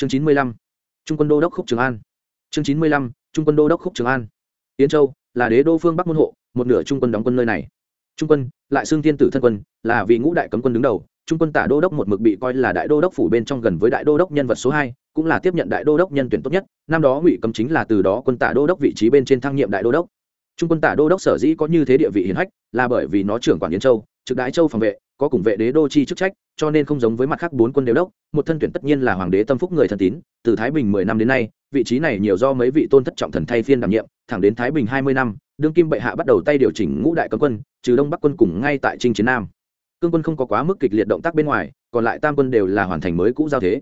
chương chín mươi lăm, trung quân đô đốc khúc trường an. Chương chín mươi lăm, trung quân đô đốc khúc trường an. Yến châu là đế đô phương bắc môn hộ, một nửa trung quân đóng quân nơi này. Trung quân, lại xương thiên tử thân quân, là vị ngũ đại cấm quân đứng đầu. Trung quân tả đô đốc một mực bị coi là đại đô đốc phủ bên trong gần với đại đô đốc nhân vật số hai, cũng là tiếp nhận đại đô đốc nhân tuyển tốt nhất. Năm đó ngụy cấm chính là từ đó quân tả đô đốc vị trí bên trên thăng nhiệm đại đô đốc. Trung quân tả đô đốc sở dĩ có như thế địa vị hiển hách là bởi vì nó trưởng quản yến châu, trực đại châu phòng vệ có cùng vệ đế đô chi chức trách, cho nên không giống với mặt khác bốn quân đều đốc, một thân tuyển tất nhiên là hoàng đế tâm phúc người thân tín, từ thái bình mười năm đến nay, vị trí này nhiều do mấy vị tôn thất trọng thần thay phiên đảm nhiệm, thẳng đến thái bình hai mươi năm, đương kim bệ hạ bắt đầu tay điều chỉnh ngũ đại cấm quân, trừ đông bắc quân cùng ngay tại trinh chiến nam. Cương quân không có quá mức kịch liệt động tác bên ngoài, còn lại tam quân đều là hoàn thành mới cũ giao thế.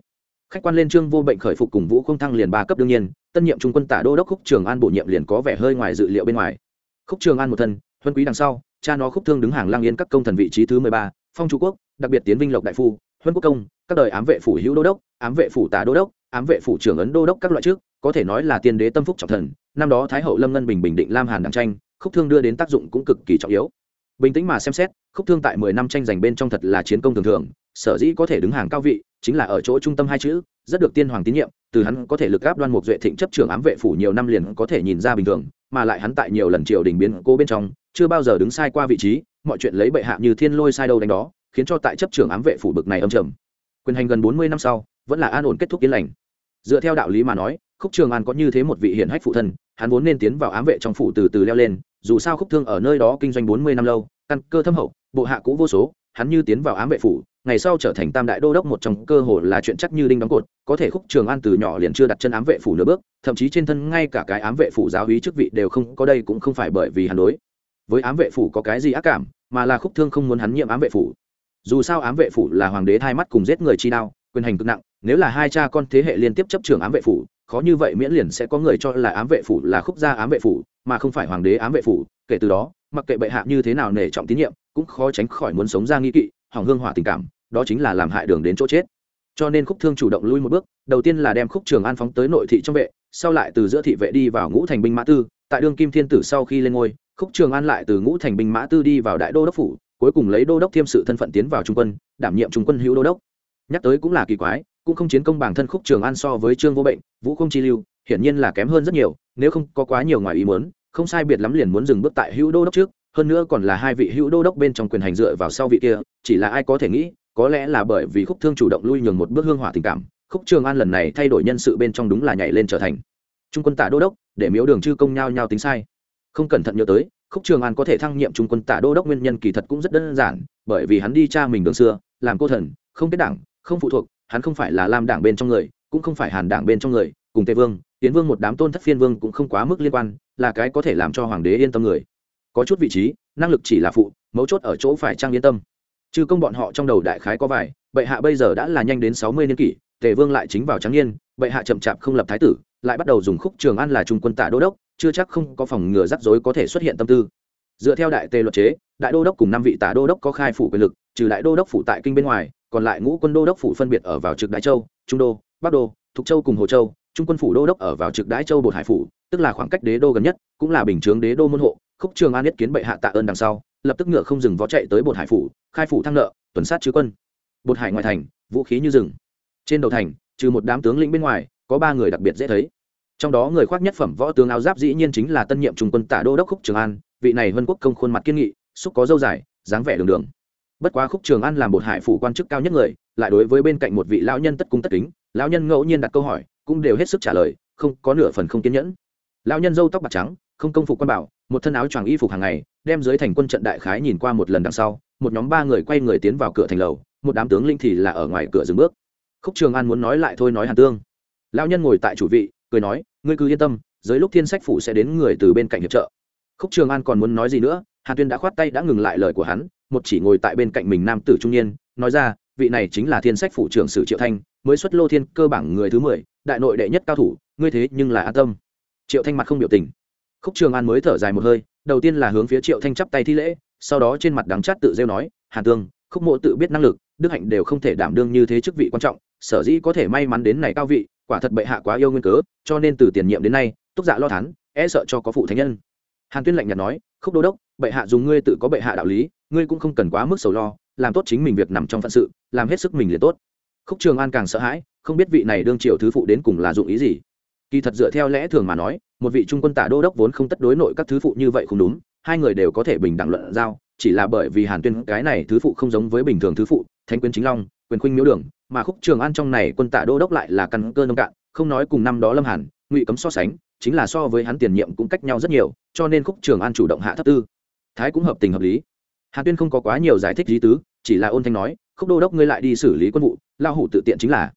Khách quan lên trương vô bệnh khởi phục cùng vũ không thăng liền ba cấp đương nhiên, tân nhiệm trung quân tả đô đốc khúc trường an bổ nhiệm liền có vẻ hơi ngoài dự liệu bên ngoài. Khúc trường an một thân, huân quý đằng sau, cha nó khúc thương đứng hàng lang yên các công thần vị trí thứ mười ba phong chủ quốc, đặc biệt tiến vinh lộc đại phu, huân quốc công, các đời ám vệ phủ hữu đô đốc, ám vệ phủ tả đô đốc, ám vệ phủ trưởng ấn đô đốc các loại trước, có thể nói là tiên đế tâm phúc trọng thần. Năm đó thái hậu lâm ngân bình bình định lam hàn đảng tranh, khúc thương đưa đến tác dụng cũng cực kỳ trọng yếu. Bình tĩnh mà xem xét, khúc thương tại mười năm tranh giành bên trong thật là chiến công thường thường, sở dĩ có thể đứng hàng cao vị, chính là ở chỗ trung tâm hai chữ, rất được tiên hoàng tín nhiệm, từ hắn có thể lực áp đoan mục duệ thịnh chấp trưởng ám vệ phủ nhiều năm liền có thể nhìn ra bình thường, mà lại hắn tại nhiều lần triều đình biến cố bên trong, chưa bao giờ đứng sai qua vị trí mọi chuyện lấy bệ hạ như thiên lôi sai đâu đánh đó, khiến cho tại chấp trưởng ám vệ phủ bực này âm trầm. Quyền hành gần bốn mươi năm sau, vẫn là an ổn kết thúc yên lành. Dựa theo đạo lý mà nói, khúc trường an có như thế một vị hiển hách phụ thân, hắn vốn nên tiến vào ám vệ trong phủ từ từ leo lên, dù sao khúc thương ở nơi đó kinh doanh bốn mươi năm lâu, căn cơ thâm hậu, bộ hạ cũ vô số, hắn như tiến vào ám vệ phủ, ngày sau trở thành tam đại đô đốc một trong cơ hội là chuyện chắc như đinh đóng cột, có thể khúc trường an từ nhỏ liền chưa đặt chân ám vệ phủ nửa bước, thậm chí trên thân ngay cả cái ám vệ phủ giáo hí chức vị đều không có đây cũng không phải bởi vì hắn đối. Với ám vệ phủ có cái gì ác cảm mà là khúc thương không muốn hắn nhiệm ám vệ phủ. Dù sao ám vệ phủ là hoàng đế thay mắt cùng giết người chi đao, quyền hành cực nặng, nếu là hai cha con thế hệ liên tiếp chấp trường ám vệ phủ, khó như vậy miễn liền sẽ có người cho là ám vệ phủ là khúc gia ám vệ phủ, mà không phải hoàng đế ám vệ phủ. Kể từ đó, mặc kệ bệ hạ như thế nào nể trọng tín nhiệm, cũng khó tránh khỏi muốn sống ra nghi kỵ, hỏng hương hỏa tình cảm, đó chính là làm hại đường đến chỗ chết. Cho nên khúc thương chủ động lui một bước, đầu tiên là đem khúc trường an phóng tới nội thị trong vệ, sau lại từ giữa thị vệ đi vào ngũ thành binh mã tư, tại đương kim thiên tử sau khi lên ngôi khúc trường an lại từ ngũ thành binh mã tư đi vào đại đô đốc phủ, cuối cùng lấy đô đốc thiêm sự thân phận tiến vào trung quân, đảm nhiệm trung quân hữu đô đốc. Nhắc tới cũng là kỳ quái, cũng không chiến công bản thân khúc trường an so với trương vô bệnh, vũ không chi lưu, hiển nhiên là kém hơn rất nhiều, nếu không có quá nhiều ngoài ý muốn, không sai biệt lắm liền muốn dừng bước tại hữu đô đốc trước, hơn nữa còn là hai vị hữu đô đốc bên trong quyền hành dựa vào sau vị kia, chỉ là ai có thể nghĩ, có lẽ là bởi vì khúc thương chủ động lui nhường một bước hương hỏa tình cảm, khúc trường an lần này thay đổi nhân sự bên trong đúng là nhảy lên trở thành trung quân tả đô đốc, để miếu đường chư công nhau nhau tính sai không cẩn thận nhớ tới, khúc trường an có thể thăng nhiệm trung quân tả đô đốc nguyên nhân kỳ thật cũng rất đơn giản, bởi vì hắn đi cha mình đường xưa, làm cô thần, không kết đảng, không phụ thuộc, hắn không phải là lam đảng bên trong người, cũng không phải hàn đảng bên trong người, cùng tề vương, tiến vương một đám tôn thất phiên vương cũng không quá mức liên quan, là cái có thể làm cho hoàng đế yên tâm người. Có chút vị trí, năng lực chỉ là phụ, mấu chốt ở chỗ phải trang yên tâm. Trừ công bọn họ trong đầu đại khái có vài, bệ hạ bây giờ đã là nhanh đến sáu mươi niên kỷ, tề vương lại chính vào trắng niên, bệ hạ chậm chạp không lập thái tử, lại bắt đầu dùng khúc trường an là trung quân tả đô đốc chưa chắc không có phòng ngừa rắc rối có thể xuất hiện tâm tư. Dựa theo đại tề luật chế, đại đô đốc cùng năm vị tả đô đốc có khai phủ quyền lực, trừ đại đô đốc phủ tại kinh bên ngoài, còn lại ngũ quân đô đốc phủ phân biệt ở vào trực đại châu, trung đô, bắc đô, thục châu cùng hồ châu. Trung quân phủ đô đốc ở vào trực đại châu bột hải phủ, tức là khoảng cách đế đô gần nhất, cũng là bình chướng đế đô môn hộ, khúc trường an nhất kiến bệ hạ tạ ơn đằng sau, lập tức ngựa không dừng vó chạy tới bột hải phủ, khai phủ thăng nợ, tuần sát chứ quân. Bột hải ngoài thành, vũ khí như rừng. Trên đầu thành, trừ một đám tướng lĩnh bên ngoài, có ba người đặc biệt dễ thấy trong đó người khoác nhất phẩm võ tướng áo giáp dĩ nhiên chính là tân nhiệm trung quân tả đô đốc khúc trường an, vị này vân quốc công khuôn mặt kiên nghị, xúc có dâu dài, dáng vẻ đường đường. Bất quá khúc trường an làm một hải phủ quan chức cao nhất người, lại đối với bên cạnh một vị lão nhân tất cung tất kính, lão nhân ngẫu nhiên đặt câu hỏi, cũng đều hết sức trả lời, không, có nửa phần không kiên nhẫn. Lão nhân dâu tóc bạc trắng, không công phục quan bảo, một thân áo choàng y phục hàng ngày, đem dưới thành quân trận đại khái nhìn qua một lần đằng sau, một nhóm ba người quay người tiến vào cửa thành lầu, một đám tướng linh thì là ở ngoài cửa dừng bước. Khúc trường an muốn nói lại thôi nói hàn tương. Lão nhân ngồi tại chủ vị cười nói, ngươi cứ yên tâm dưới lúc thiên sách phủ sẽ đến người từ bên cạnh hiệp trợ. Khúc trường an còn muốn nói gì nữa, hàn tuyên đã khoát tay đã ngừng lại lời của hắn, một chỉ ngồi tại bên cạnh mình nam tử trung niên, nói ra, vị này chính là thiên sách phủ trưởng sử triệu thanh, mới xuất lô thiên cơ bảng người thứ mười, đại nội đệ nhất cao thủ, ngươi thế nhưng là an tâm. Triệu thanh mặt không biểu tình. Khúc trường an mới thở dài một hơi, đầu tiên là hướng phía triệu thanh chắp tay thi lễ, sau đó trên mặt đắng chát tự rêu nói, hàn tương, khúc mộ tự biết năng lực, đức hạnh đều không thể đảm đương như thế chức vị quan trọng, sở dĩ có thể may mắn đến này cao vị quả thật bệ hạ quá yêu nguyên cớ, cho nên từ tiền nhiệm đến nay, túc dạ lo thán e sợ cho có phụ thánh nhân. Hàn tuyên lạnh nhạt nói, khúc đô đốc, bệ hạ dùng ngươi tự có bệ hạ đạo lý, ngươi cũng không cần quá mức sầu lo, làm tốt chính mình việc nằm trong phận sự, làm hết sức mình liền tốt. Khúc trường an càng sợ hãi, không biết vị này đương triều thứ phụ đến cùng là dụng ý gì. Kỳ thật dựa theo lẽ thường mà nói, một vị trung quân tả đô đốc vốn không tất đối nội các thứ phụ như vậy không đúng, hai người đều có thể bình đẳng luận giao, chỉ là bởi vì hàn tuyên cái này thứ phụ không giống với bình thường thứ phụ, thánh quyền chính long, quyền khuynh miếu đường mà khúc trường an trong này quân tả đô đốc lại là căn cơ nông cạn, không nói cùng năm đó lâm hàn, ngụy cấm so sánh, chính là so với hắn tiền nhiệm cũng cách nhau rất nhiều, cho nên khúc trường an chủ động hạ thấp tư. Thái cũng hợp tình hợp lý. Hàn tuyên không có quá nhiều giải thích lý tứ, chỉ là ôn thanh nói, khúc đô đốc ngươi lại đi xử lý quân vụ, lao hủ tự tiện chính là.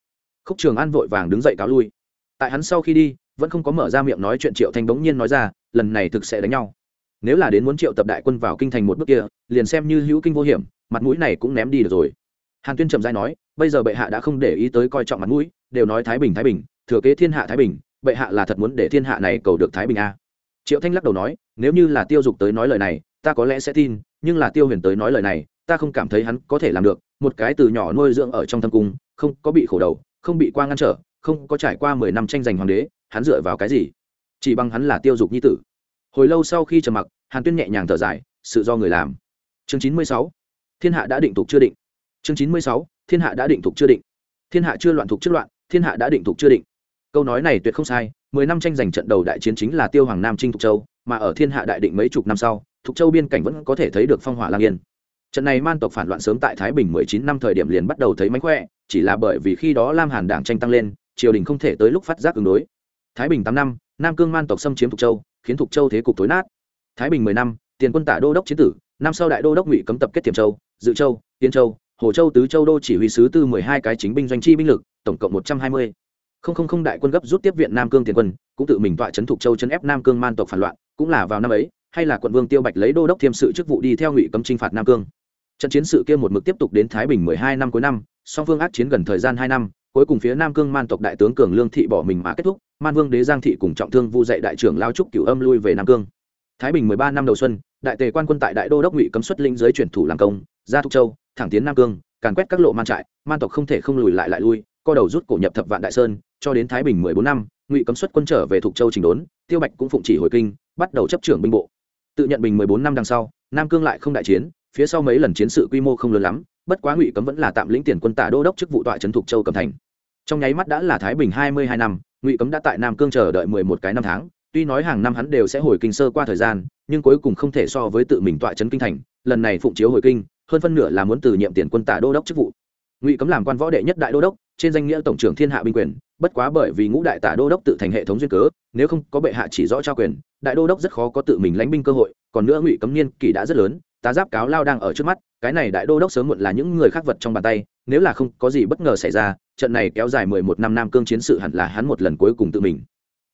Khúc trường an vội vàng đứng dậy cáo lui. Tại hắn sau khi đi, vẫn không có mở ra miệng nói chuyện triệu thanh bỗng nhiên nói ra, lần này thực sẽ đánh nhau. Nếu là đến muốn triệu tập đại quân vào kinh thành một bước kia, liền xem như hữu kinh vô hiểm, mặt mũi này cũng ném đi được rồi hàn tuyên trầm dai nói, bây giờ bệ hạ đã không để ý tới coi trọng mặt mũi, đều nói thái bình thái bình, thừa kế thiên hạ thái bình, bệ hạ là thật muốn để thiên hạ này cầu được thái bình a. Triệu thanh lắc đầu nói, nếu như là tiêu dục tới nói lời này, ta có lẽ sẽ tin, nhưng là tiêu huyền tới nói lời này, ta không cảm thấy hắn có thể làm được. Một cái từ nhỏ nuôi dưỡng ở trong thâm cung, không có bị khổ đầu, không bị qua ngăn trở, không có trải qua mười năm tranh giành hoàng đế, hắn dựa vào cái gì? Chỉ bằng hắn là tiêu dục nhi tử. Hồi lâu sau khi trầm mặc, hàn tuyên nhẹ nhàng thở dài, sự do người làm. Chương chín mươi sáu. Thiên hạ đã định tục chưa định chương chín mươi sáu, thiên hạ đã định thuộc chưa định. Thiên hạ chưa loạn thuộc trước loạn, thiên hạ đã định thuộc chưa định. Câu nói này tuyệt không sai, mười năm tranh giành trận đầu đại chiến chính là tiêu hoàng nam trinh thục châu, mà ở thiên hạ đại định mấy chục năm sau, thục châu biên cảnh vẫn có thể thấy được phong hỏa lang yên. Trận này man tộc phản loạn sớm tại thái bình mười chín năm thời điểm liền bắt đầu thấy mánh khỏe, chỉ là bởi vì khi đó lam hàn đảng tranh tăng lên, triều đình không thể tới lúc phát giác ứng đối. Thái bình tám năm, nam cương man tộc xâm chiếm thục châu, khiến thục châu thế cục tối nát. Thái bình mười năm, tiền quân tả đô đốc chiến tử, năm sau đại đô đốc ngụy cấm tập kết tiềm châu, dự châu tiến châu hồ châu tứ châu đô chỉ huy sứ tư mười hai cái chính binh doanh chi binh lực, tổng cộng một trăm hai mươi. Không không không đại quân gấp rút tiếp viện nam cương tiền quân, cũng tự mình tọa trấn thục châu chấn ép nam cương man tộc phản loạn, cũng là vào năm ấy, hay là quận vương tiêu bạch lấy đô đốc thiêm sự chức vụ đi theo ngụy cấm chinh phạt nam cương. Trận chiến sự kia một mực tiếp tục đến thái bình mười hai năm cuối năm, song phương ác chiến gần thời gian hai năm, cuối cùng phía nam cương man tộc đại tướng cường lương thị bỏ mình mà kết thúc, man vương đế giang thị cùng trọng thương vu dạy đại trưởng lao trúc cửu âm lui về nam cương. Thái bình mười ba năm đầu xuân, đại tề quan quân tại đại đô đốc ngụy cấm xuất linh giới chuyển thủ làm công ra thục châu, thẳng tiến nam cương, càn quét các lộ man trại, man tộc không thể không lùi lại lại lui, co đầu rút cổ nhập thập vạn đại sơn, cho đến thái bình mười bốn năm, ngụy cấm xuất quân trở về thục châu trình đốn, tiêu bạch cũng phụng chỉ hồi kinh, bắt đầu chấp trưởng binh bộ. Tự nhận bình mười bốn năm đằng sau, nam cương lại không đại chiến, phía sau mấy lần chiến sự quy mô không lớn lắm, bất quá ngụy cấm vẫn là tạm lĩnh tiền quân tả đô đốc chức vụ tọa trấn thục châu cầm thành. Trong nháy mắt đã là thái bình hai mươi hai năm, ngụy cấm đã tại nam cương chờ đợi mười một cái năm tháng, tuy nói hàng năm hắn đều sẽ hồi kinh sơ qua thời gian, nhưng cuối cùng không thể so với tự mình tọa trấn kinh thành, lần này phụng chiếu hồi kinh hơn phân nửa là muốn từ nhiệm tiền quân tả đô đốc chức vụ. Ngụy cấm làm quan võ đệ nhất đại đô đốc, trên danh nghĩa tổng trưởng thiên hạ binh quyền, bất quá bởi vì ngũ đại tả đô đốc tự thành hệ thống duyên cớ, nếu không có bệ hạ chỉ rõ trao quyền, đại đô đốc rất khó có tự mình lãnh binh cơ hội, còn nữa ngụy cấm niên kỷ đã rất lớn, tá giáp cáo lao đang ở trước mắt, cái này đại đô đốc sớm muộn là những người khác vật trong bàn tay, nếu là không có gì bất ngờ xảy ra, trận này kéo dài mười một năm nam cương chiến sự hẳn là hắn một lần cuối cùng tự mình.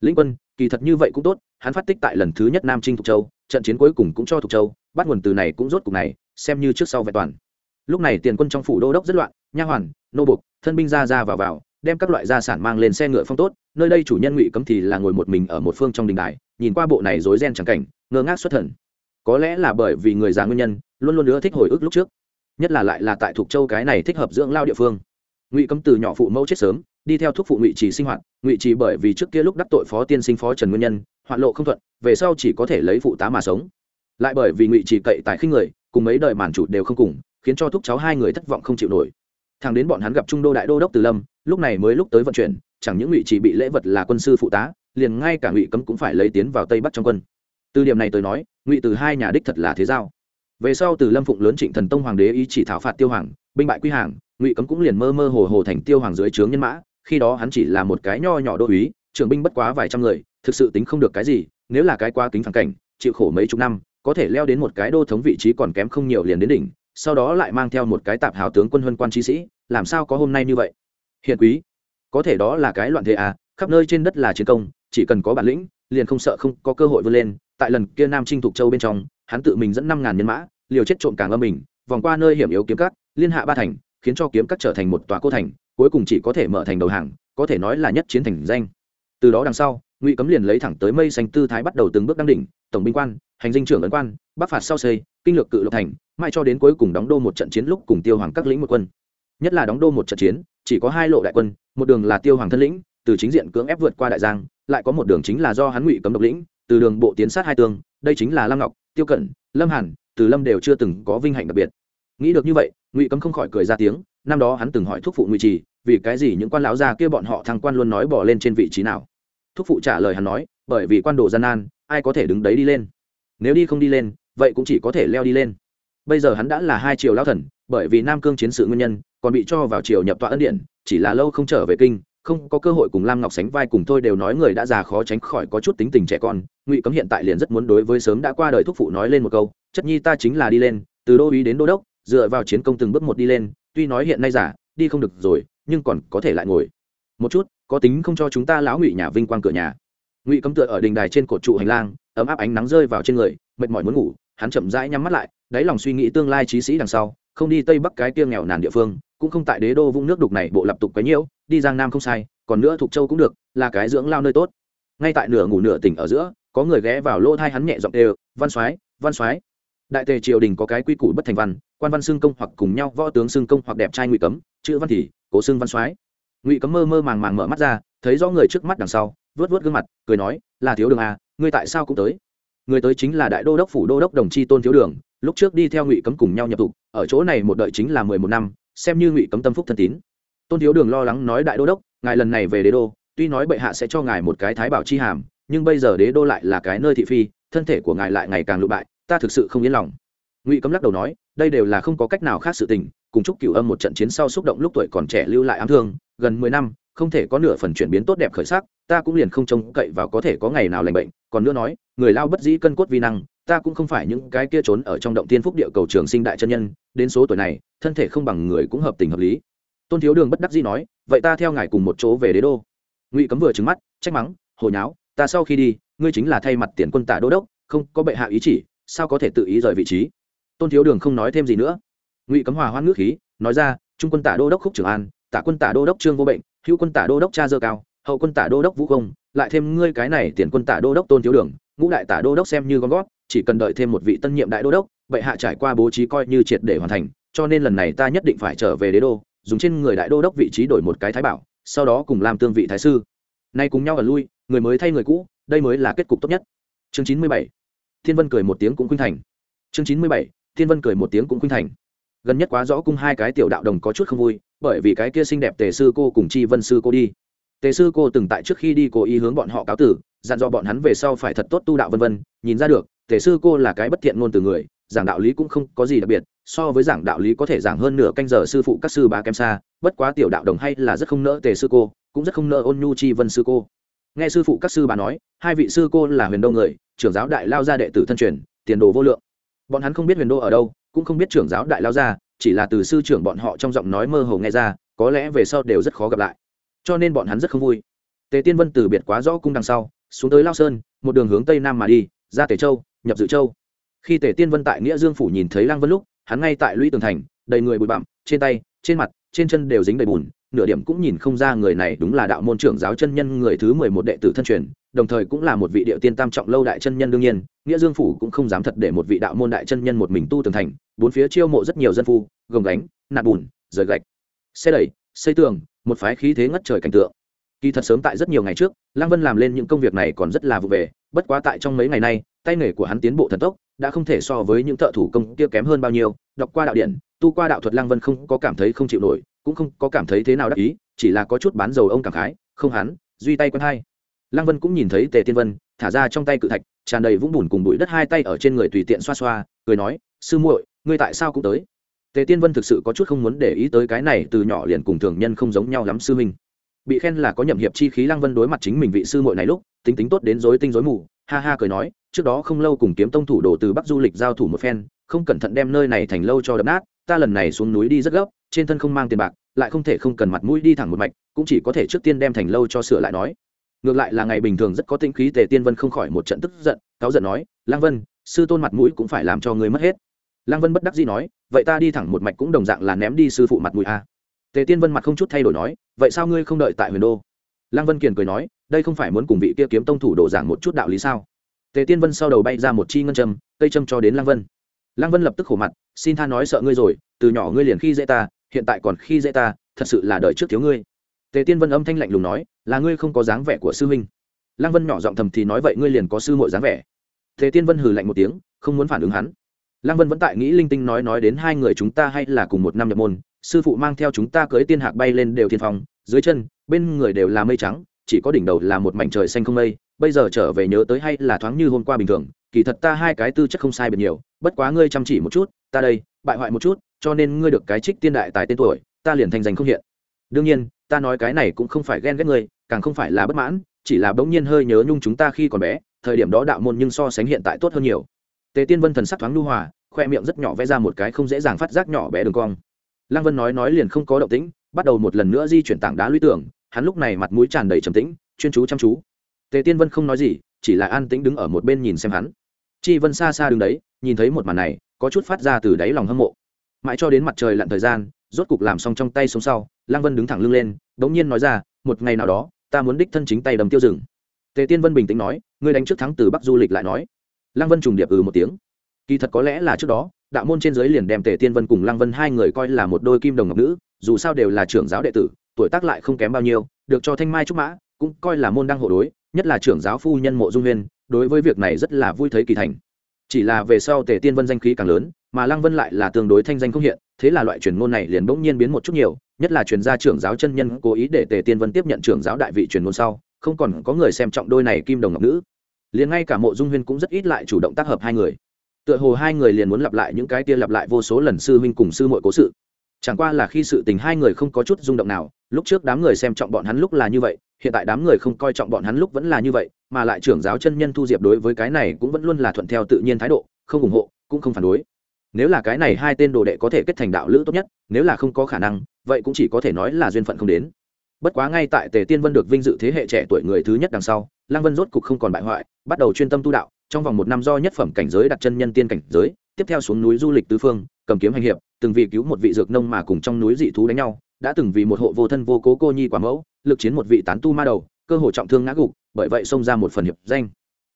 Lĩnh quân, kỳ thật như vậy cũng tốt, hắn phát tích tại lần thứ nhất nam trinh thục châu, trận chiến cuối cùng cũng cho thục châu, bắt nguồn từ này cũng rốt cục này xem như trước sau vẹn toàn. Lúc này tiền quân trong phủ đô đốc rất loạn, nha hoàn, nô bục thân binh ra ra vào vào, đem các loại gia sản mang lên xe ngựa phong tốt, nơi đây chủ nhân ngụy cấm thì là ngồi một mình ở một phương trong đình đài, nhìn qua bộ này rối ren chẳng cảnh, ngơ ngác xuất thần. Có lẽ là bởi vì người già nguyên nhân, luôn luôn nữa thích hồi ức lúc trước, nhất là lại là tại thuộc châu cái này thích hợp dưỡng lao địa phương. Ngụy cấm từ nhỏ phụ mẫu chết sớm, đi theo thúc phụ ngụy trì sinh hoạt, ngụy trì bởi vì trước kia lúc đắc tội phó tiên sinh phó trần nguyên nhân, hoạn lộ không thuận, về sau chỉ có thể lấy phụ tá mà sống. Lại bởi vì ngụy trì cậy tại khinh người cùng mấy đời màn chủ đều không cùng, khiến cho thúc cháu hai người thất vọng không chịu nổi. Thằng đến bọn hắn gặp trung đô đại đô đốc từ lâm, lúc này mới lúc tới vận chuyển, chẳng những ngụy chỉ bị lễ vật là quân sư phụ tá, liền ngay cả ngụy cấm cũng phải lấy tiến vào tây bắc trong quân. Từ điểm này tôi nói, ngụy từ hai nhà đích thật là thế giao. Về sau từ lâm phụng lớn trịnh thần tông hoàng đế ý chỉ thảo phạt tiêu hoàng, binh bại quy hàng, ngụy cấm cũng liền mơ mơ hồ hồ thành tiêu hoàng dưới trướng nhân mã, khi đó hắn chỉ là một cái nho nhỏ đô uý trưởng binh bất quá vài trăm người, thực sự tính không được cái gì, nếu là cái quá kính phản cảnh, chịu khổ mấy chục năm có thể leo đến một cái đô thống vị trí còn kém không nhiều liền đến đỉnh, sau đó lại mang theo một cái tạp hào tướng quân huân quan trí sĩ, làm sao có hôm nay như vậy? Hiện quý, có thể đó là cái loạn thế à khắp nơi trên đất là chiến công, chỉ cần có bản lĩnh, liền không sợ không có cơ hội vươn lên. Tại lần kia nam trinh thục châu bên trong, hắn tự mình dẫn năm ngàn nhân mã, liều chết trộm càng âm mình vòng qua nơi hiểm yếu kiếm cắt liên hạ ba thành, khiến cho kiếm cắt trở thành một tòa cô thành, cuối cùng chỉ có thể mở thành đầu hàng, có thể nói là nhất chiến thành danh. Từ đó đằng sau, ngụy cấm liền lấy thẳng tới mây xanh tư thái bắt đầu từng bước đăng đỉnh, tổng binh quan hành dinh trưởng ấn quan, bắc phạt sau xây, kinh lược cự lộc thành, mai cho đến cuối cùng đóng đô một trận chiến lúc cùng tiêu hoàng các lĩnh một quân. Nhất là đóng đô một trận chiến, chỉ có hai lộ đại quân, một đường là tiêu hoàng thân lĩnh, từ chính diện cưỡng ép vượt qua đại giang, lại có một đường chính là do hắn ngụy cấm độc lĩnh, từ đường bộ tiến sát hai tương đây chính là lam ngọc, tiêu cẩn, lâm hàn, từ lâm đều chưa từng có vinh hạnh đặc biệt. Nghĩ được như vậy, ngụy cấm không khỏi cười ra tiếng, năm đó hắn từng hỏi thúc phụ ngụy trì, vì cái gì những quan lão già kia bọn họ thăng quan luôn nói bỏ lên trên vị trí nào? Thúc phụ trả lời hắn nói, bởi vì quan đồ gian nan, ai có thể đứng đấy đi lên? Nếu đi không đi lên, vậy cũng chỉ có thể leo đi lên. Bây giờ hắn đã là hai triều lao thần, bởi vì nam cương chiến sự nguyên nhân, còn bị cho vào triều nhập tọa ân điện, chỉ là lâu không trở về kinh, không có cơ hội cùng lam ngọc sánh vai cùng thôi đều nói người đã già khó tránh khỏi có chút tính tình trẻ con. Ngụy cấm hiện tại liền rất muốn đối với sớm đã qua đời thúc phụ nói lên một câu, chất nhi ta chính là đi lên, từ đô uý đến đô đốc, dựa vào chiến công từng bước một đi lên, tuy nói hiện nay giả đi không được rồi, nhưng còn có thể lại ngồi. Một chút, có tính không cho chúng ta lão ngụy nhà vinh quang cửa nhà. Ngụy cấm tựa ở đình đài trên cột trụ hành lang ấm áp ánh nắng rơi vào trên người, mệt mỏi muốn ngủ, hắn chậm rãi nhắm mắt lại, đáy lòng suy nghĩ tương lai trí sĩ đằng sau, không đi tây bắc cái tiêng nghèo nàn địa phương, cũng không tại đế đô vũng nước đục này bộ lập tục cái nhiễu, đi giang nam không sai, còn nữa thuộc châu cũng được, là cái dưỡng lao nơi tốt. Ngay tại nửa ngủ nửa tỉnh ở giữa, có người ghé vào lỗ thai hắn nhẹ giọng đều văn soái văn soái. Đại tề triều đình có cái quy củ bất thành văn, quan văn xưng công hoặc cùng nhau, võ tướng xưng công hoặc đẹp trai ngụy cấm, chữ văn thì cố xưng văn soái. Ngụy cấm mơ mơ màng màng mở mắt ra, thấy rõ người trước mắt đằng sau vớt vớt gương mặt, cười nói, là thiếu đường à ngươi tại sao cũng tới? Người tới chính là đại đô đốc phủ đô đốc đồng chi tôn thiếu đường, lúc trước đi theo ngụy cấm cùng nhau nhập tụ ở chỗ này một đợi chính là mười một năm, xem như ngụy cấm tâm phúc thân tín. Tôn thiếu đường lo lắng nói đại đô đốc, ngài lần này về đế đô, tuy nói bệ hạ sẽ cho ngài một cái thái bảo chi hàm, nhưng bây giờ đế đô lại là cái nơi thị phi, thân thể của ngài lại ngày càng lụ bại, ta thực sự không yên lòng. Ngụy cấm lắc đầu nói, đây đều là không có cách nào khác sự tình, cùng chúc cửu âm một trận chiến sau xúc động lúc tuổi còn trẻ lưu lại ám thương, gần mười năm, không thể có nửa phần chuyển biến tốt đẹp khởi sắc, ta cũng liền không trông cậy vào có thể có ngày nào lành bệnh còn nữa nói, người lao bất dĩ cân cốt vi năng, ta cũng không phải những cái kia trốn ở trong động tiên phúc địa cầu trường sinh đại chân nhân, đến số tuổi này, thân thể không bằng người cũng hợp tình hợp lý. Tôn thiếu đường bất đắc dĩ nói, vậy ta theo ngài cùng một chỗ về đế đô. Ngụy cấm vừa trứng mắt, trách mắng hồi nháo, ta sau khi đi, ngươi chính là thay mặt tiền quân tả đô đốc, không có bệ hạ ý chỉ, sao có thể tự ý rời vị trí? Tôn thiếu đường không nói thêm gì nữa. Ngụy cấm hòa hoan ngước khí, nói ra, trung quân tả đô đốc khúc trường an, tả quân tả đô đốc trương vô bệnh, hữu quân tả đô đốc cha dơ cao hậu quân tả đô đốc vũ công lại thêm ngươi cái này tiền quân tả đô đốc tôn thiếu đường, ngũ đại tả đô đốc xem như con gót chỉ cần đợi thêm một vị tân nhiệm đại đô đốc vậy hạ trải qua bố trí coi như triệt để hoàn thành, cho nên lần này ta nhất định phải trở về đế đô, dùng trên người đại đô đốc vị trí đổi một cái thái bảo, sau đó cùng làm tương vị thái sư. Nay cùng nhau ở lui, người mới thay người cũ, đây mới là kết cục tốt nhất. Chương chín mươi bảy, thiên vân cười một tiếng cũng khuynh thành. Chương chín mươi bảy, thiên vân cười một tiếng cũng khuynh thành. Gần nhất quá rõ cung hai cái tiểu đạo đồng có chút không vui, bởi vì cái kia xinh đẹp tề sư cô cùng chi vân sư cô đi tề sư cô từng tại trước khi đi cố ý hướng bọn họ cáo tử, dặn dò bọn hắn về sau phải thật tốt tu đạo vân vân, nhìn ra được, tề sư cô là cái bất thiện ngôn từ người, giảng đạo lý cũng không có gì đặc biệt, so với giảng đạo lý có thể giảng hơn nửa canh giờ sư phụ các sư bá kém xa, bất quá tiểu đạo đồng hay là rất không nỡ tề sư cô, cũng rất không nỡ ôn nhu chi vân sư cô. Nghe sư phụ các sư bà nói, hai vị sư cô là huyền đô người, trưởng giáo đại lao gia đệ tử thân truyền, tiền đồ vô lượng. Bọn hắn không biết huyền đô ở đâu, cũng không biết trưởng giáo đại lao gia, chỉ là từ sư trưởng bọn họ trong giọng nói mơ hồ nghe ra, có lẽ về sau đều rất khó gặp lại cho nên bọn hắn rất không vui. Tề tiên vân từ biệt quá rõ cung đằng sau, xuống tới lao sơn, một đường hướng tây nam mà đi, ra tề châu, nhập dự châu. Khi tề tiên vân tại nghĩa dương phủ nhìn thấy lăng vân lúc, hắn ngay tại lũy tường thành, đầy người bụi bặm, trên tay, trên mặt, trên chân đều dính đầy bùn, nửa điểm cũng nhìn không ra người này đúng là đạo môn trưởng giáo chân nhân người thứ mười một đệ tử thân truyền, đồng thời cũng là một vị địa tiên tam trọng lâu đại chân nhân đương nhiên, nghĩa dương phủ cũng không dám thật để một vị đạo môn đại chân nhân một mình tu tường thành, bốn phía chiêu mộ rất nhiều dân phu, gồng gánh, nạt bùn, rời gạch. Xe đẩy, xây tường một phái khí thế ngất trời cảnh tượng. Kỳ thật sớm tại rất nhiều ngày trước, lăng vân làm lên những công việc này còn rất là vụ về, bất quá tại trong mấy ngày nay, tay nghề của hắn tiến bộ thần tốc, đã không thể so với những thợ thủ công kia kém hơn bao nhiêu. Đọc qua đạo điện, tu qua đạo thuật lăng vân không có cảm thấy không chịu nổi, cũng không có cảm thấy thế nào đắc ý, chỉ là có chút bán dầu ông cảm khái, không hắn, duy tay quân hai. Lăng vân cũng nhìn thấy tề tiên vân, thả ra trong tay cự thạch, tràn đầy vũng bùn cùng bụi đất hai tay ở trên người tùy tiện xoa xoa, cười nói, sư muội, ngươi tại sao cũng tới? Tề tiên vân thực sự có chút không muốn để ý tới cái này, từ nhỏ liền cùng thường nhân không giống nhau lắm sư minh bị khen là có nhậm hiệp chi khí lăng vân đối mặt chính mình vị sư muội này lúc, tính tính tốt đến dối tinh dối mù, ha ha cười nói, trước đó không lâu cùng kiếm tông thủ đồ từ bắc du lịch giao thủ một phen, không cẩn thận đem nơi này thành lâu cho đập nát, ta lần này xuống núi đi rất gấp, trên thân không mang tiền bạc, lại không thể không cần mặt mũi đi thẳng một mạch, cũng chỉ có thể trước tiên đem thành lâu cho sửa lại nói. Ngược lại là ngày bình thường rất có tinh khí tề tiên vân không khỏi một trận tức giận, cáu giận nói, lăng vân, sư tôn mặt mũi cũng phải làm cho người mất hết lăng vân bất đắc dĩ nói, vậy ta đi thẳng một mạch cũng đồng dạng là ném đi sư phụ mặt mũi a. À. tề tiên vân mặt không chút thay đổi nói, vậy sao ngươi không đợi tại huyền đô? Lăng vân kiền cười nói, đây không phải muốn cùng vị kia kiếm tông thủ đổ giảng một chút đạo lý sao? Tề tiên vân sau đầu bay ra một chi ngân châm, cây châm cho đến lăng vân. Lăng vân lập tức khổ mặt, xin tha nói sợ ngươi rồi, từ nhỏ ngươi liền khi dễ ta, hiện tại còn khi dễ ta, thật sự là đợi trước thiếu ngươi. Tề tiên vân âm thanh lạnh lùng nói, là ngươi không có dáng vẻ của sư huynh. Lăng vân nhỏ giọng thầm thì nói, vậy ngươi liền có sư mội dáng vẻ. Tề tiên vân hừ lạnh một tiếng, không muốn phản ứng hắn lăng vân vẫn tại nghĩ linh tinh nói nói đến hai người chúng ta hay là cùng một năm nhập môn, sư phụ mang theo chúng ta cưới tiên hạc bay lên đều thiên phong, dưới chân, bên người đều là mây trắng, chỉ có đỉnh đầu là một mảnh trời xanh không mây, bây giờ trở về nhớ tới hay là thoáng như hôm qua bình thường, kỳ thật ta hai cái tư chất không sai biệt nhiều, bất quá ngươi chăm chỉ một chút, ta đây, bại hoại một chút, cho nên ngươi được cái trích tiên đại tài tên tuổi, ta liền thành danh không hiện. Đương nhiên, ta nói cái này cũng không phải ghen ghét ngươi, càng không phải là bất mãn, chỉ là bỗng nhiên hơi nhớ nhung chúng ta khi còn bé, thời điểm đó đạo môn nhưng so sánh hiện tại tốt hơn nhiều tề tiên vân thần sắc thoáng lưu hòa, khoe miệng rất nhỏ vẽ ra một cái không dễ dàng phát giác nhỏ bé đường cong. Lăng vân nói nói liền không có động tĩnh, bắt đầu một lần nữa di chuyển tảng đá lũy tưởng hắn lúc này mặt mũi tràn đầy trầm tĩnh, chuyên chú chăm chú. Tề tiên vân không nói gì, chỉ là an tĩnh đứng ở một bên nhìn xem hắn. Chi vân xa xa đứng đấy, nhìn thấy một màn này, có chút phát ra từ đáy lòng hâm mộ. Mãi cho đến mặt trời lặn thời gian, rốt cục làm xong trong tay xuống sau, lăng vân đứng thẳng lưng lên đ n g nhiên nói ra, một ngày nào đó, ta muốn đích thân chính tay đầm tiêu rừng. Tề tiên vân bình tĩnh nói, ngươi đánh trước thắng từ bắc du lịch lại nói lăng vân trùng điệp ừ một tiếng. Kỳ thật có lẽ là trước đó, đạo môn trên giới liền đem tề tiên vân cùng lăng vân hai người coi là một đôi kim đồng ngọc nữ, dù sao đều là trưởng giáo đệ tử, tuổi tác lại không kém bao nhiêu, được cho thanh mai trúc mã, cũng coi là môn đăng hộ đối, nhất là trưởng giáo phu nhân mộ dung huyên đối với việc này rất là vui thấy kỳ thành. Chỉ là về sau tề tiên vân danh khí càng lớn, mà lăng vân lại là tương đối thanh danh không hiện, thế là loại truyền ngôn này liền bỗng nhiên biến một chút nhiều, nhất là truyền gia trưởng giáo chân nhân cố ý để tề tiên vân tiếp nhận trưởng giáo đại vị truyền ngôn sau, không còn có người xem trọng đôi này kim đồng ngọc nữ liền ngay cả mộ dung huyên cũng rất ít lại chủ động tác hợp hai người. Tựa hồ hai người liền muốn lặp lại những cái kia lặp lại vô số lần sư huynh cùng sư muội cố sự. Chẳng qua là khi sự tình hai người không có chút rung động nào, lúc trước đám người xem trọng bọn hắn lúc là như vậy, hiện tại đám người không coi trọng bọn hắn lúc vẫn là như vậy, mà lại trưởng giáo chân nhân thu diệp đối với cái này cũng vẫn luôn là thuận theo tự nhiên thái độ, không ủng hộ, cũng không phản đối. Nếu là cái này hai tên đồ đệ có thể kết thành đạo lữ tốt nhất, nếu là không có khả năng, vậy cũng chỉ có thể nói là duyên phận không đến. Bất quá ngay tại tề tiên vân được vinh dự thế hệ trẻ tuổi người thứ nhất đằng sau lăng vân rốt cục không còn bại hoại, bắt đầu chuyên tâm tu đạo, trong vòng một năm do nhất phẩm cảnh giới đặt chân nhân tiên cảnh giới, tiếp theo xuống núi du lịch tứ phương, cầm kiếm hành hiệp, từng vì cứu một vị dược nông mà cùng trong núi dị thú đánh nhau, đã từng vì một hộ vô thân vô cố cô nhi quả mẫu, lực chiến một vị tán tu ma đầu, cơ hồ trọng thương ngã gục, bởi vậy xông ra một phần hiệp danh.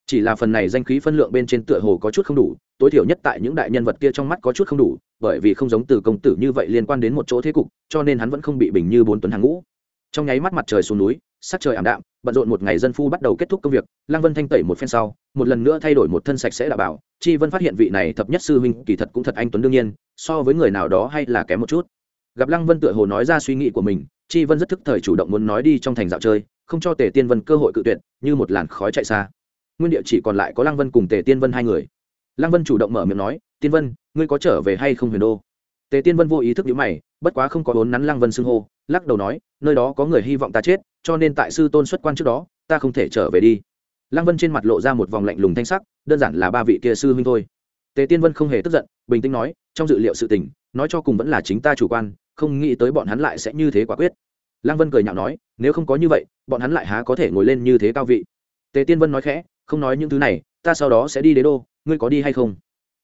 Chỉ là phần này danh khí phân lượng bên trên tựa hồ có chút không đủ, tối thiểu nhất tại những đại nhân vật kia trong mắt có chút không đủ, bởi vì không giống từ công tử như vậy liên quan đến một chỗ thế cục, cho nên hắn vẫn không bị bình như bốn tuần hàng ngũ. Trong nháy mắt mặt trời xuống núi sắc trời ảm đạm, bận rộn một ngày dân phu bắt đầu kết thúc công việc, lăng vân thanh tẩy một phen sau, một lần nữa thay đổi một thân sạch sẽ đảm bảo, chi vân phát hiện vị này thập nhất sư huynh kỳ thật cũng thật anh tuấn đương nhiên, so với người nào đó hay là kém một chút. Gặp lăng vân tựa hồ nói ra suy nghĩ của mình, chi vân rất thức thời chủ động muốn nói đi trong thành dạo chơi, không cho tề tiên vân cơ hội cự tuyệt, như một làn khói chạy xa. Nguyên địa chỉ còn lại có lăng vân cùng tề tiên vân hai người. Lăng vân chủ động mở miệng nói, tiên vân, ngươi có trở về hay không huyền đô? Tề tiên vân vô ý thức nhữ mày, bất quá không có vốn nắn lăng vân xưng hô, lắc đầu nói, nơi đó có người hy vọng ta chết cho nên tại sư tôn xuất quan trước đó, ta không thể trở về đi. Lăng vân trên mặt lộ ra một vòng lạnh lùng thanh sắc, đơn giản là ba vị kia sư huynh thôi. Tề tiên vân không hề tức giận, bình tĩnh nói, trong dự liệu sự tình, nói cho cùng vẫn là chính ta chủ quan, không nghĩ tới bọn hắn lại sẽ như thế quả quyết. Lăng vân cười nhạo nói, nếu không có như vậy, bọn hắn lại há có thể ngồi lên như thế cao vị. Tề tiên vân nói khẽ, không nói những thứ này, ta sau đó sẽ đi đế đô, ngươi có đi hay không?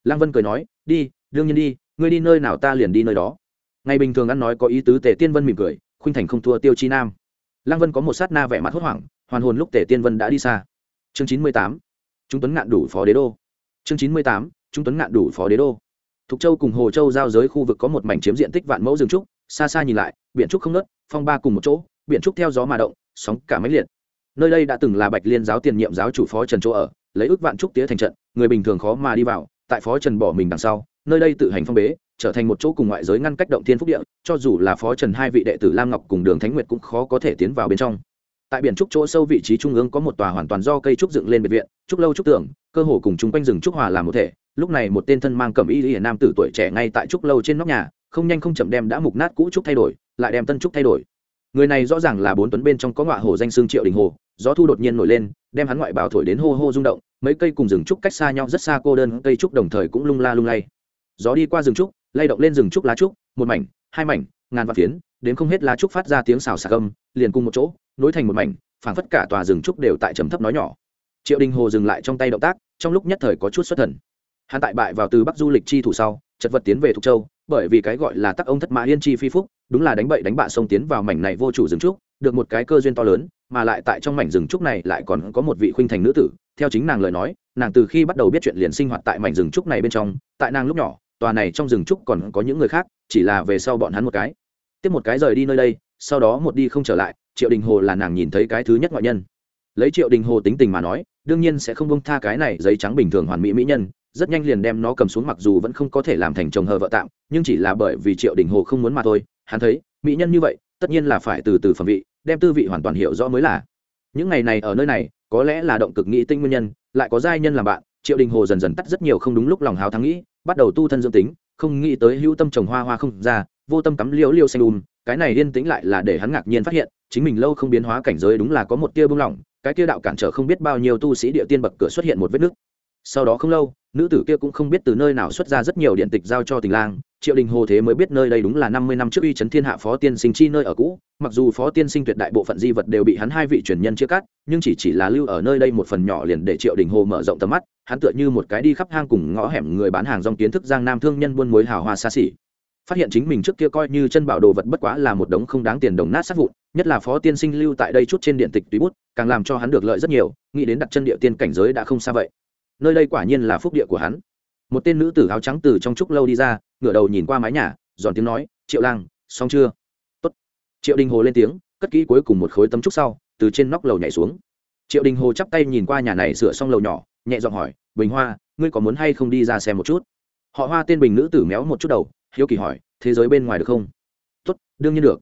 Lăng vân cười nói, đi, đương nhiên đi, ngươi đi nơi nào ta liền đi nơi đó. Ngày bình thường ăn nói có ý tứ, tề tiên vân mỉm cười, khuynh thành không thua tiêu chi nam lăng vân có một sát na vẻ mặt hốt hoảng, hoàn hồn lúc tề tiên vân đã đi xa. Chương chín mươi tám, chúng tuấn ngạn đủ phó đế đô. Chương chín mươi tám, chúng tuấn ngạn đủ phó đế đô. Thục châu cùng hồ châu giao giới khu vực có một mảnh chiếm diện tích vạn mẫu rừng trúc, xa xa nhìn lại, biển trúc không nớt, phong ba cùng một chỗ, biển trúc theo gió mà động, sóng cả máy liệt. Nơi đây đã từng là bạch liên giáo tiền nhiệm giáo chủ phó trần chỗ ở, lấy ước vạn trúc tía thành trận, người bình thường khó mà đi vào, tại phó trần bỏ mình đằng sau, nơi đây tự hành phong bế trở thành một chỗ cùng ngoại giới ngăn cách động thiên phúc địa, cho dù là phó trần hai vị đệ tử lam ngọc cùng đường thánh nguyệt cũng khó có thể tiến vào bên trong. Tại biển trúc chỗ sâu vị trí trung ương có một tòa hoàn toàn do cây trúc dựng lên biệt viện, trúc lâu trúc tưởng cơ hồ cùng chung quanh rừng trúc hòa làm một thể. Lúc này một tên thân mang cẩm y hiển nam tử tuổi trẻ ngay tại trúc lâu trên nóc nhà, không nhanh không chậm đem đã mục nát cũ trúc thay đổi, lại đem tân trúc thay đổi. Người này rõ ràng là bốn tuấn bên trong có ngọa hồ danh xương triệu đình hồ, gió thu đột nhiên nổi lên, đem hắn ngoại bảo thổi đến hô hô rung động, mấy cây cùng rừng trúc cách xa nhau rất xa cô đơn, cây trúc đồng thời cũng lung la lung lay. Gió đi qua rừng trúc lay động lên rừng trúc lá trúc, một mảnh, hai mảnh, ngàn vạn phiến, đến không hết lá trúc phát ra tiếng xào xà âm, liền cùng một chỗ, nối thành một mảnh, phảng phất cả tòa rừng trúc đều tại trầm thấp nói nhỏ. Triệu đình hồ dừng lại trong tay động tác, trong lúc nhất thời có chút xuất thần. Hắn tại bại vào từ bắc du lịch chi thủ sau, chật vật tiến về thục châu, bởi vì cái gọi là tắc ông thất mã yên chi phi phúc, đúng là đánh bậy đánh bạ sông tiến vào mảnh này vô chủ rừng trúc, được một cái cơ duyên to lớn, mà lại tại trong mảnh rừng trúc này lại còn có một vị khuynh thành nữ tử. Theo chính nàng lời nói, nàng từ khi bắt đầu biết chuyện liền sinh hoạt tại mảnh rừng trúc này bên trong, tại nàng lúc nhỏ tòa này trong rừng trúc còn có những người khác, chỉ là về sau bọn hắn một cái. Tiếp một cái rời đi nơi đây, sau đó một đi không trở lại, triệu đình hồ là nàng nhìn thấy cái thứ nhất ngoại nhân. Lấy triệu đình hồ tính tình mà nói, đương nhiên sẽ không bông tha cái này giấy trắng bình thường hoàn mỹ mỹ nhân, rất nhanh liền đem nó cầm xuống mặc dù vẫn không có thể làm thành chồng hờ vợ tạm, nhưng chỉ là bởi vì triệu đình hồ không muốn mà thôi, hắn thấy, mỹ nhân như vậy, tất nhiên là phải từ từ phẩm vị, đem tư vị hoàn toàn hiểu rõ mới là. Những ngày này ở nơi này, có lẽ là động cực nghĩ tinh nguyên nhân, lại có giai nhân làm bạn, triệu đình hồ dần dần tắt rất nhiều không đúng lúc lòng hào thắng nghĩ bắt đầu tu thân dương tính, không nghĩ tới hữu tâm trồng hoa hoa không ra, vô tâm cắm liễu liêu xanh um cái này yên tĩnh lại là để hắn ngạc nhiên phát hiện, chính mình lâu không biến hóa cảnh giới đúng là có một tia bung lỏng, cái tia đạo cản trở không biết bao nhiêu tu sĩ địa tiên bậc cửa xuất hiện một vết nứt. Sau đó không lâu, nữ tử kia cũng không biết từ nơi nào xuất ra rất nhiều điện tịch giao cho tình lang triệu đình hồ thế mới biết nơi đây đúng là năm mươi năm trước uy trấn thiên hạ phó tiên sinh chi nơi ở cũ. Mặc dù phó tiên sinh tuyệt đại bộ phận di vật đều bị hắn hai vị truyền nhân chia cắt, nhưng chỉ chỉ là lưu ở nơi đây một phần nhỏ liền để triệu đình hồ mở rộng tầm mắt. Hắn tựa như một cái đi khắp hang cùng ngõ hẻm người bán hàng rong kiến thức giang nam thương nhân buôn mối hào hoa xa xỉ. Phát hiện chính mình trước kia coi như chân bảo đồ vật bất quá là một đống không đáng tiền đồng nát sát vụn, nhất là phó tiên sinh lưu tại đây chút trên điện tịch tùy bút, càng làm cho hắn được lợi rất nhiều, nghĩ đến đặt chân địa tiên cảnh giới đã không xa vậy. Nơi đây quả nhiên là phúc địa của hắn. Một tên nữ tử áo trắng từ trong trúc lâu đi ra ngửa đầu nhìn qua mái nhà, giòn tiếng nói, triệu lang, xong chưa? Tốt. triệu đình hồ lên tiếng, cất kỹ cuối cùng một khối tấm trúc sau, từ trên nóc lầu nhảy xuống. Triệu đình hồ chắp tay nhìn qua nhà này sửa xong lầu nhỏ, nhẹ giọng hỏi, bình hoa, ngươi có muốn hay không đi ra xem một chút? Họ hoa tên bình nữ tử méo một chút đầu, hiếu kỳ hỏi, thế giới bên ngoài được không? Tốt, đương nhiên được.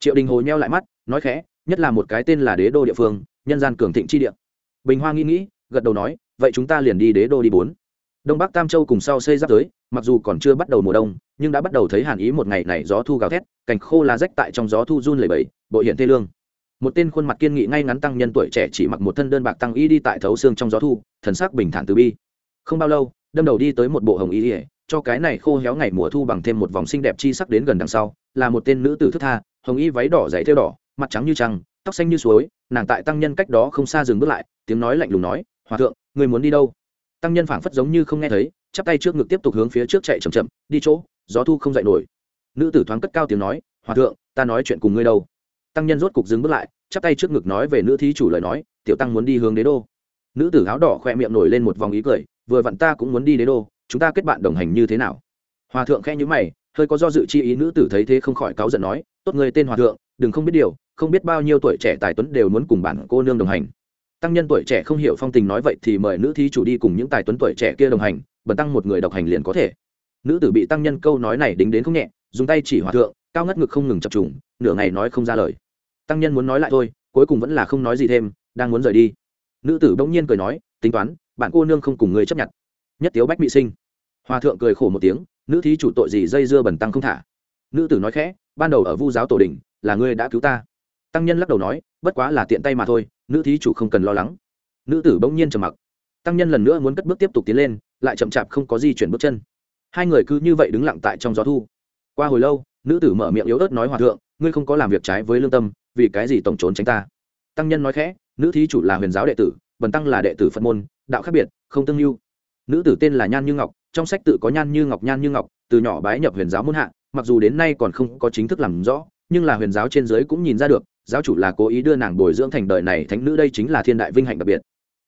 Triệu đình hồ nheo lại mắt, nói khẽ, nhất là một cái tên là đế đô địa phương, nhân gian cường thịnh chi địa. Bình hoa nghĩ nghĩ, gật đầu nói, vậy chúng ta liền đi đế đô đi bốn đông bắc tam châu cùng sau xây giáp giới, mặc dù còn chưa bắt đầu mùa đông nhưng đã bắt đầu thấy hàn ý một ngày này gió thu gào thét cành khô lá rách tại trong gió thu run lầy bẫy bộ hiện thê lương. Một tên khuôn mặt kiên nghị ngay ngắn tăng nhân tuổi trẻ chỉ mặc một thân đơn bạc tăng y đi tại thấu xương trong gió thu thần sắc bình thản từ bi. Không bao lâu đâm đầu đi tới một bộ hồng y ỉa cho cái này khô héo ngày mùa thu bằng thêm một vòng xinh đẹp chi sắc đến gần đằng sau là một tên nữ tử thức tha hồng y váy đỏ dày thêu đỏ mặt trắng như trăng tóc xanh như suối nàng tại tăng nhân cách đó không xa dừng bước lại tiếng nói lạnh lùng nói hòa thượng người muốn đi đâu? Tăng nhân phảng phất giống như không nghe thấy, chắp tay trước ngực tiếp tục hướng phía trước chạy chậm chậm, đi chỗ, gió thu không dậy nổi. Nữ tử thoáng cất cao tiếng nói, hòa thượng, ta nói chuyện cùng ngươi đâu? Tăng nhân rốt cục dừng bước lại, chắp tay trước ngực nói về nữ thí chủ lời nói, tiểu tăng muốn đi hướng đế đô. Nữ tử áo đỏ khoe miệng nổi lên một vòng ý cười, vừa vặn ta cũng muốn đi đế đô, chúng ta kết bạn đồng hành như thế nào? Hòa thượng khẽ nhữ mày, hơi có do dự chi ý nữ tử thấy thế không khỏi cáu giận nói, tốt người tên hòa thượng, đừng không biết điều, không biết bao nhiêu tuổi trẻ tài tuấn đều muốn cùng bản cô nương đồng hành tăng nhân tuổi trẻ không hiểu phong tình nói vậy thì mời nữ thí chủ đi cùng những tài tuấn tuổi trẻ kia đồng hành, bần tăng một người độc hành liền có thể. Nữ tử bị tăng nhân câu nói này đính đến không nhẹ, dùng tay chỉ hòa thượng, cao ngất ngực không ngừng chập trùng, nửa ngày nói không ra lời. Tăng nhân muốn nói lại thôi, cuối cùng vẫn là không nói gì thêm, đang muốn rời đi. Nữ tử bỗng nhiên cười nói, tính toán, bạn cô nương không cùng người chấp nhận. Nhất tiếu bách bị sinh. Hòa thượng cười khổ một tiếng, nữ thí chủ tội gì dây dưa bẩn tăng không thả? Nữ tử nói khẽ, ban đầu ở vu giáo tổ đình là ngươi đã cứu ta. Tăng nhân lắc đầu nói, bất quá là tiện tay mà thôi nữ thí chủ không cần lo lắng. Nữ tử bỗng nhiên trầm mặc. Tăng nhân lần nữa muốn cất bước tiếp tục tiến lên, lại chậm chạp không có di chuyển bước chân. Hai người cứ như vậy đứng lặng tại trong gió thu. Qua hồi lâu, nữ tử mở miệng yếu ớt nói hòa thượng, ngươi không có làm việc trái với lương tâm, vì cái gì tổng trốn tránh ta? Tăng nhân nói khẽ, nữ thí chủ là huyền giáo đệ tử, bần tăng là đệ tử phật môn, đạo khác biệt, không tương lưu. Nữ tử tên là nhan như ngọc, trong sách tự có nhan như ngọc, nhan như ngọc, từ nhỏ bái nhập huyền giáo môn hạ, mặc dù đến nay còn không có chính thức làm rõ, nhưng là huyền giáo trên giới cũng nhìn ra được giáo chủ là cố ý đưa nàng bồi dưỡng thành đời này, thánh nữ đây chính là thiên đại vinh hạnh đặc biệt.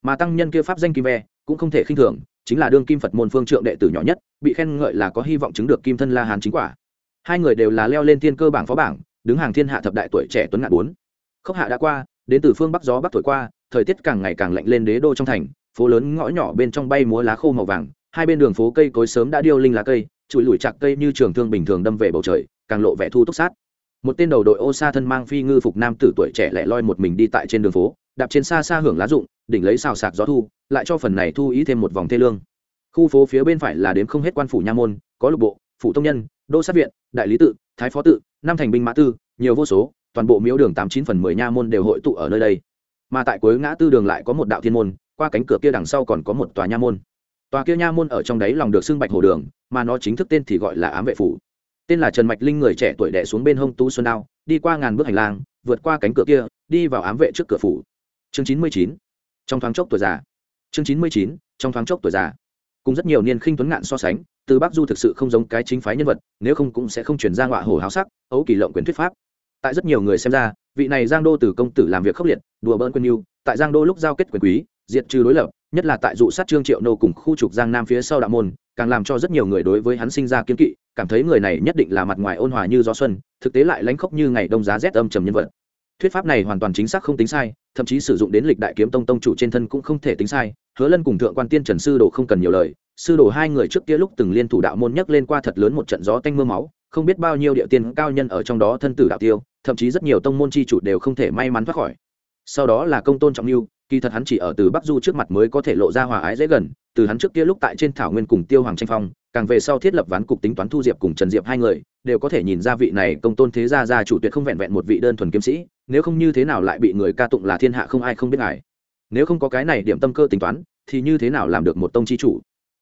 Mà tăng nhân kia pháp danh kim ve cũng không thể khinh thường, chính là đương kim phật môn phương trượng đệ tử nhỏ nhất, bị khen ngợi là có hy vọng chứng được kim thân la hán chính quả. Hai người đều là leo lên thiên cơ bảng phó bảng, đứng hàng thiên hạ thập đại tuổi trẻ tuấn ngạn bốn. Khốc hạ đã qua, đến từ phương bắc gió bắc thổi qua, thời tiết càng ngày càng lạnh lên đế đô trong thành, phố lớn ngõ nhỏ bên trong bay múa lá khô màu vàng, hai bên đường phố cây cối sớm đã điêu linh lá cây, trụi lủi chặt cây như trường thương bình thường đâm về bầu trời, càng lộ vẻ thu túc sát một tên đầu đội ô sa thân mang phi ngư phục nam tử tuổi trẻ lẻ loi một mình đi tại trên đường phố, đạp trên xa xa hưởng lá rụng, đỉnh lấy xào sạc gió thu, lại cho phần này thu ý thêm một vòng thê lương. Khu phố phía bên phải là đếm không hết quan phủ nha môn, có lục bộ, phủ tông nhân, đô sát viện, đại lý tự, thái phó tự, năm thành binh mã tư, nhiều vô số, toàn bộ miếu đường tám chín phần mười nha môn đều hội tụ ở nơi đây. Mà tại cuối ngã tư đường lại có một đạo thiên môn, qua cánh cửa kia đằng sau còn có một tòa nha môn. Tòa kia nha môn ở trong đấy lòng được xưng bạch hồ đường, mà nó chính thức tên thì gọi là ám vệ phủ tên là trần mạch linh người trẻ tuổi đẻ xuống bên hông tú xuân đao, đi qua ngàn bước hành lang, vượt qua cánh cửa kia, đi vào ám vệ trước cửa phủ. Chương chín mươi chín. Trong thoáng chốc tuổi già. Chương chín mươi chín, trong thoáng chốc tuổi già. Cùng rất nhiều niên khinh tuấn ngạn so sánh, từ bắc du thực sự không giống cái chính phái nhân vật, nếu không cũng sẽ không chuyển ra ngọa hổ háo sắc, ấu kỳ lộng quyền thuyết pháp. Tại rất nhiều người xem ra, vị này giang đô từ công tử làm việc khốc liệt, đùa bỡn quân yêu tại giang đô lúc giao kết quyền quý, diệt trừ đối lập, nhất là tại dụ sát trương triệu nô cùng khu trục giang nam phía sau đạo môn càng làm cho rất nhiều người đối với hắn sinh ra kiên kỵ, cảm thấy người này nhất định là mặt ngoài ôn hòa như gió xuân, thực tế lại lánh khốc như ngày đông giá rét âm trầm nhân vật. Thuyết pháp này hoàn toàn chính xác không tính sai, thậm chí sử dụng đến lịch đại kiếm tông tông chủ trên thân cũng không thể tính sai, hứa lân cùng thượng quan tiên trần sư đồ không cần nhiều lời, sư đồ hai người trước kia lúc từng liên thủ đạo môn nhắc lên qua thật lớn một trận gió tanh mưa máu, không biết bao nhiêu địa tiên cao nhân ở trong đó thân tử đạo tiêu, thậm chí rất nhiều tông môn chi chủ đều không thể may mắn thoát khỏi. Sau đó là công tôn trọng lưu, kỳ thật hắn chỉ ở từ bắc du trước mặt mới có thể lộ ra hòa ái dễ gần từ hắn trước kia lúc tại trên thảo nguyên cùng tiêu hoàng tranh phong, càng về sau thiết lập ván cục tính toán thu diệp cùng trần diệp hai người, đều có thể nhìn ra vị này công tôn thế gia gia chủ tuyệt không vẹn vẹn một vị đơn thuần kiếm sĩ, nếu không như thế nào lại bị người ca tụng là thiên hạ không ai không biết ngài. Nếu không có cái này điểm tâm cơ tính toán, thì như thế nào làm được một tông chi chủ?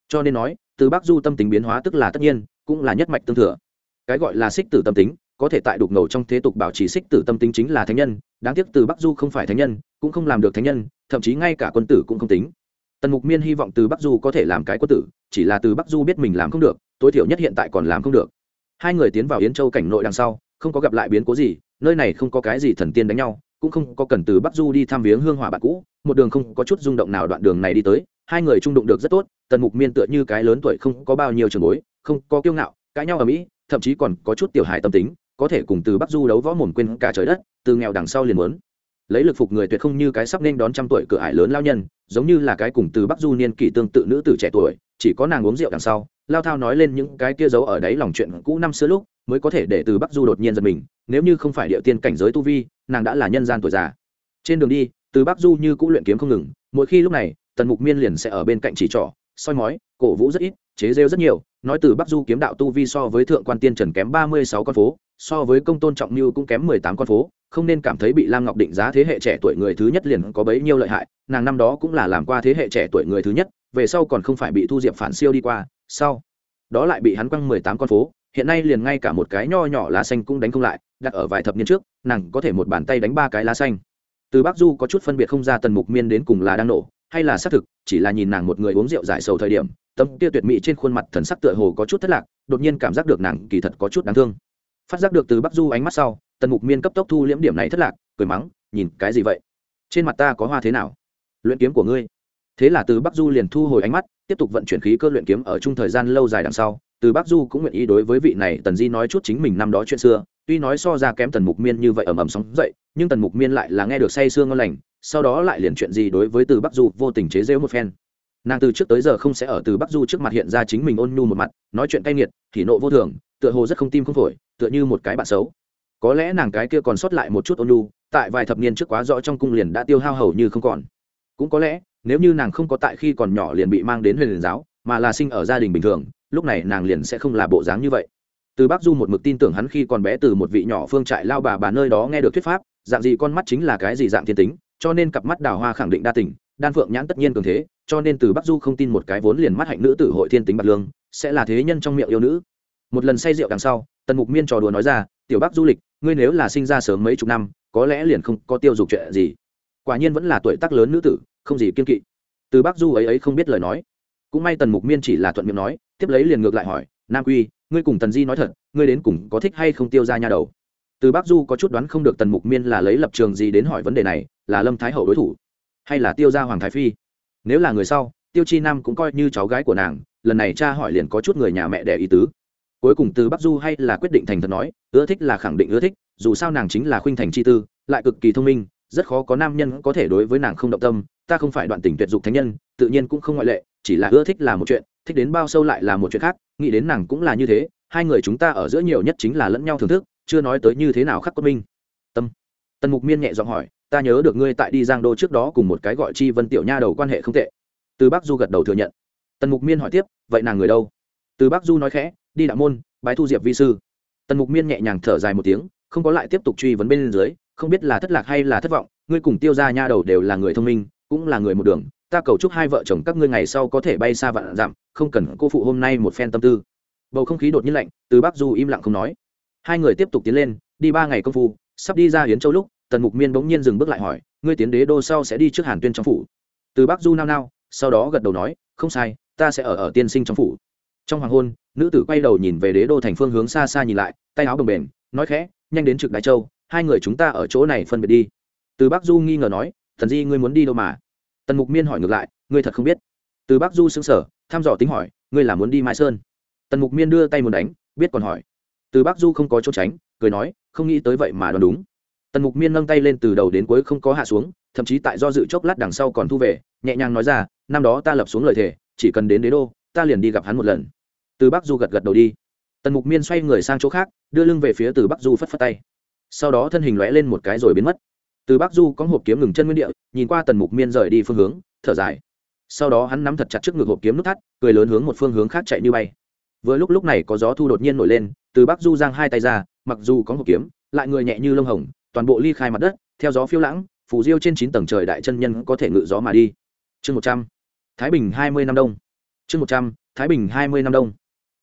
Cho nên nói, từ bắc du tâm tính biến hóa tức là tất nhiên, cũng là nhất mạch tương thừa. Cái gọi là xích tử tâm tính, có thể tại đục ngầu trong thế tục bảo trì xích tử tâm tính chính là thánh nhân, đáng tiếc từ bắc du không phải thánh nhân, cũng không làm được thánh nhân, thậm chí ngay cả quân tử cũng không tính tần mục miên hy vọng từ bắc du có thể làm cái quân tử, chỉ là từ bắc du biết mình làm không được, tối thiểu nhất hiện tại còn làm không được. Hai người tiến vào yến châu cảnh nội đằng sau, không có gặp lại biến cố gì, nơi này không có cái gì thần tiên đánh nhau, cũng không có cần từ bắc du đi thăm viếng hương hỏa bạn cũ, một đường không có chút rung động nào đoạn đường này đi tới, hai người trung đụng được rất tốt, tần mục miên tựa như cái lớn tuổi không có bao nhiêu trường bối, không có kiêu ngạo, cãi nhau ở mỹ, thậm chí còn có chút tiểu hài tâm tính, có thể cùng từ bắc du đấu võ mồm quên cả trời đất, từ nghèo đằng sau liền muốn lấy lực phục người tuyệt không như cái sắp nên đón trăm tuổi cửa ải lớn lao nhân, giống như là cái cùng từ bắc du niên kỷ tương tự nữ tử trẻ tuổi, chỉ có nàng uống rượu đằng sau, lao thao nói lên những cái kia giấu ở đấy lòng chuyện cũ năm xưa lúc, mới có thể để từ bắc du đột nhiên giật mình, nếu như không phải địa tiên cảnh giới tu vi, nàng đã là nhân gian tuổi già. Trên đường đi, từ bắc du như cũ luyện kiếm không ngừng, mỗi khi lúc này, tần mục miên liền sẽ ở bên cạnh chỉ trỏ, soi mói, cổ vũ rất ít, chế rêu rất nhiều, nói từ bắc du kiếm đạo tu vi so với thượng quan tiên trần kém ba mươi sáu con phố so với công tôn trọng như cũng kém mười tám con phố, không nên cảm thấy bị lam ngọc định giá thế hệ trẻ tuổi người thứ nhất liền có bấy nhiêu lợi hại, nàng năm đó cũng là làm qua thế hệ trẻ tuổi người thứ nhất, về sau còn không phải bị thu diệp phản siêu đi qua, sau đó lại bị hắn quăng mười tám con phố, hiện nay liền ngay cả một cái nho nhỏ lá xanh cũng đánh không lại, đặt ở vài thập niên trước, nàng có thể một bàn tay đánh ba cái lá xanh. Từ bắc du có chút phân biệt không ra tần mục miên đến cùng là đang nổ, hay là xác thực, chỉ là nhìn nàng một người uống rượu giải sầu thời điểm, tâm kia tuyệt mỹ trên khuôn mặt thần sắc tựa hồ có chút thất lạc, đột nhiên cảm giác được nàng kỳ thật có chút đáng thương phát giác được từ bắc du ánh mắt sau, tần mục miên cấp tốc thu liễm điểm này thất lạc, cười mắng, nhìn, cái gì vậy? Trên mặt ta có hoa thế nào? Luyện kiếm của ngươi. Thế là từ bắc du liền thu hồi ánh mắt, tiếp tục vận chuyển khí cơ luyện kiếm ở chung thời gian lâu dài đằng sau. Từ bắc du cũng nguyện ý đối với vị này tần di nói chút chính mình năm đó chuyện xưa, tuy nói so ra kém tần mục miên như vậy ầm ầm sóng dậy, nhưng tần mục miên lại là nghe được say sương ngon lành, sau đó lại liền chuyện gì đối với từ bắc du vô tình chế rêu một phen. Nàng từ trước tới giờ không sẽ ở từ bắc du trước mặt hiện ra chính mình ôn nhu một mặt, nói chuyện cay nghiệt thì nộ vô thường, tựa hồ rất không tim không phổi tựa như một cái bạn xấu. Có lẽ nàng cái kia còn sót lại một chút ôn lu tại vài thập niên trước quá rõ trong cung liền đã tiêu hao hầu như không còn. Cũng có lẽ, nếu như nàng không có tại khi còn nhỏ liền bị mang đến huyền liền giáo, mà là sinh ở gia đình bình thường, lúc này nàng liền sẽ không là bộ dáng như vậy. Từ bác du một mực tin tưởng hắn khi còn bé từ một vị nhỏ phương trại lao bà bà nơi đó nghe được thuyết pháp, dạng gì con mắt chính là cái gì dạng thiên tính, cho nên cặp mắt đào hoa khẳng định đa tình, đan phượng nhãn tất nhiên cường thế, cho nên từ bắc du không tin một cái vốn liền mắt hạnh nữ tử hội thiên tính bạc lương, sẽ là thế nhân trong miệng yêu nữ. Một lần say rượu đằng sau tần mục miên trò đùa nói ra, tiểu bắc du lịch, ngươi nếu là sinh ra sớm mấy chục năm, có lẽ liền không có tiêu dục chuyện gì. Quả nhiên vẫn là tuổi tác lớn nữ tử, không gì kiên kỵ. Từ bắc du ấy ấy không biết lời nói. Cũng may tần mục miên chỉ là thuận miệng nói, tiếp lấy liền ngược lại hỏi, nam quy, ngươi cùng tần di nói thật, ngươi đến cùng có thích hay không tiêu ra nha đầu? Từ bắc du có chút đoán không được tần mục miên là lấy lập trường gì đến hỏi vấn đề này, là lâm thái hậu đối thủ, hay là tiêu gia hoàng thái phi? Nếu là người sau, tiêu chi nam cũng coi như cháu gái của nàng, lần này cha hỏi liền có chút người nhà mẹ đẻ ý tứ cuối cùng từ bắc du hay là quyết định thành thật nói, ưa thích là khẳng định ưa thích, dù sao nàng chính là khuynh thành chi tư, lại cực kỳ thông minh, rất khó có nam nhân có thể đối với nàng không động tâm, ta không phải đoạn tình tuyệt dục thánh nhân, tự nhiên cũng không ngoại lệ, chỉ là ưa thích là một chuyện, thích đến bao sâu lại là một chuyện khác, nghĩ đến nàng cũng là như thế, hai người chúng ta ở giữa nhiều nhất chính là lẫn nhau thưởng thức, chưa nói tới như thế nào khắc cốt minh. Tâm. Tần mục miên nhẹ giọng hỏi, ta nhớ được ngươi tại đi giang đô trước đó cùng một cái gọi chi vân tiểu nha đầu quan hệ không tệ. Từ bắc du gật đầu thừa nhận. Tần mục miên hỏi tiếp, vậy nàng người đâu? Từ bắc du nói khẽ, đi đạo môn, bái thu diệp vi sư. Tần mục miên nhẹ nhàng thở dài một tiếng, không có lại tiếp tục truy vấn bên dưới, không biết là thất lạc hay là thất vọng, ngươi cùng tiêu ra nha đầu đều là người thông minh, cũng là người một đường, ta cầu chúc hai vợ chồng các ngươi ngày sau có thể bay xa vạn dặm, không cần cô phụ hôm nay một phen tâm tư. Bầu không khí đột nhiên lạnh, từ bắc du im lặng không nói. Hai người tiếp tục tiến lên, đi ba ngày công phu, sắp đi ra hiến châu lúc, tần mục miên bỗng nhiên dừng bước lại hỏi, ngươi tiến đế đô sau sẽ đi trước hàn tuyên trong phủ? Từ bắc du nao nao, sau đó gật đầu nói, không sai, ta sẽ ở ở tiên sinh trong phủ trong hoàng hôn, nữ tử quay đầu nhìn về đế đô thành phương hướng xa xa nhìn lại, tay áo bồng bềnh, nói khẽ, nhanh đến trực đại châu, hai người chúng ta ở chỗ này phân biệt đi. Từ bắc du nghi ngờ nói, thần di ngươi muốn đi đâu mà? Tần mục miên hỏi ngược lại, ngươi thật không biết? Từ bắc du xứng sở thăm dò tính hỏi, ngươi là muốn đi mai sơn? Tần mục miên đưa tay muốn đánh, biết còn hỏi. Từ bắc du không có chỗ tránh, cười nói, không nghĩ tới vậy mà đoán đúng. Tần mục miên nâng tay lên từ đầu đến cuối không có hạ xuống, thậm chí tại do dự chốc lát đằng sau còn thu về, nhẹ nhàng nói ra, năm đó ta lập xuống lời thề, chỉ cần đến đế đô ta liền đi gặp hắn một lần. Từ bắc du gật gật đầu đi. Tần mục miên xoay người sang chỗ khác, đưa lưng về phía từ bắc du phất phất tay. Sau đó thân hình lóe lên một cái rồi biến mất. Từ bắc du có hộp kiếm ngừng chân nguyên địa, nhìn qua tần mục miên rời đi phương hướng, thở dài. Sau đó hắn nắm thật chặt trước ngực hộp kiếm nút thắt, cười lớn hướng một phương hướng khác chạy như bay. Vừa lúc lúc này có gió thu đột nhiên nổi lên, từ bắc du giang hai tay ra, mặc dù có hộp kiếm, lại người nhẹ như lông hồng, toàn bộ ly khai mặt đất, theo gió phiêu lãng phủ diêu trên chín tầng trời đại chân nhân có thể ngự gió mà đi. Chương một trăm. Thái bình hai mươi năm đông chương một trăm, thái bình hai mươi năm đông.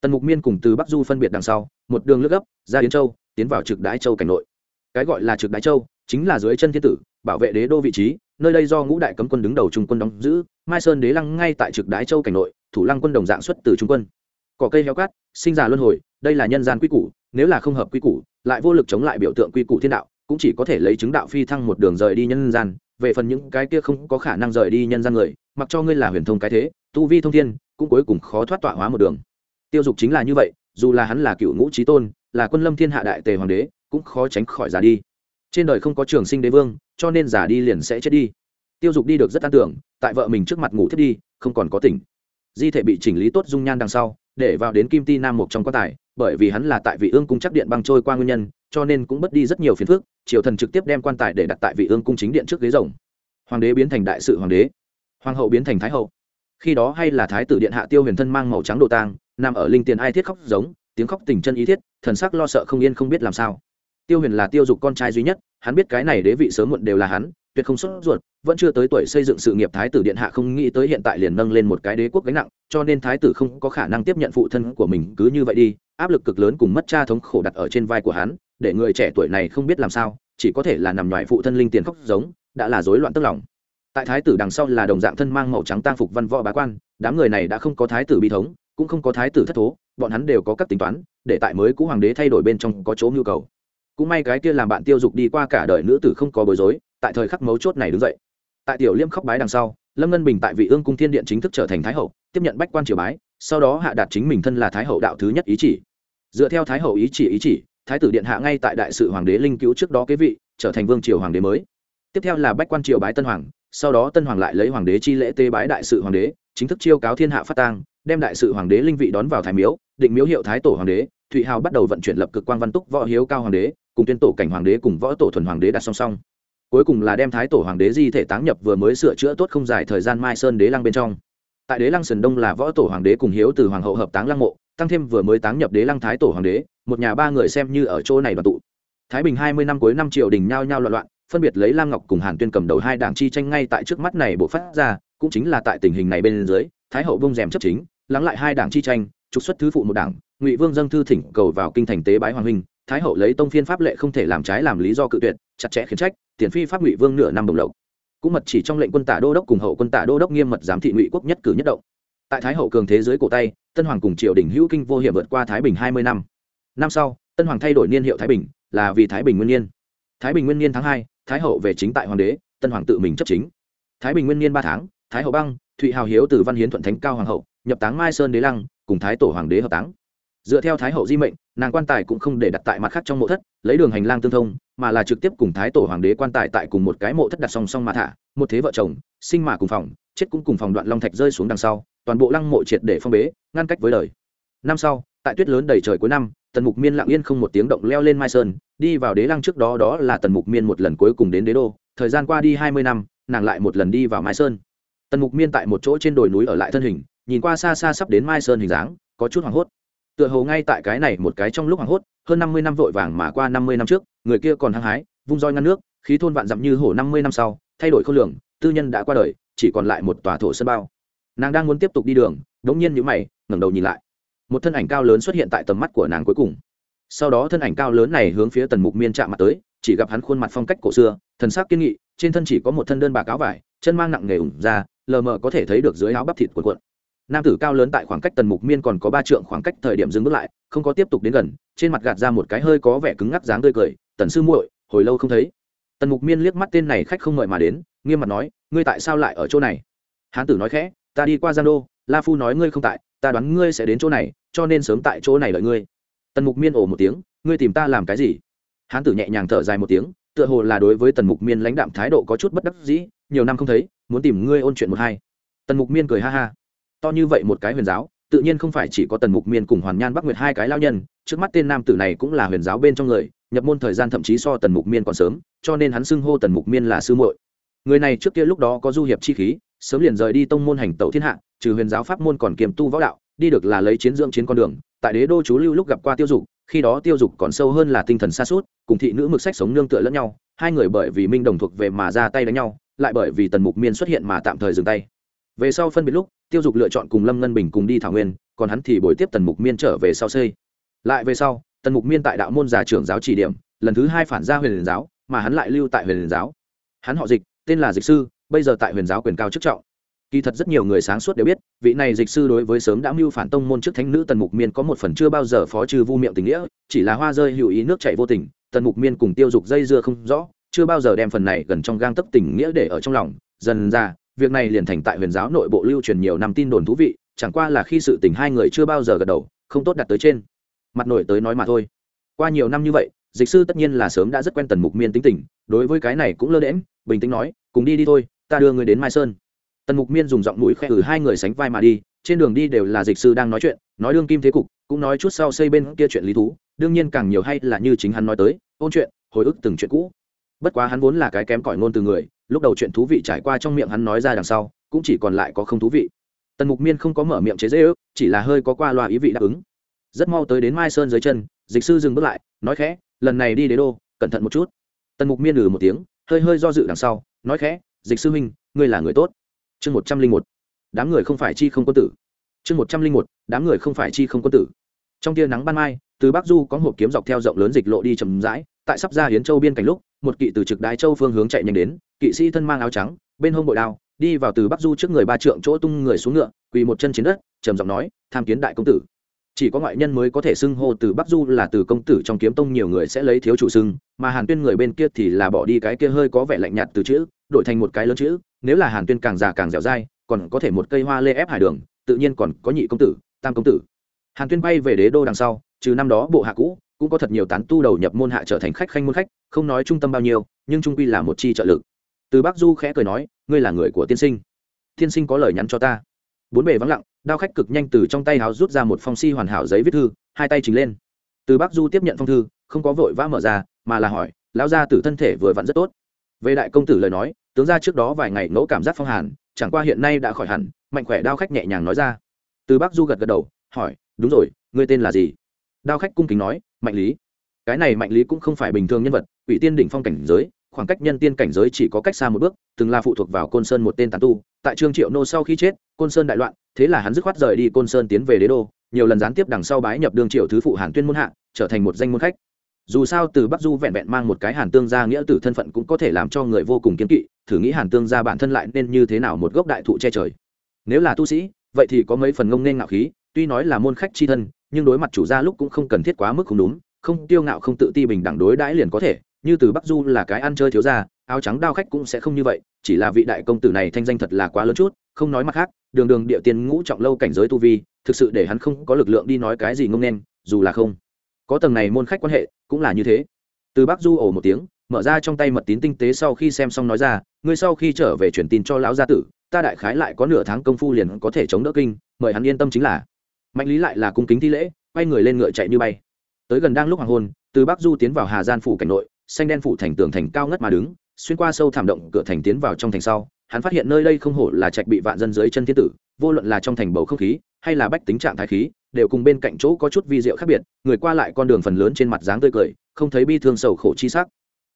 Tần mục miên cùng từ bắc du phân biệt đằng sau, một đường lướt gấp, ra yến châu, tiến vào trực đái châu cảnh nội. Cái gọi là trực đái châu chính là dưới chân thiên tử, bảo vệ đế đô vị trí, nơi đây do ngũ đại cấm quân đứng đầu trung quân đóng giữ, mai sơn đế lăng ngay tại trực đái châu cảnh nội, thủ lăng quân đồng dạng xuất từ trung quân. Cỏ cây heo cát, sinh già luân hồi, đây là nhân gian quy củ, nếu là không hợp quy củ, lại vô lực chống lại biểu tượng quy củ thiên đạo, cũng chỉ có thể lấy chứng đạo phi thăng một đường rời đi nhân gian, về phần những cái kia không có khả năng rời đi nhân gian người, mặc cho ngươi là huyền thông cái thế, tu vi thông thiên cũng cuối cùng khó thoát tọa hóa một đường. Tiêu dục chính là như vậy, dù là hắn là cựu ngũ trí tôn, là quân lâm thiên hạ đại tề hoàng đế, cũng khó tránh khỏi già đi. Trên đời không có trường sinh đế vương, cho nên già đi liền sẽ chết đi. Tiêu dục đi được rất an tưởng, tại vợ mình trước mặt ngủ thiết đi, không còn có tỉnh. Di thể bị chỉnh lý tốt dung nhan đằng sau, để vào đến kim ti nam một trong quan tài, bởi vì hắn là tại vị ương cung chắc điện băng trôi qua nguyên nhân, cho nên cũng mất đi rất nhiều phiền phức, triều thần trực tiếp đem quan tài để đặt tại vị ương cung chính điện trước ghế rồng. Hoàng đế biến thành đại sự hoàng đế. Hoàng hậu biến thành thái hậu khi đó hay là thái tử điện hạ tiêu huyền thân mang màu trắng đồ tang, nằm ở linh tiền ai thiết khóc giống, tiếng khóc tình chân ý thiết, thần sắc lo sợ không yên không biết làm sao. Tiêu huyền là tiêu dục con trai duy nhất, hắn biết cái này đế vị sớm muộn đều là hắn, tuyệt không sốt ruột, vẫn chưa tới tuổi xây dựng sự nghiệp thái tử điện hạ không nghĩ tới hiện tại liền nâng lên một cái đế quốc gánh nặng, cho nên thái tử không có khả năng tiếp nhận phụ thân của mình cứ như vậy đi, áp lực cực lớn cùng mất cha thống khổ đặt ở trên vai của hắn, để người trẻ tuổi này không biết làm sao, chỉ có thể là nằm ngoài phụ thân linh tiền khóc giống, đã là rối loạn tức lòng tại thái tử đằng sau là đồng dạng thân mang màu trắng tang phục văn võ bá quan, đám người này đã không có thái tử bi thống, cũng không có thái tử thất thố, bọn hắn đều có các tính toán, để tại mới cũ hoàng đế thay đổi bên trong có chỗ nhu cầu. Cũng may cái kia làm bạn tiêu dục đi qua cả đời nữ tử không có bối rối, tại thời khắc mấu chốt này đứng dậy. Tại tiểu liêm khóc bái đằng sau, lâm ngân bình tại vị ương cung thiên điện chính thức trở thành thái hậu, tiếp nhận bách quan triều bái, sau đó hạ đạt chính mình thân là thái hậu đạo thứ nhất ý chỉ. Dựa theo thái hậu ý chỉ ý chỉ, thái tử điện hạ ngay tại đại sự hoàng đế linh cứu trước đó kế vị, trở thành vương triều hoàng đế mới. Tiếp theo là bách quan triều bái tân hoàng sau đó tân hoàng lại lấy hoàng đế chi lễ tế bái đại sự hoàng đế, chính thức chiêu cáo thiên hạ phát tang, đem đại sự hoàng đế linh vị đón vào thái miếu, định miếu hiệu thái tổ hoàng đế, thụy hào bắt đầu vận chuyển lập cực quan văn túc võ hiếu cao hoàng đế, cùng tuyên tổ cảnh hoàng đế cùng võ tổ thuần hoàng đế đặt song song. Cuối cùng là đem thái tổ hoàng đế di thể táng nhập vừa mới sửa chữa tốt không dài thời gian mai sơn đế lăng bên trong. Tại đế lăng sườn đông là võ tổ hoàng đế cùng hiếu từ hoàng hậu hợp táng lăng mộ, tăng thêm vừa mới táng nhập đế lăng thái tổ hoàng đế, một nhà ba người xem như ở chỗ này đoàn tụ. Thái bình hai mươi năm cuối năm triều đình nhao nhao loạn loạn phân biệt lấy lam ngọc cùng hàn tuyên cầm đầu hai đảng chi tranh ngay tại trước mắt này bộ phát ra, cũng chính là tại tình hình này bên dưới, thái hậu bông rèm chấp chính, lắng lại hai đảng chi tranh, trục xuất thứ phụ một đảng, ngụy vương dâng thư thỉnh cầu vào kinh thành tế bái hoàng huynh, thái hậu lấy tông phiên pháp lệ không thể làm trái làm lý do cự tuyệt, chặt chẽ khiến trách, tiền phi pháp ngụy vương nửa năm đồng lộc. Cũng mật chỉ trong lệnh quân tả đô đốc cùng hậu quân tả đô đốc nghiêm mật giám thị ngụy quốc nhất cử nhất động. Tại thái hậu cường thế giới cổ tay, tân hoàng cùng triều đình hữu kinh vô hiểm vượt qua thái bình hai mươi năm. Năm sau, tân hoàng thay đổi niên hiệu thái bình, là vì thái bình nguyên niên. Thái bình nguyên niên tháng hai thái hậu về chính tại hoàng đế, tân hoàng tự mình chấp chính. Thái bình nguyên niên ba tháng, thái hậu băng, thụy hào hiếu từ văn hiến thuận thánh cao hoàng hậu, nhập táng mai sơn đế lăng, cùng thái tổ hoàng đế hợp táng. Dựa theo thái hậu di mệnh, nàng quan tài cũng không để đặt tại mặt khác trong mộ thất, lấy đường hành lang tương thông, mà là trực tiếp cùng thái tổ hoàng đế quan tài tại cùng một cái mộ thất đặt song song mà thả, một thế vợ chồng, sinh mà cùng phòng, chết cũng cùng phòng đoạn long thạch rơi xuống đằng sau, toàn bộ lăng mộ triệt để phong bế, ngăn cách với đời. Năm sau, tại tuyết lớn đầy trời cuối năm tần mục miên lặng yên không một tiếng động leo lên mai sơn, đi vào đế lăng trước đó đó là tần mục miên một lần cuối cùng đến đế đô. Thời gian qua đi hai mươi năm, nàng lại một lần đi vào mai sơn. Tần mục miên tại một chỗ trên đồi núi ở lại thân hình, nhìn qua xa xa sắp đến mai sơn hình dáng, có chút hoảng hốt. Tựa hồ ngay tại cái này một cái trong lúc hoảng hốt, hơn năm mươi năm vội vàng mà qua năm mươi năm trước, người kia còn hăng hái, vung roi ngăn nước, khí thôn vạn dặm như hổ năm mươi năm sau, thay đổi khối lượng tư nhân đã qua đời, chỉ còn lại một tòa thổ sân bao. Nàng đang muốn tiếp tục đi đường, đống nhiên nhíu mày, ngẩng đầu nhìn lại một thân ảnh cao lớn xuất hiện tại tầm mắt của nàng cuối cùng. Sau đó thân ảnh cao lớn này hướng phía tần mục miên chạm mặt tới, chỉ gặp hắn khuôn mặt phong cách cổ xưa, thần sắc kiên nghị, trên thân chỉ có một thân đơn bạc áo vải, chân mang nặng nghề ủng ra, lờ mờ có thể thấy được dưới áo bắp thịt cuộn cuộn. Nam tử cao lớn tại khoảng cách tần mục miên còn có ba trượng khoảng cách thời điểm dừng bước lại, không có tiếp tục đến gần, trên mặt gạt ra một cái hơi có vẻ cứng ngắc dáng tươi cười, tần sư muội, hồi lâu không thấy. Tần mục miên liếc mắt tên này khách không mời mà đến, nghiêm mặt nói, ngươi tại sao lại ở chỗ này? Hán tử nói khẽ, ta đi qua gian đô, la phu nói ngươi không tại, ta đoán ngươi sẽ đến chỗ này cho nên sớm tại chỗ này đợi ngươi. Tần mục miên ồ một tiếng, ngươi tìm ta làm cái gì? Hán tử nhẹ nhàng thở dài một tiếng, tựa hồ là đối với tần mục miên lãnh đạm thái độ có chút bất đắc dĩ, nhiều năm không thấy, muốn tìm ngươi ôn chuyện một hai. Tần mục miên cười ha ha. To như vậy một cái huyền giáo, tự nhiên không phải chỉ có tần mục miên cùng hoàn nhan bắc nguyệt hai cái lao nhân, trước mắt tên nam tử này cũng là huyền giáo bên trong người, nhập môn thời gian thậm chí so tần mục miên còn sớm, cho nên hắn xưng hô tần mục miên là sư muội. Người này trước kia lúc đó có du hiệp chi khí, sớm liền rời đi tông môn hành tẩu thiên hạ, trừ huyền giáo pháp môn còn kiềm tu võ đạo đi được là lấy chiến dưỡng chiến con đường, tại đế đô chú lưu lúc gặp qua tiêu dục, khi đó tiêu dục còn sâu hơn là tinh thần xa suốt cùng thị nữ mực sách sống nương tựa lẫn nhau, hai người bởi vì minh đồng thuộc về mà ra tay đánh nhau, lại bởi vì tần mục miên xuất hiện mà tạm thời dừng tay. Về sau phân biệt lúc, tiêu dục lựa chọn cùng lâm ngân bình cùng đi thảo nguyên, còn hắn thì bồi tiếp tần mục miên trở về sau xây. Lại về sau, tần mục miên tại đạo môn già trưởng giáo chỉ điểm, lần thứ hai phản ra huyền liền giáo, mà hắn lại lưu tại huyền liền giáo. Hắn họ dịch, tên là dịch sư, bây giờ tại huyền giáo quyền cao chức trọng kỳ thật rất nhiều người sáng suốt đều biết, vị này dịch sư đối với sớm đã mưu phản tông môn trước thánh nữ tần mục miên có một phần chưa bao giờ phó trừ vu miệng tình nghĩa, chỉ là hoa rơi hữu ý nước chảy vô tình, tần mục miên cùng tiêu dục dây dưa không rõ, chưa bao giờ đem phần này gần trong gang tấp tình nghĩa để ở trong lòng. Dần ra, việc này liền thành tại huyền giáo nội bộ lưu truyền nhiều năm tin đồn thú vị, chẳng qua là khi sự tình hai người chưa bao giờ gật đầu, không tốt đặt tới trên. Mặt nổi tới nói mà thôi. Qua nhiều năm như vậy, dịch sư tất nhiên là sớm đã rất quen tần mục miên tính tình, đối với cái này cũng lơ đễm bình tĩnh nói, cùng đi đi thôi, ta đưa người đến mai sơn tần mục miên dùng giọng mũi khẽ ử hai người sánh vai mà đi, trên đường đi đều là dịch sư đang nói chuyện, nói đương kim thế cục, cũng nói chút sau xây bên kia chuyện lý thú, đương nhiên càng nhiều hay là như chính hắn nói tới, ôn chuyện, hồi ức từng chuyện cũ. Bất quá hắn vốn là cái kém cỏi ngôn từ người, lúc đầu chuyện thú vị trải qua trong miệng hắn nói ra đằng sau, cũng chỉ còn lại có không thú vị. Tần mục miên không có mở miệng chế dễ ước chỉ là hơi có qua loa ý vị đáp ứng. Rất mau tới đến mai sơn dưới chân, dịch sư dừng bước lại, nói khẽ, lần này đi đế đô, cẩn thận một chút. Tần mục miên ừ một tiếng, hơi hơi do dự đằng sau, nói khẽ, dịch sư huynh, ngươi là người tốt chương một trăm linh một, đám người không phải chi không quân tử. Chương một trăm linh một, đám người không phải chi không quân tử. Trong tia nắng ban mai, từ bắc du có hộp kiếm dọc theo rộng lớn dịch lộ đi chầm rãi, tại sắp ra hiến châu biên cảnh lúc, một kỵ từ trực đái châu phương hướng chạy nhanh đến, kỵ sĩ thân mang áo trắng, bên hông bội đao, đi vào từ bắc du trước người ba trượng chỗ tung người xuống ngựa, quỳ một chân trên đất, trầm giọng nói, tham kiến đại công tử chỉ có ngoại nhân mới có thể xưng hô từ bắc du là từ công tử trong kiếm tông nhiều người sẽ lấy thiếu chủ xưng, mà hàn tuyên người bên kia thì là bỏ đi cái kia hơi có vẻ lạnh nhạt từ chữ, đổi thành một cái lớn chữ, nếu là hàn tuyên càng già càng dẻo dai, còn có thể một cây hoa lê ép hải đường, tự nhiên còn có nhị công tử, tam công tử. Hàn tuyên bay về đế đô đằng sau, trừ năm đó bộ hạ cũ, cũng có thật nhiều tán tu đầu nhập môn hạ trở thành khách khanh môn khách, không nói trung tâm bao nhiêu, nhưng trung quy là một chi trợ lực. Từ bắc du khẽ cười nói, ngươi là người của tiên sinh. Tiên sinh có lời nhắn cho ta bốn bề vắng lặng, đao khách cực nhanh từ trong tay háo rút ra một phong si hoàn hảo giấy viết thư, hai tay chính lên. Từ bắc du tiếp nhận phong thư, không có vội vã mở ra, mà là hỏi, lão gia tử thân thể vừa vặn rất tốt. Về đại công tử lời nói, tướng ra trước đó vài ngày ngẫu cảm giác phong hàn, chẳng qua hiện nay đã khỏi hẳn, mạnh khỏe đao khách nhẹ nhàng nói ra. Từ bắc du gật gật đầu, hỏi, đúng rồi, ngươi tên là gì? Đao khách cung kính nói, mạnh lý. Cái này mạnh lý cũng không phải bình thường nhân vật ủy tiên đỉnh phong cảnh giới khoảng cách nhân tiên cảnh giới chỉ có cách xa một bước, từng là phụ thuộc vào côn sơn một tên tàn tu. Tại trương triệu nô sau khi chết, côn sơn đại loạn, thế là hắn dứt khoát rời đi côn sơn tiến về đế đô, nhiều lần gián tiếp đằng sau bái nhập đương triệu thứ phụ hàn tuyên môn hạ, trở thành một danh môn khách. Dù sao từ bắc du vẹn vẹn mang một cái hàn tương gia nghĩa tử thân phận cũng có thể làm cho người vô cùng kiếm kỵ, thử nghĩ hàn tương gia bản thân lại nên như thế nào một gốc đại thụ che trời. Nếu là tu sĩ, vậy thì có mấy phần ngông nên ngạo khí, tuy nói là môn khách chi thân, nhưng đối mặt chủ gia lúc cũng không cần thiết quá mức không đúng, không tiêu ngạo không tự ti bình đẳng đối đãi liền có thể như từ bắc du là cái ăn chơi thiếu gia, áo trắng đao khách cũng sẽ không như vậy, chỉ là vị đại công tử này thanh danh thật là quá lớn chút, không nói mặt khác, đường đường địa tiên ngũ trọng lâu cảnh giới tu vi, thực sự để hắn không có lực lượng đi nói cái gì ngông nên, dù là không có tầng này môn khách quan hệ, cũng là như thế. Từ bắc du ồ một tiếng, mở ra trong tay mật tín tinh tế sau khi xem xong nói ra, ngươi sau khi trở về truyền tin cho lão gia tử, ta đại khái lại có nửa tháng công phu liền có thể chống đỡ kinh, mời hắn yên tâm chính là. Mạnh lý lại là cung kính thi lễ, quay người lên ngựa chạy như bay. Tới gần đang lúc hoàng hôn, từ bắc du tiến vào hà gian phủ cảnh nội xanh đen phủ thành tường thành cao ngất mà đứng, xuyên qua sâu thảm động cửa thành tiến vào trong thành sau, hắn phát hiện nơi đây không hổ là trạch bị vạn dân dưới chân thiên tử, vô luận là trong thành bầu không khí, hay là bách tính trạng thái khí, đều cùng bên cạnh chỗ có chút vi diệu khác biệt, người qua lại con đường phần lớn trên mặt dáng tươi cười, không thấy bi thương sầu khổ chi sắc.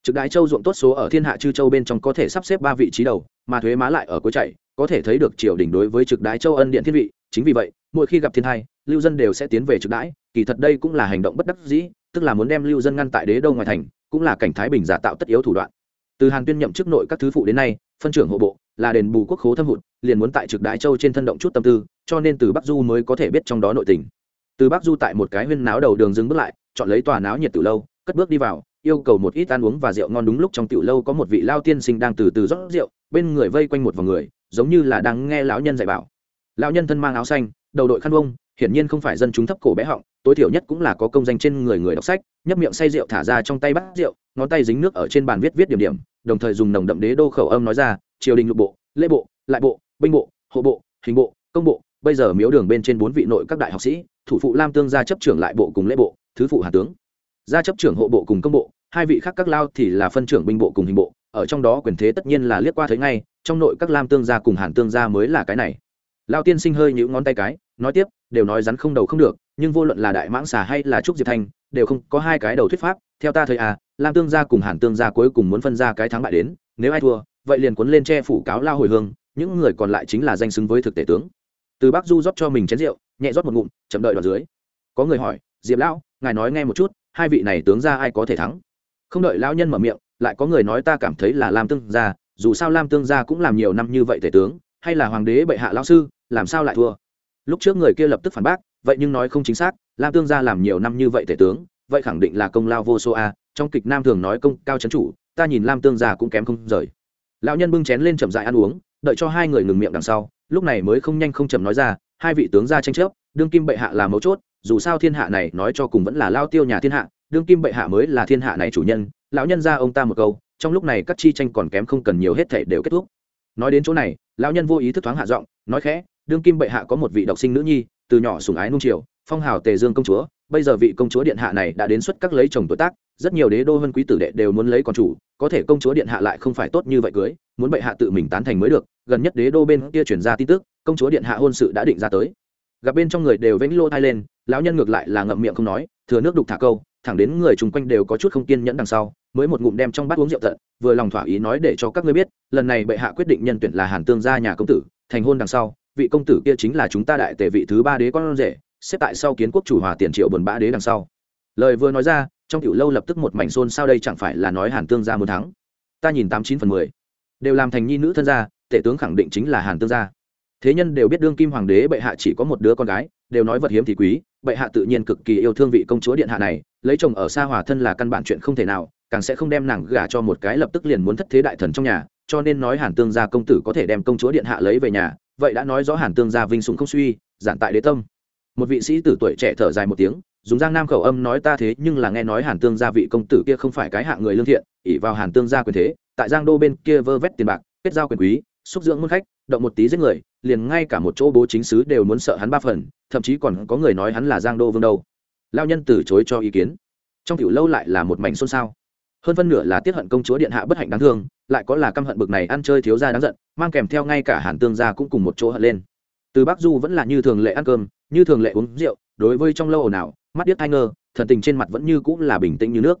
Trực đại châu ruộng tốt số ở thiên hạ chư châu bên trong có thể sắp xếp ba vị trí đầu, mà thuế má lại ở cuối chạy, có thể thấy được triều đình đối với trực đái châu ân điện thiên vị, chính vì vậy, mỗi khi gặp thiên hai, lưu dân đều sẽ tiến về trực đãi kỳ thật đây cũng là hành động bất đắc dĩ, tức là muốn đem lưu dân ngăn tại đế đô ngoài thành cũng là cảnh thái bình giả tạo tất yếu thủ đoạn. Từ hàn tuyên nhậm chức nội các thứ phụ đến nay, phân trưởng hộ bộ, là đền bù quốc khố thâm hụt, liền muốn tại trực đại châu trên thân động chút tâm tư, cho nên từ bắc du mới có thể biết trong đó nội tình. Từ bắc du tại một cái huyên náo đầu đường dừng bước lại, chọn lấy tòa náo nhiệt từ lâu, cất bước đi vào, yêu cầu một ít ăn uống và rượu ngon đúng lúc trong tiểu lâu có một vị lao tiên sinh đang từ từ rót rượu, bên người vây quanh một vòng người, giống như là đang nghe lão nhân dạy bảo. Lão nhân thân mang áo xanh, đầu đội khăn vông hiển nhiên không phải dân chúng thấp cổ bé họng tối thiểu nhất cũng là có công danh trên người người đọc sách, nhấp miệng say rượu thả ra trong tay bắt rượu, ngón tay dính nước ở trên bàn viết viết điểm điểm, đồng thời dùng nồng đậm đế đô khẩu âm nói ra, triều đình lục bộ, lễ bộ, lại bộ, binh bộ, hộ bộ, hình bộ, công bộ, bây giờ miếu đường bên trên bốn vị nội các đại học sĩ, thủ phụ lam tương gia chấp trưởng lại bộ cùng lễ bộ, thứ phụ hà tướng gia chấp trưởng hộ bộ cùng công bộ, hai vị khác các lao thì là phân trưởng binh bộ cùng hình bộ, ở trong đó quyền thế tất nhiên là liếc qua thấy ngay, trong nội các lam tương gia cùng hàn tương gia mới là cái này. Lao tiên sinh hơi nhũ ngón tay cái nói tiếp, đều nói rắn không đầu không được, nhưng vô luận là đại mãng xà hay là trúc diệp thanh đều không có hai cái đầu thuyết pháp. Theo ta thấy à lam tương gia cùng hàn tương gia cuối cùng muốn phân ra cái thắng bại đến, nếu ai thua, vậy liền cuốn lên che phủ cáo lao hồi hương, những người còn lại chính là danh xứng với thực tế tướng. Từ bác du rót cho mình chén rượu, nhẹ rót một ngụm, chậm đợi đoạn dưới. Có người hỏi, diệp lão, ngài nói nghe một chút, hai vị này tướng ra ai có thể thắng? Không đợi lão nhân mở miệng, lại có người nói ta cảm thấy là lam tương gia, dù sao lam tương gia cũng làm nhiều năm như vậy tể tướng, hay là hoàng đế bệ hạ lão sư, làm sao lại thua? Lúc trước người kia lập tức phản bác, vậy nhưng nói không chính xác, lam tương gia làm nhiều năm như vậy tể tướng, vậy khẳng định là công lao vô số a, trong kịch nam thường nói công cao chấn chủ, ta nhìn lam tương gia cũng kém không rời. Lão nhân bưng chén lên chậm dại ăn uống, đợi cho hai người ngừng miệng đằng sau, lúc này mới không nhanh không chậm nói ra, hai vị tướng gia tranh chấp, đương kim bệ hạ là mấu chốt, dù sao thiên hạ này nói cho cùng vẫn là lao tiêu nhà thiên hạ, đương kim bệ hạ mới là thiên hạ này chủ nhân, lão nhân ra ông ta một câu, trong lúc này các chi tranh còn kém không cần nhiều hết thể đều kết thúc. Nói đến chỗ này, lão nhân vô ý thức thoáng hạ giọng, nói khẽ đương kim bệ hạ có một vị độc sinh nữ nhi, từ nhỏ sùng ái nung triều phong hào tề dương công chúa, bây giờ vị công chúa điện hạ này đã đến xuất các lấy chồng tuổi tác, rất nhiều đế đô hơn quý tử đệ đều muốn lấy con chủ, có thể công chúa điện hạ lại không phải tốt như vậy cưới, muốn bệ hạ tự mình tán thành mới được, gần nhất đế đô bên kia chuyển ra tin tức, công chúa điện hạ hôn sự đã định ra tới. Gặp bên trong người đều vĩnh lô thai lên, lão nhân ngược lại là ngậm miệng không nói, thừa nước đục thả câu, thẳng đến người chung quanh đều có chút không kiên nhẫn đằng sau, mới một ngụm đem trong bát uống rượu tận, vừa lòng thỏa ý nói để cho các ngươi biết, lần này bệ hạ quyết định nhân tuyển là hàn tương gia nhà công tử, thành hôn đằng sau vị công tử kia chính là chúng ta đại tề vị thứ ba đế con rể, xếp tại sau kiến quốc chủ hòa tiền triệu buồn bã đế đằng sau. Lời vừa nói ra, trong tiểu lâu lập tức một mảnh xôn sao đây chẳng phải là nói hàn tương gia muốn thắng. Ta nhìn tám chín phần mười. Đều làm thành nhi nữ thân gia, tể tướng khẳng định chính là hàn tương gia. Thế nhân đều biết đương kim hoàng đế bệ hạ chỉ có một đứa con gái, đều nói vật hiếm thì quý, bệ hạ tự nhiên cực kỳ yêu thương vị công chúa điện hạ này, lấy chồng ở xa hòa thân là căn bản chuyện không thể nào, càng sẽ không đem nàng gả cho một cái lập tức liền muốn thất thế đại thần trong nhà, cho nên nói hàn tương gia công tử có thể đem công chúa điện hạ lấy về nhà vậy đã nói rõ hàn tương gia vinh sủng không suy, giản tại đế tâm. Một vị sĩ tử tuổi trẻ thở dài một tiếng, dùng giang nam khẩu âm nói ta thế nhưng là nghe nói hàn tương gia vị công tử kia không phải cái hạng người lương thiện ỉ vào hàn tương gia quyền thế, tại giang đô bên kia vơ vét tiền bạc, kết giao quyền quý, xúc dưỡng muôn khách, động một tí giết người, liền ngay cả một chỗ bố chính sứ đều muốn sợ hắn ba phần, thậm chí còn có người nói hắn là giang đô vương đâu. Lao nhân từ chối cho ý kiến. Trong tiểu lâu lại là một mảnh xôn xao hơn phân nửa là tiết hận công chúa điện hạ bất hạnh đáng thương, lại có là căm hận bực này ăn chơi thiếu gia đáng giận, mang kèm theo ngay cả hàn tương gia cũng cùng một chỗ hận lên. Từ bắc du vẫn là như thường lệ ăn cơm, như thường lệ uống rượu, đối với trong lâu ồn ào, mắt điếc ai ngơ, thần tình trên mặt vẫn như cũng là bình tĩnh như nước.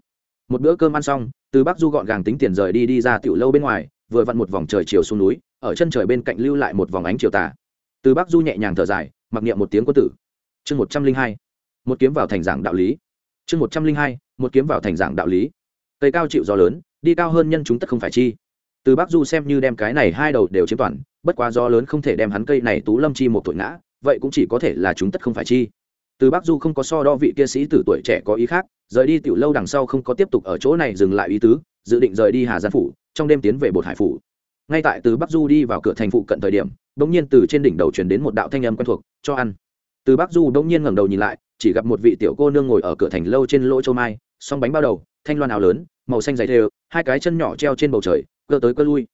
Một bữa cơm ăn xong, từ bắc du gọn gàng tính tiền rời đi đi ra tiểu lâu bên ngoài, vừa vặn một vòng trời chiều xuống núi, ở chân trời bên cạnh lưu lại một vòng ánh chiều tà. Từ bắc du nhẹ nhàng thở dài, mặc niệm một tiếng quân tử. Chương một trăm linh hai, một kiếm vào thành giảng đạo lý. Chương một trăm linh hai, một kiếm vào thành giảng đạo lý cây cao chịu gió lớn, đi cao hơn nhân chúng tất không phải chi. Từ bắc du xem như đem cái này hai đầu đều chiếm toàn, bất quá gió lớn không thể đem hắn cây này tú lâm chi một tội ngã, vậy cũng chỉ có thể là chúng tất không phải chi. Từ bắc du không có so đo vị kia sĩ tử tuổi trẻ có ý khác, rời đi tiểu lâu đằng sau không có tiếp tục ở chỗ này dừng lại ý tứ, dự định rời đi hà giang phủ, trong đêm tiến về bột hải phủ. Ngay tại từ bắc du đi vào cửa thành phụ cận thời điểm đ ỗ n g nhiên từ trên đỉnh đầu chuyển đến một đạo thanh âm quen thuộc, cho ăn. Từ bắc du đ ỗ n g nhiên ngẩng đầu nhìn lại, chỉ gặp một vị tiểu cô nương ngồi ở cửa thành lâu trên lỗ châu mai, song bánh bao đầu thanh loan áo lớn, màu xanh dày thêu, hai cái chân nhỏ treo trên bầu trời, cơ tới cơ lui.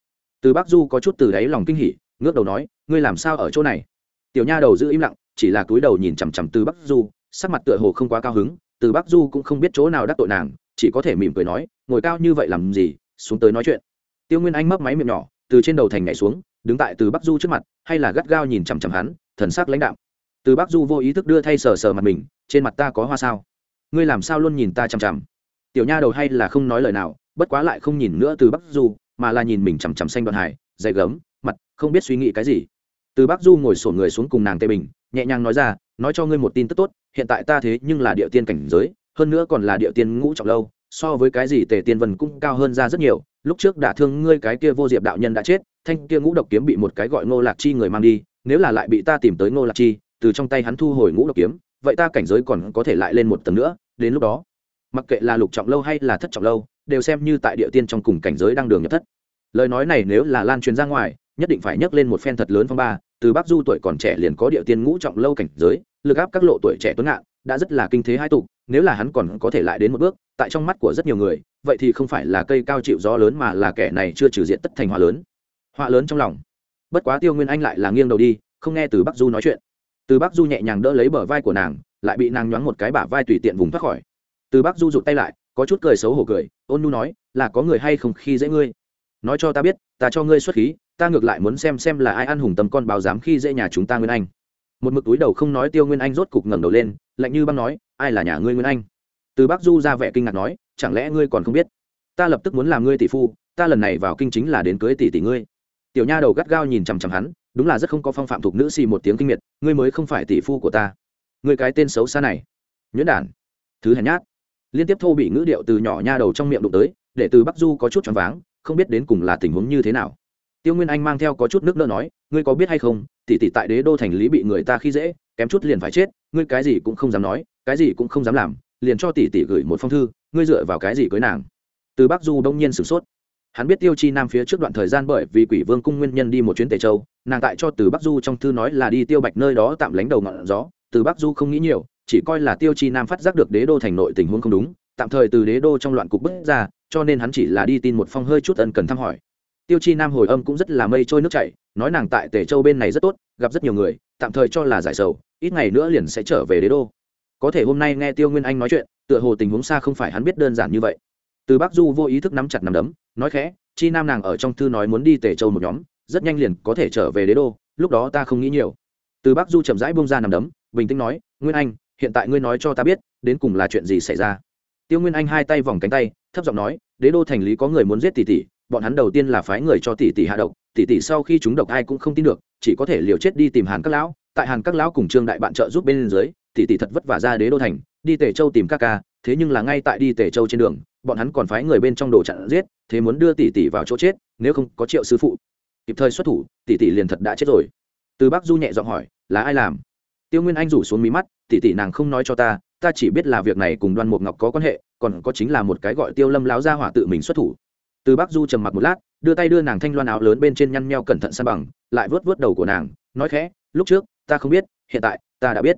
Từ bắc du có chút từ đáy lòng kinh hỉ, ngước đầu nói, ngươi làm sao ở chỗ này? Tiểu nha đầu giữ im lặng, chỉ là túi đầu nhìn chằm chằm từ bắc du, sắc mặt tựa hồ không quá cao hứng, từ bắc du cũng không biết chỗ nào đắc tội nàng, chỉ có thể mỉm cười nói, ngồi cao như vậy làm gì, xuống tới nói chuyện. Tiêu nguyên anh mấp máy miệng nhỏ, từ trên đầu thành nhảy xuống, đứng tại từ bắc du trước mặt, hay là gắt gao nhìn chằm chằm hắn, thần sắc lãnh đạo từ bắc du vô ý thức đưa thay sờ sờ mặt mình, trên mặt ta có hoa sao? Ngươi làm sao luôn nhìn ta chằm chằm? Tiểu nha đầu hay là không nói lời nào, bất quá lại không nhìn nữa từ bắc du, mà là nhìn mình chằm chằm xanh đoạn hải, dày gấm, mặt, không biết suy nghĩ cái gì. Từ bắc du ngồi sổ người xuống cùng nàng tê bình, nhẹ nhàng nói ra, nói cho ngươi một tin tức tốt, hiện tại ta thế nhưng là địa tiên cảnh giới, hơn nữa còn là địa tiên ngũ trọng lâu, so với cái gì tề tiên vân cũng cao hơn ra rất nhiều, lúc trước đả thương ngươi cái kia vô diệp đạo nhân đã chết, thanh kia ngũ độc kiếm bị một cái gọi ngô lạc chi người mang đi, nếu là lại bị ta tìm tới ngô lạc chi, từ trong tay hắn thu hồi ngũ độc kiếm, vậy ta cảnh giới còn có thể lại lên một tầng nữa, đến lúc đó mặc kệ là lục trọng lâu hay là thất trọng lâu, đều xem như tại địa tiên trong cùng cảnh giới đang đường nhập thất. Lời nói này nếu là lan truyền ra ngoài, nhất định phải nhắc lên một phen thật lớn phong ba, từ bắc du tuổi còn trẻ liền có địa tiên ngũ trọng lâu cảnh giới, lực áp các lộ tuổi trẻ tuấn ngạn, đã rất là kinh thế hai tục, nếu là hắn còn có thể lại đến một bước, tại trong mắt của rất nhiều người, vậy thì không phải là cây cao chịu gió lớn mà là kẻ này chưa trừ diện tất thành họa lớn. Họa lớn trong lòng. Bất quá tiêu nguyên anh lại là nghiêng đầu đi, không nghe từ bắc du nói chuyện. Từ bắc du nhẹ nhàng đỡ lấy bờ vai của nàng, lại bị nàng nhoáng một cái bả vai tùy tiện vùng thoát khỏi từ bắc du rụt tay lại, có chút cười xấu hổ cười, ôn nu nói, là có người hay không khi dễ ngươi? Nói cho ta biết, ta cho ngươi xuất khí, ta ngược lại muốn xem xem là ai ăn hùng tầm con báo dám khi dễ nhà chúng ta nguyên anh. Một mực túi đầu không nói tiêu nguyên anh rốt cục ngẩng đầu lên, lạnh như băng nói, ai là nhà ngươi nguyên anh? Từ bắc du ra vẻ kinh ngạc nói, chẳng lẽ ngươi còn không biết? Ta lập tức muốn làm ngươi tỷ phu, ta lần này vào kinh chính là đến cưới tỷ tỷ ngươi. Tiểu nha đầu gắt gao nhìn chằm chằm hắn, đúng là rất không có phong phạm thuộc nữ xì một tiếng kinh miệt, ngươi mới không phải tỷ phu của ta. Ngươi cái tên xấu xa này. Nhuyễn đản. Thứ hèn nhát liên tiếp thô bị ngữ điệu từ nhỏ nha đầu trong miệng đụng tới, để từ bắc du có chút choáng váng, không biết đến cùng là tình huống như thế nào. Tiêu nguyên anh mang theo có chút nước nỡ nói, ngươi có biết hay không, tỷ tỷ tại đế đô thành lý bị người ta khi dễ, kém chút liền phải chết, ngươi cái gì cũng không dám nói, cái gì cũng không dám làm, liền cho tỷ tỷ gửi một phong thư, ngươi dựa vào cái gì cưới nàng? Từ bắc du đông nhiên sửng sốt. Hắn biết tiêu chi nam phía trước đoạn thời gian bởi vì quỷ vương cung nguyên nhân đi một chuyến tề châu, nàng tại cho từ bắc du trong thư nói là đi tiêu bạch nơi đó tạm lánh đầu ngọn gió, từ bắc du không nghĩ nhiều chỉ coi là tiêu chi nam phát giác được đế đô thành nội tình huống không đúng, tạm thời từ đế đô trong loạn cục bước ra, cho nên hắn chỉ là đi tin một phong hơi chút ân cần thăm hỏi. Tiêu chi nam hồi âm cũng rất là mây trôi nước chảy, nói nàng tại tề châu bên này rất tốt, gặp rất nhiều người, tạm thời cho là giải sầu, ít ngày nữa liền sẽ trở về đế đô. Có thể hôm nay nghe tiêu nguyên anh nói chuyện, tựa hồ tình huống xa không phải hắn biết đơn giản như vậy. Từ bắc du vô ý thức nắm chặt nắm đấm, nói khẽ, chi nam nàng ở trong thư nói muốn đi tề châu một nhóm, rất nhanh liền có thể trở về đế đô, lúc đó ta không nghĩ nhiều. Từ bắc du chậm rãi bông ra nằm đấm, bình tĩnh nói, nguyên anh hiện tại ngươi nói cho ta biết, đến cùng là chuyện gì xảy ra? Tiêu nguyên anh hai tay vòng cánh tay, thấp giọng nói, đế đô thành lý có người muốn giết tỷ tỷ, bọn hắn đầu tiên là phái người cho tỷ tỷ hạ độc, tỷ tỷ sau khi chúng độc ai cũng không tin được, chỉ có thể liều chết đi tìm hàn các lão. Tại hàn các lão cùng trương đại bạn trợ giúp bên dưới, tỷ tỷ thật vất vả ra đế đô thành, đi tề châu tìm các ca, thế nhưng là ngay tại đi tề châu trên đường, bọn hắn còn phái người bên trong đồ chặn giết, thế muốn đưa tỷ tỷ vào chỗ chết, nếu không có triệu sư phụ. Kịp thời xuất thủ, tỷ tỷ liền thật đã chết rồi. Từ bắc du nhẹ giọng hỏi, là ai làm? Tiêu nguyên anh rủ xuống mí mắt, tỷ tỷ nàng không nói cho ta ta chỉ biết là việc này cùng đoan mục ngọc có quan hệ, còn có chính là một cái gọi tiêu lâm láo ra hỏa tự mình xuất thủ. Từ bắc du trầm mặc một lát, đưa tay đưa nàng thanh loan áo lớn bên trên nhăn nheo cẩn thận san bằng, lại vớt vớt đầu của nàng, nói khẽ, lúc trước, ta không biết, hiện tại, ta đã biết.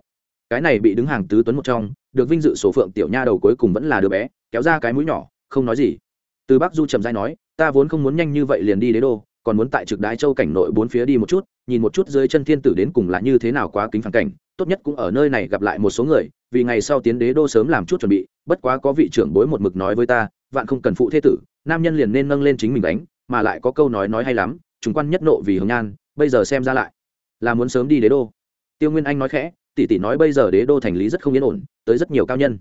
Cái này bị đứng hàng tứ tuấn một trong, được vinh dự số phượng tiểu nha đầu cuối cùng vẫn là đứa bé, kéo ra cái mũi nhỏ, không nói gì. Từ bắc du trầm dai nói, ta vốn không muốn nhanh như vậy liền đi đế đô còn muốn tại trực đái châu cảnh nội bốn phía đi một chút, nhìn một chút dưới chân thiên tử đến cùng là như thế nào quá kính phản cảnh, tốt nhất cũng ở nơi này gặp lại một số người, vì ngày sau tiến đế đô sớm làm chút chuẩn bị, bất quá có vị trưởng bối một mực nói với ta, vạn không cần phụ thế tử, nam nhân liền nên nâng lên chính mình đánh, mà lại có câu nói nói hay lắm chúng quan nhất nộ vì hồng nhan, bây giờ xem ra lại là muốn sớm đi đế đô. Tiêu nguyên anh nói khẽ, tỷ tỷ nói bây giờ đế đô thành lý rất không yên ổn, tới rất nhiều cao nhân.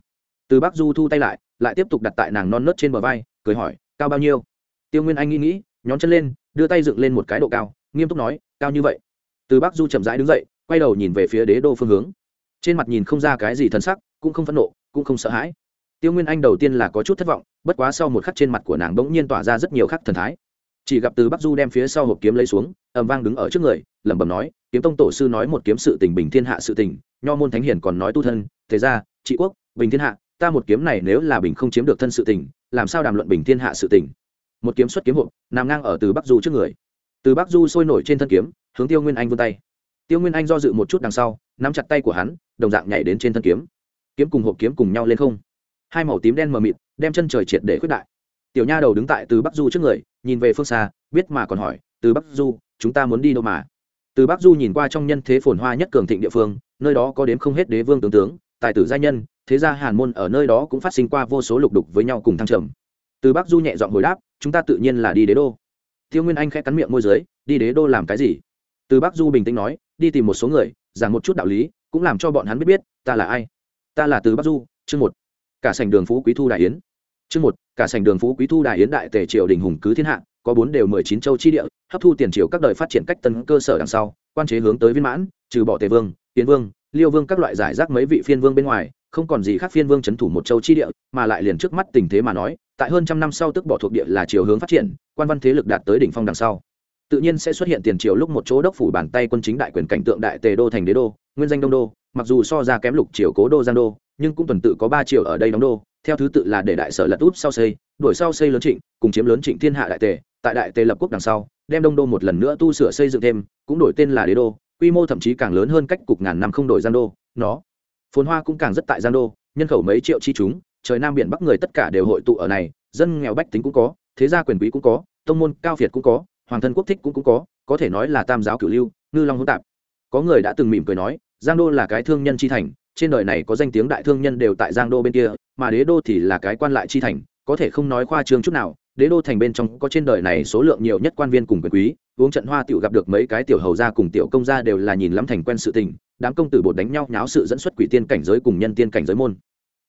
Từ bắc du thu tay lại lại tiếp tục đặt tại nàng non nớt trên bờ vai, cười hỏi, cao bao nhiêu? Tiêu nguyên anh nghĩ nghĩ, nhón chân lên đưa tay dựng lên một cái độ cao, nghiêm túc nói, cao như vậy? Từ bắc du chậm rãi đứng dậy, quay đầu nhìn về phía đế đô phương hướng. Trên mặt nhìn không ra cái gì thân sắc, cũng không phẫn nộ, cũng không sợ hãi. Tiêu nguyên anh đầu tiên là có chút thất vọng, bất quá sau một khắc trên mặt của nàng bỗng nhiên tỏa ra rất nhiều khắc thần thái. Chỉ gặp từ bắc du đem phía sau hộp kiếm lấy xuống, ầm vang đứng ở trước người, lẩm bẩm nói, kiếm tông tổ sư nói một kiếm sự tình bình thiên hạ sự tình, nho môn thánh hiển còn nói tu thân, thế ra, trị quốc, bình thiên hạ, ta một kiếm này nếu là bình không chiếm được thân sự tình, làm sao đàm luận bình thiên hạ sự tình? Một kiếm xuất kiếm hộp, nằm ngang ở từ bắc du trước người. Từ bắc du sôi nổi trên thân kiếm, hướng tiêu nguyên anh vươn tay. Tiêu nguyên anh do dự một chút đằng sau, nắm chặt tay của hắn, đồng dạng nhảy đến trên thân kiếm. Kiếm cùng hộp kiếm cùng nhau lên không. Hai màu tím đen mờ mịt, đem chân trời triệt để khuyết đại. Tiểu nha đầu đứng tại từ bắc du trước người, nhìn về phương xa, biết mà còn hỏi, từ bắc du, chúng ta muốn đi đâu mà? Từ bắc du nhìn qua trong nhân thế phồn hoa nhất cường thịnh địa phương, nơi đó có đến không hết đế vương tướng tướng, tài tử gia nhân, thế gia hàn môn ở nơi đó cũng phát sinh qua vô số lục đục với nhau cùng thăng trầm. Từ bắc du nhẹ giọng hồi đáp chúng ta tự nhiên là đi đế đô. Tiêu nguyên anh khẽ cắn miệng môi giới đi đế đô làm cái gì? Từ bắc du bình tĩnh nói, đi tìm một số người, giảng một chút đạo lý, cũng làm cho bọn hắn biết biết, ta là ai? Ta là từ bắc du, chương một. Cả sành đường phú quý thu đại yến. Chương một, cả sành đường phú quý thu đại yến đại tề triều đình hùng cứ thiên hạ, có bốn đều mười chín châu chi địa, hấp thu tiền triều các đời phát triển cách tân cơ sở đằng sau, quan chế hướng tới viên mãn, trừ bỏ tề vương tiến vương, liêu vương các loại giải rác mấy vị phiên vương bên ngoài không còn gì khác phiên vương c h ấ n thủ một châu chi địa, mà lại liền trước mắt tình thế mà nói, tại hơn trăm năm sau tức bỏ thuộc địa là chiều hướng phát triển, quan văn thế lực đạt tới đỉnh phong đằng sau. Tự nhiên sẽ xuất hiện tiền triều lúc một chỗ đốc phủ bàn tay quân chính đại quyền cảnh tượng đại tề đô thành đế đô, nguyên danh đông đô, mặc dù so ra kém lục triều cố đô giang đô, nhưng cũng tuần tự có ba triều ở đây đóng đô, theo thứ tự là để đại sở lật úp sau xây đổi sau xây lớn trịnh, cùng chiếm lớn trịnh thiên hạ đại tề, tại đại tề lập quốc đằng sau, đem đông đô một lần nữa tu sửa xây dựng thêm, cũng đổi tên là đế đô, quy mô thậm chí càng lớn hơn cách cục ngàn năm không đổi giang đô, nó phồn hoa cũng càng rất tại giang đô, nhân khẩu mấy triệu chi chúng, trời nam biển bắc người tất cả đều hội tụ ở này, dân nghèo bách tính cũng có, thế gia quyền quý cũng có, tông môn cao việt cũng có, hoàng thân quốc thích cũng cũng có có thể nói là tam giáo cửu lưu, ngư long hỗn tạp. Có người đã từng mỉm cười nói, giang đô là cái thương nhân chi thành, trên đời này có danh tiếng đại thương nhân đều tại giang đô bên kia, mà đế đô thì là cái quan lại chi thành, có thể không nói khoa trương chút nào, đế đô thành bên trong có trên đời này số lượng nhiều nhất quan viên cùng quyền quý uống trận hoa tiểu gặp được mấy cái tiểu hầu gia cùng tiểu công gia đều là nhìn lắm thành quen sự tình, đám công tử bột đánh nhau nháo sự dẫn xuất quỷ tiên cảnh giới cùng nhân tiên cảnh giới môn.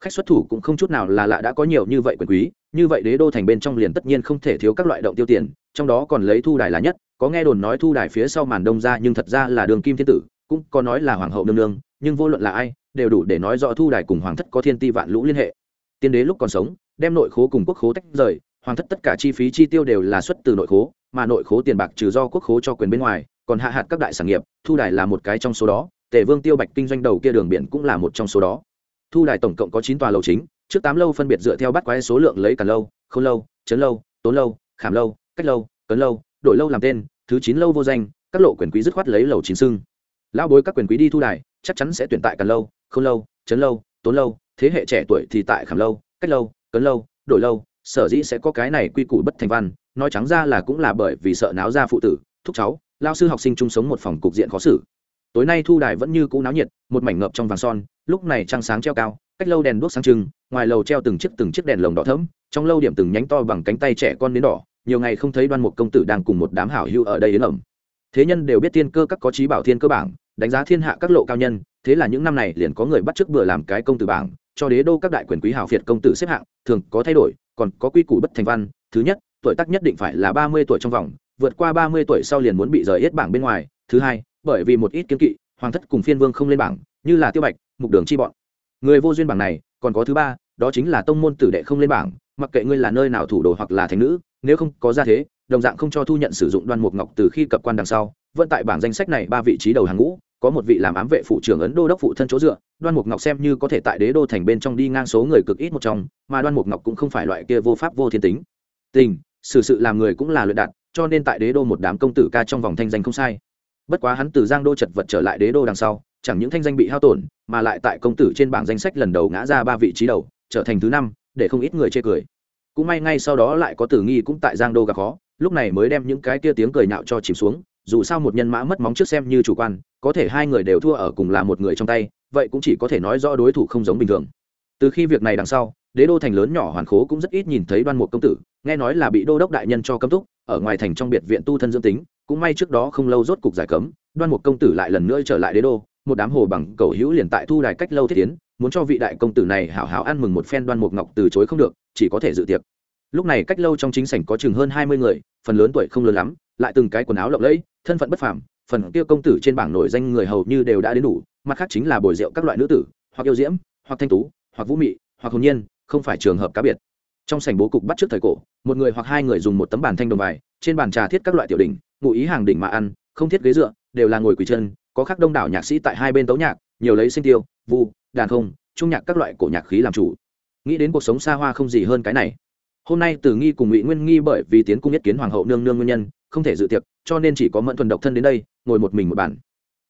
Khách xuất thủ cũng không chút nào là lạ đã có nhiều như vậy quyền quý, như vậy đế đô thành bên trong liền tất nhiên không thể thiếu các loại động tiêu tiền, trong đó còn lấy thu đài là nhất, có nghe đồn nói thu đài phía sau màn đông ra nhưng thật ra là đường kim thiên tử, cũng có nói là hoàng hậu nương nương, nhưng vô luận là ai, đều đủ để nói rõ thu đài cùng hoàng thất có thiên ti vạn lũ liên hệ. Tiên đế lúc còn sống, đem nội khố cùng quốc khố tách rời, hoàng thất tất cả chi phí chi tiêu đều là xuất từ nội khố mà nội khố tiền bạc trừ do quốc khố cho quyền bên ngoài, còn hạ hạt các đại sản nghiệp, thu đài là một cái trong số đó, tề vương tiêu bạch kinh doanh đầu kia đường biển cũng là một trong số đó. Thu đài tổng cộng có chín tòa lầu chính, trước tám lâu phân biệt dựa theo bắt quái số lượng lấy cả lâu k h ô n lâu trấn lâu tốn lâu khảm lâu cách lâu cấn lâu đổi lâu làm tên, thứ chín lâu vô danh, các lộ quyền quý dứt khoát lấy lầu chín xưng. Lão bối các quyền quý đi thu đài, chắc chắn sẽ tuyển tại cả lâu k h ô n lâu trấn lâu tốn lâu thế hệ trẻ tuổi thì tại khảm lâu cách lâu cấn lâu đổi lâu sở dĩ sẽ có cái này quy củ bất thành văn nói trắng ra là cũng là bởi vì sợ náo ra phụ tử, thúc cháu, lao sư học sinh chung sống một phòng cục diện khó xử. Tối nay thu đài vẫn như cũ náo nhiệt, một mảnh ngập trong vàng son, lúc này trăng sáng treo cao, cách lâu đèn đuốc sáng trưng, ngoài lầu treo từng chiếc từng chiếc đèn lồng đỏ thẫm, trong lâu điểm từng nhánh to bằng cánh tay trẻ con đến đỏ, nhiều ngày không thấy đoan một công tử đang cùng một đám hảo hữu ở đây đến ẩm. Thế nhân đều biết thiên cơ các có trí bảo thiên cơ bảng, đánh giá thiên hạ các lộ cao nhân, thế là những năm này liền có người bắt chước bừa làm cái công tử bảng, cho đế đô các đại quyền quý hào phiệt công tử xếp hạng, thường có thay đổi, còn có quy củ bất thành văn, thứ nhất tuổi tác nhất định phải là ba mươi tuổi trong vòng, vượt qua ba mươi tuổi sau liền muốn bị rời hết bảng bên ngoài. Thứ hai, bởi vì một ít kiến kỵ, hoàng thất cùng phiên vương không lên bảng, như là tiêu bạch, mục đường chi bọn. Người vô duyên bảng này, còn có thứ ba, đó chính là tông môn tử đệ không lên bảng, mặc kệ ngươi là nơi nào thủ đồ hoặc là thành nữ, nếu không có ra thế, đồng dạng không cho thu nhận sử dụng đoan mục ngọc từ khi cập quan đằng sau, vẫn tại bảng danh sách này ba vị trí đầu hàng ngũ, có một vị làm ám vệ phụ trưởng ấn đô đốc phụ thân chỗ dựa, đoan mục ngọc xem như có thể tại đế đô thành bên trong đi ngang số người cực ít một trong, mà đoan mục ngọc cũng không phải loại kia vô pháp vô thiên tính. Tình xử sự, sự làm người cũng là luyện đạt cho nên tại đế đô một đám công tử ca trong vòng thanh danh không sai. Bất quá hắn từ giang đô chật vật trở lại đế đô đằng sau chẳng những thanh danh bị hao tổn mà lại tại công tử trên bảng danh sách lần đầu ngã ra ba vị trí đầu trở thành thứ năm để không ít người chê cười. Cũng may ngay sau đó lại có tử nghi cũng tại giang đô gặp khó lúc này mới đem những cái kia tiếng cười nhạo cho chìm xuống dù sao một nhân mã mất móng trước xem như chủ quan có thể hai người đều thua ở cùng là một người trong tay vậy cũng chỉ có thể nói rõ đối thủ không giống bình thường. Từ khi việc này đằng sau đế đô thành lớn nhỏ hoàn khố cũng rất ít nhìn thấy đoan mục công tử, nghe nói là bị đô đốc đại nhân cho cấm túc, ở ngoài thành trong biệt viện tu thân dưỡng tính, cũng may trước đó không lâu rốt cục giải cấm, đoan mục công tử lại lần nữa trở lại đế đô, một đám hồ bằng cầu hữu liền tại thu đài cách lâu thiết tiến, muốn cho vị đại công tử này hảo hảo ăn mừng một phen đoan mục ngọc từ chối không được, chỉ có thể dự tiệc. Lúc này cách lâu trong chính sảnh có chừng hơn hai mươi người, phần lớn tuổi không lớn lắm, lại từng cái quần áo lộng lẫy, thân phận bất phàm, phần kia công tử trên bảng nổi danh người hầu như đều đã đến đủ, mặt khác chính là bồi rượu các loại nữ tử, hoặc yêu diễm, hoặc thanh tú, hoặc vũ mị, hoặc hồn nhiên không phải trường hợp cá biệt. Trong sảnh bố cục bắt trước thời cổ, một người hoặc hai người dùng một tấm bàn thanh đồng bài, trên bàn trà thiết các loại tiểu đỉnh, ngụ ý hàng đỉnh mà ăn, không thiết ghế dựa, đều là ngồi quỳ chân, có khắc đông đảo nhạc sĩ tại hai bên tấu nhạc, nhiều lấy sinh tiêu, vu, đàn không, trung nhạc các loại cổ nhạc khí làm chủ. Nghĩ đến cuộc sống xa hoa không gì hơn cái này. Hôm nay từ nghi cùng ngụy nguyên nghi bởi vì tiến cung nhất kiến hoàng hậu nương nương nguyên nhân, không thể dự tiệc, cho nên chỉ có mẫn thuần độc thân đến đây, ngồi một mình một bàn.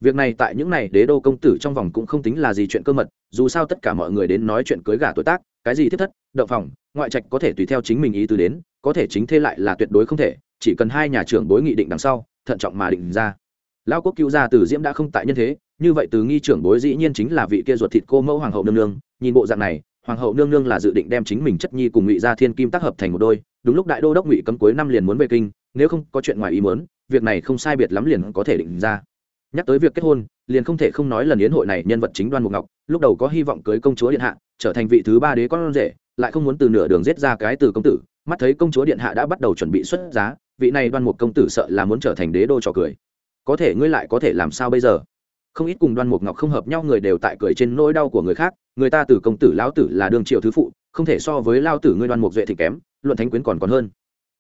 việc này tại những này đế đô công tử trong vòng cũng không tính là gì chuyện cơ mật, dù sao tất cả mọi người đến nói chuyện cưới gả tuổi tác cái gì thiết thất, động phòng, ngoại trạch có thể tùy theo chính mình ý tứ đến, có thể chính thế lại là tuyệt đối không thể, chỉ cần hai nhà trưởng bối nghị định đằng sau, thận trọng mà định ra. Lão quốc cứu gia từ diễm đã không tại nhân thế, như vậy từ nghi trưởng bối dĩ nhiên chính là vị kia ruột thịt cô mẫu hoàng hậu nương nương, nhìn bộ dạng này, hoàng hậu nương nương là dự định đem chính mình chất nhi cùng ngụy gia thiên kim tác hợp thành một đôi, đúng lúc đại đô đốc ngụy cấm cuối năm liền muốn về kinh, nếu không có chuyện ngoài ý muốn, việc này không sai biệt lắm liền có thể định ra. Nhắc tới việc kết hôn liền không thể không nói lần yến hội này nhân vật chính đoan mục ngọc, lúc đầu có hy vọng cưới công chúa điện hạ, trở thành vị thứ ba đế con rể, lại không muốn từ nửa đường giết ra cái từ công tử, mắt thấy công chúa điện hạ đã bắt đầu chuẩn bị xuất giá, vị này đoan mục công tử sợ là muốn trở thành đế đô trò cười. Có thể ngươi lại có thể làm sao bây giờ? Không ít cùng đoan mục ngọc không hợp nhau người đều tại cười trên nỗi đau của người khác, người ta từ công tử lão tử là đương triệu thứ phụ, không thể so với lao tử ngươi đoan mục duệ thì kém, luận thánh quyến còn còn hơn.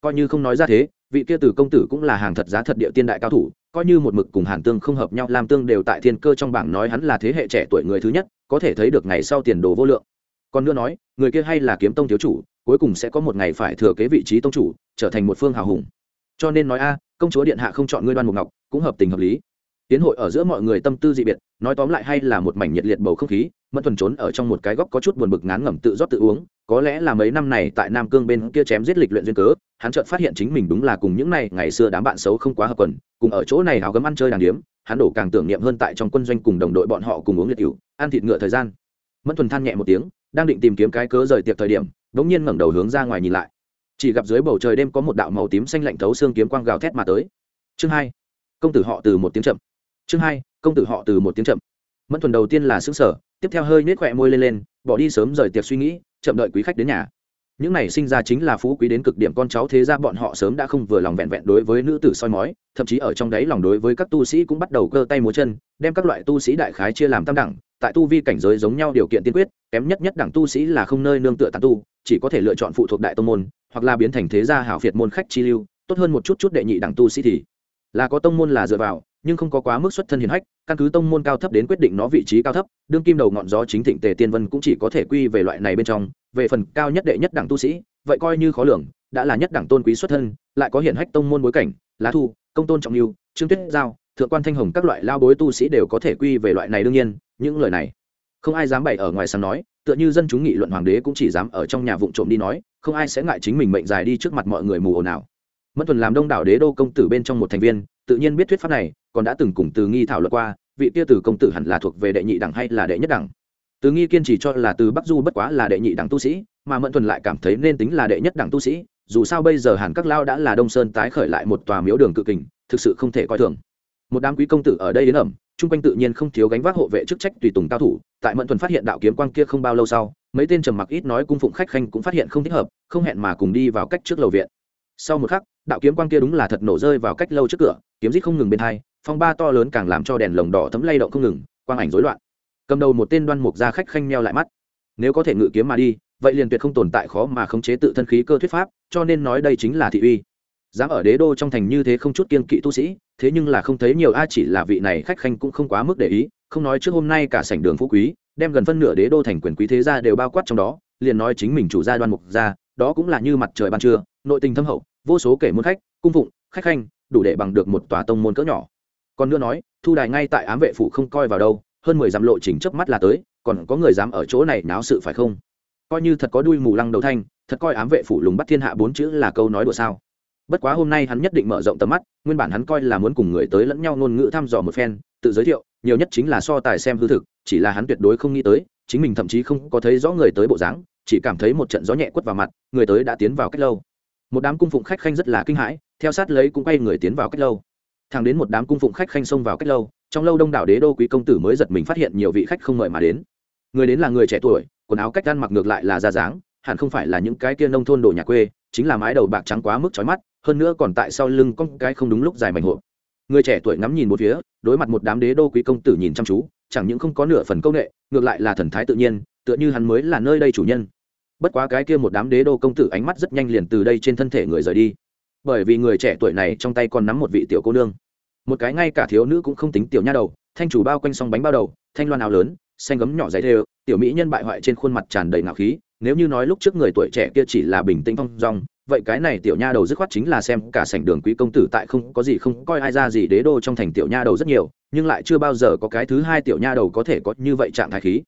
Coi như không nói ra thế, vị kia từ công tử cũng là hàng thật giá thật địa tiên đại cao thủ coi như một mực cùng hàn tương không hợp nhau làm tương đều tại thiên cơ trong bảng nói hắn là thế hệ trẻ tuổi người thứ nhất, có thể thấy được ngày sau tiền đồ vô lượng. Còn nữa nói, người kia hay là kiếm tông thiếu chủ, cuối cùng sẽ có một ngày phải thừa kế vị trí tông chủ, trở thành một phương hào hùng. Cho nên nói a, công chúa điện hạ không chọn ngươi đoan mục ngọc, cũng hợp tình hợp lý. Tiến hội ở giữa mọi người tâm tư dị biệt, nói tóm lại hay là một mảnh nhiệt liệt bầu không khí, mẫn thuần trốn ở trong một cái góc có chút buồn bực ngán ngẩm tự rót tự uống, có lẽ là mấy năm này tại nam cương bên kia chém giết lịch luyện duyên cớ hắn chợt phát hiện chính mình đúng là cùng những này, ngày xưa đám bạn xấu không quá hợp quần, cùng ở chỗ này hào gấm ăn chơi đàng điếm, hắn đổ càng tưởng niệm hơn tại trong quân doanh cùng đồng đội bọn họ cùng uống liệt cựu ăn thịt ngựa thời gian. Mẫn thuần than nhẹ một tiếng, đang định tìm kiếm cái cớ rời tiệc thời điểm bỗng nhiên ngẩng đầu hướng ra ngoài nhìn lại. Chỉ gặp dưới bầu trời đêm có một đạo màu tím xanh lạnh thấu xương kiếm quang gào thét mà tới. Chương hai, công tử họ từ một tiếng chậm. Chương hai, công tử họ từ một tiếng chậm. Mẫn thuần đầu tiên là xứng sở tiếp theo hơi nết khỏe môi lên lên, bỏ đi sớm rời tiệc suy nghĩ, chậm đợi quý khách đến nhà những này sinh ra chính là phú quý đến cực điểm con cháu thế ra bọn họ sớm đã không vừa lòng vẹn vẹn đối với nữ tử soi mói, thậm chí ở trong đấy lòng đối với các tu sĩ cũng bắt đầu cơ tay múa chân, đem các loại tu sĩ đại khái chia làm tam đẳng, tại tu vi cảnh giới giống nhau điều kiện tiên quyết, kém nhất nhất đẳng tu sĩ là không nơi nương tựa tàn tu, chỉ có thể lựa chọn phụ thuộc đại tông môn, hoặc là biến thành thế gia hảo phiệt môn khách chi lưu, tốt hơn một chút chút đệ nhị đẳng tu sĩ thì là có tông môn là dựa vào, nhưng không có quá mức xuất thân hiền hách, căn cứ tông môn cao thấp đến quyết định nó vị trí cao thấp, đương kim đầu ngọn gió chính thịnh tề tiên vân cũng chỉ có thể quy về loại này bên trong, về phần cao nhất đệ nhất đẳng tu sĩ, vậy coi như khó lường, đã là nhất đẳng tôn quý xuất thân, lại có hiển hách tông môn bối cảnh, lá thu, công tôn trọng lưu trương tuyết giao, thượng quan thanh hồng các loại lao bối tu sĩ đều có thể quy về loại này đương nhiên, những lời này, không ai dám bày ở ngoài sáng nói, tựa như dân chúng nghị luận hoàng đế cũng chỉ dám ở trong nhà vụng trộm đi nói, không ai sẽ ngại chính mình mệnh dài đi trước mặt mọi người mù ồn nào mẫn thuần làm đông đảo đế đô công tử bên trong một thành viên, tự nhiên biết thuyết pháp này, còn đã từng cùng từ nghi thảo luận qua, vị kia từ công tử hẳn là thuộc về đệ nhị đẳng hay là đệ nhất đẳng. Từ nghi kiên trì cho là từ bắc du bất quá là đệ nhị đẳng tu sĩ, mà mẫn thuần lại cảm thấy nên tính là đệ nhất đẳng tu sĩ, dù sao bây giờ hàn các lao đã là đông sơn tái khởi lại một tòa miếu đường cự kình, thực sự không thể coi thường. Một đám quý công tử ở đây đến ẩm, chung quanh tự nhiên không thiếu gánh vác hộ vệ chức trách tùy tùng cao thủ, tại mẫn thuần phát hiện đạo kiếm quang kia không bao lâu sau, mấy tên trầm mặc ít nói cung phụng khách khanh cũng phát hiện không thích hợp, không hẹn mà cùng đi vào cách trước lầu viện. Sau một khắc đạo kiếm quang kia đúng là thật nổ rơi vào cách lâu trước cửa, kiếm rít không ngừng bên hai, phong ba to lớn càng làm cho đèn lồng đỏ thấm lay động không ngừng, quang ảnh rối loạn. Cầm đầu một tên đoan mục gia khách khanh meo lại mắt. Nếu có thể ngự kiếm mà đi, vậy liền tuyệt không tồn tại khó mà khống chế tự thân khí cơ thuyết pháp, cho nên nói đây chính là thị uy. Dám ở đế đô trong thành như thế không chút kiên kỵ tu sĩ, thế nhưng là không thấy nhiều ai chỉ là vị này khách khanh cũng không quá mức để ý, không nói trước hôm nay cả sảnh đường phú quý, đem gần phân nửa đế đô thành quyền quý thế gia đều bao quát trong đó, liền nói chính mình chủ gia đoan mục gia, đó cũng là như mặt trời ban trưa, nội tình thâm hậu vô số kể môn khách, cung phụng, khách khanh, đủ để bằng được một tòa tông môn cỡ nhỏ. Còn nữa nói, thu đài ngay tại ám vệ phủ không coi vào đâu, hơn mười dặm lộ trình chớp mắt là tới, còn có người dám ở chỗ này náo sự phải không? Coi như thật có đuôi mù lăng đầu thanh, thật coi ám vệ phủ lùng bắt thiên hạ bốn chữ là câu nói đùa sao? Bất quá hôm nay hắn nhất định mở rộng tầm mắt, nguyên bản hắn coi là muốn cùng người tới lẫn nhau ngôn ngữ thăm dò một phen, tự giới thiệu, nhiều nhất chính là so tài xem hư thực, chỉ là hắn tuyệt đối không nghĩ tới, chính mình thậm chí không có thấy rõ người tới bộ dáng, chỉ cảm thấy một trận gió nhẹ quất vào mặt, người tới đã tiến vào cách lâu một đám cung phụng khách khanh rất là kinh hãi, theo sát lấy cũng quay người tiến vào cách lâu. Thẳng đến một đám cung phụng khách khanh xông vào cách lâu, trong lâu đông đảo đế đô quý công tử mới giật mình phát hiện nhiều vị khách không mời mà đến. Người đến là người trẻ tuổi, quần áo cách ăn mặc ngược lại là ra dáng, hẳn không phải là những cái kia nông thôn đồ nhà quê, chính là mái đầu bạc trắng quá mức trói mắt, hơn nữa còn tại sau lưng con cái không đúng lúc dài mảnh hộp. Người trẻ tuổi ngắm nhìn một phía, đối mặt một đám đế đô quý công tử nhìn chăm chú, chẳng những không có nửa phần công nghệ, ngược lại là thần thái tự nhiên, tựa như hắn mới là nơi đây chủ nhân bất quá cái kia một đám đế đô công tử ánh mắt rất nhanh liền từ đây trên thân thể người rời đi. Bởi vì người trẻ tuổi này trong tay còn nắm một vị tiểu cô nương. Một cái ngay cả thiếu nữ cũng không tính tiểu nha đầu, thanh chủ bao quanh song bánh bao đầu, thanh loan áo lớn, xanh gấm nhỏ dày thê tiểu mỹ nhân bại hoại trên khuôn mặt tràn đầy ngạo khí, nếu như nói lúc trước người tuổi trẻ kia chỉ là bình tĩnh thong dong, vậy cái này tiểu nha đầu dứt khoát chính là xem cả sảnh đường quý công tử tại không có gì không coi ai ra gì đế đô trong thành tiểu nha đầu rất nhiều, nhưng lại chưa bao giờ có cái thứ hai tiểu nha đầu có thể có như vậy trạng thái khí.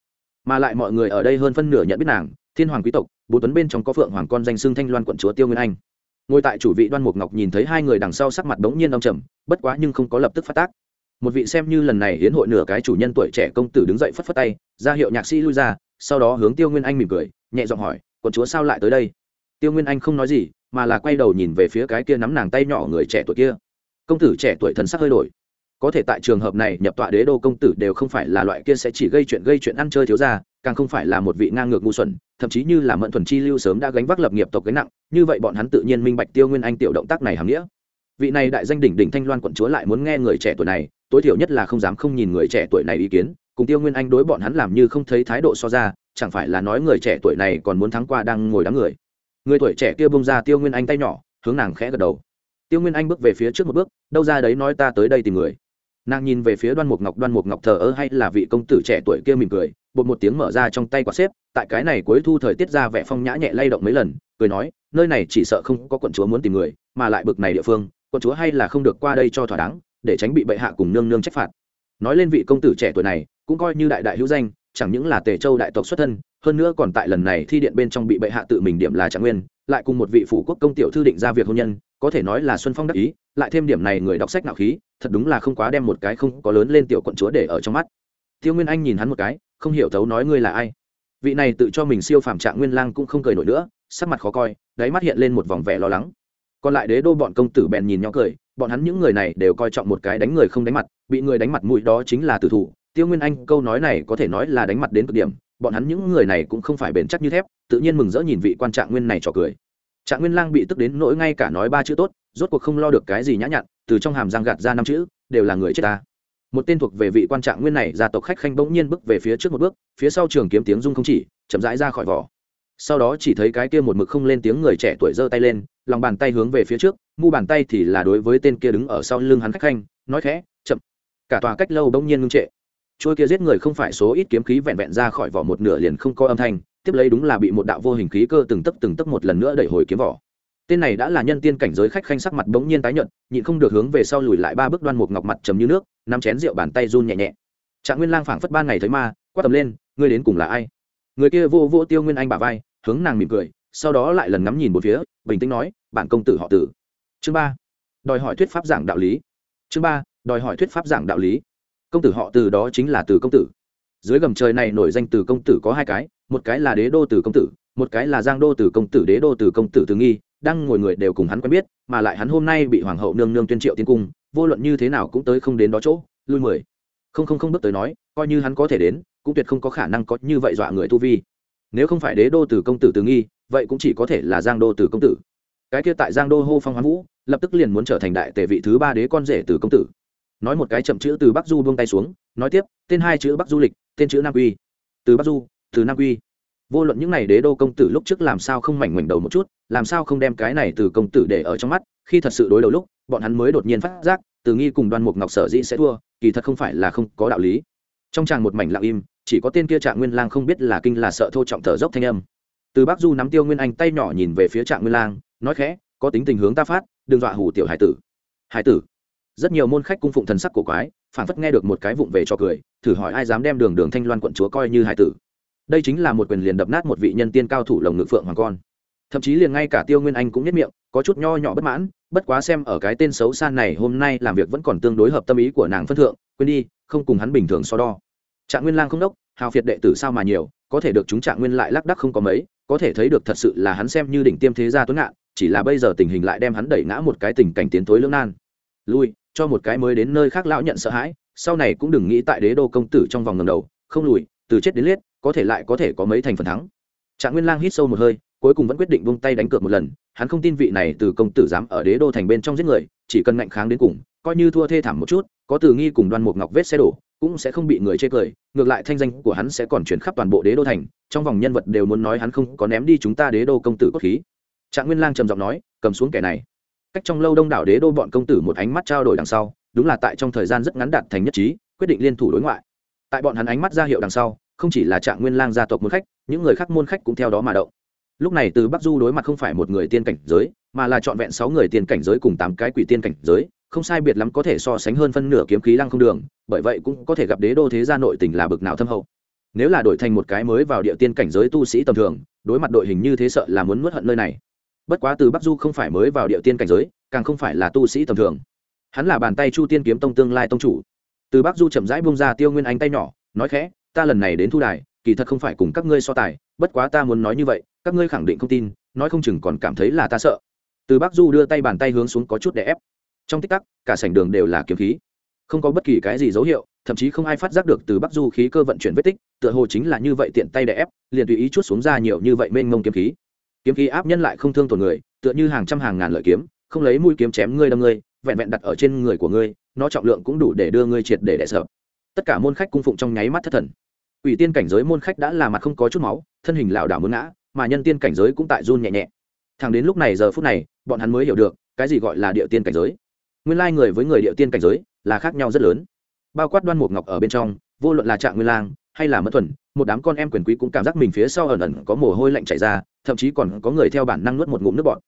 Mà lại mọi người ở đây hơn phân nửa nhận biết nàng thiên hoàng quý tộc bố tuấn bên trong có phượng hoàng con danh xưng thanh loan quận chúa tiêu nguyên anh. Ngồi tại chủ vị đoan mục ngọc nhìn thấy hai người đằng sau sắc mặt đống nhiên đông trầm, bất quá nhưng không có lập tức phát tác. Một vị xem như lần này hiến hội nửa cái chủ nhân tuổi trẻ công tử đứng dậy phất phất tay, ra hiệu nhạc sĩ lui ra, sau đó hướng tiêu nguyên anh mỉm cười, nhẹ giọng hỏi, quận chúa sao lại tới đây? Tiêu nguyên anh không nói gì, mà là quay đầu nhìn về phía cái kia nắm nàng tay nhỏ người trẻ tuổi kia. Công tử trẻ tuổi thần sắc hơi đổi có thể tại trường hợp này nhập tọa đế đô công tử đều không phải là loại kia sẽ chỉ gây chuyện gây chuyện ăn chơi thiếu ra càng không phải là một vị ngang ngược ngu xuẩn, thậm chí như là mẫn thuần chi lưu sớm đã gánh vác lập nghiệp tộc gánh nặng, như vậy bọn hắn tự nhiên minh bạch tiêu nguyên anh tiểu động tác này hàm nghĩa. Vị này đại danh đỉnh đỉnh thanh loan quận chúa lại muốn nghe người trẻ tuổi này, tối thiểu nhất là không dám không nhìn người trẻ tuổi này ý kiến, cùng tiêu nguyên anh đối bọn hắn làm như không thấy thái độ so ra, chẳng phải là nói người trẻ tuổi này còn muốn thắng qua đang ngồi đám người. Người tuổi trẻ kia bông ra tiêu nguyên anh tay nhỏ, hướng nàng khẽ gật đầu. Tiêu nguyên anh bước về phía trước một bước, đâu ra đấy nói ta tới đây tìm người nàng nhìn về phía đoan mục ngọc, đoan mục ngọc thờ ơ hay là vị công tử trẻ tuổi kia mỉm cười, bột một tiếng mở ra trong tay quả xếp, tại cái này cuối thu thời tiết ra vẻ phong nhã nhẹ lay động mấy lần, cười nói, nơi này chỉ sợ không có quận chúa muốn tìm người, mà lại bực này địa phương, quận chúa hay là không được qua đây cho thỏa đáng, để tránh bị bệ hạ cùng nương nương trách phạt. Nói lên vị công tử trẻ tuổi này, cũng coi như đại đại hữu danh, chẳng những là tề châu đại tộc xuất thân, hơn nữa còn tại lần này thi điện bên trong bị bệ hạ tự mình điểm là trạng nguyên, lại cùng một vị phủ quốc công tiểu thư định ra việc hôn nhân có thể nói là xuân phong đắc ý, lại thêm điểm này người đọc sách nạo khí, thật đúng là không quá đem một cái không có lớn lên tiểu quận chúa để ở trong mắt. Tiêu nguyên anh nhìn hắn một cái, không hiểu thấu nói ngươi là ai. Vị này tự cho mình siêu phàm trạng nguyên lang cũng không cười nổi nữa, sắc mặt khó coi, đáy mắt hiện lên một vòng vẻ lo lắng. Còn lại đế đô bọn công tử bèn nhìn nhau cười, bọn hắn những người này đều coi trọng một cái đánh người không đánh mặt, bị người đánh mặt mũi đó chính là tử thủ. Tiêu nguyên anh, câu nói này có thể nói là đánh mặt đến cực điểm, bọn hắn những người này cũng không phải bền chắc như thép, tự nhiên mừng rỡ nhìn vị quan trạng nguyên này trò cười trạng nguyên lang bị tức đến nỗi ngay cả nói ba chữ tốt, rốt cuộc không lo được cái gì nhã nhặn, từ trong hàm răng gạt ra năm chữ, đều là người chết ta. Một tên thuộc về vị quan trạng nguyên này, gia tộc khách khanh bỗng nhiên bước về phía trước một bước, phía sau trường kiếm tiếng rung không chỉ, chậm rãi ra khỏi vỏ. Sau đó chỉ thấy cái kia một mực không lên tiếng người trẻ tuổi giơ tay lên, lòng bàn tay hướng về phía trước, mu bàn tay thì là đối với tên kia đứng ở sau lưng hắn khách khanh, nói khẽ, chậm. Cả tòa cách lâu bỗng nhiên ngưng trệ. Trôi kia giết người không phải số ít kiếm khí vẹn vẹn ra khỏi vỏ một nửa liền không có âm thanh tiếp lấy đúng là bị một đạo vô hình khí cơ từng tấc từng tấc một lần nữa đẩy hồi kiếm vỏ. Tên này đã là nhân tiên cảnh giới khách khanh sắc mặt bỗng nhiên tái nhợt, nhịn không được hướng về sau lùi lại ba bước đoan một ngọc mặt trầm như nước, nắm chén rượu bàn tay run nhẹ nhẹ. Trạng nguyên lang phảng phất ban ngày thấy ma, quát tầm lên, ngươi đến cùng là ai? Người kia vô vô tiêu nguyên anh bả vai, hướng nàng mỉm cười, sau đó lại lần ngắm nhìn một phía, bình tĩnh nói, bản công tử họ tử. Chương ba, đòi hỏi thuyết pháp giảng đạo lý. Chương ba, đòi hỏi thuyết pháp giảng đạo lý. Công tử họ từ đó chính là từ công tử. Dưới gầm trời này nổi danh từ công tử có hai cái một cái là đế đô tử công tử, một cái là giang đô tử công tử, đế đô tử công tử từ nghi, đang ngồi người đều cùng hắn quen biết, mà lại hắn hôm nay bị hoàng hậu nương nương tuyên triệu tiến cung, vô luận như thế nào cũng tới không đến đó chỗ, lui mười. Không không không bước tới nói, coi như hắn có thể đến, cũng tuyệt không có khả năng có như vậy dọa người tu vi. Nếu không phải đế đô tử công tử từ nghi, vậy cũng chỉ có thể là giang đô tử công tử. Cái kia tại giang đô hô phong hoán vũ, lập tức liền muốn trở thành đại tề vị thứ ba đế con rể từ công tử. Nói một cái chậm chữ từ bắc du buông tay xuống, nói tiếp, tên hai chữ bắc du lịch, tên chữ nam quy. Từ bắc du từ nam quy. Vô luận những n à y đế đô công tử lúc trước làm sao không mảnh mảnh đầu một chút, làm sao không đem cái này từ công tử để ở trong mắt, khi thật sự đối đầu lúc, bọn hắn mới đột nhiên phát giác, từ nghi cùng đoan mục ngọc sở dĩ sẽ thua, kỳ thật không phải là không có đạo lý. Trong tràng một mảnh lặng im, chỉ có tên kia trạng nguyên lang không biết là kinh là sợ thô trọng thở dốc thanh âm. Từ bắc du nắm tiêu nguyên anh tay nhỏ nhìn về phía trạng nguyên lang, nói khẽ, có tính tình hướng ta phát, đừng dọa hủ tiểu hải tử. Hải tử? Rất nhiều môn khách cung phụng thần sắc của quái phản phất nghe được một cái vụng về cho cười, thử hỏi ai dám đem đường đường thanh loan quận chúa coi như hải tử đây chính là một quyền liền đập nát một vị nhân tiên cao thủ lồng ngực phượng hoàng con. Thậm chí liền ngay cả tiêu nguyên anh cũng nhất miệng, có chút nho nhỏ bất mãn, bất quá xem ở cái tên xấu xa này hôm nay làm việc vẫn còn tương đối hợp tâm ý của nàng phân thượng, quên đi, không cùng hắn bình thường so đo. Trạng nguyên lang không đốc, hào phiệt đệ tử sao mà nhiều, có thể được chúng trạng nguyên lại lác đắc không có mấy, có thể thấy được thật sự là hắn xem như đỉnh tiêm thế gia tuấn ngạn, chỉ là bây giờ tình hình lại đem hắn đẩy ngã một cái tình cảnh tiến tối lưỡng nan. Lui, cho một cái mới đến nơi khác lão nhận sợ hãi, sau này cũng đừng nghĩ tại đế đô công tử trong vòng ngầm đầu, không lùi, từ chết đến liết có thể lại có thể có mấy thành phần thắng. Trạng nguyên lang hít sâu một hơi, cuối cùng vẫn quyết định buông tay đánh cược một lần, hắn không tin vị này từ công tử dám ở đế đô thành bên trong giết người, chỉ cần ngạnh kháng đến cùng, coi như thua thê thảm một chút, có từ nghi cùng đoan mục ngọc vết xe đổ, cũng sẽ không bị người chê cười, ngược lại thanh danh của hắn sẽ còn chuyển khắp toàn bộ đế đô thành, trong vòng nhân vật đều muốn nói hắn không có ném đi chúng ta đế đô công tử cốt khí. Trạng nguyên lang trầm giọng nói, cầm xuống kẻ này. Cách trong lâu đông đảo đế đô bọn công tử một ánh mắt trao đổi đằng sau, đúng là tại trong thời gian rất ngắn đạt thành nhất trí, quyết định liên thủ đối ngoại. Tại bọn hắn ánh mắt ra hiệu đằng sau không chỉ là trạng nguyên lang gia tộc môn khách, những người khác môn khách cũng theo đó mà động. Lúc này từ bắc du đối mặt không phải một người tiên cảnh giới, mà là trọn vẹn sáu người tiên cảnh giới cùng tám cái quỷ tiên cảnh giới, không sai biệt lắm có thể so sánh hơn phân nửa kiếm khí lăng không đường, bởi vậy cũng có thể gặp đế đô thế gia nội tình là bực nào thâm hậu. Nếu là đổi thành một cái mới vào địa tiên cảnh giới tu sĩ tầm thường, đối mặt đội hình như thế sợ là muốn nuốt hận nơi này. Bất quá từ bắc du không phải mới vào địa tiên cảnh giới, càng không phải là tu sĩ tầm thường. Hắn là bàn tay chu tiên kiếm tông tương lai tông chủ. Từ bắc du chậm rãi bung ra tiêu nguyên anh tay nhỏ, nói khẽ ta lần này đến thu đài, kỳ thật không phải cùng các ngươi so tài, bất quá ta muốn nói như vậy, các ngươi khẳng định không tin, nói không chừng còn cảm thấy là ta sợ. Từ bắc du đưa tay bàn tay hướng xuống có chút để ép. Trong tích tắc, cả sảnh đường đều là kiếm khí. Không có bất kỳ cái gì dấu hiệu, thậm chí không ai phát giác được từ bắc du khí cơ vận chuyển vết tích, tựa hồ chính là như vậy tiện tay đè ép, liền tùy ý chút xuống ra nhiều như vậy mênh mông kiếm khí. Kiếm khí áp nhân lại không thương tổn người, tựa như hàng trăm hàng ngàn lợi kiếm, không lấy mũi kiếm chém ngươi đâm ngươi, vẹn vẹn đặt ở trên người của ngươi, nó trọng lượng cũng đủ để đưa ngươi triệt để đẻ sợ. Tất cả môn khách cung phụng trong nháy mắt thất thần ủy tiên cảnh giới môn khách đã là mặt không có chút máu, thân hình lảo đảo muốn ngã, mà nhân tiên cảnh giới cũng tại run nhẹ nhẹ. Thẳng đến lúc này giờ phút này, bọn hắn mới hiểu được, cái gì gọi là địa tiên cảnh giới. Nguyên lai người với người địa tiên cảnh giới là khác nhau rất lớn. Bao quát đoan mục ngọc ở bên trong, vô luận là trạng nguyên lang hay là mất thuần, một đám con em quyền quý cũng cảm giác mình phía sau ẩn ẩn có mồ hôi lạnh chảy ra, thậm chí còn có người theo bản năng nuốt một ngụm nước bọt.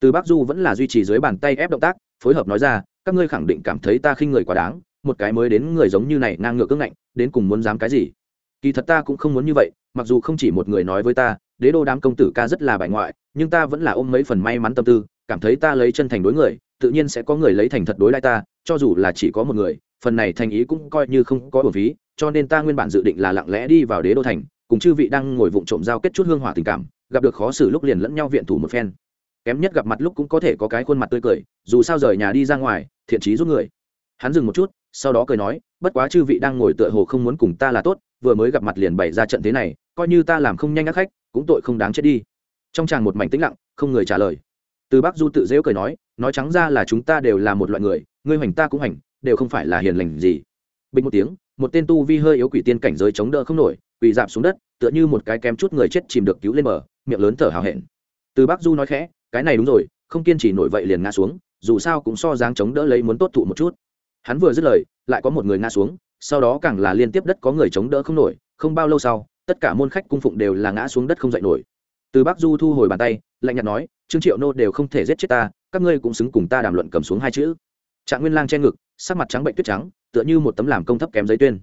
Từ bắc du vẫn là duy trì dưới bàn tay ép động tác, phối hợp nói ra, các ngươi khẳng định cảm thấy ta khinh người quá đáng, một cái mới đến người giống như này ngang ngược cưỡng ngạnh, đến cùng muốn dám cái gì? Kỳ thật ta cũng không muốn như vậy, mặc dù không chỉ một người nói với ta, đế đô đám công tử ca rất là bài ngoại, nhưng ta vẫn là ôm mấy phần may mắn tâm tư, cảm thấy ta lấy chân thành đối người, tự nhiên sẽ có người lấy thành thật đối lại ta, cho dù là chỉ có một người, phần này thành ý cũng coi như không có bổn phí, cho nên ta nguyên bản dự định là lặng lẽ đi vào đế đô thành, cùng chư vị đang ngồi vụng trộm giao kết chút hương hỏa tình cảm, gặp được khó xử lúc liền lẫn nhau viện thủ một phen. Kém nhất gặp mặt lúc cũng có thể có cái khuôn mặt tươi cười, dù sao rời nhà đi ra ngoài, thiện trí giúp người. Hắn dừng một chút, sau đó cười nói, bất quá chư vị đang ngồi tựa hồ không muốn cùng ta là tốt vừa mới gặp mặt liền bày ra trận thế này, coi như ta làm không nhanh ác khách, cũng tội không đáng chết đi. Trong chàng một mảnh tĩnh lặng, không người trả lời. Từ bác du tự dễu cười nói nói trắng ra là chúng ta đều là một loại người, ngươi hoành ta cũng hoành, đều không phải là hiền lành gì. Bình một tiếng, một tên tu vi hơi yếu quỷ tiên cảnh giới chống đỡ không nổi, quỳ dạp xuống đất, tựa như một cái kém chút người chết chìm được cứu lên bờ, miệng lớn thở hào hẹn. Từ bác du nói khẽ, cái này đúng rồi, không kiên trì nổi vậy liền ngã xuống, dù sao cũng so dáng chống đỡ lấy muốn tốt thụ một chút hắn vừa dứt lời, lại có một người ngã xuống, sau đó càng là liên tiếp đất có người chống đỡ không nổi, không bao lâu sau, tất cả môn khách cung phụng đều là ngã xuống đất không dậy nổi. Từ bác du thu hồi bàn tay, lạnh nhạt nói, trương triệu nô đều không thể giết chết ta, các ngươi cũng xứng cùng ta đàm luận cầm xuống hai chữ. Trạng nguyên lang che ngực, sắc mặt trắng bệnh tuyết trắng, tựa như một tấm làm công thấp kém giấy tuyên.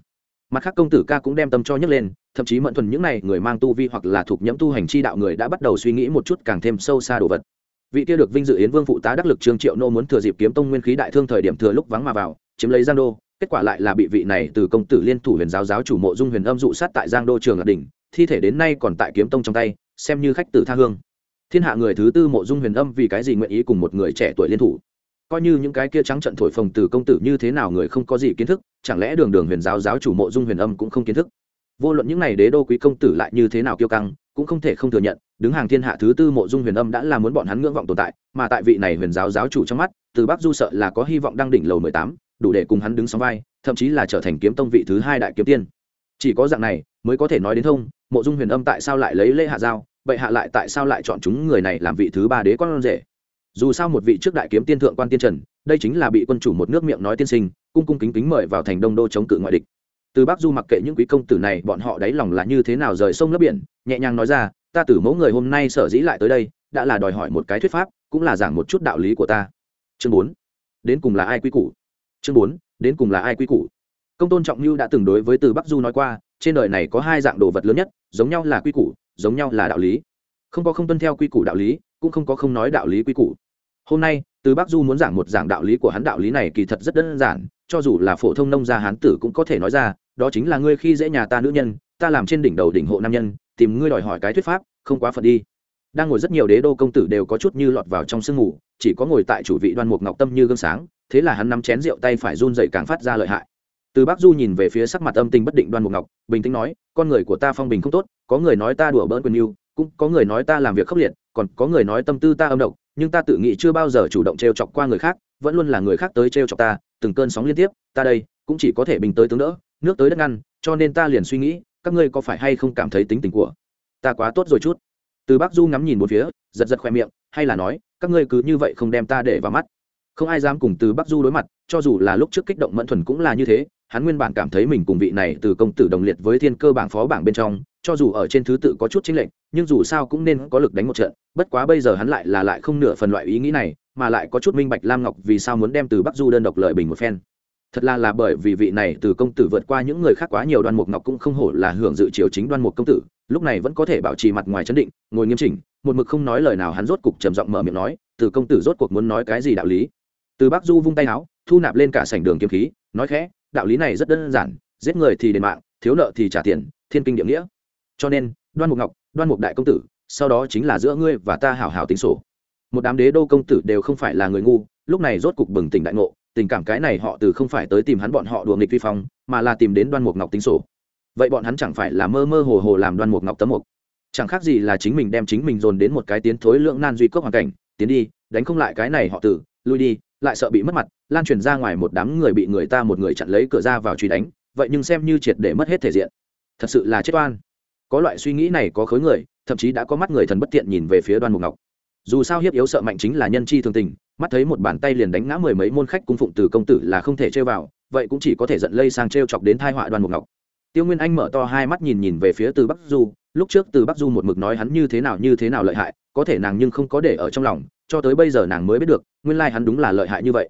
Mặt khác công tử ca cũng đem tâm cho nhấc lên, thậm chí mẫn thuần những n à y người mang tu vi hoặc là thuộc nhẫm tu hành chi đạo người đã bắt đầu suy nghĩ một chút càng thêm sâu xa đồ vật vị kia được vinh dự yến vương phụ tá đắc lực trương triệu nô muốn thừa dịp kiếm tông nguyên khí đại thương thời điểm thừa lúc vắng mà vào, chiếm lấy giang đô, kết quả lại là bị vị này từ công tử liên thủ huyền giáo giáo chủ mộ dung huyền âm dụ sát tại giang đô trường lạc đỉnh, thi thể đến nay còn tại kiếm tông trong tay, xem như khách tử tha hương. Thiên hạ người thứ tư mộ dung huyền âm vì cái gì nguyện ý cùng một người trẻ tuổi liên thủ? Coi như những cái kia trắng trận thổi phồng từ công tử như thế nào người không có gì kiến thức, chẳng lẽ đường đường huyền giáo giáo chủ mộ dung huyền âm cũng không kiến thức? Vô luận những n à y đế đô quý công tử lại như thế nào kiêu căng cũng không thể không thừa nhận, đứng hàng thiên hạ thứ tư mộ dung huyền âm đã là muốn bọn hắn ngưỡng vọng tồn tại, mà tại vị này huyền giáo giáo chủ trong mắt, từ bắc du sợ là có hy vọng đăng đỉnh lầu mười tám, đủ để cùng hắn đứng sóng vai, thậm chí là trở thành kiếm tông vị thứ hai đại kiếm tiên. Chỉ có dạng này, mới có thể nói đến thông, mộ dung huyền âm tại sao lại lấy lễ hạ giao, vậy hạ lại tại sao lại chọn chúng người này làm vị thứ ba đế con rể? Dù sao một vị trước đại kiếm tiên thượng quan tiên trần, đây chính là bị quân chủ một nước miệng nói tiên sinh, cung cung kính kính mời vào thành đông đô chống cự ngoại địch từ bắc du mặc kệ những quý công tử này, bọn họ đáy lòng là như thế nào rời sông lấp biển, nhẹ nhàng nói ra, ta tử mẫu người hôm nay sở dĩ lại tới đây, đã là đòi hỏi một cái thuyết pháp, cũng là giảng một chút đạo lý của ta. Chương bốn. Đến cùng là ai quý củ? Chương bốn. Đến cùng là ai quý củ? Công tôn trọng như đã từng đối với từ bắc du nói qua, trên đời này có hai dạng đồ vật lớn nhất, giống nhau là quy củ, giống nhau là đạo lý. Không có không tuân theo quy củ đạo lý, cũng không có không nói đạo lý quy củ. Hôm nay, từ bắc du muốn giảng một giảng đạo lý của hắn, đạo lý này kỳ thật rất đơn giản, cho dù là phổ thông nông gia hán tử cũng có thể nói ra đó chính là ngươi khi dễ nhà ta nữ nhân, ta làm trên đỉnh đầu đỉnh hộ nam nhân, tìm ngươi đòi hỏi cái thuyết pháp, không quá phận đi. Đang ngồi rất nhiều đế đô công tử đều có chút như lọt vào trong sương ngủ chỉ có ngồi tại chủ vị đoan mục ngọc tâm như gương sáng, thế là hắn nắm chén rượu tay phải run dậy càng phát ra lợi hại. Từ bác du nhìn về phía sắc mặt âm tình bất định đoan mục ngọc, bình tĩnh nói, con người của ta phong bình không tốt, có người nói ta đùa bỡn quyền yêu, cũng có người nói ta làm việc khốc liệt, còn có người nói tâm tư ta âm độc, nhưng ta tự nghĩ chưa bao giờ chủ động t chọc qua người khác, vẫn luôn là người khác tới t chọc ta, từng cơn sóng liên tiếp, ta đây, cũng chỉ có thể bình tới tướng đỡ nước tới đất ngăn, cho nên ta liền suy nghĩ, các ngươi có phải hay không cảm thấy tính tình của ta quá tốt rồi chút? Từ bắc du ngắm nhìn một phía, giật giật khoe miệng, hay là nói, các ngươi cứ như vậy không đem ta để vào mắt. Không ai dám cùng từ bắc du đối mặt, cho dù là lúc trước kích động mẫn thuần cũng là như thế, hắn nguyên bản cảm thấy mình cùng vị này từ công tử đồng liệt với thiên cơ bảng phó bảng bên trong, cho dù ở trên thứ tự có chút chính lệnh nhưng dù sao cũng nên có lực đánh một trận, bất quá bây giờ hắn lại là lại không nửa phần loại ý nghĩ này, mà lại có chút minh bạch lam ngọc vì sao muốn đem từ bắc du đơn độc lợi bình một phen thật là là bởi vì vị này từ công tử vượt qua những người khác quá nhiều đoan mục ngọc cũng không hổ là hưởng dự chiều chính đoan mục công tử, lúc này vẫn có thể bảo trì mặt ngoài chấn định, ngồi nghiêm chỉnh, một mực không nói lời nào hắn rốt cục trầm giọng mở miệng nói, từ công tử rốt cuộc muốn nói cái gì đạo lý? Từ bắc du vung tay áo, thu nạp lên cả sảnh đường kiếm khí, nói khẽ, đạo lý này rất đơn giản, giết người thì đền mạng, thiếu nợ thì trả tiền, thiên kinh địa nghĩa. Cho nên, đoan mục ngọc, đoan mục đại công tử, sau đó chính là giữa ngươi và ta hảo hảo tính sổ. Một đám đế đô công tử đều không phải là người ngu, lúc này rốt cục bừng tỉnh đại ngộ tình cảm cái này họ từ không phải tới tìm hắn bọn họ đùa nghịch vi phong, mà là tìm đến đoan mục ngọc tính sổ. Vậy bọn hắn chẳng phải là mơ mơ hồ hồ làm đoan mục ngọc tấm mục? Chẳng khác gì là chính mình đem chính mình dồn đến một cái tiến thối lượng nan duy cốc hoàn cảnh, tiến đi, đánh không lại cái này họ tử lui đi, lại sợ bị mất mặt, lan truyền ra ngoài một đám người bị người ta một người chặn lấy cửa ra vào truy đánh, vậy nhưng xem như triệt để mất hết thể diện. Thật sự là chết oan. Có loại suy nghĩ này có khối người, thậm chí đã có mắt người thần bất tiện nhìn về phía đoan mục ngọc. Dù sao hiếp yếu sợ mạnh chính là nhân chi thường tình mắt thấy một bàn tay liền đánh ngã mười mấy môn khách cung phụng từ công tử là không thể chơi vào, vậy cũng chỉ có thể giận lây sang trêu chọc đến thai họa đoan mục ngọc. Tiêu nguyên anh mở to hai mắt nhìn nhìn về phía từ bắc du, lúc trước từ bắc du một mực nói hắn như thế nào như thế nào lợi hại, có thể nàng nhưng không có để ở trong lòng, cho tới bây giờ nàng mới biết được, nguyên lai hắn đúng là lợi hại như vậy.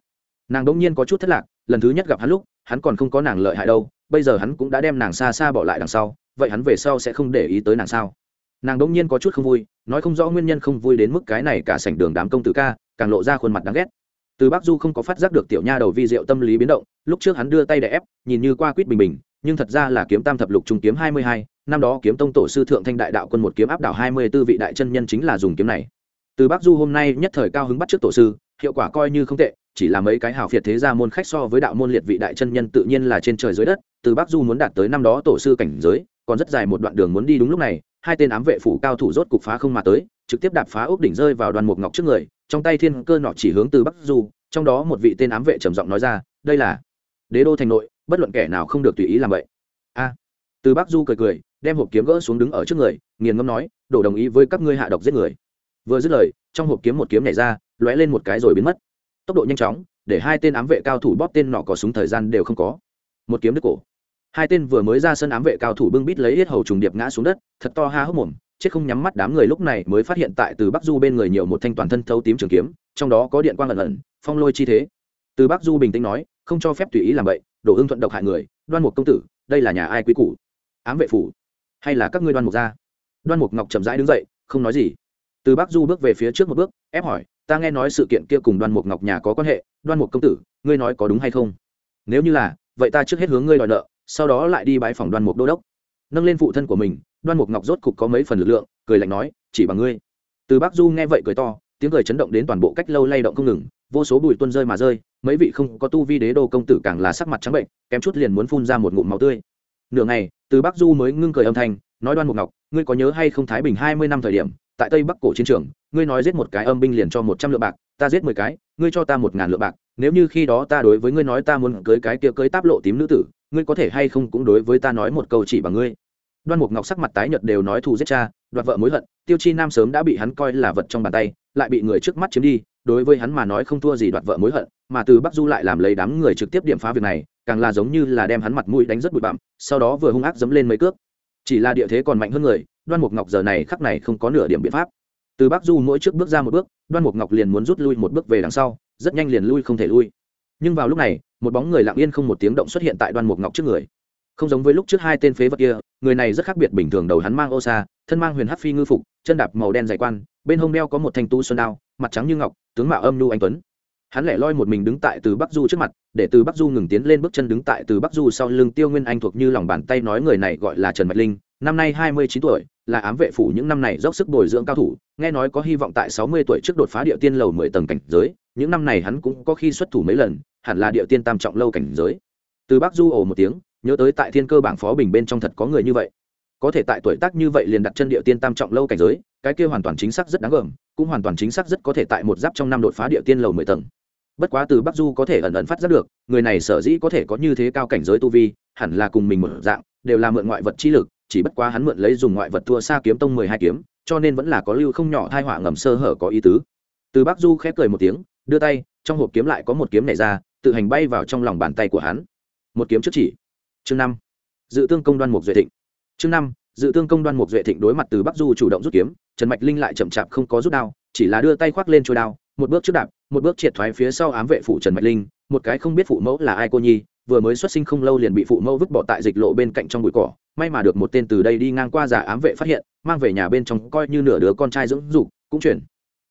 Nàng đ ỗ n g nhiên có chút thất lạc, lần thứ nhất gặp hắn lúc, hắn còn không có nàng lợi hại đâu, bây giờ hắn cũng đã đem nàng xa xa bỏ lại đằng sau, vậy hắn về sau sẽ không để ý tới nàng sao? Nàng đông nhiên có chút không vui, nói không rõ nguyên nhân không vui đến mức cái này cả sảnh đường đám công tử ca, càng lộ ra khuôn mặt đáng ghét. Từ bắc du không có phát giác được tiểu nha đầu vi diệu tâm lý biến động, lúc trước hắn đưa tay để ép, nhìn như qua quýt bình bình, nhưng thật ra là kiếm tam thập lục trung kiếm hai mươi hai, năm đó kiếm tông tổ sư thượng thanh đại đạo quân một kiếm áp đảo hai mươi 24 vị đại chân nhân chính là dùng kiếm này. Từ bắc du hôm nay nhất thời cao hứng bắt trước tổ sư, hiệu quả coi như không tệ, chỉ là mấy cái hào phiệt thế gia môn khách so với đạo môn liệt vị đại chân nhân tự nhiên là trên trời dưới đất, từ bắc du muốn đạt tới năm đó tổ sư cảnh giới, còn rất dài một đoạn đường muốn đi đúng lúc này hai tên ám vệ phủ cao thủ rốt cục phá không mà tới, trực tiếp đạp phá ốc đỉnh rơi vào đoàn mục ngọc trước người, trong tay thiên cơ nọ chỉ hướng từ bắc du, trong đó một vị tên ám vệ trầm giọng nói ra, đây là đế đô thành nội, bất luận kẻ nào không được tùy ý làm vậy. A. Từ bắc du cười cười, đem hộp kiếm gỡ xuống đứng ở trước người, nghiền ngâm nói, đổ đồng ý với các ngươi hạ độc giết người. Vừa dứt lời, trong hộp kiếm một kiếm nhảy ra, lóe lên một cái rồi biến mất. Tốc độ nhanh chóng, để hai tên ám vệ cao thủ bóp tên nọ có súng thời gian đều không có. Một kiếm đứt cổ hai tên vừa mới ra sân ám vệ cao thủ bưng bít lấy hết hầu trùng điệp ngã xuống đất, thật to ha hốc mồm, chết không nhắm mắt đám người lúc này mới phát hiện tại từ bắc du bên người nhiều một thanh toàn thân thấu tím trường kiếm, trong đó có điện quang ẩn ẩn, phong lôi chi thế. Từ bắc du bình tĩnh nói, không cho phép tùy ý làm vậy, đổ ưng thuận độc hại người, đoan mục công tử, đây là nhà ai quý củ? Ám vệ phủ, hay là các ngươi đoan mục gia đoan mục ngọc chậm rãi đứng dậy, không nói gì. Từ bắc du bước về phía trước một bước, ép hỏi, ta nghe nói sự kiện kia cùng đoan mục ngọc nhà có quan hệ, đoan mục công tử, ngươi nói có đúng hay không? Nếu như là, vậy ta trước hết hướng ngươi đòi nợ sau đó lại đi bãi phòng đoan mục đô đốc. Nâng lên phụ thân của mình, đoan mục ngọc rốt cục có mấy phần lực lượng, cười lạnh nói, chỉ bằng ngươi. Từ bắc du nghe vậy cười to, tiếng cười chấn động đến toàn bộ cách lâu lay động không ngừng, vô số bụi tuôn rơi mà rơi, mấy vị không có tu vi đế đô công tử càng là sắc mặt trắng bệnh, kém chút liền muốn phun ra một ngụm máu tươi. Nửa ngày, từ bắc du mới ngưng cười âm thanh, nói, đoan mục ngọc, ngươi có nhớ hay không thái bình hai mươi năm thời điểm, tại tây bắc cổ chiến trường, ngươi nói giết một cái âm binh liền cho một trăm lượng bạc, ta giết mười cái, ngươi cho ta một ngàn lượng bạc, nếu như khi đó ta đối với ngươi nói ta muốn cưới cái kia cưới táp lộ tím nữ tử ngươi có thể hay không cũng đối với ta nói một câu chỉ bằng ngươi. Đoan mục ngọc sắc mặt tái nhợt đều nói thù giết cha, đoạt vợ mối hận, tiêu chi nam sớm đã bị hắn coi là vật trong bàn tay, lại bị người trước mắt chiếm đi, đối với hắn mà nói không thua gì đoạt vợ mối hận, mà từ bắc du lại làm lấy đám người trực tiếp điểm phá việc này, càng là giống như là đem hắn mặt mũi đánh rất bụi bặm, sau đó vừa hung ác dẫm lên mấy cước. Chỉ là địa thế còn mạnh hơn người, đoan mục ngọc giờ này khắc này không có nửa điểm biện pháp. Từ bắc du mỗi trước bước ra một bước, đoan mục ngọc liền muốn rút lui một bước về đằng sau, rất nhanh liền lui không thể lui nhưng vào lúc này, một bóng người lặng yên không một tiếng động xuất hiện tại đoan mục ngọc trước người. Không giống với lúc trước hai tên phế vật kia, người này rất khác biệt bình thường đầu hắn mang ô xa thân mang huyền hát phi ngư phục, chân đạp màu đen dày quan, bên hông đeo có một thanh tu xuân đao, mặt trắng như ngọc, tướng mạo âm lưu anh tuấn. Hắn lẻ loi một mình đứng tại từ bắc du trước mặt, để từ bắc du ngừng tiến lên bước chân đứng tại từ bắc du sau lưng tiêu nguyên anh thuộc như lòng bàn tay nói người này gọi là trần mạch linh, năm nay hai mươi chín tuổi là ám vệ phủ những năm này dốc sức bồi dưỡng cao thủ, nghe nói có hy vọng tại sáu mươi tuổi trước đột phá địa tiên lầu mười tầng cảnh giới, những năm này hắn cũng có khi xuất thủ mấy lần, hẳn là địa tiên tam trọng lâu cảnh giới. Từ bắc du ồ một tiếng, nhớ tới tại thiên cơ bảng phó bình bên trong thật có người như vậy. Có thể tại tuổi tác như vậy liền đặt chân địa tiên tam trọng lâu cảnh giới, cái kia hoàn toàn chính xác rất đáng gờm, cũng hoàn toàn chính xác rất có thể tại một giáp trong năm đột phá địa tiên lầu mười tầng. Bất quá từ bắc du có thể ẩn ẩn phát giác được, người này sở dĩ có thể có như thế cao cảnh giới tu vi, hẳn là cùng mình một dạng, đều là mượn ngoại vật chi lực chỉ bất quá hắn mượn lấy dùng ngoại vật thua xa kiếm tông mười hai kiếm, cho nên vẫn là có lưu không nhỏ thai họa ngầm sơ hở có ý tứ. Từ bắc du khép cười một tiếng, đưa tay, trong hộp kiếm lại có một kiếm này ra, tự hành bay vào trong lòng bàn tay của hắn. Một kiếm trước chỉ. Chương năm. Dự tương công đoan mục duệ thịnh. Chương năm. Dự tương công đoan mục duệ thịnh đối mặt từ bắc du chủ động rút kiếm, trần mạch linh lại chậm chạp không có rút đao, chỉ là đưa tay khoác lên trôi đao, một bước trước đạp, một bước triệt thoái phía sau ám vệ phụ trần mạch linh, một cái không biết phụ mẫu là ai cô nhi, vừa mới xuất sinh không lâu liền bị phụ mẫu vứt bỏ tại dịch lộ bên cạnh trong bụi cỏ may mà được một tên từ đây đi ngang qua giả ám vệ phát hiện, mang về nhà bên trong coi như nửa đứa con trai dưỡng dục, cũng chuyển.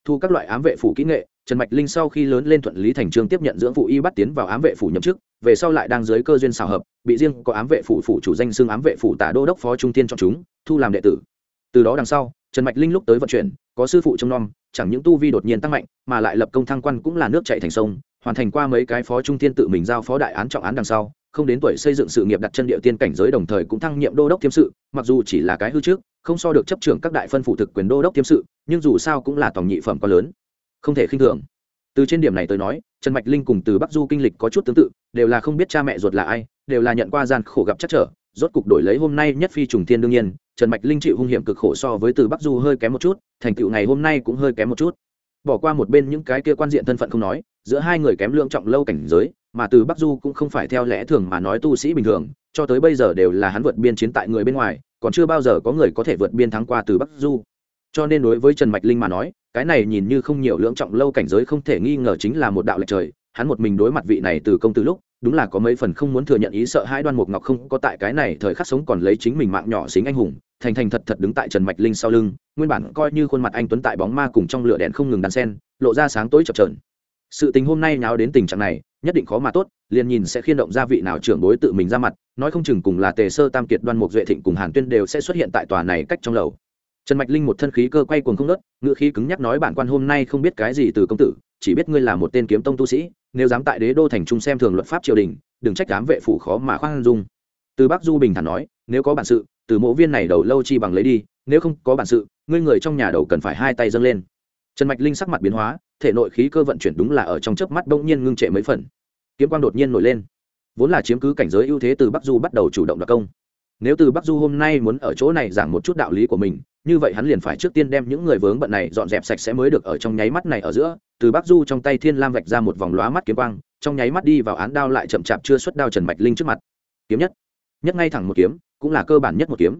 Thu các loại ám vệ phủ kỹ nghệ, trần mạch linh sau khi lớn lên thuận lý thành trương tiếp nhận dưỡng phụ y bắt tiến vào ám vệ phủ nhậm chức, về sau lại đang dưới cơ duyên xào hợp, bị riêng có ám vệ phủ phủ chủ danh xưng ám vệ phủ tả đô đốc phó trung tiên cho chúng, thu làm đệ tử. Từ đó đằng sau, trần mạch linh lúc tới vận chuyển, có sư phụ trông nom, chẳng những tu vi đột nhiên tăng mạnh, mà lại lập công thăng quan cũng là nước chạy thành sông, hoàn thành qua mấy cái phó trung tiên tự mình giao phó đại án trọng án đằng sau không đến tuổi xây dựng sự nghiệp đặt chân địa tiên cảnh giới đồng thời cũng thăng nhiệm đô đốc thiêm sự, mặc dù chỉ là cái hư trước, không so được chấp trưởng các đại phân phụ thực quyền đô đốc thiêm sự, nhưng dù sao cũng là tổng nhị phẩm quá lớn. Không thể khinh thường. Từ trên điểm này tôi nói, trần mạch linh cùng từ bắc du kinh lịch có chút tương tự, đều là không biết cha mẹ ruột là ai, đều là nhận qua gian khổ gặp chắc trở, rốt cục đổi lấy hôm nay nhất phi trùng thiên đương nhiên, trần mạch linh chịu hung hiểm cực khổ so với từ bắc du hơi kém một chút, thành tựu ngày hôm nay cũng hơi kém một chút. Bỏ qua một bên những cái kia quan diện thân phận không nói, giữa hai người kém lượng trọng lâu cảnh giới mà từ bắc du cũng không phải theo lẽ thường mà nói tu sĩ bình thường, cho tới bây giờ đều là hắn vượt biên chiến tại người bên ngoài, còn chưa bao giờ có người có thể vượt biên thắng qua từ bắc du. Cho nên đối với trần mạch linh mà nói, cái này nhìn như không nhiều lượng trọng lâu cảnh giới không thể nghi ngờ chính là một đạo lệch trời, hắn một mình đối mặt vị này từ công từ lúc, đúng là có mấy phần không muốn thừa nhận ý sợ hai đoan mục ngọc không có tại cái này thời khắc sống còn lấy chính mình mạng nhỏ xính anh hùng, thành thành thật thật đứng tại trần mạch linh sau lưng, nguyên bản coi như khuôn mặt anh tuấn tại bóng ma cùng trong lửa đèn không ngừng đàn sen, lộ ra sáng tối chập trờn sự tình hôm nay nháo đến tình trạng này nhất định khó mà tốt, liền nhìn sẽ khiên động gia vị nào trưởng bối tự mình ra mặt, nói không chừng cùng là tề sơ tam kiệt, đoan mục duệ thịnh cùng hàn tuyên đều sẽ xuất hiện tại tòa này cách trong lầu. Trần mạch linh một thân khí cơ quay cuồng không nớt ngự khí cứng nhắc nói bản quan hôm nay không biết cái gì từ công tử, chỉ biết ngươi là một tên kiếm tông tu sĩ, nếu dám tại đế đô thành trung xem thường luật pháp triều đình, đừng trách cám vệ phủ khó mà khoan dung. Từ bắc du bình thản nói, nếu có bản sự, từ mộ viên này đầu lâu chi bằng lấy đi, nếu không có bản sự, ngươi người trong nhà đầu cần phải hai tay dâng lên. Trần mạch linh sắc mặt biến hóa, thể nội khí cơ vận chuyển đúng là ở trong chớp mắt bỗng nhiên ngưng trệ mấy phần kiếm quang đột nhiên nổi lên. Vốn là chiếm cứ cảnh giới ưu thế từ bắc du bắt đầu chủ động đặc công. Nếu từ bắc du hôm nay muốn ở chỗ này giảng một chút đạo lý của mình, như vậy hắn liền phải trước tiên đem những người vướng bận này dọn dẹp sạch sẽ mới được ở trong nháy mắt này ở giữa, từ bắc du trong tay thiên lam vạch ra một vòng lóa mắt kiếm quang, trong nháy mắt đi vào án đao lại chậm chạp chưa xuất đao trần mạch linh trước mặt. Kiếm nhất. Nhất ngay thẳng một kiếm, cũng là cơ bản nhất một kiếm.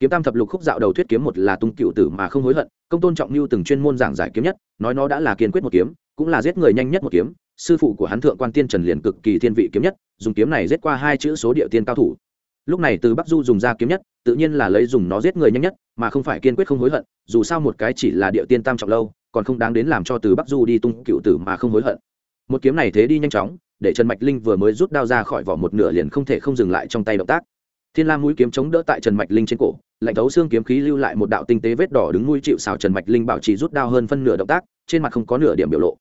Kiếm tam thập lục khúc dạo đầu thuyết kiếm một là tung cựu tử mà không hối hận, công tôn trọng lưu từng chuyên môn giảng giải kiếm nhất, nói nó đã là kiên quyết một kiếm cũng là giết người nhanh nhất một kiếm, sư phụ của hắn thượng quan tiên trần liền cực kỳ thiên vị kiếm nhất, dùng kiếm này giết qua hai chữ số địa tiên cao thủ. Lúc này từ bắc du dùng ra kiếm nhất, tự nhiên là lấy dùng nó giết người nhanh nhất, mà không phải kiên quyết không hối hận, dù sao một cái chỉ là địa tiên tam trọng lâu, còn không đáng đến làm cho từ bắc du đi tung cựu tử mà không hối hận. Một kiếm này thế đi nhanh chóng, để trần mạch linh vừa mới rút đao ra khỏi vỏ một nửa liền không thể không dừng lại trong tay động tác. Thiên lam mũi kiếm chống đỡ tại trần mạch linh trên cổ, lạnh thấu xương kiếm khí lưu lại một đạo tinh tế vết đỏ đứng nuôi chịu xào trần mạch linh bảo trì rút đao hơn phân nửa động tác, trên mặt không có nửa điểm biểu lộ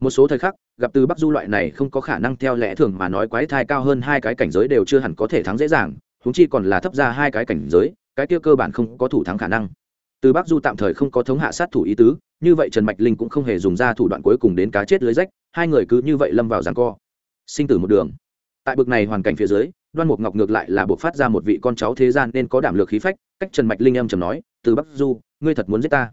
một số thời khắc, gặp từ bắc du loại này không có khả năng theo lẽ thường mà nói quái thai cao hơn hai cái cảnh giới đều chưa hẳn có thể thắng dễ dàng húng chi còn là thấp ra hai cái cảnh giới, cái kia cơ bản không có thủ thắng khả năng. Từ bắc du tạm thời không có thống hạ sát thủ ý tứ, như vậy trần mạch linh cũng không hề dùng ra thủ đoạn cuối cùng đến cá chết lưới rách, hai người cứ như vậy lâm vào ràng co. Sinh tử một đường. Tại bực này hoàn cảnh phía dưới, đoan mục ngọc ngược lại là buộc phát ra một vị con cháu thế gian nên có đảm lược khí phách, cách trần mạch linh âm trầm nói, từ bắc du, ngươi thật muốn giết ta?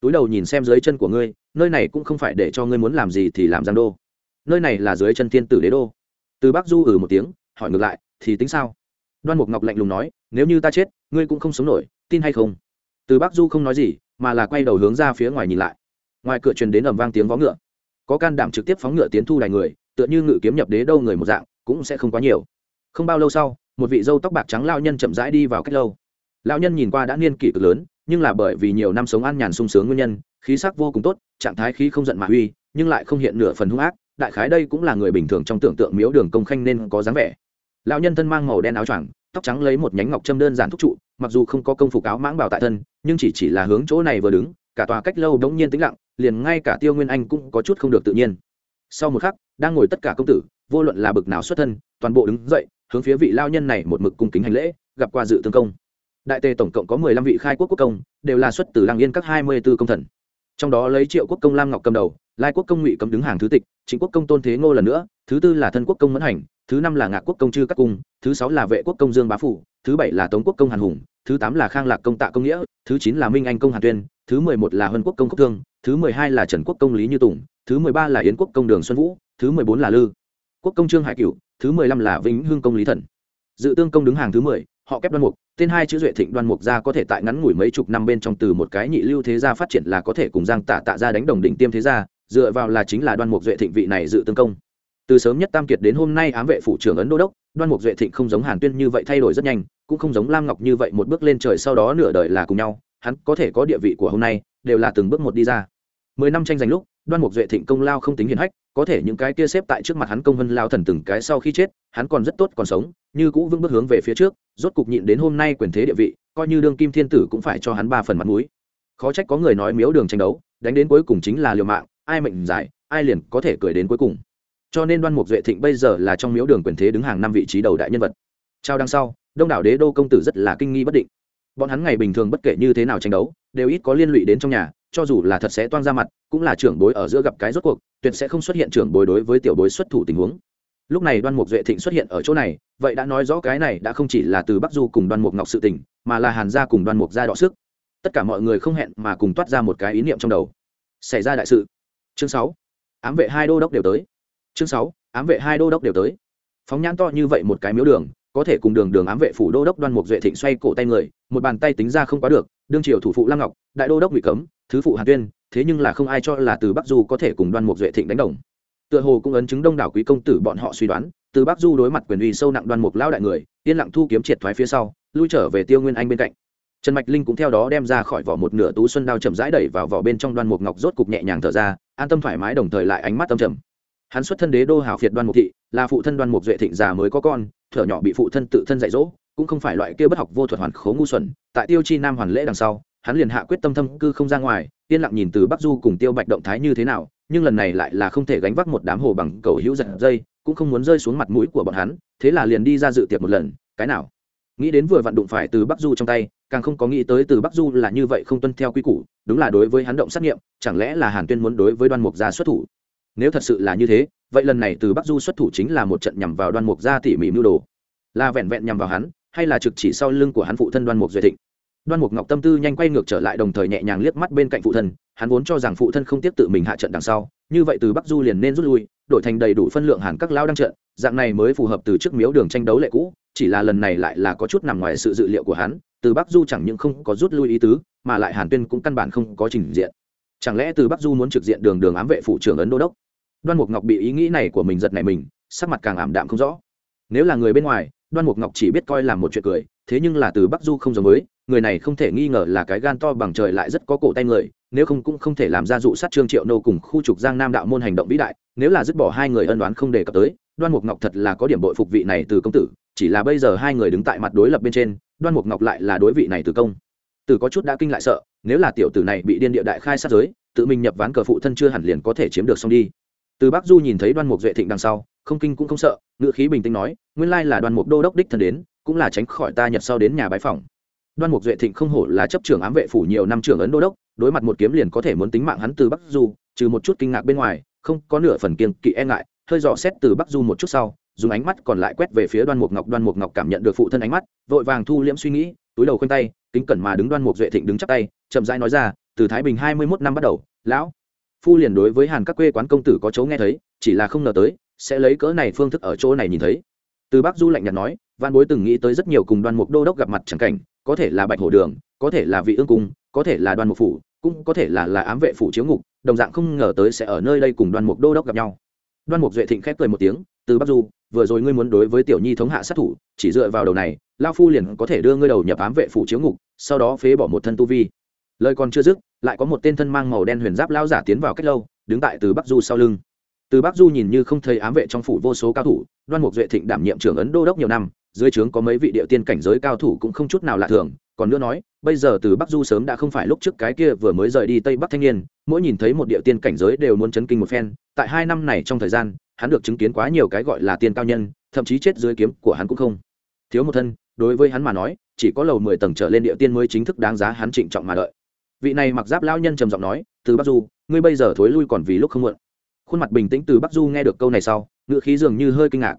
Túi đầu nhìn xem dưới chân của ngươi, nơi này cũng không phải để cho ngươi muốn làm gì thì làm giang đô. Nơi này là dưới chân thiên tử đế đô. Từ bắc du ừ một tiếng, hỏi ngược lại, thì tính sao? Đoan mục ngọc lạnh lùng nói, nếu như ta chết, ngươi cũng không sống nổi, tin hay không? Từ bắc du không nói gì, mà là quay đầu hướng ra phía ngoài nhìn lại. Ngoài cửa truyền đến ầm vang tiếng vó ngựa. Có can đảm trực tiếp phóng ngựa tiến thu đài người, tựa như ngự kiếm nhập đế đâu người một dạng, cũng sẽ không quá nhiều. Không bao lâu sau, một vị dâu tóc bạc trắng lao nhân chậm rãi đi vào cách lâu. Lao nhân nhìn qua đã niên kỷ cực lớn nhưng là bởi vì nhiều năm sống an nhàn sung sướng nguyên nhân, khí sắc vô cùng tốt, trạng thái khí không giận mà uy, nhưng lại không hiện nửa phần hung ác, đại khái đây cũng là người bình thường trong tưởng tượng miếu đường công khanh nên có dáng vẻ. Lão nhân thân mang màu đen áo choàng, tóc trắng lấy một nhánh ngọc châm đơn giản thúc trụ, mặc dù không có công phục áo mãng bảo tại thân, nhưng chỉ chỉ là hướng chỗ này vừa đứng, cả tòa cách lâu đống nhiên tĩnh lặng, liền ngay cả tiêu nguyên anh cũng có chút không được tự nhiên. Sau một khắc, đang ngồi tất cả công tử, vô luận là bực nào xuất thân, toàn bộ đứng dậy, hướng phía vị lao nhân này một mực cung kính hành lễ, gặp qua dự tương công đại tề tổng cộng có mười lăm vị khai quốc quốc công đều là xuất từ làng yên các hai mươi b ố công thần trong đó lấy triệu quốc công lam ngọc cầm đầu lai quốc công ngụy cấm đứng hàng thứ tịch chính quốc công tôn thế ngô lần nữa thứ tư là thân quốc công mẫn hành thứ năm là ngạc quốc công chư các cung thứ sáu là vệ quốc công dương bá phủ thứ bảy là tống quốc công hàn hùng thứ tám là khang lạc công tạ công nghĩa thứ chín là minh anh công hàn tuyên thứ mười một là huân quốc công khúc thương thứ mười hai là trần quốc công lý như tùng thứ mười ba là yến quốc công đường xuân vũ thứ mười bốn là lư quốc công trương hải cửu thứ mười lăm là vĩnh hương công lý thần dự tương công đứng hàng thứ mười họ kép đoan mục, tên hai chữ duệ thịnh đoan mục gia có thể tại ngắn ngủi mấy chục năm bên trong từ một cái nhị lưu thế gia phát triển là có thể cùng giang tạ tạ ra đánh đồng đỉnh tiêm thế gia, dựa vào là chính là đoan mục duệ thịnh vị này dự tương công. Từ sớm nhất tam kiệt đến hôm nay ám vệ phủ trưởng ấn đô đốc, đoan mục duệ thịnh không giống hàn tuyên như vậy thay đổi rất nhanh, cũng không giống lam ngọc như vậy một bước lên trời sau đó nửa đời là cùng nhau, hắn có thể có địa vị của hôm nay, đều là từng bước một đi ra. Mười năm tranh giành lúc, đoan mục duệ thịnh công lao không tính hiển hách có thể những cái kia xếp tại trước mặt hắn công vân lao thần từng cái sau khi chết, hắn còn rất tốt còn sống, như cũ vững bước hướng về phía trước, rốt cục nhịn đến hôm nay quyền thế địa vị, coi như đương kim thiên tử cũng phải cho hắn ba phần mặt mũi. Khó trách có người nói miếu đường tranh đấu, đánh đến cuối cùng chính là liều mạng, ai mệnh giải, ai liền có thể cười đến cuối cùng. Cho nên đoan mục duệ thịnh bây giờ là trong miếu đường quyền thế đứng hàng năm vị trí đầu đại nhân vật. Trao đằng sau, đông đảo đế đô công tử rất là kinh nghi bất định. Bọn hắn ngày bình thường bất kể như thế nào tranh đấu, đều ít có liên lụy đến trong nhà cho dù là thật sẽ toan ra mặt, cũng là trưởng bối ở giữa gặp cái rốt cuộc, tuyệt sẽ không xuất hiện trưởng bối đối với tiểu bối xuất thủ tình huống. Lúc này đoan mục duệ thịnh xuất hiện ở chỗ này, vậy đã nói rõ cái này đã không chỉ là từ bắc du cùng đoan mục ngọc sự tình, mà là hàn gia cùng đoan mục gia đọ sức. Tất cả mọi người không hẹn mà cùng toát ra một cái ý niệm trong đầu. Xảy ra đại sự. Chương sáu. Ám vệ hai đô đốc đều tới. Chương sáu. Ám vệ hai đô đốc đều tới. Phóng nhãn to như vậy một cái miếu đường, có thể cùng đường đường ám vệ phủ đô đốc đoan mục duệ thịnh xoay cổ tay người, một bàn tay tính ra không quá được, đương triều thủ phụ lăng ngọc, đại đô đốc bị cấm thứ phụ hàn tuyên, thế nhưng là không ai cho là từ bắc du có thể cùng đoan mục duệ thịnh đánh đồng. Tựa hồ cũng ấn chứng đông đảo quý công tử bọn họ suy đoán, từ bắc du đối mặt quyền uy sâu nặng đoan mục lao đại người, yên lặng thu kiếm triệt thoái phía sau, lui trở về tiêu nguyên anh bên cạnh. Trần mạch linh cũng theo đó đem ra khỏi vỏ một nửa tú xuân đao chậm rãi đẩy vào vỏ bên trong đoan mục ngọc rốt cục nhẹ nhàng thở ra, an tâm thoải mái đồng thời lại ánh mắt tâm trầm. Hắn xuất thân đế đô hào phiệt đoan mục thị, là phụ thân đoan mục duệ thịnh già mới có con, thở nhỏ bị phụ thân tự thân dạy dỗ, cũng không phải loại kia bất học vô thuật hoàn khố ngu xuẩn, tại tiêu chi nam hoàn lễ đằng sau hắn liền hạ quyết tâm thâm cư không ra ngoài, yên lặng nhìn từ bắc du cùng tiêu bạch động thái như thế nào, nhưng lần này lại là không thể gánh vác một đám hồ bằng cầu hữu giật dây, cũng không muốn rơi xuống mặt mũi của bọn hắn, thế là liền đi ra dự tiệc một lần, cái nào? Nghĩ đến vừa vặn đụng phải từ bắc du trong tay, càng không có nghĩ tới từ bắc du là như vậy không tuân theo quy củ, đúng là đối với hắn động xét nghiệm, chẳng lẽ là hàn tuyên muốn đối với đoan mục gia xuất thủ? Nếu thật sự là như thế, vậy lần này từ bắc du xuất thủ chính là một trận nhằm vào đoan mục gia tỉ mỉ mưu đồ. Là vẹn vẹn nhằm vào hắn, hay là trực chỉ sau lưng của hắn phụ thân đoan mục duy thịnh? Đoan mục ngọc tâm tư nhanh quay ngược trở lại đồng thời nhẹ nhàng liếc mắt bên cạnh phụ thân, hắn vốn cho rằng phụ thân không tiếp tự mình hạ trận đằng sau, như vậy từ bắc du liền nên rút lui, đổi thành đầy đủ phân lượng hàn các lao đang trận, dạng này mới phù hợp từ trước miếu đường tranh đấu lệ cũ, chỉ là lần này lại là có chút nằm ngoài sự dự liệu của hắn, từ bắc du chẳng những không có rút lui ý tứ, mà lại hàn tuyên cũng căn bản không có trình diện. Chẳng lẽ từ bắc du muốn trực diện đường đường ám vệ phụ trưởng ấn đô đốc? Đoan mục ngọc bị ý nghĩ này của mình giật này mình, sắc mặt càng ảm đạm không rõ. Nếu là người bên ngoài, đoan mục ngọc chỉ biết coi là một chuyện cười, thế nhưng là từ bắc du không giống với người này không thể nghi ngờ là cái gan to bằng trời lại rất có cổ tay người, nếu không cũng không thể làm ra dụ sát trương triệu nô cùng khu trục giang nam đạo môn hành động vĩ đại, nếu là dứt bỏ hai người ân đoán không đề cập tới, đoan mục ngọc thật là có điểm bội phục vị này từ công tử, chỉ là bây giờ hai người đứng tại mặt đối lập bên trên, đoan mục ngọc lại là đối vị này từ công. Từ có chút đã kinh lại sợ, nếu là tiểu tử này bị điên địa đại khai sát giới, tự mình nhập ván cờ phụ thân chưa hẳn liền có thể chiếm được xong đi. Từ bắc du nhìn thấy đoan mục duệ thịnh đằng sau, không kinh cũng không sợ ngựa khí bình tĩnh nói, nguyên lai là đoan mục đô đốc đích thân đến, cũng là tránh khỏi ta nhật sau đến nhà bái phòng đoan mục duệ thịnh không hổ là chấp trưởng ám vệ phủ nhiều năm trưởng ấn đô đốc, đối mặt một kiếm liền có thể muốn tính mạng hắn từ bắc du, trừ một chút kinh ngạc bên ngoài, không có nửa phần kiên kỵ e ngại, hơi dò xét từ bắc du một chút sau, dùng ánh mắt còn lại quét về phía đoan mục ngọc. Đoan mục ngọc cảm nhận được phụ thân ánh mắt, vội vàng thu liễm suy nghĩ, túi đầu khoanh tay, kính cẩn mà đứng đoan mục duệ thịnh đứng chắp tay, chậm rãi nói ra, từ thái bình hai mươi mốt năm bắt đầu, lão phu liền đối với hàn các quê quán công tử có chấu nghe thấy, chỉ là không ngờ tới, sẽ lấy cỡ này phương thức ở chỗ này nhìn thấy. Từ bắc du lạnh nhạt nói văn bối từng nghĩ tới rất nhiều cùng đoan mục đô đốc gặp mặt chẳng cảnh, có thể là bạch hổ đường, có thể là vị ương cung, có thể là đoan mục phủ, cũng có thể là là ám vệ phủ chiếu ngục, đồng dạng không ngờ tới sẽ ở nơi đây cùng đoan mục đô đốc gặp nhau. Đoan mục duệ thịnh khép cười một tiếng, từ bắc du, vừa rồi ngươi muốn đối với tiểu nhi thống hạ sát thủ, chỉ dựa vào đầu này lao phu liền có thể đưa ngươi đầu nhập ám vệ phủ chiếu ngục, sau đó phế bỏ một thân tu vi. Lời còn chưa dứt, lại có một tên thân mang màu đen huyền giáp lao giả tiến vào cách lâu, đứng tại từ bắc du sau lưng. Từ bắc du nhìn như không thấy ám vệ trong phủ vô số cao thủ, đoan mục duệ thịnh đảm nhiệm trưởng ấn đô đốc nhiều năm dưới trướng có mấy vị địa tiên cảnh giới cao thủ cũng không chút nào lạ thường. Còn nữa nói, bây giờ từ bắc du sớm đã không phải lúc trước cái kia vừa mới rời đi tây bắc thanh niên. Mỗi nhìn thấy một địa tiên cảnh giới đều muốn chấn kinh một phen. Tại hai năm này trong thời gian, hắn được chứng kiến quá nhiều cái gọi là tiên cao nhân, thậm chí chết dưới kiếm của hắn cũng không. Thiếu một thân, đối với hắn mà nói, chỉ có lầu mười tầng trở lên địa tiên mới chính thức đáng giá hắn trịnh trọng mà đợi. Vị này mặc giáp lao nhân trầm giọng nói, từ bắc du, ngươi bây giờ thối lui còn vì lúc không muộn. Khuôn mặt bình tĩnh từ bắc du nghe được câu này sau ngựa khí dường như hơi kinh ngạc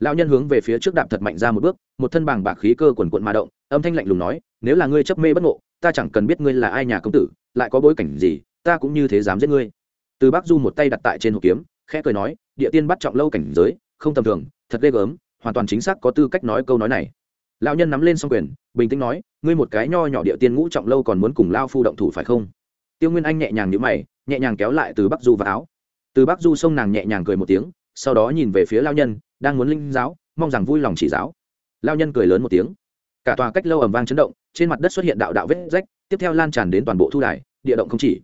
lão nhân hướng về phía trước đạp thật mạnh ra một bước, một thân bảng bạc khí cơ quần quận mà động, âm thanh lạnh lùng nói, nếu là ngươi chấp mê bất ngộ, ta chẳng cần biết ngươi là ai nhà công tử, lại có bối cảnh gì, ta cũng như thế dám giết ngươi. Từ bắc du một tay đặt tại trên hộp kiếm, khẽ cười nói, địa tiên bắt trọng lâu cảnh giới, không tầm thường, thật ghê gớm, hoàn toàn chính xác có tư cách nói câu nói này. Lão nhân nắm lên s o n g quyền, bình tĩnh nói, ngươi một cái nho nhỏ địa tiên ngũ trọng lâu còn muốn cùng lao phu động thủ phải không? Tiêu nguyên anh nhẹ nhàng nhữ mày, nhẹ nhàng kéo lại từ bắc du vào áo. Từ bắc du xông nàng nhẹ nhàng cười một tiếng sau đó nhìn về phía lao nhân, đang muốn linh giáo, mong rằng vui lòng chỉ giáo. Lao nhân cười lớn một tiếng. Cả tòa cách lâu ẩm vang chấn động, trên mặt đất xuất hiện đạo đạo vết rách, tiếp theo lan tràn đến toàn bộ thu đài, địa động không chỉ.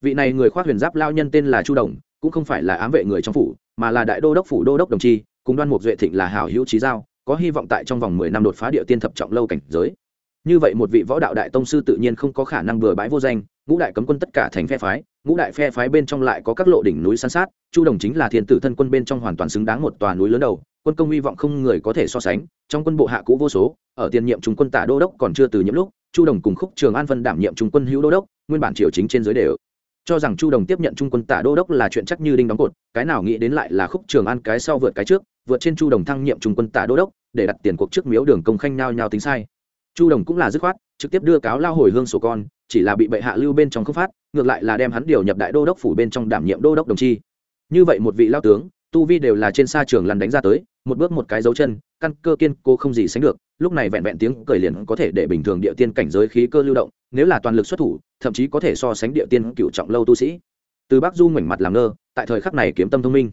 Vị này người khoác huyền giáp lao nhân tên là chu đồng, cũng không phải là ám vệ người trong phủ, mà là đại đô đốc phủ đô đốc đồng chi, cùng đoan mục duệ thịnh là hảo hữu trí giao, có hy vọng tại trong vòng mười năm đột phá địa tiên thập trọng lâu cảnh giới. Như vậy một vị võ đạo đại tông sư tự nhiên không có khả năng bừa bãi vô danh, ngũ đại cấm quân tất cả thành phe phái ngũ đại phe phái bên trong lại có các lộ đỉnh núi san sát, chu đồng chính là thiên tử thân quân bên trong hoàn toàn xứng đáng một tòa núi lớn đầu, quân công hy vọng không người có thể so sánh, trong quân bộ hạ cũ vô số, ở tiền nhiệm trung quân tả đô đốc còn chưa từ nhiệm lúc, chu đồng cùng khúc trường an vân đảm nhiệm trung quân hữu đô đốc, nguyên bản triều chính trên giới đều. Cho rằng chu đồng tiếp nhận trung quân tả đô đốc là chuyện chắc như đinh đóng cột, cái nào nghĩ đến lại là khúc trường an cái sau vượt cái trước, vượt trên chu đồng thăng nhiệm trung quân tả đô đốc, để đặt tiền cuộc trước miếu đường công khanh nhao nhao tính sai. Chu đồng cũng là dứt khoát, trực tiếp đưa cáo lao hồi hương sổ con chỉ là bị bệ hạ lưu bên trong không phát, ngược lại là đem hắn điều nhập đại đô đốc phủ bên trong đảm nhiệm đô đốc đồng chi. Như vậy một vị lao tướng, tu vi đều là trên xa trường lăn đánh ra tới, một bước một cái dấu chân, căn cơ kiên cô không gì sánh được, lúc này vẹn vẹn tiếng cười liền có thể để bình thường địa tiên cảnh giới khí cơ lưu động, nếu là toàn lực xuất thủ, thậm chí có thể so sánh địa tiên cựu trọng lâu tu sĩ. Từ bắc du ngoảnh mặt làm ngơ, tại thời khắc này kiếm tâm thông minh.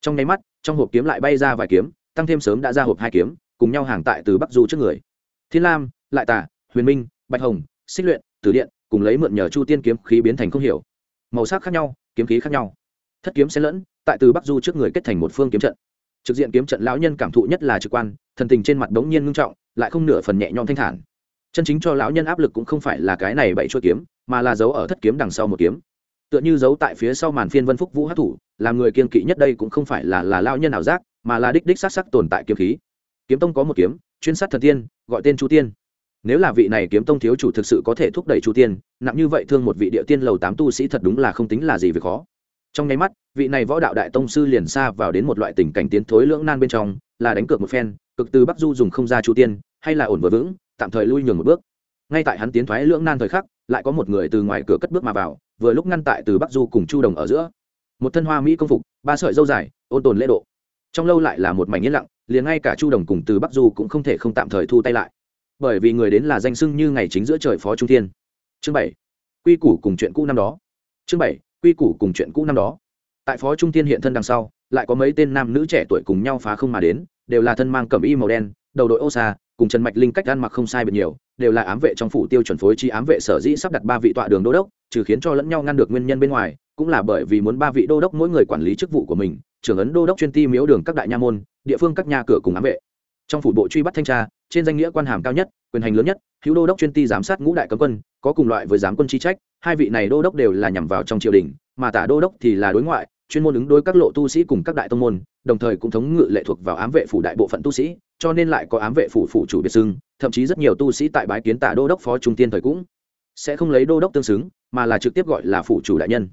Trong nháy mắt, trong hộp kiếm lại bay ra vài kiếm, tăng thêm sớm đã ra hộp hai kiếm, cùng nhau hàng tại từ bắc du trước người. Thiên lam, lại tả huyền minh, bạch hồng, xích luyện, tử điện cùng lấy mượn nhờ chu tiên kiếm khí biến thành không hiểu. Màu sắc khác nhau, kiếm khí khác nhau. Thất kiếm xen lẫn, tại từ bắc du trước người kết thành một phương kiếm trận. Trực diện kiếm trận lão nhân cảm thụ nhất là trực quan, thần tình trên mặt đống nhiên ngưng trọng, lại không nửa phần nhẹ nhõm thanh thản. Chân chính cho lão nhân áp lực cũng không phải là cái này bảy chuỗi kiếm, mà là giấu ở thất kiếm đằng sau một kiếm. Tựa như giấu tại phía sau màn phiên vân phúc vũ hát thủ, làm người kiên kỵ nhất đây cũng không phải là là lão nhân ảo giác, mà là đích đích sắc sắc tồn tại kiếm khí. Kiếm tông có một kiếm, chuyên sát thần tiên, gọi tên chu tiên nếu là vị này kiếm tông thiếu chủ thực sự có thể thúc đẩy chu tiên, nặng như vậy thương một vị địa tiên lầu tám tu sĩ thật đúng là không tính là gì về khó. Trong nháy mắt, vị này võ đạo đại tông sư liền xa vào đến một loại tình cảnh tiến thối lưỡng nan bên trong, là đánh cược một phen, cực từ bắc du dùng không ra chu tiên, hay là ổn vừa vững, tạm thời lui nhường một bước. Ngay tại hắn tiến thoái lưỡng nan thời khắc, lại có một người từ ngoài cửa cất bước mà vào, vừa lúc ngăn tại từ bắc du cùng chu đồng ở giữa. Một thân hoa mỹ công phục, ba sợi dâu dài, ôn tồn lễ độ. Trong lâu lại là một mảnh yên lặng, liền ngay cả chu đồng cùng từ bắc du cũng không thể không tạm thời thu tay lại bởi vì người đến là danh sưng như ngày chính giữa trời phó trung thiên. Chương bảy, quy củ cùng chuyện cũ năm đó. Chương bảy, quy củ cùng chuyện cũ năm đó. Tại phó trung thiên hiện thân đằng sau, lại có mấy tên nam nữ trẻ tuổi cùng nhau phá không mà đến, đều là thân mang cẩm y màu đen, đầu đội ô xa, cùng trần mạch linh cách ăn mặc không sai biệt nhiều, đều là ám vệ trong phủ tiêu chuẩn phối chi ám vệ sở dĩ sắp đặt ba vị tọa đường đô đốc, trừ khiến cho lẫn nhau ngăn được nguyên nhân bên ngoài, cũng là bởi vì muốn ba vị đô đốc mỗi người quản lý chức vụ của mình, trưởng ấn đô đốc chuyên ti miếu đường các đại nha môn, địa phương các nhà cửa cùng ám vệ. Trong phủ bộ truy bắt thanh tra trên danh nghĩa quan hàm cao nhất, quyền hành lớn nhất, hữu đô đốc chuyên ti giám sát ngũ đại cấm quân, có cùng loại với giám quân chi trách, hai vị này đô đốc đều là nhằm vào trong triều đình, mà tả đô đốc thì là đối ngoại, chuyên môn ứng đối các lộ tu sĩ cùng các đại tông môn, đồng thời cũng thống ngự lệ thuộc vào ám vệ phủ đại bộ phận tu sĩ, cho nên lại có ám vệ phủ phủ chủ biệt xưng, thậm chí rất nhiều tu sĩ tại bái kiến tả đô đốc phó trung tiên thời cũng sẽ không lấy đô đốc tương xứng, mà là trực tiếp gọi là phủ chủ đại nhân.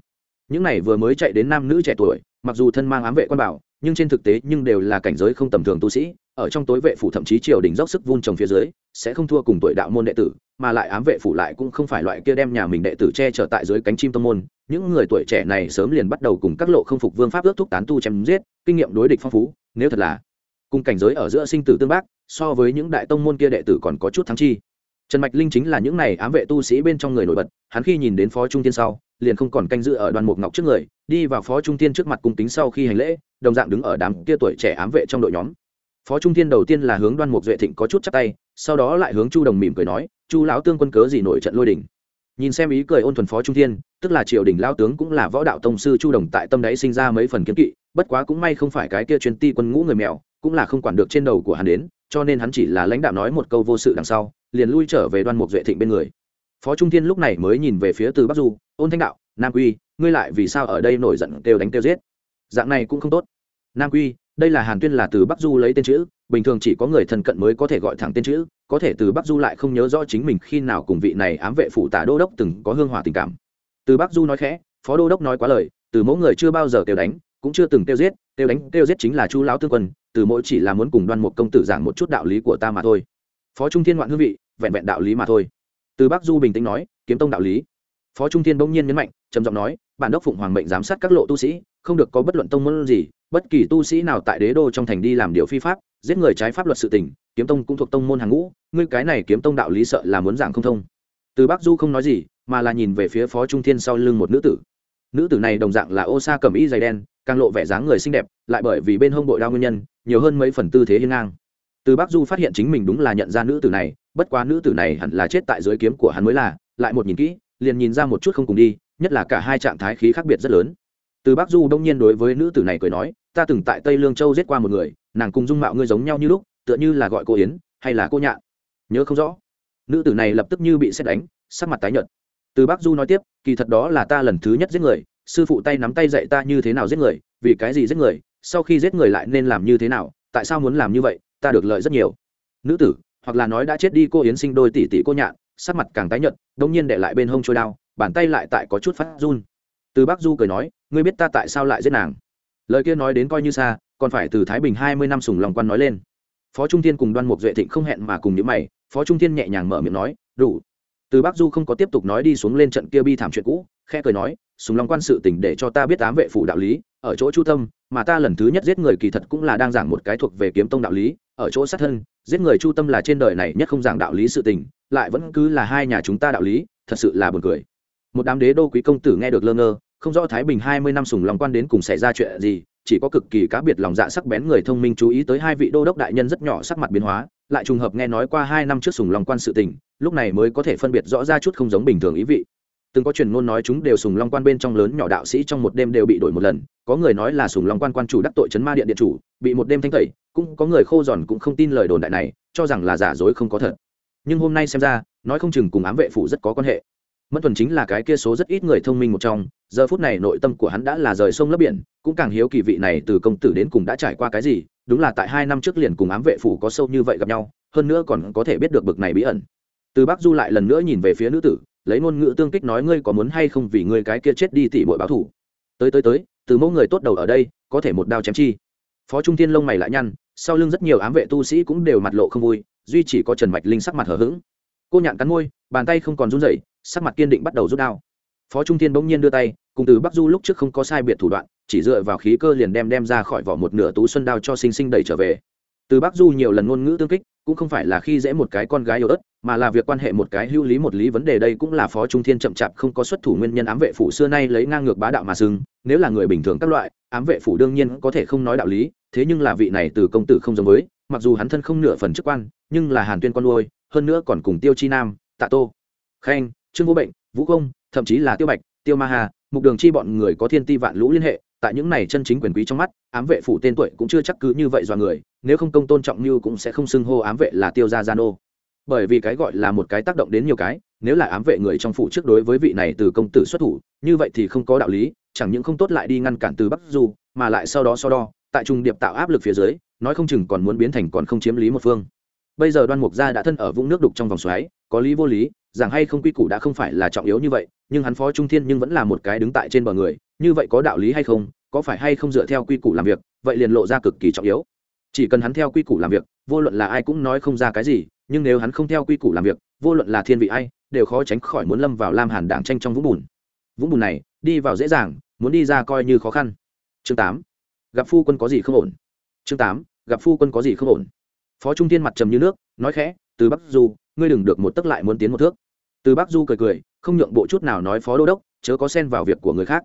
Những này vừa mới chạy đến nam nữ trẻ tuổi, mặc dù thân mang ám vệ quan bảo, nhưng trên thực tế nhưng đều là cảnh giới không tầm thường tu sĩ ở trong tối vệ phủ thậm chí triều đình dốc sức vun trồng phía dưới, sẽ không thua cùng tuổi đạo môn đệ tử, mà lại ám vệ phủ lại cũng không phải loại kia đem nhà mình đệ tử che chở tại dưới cánh chim tông môn. Những người tuổi trẻ này sớm liền bắt đầu cùng các lộ không phục vương pháp ước thúc tán tu chém giết, kinh nghiệm đối địch phong phú, nếu thật là cùng cảnh giới ở giữa sinh tử tương bác, so với những đại tông môn kia đệ tử còn có chút thắng chi. Trần mạch linh chính là những này ám vệ tu sĩ bên trong người nổi bật, hắn khi nhìn đến phó trung tiên sau, liền không còn canh giữ ở đoàn mục ngọc trước người, đi vào phó trung tiên trước mặt cung kính sau khi hành lễ, đồng dạng đứng ở đám kia tuổi trẻ ám vệ trong đội nhóm phó trung Thiên đầu tiên là hướng đoan mục duệ thịnh có chút chắc tay, sau đó lại hướng chu đồng mỉm cười nói, chu lão tương quân cớ gì nổi trận lôi đình? Nhìn xem ý cười ôn thuần phó trung thiên, tức là triều đình lao tướng cũng là võ đạo tông sư chu đồng tại tâm đấy sinh ra mấy phần kiếm kỵ, bất quá cũng may không phải cái kia chuyên ti quân ngũ người mèo, cũng là không quản được trên đầu của hắn đến, cho nên hắn chỉ là lãnh đạo nói một câu vô sự đằng sau, liền lui trở về đoan mục duệ thịnh bên người. Phó trung thiên lúc này mới nhìn về phía từ bắc du, ôn thanh đạo, nam quy, ngươi lại vì sao ở đây nổi giận kêu đánh kêu giết? Dạng này cũng không tốt. Nam quy đây là hàn tuyên là từ bắc du lấy tên chữ, bình thường chỉ có người thân cận mới có thể gọi thẳng tên chữ, có thể từ bắc du lại không nhớ rõ chính mình khi nào cùng vị này ám vệ phụ tả đô đốc từng có hương hòa tình cảm. Từ bắc du nói khẽ, phó đô đốc nói quá lời, từ mỗi người chưa bao giờ kêu đánh, cũng chưa từng kêu giết, kêu đánh, kêu giết chính là chu lão tương quân, từ mỗi chỉ là muốn cùng đoan một công tử giảng một chút đạo lý của ta mà thôi. Phó trung thiên ngoạn hương vị, vẹn vẹn đạo lý mà thôi. Từ bắc du bình tĩnh nói, kiếm tông đạo lý. Phó trung thiên bỗng nhiên nhấn mạnh, trầm giọng nói, bản đốc phụng hoàng mệnh giám sát các lộ tu sĩ, không được có bất luận tông môn gì bất kỳ tu sĩ nào tại đế đô trong thành đi làm điều phi pháp, giết người trái pháp luật sự tình, kiếm tông cũng thuộc tông môn hàng ngũ, ngươi cái này kiếm tông đạo lý sợ là muốn giảng không thông. Từ bắc du không nói gì, mà là nhìn về phía phó trung thiên sau lưng một nữ tử. Nữ tử này đồng dạng là ô sa cầm y dày đen, càng lộ vẻ dáng người xinh đẹp, lại bởi vì bên hông bội đao nguyên nhân, nhiều hơn mấy phần tư thế hiên ngang. Từ bắc du phát hiện chính mình đúng là nhận ra nữ tử này, bất quá nữ tử này hẳn là chết tại dưới kiếm của hắn mới là, lại một nhìn kỹ, liền nhìn ra một chút không cùng đi, nhất là cả hai trạng thái khí khác biệt rất lớn từ Bác du đông nhiên đối với nữ tử này cười nói, ta từng tại tây lương châu giết qua một người, nàng cùng dung mạo ngươi giống nhau như lúc, tựa như là gọi cô yến, hay là cô nhạn. Nhớ không rõ. Nữ tử này lập tức như bị xét đánh, sắc mặt tái nhợt. Từ Bác du nói tiếp, kỳ thật đó là ta lần thứ nhất giết người, sư phụ tay nắm tay dạy ta như thế nào giết người, vì cái gì giết người, sau khi giết người lại nên làm như thế nào, tại sao muốn làm như vậy, ta được lợi rất nhiều. Nữ tử, hoặc là nói đã chết đi cô yến sinh đôi tỷ tỷ cô nhạn, sắc mặt càng tái nhợt, đông nhiên để lại bên hông trôi đao, bàn tay lại tại có chút phát run. Từ Bác du cười nói ngươi biết ta tại sao lại giết nàng? Lời kia nói đến coi như xa, còn phải từ thái bình hai mươi năm sùng lòng quan nói lên. Phó trung thiên cùng đoan mục duệ thịnh không hẹn mà cùng những mày, phó trung thiên nhẹ nhàng mở miệng nói, đủ. Từ bắc du không có tiếp tục nói đi xuống lên trận kia bi thảm chuyện cũ khe cười nói, sùng long quan sự tỉnh để cho ta biết ám vệ phủ đạo lý, ở chỗ chu tâm mà ta lần thứ nhất giết người kỳ thật cũng là đang giảng một cái thuộc về kiếm tông đạo lý, ở chỗ sát thân, giết người chu tâm là trên đời này nhất không giảng đạo lý sự tình, lại vẫn cứ là hai nhà chúng ta đạo lý, thật sự là buồn cười. Một đám đế đô quý công tử nghe được lơ ngơ không rõ thái bình hai mươi năm sùng long quan đến cùng xảy ra chuyện gì, chỉ có cực kỳ cá biệt lòng dạ sắc bén người thông minh chú ý tới hai vị đô đốc đại nhân rất nhỏ sắc mặt biến hóa, lại trùng hợp nghe nói qua hai năm trước sùng long quan sự tình, lúc này mới có thể phân biệt rõ ra chút không giống bình thường ý vị. Từng có truyền ngôn nói chúng đều sùng long quan bên trong lớn nhỏ đạo sĩ trong một đêm đều bị đổi một lần, có người nói là sùng long quan quan chủ đắc tội chấn ma điện điện chủ, bị một đêm thanh tẩy, cũng có người khô giòn cũng không tin lời đồn đại này, cho rằng là giả dối không có thật. Nhưng hôm nay xem ra, nói không chừng cùng ám vệ phủ rất có quan hệ mẫn thuần chính là cái kia số rất ít người thông minh một trong, giờ phút này nội tâm của hắn đã là rời sông lấp biển, cũng càng hiếu kỳ vị này từ công tử đến cùng đã trải qua cái gì, đúng là tại hai năm trước liền cùng ám vệ phủ có sâu như vậy gặp nhau, hơn nữa còn có thể biết được bực này bí ẩn. Từ bắc du lại lần nữa nhìn về phía nữ tử, lấy ngôn ngữ tương kích nói ngươi có muốn hay không vì ngươi cái kia chết đi tỉ bội báo thủ. Tới tới tới, từ mẫu người tốt đầu ở đây, có thể một đao chém chi. Phó trung thiên lông mày lại nhăn, sau lưng rất nhiều ám vệ tu sĩ cũng đều mặt lộ không vui, duy chỉ có trần mạch linh sắc mặt hở h ữ g cô nhạn cắn môi, bàn tay không còn run rẩy sắc mặt kiên định bắt đầu rút đao. Phó trung thiên bỗng nhiên đưa tay, cùng từ bắc du lúc trước không có sai biệt thủ đoạn, chỉ dựa vào khí cơ liền đem đem ra khỏi vỏ một nửa tú xuân đao cho sinh sinh đẩy trở về. Từ bắc du nhiều lần ngôn ngữ tương kích, cũng không phải là khi dễ một cái con gái yếu ớt, mà là việc quan hệ một cái hữu lý một lý vấn đề đây cũng là phó trung thiên chậm chạp không có xuất thủ nguyên nhân ám vệ phủ xưa nay lấy ngang ngược bá đạo mà sưng nếu là người bình thường các loại, ám vệ phủ đương nhiên có thể không nói đạo lý, thế nhưng là vị này từ công tử không giống với, mặc dù hắn thân không nửa phần chức quan, nhưng là hàn tuyên con nuôi, hơn nữa còn cùng tiêu chi nam, tạ tô, khanh trương vô bệnh, vũ công thậm chí là tiêu bạch, tiêu ma hà, mục đường chi bọn người có thiên ti vạn lũ liên hệ, tại những này chân chính quyền quý trong mắt, ám vệ phủ tên tuổi cũng chưa chắc cứ như vậy do người, nếu không công tôn trọng như cũng sẽ không xưng hô ám vệ là tiêu gia gia nô. Bởi vì cái gọi là một cái tác động đến nhiều cái, nếu là ám vệ người trong phủ trước đối với vị này từ công tử xuất thủ, như vậy thì không có đạo lý, chẳng những không tốt lại đi ngăn cản từ bắc du, mà lại sau đó so đo, tại trung điệp tạo áp lực phía dưới, nói không chừng còn muốn biến thành còn không chiếm lý một phương. Bây giờ đoan mục gia đã thân ở vũng nước đục trong vòng xoáy, có lý vô lý rằng hay không quy củ đã không phải là trọng yếu như vậy, nhưng hắn phó trung thiên nhưng vẫn là một cái đứng tại trên bờ người, như vậy có đạo lý hay không, có phải hay không dựa theo quy củ làm việc, vậy liền lộ ra cực kỳ trọng yếu. Chỉ cần hắn theo quy củ làm việc, vô luận là ai cũng nói không ra cái gì, nhưng nếu hắn không theo quy củ làm việc, vô luận là thiên vị ai, đều khó tránh khỏi muốn lâm vào lam hàn đảng tranh trong vũng bùn. Vũng bùn này, đi vào dễ dàng, muốn đi ra coi như khó khăn. Chương tám, gặp phu quân có gì không ổn? Chương tám, gặp phu quân có gì không ổn? Phó trung tiên mặt trầm như nước, nói khẽ, từ bắc du, ngươi đừng được một tấc lại muốn tiến một thước từ bắc du cười cười, không nhượng bộ chút nào nói phó đô đốc, chớ có xen vào việc của người khác.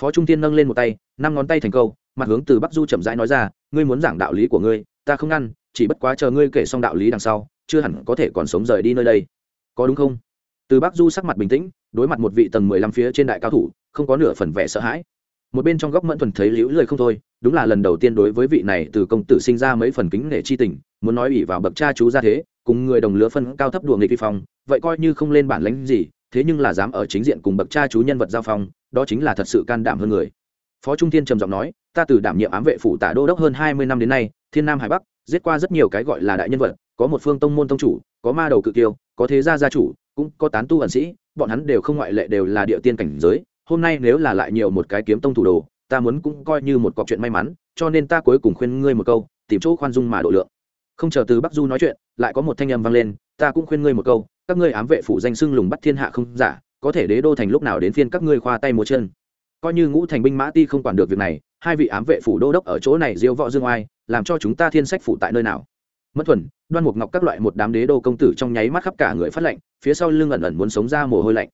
Phó trung tiên nâng lên một tay, năm ngón tay thành câu, mặt hướng từ bắc du chậm rãi nói ra, ngươi muốn giảng đạo lý của ngươi, ta không ngăn, chỉ bất quá chờ ngươi kể xong đạo lý đằng sau, chưa hẳn có thể còn sống rời đi nơi đây. Có đúng không? Từ bắc du sắc mặt bình tĩnh, đối mặt một vị tầng mười lăm phía trên đại cao thủ, không có nửa phần vẻ sợ hãi một bên trong góc mẫn thuần thấy liễu lời không thôi, đúng là lần đầu tiên đối với vị này từ công tử sinh ra mấy phần kính nể chi tình, muốn nói ủy vào bậc cha chú ra thế, cùng người đồng lứa phân cao thấp đùa nghịch vi phong, vậy coi như không lên bản lãnh gì, thế nhưng là dám ở chính diện cùng bậc cha chú nhân vật giao phong, đó chính là thật sự can đảm hơn người. Phó trung thiên trầm giọng nói, ta từ đảm nhiệm ám vệ phủ tả đô đốc hơn hai mươi năm đến nay, thiên nam hải bắc, giết qua rất nhiều cái gọi là đại nhân vật, có một phương tông môn tông chủ, có ma đầu cự tiêu có thế gia gia chủ, cũng có tán tu ẩn sĩ, bọn hắn đều không ngoại lệ đều là địa tiên cảnh giới hôm nay nếu là lại nhiều một cái kiếm tông thủ đồ, ta muốn cũng coi như một cọc chuyện may mắn, cho nên ta cuối cùng khuyên ngươi một câu, tìm chỗ khoan dung mà độ lượng. Không chờ từ bắc du nói chuyện, lại có một thanh âm vang lên, ta cũng khuyên ngươi một câu, các ngươi ám vệ phủ danh xưng lùng bắt thiên hạ không giả, có thể đế đô thành lúc nào đến phiên các ngươi khoa tay múa chân. Coi như ngũ thành binh mã ti không quản được việc này, hai vị ám vệ phủ đô đốc ở chỗ này diêu võ dương oai, làm cho chúng ta thiên sách phủ tại nơi nào? Mất thuần, đoan mục ngọc các loại một đám đế đô công tử trong nháy mắt khắp cả người phát lệnh, phía sau lưng ẩn ẩn muốn sống ra mồ hôi lạnh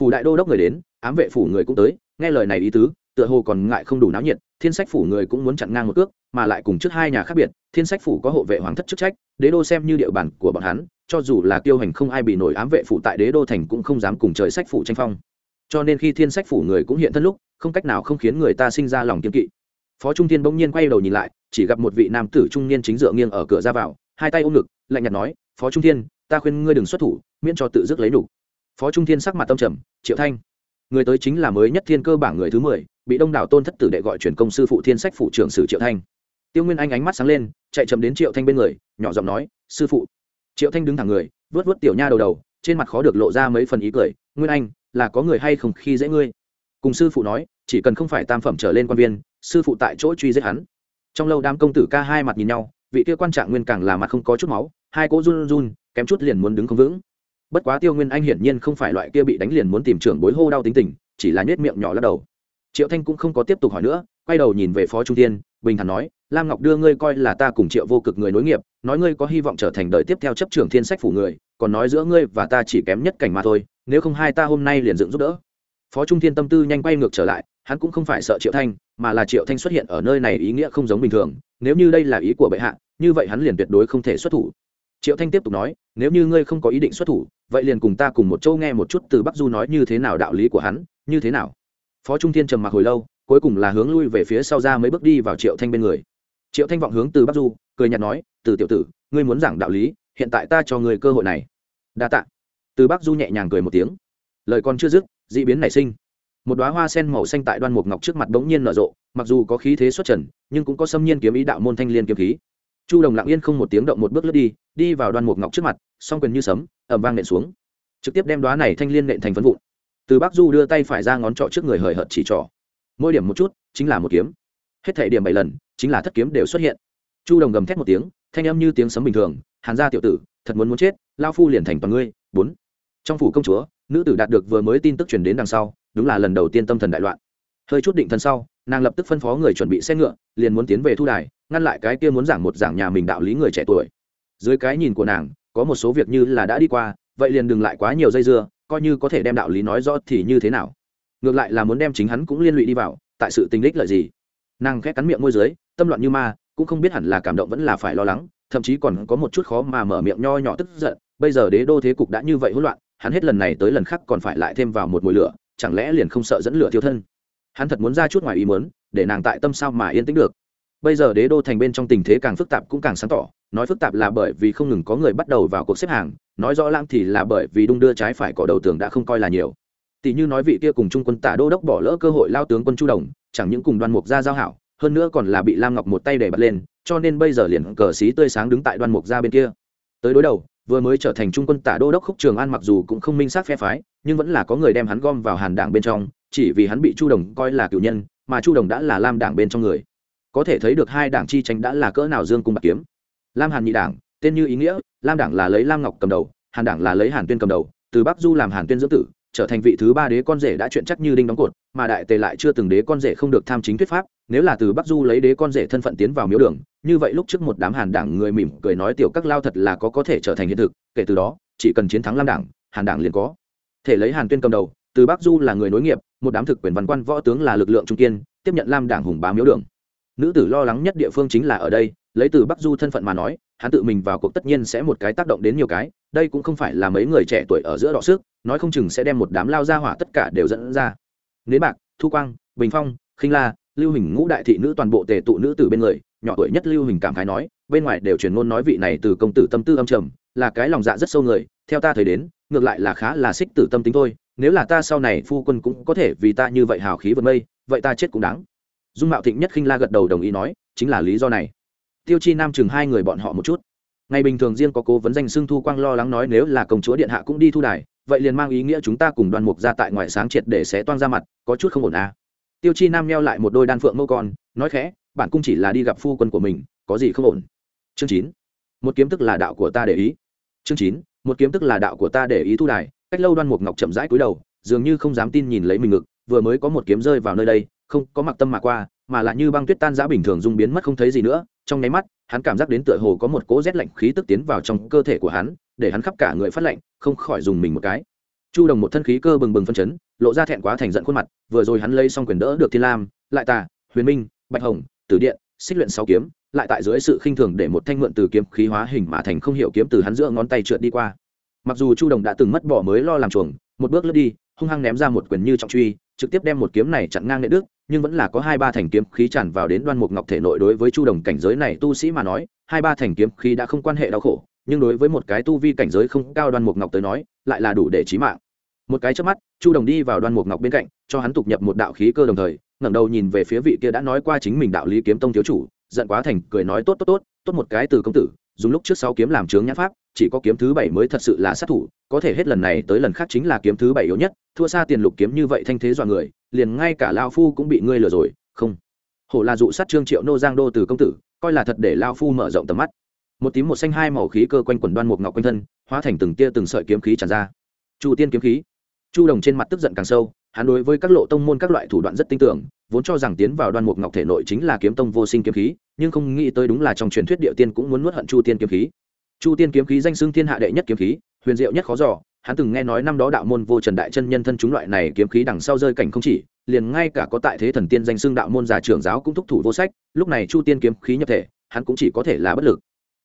phủ đại đô đốc người đến, ám vệ phủ người cũng tới, nghe lời này ý tứ, tựa hồ còn ngại không đủ náo nhiệt, thiên sách phủ người cũng muốn chặn ngang một cước, mà lại cùng trước hai nhà khác biệt, thiên sách phủ có hộ vệ hoàng thất chức trách, đế đô xem như địa bàn của bọn hắn, cho dù là tiêu hành không ai bị nổi ám vệ phủ tại đế đô thành cũng không dám cùng trời sách phủ tranh phong. Cho nên khi thiên sách phủ người cũng hiện thân lúc, không cách nào không khiến người ta sinh ra lòng kiên kỵ. Phó trung thiên bỗng nhiên quay đầu nhìn lại, chỉ gặp một vị nam tử trung niên chính dựa nghiêng ở cửa ra vào, hai tay ôm ngực, lạnh nhạt nói, phó trung thiên, ta khuyên ngươi đừng xuất thủ, miễn cho tự dứt lấy đủ phó trung thiên sắc mặt tâm trầm, triệu thanh, người tới chính là mới nhất thiên cơ bảng người thứ mười, bị đông đảo tôn thất tử đệ gọi truyền công sư phụ thiên sách phụ trưởng sử triệu thanh. Tiêu nguyên anh ánh mắt sáng lên, chạy chậm đến triệu thanh bên người, nhỏ giọng nói, sư phụ. Triệu thanh đứng thẳng người vớt vớt tiểu nha đầu đầu, trên mặt khó được lộ ra mấy phần ý cười, nguyên anh, là có người hay không khi dễ ngươi? Cùng sư phụ nói, chỉ cần không phải tam phẩm trở lên quan viên, sư phụ tại chỗ truy giết hắn. Trong lâu đám công tử ca hai mặt nhìn nhau, vị kia quan trạng nguyên càng là mặt không có chút máu, hai cỗ run run, kém chút liền muốn đứng không vững bất quá tiêu nguyên anh hiển nhiên không phải loại kia bị đánh liền muốn tìm trưởng bối hô đau tính tình, chỉ là nhét miệng nhỏ lắc đầu. Triệu thanh cũng không có tiếp tục hỏi nữa, quay đầu nhìn về phó trung tiên bình thản nói, lam ngọc đưa ngươi coi là ta cùng triệu vô cực người nối nghiệp, nói ngươi có hy vọng trở thành đời tiếp theo chấp trưởng thiên sách phủ người, còn nói giữa ngươi và ta chỉ kém nhất cảnh mà thôi, nếu không hai ta hôm nay liền dựng giúp đỡ. Phó trung thiên tâm tư nhanh quay ngược trở lại, hắn cũng không phải sợ triệu thanh, mà là triệu thanh xuất hiện ở nơi này ý nghĩa không giống bình thường, nếu như đây là ý của bệ hạ, như vậy hắn liền tuyệt đối không thể xuất thủ triệu thanh tiếp tục nói, nếu như ngươi không có ý định xuất thủ, vậy liền cùng ta cùng một châu nghe một chút từ bắc du nói như thế nào đạo lý của hắn, như thế nào? Phó trung thiên trầm mặc hồi lâu, cuối cùng là hướng lui về phía sau ra mấy bước đi vào triệu thanh bên người. Triệu thanh vọng hướng từ bắc du, cười nhạt nói, từ tiểu tử, ngươi muốn giảng đạo lý, hiện tại ta cho ngươi cơ hội này. Đa tạ. Từ bắc du nhẹ nhàng cười một tiếng. Lời còn chưa dứt d ị biến nảy sinh. Một đoá hoa sen màu xanh tại đoan mục ngọc trước mặt bỗng nhiên nở rộ, mặc dù có khí thế xuất trần, nhưng cũng có xâm nhiên kiếm ý đạo môn thanh liên kiếm khí chu đồng lặng yên không một tiếng động một bước lướt đi đi vào đoan mục ngọc trước mặt, song quyền như sấm ẩm vang nện xuống. Trực tiếp đem đoá này thanh liên nện thành phân vụn. Từ bắc du đưa tay phải ra ngón trọ trước người hời hợt chỉ trỏ. Mỗi điểm một chút, chính là một kiếm. Hết thể điểm bảy lần, chính là thất kiếm đều xuất hiện. Chu đồng gầm thét một tiếng, thanh âm như tiếng sấm bình thường, hàn gia tiểu tử, thật muốn muốn chết lao phu liền thành toàn ngươi. Bốn. Trong phủ công chúa, nữ tử đạt được vừa mới tin tức truyền đến đằng sau, đúng là lần đầu tiên tâm thần đại loạn. Hơi chút định thần sau nàng lập tức phân phó người chuẩn bị xe ngựa, liền muốn tiến về thu đài, ngăn lại cái kia muốn giảng một giảng nhà mình đạo lý người trẻ tuổi. Dưới cái nhìn của nàng, có một số việc như là đã đi qua, vậy liền đừng lại quá nhiều dây dưa, coi như có thể đem đạo lý nói rõ thì như thế nào? Ngược lại là muốn đem chính hắn cũng liên lụy đi vào, tại sự tình đích lợi gì? Nàng khẽ cắn miệng môi dưới, tâm loạn như ma, cũng không biết hẳn là cảm động vẫn là phải lo lắng, thậm chí còn có một chút khó mà mở miệng nho nhỏ tức giận, bây giờ đế đô thế cục đã như vậy hỗn loạn, hắn hết lần này tới lần khác còn phải lại thêm vào một mùi lửa, chẳng lẽ liền không sợ dẫn lửa thiêu thân? Hắn thật muốn ra chút ngoài ý muốn, để nàng tại tâm sao mà yên tĩnh được. Bây giờ đế đô thành bên trong tình thế càng phức tạp cũng càng sáng tỏ, nói phức tạp là bởi vì không ngừng có người bắt đầu vào cuộc xếp hàng, nói rõ lãng thì là bởi vì đung đưa trái phải cỏ đầu tường đã không coi là nhiều. Tỷ như nói vị kia cùng trung quân tả đô đốc bỏ lỡ cơ hội lao tướng quân chu đồng, chẳng những cùng đoan mục gia giao hảo, hơn nữa còn là bị lam ngọc một tay để bật lên, cho nên bây giờ liền cờ xí tươi sáng đứng tại đoan mục gia bên kia. Tới đối đầu, vừa mới trở thành trung quân tả đô đốc khúc trường an mặc dù cũng không minh xác phe phái, nhưng vẫn là có người đem hắn gom vào hàn đảng bên trong chỉ vì hắn bị chu đồng coi là cựu nhân, mà chu đồng đã là lam đảng bên trong người. Có thể thấy được hai đảng chi tranh đã là cỡ nào dương cung bạc kiếm. Lam hàn nhị đảng, tên như ý nghĩa, lam đảng là lấy lam ngọc cầm đầu, hàn đảng là lấy hàn tuyên cầm đầu, từ bắc du làm hàn tuyên dưỡng tử, trở thành vị thứ ba đế con rể đã chuyện chắc như đinh đóng cột, mà đại tề lại chưa từng đế con rể không được tham chính thuyết pháp, nếu là từ bắc du lấy đế con rể thân phận tiến vào miếu đường, như vậy lúc trước một đám hàn đảng người mỉm cười nói tiểu các lao thật là có có thể trở thành hiện thực, kể từ đó, chỉ cần chiến thắng lam đảng, hàn đảng liền có thể lấy hàn tuyên cầm đầu, từ bắc du là người nối nghiệp một đám thực quyền văn quan võ tướng là lực lượng trung kiên, tiếp nhận lam đảng hùng bá miếu đường. Nữ tử lo lắng nhất địa phương chính là ở đây, lấy từ bắc du thân phận mà nói, hắn tự mình vào cuộc tất nhiên sẽ một cái tác động đến nhiều cái, đây cũng không phải là mấy người trẻ tuổi ở giữa đọ sức, nói không chừng sẽ đem một đám lao ra hỏa tất cả đều dẫn ra. Nến bạc, thu quang, bình phong, khinh la, lưu hình ngũ đại thị nữ toàn bộ tề tụ nữ từ bên người, nhỏ tuổi nhất lưu hình cảm khái nói, bên ngoài đều truyền ngôn nói vị này từ công tử tâm tư âm trầm, là cái lòng dạ rất sâu người, theo ta thấy đến, ngược lại là khá là xích tử tâm tính thôi nếu là ta sau này phu quân cũng có thể vì ta như vậy hào khí vượt mây, vậy ta chết cũng đáng. Dung mạo thịnh nhất khinh la gật đầu đồng ý nói, chính là lý do này. Tiêu chi nam chừng hai người bọn họ một chút. Ngày bình thường riêng có cố vấn danh xưng thu quang lo lắng nói nếu là công chúa điện hạ cũng đi thu đài, vậy liền mang ý nghĩa chúng ta cùng đoàn mục ra tại ngoại sáng triệt để xé toang ra mặt, có chút không ổn à. tiêu chi nam neo lại một đôi đan phượng mâu con, nói khẽ bản cung chỉ là đi gặp phu quân của mình, có gì không ổn? Chương chín. Một kiếm tức là đạo của ta để ý. Chương chín. Một kiếm tức là đạo của ta để ý thu đài cách lâu đoan mục ngọc chậm rãi cúi đầu, dường như không dám tin nhìn lấy mình ngực, vừa mới có một kiếm rơi vào nơi đây, không có mặc tâm mà qua, mà là như băng tuyết tan giã bình thường dung biến mất không thấy gì nữa, trong nháy mắt, hắn cảm giác đến tựa hồ có một cỗ rét lạnh khí tức tiến vào trong cơ thể của hắn, để hắn khắp cả người phát lạnh, không khỏi dùng mình một cái. Chu đồng một thân khí cơ bừng bừng phân chấn, lộ ra thẹn quá thành giận khuôn mặt, vừa rồi hắn lấy xong quyền đỡ được thiên lam, lại tà, huyền minh, bạch hồng, tử điện, xích luyện sáu kiếm, lại tại dưới sự khinh thường để một thanh mượn từ kiếm khí hóa hình mà thành không hiểu kiếm từ hắn giữa ngón tay trượt đi qua mặc dù chu đồng đã từng mất bỏ mới lo làm chuồng, một bước lướt đi, hung hăng ném ra một quyền như trọng truy, trực tiếp đem một kiếm này chặn ngang nệ đức, nhưng vẫn là có hai ba thành kiếm khí tràn vào đến đoan mục ngọc thể nội đối với chu đồng cảnh giới này tu sĩ mà nói, hai ba thành kiếm khí đã không quan hệ đau khổ, nhưng đối với một cái tu vi cảnh giới không cao đoan mục ngọc tới nói, lại là đủ để trí mạng. Một cái trước mắt, chu đồng đi vào đoan mục ngọc bên cạnh, cho hắn tục nhập một đạo khí cơ đồng thời, ngẩng đầu nhìn về phía vị kia đã nói qua chính mình đạo lý kiếm tông thiếu chủ, giận quá thành, cười nói, tốt tốt tốt tốt một cái từ công tử dùng lúc trước sáu kiếm làm trướng nhãn pháp, chỉ có kiếm thứ bảy mới thật sự là sát thủ, có thể hết lần này tới lần khác chính là kiếm thứ bảy yếu nhất, thua xa tiền lục kiếm như vậy thanh thế dọa người, liền ngay cả lao phu cũng bị ngươi lừa rồi, không. Hổ là dụ sát trương triệu nô giang đô từ công tử, coi là thật để lao phu mở rộng tầm mắt. Một tím một xanh hai màu khí cơ quanh quần đoan một ngọc quanh thân, hóa thành từng tia từng sợi kiếm khí tràn ra. Chu tiên kiếm khí. Chu đồng trên mặt tức giận càng sâu, hắn đối với các lộ tông môn các loại thủ đoạn rất tin tưởng vốn cho rằng tiến vào đoan mục ngọc thể nội chính là kiếm tông vô sinh kiếm khí, nhưng không nghĩ tới đúng là trong truyền thuyết địa tiên cũng muốn nuốt hận chu tiên kiếm khí. Chu tiên kiếm khí danh xưng thiên hạ đệ nhất kiếm khí, huyền diệu nhất khó giỏ hắn từng nghe nói năm đó đạo môn vô trần đại chân nhân thân chúng loại này kiếm khí đằng sau rơi cảnh không chỉ, liền ngay cả có tại thế thần tiên danh xưng đạo môn giả trưởng giáo cũng thúc thủ vô sách, lúc này chu tiên kiếm khí nhập thể, hắn cũng chỉ có thể là bất lực.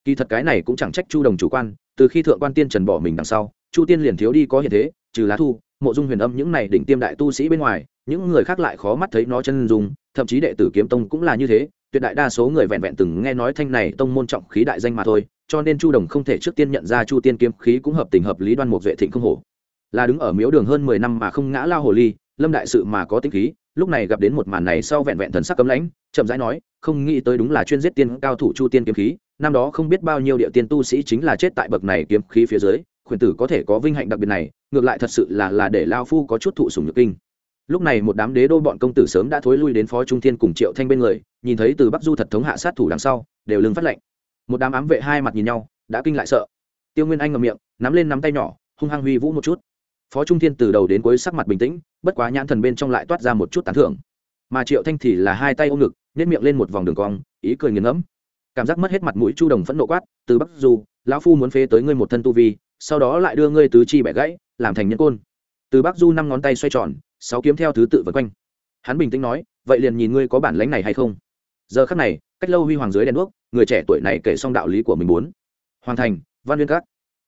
Kỳ thật cái này cũng chẳng trách chu đồng chủ quan, từ khi thượng quan tiên trần bỏ mình đằng sau, chu tiên liền thiếu đi có hiện thế trừ lá thu, mộ dung huyền âm những này đỉnh tiêm đại tu sĩ bên ngoài, những người khác lại khó mắt thấy nó chân dung, thậm chí đệ tử kiếm tông cũng là như thế, tuyệt đại đa số người vẹn vẹn từng nghe nói thanh này tông môn trọng khí đại danh mà thôi, cho nên chu đồng không thể trước tiên nhận ra chu tiên kiếm khí cũng hợp tình hợp lý đoan mục duệ thịnh không hổ. Là đứng ở miếu đường hơn mười năm mà không ngã lao hồ ly, lâm đại sự mà có tính khí, lúc này gặp đến một màn này sau vẹn vẹn thần sắc cấm lãnh, chậm rãi nói, không nghĩ tới đúng là chuyên giết tiên cao thủ chu tiên kiếm khí, năm đó không biết bao nhiêu địa tiên tu sĩ chính là chết tại bậc này kiếm khí phía dưới, khuyển tử có thể có vinh hạnh đặc biệt này ngược lại thật sự là là để lao phu có chút thụ sùng nhược kinh. Lúc này một đám đế đô bọn công tử sớm đã thối lui đến phó trung thiên cùng triệu thanh bên người, nhìn thấy từ bắc du thật thống hạ sát thủ đằng sau, đều lưng phát lệnh. Một đám ám vệ hai mặt nhìn nhau, đã kinh lại sợ. Tiêu nguyên anh ngậm miệng, nắm lên nắm tay nhỏ, hung hăng huy vũ một chút. Phó trung thiên từ đầu đến cuối sắc mặt bình tĩnh, bất quá nhãn thần bên trong lại toát ra một chút tán thưởng. Mà triệu thanh thì là hai tay ôm ngực nếp miệng lên một vòng đường cong, ý cười nghiền ngẫm. Cảm giác mất hết mặt mũi chu đồng phẫn nộ quát, từ bắc du, lão phu muốn phế tới ngươi một thân tu vi sau đó lại đưa ngươi tứ chi bẻ gãy, làm thành nhân côn. Từ bắc du năm ngón tay xoay tròn, sáu kiếm theo thứ tự vân quanh. Hắn bình tĩnh nói, vậy liền nhìn ngươi có bản lánh này hay không? Giờ khắc này, cách lâu huy hoàng dưới đèn đuốc, người trẻ tuổi này kể xong đạo lý của mình muốn hoàng thành, văn nguyên các.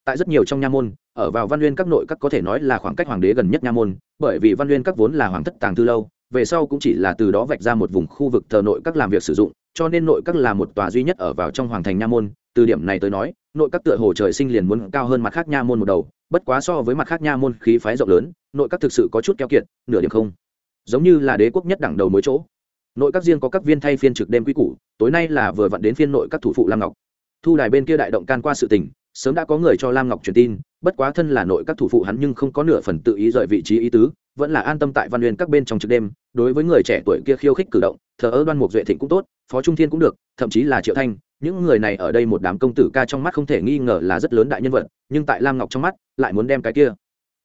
Tại rất nhiều trong nha môn, ở vào văn nguyên các nội các có thể nói là khoảng cách hoàng đế gần nhất nha môn, bởi vì văn nguyên các vốn là hoàng thất tàng thư lâu, về sau cũng chỉ là từ đó vạch ra một vùng khu vực thờ nội các làm việc sử dụng, cho nên nội các là một tòa duy nhất ở vào trong hoàng thành nha môn từ điểm này tới nói, nội các tựa hồ trời sinh liền muốn cao hơn mặt khác nha môn một đầu, bất quá so với mặt khác nha môn khí phái rộng lớn, nội các thực sự có chút keo kiệt, nửa điểm không. Giống như là đế quốc nhất đẳng đầu mỗi chỗ. Nội các riêng có các viên thay phiên trực đêm quy củ, tối nay là vừa vặn đến phiên nội các thủ phụ lam ngọc. Thu đài bên kia đại động can qua sự tình, sớm đã có người cho lam ngọc truyền tin, bất quá thân là nội các thủ phụ hắn nhưng không có nửa phần tự ý rời vị trí ý tứ, vẫn là an tâm tại văn huyền các bên trong trực đêm, đối với người trẻ tuổi kia khiêu khích cử động, thờ ơ đoan mục duệ thịnh cũng tốt, phó trung thiên cũng được, thậm chí là triệu thanh những người này ở đây một đám công tử ca trong mắt không thể nghi ngờ là rất lớn đại nhân vật, nhưng tại lam ngọc trong mắt, lại muốn đem cái kia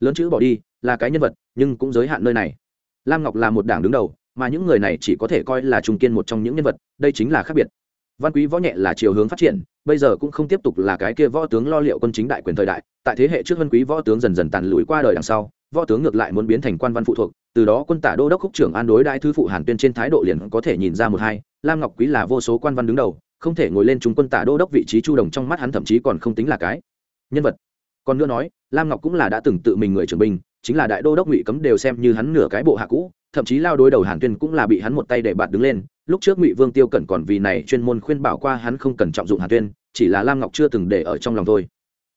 lớn chữ bỏ đi, là cái nhân vật, nhưng cũng giới hạn nơi này. Lam ngọc là một đảng đứng đầu, mà những người này chỉ có thể coi là trung kiên một trong những nhân vật, đây chính là khác biệt. Văn quý võ nhẹ là chiều hướng phát triển, bây giờ cũng không tiếp tục là cái kia võ tướng lo liệu quân chính đại quyền thời đại, tại thế hệ trước văn quý võ tướng dần dần tàn lùi qua đời đằng sau, võ tướng ngược lại muốn biến thành quan văn phụ thuộc, từ đó quân tả đô đốc khúc trưởng an đối đại thư phụ hàn tuyên trên thái độ liền có thể nhìn ra một hai, lam ngọc quý là vô số quan văn đứng đầu không thể ngồi lên chúng quân tả đô đốc vị trí chu đồng trong mắt hắn thậm chí còn không tính là cái. Nhân vật. Còn nữa nói, lam ngọc cũng là đã từng tự mình người trưởng binh, chính là đại đô đốc ngụy cấm đều xem như hắn nửa cái bộ hạ cũ, thậm chí lao đối đầu hàn tuyên cũng là bị hắn một tay để bạt đứng lên. Lúc trước ngụy vương tiêu cẩn còn vì này chuyên môn khuyên bảo qua hắn không cần trọng dụng hàn tuyên, chỉ là lam ngọc chưa từng để ở trong lòng thôi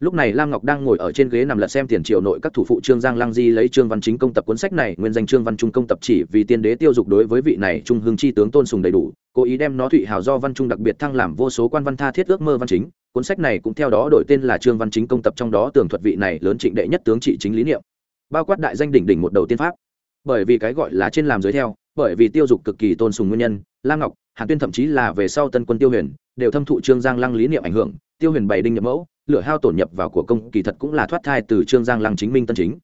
lúc này lam ngọc đang ngồi ở trên ghế nằm lật xem tiền triều nội các thủ phụ trương giang lang di lấy trương văn chính công tập cuốn sách này, nguyên danh trương văn trung công tập chỉ vì tiên đế tiêu dục đối với vị này trung hương chi tướng tôn sùng đầy đủ, cố ý đem nó thụy hào do văn trung đặc biệt thăng làm vô số quan văn tha thiết ước mơ văn chính. Cuốn sách này cũng theo đó đổi tên là trương văn chính công tập trong đó tường thuật vị này lớn trịnh đệ nhất tướng trị chính lý niệm. Bao quát đại danh đỉnh đỉnh một đầu tiên pháp. Bởi vì cái gọi là trên làm dưới theo, bởi vì tiêu dục cực kỳ tôn sùng nguyên nhân, lam ngọc, hàn tuyên thậm chí là về sau tân quân tiêu huyền, đều thâm thụ trương giang lăng lý niệm ảnh hưởng tiêu huyền bày đinh nhập mẫu, lửa hao tổn nhập vào của công, kỳ thật cũng là thoát thai từ trương giang lăng chính minh tân chính.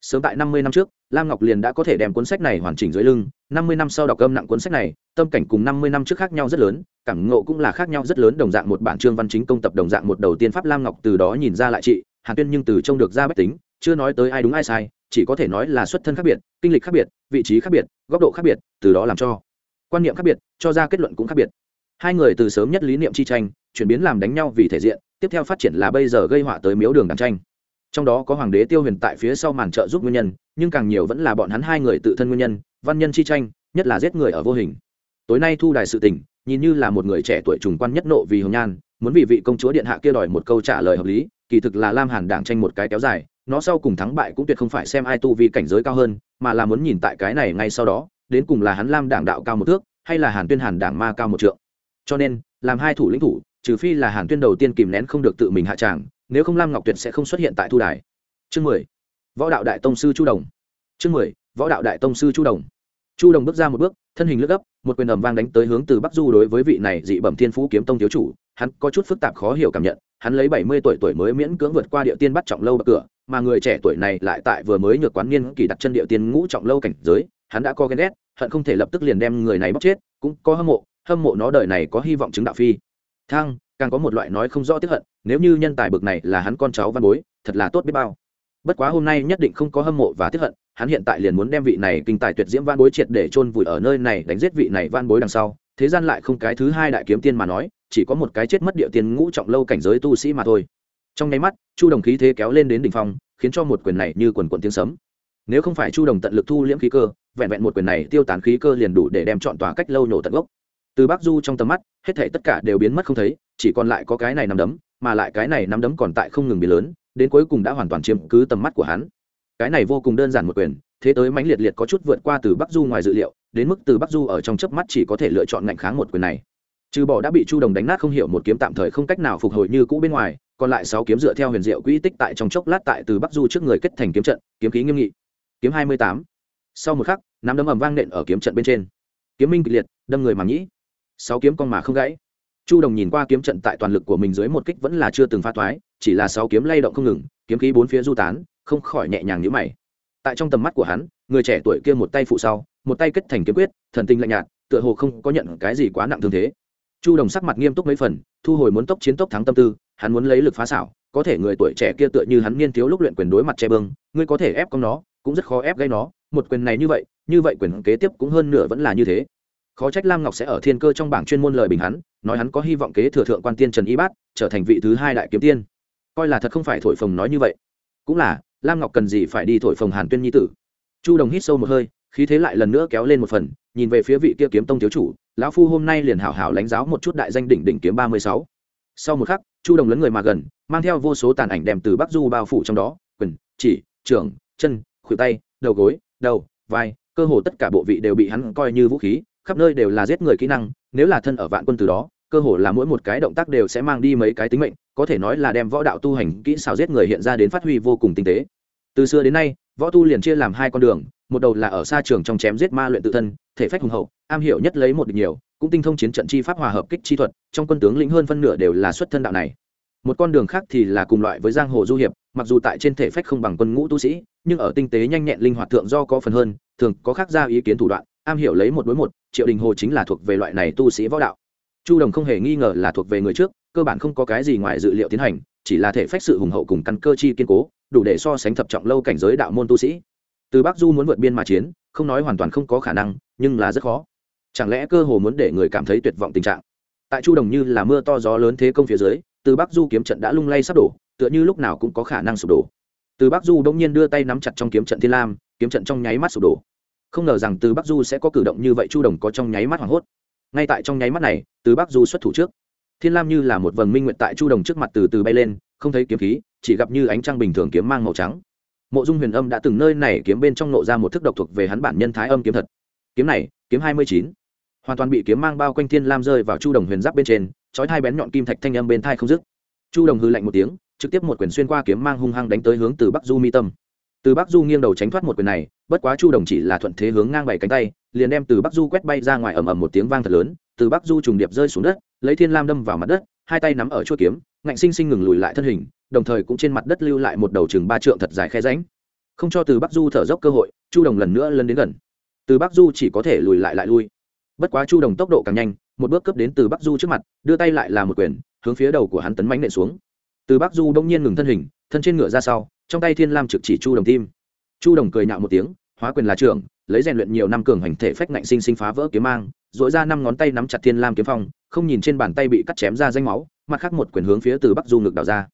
Sớm tại năm mươi năm trước, lam ngọc liền đã có thể đem cuốn sách này hoàn chỉnh dưới lưng, năm mươi năm sau đọc âm nặng cuốn sách này, tâm cảnh cùng năm mươi năm trước khác nhau rất lớn, cảm ngộ cũng là khác nhau rất lớn, đồng dạng một bản trương văn chính công tập đồng dạng một đầu tiên pháp lam ngọc từ đó nhìn ra lại chị hàn tuyên nhưng từ trông được ra bách tính, chưa nói tới ai đúng ai sai, chỉ có thể nói là xuất thân khác biệt, kinh lịch khác biệt, vị trí khác biệt, góc độ khác biệt, từ đó làm cho quan niệm khác biệt, cho ra kết luận cũng khác biệt. Hai người từ sớm nhất lý niệm chi tranh chuyển biến làm đánh nhau vì thể diện, tiếp theo phát triển là bây giờ gây họa tới miếu đường đàn tranh. Trong đó có hoàng đế tiêu huyền tại phía sau màn trợ giúp nguyên nhân, nhưng càng nhiều vẫn là bọn hắn hai người tự thân nguyên nhân, văn nhân chi tranh, nhất là giết người ở vô hình. Tối nay thu đài sự tình, nhìn như là một người trẻ tuổi trùng quan nhất nộ vì hồng nhan, muốn vì vị công chúa điện hạ kia đòi một câu trả lời hợp lý, kỳ thực là lam hàn đảng tranh một cái kéo dài, nó sau cùng thắng bại cũng tuyệt không phải xem ai tu vì cảnh giới cao hơn, mà là muốn nhìn tại cái này ngay sau đó, đến cùng là hắn lam đảng đạo cao một thước, hay là hàn tuyên hàn đảng ma cao một trượng. Cho nên, làm hai thủ lĩnh thủ trừ phi là hàn tuyên đầu tiên kìm nén không được tự mình hạ tràng, nếu không lam ngọc tuyệt sẽ không xuất hiện tại thu đài. Chương mười, võ đạo đại tông sư chu đồng. Chương mười, võ đạo đại tông sư chu đồng. Chu đồng bước ra một bước, thân hình lướt gấp, một quyền ầm vang đánh tới hướng từ bắc du đối với vị này dị bẩm thiên phú kiếm tông thiếu chủ, hắn có chút phức tạp khó hiểu cảm nhận, hắn lấy bảy mươi tuổi tuổi mới miễn cưỡng vượt qua địa tiên bắt trọng lâu bậc cửa, mà người trẻ tuổi này lại tại vừa mới nhược quán niên kỳ đặt chân địa tiên ngũ trọng lâu cảnh giới, hắn đã có ghen ghét, hận không thể lập tức liền đem người này bóc chết, cũng có hâm mộ hâm mộ nó đời này có hy vọng chứng đạo phi thăng càng có một loại nói không rõ tiếp hận, nếu như nhân tài bực này là hắn con cháu văn bối, thật là tốt biết bao. Bất quá hôm nay nhất định không có hâm mộ và tiếp hận, hắn hiện tại liền muốn đem vị này kinh tài tuyệt diễm văn bối triệt để chôn vùi ở nơi này đánh giết vị này văn bối đằng sau. Thế gian lại không cái thứ hai đại kiếm tiên mà nói, chỉ có một cái chết mất địa tiên ngũ trọng lâu cảnh giới tu sĩ mà thôi. Trong nháy mắt, chu đồng khí thế kéo lên đến đỉnh phong, khiến cho một quyền này như quần quần tiếng sấm. Nếu không phải chu đồng tận lực thu liễm khí cơ, vẹn vẹn một quyền này tiêu tán khí cơ liền đủ để đem chọn tòa cách lâu nổ tận gốc từ bắc du trong tầm mắt, hết thể tất cả đều biến mất không thấy, chỉ còn lại có cái này nằm đấm, mà lại cái này nằm đấm còn tại không ngừng biến lớn, đến cuối cùng đã hoàn toàn chiếm cứ tầm mắt của hắn. Cái này vô cùng đơn giản một quyền, thế tới mãnh liệt liệt có chút vượt qua từ bắc du ngoài dự liệu, đến mức từ bắc du ở trong chớp mắt chỉ có thể lựa chọn ngạnh kháng một quyền này. Trừ bỏ đã bị chu đồng đánh nát không hiểu một kiếm tạm thời không cách nào phục hồi như cũ bên ngoài, còn lại sáu kiếm dựa theo huyền diệu quỹ tích tại trong chốc lát tại từ bắc du trước người kết thành kiếm trận, kiếm khí nghiêm nghị. Kiếm hai mươi tám. Sau một khắc, nắm đấm ầm vang nện ở kiếm trận bên trên. Kiếm minh kịch liệt, đâm người mà nhĩ sáu kiếm con mà không gãy. Chu đồng nhìn qua kiếm trận tại toàn lực của mình dưới một kích vẫn là chưa từng pha thoái, chỉ là sáu kiếm lay động không ngừng, kiếm khí bốn phía du tán, không khỏi nhẹ nhàng nhữ mày. Tại trong tầm mắt của hắn, người trẻ tuổi kia một tay phụ sau, một tay kết thành kiếm quyết, thần tinh lạnh nhạt, tựa hồ không có nhận cái gì quá nặng thương thế. Chu đồng sắc mặt nghiêm túc mấy phần, thu hồi muốn tốc chiến tốc thắng tâm tư, hắn muốn lấy lực phá xảo, có thể người tuổi trẻ kia tựa như hắn niên thiếu lúc luyện quyền đối mặt che bưng, ngươi có thể ép con nó, cũng rất khó ép gây nó, một quyền này như vậy như vậy quyền kế tiếp cũng hơn nửa vẫn là như thế khó trách lam ngọc sẽ ở thiên cơ trong bảng chuyên môn lời bình hắn, nói hắn có hy vọng kế thừa thượng quan tiên trần y bát, trở thành vị thứ hai đại kiếm tiên. Coi là thật không phải thổi phồng nói như vậy. Cũng là, lam ngọc cần gì phải đi thổi phồng hàn tuyên nhi tử? Chu đồng hít sâu một hơi, khí thế lại lần nữa kéo lên một phần, nhìn về phía vị kia kiếm tông thiếu chủ, lão phu hôm nay liền hảo hảo lãnh giáo một chút đại danh đỉnh đỉnh kiếm ba mươi sáu. Sau một khắc, chu đồng lấn người mà gần, mang theo vô số tàn ảnh đem từ bắc du bao phủ trong đó, quyền, chỉ, trưởng, chân, khuỷu tay, đầu gối, đầu, vai, cơ hồ tất cả bộ vị đều bị hắn coi như vũ khí khắp nơi đều là giết người kỹ năng, nếu là thân ở vạn quân từ đó, cơ hồ là mỗi một cái động tác đều sẽ mang đi mấy cái tính mệnh, có thể nói là đem võ đạo tu hành kỹ xảo giết người hiện ra đến phát huy vô cùng tinh tế. Từ xưa đến nay, võ tu liền chia làm hai con đường, một đầu là ở xa trường trong chém giết ma luyện tự thân, thể phách hùng hậu, am hiểu nhất lấy một địch nhiều, cũng tinh thông chiến trận chi pháp hòa hợp kích chi thuật, trong quân tướng lĩnh hơn phân nửa đều là xuất thân đạo này. Một con đường khác thì là cùng loại với giang hồ du hiệp, mặc dù tại trên thể phách không bằng quân ngũ tu sĩ, nhưng ở tinh tế nhanh nhẹn linh hoạt thượng do có phần hơn, thường có khác ra ý kiến thủ đoạn, am hiểu lấy một đối một triệu đình hồ chính là thuộc về loại này tu sĩ võ đạo. Chu đồng không hề nghi ngờ là thuộc về người trước, cơ bản không có cái gì ngoài dự liệu tiến hành, chỉ là thể phách sự hùng hậu cùng căn cơ chi kiên cố, đủ để so sánh thập trọng lâu cảnh giới đạo môn tu sĩ. Từ bắc du muốn vượt biên mà chiến, không nói hoàn toàn không có khả năng, nhưng là rất khó. Chẳng lẽ cơ hồ muốn để người cảm thấy tuyệt vọng tình trạng? Tại chu đồng như là mưa to gió lớn thế công phía dưới, từ bắc du kiếm trận đã lung lay sắp đổ, tựa như lúc nào cũng có khả năng sụp đổ. Từ bắc du bỗng nhiên đưa tay nắm chặt trong kiếm trận thiên lam, kiếm trận trong nháy mắt sụp đổ không ngờ rằng từ bắc du sẽ có cử động như vậy, chu đồng có trong nháy mắt hoảng hốt. Ngay tại trong nháy mắt này, từ bắc du xuất thủ trước. Thiên lam như là một vầng minh nguyện tại chu đồng trước mặt từ từ bay lên, không thấy kiếm khí, chỉ gặp như ánh trăng bình thường kiếm mang màu trắng. Mộ dung huyền âm đã từng nơi này kiếm bên trong nộ ra một thức độc thuộc về hắn bản nhân thái âm kiếm thật. Kiếm này, kiếm hai mươi chín. Hoàn toàn bị kiếm mang bao quanh thiên lam rơi vào chu đồng huyền giáp bên trên chói hai bén nhọn kim thạch thanh âm bên thai không dứt. Chu đồng hư lạnh một tiếng, trực tiếp một quyền xuyên qua kiếm mang hung hăng đánh tới hướng từ bắc du mi tâm. Từ bắc du nghiêng đầu tránh thoát một quyền này bất quá chu đồng chỉ là thuận thế hướng ngang bảy cánh tay, liền đem từ bắc du quét bay ra ngoài ầm ầm một tiếng vang thật lớn, từ bắc du trùng điệp rơi xuống đất, lấy thiên lam đâm vào mặt đất, hai tay nắm ở chuôi kiếm, ngạnh sinh sinh ngừng lùi lại thân hình, đồng thời cũng trên mặt đất lưu lại một đầu chừng ba trượng thật dài khe ránh không cho từ bắc du thở dốc cơ hội, chu đồng lần nữa lân đến gần. Từ bắc du chỉ có thể lùi lại lại lui. Bất quá chu đồng tốc độ càng nhanh, một bước cấp đến từ bắc du trước mặt, đưa tay lại là một quyền, hướng phía đầu của hắn tấn mánh nện xuống. Từ bắc du đông nhiên ngừng thân hình, thân trên ngựa ra sau, trong tay thiên lam trực chỉ chu đồng tim chu đồng cười nhạo một tiếng, hóa quyền là trưởng, lấy rèn luyện nhiều năm cường hành thể phách ngạnh sinh sinh phá vỡ kiếm mang dội ra năm ngón tay nắm chặt thiên lam kiếm phong, không nhìn trên bàn tay bị cắt chém ra danh máu, mặt khác một quyền hướng phía từ bắc du ngực đào ra.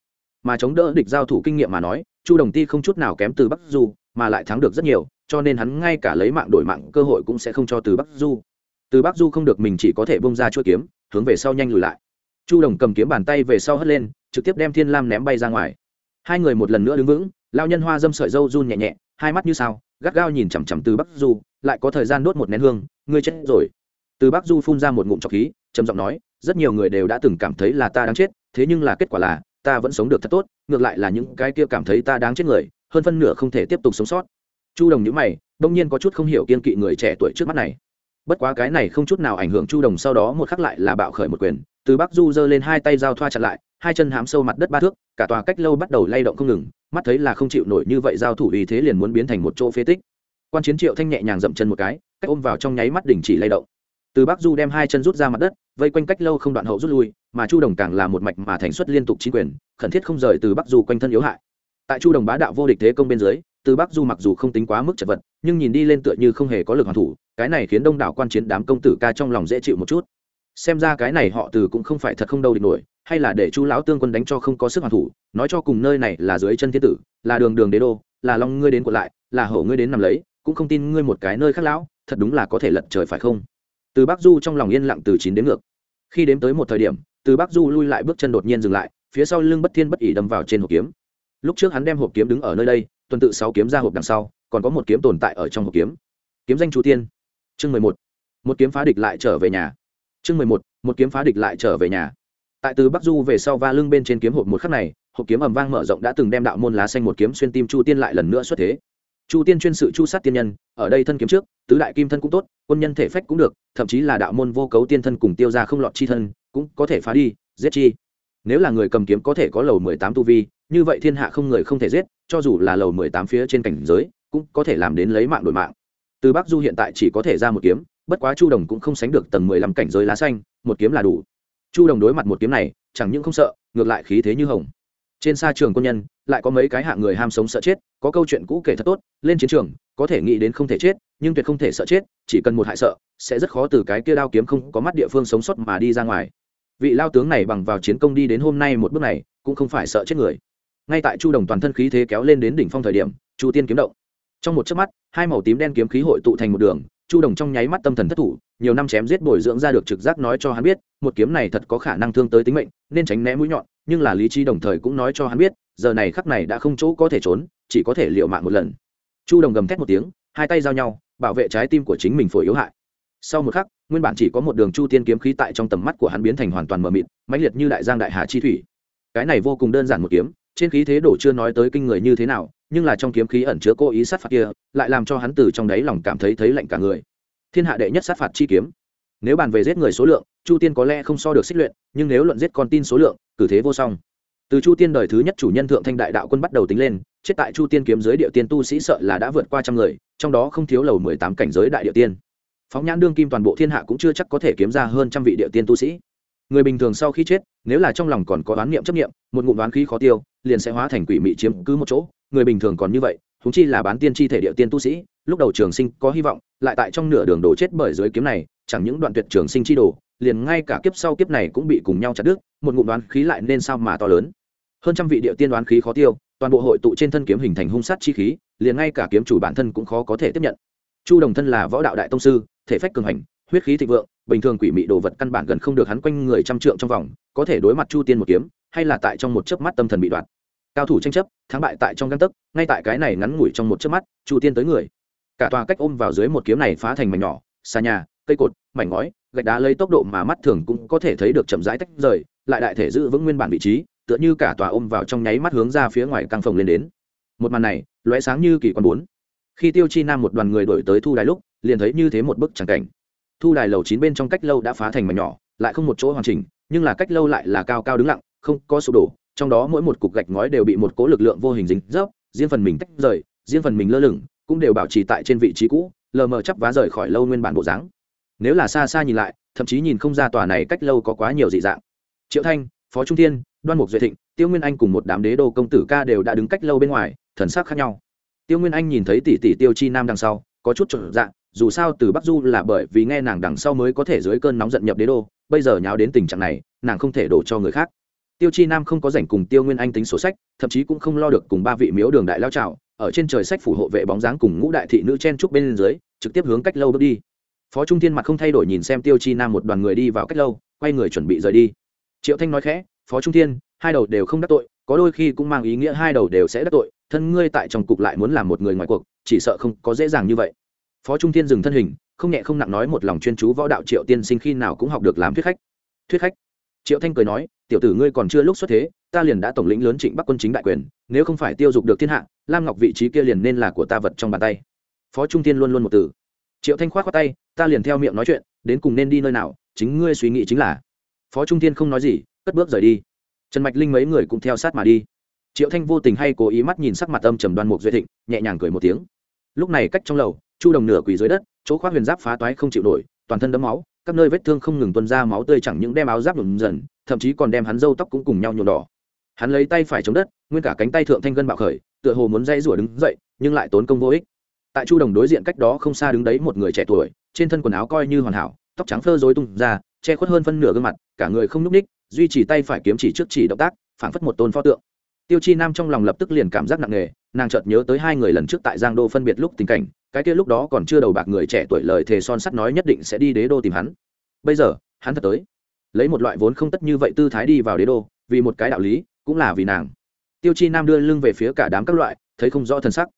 Mà chống đỡ địch giao thủ kinh nghiệm mà nói, chu đồng ti không chút nào kém từ bắc du, mà lại thắng được rất nhiều, cho nên hắn ngay cả lấy mạng đổi mạng cơ hội cũng sẽ không cho từ bắc du. Từ bắc du không được mình chỉ có thể bông ra chuỗi kiếm, hướng về sau nhanh lùi lại. Chu đồng cầm kiếm bàn tay về sau hất lên, trực tiếp đem thiên lam ném bay ra ngoài. Hai người một lần nữa đứng vững lao nhân hoa dâm sợi dâu run nhẹ nhẹ hai mắt như sao, gắt gao nhìn chằm chằm từ bắc du, lại có thời gian đốt một nén hương, ngươi chết rồi. Từ bắc du phun ra một ngụm trọc khí, trầm giọng nói, rất nhiều người đều đã từng cảm thấy là ta đáng chết, thế nhưng là kết quả là, ta vẫn sống được thật tốt, ngược lại là những cái kia cảm thấy ta đáng chết người, hơn phân nửa không thể tiếp tục sống sót. Chu đồng nhữ mày đông nhiên có chút không hiểu kiên kỵ người trẻ tuổi trước mắt này. Bất quá cái này không chút nào ảnh hưởng chu đồng, sau đó một khắc lại là bạo khởi một quyền, từ bắc du giơ lên hai tay giao thoa chặt lại hai chân hám sâu mặt đất ba thước, cả tòa cách lâu bắt đầu lay động không ngừng, mắt thấy là không chịu nổi như vậy giao thủ ý thế liền muốn biến thành một chỗ phế tích. Quan chiến triệu thanh nhẹ nhàng dậm chân một cái, cách ôm vào trong nháy mắt đình chỉ lay động. Từ bắc du đem hai chân rút ra mặt đất, vây quanh cách lâu không đoạn hậu rút lui, mà chu đồng càng là một mạch mà thành xuất liên tục chính quyền, khẩn thiết không rời từ bắc du quanh thân yếu hại. Tại chu đồng bá đạo vô địch thế công bên dưới, từ bắc du mặc dù không tính quá mức chật vật, nhưng nhìn đi lên tựa như không hề có lực hoàn thủ, cái này khiến đông đảo quan chiến đám công tử ca trong lòng dễ chịu một chút xem ra cái này họ từ cũng không phải thật không đâu địch nổi, hay là để chu lão tương quân đánh cho không có sức hoàn thủ, nói cho cùng nơi này là dưới chân thiên tử, là đường đường đế đô, là long ngươi đến quật lại, là hổ ngươi đến nằm lấy, cũng không tin ngươi một cái nơi khác lão, thật đúng là có thể lật trời phải không? Từ bắc du trong lòng yên lặng từ chín đến ngược. Khi đếm tới một thời điểm, từ bắc du lui lại bước chân đột nhiên dừng lại, phía sau lưng bất thiên bất ỉ đâm vào trên hộp kiếm. Lúc trước hắn đem hộp kiếm đứng ở nơi đây, tuần tự sáu kiếm ra hộp đằng sau, còn có một kiếm tồn tại ở trong hộp kiếm. Kiếm danh chú tiên. Chương mười một. Một kiếm phá địch lại trở về nhà chương mười một một kiếm phá địch lại trở về nhà. Tại từ bắc du về sau va lưng bên trên kiếm hộp một khắc này, hộp kiếm ầm vang mở rộng đã từng đem đạo môn lá xanh một kiếm xuyên tim chu tiên lại lần nữa xuất thế. Chu tiên chuyên sự chu sát tiên nhân, ở đây thân kiếm trước, tứ đại kim thân cũng tốt, quân nhân thể phách cũng được, thậm chí là đạo môn vô cấu tiên thân cùng tiêu ra không lọt chi thân, cũng có thể phá đi, giết chi. Nếu là người cầm kiếm có thể có lầu mười tám tu vi, như vậy thiên hạ không người không thể giết, cho dù là lầu mười tám phía trên cảnh giới, cũng có thể làm đến lấy mạng đổi mạng. Từ bắc du hiện tại chỉ có thể ra một kiếm bất quá chu đồng cũng không sánh được tầng mười lăm cảnh giới lá xanh, một kiếm là đủ. Chu đồng đối mặt một kiếm này, chẳng những không sợ, ngược lại khí thế như hồng. Trên xa trường quân nhân, lại có mấy cái hạng người ham sống sợ chết, có câu chuyện cũ kể thật tốt, lên chiến trường, có thể nghĩ đến không thể chết, nhưng tuyệt không thể sợ chết, chỉ cần một hại sợ, sẽ rất khó từ cái kia đao kiếm không có mắt địa phương sống sót mà đi ra ngoài. Vị lao tướng này bằng vào chiến công đi đến hôm nay một bước này, cũng không phải sợ chết người. Ngay tại chu đồng toàn thân khí thế kéo lên đến đỉnh phong thời điểm, chu tiên kiếm động. Trong một chớp mắt, hai màu tím đen kiếm khí hội tụ thành một đường chu đồng trong nháy mắt tâm thần thất thủ, nhiều năm chém giết bồi dưỡng ra được trực giác nói cho hắn biết, một kiếm này thật có khả năng thương tới tính mệnh, nên tránh né mũi nhọn, nhưng là lý trí đồng thời cũng nói cho hắn biết, giờ này khắc này đã không chỗ có thể trốn, chỉ có thể liệu mạng một lần. Chu đồng gầm thét một tiếng, hai tay giao nhau, bảo vệ trái tim của chính mình phổi yếu hại. Sau một khắc, nguyên bản chỉ có một đường chu tiên kiếm khí tại trong tầm mắt của hắn biến thành hoàn toàn mờ mịt, mãnh liệt như đại giang đại hà chi thủy. Cái này vô cùng đơn giản một kiếm, trên khí thế đổ chưa nói tới kinh người như thế nào nhưng là trong kiếm khí ẩn chứa cố ý sát phạt kia, lại làm cho hắn từ trong đáy lòng cảm thấy thấy lạnh cả người. Thiên hạ đệ nhất sát phạt chi kiếm. Nếu bàn về giết người số lượng, chu tiên có lẽ không so được xích luyện, nhưng nếu luận giết con tin số lượng, cử thế vô song. Từ chu tiên đời thứ nhất chủ nhân thượng thanh đại đạo quân bắt đầu tính lên, chết tại chu tiên kiếm giới địa tiên tu sĩ sợ là đã vượt qua trăm người, trong đó không thiếu lầu mười tám cảnh giới đại địa tiên. Phóng nhãn đương kim toàn bộ thiên hạ cũng chưa chắc có thể kiếm ra hơn trăm vị địa tiên tu sĩ. Người bình thường sau khi chết, nếu là trong lòng còn có đoán niệm chấp niệm, một ngụm đoán khí khó tiêu, liền sẽ hóa thành quỷ mị chiếm cứ một chỗ người bình thường còn như vậy húng chi là bán tiên tri thể địa tiên tu sĩ, lúc đầu trường sinh có hy vọng, lại tại trong nửa đường đổ chết bởi dưới kiếm này, chẳng những đoạn tuyệt trường sinh chi đồ, liền ngay cả kiếp sau kiếp này cũng bị cùng nhau chặt đứt, một ngụm đoán khí lại nên sao mà to lớn. Hơn trăm vị địa tiên đoán khí khó tiêu, toàn bộ hội tụ trên thân kiếm hình thành hung sát chi khí, liền ngay cả kiếm chủ bản thân cũng khó có thể tiếp nhận. Chu đồng thân là võ đạo đại tông sư, thể phách cường hành, huyết khí thịnh vượng, bình thường quỷ mị đồ vật căn bản gần không được hắn quanh người trăm trượng trong vòng, có thể đối mặt chu tiên một kiếm, hay là tại trong một chớp mắt tâm thần bị đoạt cao thủ tranh chấp, thắng bại tại trong găng tấc, ngay tại cái này ngắn ngủi trong một chớp mắt, chu tiên tới người. Cả tòa cách ôm vào dưới một kiếm này phá thành mảnh nhỏ, xa nhà, cây cột, mảnh ngói, gạch đá lấy tốc độ mà mắt thường cũng có thể thấy được chậm rãi tách rời, lại đại thể giữ vững nguyên bản vị trí, tựa như cả tòa ôm vào trong nháy mắt hướng ra phía ngoài căng phòng lên đến. Một màn này, lóe sáng như kỳ quan bốn. Khi tiêu chi nam một đoàn người đổi tới thu đài lúc, liền thấy như thế một bức tràng cảnh. Thu đài lầu chín bên trong cách lâu đã phá thành mảnh nhỏ, lại không một chỗ hoàn chỉnh, nhưng là cách lâu lại là cao cao đứng lặng, không có sụp đổ trong đó mỗi một cục gạch ngói đều bị một cố lực lượng vô hình dính dốc riêng phần mình tách rời, riêng phần mình lơ lửng, cũng đều bảo trì tại trên vị trí cũ, lờ mờ chắp vá rời khỏi lâu nguyên bản bộ dáng. Nếu là xa xa nhìn lại, thậm chí nhìn không ra tòa này cách lâu có quá nhiều dị dạng. Triệu thanh, phó trung thiên, đoan mục duy thịnh, tiêu nguyên anh cùng một đám đế đô công tử ca đều đã đứng cách lâu bên ngoài, thần sắc khác nhau. Tiêu nguyên anh nhìn thấy tỷ tỷ tiêu chi nam đằng sau, có chút trở dạng dù sao từ bắc du là bởi vì nghe nàng đằng sau mới có thể dưới cơn nóng giận nhập đế đô, bây giờ nháo đến tình trạng này, nàng không thể đổ cho người khác tiêu chi nam không có rảnh cùng tiêu nguyên anh tính sổ sách, thậm chí cũng không lo được cùng ba vị miếu đường đại lao trào ở trên trời sách phủ hộ vệ bóng dáng cùng ngũ đại thị nữ chen trúc bên dưới, trực tiếp hướng cách lâu bước đi. Phó trung thiên mặt không thay đổi nhìn xem tiêu chi nam một đoàn người đi vào cách lâu, quay người chuẩn bị rời đi. Triệu thanh nói khẽ, phó trung thiên, hai đầu đều không đắc tội, có đôi khi cũng mang ý nghĩa hai đầu đều sẽ đắc tội, thân ngươi tại trong cục lại muốn làm một người ngoài cuộc, chỉ sợ không có dễ dàng như vậy. Phó trung thiên dừng thân hình, không nhẹ không nặng nói một lòng chuyên chú võ đạo triệu tiên sinh khi nào cũng học được làm thuyết khách. Thuyết khách? Triệu thanh cười nói tiểu tử ngươi còn chưa lúc xuất thế, ta liền đã tổng lĩnh lớn trịnh bắc quân chính đại quyền, nếu không phải tiêu dục được thiên hạ, lam ngọc vị trí kia liền nên là của ta vật trong bàn tay. Phó trung tiên luôn luôn một từ. Triệu thanh khoát khoát tay, ta liền theo miệng nói chuyện, đến cùng nên đi nơi nào, chính ngươi suy nghĩ chính là. Phó trung tiên không nói gì, cất bước rời đi. Trần mạch linh mấy người cũng theo sát mà đi. Triệu thanh vô tình hay cố ý mắt nhìn sắc mặt âm trầm đoan mục duy thịnh, nhẹ nhàng cười một tiếng. Lúc này cách trong lầu, chu đồng nửa quỳ dưới đất, chỗ khoác huyền giáp phá toái không chịu nổi, toàn thân đấm máu các nơi vết thương không ngừng tuân ra máu tươi chẳng những đem áo giáp nhuộm dần, thậm chí còn đem hắn râu tóc cũng cùng nhau nhuộm đỏ. Hắn lấy tay phải chống đất, nguyên cả cánh tay thượng thanh gân bạo khởi, tựa hồ muốn dây rủa đứng dậy, nhưng lại tốn công vô ích. Tại chu đồng đối diện cách đó không xa đứng đấy một người trẻ tuổi, trên thân quần áo coi như hoàn hảo, tóc trắng phơ rối tung ra, che khuất hơn phân nửa gương mặt, cả người không n ú c ních duy trì tay phải kiếm chỉ trước chỉ động tác, phảng phất một tôn pho tượng. Tiêu chi nam trong lòng lập tức liền cảm giác nặng nề, nàng chợt nhớ tới hai người lần trước tại giang đô phân biệt lúc tình cảnh cái kia lúc đó còn chưa đầu bạc người trẻ tuổi lời thề son sắt nói nhất định sẽ đi đế đô tìm hắn. Bây giờ, hắn thật tới. Lấy một loại vốn không tất như vậy tư thái đi vào đế đô, vì một cái đạo lý, cũng là vì nàng. Tiêu chi nam đưa lưng về phía cả đám các loại, thấy không rõ thân sắc.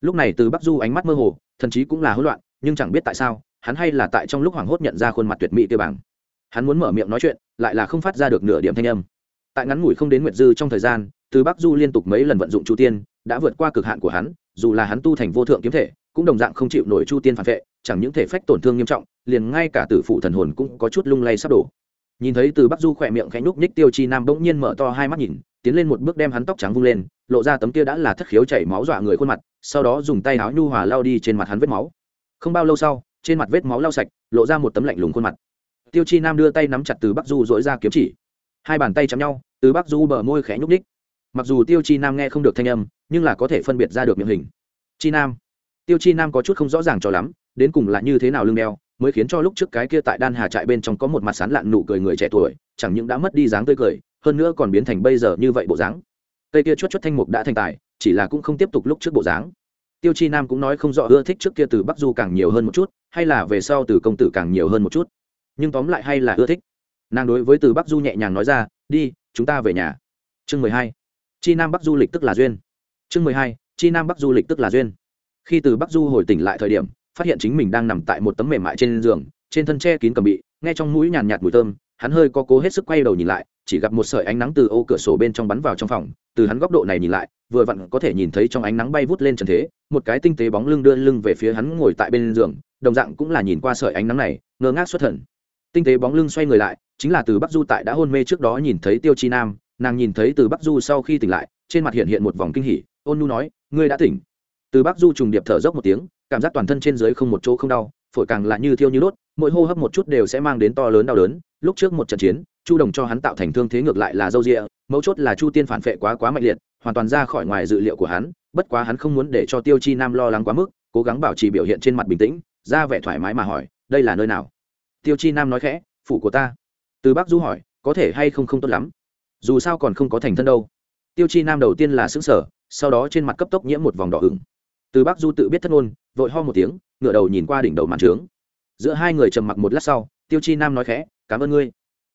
Lúc này từ bắc du ánh mắt mơ hồ, thần chí cũng là hỗn loạn, nhưng chẳng biết tại sao, hắn hay là tại trong lúc hoảng hốt nhận ra khuôn mặt tuyệt mỹ tiêu bảng hắn muốn mở miệng nói chuyện, lại là không phát ra được nửa điểm thanh âm. Tại ngắn ngủi không đến nguyệt dư trong thời gian, từ bắc du liên tục mấy lần vận dụng chu tiên, đã vượt qua cực hạn của hắn, dù là hắn tu thành vô thượng kiếm thể cũng đồng dạng không chịu nổi chu tiên phản vệ, chẳng những thể phách tổn thương nghiêm trọng, liền ngay cả tử phụ thần hồn cũng có chút lung lay sắp đổ. Nhìn thấy từ bắc du khỏe miệng khẽ nhúc nhích, tiêu chi nam bỗng nhiên mở to hai mắt nhìn, tiến lên một bước đem hắn tóc trắng vung lên, lộ ra tấm kia đã là thất khiếu chảy máu dọa người khuôn mặt, sau đó dùng tay áo nhu hòa lao đi trên mặt hắn vết máu. Không bao lâu sau, trên mặt vết máu lau sạch, lộ ra một tấm lạnh lùng khuôn mặt. Tiêu chi nam đưa tay nắm chặt từ bắc du dỗi ra kiếm chỉ. Hai bàn tay chạm nhau, từ bắc du bờ môi khẽ nhúc nhích. mặc dù tiêu chi nam nghe không được thanh âm, nhưng là có thể phân biệt ra được miệng hình. Chi nam tiêu chi nam có chút không rõ ràng cho lắm, đến cùng là như thế nào lưng đeo, mới khiến cho lúc trước cái kia tại đan hà trại bên trong có một mặt sán lạn nụ cười người trẻ tuổi, chẳng những đã mất đi dáng tươi cười, hơn nữa còn biến thành bây giờ như vậy bộ dáng. Cây kia chuất chuất thanh mục đã thành tài, chỉ là cũng không tiếp tục lúc trước bộ dáng. Tiêu chi nam cũng nói không rõ ưa thích trước kia từ bắc du càng nhiều hơn một chút, hay là về sau từ công tử càng nhiều hơn một chút. Nhưng tóm lại hay là ưa thích. Nàng đối với từ bắc du nhẹ nhàng nói ra, đi, chúng ta về nhà. Chương mười hai. Chi nam bắc du lịch tức là duyên. Chương mười hai. Chi nam bắc du lịch tức là duyên khi từ bắc du hồi tỉnh lại thời điểm, phát hiện chính mình đang nằm tại một tấm mềm mại trên giường, trên thân tre kín cầm bị, nghe trong mũi nhàn nhạt mùi thơm, hắn hơi có cố hết sức quay đầu nhìn lại, chỉ gặp một sợi ánh nắng từ ô cửa sổ bên trong bắn vào trong phòng, từ hắn góc độ này nhìn lại, vừa vặn có thể nhìn thấy trong ánh nắng bay vút lên trần thế, một cái tinh tế bóng lưng đưa lưng về phía hắn ngồi tại bên giường, đồng dạng cũng là nhìn qua sợi ánh nắng này, ngơ ngác xuất thần. Tinh tế bóng lưng xoay người lại, chính là từ bắc du tại đã hôn mê trước đó nhìn thấy tiêu chi nam, nàng nhìn thấy từ bắc du sau khi tỉnh lại, trên mặt hiện hiện một vòng kinh hỉ, ôn nu nói, ngươi đã tỉnh từ bắc du trùng điệp thở dốc một tiếng, cảm giác toàn thân trên dưới không một chỗ không đau, phổi càng là như thiêu như đốt, mỗi hô hấp một chút đều sẽ mang đến to lớn đau đớn. Lúc trước một trận chiến, chu đồng cho hắn tạo thành thương thế ngược lại là dâu rịa mấu chốt là chu tiên phản vệ quá quá mạnh liệt, hoàn toàn ra khỏi ngoài dự liệu của hắn, bất quá hắn không muốn để cho tiêu chi nam lo lắng quá mức, cố gắng bảo trì biểu hiện trên mặt bình tĩnh, ra vẻ thoải mái mà hỏi, đây là nơi nào? Tiêu chi nam nói khẽ, phủ của ta. Từ bác du hỏi, có thể hay không không tốt lắm? Dù sao còn không có thành thân đâu. Tiêu chi nam đầu tiên là xứng sở sau đó trên mặt cấp tốc nhiễm một vòng đỏ ửng từ bác du tự biết thất ngôn, vội ho một tiếng ngựa đầu nhìn qua đỉnh đầu màn trướng. Giữa hai người trầm mặc một lát sau, tiêu chi nam nói khẽ, cảm ơn ngươi.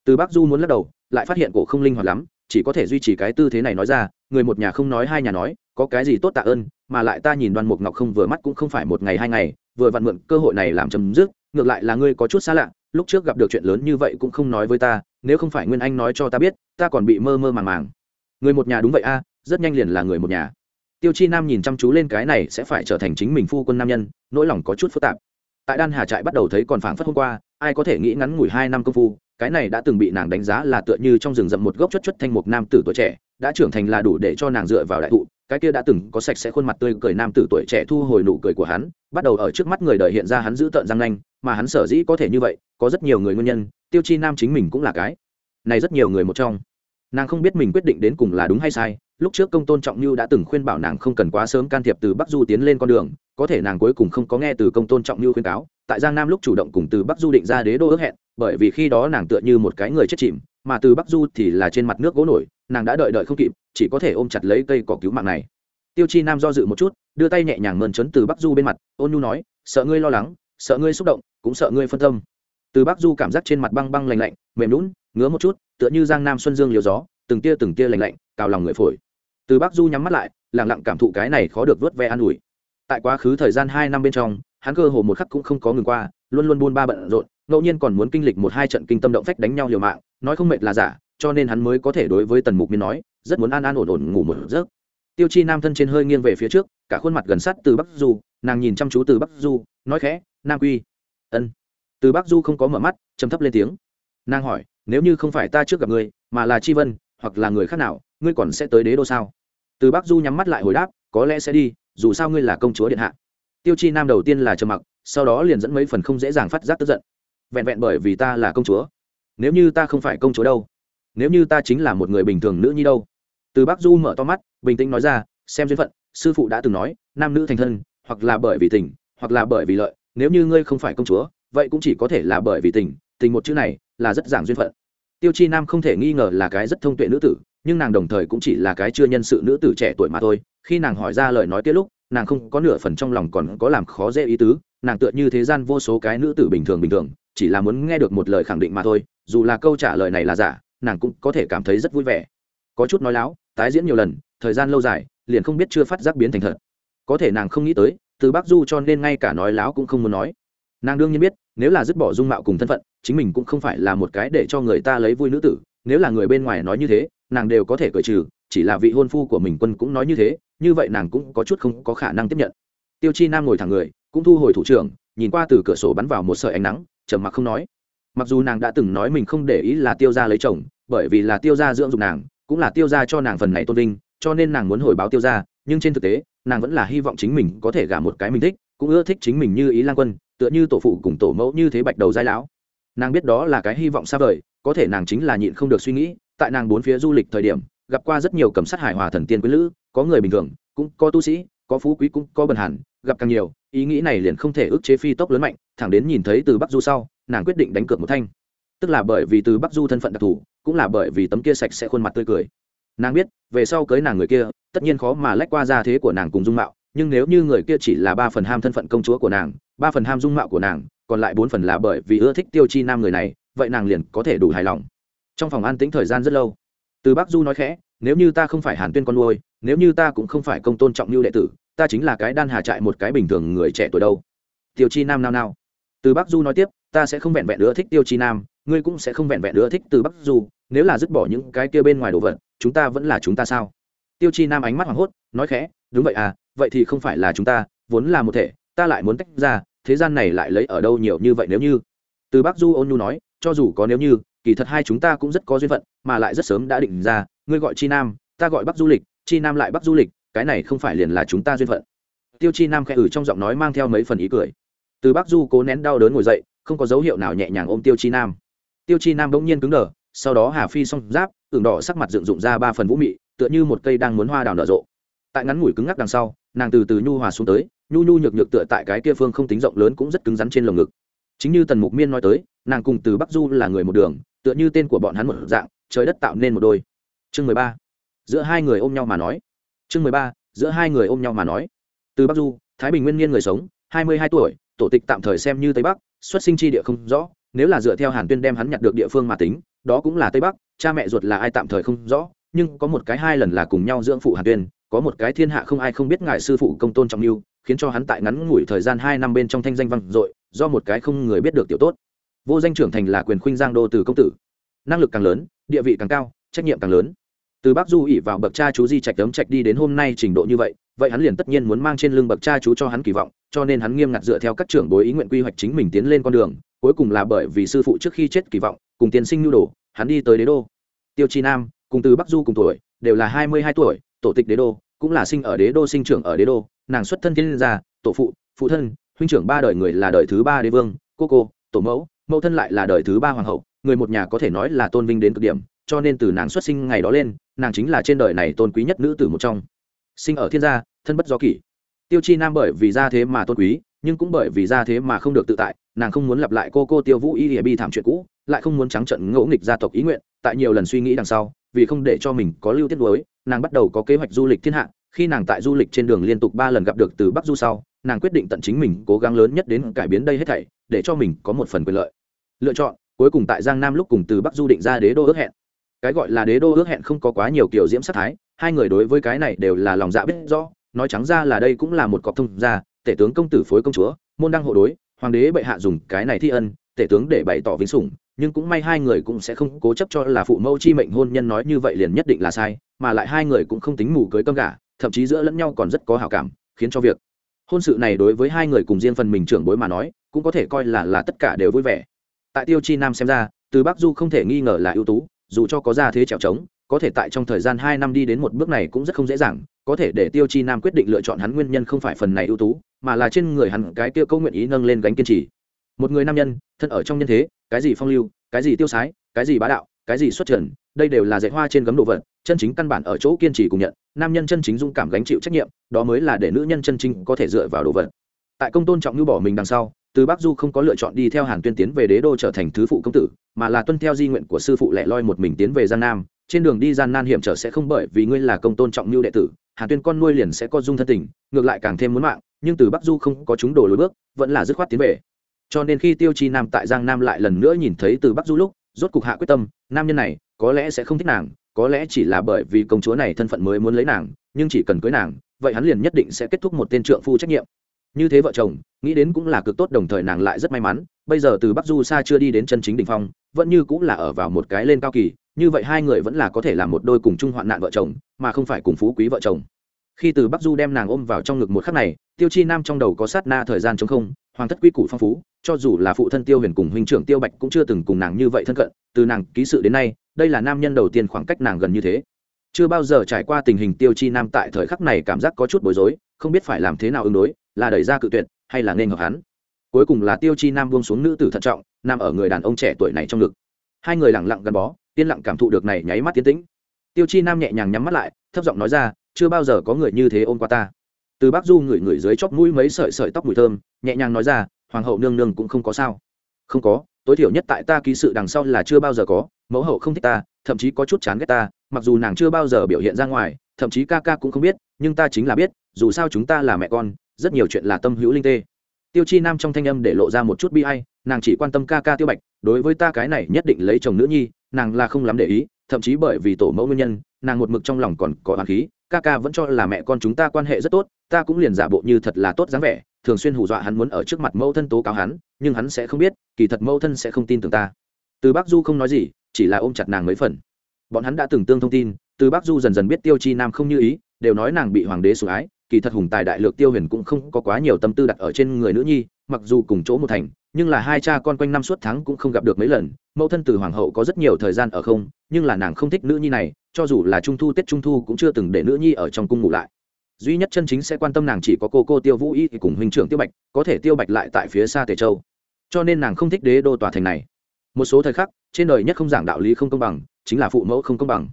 Từ bác du muốn lắc đầu, lại phát hiện cổ không linh hoạt lắm, chỉ có thể duy trì cái tư thế này nói ra, người một nhà không nói hai nhà nói, có cái gì tốt tạ ơn, mà lại ta nhìn đoan mục ngọc không vừa mắt cũng không phải một ngày hai ngày, vừa vặn mượn cơ hội này làm chấm dứt, ngược lại là ngươi có chút xa lạ, lúc trước gặp được chuyện lớn như vậy cũng không nói với ta, nếu không phải nguyên anh nói cho ta biết, ta còn bị mơ mơ màng màng. Người một nhà đúng vậy a, rất nhanh liền là người một nhà tiêu chi nam nhìn chăm chú lên cái này sẽ phải trở thành chính mình phu quân nam nhân, nỗi lòng có chút phức tạp. Tại đan hà trại bắt đầu thấy còn phảng phất hôm qua, ai có thể nghĩ ngắn ngủi hai năm công phu, cái này đã từng bị nàng đánh giá là tựa như trong rừng rậm một gốc chất chất thanh mục nam tử tuổi trẻ, đã trưởng thành là đủ để cho nàng dựa vào đại thụ, cái kia đã từng có sạch sẽ khuôn mặt tươi cười nam tử tuổi trẻ thu hồi nụ cười của hắn, bắt đầu ở trước mắt người đời hiện ra hắn giữ tợn răng nanh, mà hắn sở dĩ có thể như vậy, có rất nhiều người nguyên nhân, tiêu chi nam chính mình cũng là cái. Này rất nhiều người một trong. Nàng không biết mình quyết định đến cùng là đúng hay sai lúc trước công tôn trọng như đã từng khuyên bảo nàng không cần quá sớm can thiệp từ bắc du tiến lên con đường, có thể nàng cuối cùng không có nghe từ công tôn trọng như khuyên cáo, tại giang nam lúc chủ động cùng từ bắc du định ra đế đô ước hẹn, bởi vì khi đó nàng tựa như một cái người chết chìm, mà từ bắc du thì là trên mặt nước gỗ nổi, nàng đã đợi đợi không kịp, chỉ có thể ôm chặt lấy cây cỏ cứu mạng này. Tiêu chi nam do dự một chút, đưa tay nhẹ nhàng mơn trấn từ bắc du bên mặt, ôn nhu nói, sợ ngươi lo lắng, sợ ngươi xúc động, cũng sợ ngươi phân tâm. Từ bắc du cảm giác trên mặt băng băng lạnh lạnh, mềm lún ngứa một chút, tựa như giang nam xuân dương liều gió, từng tia từng tia lạnh lạnh cào lòng người phổi. Từ bắc du nhắm mắt lại lẳng lặng cảm thụ cái này khó được vớt ve an ủi. Tại quá khứ thời gian hai năm bên trong hắn cơ hồ một khắc cũng không có ngừng qua luôn luôn buôn ba bận rộn ngẫu nhiên còn muốn kinh lịch một hai trận kinh tâm động phách đánh nhau liều mạng nói không mệt là giả cho nên hắn mới có thể đối với tần mục miên nói rất muốn an an ổn ổn ngủ một giấc. Tiêu chi nam thân trên hơi nghiêng về phía trước cả khuôn mặt gần sát từ bắc du nàng nhìn chăm chú từ bắc du nói khẽ nam quy. Ân. Từ bắc du không có mở mắt chấm thấp lên tiếng. Nàng hỏi nếu như không phải ta trước gặp người, mà là chi vân hoặc là người khác nào ngươi còn sẽ tới đế đô sao? Từ bắc du nhắm mắt lại hồi đáp, có lẽ sẽ đi, dù sao ngươi là công chúa điện hạ. Tiêu chi nam đầu tiên là trầm mặc, sau đó liền dẫn mấy phần không dễ dàng phát giác tức giận. Vẹn vẹn bởi vì ta là công chúa. Nếu như ta không phải công chúa đâu? Nếu như ta chính là một người bình thường nữ nhi đâu? Từ bắc du mở to mắt, bình tĩnh nói ra, xem duyên phận, sư phụ đã từng nói, nam nữ thành thân, hoặc là bởi vì tình, hoặc là bởi vì lợi. Nếu như ngươi không phải công chúa, vậy cũng chỉ có thể là bởi vì tình tình một chữ này là rất giảng duyên phận. Tiêu chi nam không thể nghi ngờ là cái rất thông tuệ nữ tử nhưng nàng đồng thời cũng chỉ là cái chưa nhân sự nữ tử trẻ tuổi mà thôi, khi nàng hỏi ra lời nói kia lúc, nàng không có nửa phần trong lòng còn có làm khó dễ ý tứ, nàng tựa như thế gian vô số cái nữ tử bình thường bình thường, chỉ là muốn nghe được một lời khẳng định mà thôi, dù là câu trả lời này là giả, nàng cũng có thể cảm thấy rất vui vẻ. Có chút nói láo, tái diễn nhiều lần, thời gian lâu dài, liền không biết chưa phát giác biến thành thật. Có thể nàng không nghĩ tới, từ bác du cho nên ngay cả nói láo cũng không muốn nói. Nàng đương nhiên biết, nếu là dứt bỏ dung mạo cùng thân phận, chính mình cũng không phải là một cái để cho người ta lấy vui nữ tử, nếu là người bên ngoài nói như thế nàng đều có thể cởi trừ, chỉ là vị hôn phu của mình quân cũng nói như thế, như vậy nàng cũng có chút không có khả năng tiếp nhận. Tiêu chi nam ngồi thẳng người, cũng thu hồi thủ trưởng, nhìn qua từ cửa sổ bắn vào một sợi ánh nắng, trầm mặc không nói. Mặc dù nàng đã từng nói mình không để ý là tiêu ra lấy chồng, bởi vì là tiêu ra dưỡng dục nàng, cũng là tiêu ra cho nàng phần này tôn vinh, cho nên nàng muốn hồi báo tiêu ra nhưng trên thực tế, nàng vẫn là hy vọng chính mình có thể gả một cái mình thích, cũng ưa thích chính mình như ý lan quân, tựa như tổ phụ cùng tổ mẫu như thế bạch đầu giai lão. Nàng biết đó là cái hy vọng xa vời, có thể nàng chính là nhịn không được suy nghĩ tại nàng bốn phía du lịch thời điểm, gặp qua rất nhiều cầm sát hải hòa thần tiên quý lữ, có người bình thường, cũng có tu sĩ, có phú quý cũng có bần hàn, gặp càng nhiều, ý nghĩ này liền không thể ức chế phi tốc lớn mạnh, thẳng đến nhìn thấy từ bắc du sau, nàng quyết định đánh cược một thanh. Tức là bởi vì từ bắc du thân phận đặc thù, cũng là bởi vì tấm kia sạch sẽ khuôn mặt tươi cười. Nàng biết, về sau cưới nàng người kia, tất nhiên khó mà lách qua ra thế của nàng cùng dung mạo, nhưng nếu như người kia chỉ là ba phần ham thân phận công chúa của nàng, ba phần ham dung mạo của nàng, còn lại bốn phần là bởi vì ưa thích tiêu chi nam người này, vậy nàng liền có thể đủ hài lòng trong phòng an tĩnh thời gian rất lâu. Từ bắc du nói khẽ, nếu như ta không phải hàn tuyên con nuôi, nếu như ta cũng không phải công tôn trọng lưu đệ tử, ta chính là cái đan hà trại một cái bình thường người trẻ tuổi đâu. Tiêu chi nam nao nao. Từ bắc du nói tiếp, ta sẽ không vẹn vẹn nữa thích tiêu chi nam, ngươi cũng sẽ không vẹn vẹn nữa thích từ bắc du, nếu là dứt bỏ những cái kia bên ngoài đồ vật, chúng ta vẫn là chúng ta sao? Tiêu chi nam ánh mắt hoảng hốt, nói khẽ, đúng vậy à vậy thì không phải là chúng ta, vốn là một thể, ta lại muốn tách ra, thế gian này lại lấy ở đâu nhiều như vậy nếu như? Từ bắc du ôn nhu nói, cho dù có nếu như kỳ thật hai chúng ta cũng rất có duyên phận, mà lại rất sớm đã định ra, ngươi gọi chi nam, ta gọi bắc du lịch, chi nam lại bắc du lịch, cái này không phải liền là chúng ta duyên phận. Tiêu chi nam khẽ ử trong giọng nói mang theo mấy phần ý cười. Từ bắc du cố nén đau đớn ngồi dậy, không có dấu hiệu nào nhẹ nhàng ôm tiêu chi nam. Tiêu chi nam bỗng nhiên cứng đờ, sau đó hà phi xong giáp ửng đỏ sắc mặt dựng dụng ra ba phần vũ mị, tựa như một cây đang muốn hoa đào nở rộ. Tại ngắn ngủi cứng ngắc đằng sau, nàng từ từ nhu hòa xuống tới, nhu nhu nhược nhược tựa tại cái kia phương không tính rộng lớn cũng rất cứng rắn trên lồng ngực. Chính như tần mục miên nói tới nàng cùng từ bắc du là người một đường, tựa như tên của bọn hắn một dạng, trời đất tạo nên một đôi. Chương mười ba. Giữa hai người ôm nhau mà nói. Chương mười ba, giữa hai người ôm nhau mà nói. Từ bắc du, thái bình nguyên niên người sống, hai mươi hai tuổi, tổ tịch tạm thời xem như tây bắc, xuất sinh chi địa không rõ, nếu là dựa theo hàn tuyên đem hắn nhặt được địa phương mà tính, đó cũng là tây bắc, cha mẹ ruột là ai tạm thời không rõ, nhưng có một cái hai lần là cùng nhau dưỡng phụ hàn tuyên, có một cái thiên hạ không ai không biết ngài sư phụ công tôn trọng mưu, khiến cho hắn tại ngắn ngủi thời gian hai năm bên trong thanh danh vang dội, do một cái không người biết được tiểu tốt vô danh trưởng thành là quyền khuynh giang đô từ công tử. Năng lực càng lớn, địa vị càng cao, trách nhiệm càng lớn. Từ bác du ỉ vào bậc cha chú di trạch tấm trạch đi đến hôm nay trình độ như vậy vậy hắn liền tất nhiên muốn mang trên lưng bậc cha chú cho hắn kỳ vọng, cho nên hắn nghiêm ngặt dựa theo các trưởng bối ý nguyện quy hoạch chính mình tiến lên con đường, cuối cùng là bởi vì sư phụ trước khi chết kỳ vọng, cùng tiên sinh nhu đồ, hắn đi tới đế đô. Tiêu chi nam, cùng từ bắc du cùng tuổi, đều là hai mươi hai tuổi, tổ tịch đế đô, cũng là sinh ở đế đô, sinh trưởng ở đế đô, nàng xuất thân thiên gia, tổ phụ phụ thân, huynh trưởng ba đời người là đời thứ ba đế vương, cô cô, tổ mẫu mẫu thân lại là đời thứ ba hoàng hậu, người một nhà có thể nói là tôn vinh đến cực điểm, cho nên từ nàng xuất sinh ngày đó lên, nàng chính là trên đời này tôn quý nhất nữ tử một trong. Sinh ở thiên gia, thân bất do kỷ. Tiêu chi nam bởi vì gia thế mà tôn quý, nhưng cũng bởi vì gia thế mà không được tự tại, nàng không muốn lặp lại cô cô tiêu vũ y địa bi thảm chuyện cũ, lại không muốn trắng trận ngỗ nghịch gia tộc ý nguyện, tại nhiều lần suy nghĩ đằng sau, vì không để cho mình có lưu tiết đối nàng bắt đầu có kế hoạch du lịch thiên hạ. Khi nàng tại du lịch trên đường liên tục ba lần gặp được từ bắc du sau, nàng quyết định tận chính mình cố gắng lớn nhất đến cải biến đây hết thảy để cho mình có một phần quyền lợi. Lựa chọn, cuối cùng tại giang nam lúc cùng từ bắc du định ra đế đô ước hẹn. Cái gọi là đế đô ước hẹn không có quá nhiều kiểu diễm sắc thái, hai người đối với cái này đều là lòng dạ biết rõ, nói trắng ra là đây cũng là một cọc thông gia, tể tướng công tử phối công chúa, môn đăng hộ đối, hoàng đế bệ hạ dùng cái này thi ân, tể tướng để bày tỏ vinh sủng, nhưng cũng may hai người cũng sẽ không cố chấp cho là phụ mẫu chi mệnh hôn nhân nói như vậy liền nhất định là sai, mà lại hai người cũng không tính mù cưới cơm gà, thậm chí giữa lẫn nhau còn rất có hào cảm, khiến cho việc hôn sự này đối với hai người cùng riêng phần mình trưởng bối mà nói, cũng có thể coi là là tất cả đều vui vẻ. Tại tiêu chi nam xem ra, từ bắc du không thể nghi ngờ là ưu tú, dù cho có ra thế trèo trống, có thể tại trong thời gian hai năm đi đến một bước này cũng rất không dễ dàng, có thể để tiêu chi nam quyết định lựa chọn hắn nguyên nhân không phải phần này ưu tú, mà là trên người hắn cái kia câu nguyện ý nâng lên gánh kiên trì. Một người nam nhân, thân ở trong nhân thế, cái gì phong lưu, cái gì tiêu sái, cái gì bá đạo cái gì xuất trần, đây đều là dạy hoa trên gấm đồ vật, chân chính căn bản ở chỗ kiên trì cùng nhận. Nam nhân chân chính dung cảm gánh chịu trách nhiệm, đó mới là để nữ nhân chân chính có thể dựa vào đồ vật. Tại công tôn trọng như bỏ mình đằng sau, từ bắc du không có lựa chọn đi theo hàn tuyên tiến về đế đô trở thành thứ phụ công tử, mà là tuân theo di nguyện của sư phụ lẻ loi một mình tiến về gian nam. Trên đường đi gian nan hiểm trở sẽ không bởi vì ngươi là công tôn trọng như đệ tử, hàn tuyên con nuôi liền sẽ có dung thân tình, ngược lại càng thêm muốn mạng, nhưng từ bắc du không có chúng đồ lối bước, vẫn là dứt khoát tiến về. Cho nên khi tiêu chi nam tại giang nam lại lần nữa nhìn thấy từ bắc du lúc rốt cục hạ quyết tâm, nam nhân này có lẽ sẽ không thích nàng, có lẽ chỉ là bởi vì công chúa này thân phận mới muốn lấy nàng, nhưng chỉ cần cưới nàng, vậy hắn liền nhất định sẽ kết thúc một tên trượng phu trách nhiệm. Như thế vợ chồng, nghĩ đến cũng là cực tốt, đồng thời nàng lại rất may mắn, bây giờ từ bắc du xa chưa đi đến chân chính đ ỉ n h phong, vẫn như cũng là ở vào một cái lên cao kỳ, như vậy hai người vẫn là có thể làm một đôi cùng chung hoạn nạn vợ chồng, mà không phải cùng phú quý vợ chồng. Khi từ bắc du đem nàng ôm vào trong ngực một khắc này, tiêu chi nam trong đầu có sát na thời gian chống không hoàng thất quy củ phong phú, cho dù là phụ thân tiêu huyền cùng huynh trưởng tiêu bạch cũng chưa từng cùng nàng như vậy thân cận, từ nàng ký sự đến nay, đây là nam nhân đầu tiên khoảng cách nàng gần như thế. Chưa bao giờ trải qua tình hình tiêu chi nam tại thời khắc này cảm giác có chút bối rối, không biết phải làm thế nào ứng đối, là đẩy ra cự tuyệt, hay là nên hợp hắn. Cuối cùng là tiêu chi nam buông xuống nữ tử thận trọng, nằm ở người đàn ông trẻ tuổi này trong ngực. Hai người lẳng lặng gắn bó, yên lặng cảm thụ được này nháy mắt tiến tĩnh. Tiêu chi nam nhẹ nhàng nhắm mắt lại, thấp giọng nói ra, chưa bao giờ có người như thế ôm qua ta từ bác du ngửi ngửi dưới chóp mũi mấy sợi sợi tóc mùi thơm, nhẹ nhàng nói ra, hoàng hậu nương nương cũng không có sao. Không có, tối thiểu nhất tại ta ký sự đằng sau là chưa bao giờ có, mẫu hậu không thích ta, thậm chí có chút chán ghét ta, mặc dù nàng chưa bao giờ biểu hiện ra ngoài, thậm chí ca ca cũng không biết, nhưng ta chính là biết, dù sao chúng ta là mẹ con, rất nhiều chuyện là tâm hữu linh tê. Tiêu chi nam trong thanh âm để lộ ra một chút bi hay nàng chỉ quan tâm ca ca tiêu bạch, đối với ta cái này nhất định lấy chồng nữ nhi, nàng là không lắm để ý, thậm chí bởi vì tổ mẫu nguyên nhân, nàng một mực trong lòng còn có hoàng khí ca ca vẫn cho là mẹ con chúng ta quan hệ rất tốt, ta cũng liền giả bộ như thật là tốt dáng vẻ, thường xuyên hù dọa hắn muốn ở trước mặt mẫu thân tố cáo hắn, nhưng hắn sẽ không biết, kỳ thật mẫu thân sẽ không tin tưởng ta. Từ bác du không nói gì, chỉ là ôm chặt nàng mấy phần. Bọn hắn đã từng tương thông tin, từ bác du dần dần biết tiêu chi nam không như ý, đều nói nàng bị hoàng đế sủng ái, kỳ thật hùng tài đại lược tiêu huyền cũng không có quá nhiều tâm tư đặt ở trên người nữ nhi mặc dù cùng chỗ một thành, nhưng là hai cha con quanh năm suốt tháng cũng không gặp được mấy lần. Mẫu thân từ hoàng hậu có rất nhiều thời gian ở không, nhưng là nàng không thích nữ nhi này, cho dù là trung thu, tết trung thu cũng chưa từng để nữ nhi ở trong cung ngủ lại. Duy nhất chân chính sẽ quan tâm nàng chỉ có cô cô tiêu vũ y cùng huynh trưởng tiêu bạch, có thể tiêu bạch lại tại phía xa tề châu. Cho nên nàng không thích đế đô tòa thành này. Một số thời khắc, trên đời nhất không giảng đạo lý không công bằng, chính là phụ mẫu không công bằng.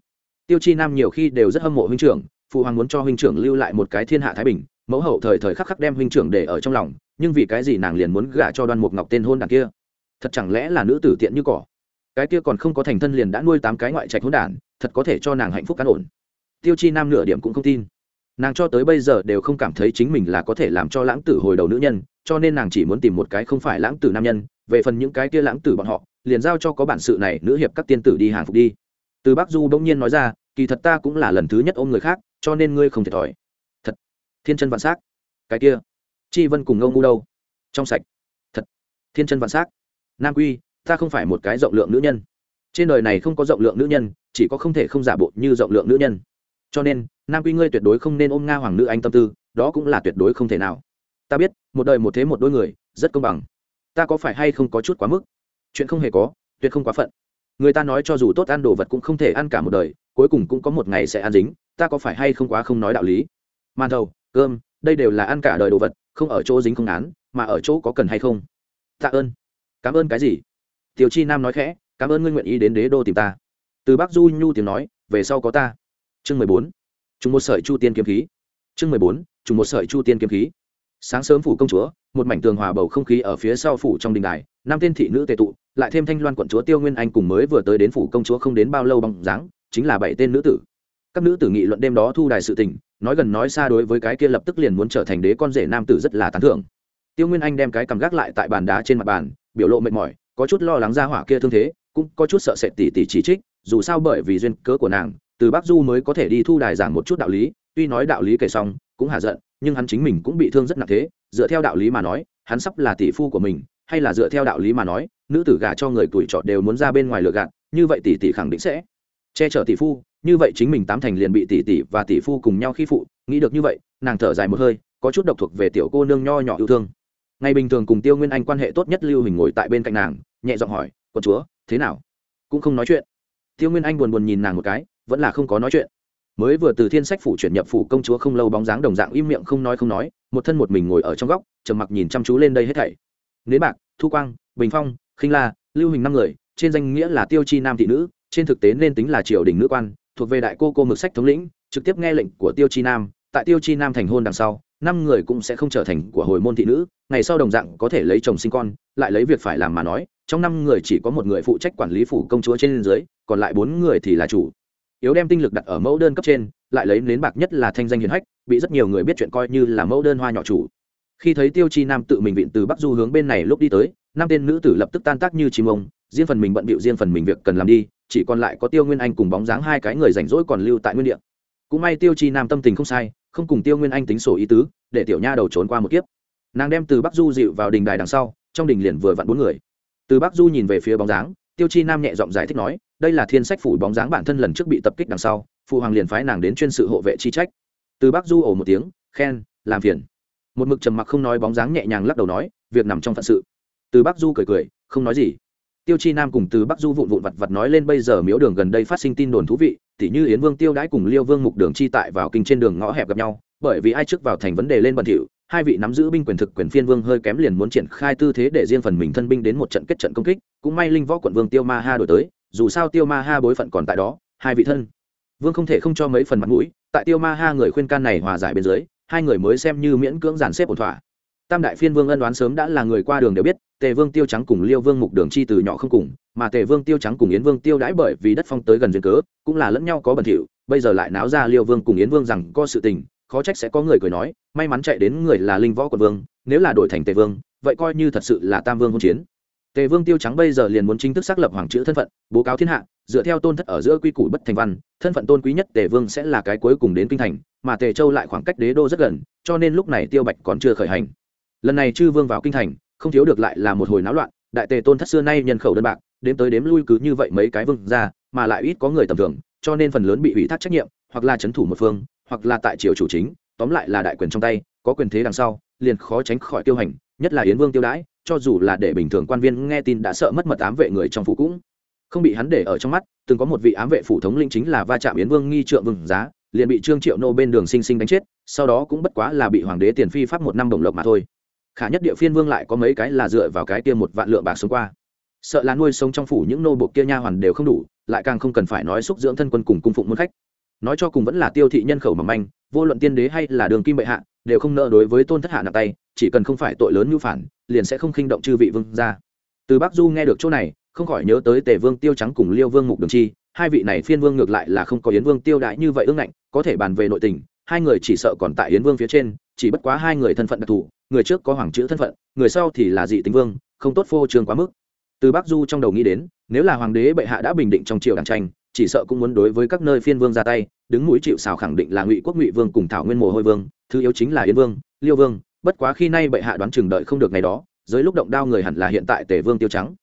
Tiêu chi nam nhiều khi đều rất hâm mộ huynh trưởng phụ hoàng muốn cho huynh trưởng lưu lại một cái thiên hạ thái bình, mẫu hậu thời thời khắc khắc đem huynh trưởng để ở trong lòng, nhưng vì cái gì nàng liền muốn gả cho đoan mục ngọc tên hôn đàn kia? Thật chẳng lẽ là nữ tử tiện như cỏ? Cái kia còn không có thành thân liền đã nuôi tám cái ngoại trạch hôn đản thật có thể cho nàng hạnh phúc cán ổn. Tiêu chi nam nửa điểm cũng không tin. Nàng cho tới bây giờ đều không cảm thấy chính mình là có thể làm cho lãng tử hồi đầu nữ nhân, cho nên nàng chỉ muốn tìm một cái không phải lãng tử nam nhân, về phần những cái kia lãng tử bọn họ, liền giao cho có bản sự này nữ hiệp các tiên tử đi hàng phục đi. Từ bác du bỗng nhiên nói ra, kỳ thật ta cũng là lần thứ nhất ôm người khác cho nên ngươi không thiệt thòi. Thật. Thiên chân vạn s á c cái kia. Chi vân cùng ngâu ngu đâu? Trong sạch. Thật. Thiên chân vạn s á c nam quy, ta không phải một cái rộng lượng nữ nhân. Trên đời này không có rộng lượng nữ nhân, chỉ có không thể không giả bộ như rộng lượng nữ nhân. Cho nên, nam quy ngươi tuyệt đối không nên ôm nga hoàng nữ anh tâm tư, đó cũng là tuyệt đối không thể nào. Ta biết, một đời một thế một đôi người, rất công bằng. Ta có phải hay không có chút quá mức? Chuyện không hề có, tuyệt không quá phận. Người ta nói cho dù tốt ăn đồ vật cũng không thể ăn cả một đời cuối cùng cũng có một ngày sẽ ăn dính, ta có phải hay không quá không nói đạo lý? Màn thầu, cơm, đây đều là ăn cả đời đồ vật, không ở chỗ dính không án, mà ở chỗ có cần hay không? Tạ ơn. Cảm ơn cái gì? Tiểu chi nam nói khẽ, cảm ơn ngươi nguyện ý đến đế đô tìm ta. Từ bác du nhu tiếng nói, về sau có ta. Chương mười bốn. Chúng một sợi chu tiên kiếm khí. Chương mười bốn. Chúng một sợi chu tiên kiếm khí. Sáng sớm phủ công chúa, một mảnh tường hòa bầu không khí ở phía sau phủ trong đình đài, năm tên thị nữ tề tụ, lại thêm thanh loan quận chúa tiêu nguyên anh cùng mới vừa tới đến phủ công chúa không đến bao lâu bằng dáng chính là bảy tên nữ tử. Các nữ tử nghị luận đêm đó thu đài sự tình, nói gần nói xa đối với cái kia lập tức liền muốn trở thành đế con rể nam tử rất là tán thưởng. Tiêu nguyên anh đem cái cầm gác lại tại bàn đá trên mặt bàn, biểu lộ mệt mỏi, có chút lo lắng ra hỏa kia thương thế, cũng có chút sợ sệt tỉ tỉ chỉ trích, dù sao bởi vì duyên cớ của nàng, từ bắc du mới có thể đi thu đài giảng một chút đạo lý, tuy nói đạo lý kể xong, cũng hạ giận, nhưng hắn chính mình cũng bị thương rất nặng thế, dựa theo đạo lý mà nói, hắn sắp là tỷ phu của mình, hay là dựa theo đạo lý mà nói, nữ tử gả cho người tuổi trọ đều muốn ra bên ngoài lừa gạt, như vậy tỷ tỷ khẳng định sẽ che chở tỷ phu, như vậy chính mình tám thành liền bị tỷ tỷ và tỷ phu cùng nhau khi phụ, nghĩ được như vậy, nàng thở dài một hơi, có chút độc thuộc về tiểu cô nương nho nhỏ yêu thương. Ngày bình thường cùng tiêu nguyên anh quan hệ tốt nhất lưu hình ngồi tại bên cạnh nàng, nhẹ giọng hỏi con chúa, thế nào? Cũng không nói chuyện. Tiêu nguyên anh buồn buồn nhìn nàng một cái, vẫn là không có nói chuyện. Mới vừa từ thiên sách phủ chuyển nhập phủ công chúa không lâu bóng dáng đồng dạng im miệng không nói không nói, một thân một mình ngồi ở trong góc, trầm mặc nhìn chăm chú lên đây hết thảy. Nến bạc, thu quang, bình phong, khinh la, lưu hình năm người, trên danh nghĩa là tiêu chi nam thị nữ trên thực tế nên tính là triều đình nữ quan, thuộc về đại cô cô mực sách thống lĩnh, trực tiếp nghe lệnh của tiêu chi nam. Tại tiêu chi nam thành hôn đằng sau, năm người cũng sẽ không trở thành của hồi môn thị nữ, ngày sau đồng dạng có thể lấy chồng sinh con, lại lấy việc phải làm mà nói, trong năm người chỉ có một người phụ trách quản lý phủ công chúa trên dưới, còn lại bốn người thì là chủ. Yếu đem tinh lực đặt ở mẫu đơn cấp trên, lại lấy nến bạc nhất là thanh danh hiền hách, bị rất nhiều người biết chuyện coi như là mẫu đơn hoa nhỏ chủ. Khi thấy tiêu chi nam tự mình vịn từ bắc du hướng bên này lúc đi tới, năm tên nữ tử lập tức tan tác như chim ông riêng phần mình bận bịu riêng phần mình việc cần làm đi, chỉ còn lại có tiêu nguyên anh cùng bóng dáng hai cái người rảnh rỗi còn lưu tại nguyên địa. Cũng may tiêu chi nam tâm tình không sai, không cùng tiêu nguyên anh tính sổ ý tứ, để tiểu nha đầu trốn qua một kiếp. Nàng đem từ bắc du dịu vào đình đài đằng sau, trong đình liền vừa vặn bốn người. Từ bắc du nhìn về phía bóng dáng, tiêu chi nam nhẹ giọng giải thích nói, đây là thiên sách phủ bóng dáng bản thân lần trước bị tập kích đằng sau, phụ hoàng liền phái nàng đến chuyên sự hộ vệ chi trách. Từ bắc du ổ một tiếng, khen, làm phiền. Một mực trầm mặc không nói, bóng dáng nhẹ nhàng lắc đầu nói, việc nằm trong phận sự. Từ bắc du cười cười, không nói gì tiêu chi nam cùng từ bắc du vụn vụn vặt vặt nói lên bây giờ miếu đường gần đây phát sinh tin đồn thú vị, tỉ như yến vương tiêu đãi cùng liêu vương mục đường chi tại vào kinh trên đường ngõ hẹp gặp nhau, bởi vì ai trước vào thành vấn đề lên bẩn thỉu, hai vị nắm giữ binh quyền thực quyền phiên vương hơi kém liền muốn triển khai tư thế để riêng phần mình thân binh đến một trận kết trận công kích, cũng may linh võ quận vương tiêu ma ha đổi tới, dù sao tiêu ma ha bối phận còn tại đó, hai vị thân. Vương không thể không cho mấy phần mặt mũi, tại tiêu ma ha người khuyên can này hòa giải bên dưới, hai người mới xem như miễn cưỡng giàn xếp ổn thỏa tam đại phiên vương ân đoán sớm đã là người qua đường đều biết, tề vương tiêu trắng cùng liêu vương mục đường chi từ nhỏ không cùng, mà tề vương tiêu trắng cùng yến vương tiêu đãi bởi vì đất phong tới gần duyên cớ, cũng là lẫn nhau có bẩn thỉu, bây giờ lại náo ra liêu vương cùng yến vương rằng có sự tình, khó trách sẽ có người cười nói, may mắn chạy đến người là linh võ quận vương, nếu là đổi thành tề vương, vậy coi như thật sự là tam vương hôn chiến. Tề vương tiêu trắng bây giờ liền muốn chính thức xác lập hoàng chữ thân phận, bố cáo thiên hạ, dựa theo tôn thất ở giữa quy củ bất thành văn, thân phận tôn quý nhất tề vương sẽ là cái cuối cùng đến kinh thành, mà tề châu lại khoảng cách đế đô rất gần, cho nên lúc này tiêu bạch còn chưa khởi hành lần này chư vương vào kinh thành, không thiếu được lại là một hồi náo loạn, đại tề tôn thất xưa nay nhân khẩu đơn bạc, đếm tới đếm lui cứ như vậy mấy cái vương ra mà lại ít có người tầm thường, cho nên phần lớn bị ủy thác trách nhiệm, hoặc là c thủ một phương, hoặc là tại triều chủ chính, tóm lại là đại quyền trong tay, có quyền thế đằng sau, liền khó tránh khỏi tiêu hành, nhất là yến vương tiêu đãi, cho dù là để bình thường quan viên nghe tin đã sợ mất mật ám vệ người trong phủ cũng không bị hắn để ở trong mắt. Từng có một vị ám vệ phủ thống linh chính là va chạm yến vương nghi trượng vương giá, liền bị trương triệu nô bên đường sinh sinh đánh chết, sau đó cũng bất quá là bị hoàng đế tiền phi pháp một năm đồng lộc mà thôi khả nhất địa phiên vương lại có mấy cái là dựa vào cái kia một vạn lượng bạc sống qua. Sợ là nuôi sống trong phủ những nô bộc kia nha hoàn đều không đủ, lại càng không cần phải nói xúc dưỡng thân quân cùng cung phụng muôn khách. Nói cho cùng vẫn là tiêu thị nhân khẩu mầm anh vô luận tiên đế hay là đường kim bệ hạ, đều không nợ đối với tôn thất hạ nặng tay, chỉ cần không phải tội lớn như phản, liền sẽ không khinh động chư vị vương ra từ bắc du nghe được chỗ này, không khỏi nhớ tới tề vương tiêu trắng cùng liêu vương mục đường chi, hai vị này phiên vương ngược lại là không có yến vương tiêu đại như vậy ương ngạnh, có thể bàn về nội tình, hai người chỉ sợ còn tại yến vương phía trên chỉ bất quá hai người thân phận đặc thù, người trước có hoàng chữ thân phận, người sau thì là dị tính vương, không tốt phô trương quá mức. Từ bắc du trong đầu nghĩ đến, nếu là hoàng đế bệ hạ đã bình định trong triều đảng tranh, chỉ sợ cũng muốn đối với các nơi phiên vương ra tay, đứng mũi chịu xào khẳng định là ngụy quốc ngụy vương cùng thảo nguyên mồ hôi vương, thứ yếu chính là yến vương, liêu vương, bất quá khi nay bệ hạ đoán chừng đợi không được ngày đó dưới lúc động đao người hẳn là hiện tại tề vương tiêu trắng.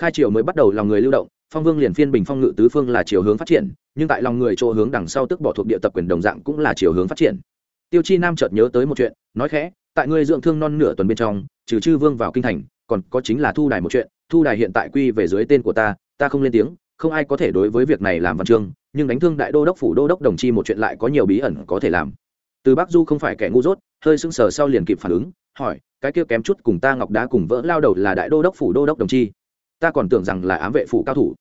Khai triều mới bắt đầu lòng người lưu động, phong vương liền phiên bình phong ngự tứ phương là chiều hướng phát triển, nhưng tại lòng người chỗ hướng đằng sau tức bỏ thuộc địa tập quyền đồng dạng cũng là chiều hướng phát triển tiêu chi nam chợt nhớ tới một chuyện, nói khẽ, tại ngươi dưỡng thương non nửa tuần bên trong, trừ chư vương vào kinh thành, còn có chính là thu đài một chuyện, thu đài hiện tại quy về dưới tên của ta ta không lên tiếng, không ai có thể đối với việc này làm văn chương, nhưng đánh thương đại đô đốc phủ đô đốc đồng chi một chuyện lại có nhiều bí ẩn có thể làm. Từ bắc du không phải kẻ ngu dốt, hơi sững sờ sau liền kịp phản ứng, hỏi, cái kia kém chút cùng ta ngọc đá cùng vỡ lao đầu là đại đô đốc phủ đô đốc đồng chi? Ta còn tưởng rằng là ám vệ phủ cao thủ.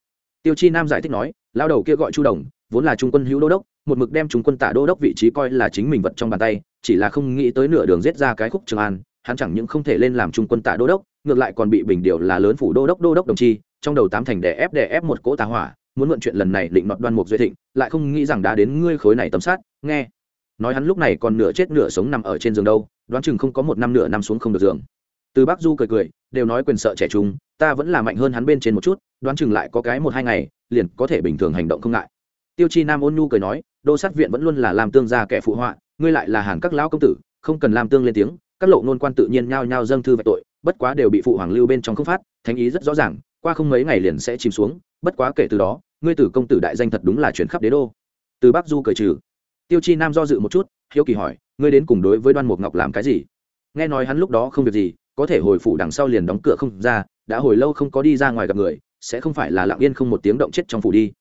Tiêu chi nam giải thích nói, lao đầu kia gọi chu đồng vốn là trung quân hữu đô đốc, một mực đem trung quân tả đô đốc vị trí coi là chính mình vật trong bàn tay, chỉ là không nghĩ tới nửa đường giết ra cái khúc trường an, hắn chẳng những không thể lên làm trung quân tả đô đốc, ngược lại còn bị bình điều là lớn phủ đô đốc đô đốc đồng chi, trong đầu tám thành đè ép đè ép một cỗ tà hỏa, muốn mượn chuyện lần này định nọt đoan mục duy thịnh, lại không nghĩ rằng đã đến ngươi khối này tấm sát, nghe. Nói hắn lúc này còn nửa chết nửa sống nằm ở trên giường đâu, đoán chừng không có một năm nửa năm xuống không được giường. Từ bác du cười cười, đều nói quyền sợ trẻ trung, ta vẫn là mạnh hơn hắn bên trên một chút, đoán chừng lại có cái một hai ngày, liền có thể bình thường hành động không ngại tiêu chi nam ôn nhu cười nói, đô sát viện vẫn luôn là làm tương gia kẻ phụ họa, ngươi lại là hàn các lão công tử, không cần làm tương lên tiếng, các lộ nôn quan tự nhiên nhao nhao dâng thư về tội, bất quá đều bị phụ hoàng lưu bên trong không phát, thánh ý rất rõ ràng, qua không mấy ngày liền sẽ chìm xuống, bất quá kể từ đó, ngươi tử công tử đại danh thật đúng là chuyển khắp đế đô. Từ bắc du cười trừ. Tiêu chi nam do dự một chút, hiếu kỳ hỏi, ngươi đến cùng đối với đoan mục ngọc làm cái gì? Nghe nói hắn lúc đó không việc gì, có thể hồi phủ đằng sau liền đóng cửa không ra, đã hồi lâu không có đi ra ngoài gặp người, sẽ không phải là lặng yên không một tiếng động chết trong phủ đi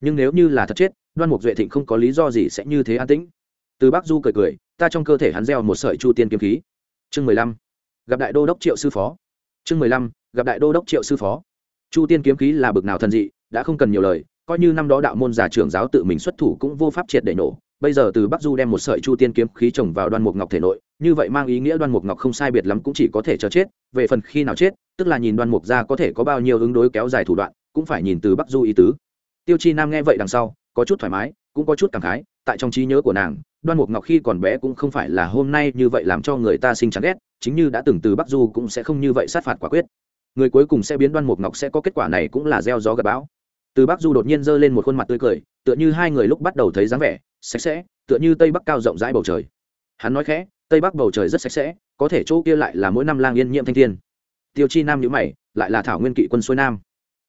nhưng nếu như là thật chết, đoan mục duệ thịnh không có lý do gì sẽ như thế an tĩnh. Từ bắc du cười cười, ta trong cơ thể hắn gieo một sợi chu tiên kiếm khí. Chương mười lăm, gặp đại đô đốc triệu sư phó. Chương mười lăm, gặp đại đô đốc triệu sư phó. Chu tiên kiếm khí là bực nào thần dị, đã không cần nhiều lời, coi như năm đó đạo môn giả trưởng giáo tự mình xuất thủ cũng vô pháp triệt để nổ. Bây giờ từ bắc du đem một sợi chu tiên kiếm khí trồng vào đoan mục ngọc thể nội, như vậy mang ý nghĩa đoan mục ngọc không sai biệt lắm cũng chỉ có thể chờ chết. Về phần khi nào chết, tức là nhìn đoan mục ra có thể có bao nhiêu ứng đối kéo dài thủ đoạn, cũng phải nhìn từ bắc du ý tứ tiêu chi nam nghe vậy đằng sau, có chút thoải mái, cũng có chút cảm khái, tại trong trí nhớ của nàng, đoan mục ngọc khi còn bé cũng không phải là hôm nay như vậy làm cho người ta sinh chán ghét, chính như đã từng từ bắc du cũng sẽ không như vậy sát phạt quả quyết. Người cuối cùng sẽ biến đoan mục ngọc sẽ có kết quả này cũng là gieo gió gặp bão. Từ bắc du đột nhiên giơ lên một khuôn mặt tươi cười, tựa như hai người lúc bắt đầu thấy dáng vẻ, sạch sẽ, tựa như tây bắc cao rộng rãi bầu trời. Hắn nói khẽ, tây bắc bầu trời rất sạch sẽ, có thể chỗ kia lại là mỗi năm lang yên nhiễm thanh thiên. Tiêu chi nam nhữ mày, lại là thảo nguyên kỵ quân xuôi nam.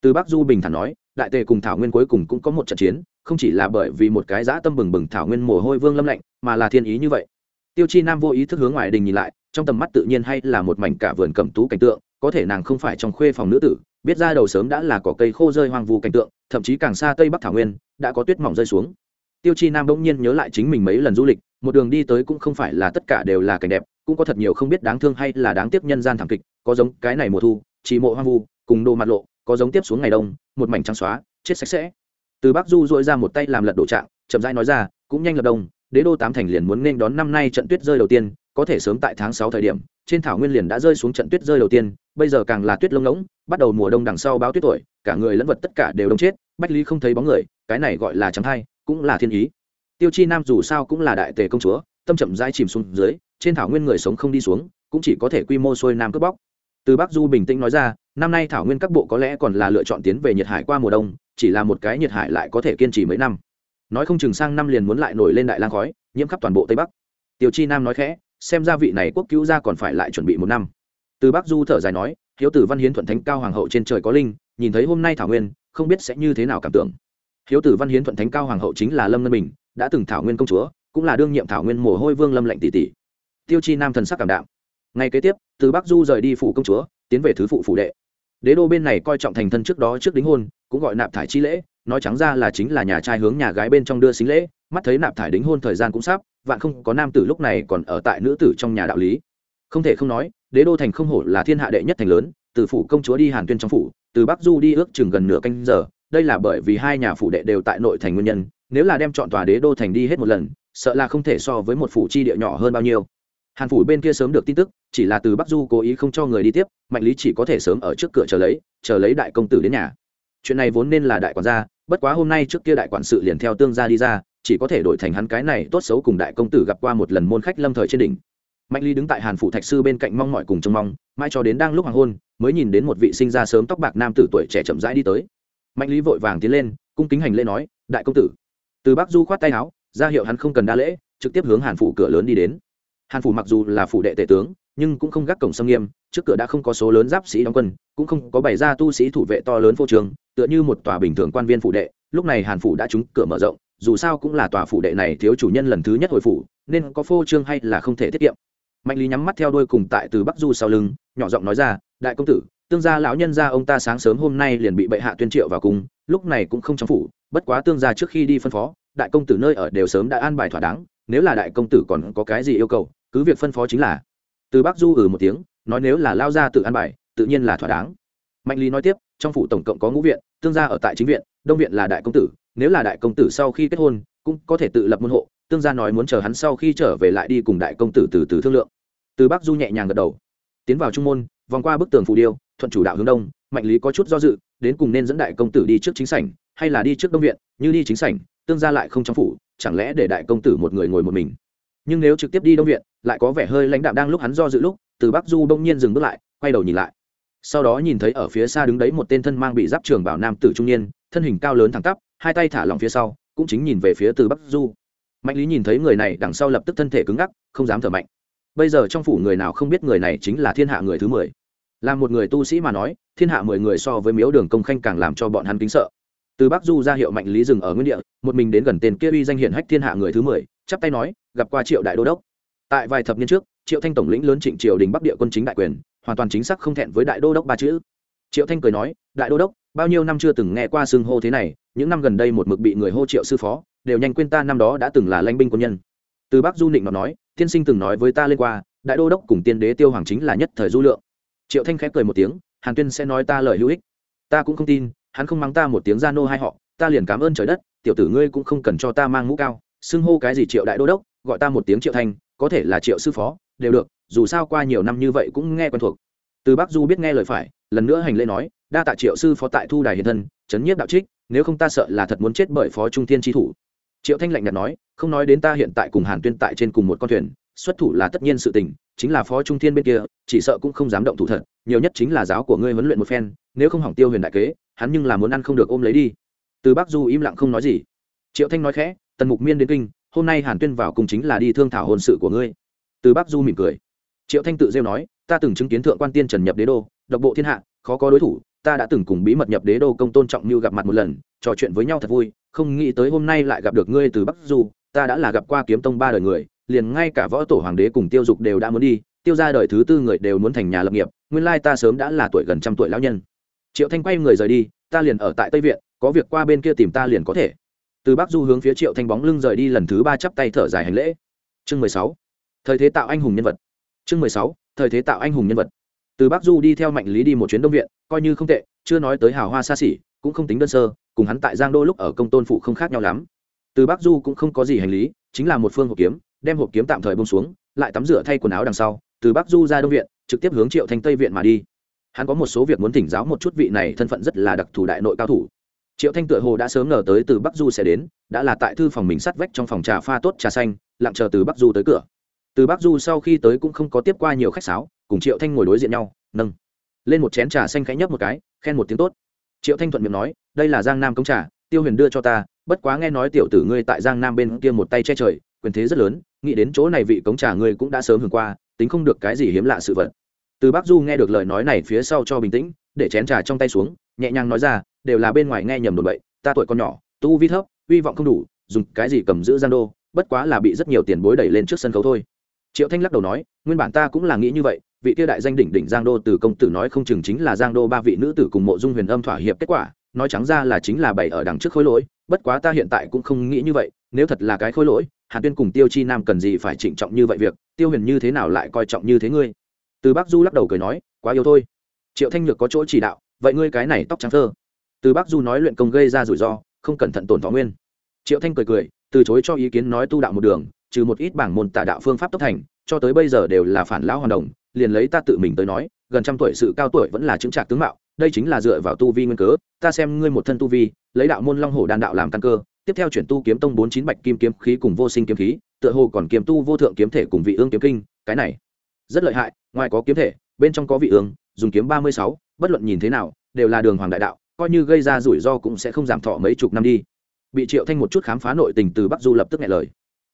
Từ bắc du bình thản nói đại tề cùng thảo nguyên cuối cùng cũng có một trận chiến, không chỉ là bởi vì một cái dã tâm bừng bừng thảo nguyên mồ hôi vương lâm lạnh, mà là thiên ý như vậy. Tiêu chi nam vô ý thức hướng ngoài đình nhìn lại, trong tầm mắt tự nhiên hay là một mảnh cả vườn cẩm tú cảnh tượng, có thể nàng không phải trong khuê phòng nữ tử, biết ra đầu sớm đã là cỏ cây khô rơi hoang vu cảnh tượng, thậm chí càng xa tây bắc thảo nguyên, đã có tuyết mỏng rơi xuống. Tiêu chi nam bỗng nhiên nhớ lại chính mình mấy lần du lịch, một đường đi tới cũng không phải là tất cả đều là cảnh đẹp, cũng có thật nhiều không biết đáng thương hay là đáng tiếc nhân gian thảm kịch, có giống cái này mùa thu, chỉ mộ hoang vu, cùng đồ mặt lộ có giống tiếp xuống ngày đông, một mảnh trắng xóa, chết sạch sẽ. Từ bắc du dội ra một tay làm lật đổ trạng, chậm rãi nói ra, cũng nhanh lập đông, đế đô tám thành liền muốn nên đón năm nay trận tuyết rơi đầu tiên, có thể sớm tại tháng sáu thời điểm, trên thảo nguyên liền đã rơi xuống trận tuyết rơi đầu tiên, bây giờ càng là tuyết lông ngỗng bắt đầu mùa đông đằng sau báo tuyết tuổi, cả người lẫn vật tất cả đều đông chết, bách lý không thấy bóng người, cái này gọi là trắng thai, cũng là thiên ý. Tiêu chi nam dù sao cũng là đại tề công chúa, tâm chậm rãi chìm xuống dưới, trên thảo nguyên người sống không đi xuống, cũng chỉ có thể quy mô xuôi nam cướp bóc. Từ bắc du bình tĩnh nói ra năm nay thảo nguyên các bộ có lẽ còn là lựa chọn tiến về nhiệt hải qua mùa đông, chỉ là một cái nhiệt hải lại có thể kiên trì mấy năm. Nói không chừng sang năm liền muốn lại nổi lên đại lang khói, nhiễm khắp toàn bộ tây bắc. Tiêu chi nam nói khẽ, xem ra vị này quốc cứu ra còn phải lại chuẩn bị một năm. Từ bắc du thở dài nói, hiếu tử văn hiến thuận thánh cao hoàng hậu trên trời có linh, nhìn thấy hôm nay thảo nguyên, không biết sẽ như thế nào cảm tưởng. Hiếu tử văn hiến thuận thánh cao hoàng hậu chính là lâm ngân bình, đã từng thảo nguyên công chúa, cũng là đương nhiệm thảo nguyên mồ hôi vương lâm lệnh tỷ tỷ. Tiêu chi nam thần sắc cảm đạo ngày kế tiếp, từ bắc du rời đi phủ công chúa, tiến về thứ phụ phủ đệ đế đô bên này coi trọng thành thân trước đó trước đính hôn, cũng gọi nạp thải chi lễ, nói trắng ra là chính là nhà trai hướng nhà gái bên trong đưa xính lễ, mắt thấy nạp thải đính hôn thời gian cũng sắp, vạn không có nam tử lúc này còn ở tại nữ tử trong nhà đạo lý. Không thể không nói, đế đô thành không hổ là thiên hạ đệ nhất thành lớn, từ phủ công chúa đi hàn tuyên trong phủ, từ bắc du đi ước chừng gần nửa canh giờ, đây là bởi vì hai nhà phủ đệ đều tại nội thành nguyên nhân, nếu là đem chọn tòa đế đô thành đi hết một lần, sợ là không thể so với một phủ chi địa nhỏ hơn bao nhiêu hàn phủ bên kia sớm được tin tức, chỉ là từ bắc du cố ý không cho người đi tiếp, mạnh lý chỉ có thể sớm ở trước cửa chờ lấy chờ lấy đại công tử đến nhà. Chuyện này vốn nên là đại quản gia, bất quá hôm nay trước kia đại quản sự liền theo tương gia đi ra, chỉ có thể đổi thành hắn cái này tốt xấu cùng đại công tử gặp qua một lần môn khách lâm thời trên đỉnh. Mạnh lý đứng tại hàn phủ thạch sư bên cạnh mong mọi cùng trông mong mai cho đến đang lúc hoàng hôn, mới nhìn đến một vị sinh ra sớm tóc bạc nam tử tuổi trẻ chậm rãi đi tới. Mạnh lý vội vàng tiến lên, cung kính hành lễ nói, đại công tử. Từ bắc du khoát tay áo, ra hiệu hắn không cần đa lễ, trực tiếp hướng hàn phủ cửa lớn đi đến hàn phủ mặc dù là phủ đệ tể tướng, nhưng cũng không gác cổng sông nghiêm, trước cửa đã không có số lớn giáp sĩ đóng quân, cũng không có bày ra tu sĩ thủ vệ to lớn phô trường tựa như một tòa bình thường quan viên phủ đệ. Lúc này hàn phủ đã trúng cửa mở rộng, dù sao cũng là tòa phủ đệ này thiếu chủ nhân lần thứ nhất hồi phủ, nên có phô trương hay là không thể tiết kiệm. Mạnh lý nhắm mắt theo đuôi cùng tại từ bắc du sau lưng, nhỏ giọng nói ra, đại công tử, tương gia lão nhân gia ông ta sáng sớm hôm nay liền bị bệ hạ tuyên triệu vào cung, lúc này cũng không trong phủ, bất quá tương gia trước khi đi phân phó, đại công tử nơi ở đều sớm đã an bài thỏa đáng, nếu là đại công tử còn có cái gì yêu cầu cứ việc phân phó chính là. Từ bắc du ừ một tiếng, nói nếu là lao ra tự an bài, tự nhiên là thỏa đáng. Mạnh lý nói tiếp, trong phủ tổng cộng có ngũ viện, tương gia ở tại chính viện, đông viện là đại công tử, nếu là đại công tử sau khi kết hôn, cũng có thể tự lập môn hộ, tương gia nói muốn chờ hắn sau khi trở về lại đi cùng đại công tử từ từ thương lượng. Từ bắc du nhẹ nhàng gật đầu. Tiến vào trung môn, vòng qua bức tường phù điêu, thuận chủ đạo hướng đông, mạnh lý có chút do dự, đến cùng nên dẫn đại công tử đi trước chính sảnh, hay là đi trước đông viện, như đi chính sảnh, tương gia lại không trong phủ, chẳng lẽ để đại công tử một người ngồi một mình? Nhưng nếu trực tiếp đi đông viện lại có vẻ hơi lãnh đạm đang lúc hắn do dự lúc, từ bắc du đông nhiên dừng bước lại, quay đầu nhìn lại. Sau đó nhìn thấy ở phía xa đứng đấy một tên thân mang bị giáp trường bảo nam tử trung niên, thân hình cao lớn thẳng tắp, hai tay thả lỏng phía sau, cũng chính nhìn về phía từ bắc du. Mạnh lý nhìn thấy người này đằng sau lập tức thân thể cứng ngắc, không dám thở mạnh. Bây giờ trong phủ người nào không biết người này chính là thiên hạ người thứ mười. Là một người tu sĩ mà nói, thiên hạ mười người so với miếu đường công khanh càng làm cho bọn hắn kính sợ. Từ bắc du ra hiệu mạnh lý dừng ở nguyên địa, một mình đến gần tên kia uy danh hiển hách thiên hạ người thứ mười, chắp tay nói, gặp qua triệu đại đô đốc tại vài thập niên trước, triệu thanh tổng lĩnh lớn trịnh triều đình bắc địa quân chính đại quyền, hoàn toàn chính xác không thẹn với đại đô đốc ba chữ. Triệu thanh cười nói, đại đô đốc, bao nhiêu năm chưa từng nghe qua xưng hô thế này, những năm gần đây một mực bị người hô triệu sư phó, đều nhanh quên ta năm đó đã từng là lãnh binh quân nhân. Từ bắc du nịnh nó nói, tiên sinh từng nói với ta lên qua, đại đô đốc cùng tiên đế tiêu hoàng chính là nhất thời du lượng. Triệu thanh khép cười một tiếng, hàn tuyên sẽ nói ta lời hữu ích. Ta cũng không tin, hắn không mắng ta một tiếng ra nô hai họ, ta liền cảm ơn trời đất, tiểu tử ngươi cũng không cần cho ta mang mũ cao, xưng hô cái gì triệu đại đô đốc, gọi ta một tiếng triệu thanh có thể là triệu sư phó, đều được, dù sao qua nhiều năm như vậy cũng nghe quen thuộc. Từ bắc du biết nghe lời phải, lần nữa hành lễ nói, đa tạ triệu sư phó tại thu đài hiện thân, chấn nhiếp đạo trích, nếu không ta sợ là thật muốn chết bởi phó trung thiên tri thủ. Triệu thanh lạnh nhạt nói, không nói đến ta hiện tại cùng hàn tuyên tại trên cùng một con thuyền, xuất thủ là tất nhiên sự tình, chính là phó trung thiên bên kia, chỉ sợ cũng không dám động thủ thật, nhiều nhất chính là giáo của ngươi huấn luyện một phen, nếu không hỏng tiêu huyền đại kế, hắn nhưng là muốn ăn không được ôm lấy đi. Từ bắc du im lặng không nói gì. Triệu thanh nói khẽ, tần mục miên đến kinh hôm nay hàn tuyên vào cùng chính là đi thương thảo hôn sự của ngươi từ bắc du mỉm cười triệu thanh tự rêu nói ta từng chứng kiến thượng quan tiên trần nhập đế đô độc bộ thiên hạ khó có đối thủ ta đã từng cùng bí mật nhập đế đô công tôn trọng như gặp mặt một lần trò chuyện với nhau thật vui không nghĩ tới hôm nay lại gặp được ngươi từ bắc du ta đã là gặp qua kiếm tông ba đời người liền ngay cả võ tổ hoàng đế cùng tiêu dục đều đã muốn đi tiêu ra đời thứ tư người đều muốn thành nhà lập nghiệp nguyên lai ta sớm đã là tuổi gần trăm tuổi lão nhân triệu thanh quay người rời đi ta liền ở tại tây viện có việc qua bên kia tìm ta liền có thể từ bắc du hướng phía triệu thanh bóng lưng rời đi lần thứ ba chắp tay thở dài hành lễ. Chương mười sáu. Thời thế tạo anh hùng nhân vật. Chương mười sáu. Thời thế tạo anh hùng nhân vật. Từ bắc du đi theo mạnh lý đi một chuyến đông viện, coi như không tệ, chưa nói tới hào hoa xa xỉ, cũng không tính đơn sơ, cùng hắn tại giang đô lúc ở công tôn phụ không khác nhau lắm. Từ bắc du cũng không có gì hành lý, chính là một phương hộp kiếm, đem hộp kiếm tạm thời bông xuống, lại tắm rửa thay quần áo đằng sau, từ bắc du ra đông viện, trực tiếp hướng triệu thanh tây viện mà đi. Hắn có một số việc muốn thỉnh giáo một chút vị này thân phận rất là đặc thù đại nội cao thủ triệu thanh tựa hồ đã sớm ngờ tới từ bắc du sẽ đến, đã là tại thư phòng mình sắt vách trong phòng trà pha tốt trà xanh, lặng chờ từ bắc du tới cửa. Từ bắc du sau khi tới cũng không có tiếp qua nhiều khách sáo, cùng triệu thanh ngồi đối diện nhau, nâng lên một chén trà xanh khẽ nhấp một cái, khen một tiếng tốt. Triệu thanh thuận miệng nói, đây là giang nam công trà, tiêu huyền đưa cho ta, bất quá nghe nói tiểu tử ngươi tại giang nam bên kia một tay che trời, quyền thế rất lớn, nghĩ đến chỗ này vị cống trà ngươi cũng đã sớm hưởng qua, tính không được cái gì hiếm lạ sự vật. Từ bắc du nghe được lời nói này phía sau cho bình tĩnh, để chén trà trong tay xuống, nhẹ nhàng nói ra đều là bên ngoài nghe nhầm đồn bậy, ta tuổi còn nhỏ, tu vi thấp, hy vọng không đủ, dùng cái gì cầm giữ giang đô, bất quá là bị rất nhiều tiền bối đẩy lên trước sân khấu thôi. Triệu thanh lắc đầu nói, nguyên bản ta cũng là nghĩ như vậy, vị tiêu đại danh đỉnh đỉnh giang đô từ công tử nói không chừng chính là giang đô ba vị nữ tử cùng mộ dung huyền âm thỏa hiệp kết quả, nói trắng ra là chính là bày ở đằng trước khối lỗi, bất quá ta hiện tại cũng không nghĩ như vậy, nếu thật là cái khối lỗi hàn tuyên cùng tiêu chi nam cần gì phải trịnh trọng như vậy việc, tiêu huyền như thế nào lại coi trọng như thế ngươi? Từ bắc du lắc đầu cười nói, quá yêu thôi. Triệu thanh nhược có chỗ chỉ đạo, vậy ngươi cái này tóc trắng thơ từ bắc du nói luyện công gây ra rủi ro, không cẩn thận tổn thọ nguyên. Triệu thanh cười cười, từ chối cho ý kiến nói tu đạo một đường, trừ một ít bảng môn tả đạo phương pháp tốc thành, cho tới bây giờ đều là phản lão hoàn đồng, liền lấy ta tự mình tới nói, gần trăm tuổi sự cao tuổi vẫn là chứng trạc tướng mạo, đây chính là dựa vào tu vi nguyên cớ, ta xem ngươi một thân tu vi, lấy đạo môn long hổ đan đạo làm căn cơ, tiếp theo chuyển tu kiếm tông bốn chín bạch kim kiếm khí cùng vô sinh kiếm khí, tựa hồ còn kiếm tu vô thượng kiếm thể cùng vị ương kiếm kinh, cái này rất lợi hại, ngoài có kiếm thể, bên trong có vị ương, dùng kiếm ba mươi sáu, bất luận nhìn thế nào, đều là đường hoàng đại đạo coi như gây ra rủi ro cũng sẽ không giảm thọ mấy chục năm đi. Bị triệu thanh một chút khám phá nội tình từ bắc du lập tức nghe lời.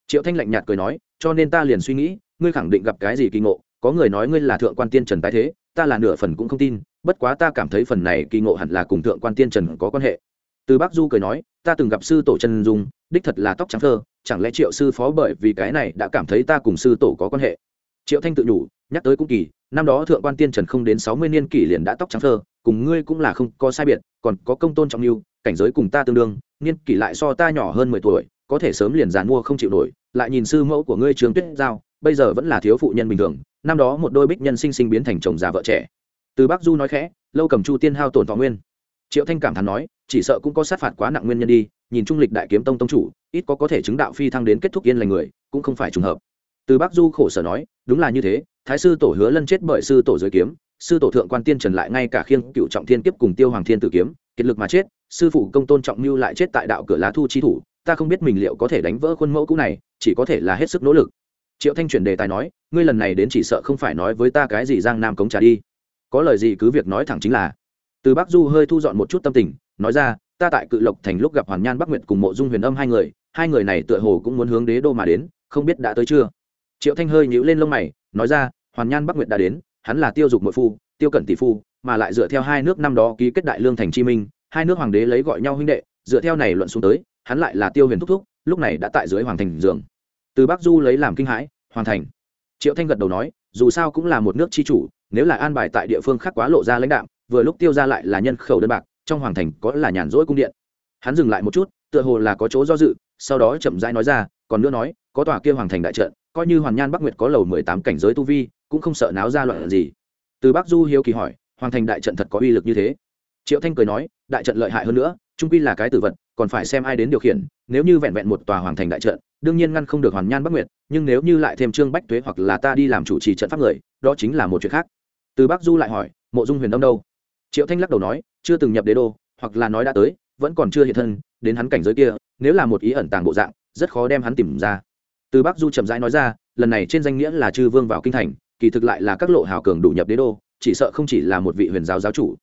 Triệu thanh lạnh nhạt cười nói, cho nên ta liền suy nghĩ, ngươi khẳng định gặp cái gì kỳ ngộ, có người nói ngươi là thượng quan tiên trần tái thế, ta là nửa phần cũng không tin, bất quá ta cảm thấy phần này kỳ ngộ hẳn là cùng thượng quan tiên trần có quan hệ. Từ bắc du cười nói, ta từng gặp sư tổ trần dung, đích thật là tóc trắng thơ, chẳng lẽ triệu sư phó bởi vì cái này đã cảm thấy ta cùng sư tổ có quan hệ? Triệu thanh tự nhủ, nhắc tới cũng kỳ, năm đó thượng quan tiên trần không đến sáu mươi niên kỷ liền đã tóc trắng thơ cùng ngươi cũng là không có sai biệt, còn có công tôn trọng mưu cảnh giới cùng ta tương đương, niên kỷ lại so ta nhỏ hơn mười tuổi, có thể sớm liền giàn mua không chịu nổi, lại nhìn sư mẫu của ngươi trường tuyết giao, bây giờ vẫn là thiếu phụ nhân bình thường, năm đó một đôi bích nhân sinh sinh biến thành chồng già vợ trẻ. Từ bắc du nói khẽ, lâu cầm chu tiên hao tổn thọ nguyên. Triệu thanh cảm thán nói, chỉ sợ cũng có sát phạt quá nặng nguyên nhân đi, nhìn trung lịch đại kiếm tông tông chủ, ít có có thể chứng đạo phi thăng đến kết thúc yên lành người, cũng không phải trùng hợp từ bắc du khổ sở nói, đúng là như thế, thái sư tổ hứa lân chết bởi sư tổ giới kiếm, sư tổ thượng quan tiên trần lại ngay cả khiêng cựu trọng thiên kiếp cùng tiêu hoàng thiên tử kiếm, kiệt lực mà chết, sư phụ công tôn trọng mưu lại chết tại đạo cửa lá thu chi thủ, ta không biết mình liệu có thể đánh vỡ khuôn mẫu cũ này, chỉ có thể là hết sức nỗ lực. Triệu thanh chuyển đề tài nói, ngươi lần này đến chỉ sợ không phải nói với ta cái gì giang nam cống trả đi. Có lời gì cứ việc nói thẳng chính là. Từ bắc du hơi thu dọn một chút tâm tình, nói ra, ta tại cự lộc thành lúc gặp hoàn nhan bắc nguyệt cùng mộ dung huyền âm hai người hai người này tựa hồ cũng muốn hướng đế đô mà đến, không biết đã tới chưa? Triệu thanh hơi nhíu lên lông mày, nói ra, hoàn nhan bắc nguyệt đã đến, hắn là tiêu dục mội phu, tiêu cẩn tỷ phu, mà lại dựa theo hai nước năm đó ký kết đại lương thành chi minh, hai nước hoàng đế lấy gọi nhau huynh đệ, dựa theo này luận xuống tới, hắn lại là tiêu huyền thúc thúc, lúc này đã tại dưới hoàng thành giường. Từ bắc du lấy làm kinh hãi hoàn thành? Triệu thanh gật đầu nói, dù sao cũng là một nước chi chủ, nếu là an bài tại địa phương khác quá lộ ra lãnh đạo vừa lúc tiêu ra lại là nhân khẩu đơn bạc, trong hoàng thành có là nhàn rỗi cung điện. Hắn dừng lại một chút, tựa hồ là có chỗ do dự, sau đó chậm rãi nói ra, còn nữa nói, có tòa kia hoàng thành đại trận coi như hoàn nhan bắc nguyệt có lầu mười tám cảnh giới tu vi, cũng không sợ náo ra loạn gì. Từ bắc du hiếu kỳ hỏi, hoàng thành đại trận thật có uy lực như thế? Triệu thanh cười nói, đại trận lợi hại hơn nữa, trung quy là cái tử vật, còn phải xem ai đến điều khiển, nếu như vẹn vẹn một tòa hoàng thành đại trận, đương nhiên ngăn không được hoàn nhan bắc nguyệt, nhưng nếu như lại thêm trương bách thuế hoặc là ta đi làm chủ trì trận pháp người, đó chính là một chuyện khác. Từ bắc du lại hỏi, mộ dung huyền đông đâu? Triệu thanh lắc đầu nói, chưa từng nhập đế đô, hoặc là nói đã tới, vẫn còn chưa hiện thân, đến hắn cảnh giới kia, nếu là một ý ẩn tàng bộ dạng, rất khó đem hắn tìm ra từ bắc du chậm rãi nói ra, lần này trên danh nghĩa là chư vương vào kinh thành, kỳ thực lại là các lộ hào cường đủ nhập đế đô, chỉ sợ không chỉ là một vị huyền giáo giáo chủ.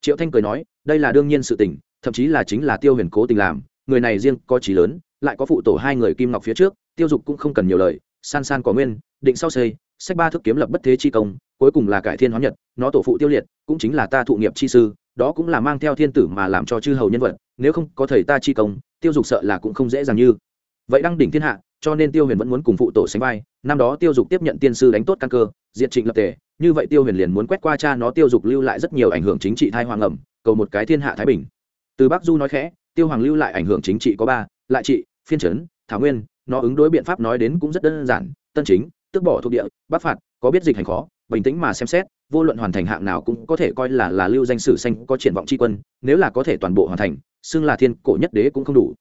Triệu thanh cười nói, đây là đương nhiên sự tình, thậm chí là chính là tiêu huyền cố tình làm, người này riêng có trí lớn, lại có phụ tổ hai người kim ngọc phía trước, tiêu dục cũng không cần nhiều lời, san san có nguyên, định sau xây, sách ba thức kiếm lập bất thế chi công, cuối cùng là cải thiên hóa nhật, nó tổ phụ tiêu liệt, cũng chính là ta thụ nghiệp chi sư, đó cũng là mang theo thiên tử mà làm cho chư hầu nhân vật, nếu không có thầy ta chi công, tiêu dục sợ là cũng không dễ dàng như. Vậy đăng đỉnh thiên hạ cho nên tiêu huyền vẫn muốn cùng phụ tổ sánh vai, năm đó tiêu dục tiếp nhận tiên sư đánh tốt căn cơ diện trịnh lập tề, như vậy tiêu huyền liền muốn quét qua cha nó tiêu dục lưu lại rất nhiều ảnh hưởng chính trị thai hoàng ẩm, cầu một cái thiên hạ thái bình. Từ bắc du nói khẽ, tiêu hoàng lưu lại ảnh hưởng chính trị có ba, lại trị, phiên trấn thảo nguyên, nó ứng đối biện pháp nói đến cũng rất đơn giản, tân chính, tước bỏ thuộc địa, bắc phạt, có biết dịch hành khó, bình tĩnh mà xem xét, vô luận hoàn thành hạng nào cũng có thể coi là là lưu danh sử xanh có triển vọng tri quân, nếu là có thể toàn bộ hoàn thành, xưng là thiên cổ nhất đế cũng không đủ.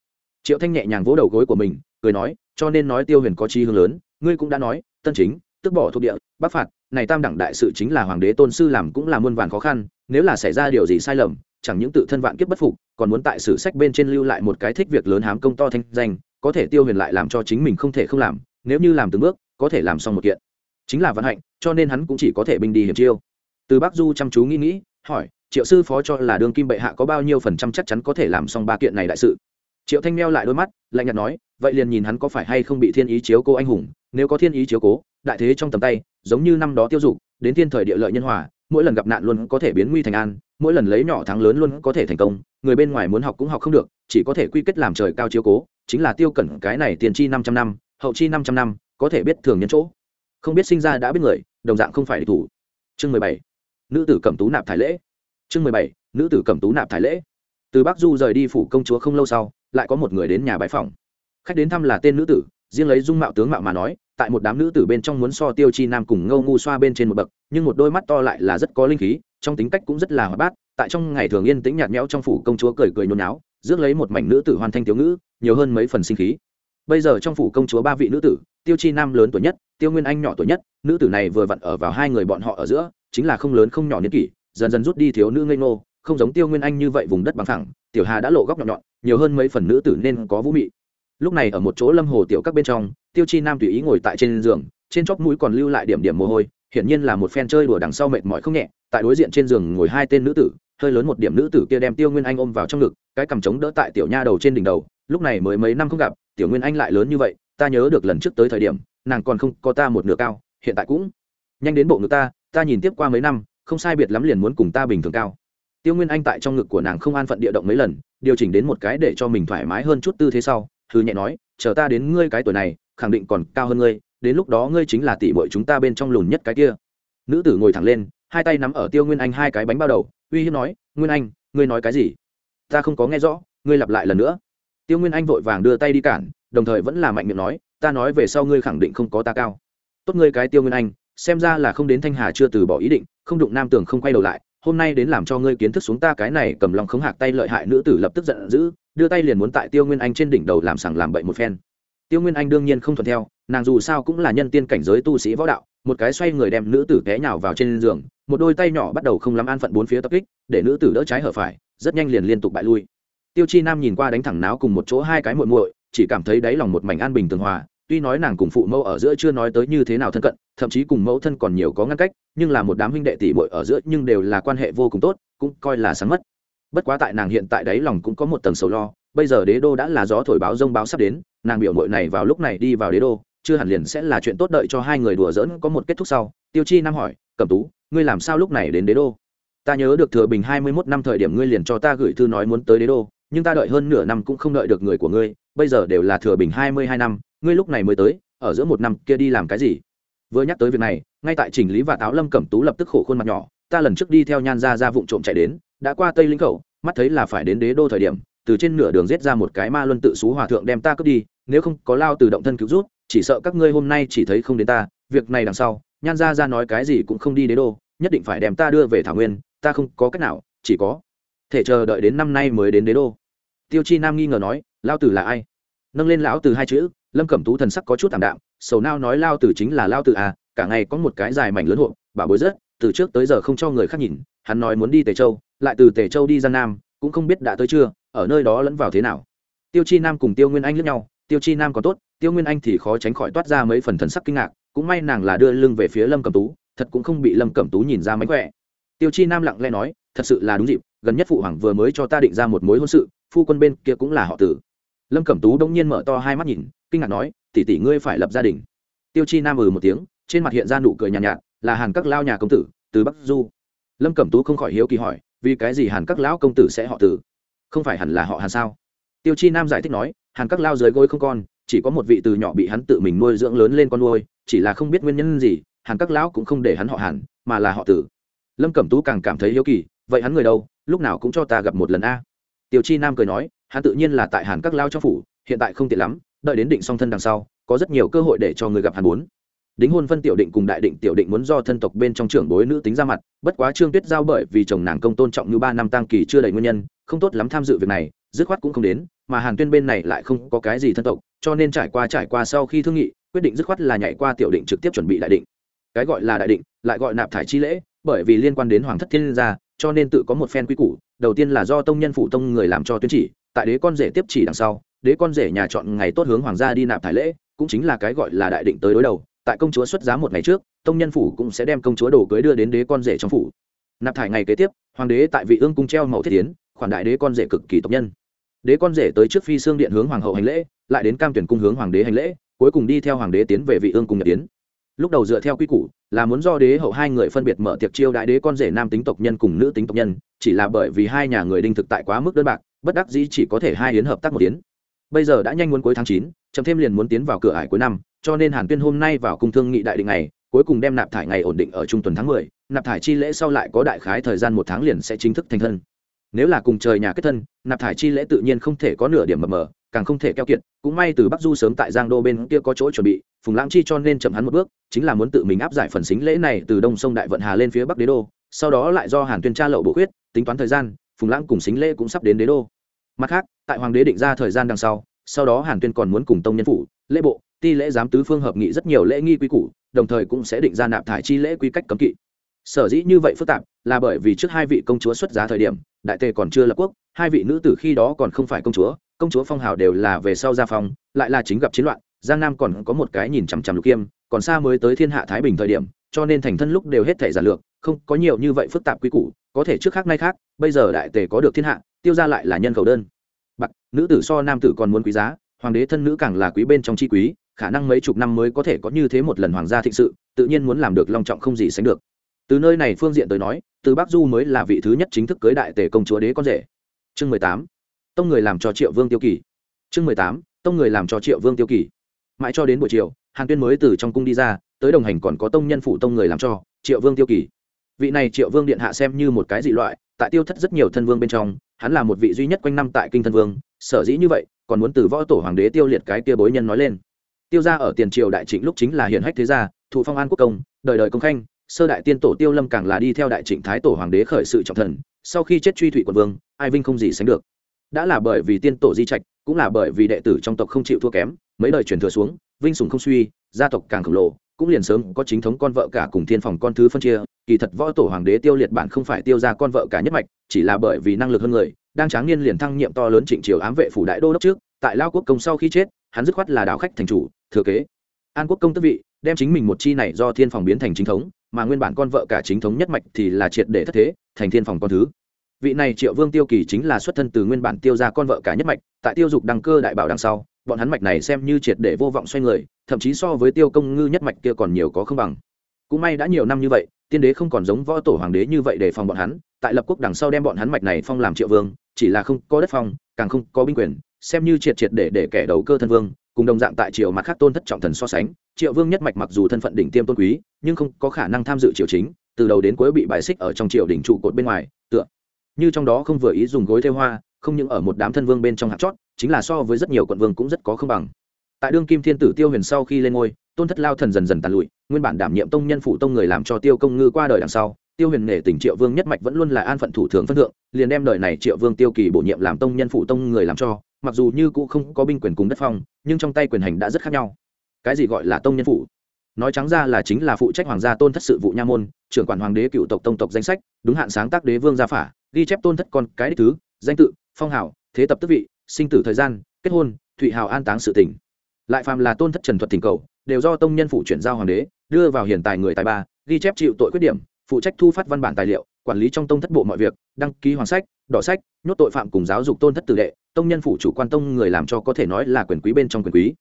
Triệu thanh nhẹ nhàng vỗ đầu gối của mình, cười nói cho nên nói tiêu huyền có chi hướng lớn, ngươi cũng đã nói, tân chính, tức bỏ thuộc địa, bắc phạt, này tam đẳng đại sự chính là hoàng đế tôn sư làm cũng là muôn vàn khó khăn, nếu là xảy ra điều gì sai lầm, chẳng những tự thân vạn kiếp bất phục, còn muốn tại sử sách bên trên lưu lại một cái thích việc lớn hám công to thanh danh, có thể tiêu huyền lại làm cho chính mình không thể không làm, nếu như làm từng bước, có thể làm xong một kiện. Chính là vận hạnh, cho nên hắn cũng chỉ có thể binh đi hiểm chiêu. Từ bắc du chăm chú nghĩ nghĩ, hỏi, triệu sư phó cho là đương kim bệ hạ có bao nhiêu phần trăm chắc chắn có thể làm xong ba kiện này đại sự? Triệu thanh meo lại đôi mắt, lạnh nhạt nói vậy liền nhìn hắn có phải hay không bị thiên ý chiếu cố anh hùng, nếu có thiên ý chiếu cố, đại thế trong tầm tay, giống như năm đó tiêu dục, đến thiên thời địa lợi nhân hòa, mỗi lần gặp nạn luôn có thể biến nguy thành an, mỗi lần lấy nhỏ thắng lớn luôn có thể thành công, người bên ngoài muốn học cũng học không được, chỉ có thể quy kết làm trời cao chiếu cố, chính là tiêu cẩn cái này tiền chi năm trăm năm, hậu chi năm trăm năm, có thể biết thường nhân chỗ. Không biết sinh ra đã biết người, đồng dạng không phải địch thủ. Chương mười bảy, nữ tử cẩm tú nạp thái lễ. Chương mười bảy, nữ tử cẩm tú nạp thái lễ. Từ bắc du rời đi phủ công chúa không lâu sau, lại có một người đến nhà bái phòng khách đến thăm là tên nữ tử, riêng lấy dung mạo tướng mạo mà nói, tại một đám nữ tử bên trong muốn so tiêu chi nam cùng ngâu ngu xoa bên trên một bậc, nhưng một đôi mắt to lại là rất có linh khí, trong tính cách cũng rất là hoạt bát, tại trong ngày thường yên tĩnh nhạt nhẽo trong phủ công chúa cười cười nôn náo, rước lấy một mảnh nữ tử hoàn thanh thiếu ngữ, nhiều hơn mấy phần sinh khí. Bây giờ trong phủ công chúa ba vị nữ tử, tiêu chi nam lớn tuổi nhất, tiêu nguyên anh nhỏ tuổi nhất, nữ tử này vừa vặn ở vào hai người bọn họ ở giữa, chính là không lớn không nhỏ niên kỷ, dần dần rút đi thiếu nữ ngây ngô, không giống tiêu nguyên anh như vậy vùng đất bằng thẳng tiểu hà đã lộ góc nhọn nhọn, nhiều hơn mấy phần nữ tử nên có vũ mị lúc này ở một chỗ lâm hồ tiểu các bên trong, tiêu chi nam tùy ý ngồi tại trên giường, trên chóp mũi còn lưu lại điểm điểm mồ hôi, hiển nhiên là một phen chơi đùa đằng sau mệt mỏi không nhẹ, tại đối diện trên giường ngồi hai tên nữ tử, hơi lớn một điểm nữ tử kia đem tiêu nguyên anh ôm vào trong ngực, cái cằm trống đỡ tại tiểu nha đầu trên đỉnh đầu, lúc này mới mấy năm không gặp, tiểu nguyên anh lại lớn như vậy, ta nhớ được lần trước tới thời điểm, nàng còn không có ta một nửa cao, hiện tại cũng nhanh đến bộ ngực ta ta nhìn tiếp qua mấy năm, không sai biệt lắm liền muốn cùng ta bình thường cao. Tiêu nguyên anh tại trong ngực của nàng không an phận địa động mấy lần, điều chỉnh đến một cái để cho mình thoải mái hơn chút tư thế sau hư nhẹ nói, chờ ta đến ngươi cái tuổi này, khẳng định còn cao hơn ngươi, đến lúc đó ngươi chính là tỷ bội chúng ta bên trong lùn nhất cái kia. Nữ tử ngồi thẳng lên, hai tay nắm ở tiêu nguyên anh hai cái bánh bao đầu, uy hiếp nói, nguyên anh, ngươi nói cái gì? Ta không có nghe rõ, ngươi lặp lại lần nữa. Tiêu nguyên anh vội vàng đưa tay đi cản, đồng thời vẫn là mạnh miệng nói, ta nói về sau ngươi khẳng định không có ta cao. Tốt ngươi cái tiêu nguyên anh, xem ra là không đến thanh hà chưa từ bỏ ý định, không đụng nam tường không quay đầu lại hôm nay đến làm cho ngươi kiến thức xuống ta cái này cầm lòng khống hạc tay lợi hại nữ tử lập tức giận dữ, đưa tay liền muốn tại tiêu nguyên anh trên đỉnh đầu làm sằng làm bậy một phen. Tiêu nguyên anh đương nhiên không thuận theo, nàng dù sao cũng là nhân tiên cảnh giới tu sĩ võ đạo, một cái xoay người đem nữ tử té nhào vào trên giường, một đôi tay nhỏ bắt đầu không lắm an phận bốn phía tập kích, để nữ tử đỡ trái hở phải, rất nhanh liền liên tục bại lui. Tiêu chi nam nhìn qua đánh thẳng náo cùng một chỗ hai cái muội muội, chỉ cảm thấy đáy lòng một mảnh an bình tường hòa tuy nói nàng cùng phụ mẫu ở giữa chưa nói tới như thế nào thân cận, thậm chí cùng mẫu thân còn nhiều có ngăn cách, nhưng là một đám huynh đệ tỷ muội ở giữa nhưng đều là quan hệ vô cùng tốt, cũng coi là sáng mất. Bất quá tại nàng hiện tại đáy lòng cũng có một tầng sầu lo, bây giờ đế đô đã là gió thổi báo rông báo sắp đến, nàng biểu mội này vào lúc này đi vào đế đô, chưa hẳn liền sẽ là chuyện tốt đợi cho hai người đùa giỡn có một kết thúc sau. Tiêu chi nam hỏi, cẩm tú, ngươi làm sao lúc này đến đế đô? Ta nhớ được thừa bình hai mươi mốt năm thời điểm ngươi liền cho ta gửi thư nói muốn tới đế đô, nhưng ta đợi hơn nửa năm cũng không đợi được người của ngươi, bây giờ đều là thừa bình hai mươi hai năm ngươi lúc này mới tới, ở giữa một năm kia đi làm cái gì? Vừa nhắc tới việc này, ngay tại chỉnh lý và táo lâm cẩm tú lập tức khổ khuôn mặt nhỏ, ta lần trước đi theo nhan ra ra vụng trộm chạy đến, đã qua tây linh khẩu, mắt thấy là phải đến đế đô thời điểm, từ trên nửa đường giết ra một cái ma luân tự xú hòa thượng đem ta cướp đi, nếu không có lao từ động thân cứu rút chỉ sợ các ngươi hôm nay chỉ thấy không đến ta, việc này đằng sau, nhan ra ra nói cái gì cũng không đi đế đô, nhất định phải đem ta đưa về thảo nguyên, ta không có cách nào, chỉ có thể chờ đợi đến năm nay mới đến đế đô. Tiêu chi nam nghi ngờ nói lao tử là ai? Nâng lên lão từ hai chữ lâm cẩm tú thần sắc có chút t ạ m đạm, sầu nao nói lao tử chính là lao tử à cả ngày có một cái dài mảnh lớn hộp bà bối rất từ trước tới giờ không cho người khác nhìn, hắn nói muốn đi tề châu, lại từ tề châu đi ra nam, cũng không biết đã tới chưa, ở nơi đó lẫn vào thế nào. Tiêu chi nam cùng tiêu nguyên anh lẫn nhau, tiêu chi nam còn tốt, tiêu nguyên anh thì khó tránh khỏi toát ra mấy phần thần sắc kinh ngạc, cũng may nàng là đưa lưng về phía lâm cẩm tú, thật cũng không bị lâm cẩm tú nhìn ra mánh khỏe. Tiêu chi nam lặng lẽ nói, thật sự là đúng dịp, gần nhất phụ hoàng vừa mới cho ta định ra một mối hôn sự, phu quân bên kia cũng là họ tử. Lâm cẩm tú đông nhiên mở to hai mắt nhìn kinh ngạc nói tỷ tỷ ngươi phải lập gia đình. Tiêu chi nam ừ một tiếng trên mặt hiện ra nụ cười nhàn nhạt, nhạt là hàn các lao nhà công tử từ bắc du. Lâm cẩm tú không khỏi hiếu kỳ hỏi vì cái gì hàn các lão công tử sẽ họ tử không phải hẳn là họ hàn sao? Tiêu chi nam giải thích nói hàn các lao dưới gối không con chỉ có một vị từ nhỏ bị hắn tự mình nuôi dưỡng lớn lên con nuôi chỉ là không biết nguyên nhân gì hàn các lão cũng không để hắn họ hàn mà là họ tử lâm cẩm tú càng cảm thấy hiếu kỳ vậy hắn người đâu? Lúc nào cũng cho ta gặp một lần a. Tiêu chi nam cười nói hắn tự nhiên là tại hàn các lao trong phủ hiện tại không tiện lắm đợi đến định song thân đằng sau, có rất nhiều cơ hội để cho người gặp hàn bốn. Đính hôn phân tiểu định cùng đại định tiểu định muốn do thân tộc bên trong trưởng bối nữ tính ra mặt, bất quá trương tuyết giao bởi vì chồng nàng công tôn trọng như ba năm tăng kỳ chưa đầy nguyên nhân, không tốt lắm tham dự việc này, dứt khoát cũng không đến, mà hàn tuyên bên này lại không có cái gì thân tộc, cho nên trải qua trải qua sau khi thương nghị, quyết định dứt khoát là nhảy qua tiểu định trực tiếp chuẩn bị đại định. Cái gọi là đại định, lại gọi nạp thải chi lễ, bởi vì liên quan đến hoàng thất thiên gia, cho nên tự có một phen quy củ, đầu tiên là do tông nhân phụ tông người làm cho tuyên chỉ, tại đế con rể tiếp chỉ đằng sau đế con rể nhà chọn ngày tốt hướng hoàng gia đi nạp thải lễ, cũng chính là cái gọi là đại định tới đối đầu, tại công chúa xuất giá một ngày trước, tông nhân phủ cũng sẽ đem công chúa đồ cưới đưa đến đế con rể trong phủ. Nạp thải ngày kế tiếp, hoàng đế tại vị ương cung treo mẫu thiết tiến khoản đại đế con rể cực kỳ tộc nhân. Đế con rể tới trước phi xương điện hướng hoàng hậu hành lễ, lại đến cam tuyển cung hướng hoàng đế hành lễ, cuối cùng đi theo hoàng đế tiến về vị ương cung nhập tiến lúc đầu dựa theo quy củ, là muốn do đế hậu hai người phân biệt mở tiệc chiêu đại đế con rể nam tính tộc nhân cùng nữ tính tộc nhân, chỉ là bởi vì hai nhà người đinh thực tại quá mức đơn bạc, bất đắc dĩ chỉ có thể hai hiến hợp tác một tiến bây giờ đã nhanh muốn cuối tháng chín, chậm thêm liền muốn tiến vào cửa ải cuối năm, cho nên hàn tuyên hôm nay vào cung thương nghị đại định này cuối cùng đem nạp thải ngày ổn định ở trung tuần tháng mười, nạp thải chi lễ sau lại có đại khái thời gian một tháng liền sẽ chính thức thành thân. Nếu là cùng trời nhà kết thân, nạp thải chi lễ tự nhiên không thể có nửa điểm mờ mờ, càng không thể keo kiệt, cũng may từ bắc du sớm tại giang đô bên kia có chỗ chuẩn bị, phùng lãng chi cho nên chậm hắn một bước, chính là muốn tự mình áp giải phần xính lễ này từ đông sông đại vận hà lên phía bắc đế đô, sau đó lại do hàn tuyên tra lậu bổ khuyết, tính toán thời gian, phùng lãng cùng xính lễ cũng sắp đến đế đô mặt khác, tại hoàng đế định ra thời gian đằng sau sau đó hàn tuyên còn muốn cùng tông nhân phủ, lễ bộ, ti lễ giám tứ phương hợp nghị rất nhiều lễ nghi quy củ, đồng thời cũng sẽ định ra nạp thải chi lễ quy cách cấm kỵ. Sở dĩ như vậy phức tạp là bởi vì trước hai vị công chúa xuất giá thời điểm, đại tề còn chưa lập quốc, hai vị nữ tử khi đó còn không phải công chúa công chúa phong hào đều là về sau gia phong, lại là chính gặp chiến loạn, giang nam còn có một cái nhìn chằm chằm lục kiêm, còn xa mới tới thiên hạ thái bình thời điểm, cho nên thành thân lúc đều hết thể giản lược, không có nhiều như vậy phức tạp quy củ, có thể trước khác nay khác, bây giờ đại tề có được thiên hạ tiêu ra lại là nhân khẩu đơn. Bạc, nữ tử so nam tử còn muốn quý giá, hoàng đế thân nữ càng là quý bên trong chi quý, khả năng mấy chục năm mới có thể có như thế một lần hoàng gia thịnh sự, tự nhiên muốn làm được long trọng không gì sánh được. Từ nơi này phương diện tới nói, từ bắc du mới là vị thứ nhất chính thức cưới đại tề công chúa đế con rể. Chương mười tám, tông người làm cho triệu vương tiêu kỳ. Chương mười tám, tông người làm cho triệu vương tiêu kỳ. Mãi cho đến buổi chiều, hàn tuyên mới từ trong cung đi ra, tới đồng hành còn có tông nhân phụ tông người làm cho, triệu vương tiêu kỳ. Vị này triệu vương điện hạ xem như một cái dị loại, tại tiêu thất rất nhiều thân vương bên trong hắn là một vị duy nhất quanh năm tại kinh thân vương, sở dĩ như vậy, còn muốn từ võ tổ hoàng đế tiêu liệt cái kia bối nhân nói lên. Tiêu ra ở tiền triều đại trịnh lúc chính là hiển hách thế gia, thụ phong an quốc công, đời đời công khanh, sơ đại tiên tổ tiêu lâm càng là đi theo đại trịnh thái tổ hoàng đế khởi sự trọng thần, sau khi chết truy thủy quận vương, ai vinh không gì sánh được. Đã là bởi vì tiên tổ di trạch, cũng là bởi vì đệ tử trong tộc không chịu thua kém, mấy đời truyền thừa xuống, vinh sùng không suy, gia tộc càng khổng lồ cũng liền sớm có chính thống con vợ cả cùng thiên phòng con thứ phân chia, kỳ thật võ tổ hoàng đế tiêu liệt bản không phải tiêu ra con vợ cả nhất mạch, chỉ là bởi vì năng lực hơn người, đang tráng niên liền thăng nhiệm to lớn trịnh triều ám vệ phủ đại đô đốc trước, tại lao quốc công sau khi chết, hắn dứt khoát là đảo khách thành chủ, thừa kế. An quốc công tức vị, đem chính mình một chi này do thiên phòng biến thành chính thống, mà nguyên bản con vợ cả chính thống nhất mạch thì là triệt để thất thế, thành thiên phòng con thứ. Vị này triệu vương tiêu kỳ chính là xuất thân từ nguyên bản tiêu ra con vợ cả nhất mạch, tại tiêu dục đăng cơ đại bảo đằng sau bọn hắn mạch này xem như triệt để vô vọng xoay người, thậm chí so với tiêu công ngư nhất mạch kia còn nhiều có không bằng. Cũng may đã nhiều năm như vậy, tiên đế không còn giống võ tổ hoàng đế như vậy để phòng bọn hắn, tại lập quốc đằng sau đem bọn hắn mạch này phong làm triệu vương, chỉ là không có đất phong, càng không có binh quyền, xem như triệt triệt để để kẻ đầu cơ thân vương, cùng đồng dạng tại triều mặt khác tôn thất trọng thần so sánh, triệu vương nhất mạch mặc dù thân phận đỉnh tiêm tôn quý, nhưng không có khả năng tham dự triều chính, từ đầu đến cuối bị bài xích ở trong triều đỉnh trụ cột bên ngoài, tựa như trong đó không vừa ý dùng gối theo hoa, không những ở một đám thân vương bên trong hạt chót chính là so với rất nhiều quận vương cũng rất có không bằng. Tại đương kim thiên tử tiêu huyền sau khi lên ngôi, tôn thất lao thần dần dần tàn lụi, nguyên bản đảm nhiệm tông nhân phụ tông người làm cho tiêu công ngư qua đời đằng sau, tiêu huyền nể tỉnh triệu vương nhất mạch vẫn luôn là an phận thủ thường phân thượng, liền đem đời này triệu vương tiêu kỳ bổ nhiệm làm tông nhân phụ tông người làm cho, mặc dù như cũ không có binh quyền cùng đất phong, nhưng trong tay quyền hành đã rất khác nhau. Cái gì gọi là tông nhân phụ? Nói trắng ra là chính là phụ trách hoàng gia tôn thất sự vụ nha môn, trưởng quản hoàng đế cựu tộc tông tộc danh sách, đúng hạn sáng tác đế vương gia phả, ghi chép tôn thất con cái đích thứ, danh tự, phong hảo thế tập tức vị sinh tử thời gian, kết hôn, thụy hào an táng sự tỉnh lại phàm là tôn thất trần thuật thỉnh cầu, đều do tông nhân phụ chuyển giao hoàng đế, đưa vào hiện tại người tài ba, ghi chép chịu tội khuyết điểm, phụ trách thu phát văn bản tài liệu, quản lý trong tông thất bộ mọi việc, đăng ký hoàng sách, đỏ sách, nhốt tội phạm cùng giáo dục tôn thất tử đệ, tông nhân phủ chủ quan tông người làm cho có thể nói là quyền quý bên trong quyền quý.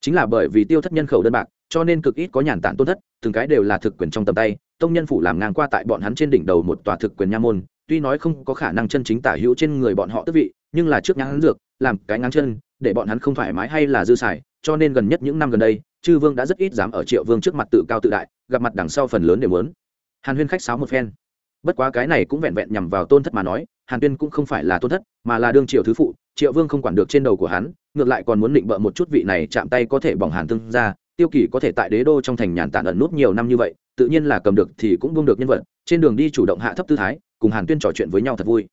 Chính là bởi vì tiêu thất nhân khẩu đơn bạc, cho nên cực ít có nhàn tản tôn thất, từng cái đều là thực quyền trong tầm tay, tông nhân phủ làm ngang qua tại bọn hắn trên đỉnh đầu một tòa thực quyền nha môn, tuy nói không có khả năng chân chính tả hữu trên người bọn họ tức vị, nhưng là trước nhãn dược làm cái ngang chân, để bọn hắn không thoải mái hay là dư xài, cho nên gần nhất những năm gần đây, chư vương đã rất ít dám ở triệu vương trước mặt tự cao tự đại, gặp mặt đằng sau phần lớn đều muốn. Hàn huyên khách sáo một phen. Bất quá cái này cũng vẹn vẹn nhằm vào tôn thất mà nói, hàn tuyên cũng không phải là tôn thất, mà là đương triệu thứ phụ, triệu vương không quản được trên đầu của hắn, ngược lại còn muốn định bợ một chút vị này chạm tay có thể bỏng hàn tương ra, tiêu kỳ có thể tại đế đô trong thành nhàn tản ẩn nút nhiều năm như vậy, tự nhiên là cầm được thì cũng buông được nhân vật, trên đường đi chủ động hạ thấp tư thái, cùng hàn tuyên trò chuyện với nhau thật vui.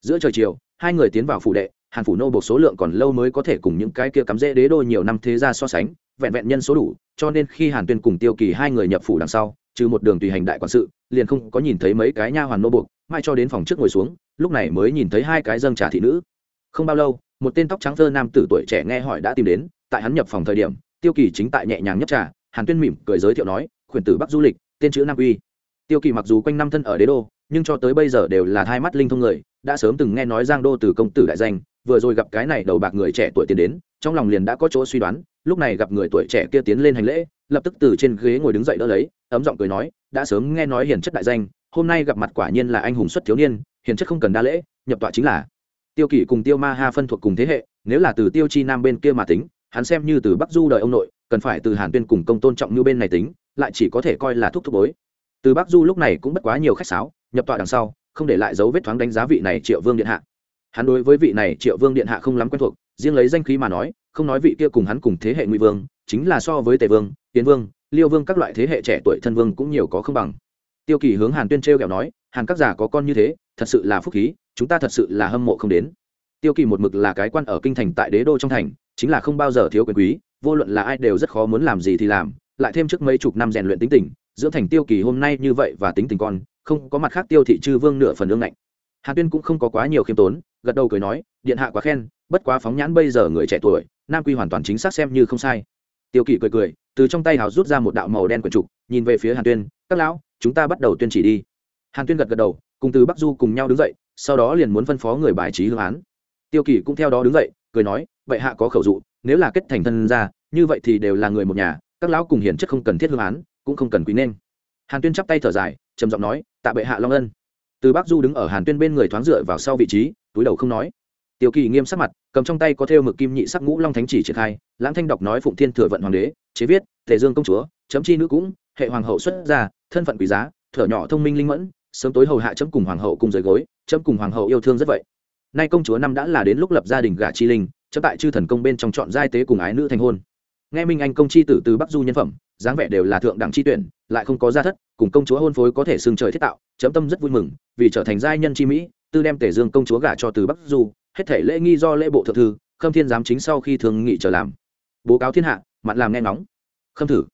Giữa trời chiều, hai người tiến vào phủ đệ hàn phủ nô buộc số lượng còn lâu mới có thể cùng những cái kia cắm rễ đế đô nhiều năm thế ra so sánh, vẹn vẹn nhân số đủ, cho nên khi hàn tuyên cùng tiêu kỳ hai người nhập phủ đằng sau, trừ một đường tùy hành đại quản sự, liền không có nhìn thấy mấy cái nha hoàn nô buộc, mai cho đến phòng trước ngồi xuống, lúc này mới nhìn thấy hai cái dâng trà thị nữ. Không bao lâu, một tên tóc trắng thơ nam tử tuổi trẻ nghe hỏi đã tìm đến, tại hắn nhập phòng thời điểm, tiêu kỳ chính tại nhẹ nhàng nhấp trà, hàn tuyên mỉm cười giới thiệu nói, khuyển tử bắc du lịch, tên chữ nam uy. Tiêu kỳ mặc dù quanh năm thân ở đế đô, nhưng cho tới bây giờ đều là hai mắt linh thông người đã sớm từng nghe nói giang đô từ công tử đại danh, vừa rồi gặp cái này đầu bạc người trẻ tuổi tiến đến, trong lòng liền đã có chỗ suy đoán, lúc này gặp người tuổi trẻ kia tiến lên hành lễ, lập tức từ trên ghế ngồi đứng dậy đỡ lấy, ấm giọng cười nói, đã sớm nghe nói hiền chất đại danh, hôm nay gặp mặt quả nhiên là anh hùng xuất thiếu niên, hiền chất không cần đa lễ, nhập tọa chính là. Tiêu kỷ cùng tiêu ma ha phân thuộc cùng thế hệ, nếu là từ tiêu chi nam bên kia mà tính, hắn xem như từ bắc du đời ông nội, cần phải từ hàn tuyên cùng công tôn trọng như bên này tính, lại chỉ có thể coi là thúc thúc bối. Từ bắc du lúc này cũng bất quá nhiều khách sáo, nhập tọa đằng sau không để lại dấu vết thoáng đánh giá vị này triệu vương điện hạ. Hắn đối với vị này triệu vương điện hạ không lắm quen thuộc, riêng lấy danh khí mà nói, không nói vị kia cùng hắn cùng thế hệ ngụy vương, chính là so với tề vương tiến vương, liêu vương các loại thế hệ trẻ tuổi thân vương cũng nhiều có không bằng. Tiêu kỳ hướng hàn tuyên t r kẹo nói, hàn các già có con như thế, thật sự là phúc khí, chúng ta thật sự là hâm mộ không đến. Tiêu kỳ một mực là cái quan ở kinh thành tại đế đô trong thành, chính là không bao giờ thiếu quyền quý, vô luận là ai đều rất khó muốn làm gì thì làm, lại thêm trước mấy chục năm rèn luyện tính tình, dưỡng thành tiêu kỳ hôm nay như vậy và tính tình con không có mặt khác tiêu thị chư vương nửa phần ương ngạnh. Hàn tuyên cũng không có quá nhiều khiêm tốn, gật đầu cười nói, điện hạ quá khen, bất quá phóng nhãn bây giờ người trẻ tuổi, nam quy hoàn toàn chính xác xem như không sai. Tiêu kỷ cười cười, từ trong tay hào rút ra một đạo màu đen quần trục, nhìn về phía hàn tuyên, các lão, chúng ta bắt đầu tuyên chỉ đi. Hàn tuyên gật gật đầu, cùng từ bắc du cùng nhau đứng dậy, sau đó liền muốn phân phó người bài trí hương án. Tiêu kỷ cũng theo đó đứng dậy, cười nói, vậy hạ có khẩu dụ, nếu là kết thành thân ra như vậy thì đều là người một nhà, các lão cùng hiền chất không cần thiết hương án, cũng không cần quý nên hàn tuyên chắp tay thở dài, trầm giọng nói, tạ bệ hạ long ân. Từ bắc du đứng ở hàn tuyên bên người thoáng dựa vào sau vị trí, túi đầu không nói. Tiêu kỳ nghiêm sắc mặt, cầm trong tay có thêu mực kim nhị sắc ngũ long thánh chỉ triển khai, lãng thanh đọc nói phụng thiên thừa vận hoàng đế, chế viết thể dương công chúa, chấm chi nữ cũng, hệ hoàng hậu xuất gia, thân phận quý giá, thở nhỏ thông minh linh mẫn, sớm tối hầu hạ chấm cùng hoàng hậu cùng giới gối, chấm cùng hoàng hậu yêu thương rất vậy. Nay công chúa năm đã là đến lúc lập gia đình gả chi linh, chấm tại chư thần công bên trong chọn giai tế cùng ái nữ thành hôn nghe minh anh công chi tử từ bắc du nhân phẩm, dáng vẻ đều là thượng đẳng chi tuyển, lại không có gia thất, cùng công chúa hôn phối có thể xưng trời thiết tạo, chấm tâm rất vui mừng, vì trở thành giai nhân chi mỹ, tư đem tể dương công chúa gả cho từ bắc du, hết thể lễ nghi do lễ bộ thượng thư, khâm thiên giám chính sau khi thường nghị trở làm. Bố cáo thiên hạ mặn làm nghe ngóng. Khâm thử.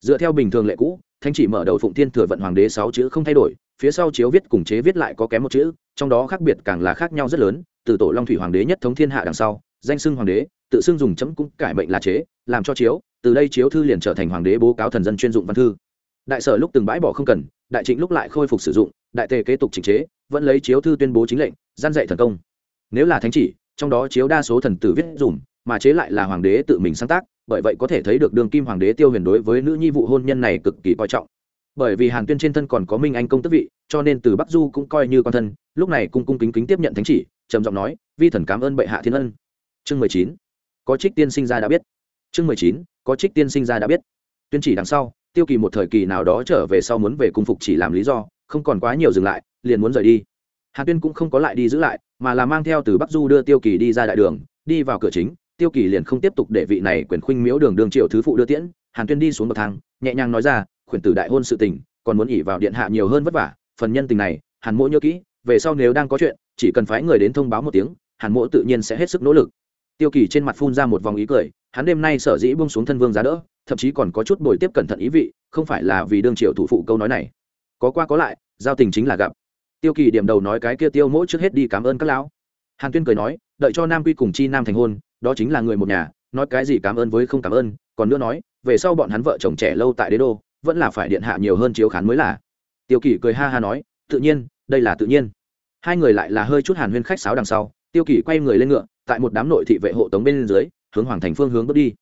Dựa theo bình thường lệ cũ thanh chỉ mở đầu phụng thiên thừa vận hoàng đế sáu chữ không thay đổi, phía sau chiếu viết cùng chế viết lại có kém một chữ, trong đó khác biệt càng là khác nhau rất lớn, từ tổ long thủy hoàng đế nhất thống thiên hạ đằng sau danh xưng hoàng đế, tự xưng dùng chấm cũng cải mệnh là chế, làm cho chiếu, từ đây chiếu thư liền trở thành hoàng đế bố cáo thần dân chuyên dụng văn thư. Đại sở lúc từng bãi bỏ không cần, đại trịnh lúc lại khôi phục sử dụng, đại tề kế tục chỉnh chế, vẫn lấy chiếu thư tuyên bố chính lệnh, gian dạy thần công. Nếu là thánh chỉ, trong đó chiếu đa số thần tử viết dùm, mà chế lại là hoàng đế tự mình sáng tác, bởi vậy có thể thấy được đường kim hoàng đế tiêu huyền đối với nữ nhi vụ hôn nhân này cực kỳ coi trọng. Bởi vì hàn tuyên trên thân còn có minh anh công tức vị, cho nên từ bắc du cũng coi như con thân, lúc này cung cung kính kính tiếp nhận thánh chỉ, trầm giọng nói, vi thần cảm ơn bệ hạ thiên ân chương mười chín, có trích tiên sinh ra đã biết. Chương mười chín, có trích tiên sinh ra đã biết. Tuyên chỉ đằng sau, tiêu kỳ một thời kỳ nào đó trở về sau muốn về cung phục chỉ làm lý do, không còn quá nhiều dừng lại, liền muốn rời đi. Hàn tuyên cũng không có lại đi giữ lại, mà là mang theo từ bắc du đưa tiêu kỳ đi ra đại đường, đi vào cửa chính, tiêu kỳ liền không tiếp tục để vị này quyền khuynh miếu đường đường triệu thứ phụ đưa tiễn hàn tuyên đi xuống bậc thang, nhẹ nhàng nói ra, khuyển tử đại hôn sự tình, còn muốn ỉ vào điện hạ nhiều hơn vất vả, phần nhân tình này, hàn mỗ nhớ kỹ, về sau nếu đang có chuyện, chỉ cần phái người đến thông báo một tiếng, hàn mỗ tự nhiên sẽ hết sức nỗ lực tiêu kỳ trên mặt phun ra một vòng ý cười, hắn đêm nay sở dĩ buông xuống thân vương giá đỡ, thậm chí còn có chút bồi tiếp cẩn thận ý vị, không phải là vì đương triệu thủ phụ câu nói này. Có qua có lại, giao tình chính là gặp. Tiêu kỳ điểm đầu nói cái kia tiêu mỗi trước hết đi cảm ơn các lão. Hàn tuyên cười nói, đợi cho nam quy cùng chi nam thành hôn, đó chính là người một nhà, nói cái gì cảm ơn với không cảm ơn, còn nữa nói, về sau bọn hắn vợ chồng trẻ lâu tại đế đô, vẫn là phải điện hạ nhiều hơn chiếu khán mới là. Tiêu kỳ cười ha ha nói, tự nhiên, đây là tự nhiên. Hai người lại là hơi chút hàn huyên khách sáo đằng sau, tiêu kỳ quay người lên ngựa tại một đám nội thị vệ hộ tống bên dưới, hướng hoàng thành phương hướng bước đi.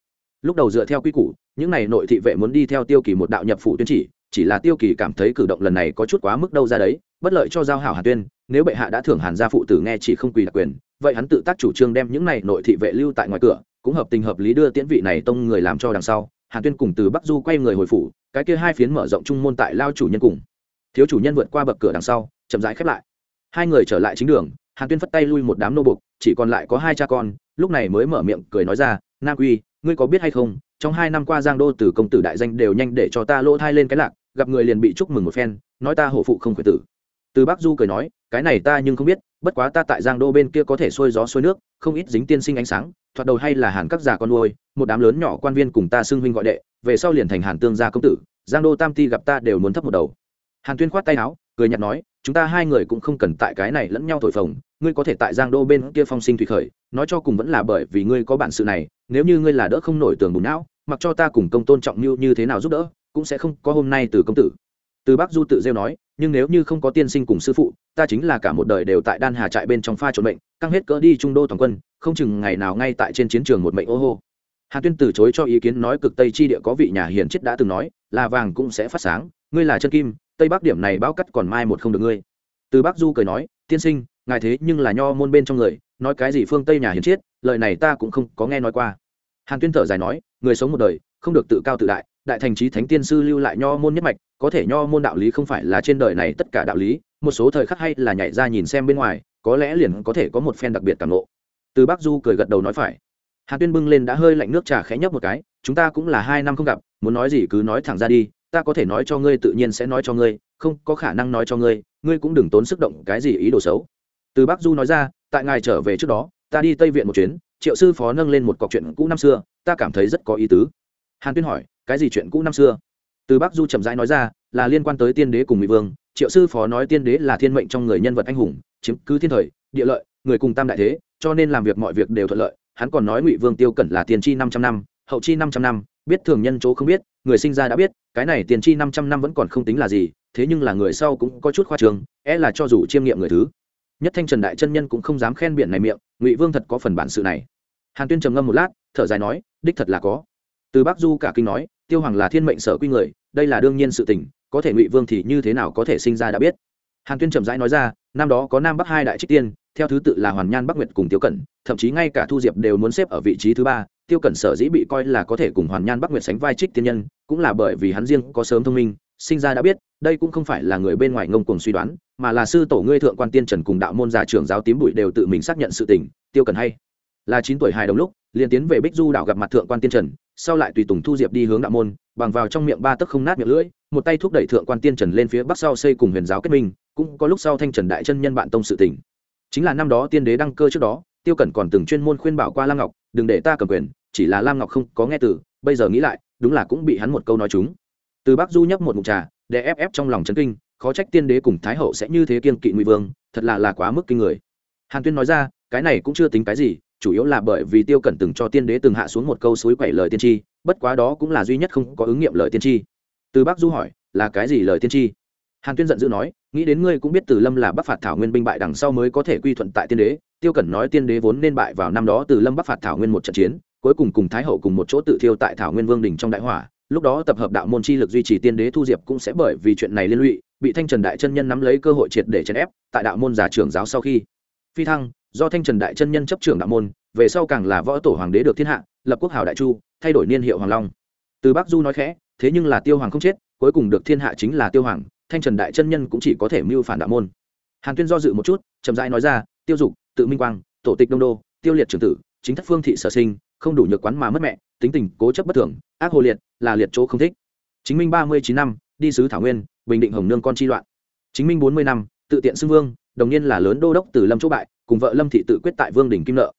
Lúc đầu dựa theo quy củ, những n à y nội thị vệ muốn đi theo tiêu kỳ một đạo nhập phủ tuyên chỉ chỉ là tiêu kỳ cảm thấy cử động lần này có chút quá mức đâu ra đấy, bất lợi cho giao hảo hàn tuyên, nếu bệ hạ đã thưởng hàn gia phụ tử nghe chỉ không quỳ đặc quyền, vậy hắn tự tác chủ trương đem những này nội thị vệ lưu tại ngoài cửa, cũng hợp tình hợp lý đưa tiễn vị này tông người làm cho đằng sau. Hàn tuyên cùng từ bắc du quay người hồi phủ, cái kia hai phiến mở rộng trung môn tại lao chủ nhân cùng. Thiếu chủ nhân vượt qua bậc cửa đằng sau, chậm rãi khép lại. Hai người trở lại chính đường, hàn tuyên phất tay lui một đám nô bục chỉ còn lại có hai cha con, lúc này mới mở miệng cười nói ra, nam quy, ngươi có biết hay không, trong hai năm qua giang đô từ công tử đại danh đều nhanh để cho ta lỗ thai lên cái lạc, gặp người liền bị chúc mừng một phen, nói ta hổ phụ không khuyết tử. Từ bắc du cười nói, cái này ta nhưng không biết, bất quá ta tại giang đô bên kia có thể xuôi gió xuôi nước, không ít dính tiên sinh ánh sáng, thoạt đầu hay là hàn các già con nuôi, một đám lớn nhỏ quan viên cùng ta xưng huynh gọi đệ, về sau liền thành hàn tương gia công tử, giang đô tam ti gặp ta đều muốn thấp một đầu. Hàn tuyên khoát tay áo, cười nhạt nói, chúng ta hai người cũng không cần tại cái này lẫn nhau thổi phồng ngươi có thể tại giang đô bên kia phong sinh thủy khởi, nói cho cùng vẫn là bởi vì ngươi có bản sự này, nếu như ngươi là đỡ không nổi tường bùn não, mặc cho ta cùng công tôn trọng mưu như thế nào giúp đỡ, cũng sẽ không có hôm nay từ công tử từ bác du tự rêu nói, nhưng nếu như không có tiên sinh cùng sư phụ, ta chính là cả một đời đều tại đan hà trại bên trong pha trộn bệnh. căng hết cỡ đi trung đô toàn quân, không chừng ngày nào ngay tại trên chiến trường một mệnh ô hô hà tuyên từ chối cho ý kiến nói cực tây chi địa có vị nhà hiền chết đã từng nói, là vàng cũng sẽ phát sáng, ngươi là chân kim, tây bắc điểm này bao cắt còn mai một không được ngươi từ bắc du cười nói, tiên sinh ngài thế nhưng là nho môn bên trong người, nói cái gì phương tây nhà hiền chiết lời này ta cũng không có nghe nói qua. Hàn tuyên thở dài nói, người sống một đời, không được tự cao tự đại đại thành trí thánh tiên sư lưu lại nho môn nhất mạch, có thể nho môn đạo lý không phải là trên đời này tất cả đạo lý, một số thời khắc hay là nhảy ra nhìn xem bên ngoài, có lẽ liền có thể có một phen đặc biệt cảm lộ từ bắc du cười gật đầu nói phải. Hàn tuyên bưng lên đã hơi lạnh nước trà khẽ nhấp một cái, chúng ta cũng là hai năm không gặp, muốn nói gì cứ nói thẳng ra đi, ta có thể nói cho ngươi tự nhiên sẽ nói cho ngươi, không có khả năng nói cho ngươi ngươi cũng đừng tốn sức động cái gì ý đồ xấu từ bác du nói ra, tại ngài trở về trước đó, ta đi tây viện một chuyến, triệu sư phó nâng lên một cọc chuyện cũ năm xưa, ta cảm thấy rất có ý tứ. Hàn tuyên hỏi, cái gì chuyện cũ năm xưa? Từ bác du chậm rãi nói ra, là liên quan tới tiên đế cùng mỹ vương, triệu sư phó nói tiên đế là thiên mệnh trong người nhân vật anh hùng, chiếm cứ thiên thời, địa lợi, người cùng tam đại thế, cho nên làm việc mọi việc đều thuận lợi, hắn còn nói ngụy vương tiêu cẩn là tiền tri năm trăm năm, hậu chi năm trăm năm, biết thường nhân chỗ không biết, người sinh ra đã biết, cái này tiền tri năm trăm năm vẫn còn không tính là gì, thế nhưng là người sau cũng có chút khoa trường é e là cho dù chiêm nghiệm người thứ nhất thanh trần đại chân nhân cũng không dám khen biển này miệng, ngụy vương thật có phần bản sự này. Hàn tuyên trầm ngâm một lát, thở dài nói, đích thật là có. Từ bắc du cả kinh nói, tiêu hoàng là thiên mệnh sở quy người, đây là đương nhiên sự tình, có thể ngụy vương thì như thế nào có thể sinh ra đã biết. Hàn tuyên trầm rãi nói ra, năm đó có nam bắc hai đại trích tiên, theo thứ tự là hoàn nhan bắc nguyệt cùng tiêu cẩn, thậm chí ngay cả thu diệp đều muốn xếp ở vị trí thứ ba, tiêu cẩn sở dĩ bị coi là có thể cùng hoàn nhan bắc nguyệt sánh vai trích tiên nhân, cũng là bởi vì hắn riêng có sớm thông minh, sinh ra đã biết, đây cũng không phải là người bên ngoài ngông cuồng suy đoán mà là sư tổ ngươi thượng quan tiên trần cùng đạo môn già trưởng giáo tím bụi đều tự mình xác nhận sự tình, tiêu Cần hay. Là chín tuổi hài đồng lúc, liền tiến về bích du đạo gặp mặt thượng quan tiên trần, sau lại tùy tùng thu diệp đi hướng đạo môn, bằng vào trong miệng ba tấc không nát miệng lưỡi, một tay thúc đẩy thượng quan tiên trần lên phía bắc sau xây cùng huyền giáo kết minh, cũng có lúc sau thanh trần đại chân nhân bạn tông sự tỉnh chính là năm đó tiên đế đăng cơ trước đó, tiêu cẩn còn từng chuyên môn khuyên bảo qua lam ngọc, đừng để ta cầm quyền, chỉ là lam ngọc không có nghe từ, bây giờ nghĩ lại, đúng là cũng bị hắn một câu nói chúng từ bắc du nhấp một mục trà, để ép ép trong lòng chấn kinh khó trách tiên đế cùng thái hậu sẽ như thế kiên kỵ ngụy vương, thật là là quá mức kinh người. Hàn tuyên nói ra, cái này cũng chưa tính cái gì, chủ yếu là bởi vì tiêu cẩn từng cho tiên đế từng hạ xuống một câu suối quẩy lời tiên tri, bất quá đó cũng là duy nhất không có ứng nghiệm lời tiên tri. Từ Bác du hỏi, là cái gì lời tiên tri? Hàn tuyên giận dữ nói, nghĩ đến ngươi cũng biết từ lâm là bắc phạt thảo nguyên binh bại đằng sau mới có thể quy thuận tại tiên đế, tiêu cẩn nói tiên đế vốn nên bại vào năm đó từ lâm bắc phạt thảo nguyên một trận chiến, cuối cùng cùng thái hậu cùng một chỗ tự thiêu tại thảo nguyên vương đình trong đại hỏa lúc đó tập hợp đạo môn chi lực duy trì tiên đế thu diệp cũng sẽ bởi vì chuyện này liên lụy, bị thanh trần đại chân nhân nắm lấy cơ hội triệt để chèn ép tại đạo môn giả trưởng giáo sau khi. Phi thăng, do thanh trần đại chân nhân chấp trưởng đạo môn, về sau càng là võ tổ hoàng đế được thiên hạ, lập quốc hào đại chu, thay đổi niên hiệu hoàng long. Từ bắc du nói khẽ, thế nhưng là tiêu hoàng không chết, cuối cùng được thiên hạ chính là tiêu hoàng, thanh trần đại chân nhân cũng chỉ có thể mưu phản đạo môn. Hàn tuyên do dự một chút, chậm rãi nói ra, tiêu dục, tự minh quang, tổ tịch đông đô, tiêu liệt trưởng tử, chính thất phương thị sở sinh, không đủ nhược quán mà mất mẹ tính tình cố chấp bất thường, ác hồ liệt, là liệt chỗ không thích. Chính minh ba mươi chín năm, đi sứ thảo nguyên, bình định hồng nương con chi loạn. Chính minh bốn mươi năm, tự tiện xưng vương, đồng niên là lớn đô đốc từ lâm chỗ bại, cùng vợ lâm thị tự quyết tại vương đỉnh kim nợ.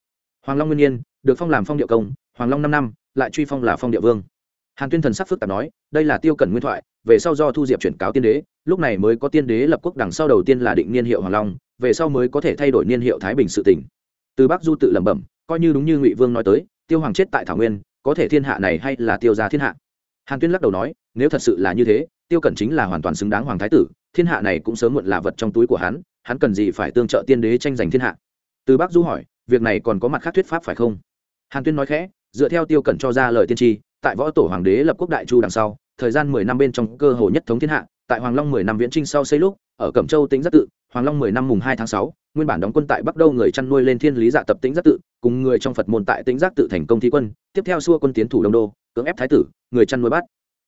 Hoàng long nguyên nhiên, được phong làm phong địa công, hoàng long năm năm, lại truy phong là phong địa vương. Hàn tuyên thần sắc phức tạp nói, đây là tiêu cẩn nguyên thoại, về sau do thu diệp chuyển cáo tiên đế, lúc này mới có tiên đế lập quốc đằng sau đầu tiên là định niên hiệu hoàng long, về sau mới có thể thay đổi niên hiệu thái bình sự tỉnh từ bắc du tự lẩm bẩm, coi như đúng như ngụy vương nói tới, tiêu hoàng chết tại thảo nguyên có thể thiên hạ này hay là tiêu gia thiên hạ? Hàn tuyên lắc đầu nói, nếu thật sự là như thế, tiêu cẩn chính là hoàn toàn xứng đáng hoàng thái tử, thiên hạ này cũng sớm muộn là vật trong túi của hắn hắn cần gì phải tương trợ tiên đế tranh giành thiên hạ? Từ bác du hỏi, việc này còn có mặt khác thuyết pháp phải không? Hàn tuyên nói khẽ, dựa theo tiêu cẩn cho ra lời tiên tri, tại võ tổ hoàng đế lập quốc đại chu đằng sau, thời gian mười năm bên trong cơ hồ nhất thống thiên hạ tại hoàng long mười năm viễn trinh sau xây lúc, ở cẩm châu tính giác tự, hoàng long mười năm mùng hai tháng sáu, nguyên bản đóng quân tại bắc đâu người chăn nuôi lên thiên lý dạ tập tính giác tự, cùng người trong phật môn tại tính giác tự thành công thi quân, tiếp theo xua quân tiến thủ đông đô, cưỡng ép thái tử, người chăn nuôi bắt.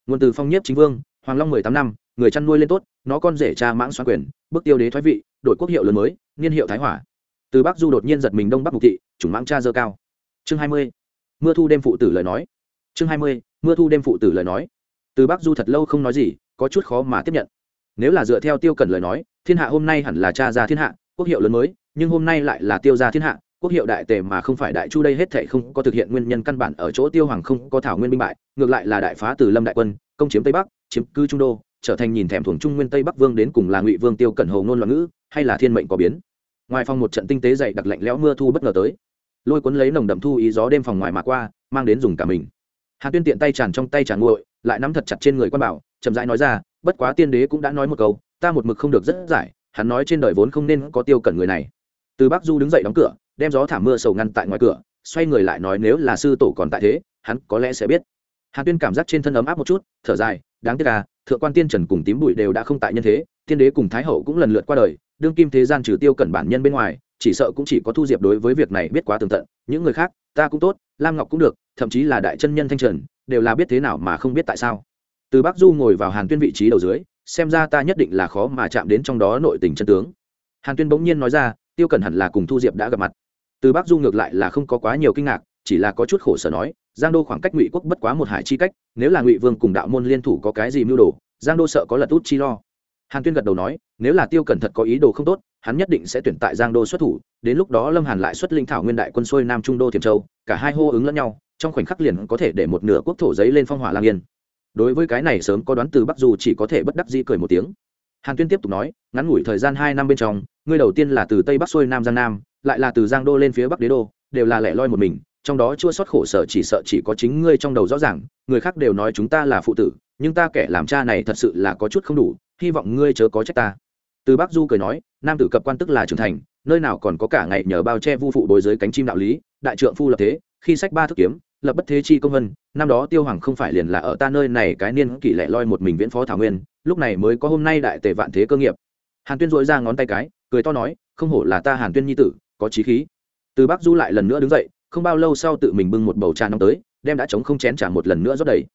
Nguồn từ phong nhiếp chính vương, hoàng long mười tám năm, người chăn nuôi lên tốt, nó con rể cha mãng xoan quyền, bước tiêu đế thoái vị, đổi quốc hiệu lớn mới, niên hiệu thái hỏa. Từ bắc du đột nhiên giật mình đông bắc mục thị, chủng mãng cha dơ cao. Chương hai mươi, mưa thu đêm phụ tử lời nói. Chương hai mươi, mưa thu đêm phụ tử lời nói. Từ bắc du thật lâu không nói gì có chút khó mà tiếp nhận. Nếu là dựa theo tiêu cẩn lời nói, thiên hạ hôm nay hẳn là cha gia thiên hạ, quốc hiệu lớn mới, nhưng hôm nay lại là tiêu gia thiên hạ, quốc hiệu đại tề mà không phải đại chu đây hết thệ không có thực hiện nguyên nhân căn bản ở chỗ tiêu hoàng không có thảo nguyên binh bại, ngược lại là đại phá từ lâm đại quân, công chiếm tây bắc, chiếm cư trung đô, trở thành nhìn thèm thuồng trung nguyên tây bắc vương đến cùng là ngụy vương tiêu cẩn hầu ngôn loạn ngữ, hay là thiên mệnh có biến. Ngoài phòng một trận tinh tế dày đặc lạnh lẽo mưa thu bất ngờ tới. Lôi cuốn lấy nồng đậm thu ý gió đêm phòng ngoài mà qua, mang đến dùng cả mình. Hàn tuyên tiện tay tràn trong tay tràn nguội, lại nắm thật chặt trên người quan bảo chậm rãi nói ra, bất quá tiên đế cũng đã nói một câu, ta một mực không được rất giải, hắn nói trên đời vốn không nên có tiêu cẩn người này. Từ bắc du đứng dậy đóng cửa, đem gió thả mưa sầu ngăn tại ngoài cửa, xoay người lại nói, nếu là sư tổ còn tại thế, hắn có lẽ sẽ biết. Hàn tuyên cảm giác trên thân ấm áp một chút, thở dài, đáng tiếc à thượng quan tiên trần cùng tím bụi đều đã không tại nhân thế, tiên đế cùng thái hậu cũng lần lượt qua đời, đương kim thế gian trừ tiêu cẩn bản nhân bên ngoài, chỉ sợ cũng chỉ có thu diệp đối với việc này biết quá tường tận, những người khác, ta cũng tốt, lam ngọc cũng được, thậm chí là đại chân nhân thanh trần, đều là biết thế nào mà không biết tại sao từ bắc du ngồi vào hàn tuyên vị trí đầu dưới, xem ra ta nhất định là khó mà chạm đến trong đó nội tình chân tướng. Hàn tuyên bỗng nhiên nói ra, tiêu cẩn hẳn là cùng thu diệp đã gặp mặt. Từ bắc du ngược lại là không có quá nhiều kinh ngạc, chỉ là có chút khổ sở nói, giang đô khoảng cách ngụy quốc bất quá một hải chi cách, nếu là ngụy vương cùng đạo môn liên thủ có cái gì mưu đồ, giang đô sợ có lật út chi lo. Hàn tuyên gật đầu nói, nếu là tiêu cẩn thật có ý đồ không tốt, hắn nhất định sẽ tuyển tại giang đô xuất thủ, đến lúc đó lâm hàn lại xuất linh thảo nguyên đại quân xuôi nam trung đô thiểm châu, cả hai hô ứng lẫn nhau, trong khoảnh khắc liền có thể để một nửa quốc thổ giấy lên phong hỏa lang yên đối với cái này sớm có đoán từ bắc du chỉ có thể bất đắc dĩ cười một tiếng. Hàn tuyên tiếp tục nói, ngắn ngủi thời gian hai năm bên trong, ngươi đầu tiên là từ tây bắc xuôi nam giang nam, lại là từ giang đô lên phía bắc đế đô, đều là lẻ loi một mình, trong đó chua sót khổ sở chỉ sợ chỉ có chính ngươi trong đầu rõ ràng, người khác đều nói chúng ta là phụ tử, nhưng ta kẻ làm cha này thật sự là có chút không đủ, hy vọng ngươi chớ có trách ta. Từ bắc du cười nói, nam tử cập quan tức là trưởng thành, nơi nào còn có cả ngày nhờ bao che vu phụ đối dưới cánh chim đạo lý, đại trượng phu lập thế, khi sách ba thức kiếm lập bất thế chi công vân, năm đó tiêu hoàng không phải liền là ở ta nơi này cái niên kỷ lẻ loi một mình viễn phó thảo nguyên, lúc này mới có hôm nay đại tề vạn thế cơ nghiệp. Hàn tuyên dội ra ngón tay cái, cười to nói, không hổ là ta hàn tuyên nhi tử, có trí khí. Từ bắc du lại lần nữa đứng dậy, không bao lâu sau tự mình bưng một bầu trà nóng tới, đem đã chống không chén trà một lần nữa rót đầy.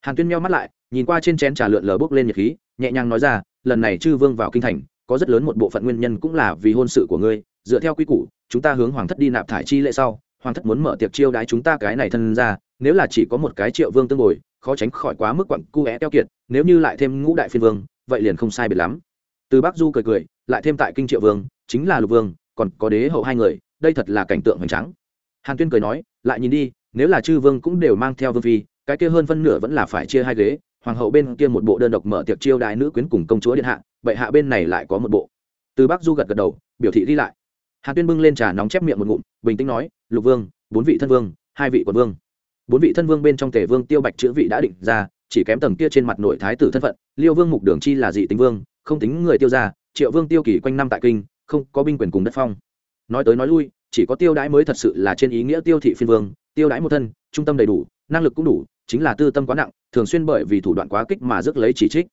Hàn tuyên meo mắt lại, nhìn qua trên chén trà lượn lờ bốc lên nhiệt khí, nhẹ nhàng nói ra, lần này chư vương vào kinh thành, có rất lớn một bộ phận nguyên nhân cũng là vì hôn sự của ngươi, dựa theo quy củ, chúng ta hướng hoàng thất đi nạp thải chi lệ sau hoàng thất muốn mở tiệc chiêu đãi chúng ta cái này thân ra, nếu là chỉ có một cái triệu vương tương ngồi khó tránh khỏi quá mức quặng cu é keo kiệt, nếu như lại thêm ngũ đại phiên vương, vậy liền không sai biệt lắm. Từ bắc du cười cười, lại thêm tại kinh triệu vương, chính là lục vương, còn có đế hậu hai người, đây thật là cảnh tượng hoành tráng. Hàn tuyên cười nói, lại nhìn đi, nếu là chư vương cũng đều mang theo vương phi, cái kia hơn phân nửa vẫn là phải chia hai ghế, hoàng hậu bên kia một bộ đơn độc mở tiệc chiêu đại nữ quyến cùng công chúa điện hạ bệ hạ bên này lại có một bộ. Từ bắc du gật gật đầu, biểu thị đi lại. Hàn tuyên bưng lên trà nóng chép miệng một ngụm, bình tĩnh nói lục vương, bốn vị thân vương, hai vị quận vương. Bốn vị thân vương bên trong Tề vương tiêu bạch chữ vị đã định ra, chỉ kém tầng kia trên mặt nội thái tử thân phận, liêu vương mục đường chi là dị tính vương, không tính người tiêu ra triệu vương tiêu kỳ quanh năm tại kinh, không có binh quyền cùng đất phong. Nói tới nói lui, chỉ có tiêu đãi mới thật sự là trên ý nghĩa tiêu thị phiên vương, tiêu đãi một thân, trung tâm đầy đủ, năng lực cũng đủ, chính là tư tâm quá nặng, thường xuyên bởi vì thủ đoạn quá kích mà rước lấy chỉ trích.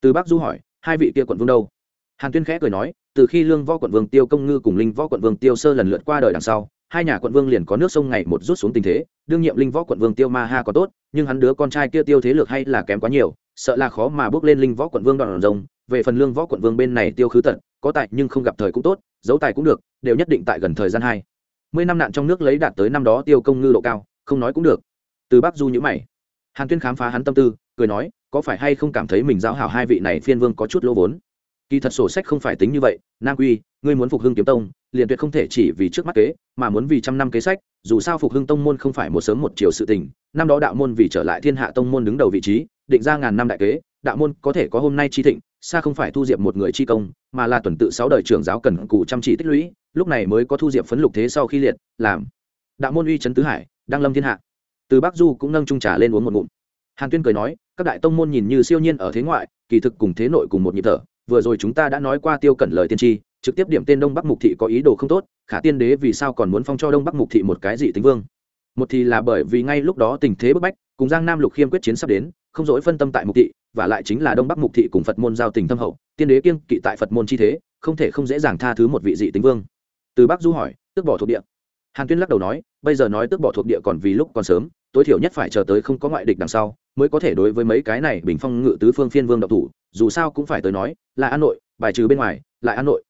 Từ bác du hỏi, hai vị kia quận vương đâu? Hàn tuyên khẽ cười nói, từ khi lương võ quận vương tiêu công ngư cùng linh võ quận vương tiêu sơ lần lượt qua đời đằng sau hai nhà quận vương liền có nước sông ngày một rút xuống tình thế, đương nhiệm linh võ quận vương tiêu ma ha có tốt, nhưng hắn đứa con trai kia tiêu thế lược hay là kém quá nhiều, sợ là khó mà bước lên linh võ quận vương đoàn rồng. Về phần lương võ quận vương bên này tiêu khứ tận, có tài nhưng không gặp thời cũng tốt, giấu tài cũng được, đều nhất định tại gần thời gian hai. Mươi năm nạn trong nước lấy đạt tới năm đó tiêu công ngư độ cao, không nói cũng được. Từ bắc du nhữ mày. Hàn tuyên khám phá hắn tâm tư, cười nói, có phải hay không cảm thấy mình giáo hảo hai vị này phiên vương có chút lỗ vốn? Kỳ thật sổ sách không phải tính như vậy, nam quy, ngươi muốn phục hưng kiếm tông liền tuyệt không thể chỉ vì trước mắt kế, mà muốn vì trăm năm kế sách, dù sao phục hưng tông môn không phải một sớm một chiều sự tình, năm đó đạo môn vì trở lại thiên hạ tông môn đứng đầu vị trí, định ra ngàn năm đại kế, đạo môn có thể có hôm nay chi thịnh, xa không phải thu diệp một người chi công, mà là tuần tự sáu đời trưởng giáo cần cù chăm chỉ tích lũy, lúc này mới có thu diệp phấn lục thế sau khi liệt, làm. Đạo môn uy trấn tứ hải đang lâm thiên hạ. Từ bắc du cũng nâng trung trà lên uống một ngụm. Hàn tuyên cười nói, các đại tông môn nhìn như siêu nhiên ở thế ngoại, kỳ thực cùng thế nội cùng một nhịp thở, vừa rồi chúng ta đã nói qua tiêu cẩn lời tiên tri trực tiếp điểm tên đông bắc mục thị có ý đồ không tốt, khả tiên đế vì sao còn muốn phong cho đông bắc mục thị một cái dị tính vương? Một thì là bởi vì ngay lúc đó tình thế bức bách, cùng giang nam lục khiêm quyết chiến sắp đến, không dỗi phân tâm tại mục thị, và lại chính là đông bắc mục thị cùng phật môn giao tình thâm hậu, tiên đế kiêng kỵ tại phật môn chi thế, không thể không dễ dàng tha thứ một vị dị tính vương. Từ bắc du hỏi, tước bỏ thuộc địa? Hàn tuyên lắc đầu nói, bây giờ nói tước bỏ thuộc địa còn vì lúc còn sớm, tối thiểu nhất phải chờ tới không có ngoại địch đằng sau, mới có thể đối với mấy cái này bình phong ngự tứ phương phiên vương độc thủ, dù sao cũng phải tới nói, là an nội, bài trừ bên ngoài, lại an nội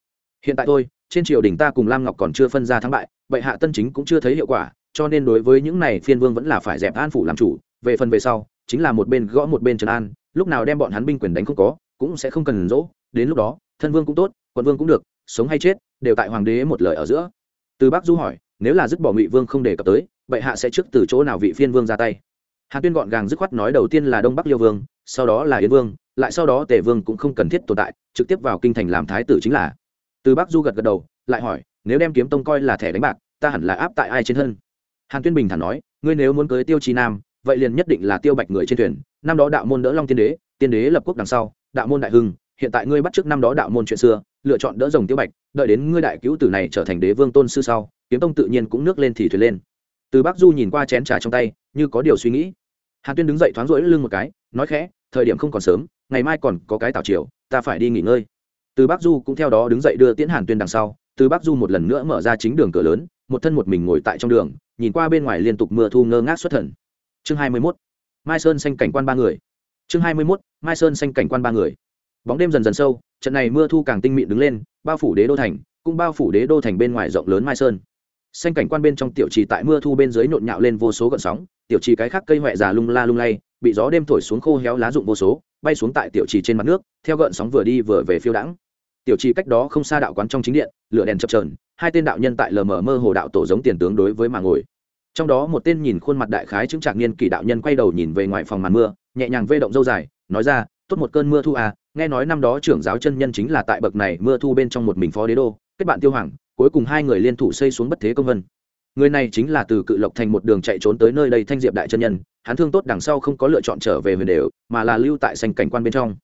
hiện tại tôi trên triều đình ta cùng lam ngọc còn chưa phân ra thắng bại bệ hạ tân chính cũng chưa thấy hiệu quả, cho nên đối với những này phiên vương vẫn là phải dẹp an phủ làm chủ, về phần về sau, chính là một bên gõ một bên trần an, lúc nào đem bọn hắn binh quyền đánh không có, cũng sẽ không cần dỗ đến lúc đó, thân vương cũng tốt quận vương cũng được, sống hay chết, đều tại hoàng đế một lời ở giữa. Từ bác du hỏi, nếu là dứt bỏ ngụy vương không đề cập tới bệ hạ sẽ trước từ chỗ nào vị phiên vương ra tay? Hàn tuyên gọn gàng dứt khoát nói đầu tiên là đông bắc liêu vương, sau đó là yến vương, lại sau đó tề vương cũng không cần thiết tồn tại, trực tiếp vào kinh thành làm thái tử chính là từ bắc du gật gật đầu, lại hỏi, nếu đem kiếm tông coi là thẻ đánh bạc, ta hẳn là áp tại ai trên thân? Hàn tuyên bình thản nói, ngươi nếu muốn cưới tiêu chi nam, vậy liền nhất định là tiêu bạch người trên thuyền. Năm đó đạo môn đỡ long tiên đế tiên đế lập quốc đằng sau, đạo môn đại hưng, hiện tại ngươi bắt trước năm đó đạo môn chuyện xưa, lựa chọn đỡ rồng tiêu bạch, đợi đến ngươi đại cứu tử này trở thành đế vương tôn sư sau, kiếm tông tự nhiên cũng nước lên thì thuyền lên. Từ bắc du nhìn qua chén trà trong tay, như có điều suy nghĩ. Hàn tuyên đứng dậy thoáng rỗi lưng một cái, nói khẽ, thời điểm không còn sớm, ngày mai còn có cái tảo chiều ta phải đi nghỉ ngơi từ bắc du cũng theo đó đứng dậy đưa tiễn hàn tuyên đằng sau, từ bắc du một lần nữa mở ra chính đường cửa lớn, một thân một mình ngồi tại trong đường, nhìn qua bên ngoài liên tục mưa thu ngơ ngác xuất thần. Chương hai mươi mốt, mai sơn xanh cảnh quan ba người. Chương hai mươi mốt, mai sơn xanh cảnh quan ba người. Bóng đêm dần dần sâu, trận này mưa thu càng tinh mịn đứng lên, bao phủ đế đô thành, cũng bao phủ đế đô thành bên ngoài rộng lớn mai sơn. Xanh cảnh quan bên trong tiểu trì tại mưa thu bên dưới nhộn nhạo lên vô số gợn sóng, tiểu trì cái khác cây huệ già lung la lung lay, bị gió đêm thổi xuống khô héo lá rụng vô số, bay xuống tại tiểu trì trên mặt nước, theo gợn sóng vừa đi vừa về phiêu đãng tiểu trì cách đó không xa đạo quán trong chính điện, lửa đèn chập trờn hai tên đạo nhân tại lờ mờ mơ hồ đạo tổ giống tiền tướng đối với mà ngồi. Trong đó một tên nhìn khuôn mặt đại khái chứng trạc niên kỳ đạo nhân quay đầu nhìn về ngoài phòng màn mưa, nhẹ nhàng vê động dâu dài, nói ra, tốt một cơn mưa thu à nghe nói năm đó trưởng giáo chân nhân chính là tại bậc này mưa thu bên trong một mình phó đế đô, kết bạn tiêu hoàng, cuối cùng hai người liên thủ xây xuống bất thế công vân. Người này chính là từ cự lộc thành một đường chạy trốn tới nơi đây thanh diệp đại chân nhân, hắn thương tốt đằng sau không có lựa chọn trở về huyền đều, mà là lưu tại sành cảnh quan bên trong.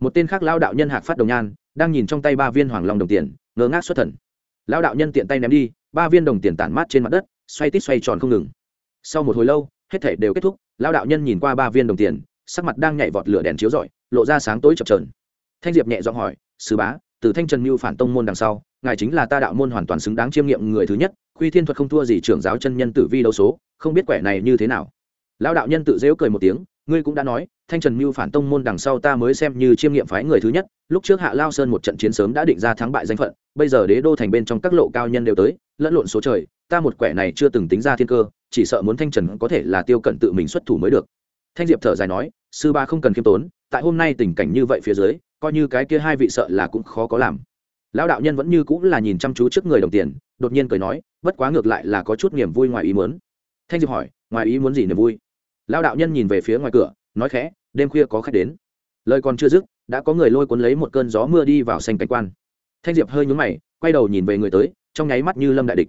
Một tên khác lao đạo nhân hạc phát đồng nhan đang nhìn trong tay ba viên hoàng long đồng tiền, ngơ ngác xuất thần. Lão đạo nhân tiện tay ném đi, ba viên đồng tiền tản mát trên mặt đất, xoay tít xoay tròn không ngừng. Sau một hồi lâu, hết thể đều kết thúc, lão đạo nhân nhìn qua ba viên đồng tiền, sắc mặt đang nhảy vọt lửa đèn chiếu rọi, lộ ra sáng tối chập trờn thanh diệp nhẹ giọng hỏi sứ bá, từ thanh trần mưu phản tông môn đằng sau, ngài chính là ta đạo môn hoàn toàn xứng đáng chiêm nghiệm người thứ nhất, khuy thiên thuật không thua gì trưởng giáo chân nhân tử vi đấu số, không biết quẻ này như thế nào? Lão đạo nhân tự dễu cười một tiếng ngươi cũng đã nói, thanh trần mưu phản tông môn đằng sau ta mới xem như chiêm nghiệm phái người thứ nhất, lúc trước hạ lao sơn một trận chiến sớm đã định ra thắng bại danh phận, bây giờ đế đô thành bên trong các lộ cao nhân đều tới, lẫn lộn số trời, ta một quẻ này chưa từng tính ra thiên cơ, chỉ sợ muốn thanh trần có thể là tiêu cận tự mình xuất thủ mới được. Thanh diệp thở dài nói, sư ba không cần khiêm tốn, tại hôm nay tình cảnh như vậy phía dưới, coi như cái kia hai vị sợ là cũng khó có làm. Lão đạo nhân vẫn như cũng là nhìn chăm chú trước người đồng tiền, đột nhiên cười nói, bất quá ngược lại là có chút niềm vui ngoài ý muốn. Thanh diệp hỏi, ngoài ý muốn gì niềm vui? Lão đạo nhân nhìn về phía ngoài cửa, nói khẽ, đêm khuya có khách đến. Lời còn chưa dứt, đã có người lôi cuốn lấy một cơn gió mưa đi vào xanh cảnh quan. Thanh diệp hơi nhúng mày, quay đầu nhìn về người tới, trong nháy mắt như lâm đại địch.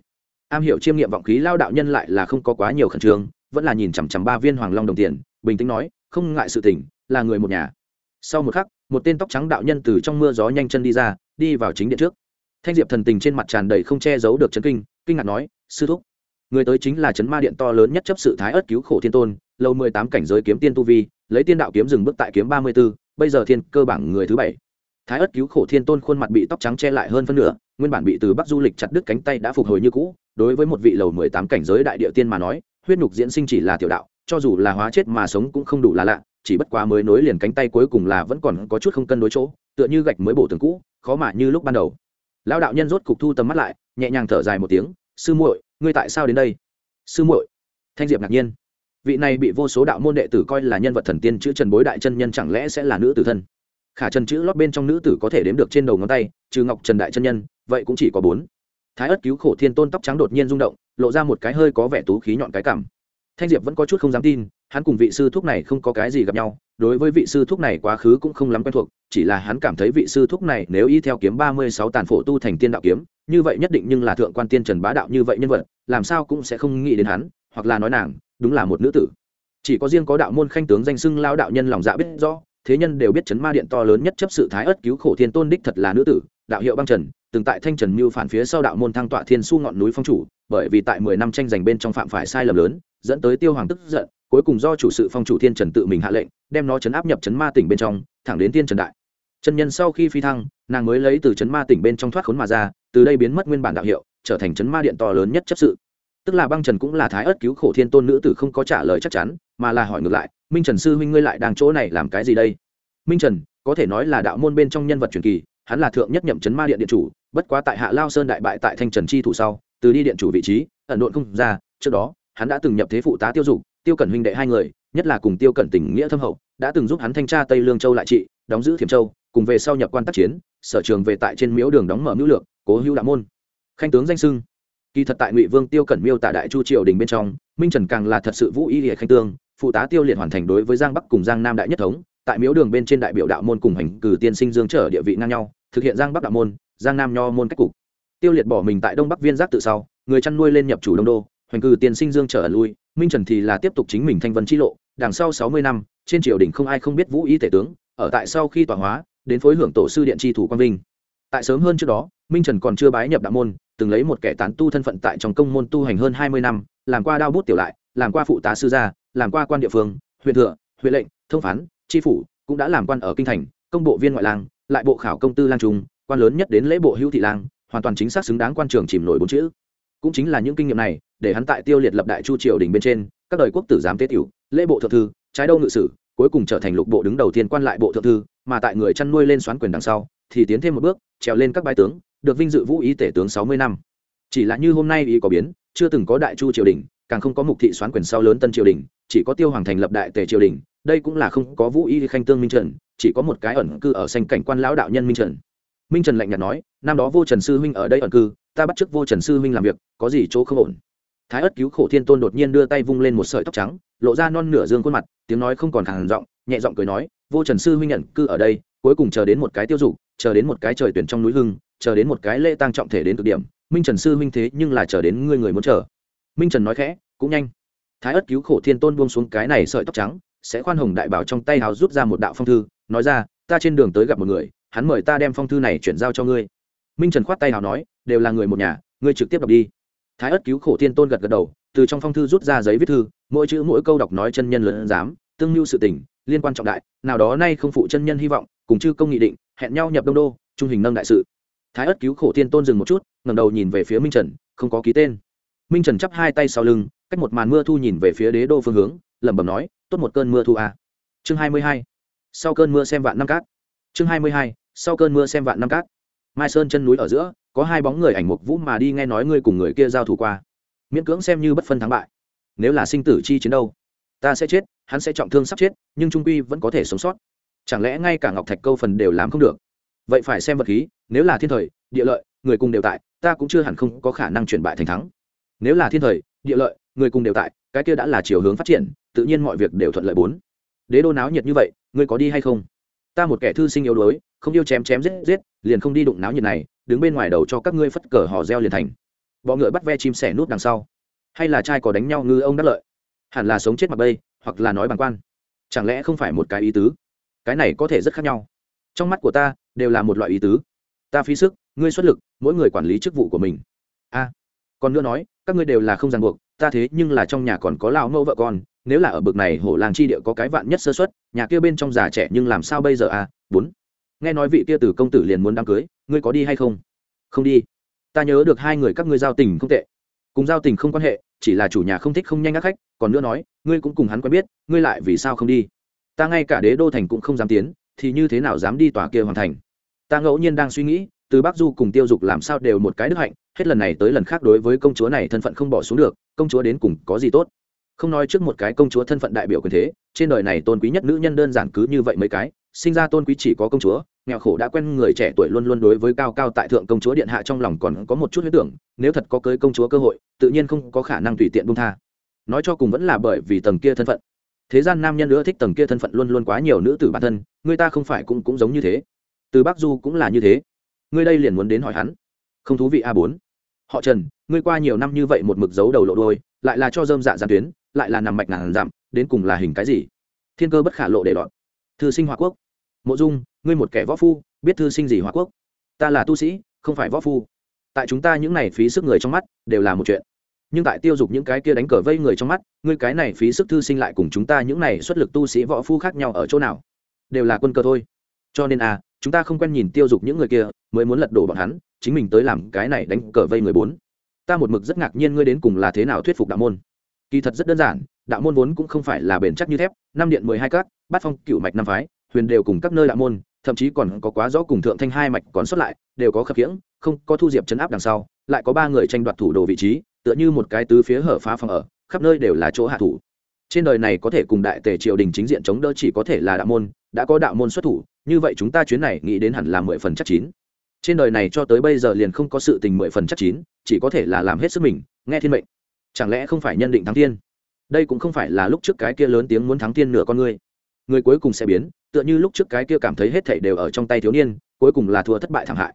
Am hiểu chiêm nghiệm vọng khí lao đạo nhân lại là không có quá nhiều khẩn trương, vẫn là nhìn chằm chằm ba viên hoàng long đồng tiền, bình tĩnh nói, không ngại sự tỉnh là người một nhà. Sau một khắc, một tên tóc trắng đạo nhân từ trong mưa gió nhanh chân đi ra, đi vào chính điện trước. Thanh diệp thần tình trên mặt tràn đầy không che giấu được chấn kinh kinh ngạc nói, sư thúc người tới chính là chấn ma điện to lớn nhất chấp sự thái ất cứu khổ thiên tôn, lâu mười tám cảnh giới kiếm tiên tu vi, lấy tiên đạo kiếm dừng bước tại kiếm ba mươi b ố bây giờ thiên cơ bản người thứ bảy. Thái ất cứu khổ thiên tôn khuôn mặt bị tóc trắng che lại hơn phân nửa, nguyên bản bị từ bắc du lịch chặt đứt cánh tay đã phục hồi như cũ, đối với một vị lầu mười tám cảnh giới đại địa tiên mà nói, huyết nhục diễn sinh chỉ là tiểu đạo, cho dù là hóa chết mà sống cũng không đủ là lạ, chỉ bất quá mới nối liền cánh tay cuối cùng là vẫn còn có chút không cân đối chỗ, tựa như gạch mới bổ tường cũ, khó mà như lúc ban đầu. Lão đạo nhân rốt cục thu tầm mắt lại, nhẹ nhàng thở dài một tiếng, sư muội ngươi tại sao đến đây? Sư muội. Thanh diệp ngạc nhiên. Vị này bị vô số đạo môn đệ tử coi là nhân vật thần tiên chữ trần bối đại chân nhân chẳng lẽ sẽ là nữ tử thân? Khả trần chữ lót bên trong nữ tử có thể đếm được trên đầu ngón tay, trừ ngọc trần đại chân nhân, vậy cũng chỉ có bốn. Thái ất cứu khổ thiên tôn tóc trắng đột nhiên rung động, lộ ra một cái hơi có vẻ tú khí nhọn cái cảm. Thanh diệp vẫn có chút không dám tin, hắn cùng vị sư thúc này không có cái gì gặp nhau, đối với vị sư thúc này quá khứ cũng không lắm quen thuộc, chỉ là hắn cảm thấy vị sư thúc này nếu y theo kiếm ba mươi sáu tàn phổ tu thành tiên đạo kiếm như vậy nhất định nhưng là thượng quan tiên trần bá đạo như vậy nhân vật, làm sao cũng sẽ không nghĩ đến hắn, hoặc là nói nàng, đúng là một nữ tử. Chỉ có riêng có đạo môn khanh tướng danh xưng lao đạo nhân lòng dạ biết rõ, thế nhân đều biết chấn ma điện to lớn nhất chấp sự thái ất cứu khổ thiên tôn đích thật là nữ tử, đạo hiệu băng trần, từng tại thanh trần mưu phản phía sau đạo môn thăng tọa thiên su ngọn núi phong chủ, bởi vì tại mười năm tranh giành bên trong phạm phải sai lầm lớn, dẫn tới tiêu hoàng tức giận, cuối cùng do chủ sự phong chủ thiên trần tự mình hạ lệnh, đem nó chấn áp nhập chấn ma tỉnh bên trong, thẳng đến thiên trần đại. Chân nhân sau khi phi thăng, nàng mới lấy từ chấn ma tỉnh bên trong thoát khốn mà ra từ đây biến mất nguyên bản đạo hiệu, trở thành chấn ma điện to lớn nhất chấp sự. Tức là băng trần cũng là thái ớt cứu khổ thiên tôn nữ tử không có trả lời chắc chắn, mà là hỏi ngược lại, minh trần sư huynh ngươi lại đang chỗ này làm cái gì đây? Minh trần, có thể nói là đạo môn bên trong nhân vật truyền kỳ, hắn là thượng nhất nhậm chấn ma điện điện chủ, bất quá tại hạ lao sơn đại bại tại thanh trần chi thủ sau, từ đi điện chủ vị trí, ẩn độn không ra, trước đó, hắn đã từng nhập thế phụ tá tiêu dục, tiêu cẩn huynh đệ hai người, nhất là cùng tiêu cẩn tình nghĩa thâm hậu, đã từng giúp hắn thanh tra tây lương châu lại trị, đóng giữ thiểm châu, cùng về sau nhập quan tác chiến, sở trường về tại trên miếu đường đóng mở mưu lược cố hữu đạo môn. Khanh tướng danh sưng. Kỳ thật tại ngụy vương tiêu cẩn miêu tả đại chu triều đình bên trong, minh trần càng là thật sự vũ y hệ khanh tương, phụ tá tiêu liệt hoàn thành đối với giang bắc cùng giang nam đại nhất thống, tại miếu đường bên trên đại biểu đạo môn cùng hành cử tiên sinh dương trở địa vị ngang nhau, thực hiện giang bắc đạo môn, giang nam nho môn cách cục. Tiêu liệt bỏ mình tại đông bắc viên giác tự sau, người chăn nuôi lên nhập chủ đông đô hoành cử tiên sinh dương trở ở lui, minh trần thì là tiếp tục chính mình thanh vân chi lộ, đằng sau sáu mươi năm, trên triều đình không ai không biết vũ y tể tướng, ở tại sau khi tỏa hóa, đến phối hưởng tổ sư điện tri thủ quang vinh. Tại sớm hơn trước đó minh trần còn chưa bái nhập đạo môn, từng lấy một kẻ tán tu thân phận tại trong công môn tu hành hơn hai mươi năm, làm qua đao bút tiểu lại, làm qua phụ tá sư gia, làm qua quan địa phương, huyện thừa, huyện lệnh, thông phán, tri phủ, cũng đã làm quan ở kinh thành, công bộ viên ngoại lang, lại bộ khảo công tư lang trung, quan lớn nhất đến lễ bộ hữu thị lang, hoàn toàn chính xác xứng đáng quan trường chìm nổi bốn chữ. Cũng chính là những kinh nghiệm này, để hắn tại tiêu liệt lập đại chu triều đình bên trên, các đời quốc tử giám tế tiểu, lễ bộ thượng thư, trái đâu ngự sử, cuối cùng trở thành lục bộ đứng đầu tiên quan lại bộ thượng thư, mà tại người chăn nuôi lên xoán quyền đằng sau, thì tiến thêm một bước, trèo lên các bái tướng được vinh dự vũ ý tể tướng sáu mươi năm. Chỉ là như hôm nay ý có biến, chưa từng có đại chu triều đình, càng không có mục thị xoán quyền sau lớn tân triều đình, chỉ có tiêu hoàng thành lập đại tề triều đình, đây cũng là không có vũ y khanh tương minh trần, chỉ có một cái ẩn cư ở xanh cảnh quan lão đạo nhân minh trần. Minh trần lạnh nhạt nói, năm đó vô trần sư huynh ở đây ẩn cư, ta bắt chước vô trần sư huynh làm việc, có gì chỗ không ổn? Thái ất cứu khổ thiên tôn đột nhiên đưa tay vung lên một sợi tóc trắng, lộ ra non nửa dương khuôn mặt, tiếng nói không còn khàn giọng, nhẹ giọng cười nói, vô trần sư huynh nhận cư ở đây, cuối cùng chờ đến một cái tiêu dục chờ đến một cái trời tuyển trong núi hưng, chờ đến một cái lễ tăng trọng thể đến cực điểm. Minh trần sư huynh thế nhưng là chờ đến ngươi người muốn chờ. Minh trần nói khẽ, cũng nhanh. Thái ất cứu khổ thiên tôn buông xuống cái này sợi tóc trắng, sẽ khoan hồng đại bảo trong tay hào rút ra một đạo phong thư, nói ra, ta trên đường tới gặp một người, hắn mời ta đem phong thư này chuyển giao cho ngươi. Minh trần khoát tay hào nói, đều là người một nhà, ngươi trực tiếp đọc đi. Thái ất cứu khổ thiên tôn gật gật đầu, từ trong phong thư rút ra giấy viết thư, mỗi chữ mỗi câu đọc nói chân nhân lớn dám, tương mưu sự tình liên quan trọng đại, nào đó nay không phụ chân nhân hy vọng, cùng chư công nghị định, hẹn nhau nhập đông đô, trung hình nâng đại sự. Thái ất cứu khổ thiên tôn dừng một chút, ngẩng đầu nhìn về phía minh trần, không có ký tên. Minh trần chắp hai tay sau lưng, cách một màn mưa thu nhìn về phía đế đô phương hướng, lẩm bẩm nói, tốt một cơn mưa thu à. chương hai mươi hai. Sau cơn mưa xem vạn năm cát. Chương hai mươi hai. Sau cơn mưa xem vạn năm cát. Mai sơn chân núi ở giữa, có hai bóng người ảnh mục vũ mà đi nghe nói ngươi cùng người kia giao thủ qua. Miễn cưỡng xem như bất phân thắng bại. Nếu là sinh tử chi chiến đâu? Ta sẽ chết, hắn sẽ trọng thương sắp chết, nhưng trung quy vẫn có thể sống sót. Chẳng lẽ ngay cả ngọc thạch câu phần đều làm không được? Vậy phải xem vật khí, nếu là thiên thời, địa lợi, người cùng đều tại, ta cũng chưa hẳn không có khả năng chuyển bại thành thắng. Nếu là thiên thời, địa lợi, người cùng đều tại, cái kia đã là chiều hướng phát triển, tự nhiên mọi việc đều thuận lợi bốn. Đế đô náo nhiệt như vậy, ngươi có đi hay không? Ta một kẻ thư sinh yếu đuối, không yêu chém chém giết giết, liền không đi đụng náo nhiệt này, đứng bên ngoài đầu cho các ngươi phất cờ hò reo liền thành. Bọ ngựa bắt ve chim sẻ nút đằng sau. Hay là trai có đánh nhau ngư ông đắc lợi? Hẳn là sống chết mặc bây, hoặc là nói bằng quan. Chẳng lẽ không phải một cái ý tứ? Cái này có thể rất khác nhau. Trong mắt của ta, đều là một loại ý tứ. Ta phí sức, ngươi xuất lực, mỗi người quản lý chức vụ của mình. A. Còn nữa nói, các ngươi đều là không ràng buộc, ta thế nhưng là trong nhà còn có lao mẫu vợ con, nếu là ở bực này hổ làng chi địa có cái vạn nhất sơ xuất nhà kia bên trong già trẻ nhưng làm sao bây giờ a bốn. Nghe nói vị kia từ công tử liền muốn đám cưới, ngươi có đi hay không? Không đi. Ta nhớ được hai người các ngươi giao tình không tệ. Cùng giao tình không quan hệ chỉ là chủ nhà không thích không nhanh các khách, còn nữa nói, ngươi cũng cùng hắn quen biết, ngươi lại vì sao không đi? Ta ngay cả đế đô thành cũng không dám tiến, thì như thế nào dám đi tòa kia hoàn thành? Ta ngẫu nhiên đang suy nghĩ, từ bắc du cùng tiêu dục làm sao đều một cái đức hạnh, hết lần này tới lần khác đối với công chúa này thân phận không bỏ xuống được, công chúa đến cùng có gì tốt? Không nói trước một cái công chúa thân phận đại biểu quyền thế, trên đời này tôn quý nhất nữ nhân đơn giản cứ như vậy mấy cái, sinh ra tôn quý chỉ có công chúa nghèo khổ đã quen người trẻ tuổi luôn luôn đối với cao cao tại thượng công chúa điện hạ trong lòng còn có một chút huyết tưởng, nếu thật có cưới công chúa cơ hội, tự nhiên không có khả năng tùy tiện buông tha. Nói cho cùng vẫn là bởi vì tầng kia thân phận. Thế gian nam nhân nữa thích tầng kia thân phận luôn luôn quá nhiều nữ tử bản thân, người ta không phải cũng cũng giống như thế. Từ bắc du cũng là như thế. Ngươi đây liền muốn đến hỏi hắn. Không thú vị a bốn. Họ trần, ngươi qua nhiều năm như vậy một mực dấu đầu lộ đôi lại là cho dơm dạ gian tuyến, lại là nằm mạch ngàn giảm, đến cùng là hình cái gì? Thiên cơ bất khả lộ để lọt thư sinh hoa quốc. Mộ dung ngươi một kẻ võ phu, biết thư sinh gì hòa quốc? Ta là tu sĩ, không phải võ phu. Tại chúng ta những này phí sức người trong mắt, đều là một chuyện. Nhưng tại tiêu dục những cái kia đánh cờ vây người trong mắt, ngươi cái này phí sức thư sinh lại cùng chúng ta những này xuất lực tu sĩ võ phu khác nhau ở chỗ nào? Đều là quân cờ thôi. Cho nên à chúng ta không quen nhìn tiêu dục những người kia, mới muốn lật đổ bọn hắn, chính mình tới làm cái này đánh cờ vây người bốn. Ta một mực rất ngạc nhiên ngươi đến cùng là thế nào thuyết phục đạo môn. Kỳ thật rất đơn giản, đạo môn vốn cũng không phải là bền chắc như thép, năm điện mười hai các, bát phong cựu mạch, năm phái, huyền đều cùng các nơi đạo môn thậm chí còn có quá rõ cùng thượng thanh hai mạch còn xuất lại, đều có khập khiễng, không có thu diệp chấn áp đằng sau, lại có ba người tranh đoạt thủ đồ vị trí, tựa như một cái tứ phía hở phá phòng ở, khắp nơi đều là chỗ hạ thủ. Trên đời này có thể cùng đại tề triều đình chính diện chống đỡ chỉ có thể là đạo môn, đã có đạo môn xuất thủ, như vậy chúng ta chuyến này nghĩ đến hẳn là mười phần chắc chín. Trên đời này cho tới bây giờ liền không có sự tình mười phần chắc chín, chỉ có thể là làm hết sức mình, nghe thiên mệnh. Chẳng lẽ không phải nhân định thắng thiên? Đây cũng không phải là lúc trước cái kia lớn tiếng muốn thắng thiên nửa con người người cuối cùng sẽ biến tựa như lúc trước cái kia cảm thấy hết thảy đều ở trong tay thiếu niên, cuối cùng là thua thất bại thảm hại.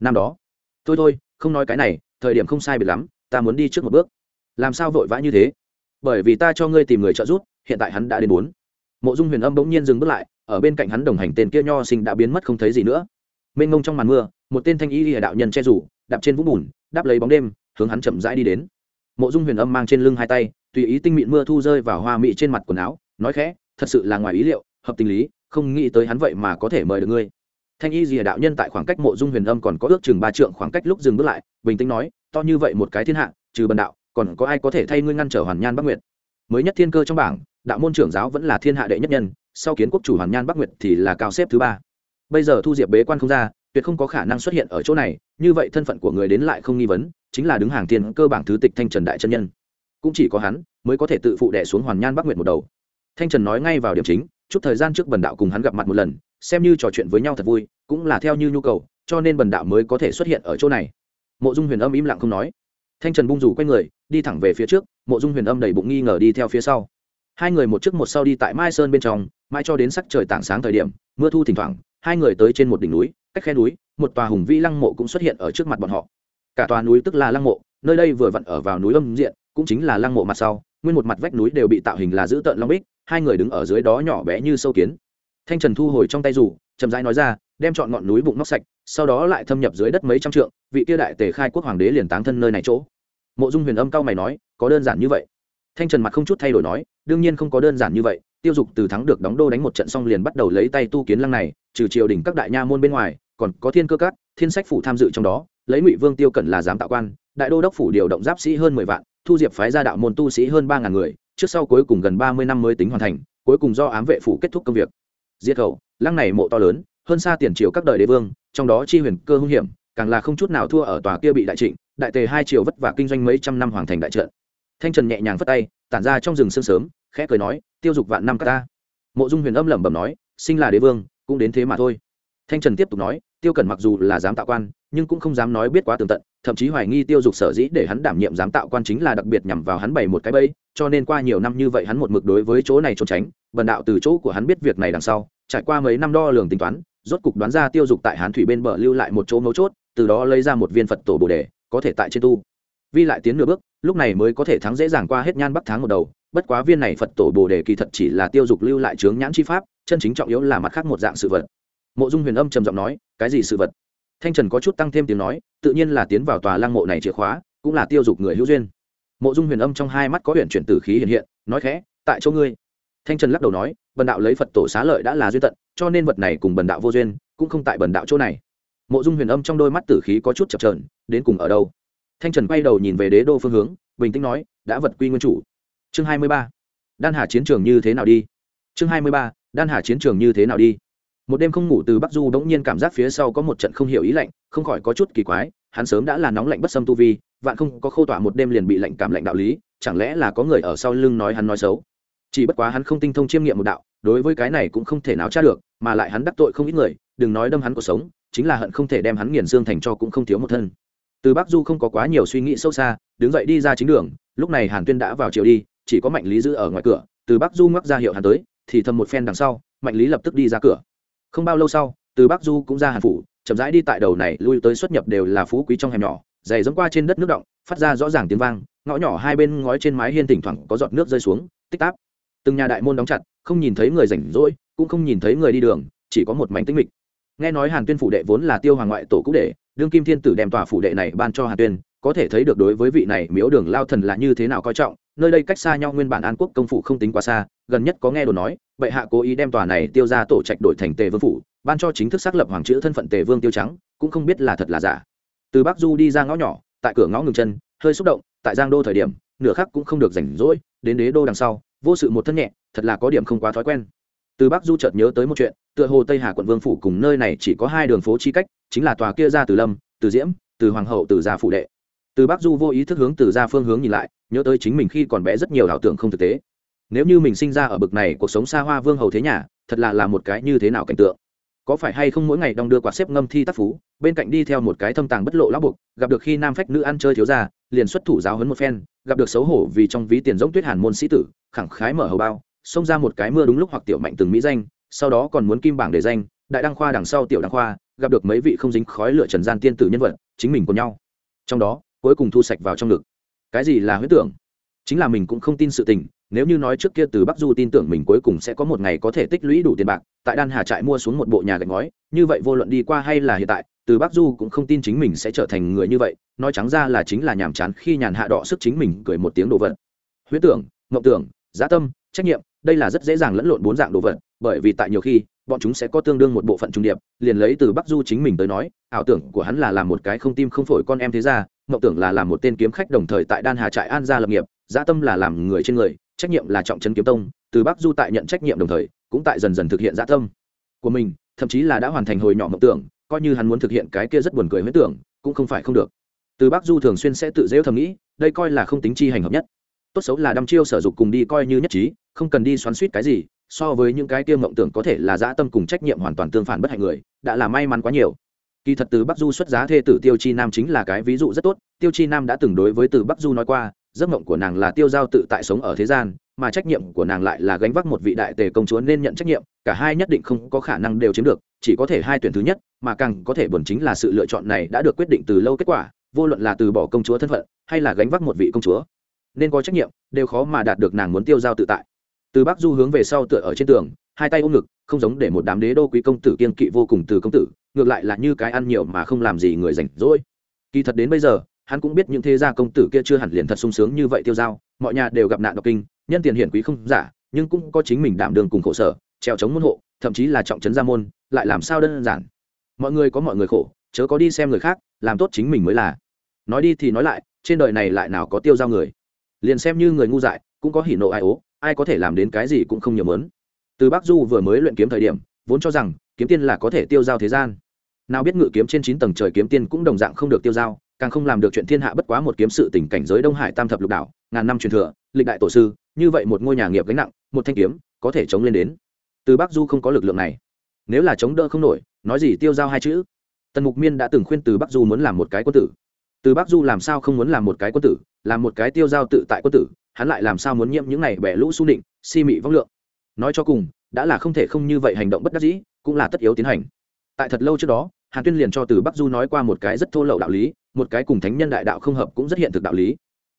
Năm đó, thôi thôi, không nói cái này, thời điểm không sai biệt lắm, ta muốn đi trước một bước. Làm sao vội vã như thế? Bởi vì ta cho ngươi tìm người trợ giúp, hiện tại hắn đã đến bốn. Mộ dung huyền âm bỗng nhiên dừng bước lại, ở bên cạnh hắn đồng hành tên kia nho sinh đã biến mất không thấy gì nữa. Mênh ngông trong màn mưa, một tên thanh y lìa đạo nhân che rủ, đạp trên vũng bùn, đáp lấy bóng đêm, hướng hắn chậm rãi đi đến. Mộ dung huyền âm mang trên lưng hai tay, tùy ý tinh mịn mưa thu rơi vào hoa mị trên mặt quần áo, nói khẽ, thật sự là ngoài ý liệu, hợp tình lý không nghĩ tới hắn vậy mà có thể mời được ngươi. Thanh y rìa đạo nhân tại khoảng cách mộ dung huyền âm còn có ước chừng ba trượng khoảng cách lúc dừng bước lại, bình tĩnh nói, to như vậy một cái thiên hạ, trừ bần đạo, còn có ai có thể thay ngươi ngăn trở hoàn nhan bắc nguyệt? Mới nhất thiên cơ trong bảng, đạo môn trưởng giáo vẫn là thiên hạ đệ nhất nhân, sau kiến quốc chủ hoàn nhan bắc nguyệt thì là cao xếp thứ ba. Bây giờ thu diệp bế quan không ra, tuyệt không có khả năng xuất hiện ở chỗ này, như vậy thân phận của người đến lại không nghi vấn, chính là đứng hàng thiên cơ bảng thứ tịch thanh trần đại chân nhân. Cũng chỉ có hắn mới có thể tự phụ đẻ xuống hoàn nhan bắc nguyệt một đầu. Thanh trần nói ngay vào điểm chính chút thời gian trước bần đạo cùng hắn gặp mặt một lần, xem như trò chuyện với nhau thật vui, cũng là theo như nhu cầu, cho nên bần đạo mới có thể xuất hiện ở chỗ này. Mộ dung huyền âm im lặng không nói. Thanh trần bung rủ q u a y người, đi thẳng về phía trước, mộ dung huyền âm đầy bụng nghi ngờ đi theo phía sau. Hai người một trước một sau đi tại mai sơn bên trong mai cho đến sắc trời tảng sáng thời điểm, mưa thu thỉnh thoảng, hai người tới trên một đỉnh núi, cách khe núi, một tòa hùng vĩ lăng mộ cũng xuất hiện ở trước mặt bọn họ. Cả tòa núi tức là lăng mộ, nơi đây vừa vặn ở vào núi âm diện, cũng chính là lăng mộ mặt sau, nguyên một mặt vách núi đều bị tạo hình là giữ tợn long bích hai người đứng ở dưới đó nhỏ bé như sâu kiến. Thanh trần thu hồi trong tay rủ chậm rãi nói ra, đem chọn ngọn núi bụng nóc sạch, sau đó lại thâm nhập dưới đất mấy trăm trượng, vị kia đại tề khai quốc hoàng đế liền táng thân nơi này chỗ. Mộ dung huyền âm cao mày nói, có đơn giản như vậy. Thanh trần mặt không chút thay đổi nói, đương nhiên không có đơn giản như vậy, tiêu dục từ thắng được đóng đô đánh một trận xong liền bắt đầu lấy tay tu kiến lăng này, trừ triều đình các đại nha môn bên ngoài, còn có thiên cơ cát thiên sách phủ tham dự trong đó, lấy ngụy vương tiêu cẩn là giám tạo quan, đại đô đốc phủ điều động giáp sĩ hơn mười vạn, thu diệp phái ra đạo môn tu sĩ hơn ba ngàn người trước sau cuối cùng gần ba mươi năm mới tính hoàn thành, cuối cùng do ám vệ phủ kết thúc công việc. Diệt khẩu, lăng này mộ to lớn, hơn xa tiền triều các đời đế vương, trong đó chi huyền cơ hung hiểm, càng là không chút nào thua ở tòa kia bị đại trịnh, đại tề hai triều vất vả kinh doanh mấy trăm năm hoàn thành đại trận. Thanh trần nhẹ nhàng phất tay, tản ra trong rừng sương sớm, khẽ cười nói, tiêu dục vạn năm các ta. Mộ dung huyền âm lẩm bẩm nói, sinh là đế vương, cũng đến thế mà thôi. Thanh trần tiếp tục nói, tiêu cẩn mặc dù là dám tạo quan, nhưng cũng không dám nói biết quá tường tận thậm chí hoài nghi tiêu dục sở dĩ để hắn đảm nhiệm giám tạo quan chính là đặc biệt nhằm vào hắn bày một cái bẫy, cho nên qua nhiều năm như vậy hắn một mực đối với chỗ này trốn tránh, bần đạo từ chỗ của hắn biết việc này đằng sau, trải qua mấy năm đo lường tính toán, rốt cục đoán ra tiêu dục tại hán thủy bên bờ lưu lại một chỗ mấu chốt, từ đó lấy ra một viên phật tổ bồ đề, có thể tại trên tu. Vi lại tiến nửa bước, lúc này mới có thể thắng dễ dàng qua hết nhan bắc tháng một đầu, bất quá viên này phật tổ bồ đề kỳ thật chỉ là tiêu dục lưu lại chướng nhãn chi pháp, chân chính trọng yếu là mặt khác một dạng sự vật. Mộ dung huyền âm trầm giọng nói, cái gì sự vật? Thanh trần có chút tăng thêm tiếng nói, tự nhiên là tiến vào tòa lăng mộ này chìa khóa, cũng là tiêu dục người hữu duyên. Mộ dung huyền âm trong hai mắt có huyện chuyển tử khí hiện hiện, nói khẽ, tại chỗ ngươi. Thanh trần lắc đầu nói, bần đạo lấy phật tổ xá lợi đã là duyên tận, cho nên vật này cùng bần đạo vô duyên, cũng không tại bần đạo chỗ này. Mộ dung huyền âm trong đôi mắt tử khí có chút chập trờn đến cùng ở đâu? Thanh trần quay đầu nhìn về đế đô phương hướng, bình tĩnh nói, đã vật quy nguyên chủ. Chương hai mươi ba. Đan hà chiến trường như thế nào đi? Chương hai mươi ba. Đan hà chiến trường như thế nào đi? Một đêm không ngủ từ bắc du đống nhiên cảm giác phía sau có một trận không hiểu ý lạnh, không khỏi có chút kỳ quái, hắn sớm đã là nóng lạnh bất xâm tu vi, vạn không có khâu tỏa một đêm liền bị lạnh cảm lạnh đạo lý, chẳng lẽ là có người ở sau lưng nói hắn nói xấu? Chỉ bất quá hắn không tinh thông chiêm nghiệm một đạo, đối với cái này cũng không thể nào tra được, mà lại hắn đắc tội không ít người, đừng nói đâm hắn cuộc sống, chính là hận không thể đem hắn nghiền xương thành cho cũng không thiếu một thân. Từ bắc du không có quá nhiều suy nghĩ sâu xa, đứng dậy đi ra chính đường, lúc này hàn tuyên đã vào chiều đi, chỉ có mạnh lý giữ ở ngoài cửa, từ bắc du ngoắc ra hiệu hàn tới, thì thầm một phen đằng sau, mạnh lý lập tức đi ra cửa không bao lâu sau, từ bắc du cũng ra hàn phủ, chậm rãi đi tại đầu này, lui tới xuất nhập đều là phú quý trong hẻm nhỏ, dày dẫm qua trên đất nước động, phát ra rõ ràng tiếng vang, ngõ nhỏ hai bên ngói trên mái hiên thỉnh thoảng có giọt nước rơi xuống, tích táp. Từng nhà đại môn đóng chặt, không nhìn thấy người rảnh rỗi, cũng không nhìn thấy người đi đường, chỉ có một mảnh tĩnh mịch. Nghe nói hàn tuyên phủ đệ vốn là tiêu hoàng ngoại tổ cũ đệ, đương kim thiên tử đem tòa phủ đệ này ban cho hàn tuyên, có thể thấy được đối với vị này miếu đường lao thần là như thế nào coi trọng nơi đây cách xa nhau nguyên bản an quốc công phủ không tính quá xa gần nhất có nghe đồn nói bệ hạ cố ý đem tòa này tiêu ra tổ trạch đổi thành tề vương phủ ban cho chính thức xác lập hoàng chữ thân phận tề vương tiêu trắng cũng không biết là thật là giả từ bắc du đi ra ngõ nhỏ tại cửa ngõ ngừng chân hơi xúc động tại giang đô thời điểm nửa khắc cũng không được rảnh rỗi đến đế đô đằng sau vô sự một thân nhẹ thật là có điểm không quá thói quen từ bắc du chợt nhớ tới một chuyện tựa hồ tây hà quận vương phủ cùng nơi này chỉ có hai đường phố chi cách chính là tòa kia ra từ lâm từ diễm từ hoàng hậu từ gia phủ đệ từ bắc du vô ý thức hướng từ ra phương hướng nhìn lại, nhớ tới chính mình khi còn bé rất nhiều ảo tưởng không thực tế. Nếu như mình sinh ra ở bực này, cuộc sống xa hoa vương hầu thế nhà, thật là là một cái như thế nào cảnh tượng? Có phải hay không mỗi ngày đong đưa quạt xếp ngâm thi tác phú, bên cạnh đi theo một cái thâm tàng bất lộ lão buộc, gặp được khi nam phách nữ ăn chơi thiếu gia, liền xuất thủ giáo hấn một phen, gặp được xấu hổ vì trong ví tiền giống tuyết hàn môn sĩ tử, khẳng khái mở hầu bao, xông ra một cái mưa đúng lúc hoặc tiểu mạnh từng mỹ danh, sau đó còn muốn kim bảng để danh, đại đăng khoa đằng sau tiểu đăng khoa, gặp được mấy vị không dính khói lửa trần gian tiên tử nhân vật, chính mình cùng nhau. Trong đó cuối cùng thu sạch vào trong ngực. Cái gì là huyết tưởng? Chính là mình cũng không tin sự tình, nếu như nói trước kia từ bắc du tin tưởng mình cuối cùng sẽ có một ngày có thể tích lũy đủ tiền bạc, tại đan hà trại mua xuống một bộ nhà gạch ngói, như vậy vô luận đi qua hay là hiện tại, từ bắc du cũng không tin chính mình sẽ trở thành người như vậy, nói trắng ra là chính là nhàm chán khi nhàn hạ đỏ sức chính mình cười một tiếng đồ vật. Huyết tưởng ngộng tưởng, giá tâm, trách nhiệm, đây là rất dễ dàng lẫn lộn bốn dạng đồ vật, bởi vì tại nhiều khi, bọn chúng sẽ có tương đương một bộ phận trung điệp, liền lấy từ bắc du chính mình tới nói, ảo tưởng của hắn là làm một cái không tim không phổi con em thế ra mộng tưởng là làm một tên kiếm khách đồng thời tại đan hà trại an gia lập nghiệp giá tâm là làm người trên người, trách nhiệm là trọng trấn kiếm tông, từ bắc du tại nhận trách nhiệm đồng thời, cũng tại dần dần thực hiện giá tâm của mình, thậm chí là đã hoàn thành hồi nhỏ mộng tưởng, coi như hắn muốn thực hiện cái kia rất buồn cười huyết tưởng, cũng không phải không được. Từ bắc du thường xuyên sẽ tự dễu thầm nghĩ, đây coi là không tính chi hành hợp nhất. Tốt xấu là đăm chiêu sở dục cùng đi coi như nhất trí, không cần đi xoắn suýt cái gì, so với những cái kia mộng tưởng có thể là dã tâm cùng trách nhiệm hoàn toàn tương phản bất hạnh người, đã là may mắn quá nhiều kỳ thật từ bắc du xuất giá thê tử tiêu chi nam chính là cái ví dụ rất tốt, tiêu chi nam đã từng đối với từ bắc du nói qua, giấc mộng của nàng là tiêu giao tự tại sống ở thế gian, mà trách nhiệm của nàng lại là gánh vác một vị đại tề công chúa nên nhận trách nhiệm, cả hai nhất định không có khả năng đều chiếm được, chỉ có thể hai tuyển thứ nhất, mà càng có thể buồn chính là sự lựa chọn này đã được quyết định từ lâu kết quả, vô luận là từ bỏ công chúa thân phận, hay là gánh vác một vị công chúa, nên có trách nhiệm, đều khó mà đạt được nàng muốn tiêu giao tự tại. Từ bắc du hướng về sau tựa ở trên tường, hai tay ôm ngực không giống để một đám đế đô quý công tử kiên kỵ vô cùng từ công tử ngược lại là như cái ăn nhiều mà không làm gì người rảnh rỗi. Kỳ thật đến bây giờ hắn cũng biết những thế gia công tử kia chưa hẳn liền thật sung sướng như vậy tiêu dao, mọi nhà đều gặp nạn độc kinh nhân tiền hiển quý không giả nhưng cũng có chính mình đảm đường cùng khổ sở trèo chống môn hộ thậm chí là trọng trấn gia môn lại làm sao đơn giản. Mọi người có mọi người khổ chớ có đi xem người khác làm tốt chính mình mới là. Nói đi thì nói lại trên đời này lại nào có tiêu dao người? Liền xem như người ngu dại cũng có hỉ nộ ai ố ai có thể làm đến cái gì cũng không nhiều mớn từ bắc du vừa mới luyện kiếm thời điểm, vốn cho rằng, kiếm tiên là có thể tiêu giao thế gian. Nào biết ngự kiếm trên chín tầng trời kiếm tiên cũng đồng dạng không được tiêu giao, càng không làm được chuyện thiên hạ bất quá một kiếm sự tình cảnh giới đông hải tam thập lục đảo, ngàn năm truyền thừa, lịch đại tổ sư, như vậy một ngôi nhà nghiệp gánh nặng, một thanh kiếm, có thể chống lên đến. Từ bắc du không có lực lượng này. Nếu là chống đỡ không nổi, nói gì tiêu giao hai chữ? Tần mục miên đã từng khuyên từ bắc du muốn làm một cái quân tử. Từ bắc du làm sao không muốn làm một cái quân tử, làm một cái tiêu giao tự tại quân tử, hắn lại làm sao muốn nhiễm những này bẻ lũ su nịnh, si mị vong lượng? Nói cho cùng, đã là không thể không như vậy hành động bất đắc dĩ, cũng là tất yếu tiến hành. Tại thật lâu trước đó, hàn tuyên liền cho từ bắc du nói qua một cái rất thô lậu đạo lý, một cái cùng thánh nhân đại đạo không hợp cũng rất hiện thực đạo lý.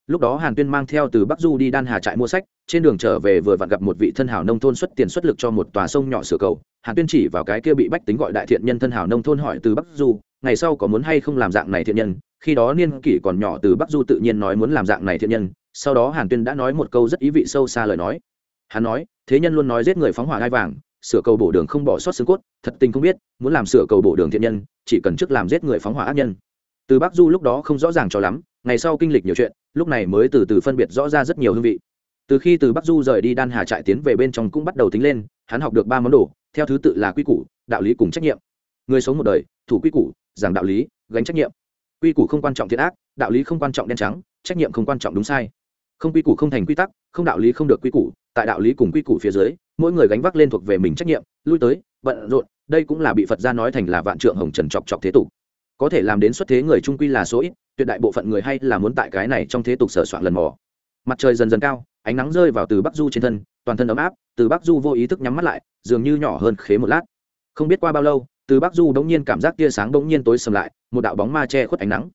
Lúc đó hàn tuyên mang theo từ bắc du đi đan hà trại mua sách, trên đường trở về vừa vặn gặp một vị thân hảo nông thôn xuất tiền xuất lực cho một tòa sông nhỏ sửa cầu. Hàn tuyên chỉ vào cái kia bị bách tính gọi đại thiện nhân thân hảo nông thôn hỏi từ bắc du, ngày sau có muốn hay không làm dạng này thiện nhân? Khi đó niên kỷ còn nhỏ, từ bắc du tự nhiên nói muốn làm dạng này thiện nhân. Sau đó hàn tuyên đã nói một câu rất ý vị sâu xa lời nói. Hắn nói thế nhân luôn nói giết người phóng hỏa gai vàng, sửa cầu bổ đường không bỏ sót xương cốt, thật tình không biết, muốn làm sửa cầu bổ đường thiện nhân, chỉ cần trước làm giết người phóng hỏa ác nhân. Từ bắc du lúc đó không rõ ràng cho lắm, ngày sau kinh lịch nhiều chuyện, lúc này mới từ từ phân biệt rõ ra rất nhiều hương vị. Từ khi từ bắc du rời đi đan hà trại tiến về bên trong cũng bắt đầu tính lên, hắn học được ba món đồ, theo thứ tự là quy củ, đạo lý cùng trách nhiệm. Người sống một đời, thủ quy củ, giảng đạo lý, gánh trách nhiệm. Quy củ không quan trọng thiện ác, đạo lý không quan trọng đen trắng, trách nhiệm không quan trọng đúng sai không quy củ không thành quy tắc, không đạo lý không được quy củ, tại đạo lý cùng quy củ phía dưới, mỗi người gánh vác lên thuộc về mình trách nhiệm, lui tới, bận rộn, đây cũng là bị phật gia nói thành là vạn trượng hồng trần chọc chọc thế tục. Có thể làm đến xuất thế người trung quy là số ít, tuyệt đại bộ phận người hay là muốn tại cái này trong thế tục sở soạn lần mò. Mặt trời dần dần cao, ánh nắng rơi vào từ bắc du trên thân, toàn thân ấm áp, từ bắc du vô ý thức nhắm mắt lại, dường như nhỏ hơn khế một lát. Không biết qua bao lâu, từ bắc du bỗng nhiên cảm giác tia sáng bỗng nhiên tối sầm lại, một đạo bóng ma che khuất ánh nắng.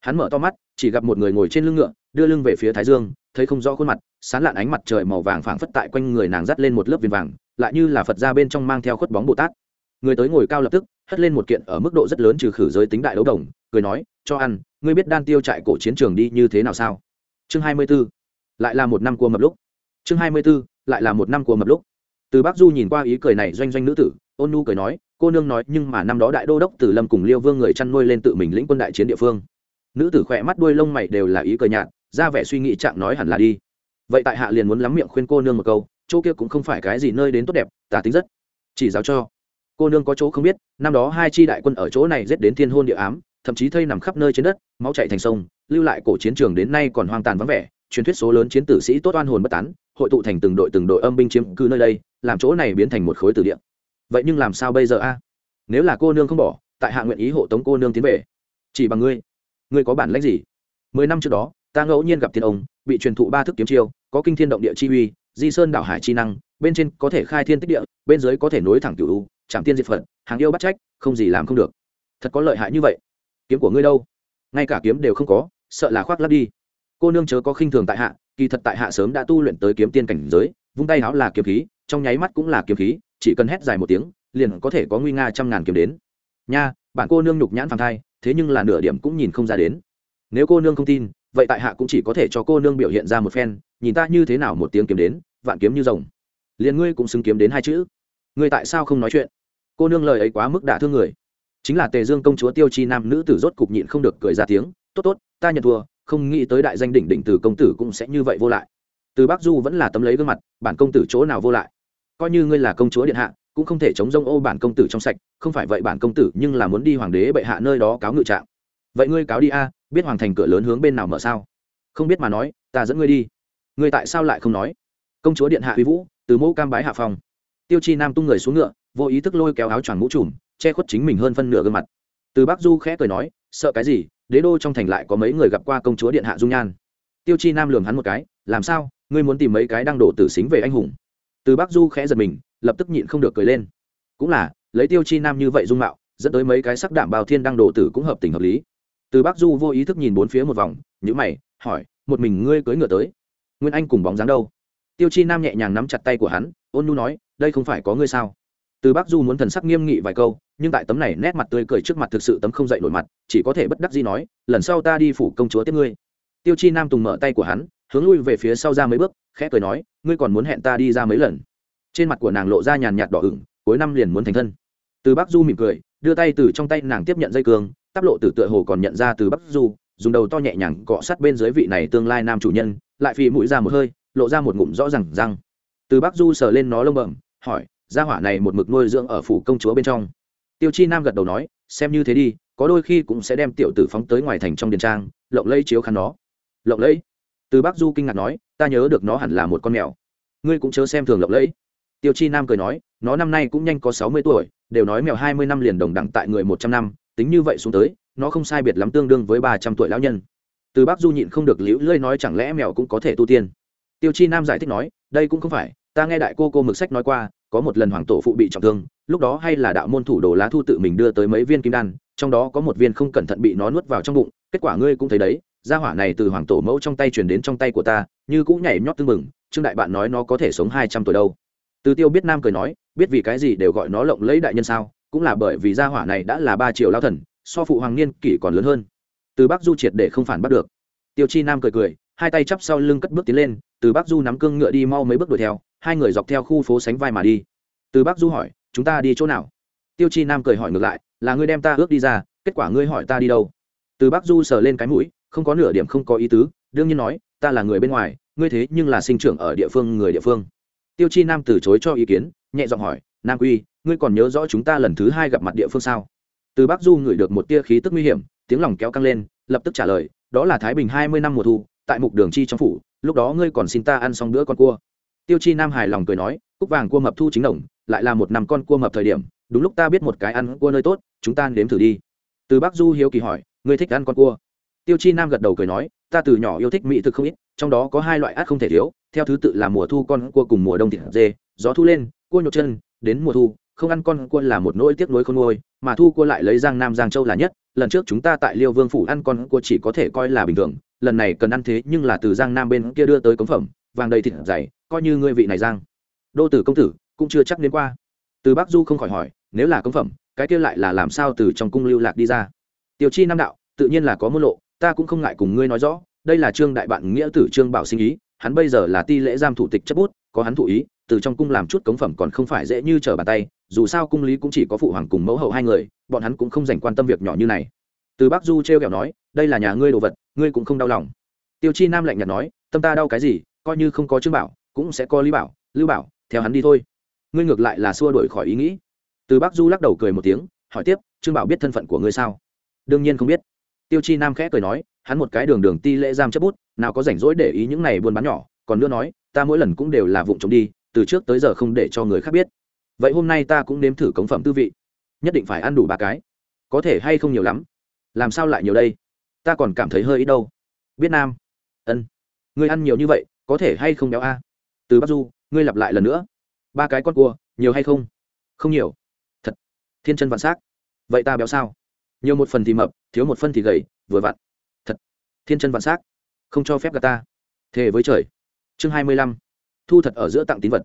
Hắn mở to mắt, chỉ gặp một người ngồi trên lưng ngựa đưa lưng về phía thái dương, thấy không rõ khuôn mặt, sán lạn ánh mặt trời màu vàng phảng phất tại quanh người nàng dắt lên một lớp viền vàng, lại như là phật ra bên trong mang theo khuất bóng bồ tát người tới ngồi cao lập tức, hất lên một kiện ở mức độ rất lớn trừ khử giới tính đại đấu đồng, cười nói, cho ăn, ngươi biết đan tiêu trại cổ chiến trường đi như thế nào sao chương hai mươi 24. lại là một năm cua mập lúc chương hai mươi 24. lại là một năm cua mập lúc từ bác du nhìn qua ý cười này doanh doanh nữ tử, ôn nu cười nói, cô nương nói, nhưng mà năm đó đại đô đốc tử lâm cùng liêu vương người chăn nuôi lên tự mình lĩnh quân đại chiến địa phương nữ tử khỏe mắt đuôi lông mày đều là ý cười nhạt ra vẻ suy nghĩ trạng nói hẳn là đi. Vậy tại hạ liền muốn lắm miệng khuyên cô nương một câu, chỗ kia cũng không phải cái gì nơi đến tốt đẹp, tả tính rất. Chỉ giáo cho. Cô nương có chỗ không biết, năm đó hai chi đại quân ở chỗ này giết đến thiên hôn địa ám, thậm chí thây nằm khắp nơi trên đất, máu chạy thành sông, lưu lại cổ chiến trường đến nay còn hoang tàn vắng vẻ, truyền thuyết số lớn chiến tử sĩ tốt oan hồn bất tán, hội tụ thành từng đội từng đội âm binh chiếm cư nơi đây, làm chỗ này biến thành một khối tử địa. Vậy nhưng làm sao bây giờ a? Nếu là cô nương không bỏ, tại hạ nguyện ý hộ tống cô nương tiến về. Chỉ bằng ngươi. Ngươi có bản lãnh gì? Mười năm trước đó ta ngẫu nhiên gặp thiên ông, bị truyền thụ ba thức kiếm chiêu, có kinh thiên động địa chi uy, di sơn đảo hải chi năng, bên trên có thể khai thiên tích địa, bên dưới có thể nối thẳng cửu u, chạm tiên diệt phật, hàng yêu bắt trách, không gì làm không được. Thật có lợi hại như vậy. Kiếm của ngươi đâu? Ngay cả kiếm đều không có, sợ là khoác lắp đi. Cô nương chớ có khinh thường tại hạ, kỳ thật tại hạ sớm đã tu luyện tới kiếm tiên cảnh giới, vung tay háo là kiếm khí, trong nháy mắt cũng là kiếm khí, chỉ cần hét dài một tiếng, liền có thể có nguy nga trăm ngàn kiếm đến. Nha, bạn cô nương nhục nhãn phàng thai, thế nhưng là nửa điểm cũng nhìn không ra đến. Nếu cô nương không tin vậy tại hạ cũng chỉ có thể cho cô nương biểu hiện ra một phen, nhìn ta như thế nào một tiếng kiếm đến, vạn kiếm như rồng. Liền ngươi cũng xứng kiếm đến hai chữ. Ngươi tại sao không nói chuyện? Cô nương lời ấy quá mức đả thương người. Chính là tề dương công chúa tiêu chi nam nữ tử rốt cục nhịn không được cười ra tiếng, tốt tốt, ta nhận thua, không nghĩ tới đại danh đỉnh đỉnh từ công tử cũng sẽ như vậy vô lại. Từ bắc du vẫn là tấm lấy gương mặt, bản công tử chỗ nào vô lại? Coi như ngươi là công chúa điện hạ, cũng không thể chống rông ô bản công tử trong sạch, không phải vậy bản công tử nhưng là muốn đi hoàng đế bệ hạ nơi đó cáo ngự trạng vậy ngươi cáo đi a, biết hoàng thành cửa lớn hướng bên nào mở sao? Không biết mà nói, ta dẫn ngươi đi. Ngươi tại sao lại không nói? Công chúa điện hạ uy vũ, từ mẫu cam bái hạ phòng tiêu chi nam tung người xuống ngựa, vô ý thức lôi kéo áo choàng mũ trùm, che khuất chính mình hơn phân nửa gương mặt. Từ bắc du khẽ cười nói, sợ cái gì, đế đô trong thành lại có mấy người gặp qua công chúa điện hạ dung nhan. Tiêu chi nam lường hắn một cái, làm sao, ngươi muốn tìm mấy cái đang đổ tử xính về anh hùng? Từ bắc du khẽ giật mình, lập tức nhịn không được cười lên. Cũng là, lấy tiêu chi nam như vậy dung mạo, dẫn tới mấy cái sắc đảm bao thiên đang đổ tử cũng hợp tình hợp lý từ bắc du vô ý thức nhìn bốn phía một vòng nhữ mày, hỏi, một mình ngươi cưỡi ngựa tới, nguyên anh cùng bóng dáng đâu? Tiêu chi nam nhẹ nhàng nắm chặt tay của hắn, ôn nu nói, đây không phải có ngươi sao? Từ bắc du muốn thần sắc nghiêm nghị vài câu, nhưng tại tấm này nét mặt tươi cười trước mặt thực sự tấm không dậy nổi mặt, chỉ có thể bất đắc gì nói, lần sau ta đi phủ công chúa tiếp ngươi. Tiêu chi nam tùng mở tay của hắn, hướng lui về phía sau ra mấy bước, khẽ cười nói, ngươi còn muốn hẹn ta đi ra mấy lần? Trên mặt của nàng lộ ra nhàn nhạt đỏ ửng, cuối năm liền muốn thành thân. Từ bắc du mỉm cười, đưa tay từ trong tay nàng tiếp nhận dây cường táp lộ từ tựa hồ còn nhận ra từ bắc du, dùng đầu to nhẹ nhàng cọ sát bên dưới vị này tương lai nam chủ nhân, lại phì mũi ra một hơi, lộ ra một ngụm rõ ràng răng. Từ bắc du sờ lên nó lông bẩm, hỏi, gia hỏa này một mực nuôi dưỡng ở phủ công chúa bên trong. Tiêu chi nam gật đầu nói, xem như thế đi, có đôi khi cũng sẽ đem tiểu tử phóng tới ngoài thành trong điền trang, lộng lây chiếu khăn nó. Lộng lẫy? Từ bắc du kinh ngạc nói, ta nhớ được nó hẳn là một con mèo. Ngươi cũng chớ xem thường lộng lẫy. Tiêu chi nam cười nói, nó năm nay cũng nhanh có sáu mươi tuổi, đều nói mèo hai mươi năm liền đồng đẳng tại người một trăm năm tính như vậy xuống tới, nó không sai biệt lắm tương đương với ba trăm tuổi lão nhân. Từ Bác du nhịn không được liễu lơi nói chẳng lẽ mèo cũng có thể tu tiên? Tiêu chi nam giải thích nói, đây cũng không phải, ta nghe đại cô cô mực sách nói qua, có một lần hoàng tổ phụ bị trọng thương, lúc đó hay là đạo môn thủ đồ lá thu tự mình đưa tới mấy viên kim đan, trong đó có một viên không cẩn thận bị nó nuốt vào trong bụng, kết quả ngươi cũng thấy đấy, gia hỏa này từ hoàng tổ mẫu trong tay truyền đến trong tay của ta, như cũng nhảy nhót tưng mừng trương đại bạn nói nó có thể sống hai trăm tuổi đâu. Từ tiêu biết nam cười nói, biết vì cái gì đều gọi nó lộng lẫy đại nhân sao? Cũng là bởi vì gia hỏa này đã là ba triệu lao thần, so phụ hoàng niên kỷ còn lớn hơn. Từ bắc du triệt để không phản bắt được. Tiêu chi nam cười cười, hai tay chắp sau lưng cất bước tiến lên, từ bắc du nắm cương ngựa đi mau mấy bước đuổi theo, hai người dọc theo khu phố sánh vai mà đi. Từ bắc du hỏi, chúng ta đi chỗ nào? Tiêu chi nam cười hỏi ngược lại, là ngươi đem ta ước đi ra, kết quả ngươi hỏi ta đi đâu? Từ bắc du sờ lên cái mũi, không có nửa điểm không có ý tứ, đương nhiên nói, ta là người bên ngoài, ngươi thế nhưng là sinh trưởng ở địa phương người địa phương. Tiêu chi nam từ chối cho ý kiến, nhẹ giọng hỏi nam quy ngươi còn nhớ rõ chúng ta lần thứ hai gặp mặt địa phương sao? Từ bắc du ngửi được một tia khí tức nguy hiểm, tiếng lòng kéo căng lên, lập tức trả lời, đó là thái bình hai mươi năm mùa thu, tại mục đường chi trong phủ, lúc đó ngươi còn xin ta ăn xong bữa con cua. Tiêu chi nam hài lòng cười nói, cúc vàng cua mập thu chính đồng, lại là một năm con cua mập thời điểm, đúng lúc ta biết một cái ăn cua nơi tốt, chúng ta nếm thử đi. Từ Bắc du hiếu kỳ hỏi, ngươi thích ăn con cua? Tiêu chi nam gật đầu cười nói, ta từ nhỏ yêu thích mỹ thực không ít, trong đó có hai loại át không thể thiếu, theo thứ tự là mùa thu con cua cùng mùa đông thịt dê, gió thu lên, cua nhột chân đến mùa thu, không ăn con cua là một nỗi tiếc nuối không nuôi mà thu cua lại lấy giang nam giang châu là nhất. Lần trước chúng ta tại liêu vương phủ ăn con cua chỉ có thể coi là bình thường, lần này cần ăn thế nhưng là từ giang nam bên kia đưa tới cống phẩm, vàng đầy thịt dày, coi như ngươi vị này giang. Đô tử công tử, cũng chưa chắc đến qua. Từ bắc du không khỏi hỏi, nếu là cống phẩm, cái kia lại là làm sao từ trong cung lưu lạc đi ra? Tiểu chi nam đạo, tự nhiên là có môn lộ, ta cũng không ngại cùng ngươi nói rõ, đây là trương đại bạn nghĩa tử trương bảo sinh ý, hắn bây giờ là ti lễ giam thủ tịch chấp bút, có hắn thụ ý từ trong cung làm chút cống phẩm còn không phải dễ như trở bàn tay, dù sao cung lý cũng chỉ có phụ hoàng cùng mẫu hậu hai người, bọn hắn cũng không dành quan tâm việc nhỏ như này. Từ bắc du t r e o kẹo nói, đây là nhà ngươi đồ vật, ngươi cũng không đau lòng. Tiêu chi nam lạnh nhạt nói, tâm ta đau cái gì, coi như không có trương bảo, cũng sẽ có lý bảo, lưu bảo, theo hắn đi thôi. Ngươi ngược lại là xua đổi khỏi ý nghĩ. Từ bắc du lắc đầu cười một tiếng, hỏi tiếp, trương bảo biết thân phận của ngươi sao? Đương nhiên không biết. Tiêu chi nam khẽ cười nói, hắn một cái đường đường ti lễ giam chấp bút, nào có rảnh rỗi để ý những này buôn bán nhỏ, còn nữa nói, ta mỗi lần cũng đều là vụng trộm đi từ trước tới giờ không để cho người khác biết. Vậy hôm nay ta cũng nếm thử cống phẩm tư vị. Nhất định phải ăn đủ ba cái. Có thể hay không nhiều lắm? Làm sao lại nhiều đây? Ta còn cảm thấy hơi ít đâu. Biết nam. Ân. Ngươi ăn nhiều như vậy, có thể hay không béo a? Từ bắc du, ngươi lặp lại lần nữa. Ba cái con cua, nhiều hay không? Không nhiều. Thật. Thiên chân vạn s á c vậy ta béo sao? Nhiều một phần thì mập, thiếu một phân thì gầy, vừa vặn. Thật. Thiên chân vạn s á c không cho phép gà ta. Thề với trời. Chương hai mươi lăm thu thật ở giữa tặng tín vật.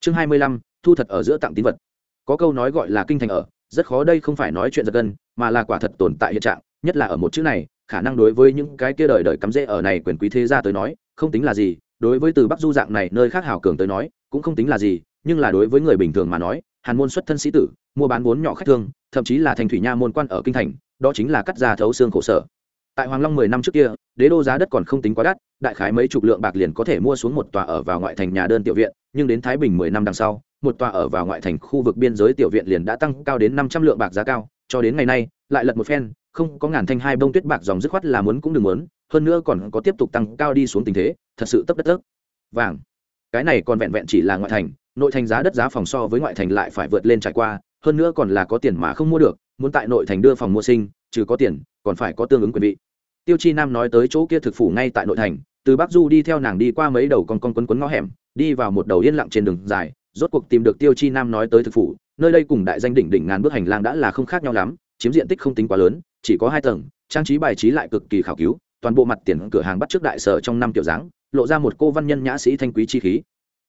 Chương hai mươi lăm, thu thật ở giữa tặng tín vật. Có câu nói gọi là kinh thành ở, rất khó đây không phải nói chuyện giật gân, mà là quả thật tồn tại hiện trạng, nhất là ở một chữ này, khả năng đối với những cái kia đời đời cắm rễ ở này quyền quý thế gia tới nói, không tính là gì, đối với từ bắc du dạng này nơi khác hào cường tới nói, cũng không tính là gì, nhưng là đối với người bình thường mà nói, hàn môn xuất thân sĩ tử, mua bán vốn nhỏ khách thương, thậm chí là thành thủy nha môn quan ở kinh thành, đó chính là cắt ra thấu xương khổ sở tại hoàng long mười năm trước kia, đế đô giá đất còn không tính quá đắt, đại khái mấy chục lượng bạc liền có thể mua xuống một tòa ở vào ngoại thành nhà đơn tiểu viện, nhưng đến thái bình mười năm đằng sau, một tòa ở vào ngoại thành khu vực biên giới tiểu viện liền đã tăng cao đến năm trăm lượng bạc giá cao, cho đến ngày nay, lại lật một phen, không có ngàn thanh hai bông tuyết bạc dòng dứt khoát là muốn cũng đừng muốn, hơn nữa còn có tiếp tục tăng cao đi xuống tình thế, thật sự tấp đất tấp. Vàng. Cái này còn vẹn vẹn chỉ là ngoại thành, nội thành giá đất giá phòng so với ngoại thành lại phải vượt lên trải qua, hơn nữa còn là có tiền mà không mua được, muốn tại nội thành đưa phòng mua sinh trừ có tiền, còn phải có tương ứng quyền vị. Tiêu chi nam nói tới chỗ kia thực phủ ngay tại nội thành, từ bắc du đi theo nàng đi qua mấy đầu con con quấn quấn ngõ hẻm, đi vào một đầu yên lặng trên đường dài, rốt cuộc tìm được tiêu chi nam nói tới thực phủ, nơi đây cùng đại danh đỉnh đỉnh ngàn bước hành lang đã là không khác nhau lắm, chiếm diện tích không tính quá lớn, chỉ có hai tầng, trang trí bài trí lại cực kỳ khảo cứu, toàn bộ mặt tiền cửa hàng bắt trước đại sở trong năm kiểu dáng, lộ ra một cô văn nhân nhã sĩ thanh quý chi khí.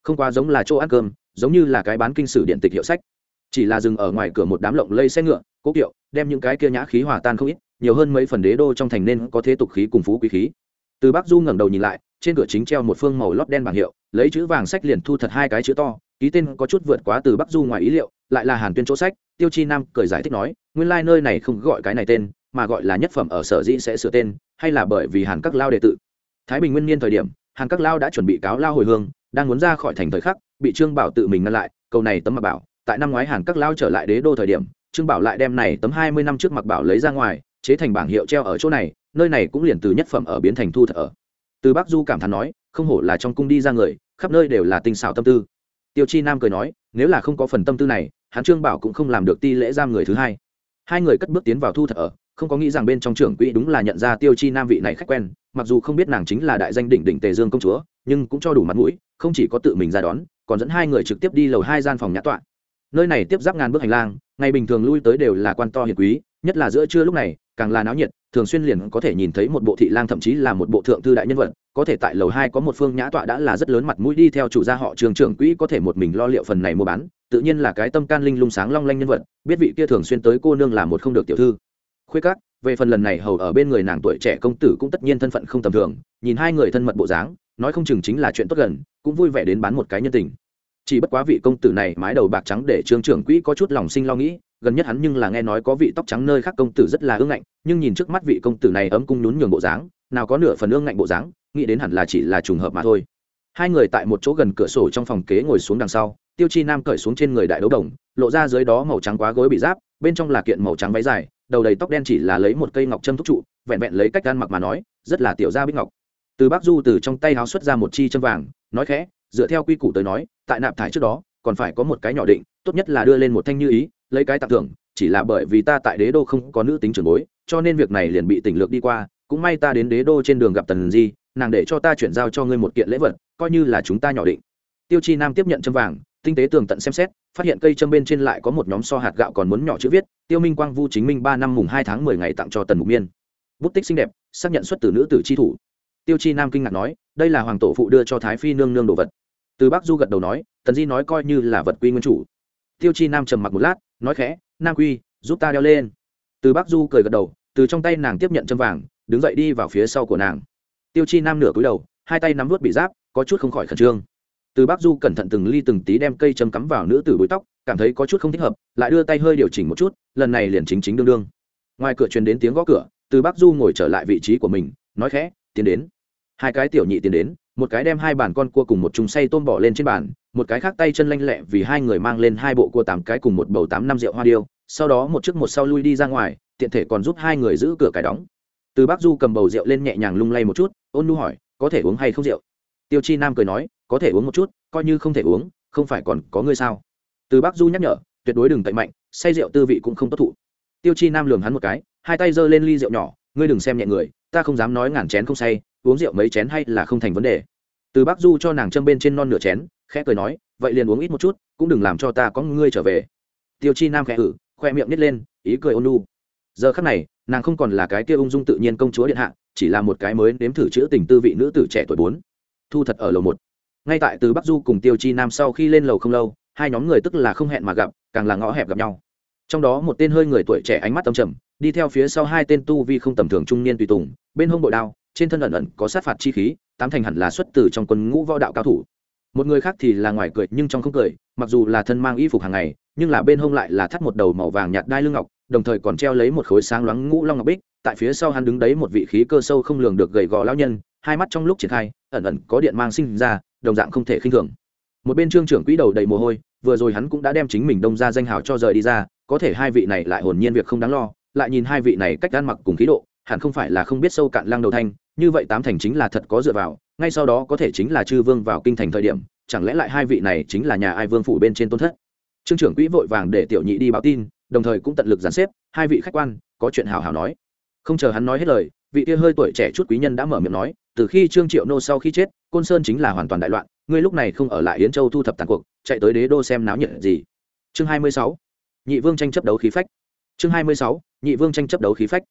Không quá giống là chỗ ăn cơm, giống như là cái bán kinh sử điện tịch hiệu sách chỉ là dừng ở ngoài cửa một đám lộng lây xe ngựa, cố kiệu, đem những cái kia nhã khí hòa tan không ít, nhiều hơn mấy phần đế đô trong thành nên có thế tục khí cùng phú quý khí. Từ bắc du ngẩng đầu nhìn lại, trên cửa chính treo một phương màu lót đen bảng hiệu, lấy chữ vàng sách liền thu thật hai cái chữ to, ký tên có chút vượt quá từ bắc du ngoài ý liệu, lại là hàn tuyên chỗ sách, tiêu chi nam cười giải thích nói, nguyên lai、like、nơi này không gọi cái này tên, mà gọi là nhất phẩm ở sở dĩ sẽ sửa tên, hay là bởi vì hàn các lao đệ tự. Thái bình nguyên niên thời điểm, hàn các lao đã chuẩn bị cáo lao hồi hương, đang muốn ra khỏi thành thời khắc, bị trương bảo tự mình ngăn lại câu này tấm mà bảo tại năm ngoái hàn các lao trở lại đế đô thời điểm, trương bảo lại đem này tấm hai mươi năm trước mặc bảo lấy ra ngoài, chế thành bảng hiệu treo ở chỗ này, nơi này cũng liền từ nhất phẩm ở biến thành thu thật ở. Từ bắc du cảm thán nói, không hổ là trong cung đi ra người, khắp nơi đều là tinh xảo tâm tư. Tiêu chi nam cười nói, nếu là không có phần tâm tư này, hắn trương bảo cũng không làm được ti lễ giam người thứ hai. Hai người cất bước tiến vào thu thật ở, không có nghĩ rằng bên trong trưởng quỹ đúng là nhận ra tiêu chi nam vị này khách quen, mặc dù không biết nàng chính là đại danh đỉnh đỉnh tề dương công chúa, nhưng cũng cho đủ mặt mũi, không chỉ có tự mình ra đón, còn dẫn hai người trực tiếp đi lầu hai gian phòng nhã tọa nơi này tiếp giáp ngàn bước hành lang, ngày bình thường lui tới đều là quan to hiền quý, nhất là giữa trưa lúc này, càng là náo nhiệt, thường xuyên liền có thể nhìn thấy một bộ thị lang thậm chí là một bộ thượng thư đại nhân vật, có thể tại lầu hai có một phương nhã tọa đã là rất lớn mặt mũi đi theo chủ gia họ trường trưởng quỹ có thể một mình lo liệu phần này mua bán, tự nhiên là cái tâm can linh lung sáng long lanh nhân vật, biết vị kia thường xuyên tới cô nương là một không được tiểu thư. Khuê các, về phần lần này hầu ở bên người nàng tuổi trẻ công tử cũng tất nhiên thân phận không tầm thường, nhìn hai người thân mật bộ dáng, nói không chừng chính là chuyện tốt gần, cũng vui vẻ đến bán một cái nhân tình chỉ bất quá vị công tử này mái đầu bạc trắng để trương trưởng quỹ có chút lòng sinh lo nghĩ, gần nhất hắn nhưng là nghe nói có vị tóc trắng nơi khác công tử rất là ương ngạnh, nhưng nhìn trước mắt vị công tử này ấm cung nhún nhường bộ dáng, nào có nửa phần ương ngạnh bộ dáng, nghĩ đến hẳn là chỉ là trùng hợp mà thôi. Hai người tại một chỗ gần cửa sổ trong phòng kế ngồi xuống đằng sau, tiêu chi nam cởi xuống trên người đại đấu đồng, lộ ra dưới đó màu trắng quá gối bị giáp, bên trong là kiện màu trắng váy dài, đầu đầy tóc đen chỉ là lấy một cây ngọc châm thúc trụ, vẹn vẹn lấy cách ăn mặc mà nói, rất là tiểu gia bích ngọc. Từ bác du từ trong tay háo xuất ra một chi châm vàng, nói khẽ, dựa theo quy củ tới nói tại nạp thải trước đó, còn phải có một cái nhỏ định, tốt nhất là đưa lên một thanh như ý, lấy cái tặng thưởng, chỉ là bởi vì ta tại đế đô không có nữ tính trưởng bối, cho nên việc này liền bị tỉnh lược đi qua, cũng may ta đến đế đô trên đường gặp tần di, nàng để cho ta chuyển giao cho ngươi một kiện lễ vật, coi như là chúng ta nhỏ định. Tiêu chi nam tiếp nhận châm vàng, tinh tế tường tận xem xét, phát hiện cây châm bên trên lại có một nhóm so hạt gạo còn muốn nhỏ chữ viết, tiêu minh quang vu chính minh ba năm mùng hai tháng mười ngày tặng cho tần mục miên. Bút tích xinh đẹp, xác nhận xuất từ nữ tử chi thủ. Tiêu chi nam kinh ngạc nói, đây là hoàng tổ phụ đưa cho thái phi nương nương đồ vật từ bắc du gật đầu nói, tần di nói coi như là vật quy nguyên chủ. Tiêu chi nam trầm mặc một lát, nói khẽ, nam quy, giúp ta đeo lên. Từ bắc du cười gật đầu, từ trong tay nàng tiếp nhận châm vàng, đứng dậy đi vào phía sau của nàng. Tiêu chi nam nửa cúi đầu, hai tay nắm vớt bị giáp, có chút không khỏi khẩn trương. Từ bắc du cẩn thận từng ly từng tí đem cây châm cắm vào nữ tử búi tóc, cảm thấy có chút không thích hợp, lại đưa tay hơi điều chỉnh một chút, lần này liền chính chính đương đương. Ngoài cửa truyền đến tiếng gõ cửa, từ bắc du ngồi trở lại vị trí của mình, nói khẽ, tiến đến. Hai cái tiểu nhị tiến đến một cái đem hai bàn con cua cùng một chung say tôm bỏ lên trên bàn, một cái khác tay chân lanh lẹ vì hai người mang lên hai bộ cua tám cái cùng một bầu tám năm rượu hoa điêu, sau đó một chiếc một sau lui đi ra ngoài, tiện thể còn giúp hai người giữ cửa cài đóng. Từ bắc du cầm bầu rượu lên nhẹ nhàng lung lay một chút, ôn nu hỏi, có thể uống hay không rượu? Tiêu chi nam cười nói, có thể uống một chút, coi như không thể uống, không phải còn có ngươi sao? Từ bắc du nhắc nhở, tuyệt đối đừng tệ mạnh, say rượu tư vị cũng không tốt thụ. Tiêu chi nam lường hắn một cái, hai tay giơ lên ly rượu nhỏ, ngươi đừng xem nhẹ người ta không dám nói ngàn chén không say, uống rượu mấy chén hay là không thành vấn đề. Từ bắc du cho nàng châm bên trên non nửa chén, khẽ cười nói, vậy liền uống ít một chút, cũng đừng làm cho ta có ngươi trở về. Tiêu chi nam khẽ ử, khoe miệng nít lên, ý cười ôn nu giờ khắc này, nàng không còn là cái kia ung dung tự nhiên công chúa điện hạ, chỉ là một cái mới nếm thử chữ tình tư vị nữ tử trẻ tuổi bốn. Thu thật ở lầu một. Ngay tại từ bắc du cùng tiêu chi nam sau khi lên lầu không lâu, hai nhóm người tức là không hẹn mà gặp, càng là ngõ hẹp gặp nhau trong đó một tên hơi người tuổi trẻ ánh mắt tâm trầm, đi theo phía sau hai tên tu vi không tầm thường trung niên tùy tùng, bên hông bội đao, trên thân ẩn ẩn có sát phạt chi khí, tám thành hẳn là xuất từ trong quân ngũ võ đạo cao thủ. Một người khác thì là ngoài cười nhưng trong không cười, mặc dù là thân mang y phục hàng ngày, nhưng là bên hông lại là thắt một đầu màu vàng nhạt đai lưng ngọc, đồng thời còn treo lấy một khối sáng loáng ngũ long ngọc bích, tại phía sau hắn đứng đấy một vị khí cơ sâu không lường được gầy gò lão nhân, hai mắt trong lúc triển khai, ẩn ẩn có điện mang sinh ra, đồng dạng không thể khinh thường. Một bên trương trưởng quỹ đầu đầy mồ hôi, vừa rồi hắn cũng đã đem chính mình đông ra danh hào cho rời đi ra có thể hai vị này lại hồn nhiên việc không đáng lo, lại nhìn hai vị này cách ăn mặc cùng khí độ, hẳn không phải là không biết sâu cạn lăng đầu thanh, như vậy tám thành chính là thật có dựa vào, ngay sau đó có thể chính là chư vương vào kinh thành thời điểm, chẳng lẽ lại hai vị này chính là nhà ai vương phủ bên trên tôn thất? Trương trưởng quỹ vội vàng để tiểu nhị đi báo tin, đồng thời cũng tận lực giàn xếp, hai vị khách quan, có chuyện hào hào nói. Không chờ hắn nói hết lời, vị kia hơi tuổi trẻ chút quý nhân đã mở miệng nói, từ khi trương triệu nô sau khi chết, côn sơn chính là hoàn toàn đại loạn, ngươi lúc này không ở lại yến châu thu thập tàn cuộc, chạy tới đế đô xem náo nhiệt gì. Chương hai mươi sáu nhị vương tranh chấp đấu khí phách. Chương hai mươi sáu, nhị vương tranh chấp đấu khí phách.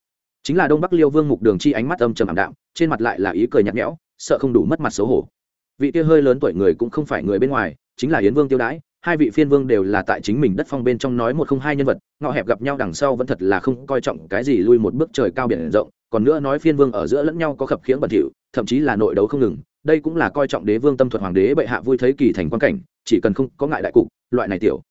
Chính là đông bắc liêu vương mục đường chi ánh mắt âm trầm ảm đạm, trên mặt lại là ý cười nhạt nhẽo, sợ không đủ mất mặt xấu hổ. Vị kia hơi lớn tuổi người cũng không phải người bên ngoài, chính là yến vương tiêu đãi, hai vị phiên vương đều là tại chính mình đất phong bên trong nói một không hai nhân vật ngọ hẹp gặp nhau đằng sau vẫn thật là không coi trọng cái gì lui một bước trời cao biển rộng, còn nữa nói phiên vương ở giữa lẫn nhau có khập khiễng bẩn thỉu, thậm chí là nội đấu không ngừng, đây cũng là coi trọng đế vương tâm thuật hoàng đế bệ hạ vui thấy kỳ thành quan cảnh, chỉ cần không có ngại đại cục, loại này tiểu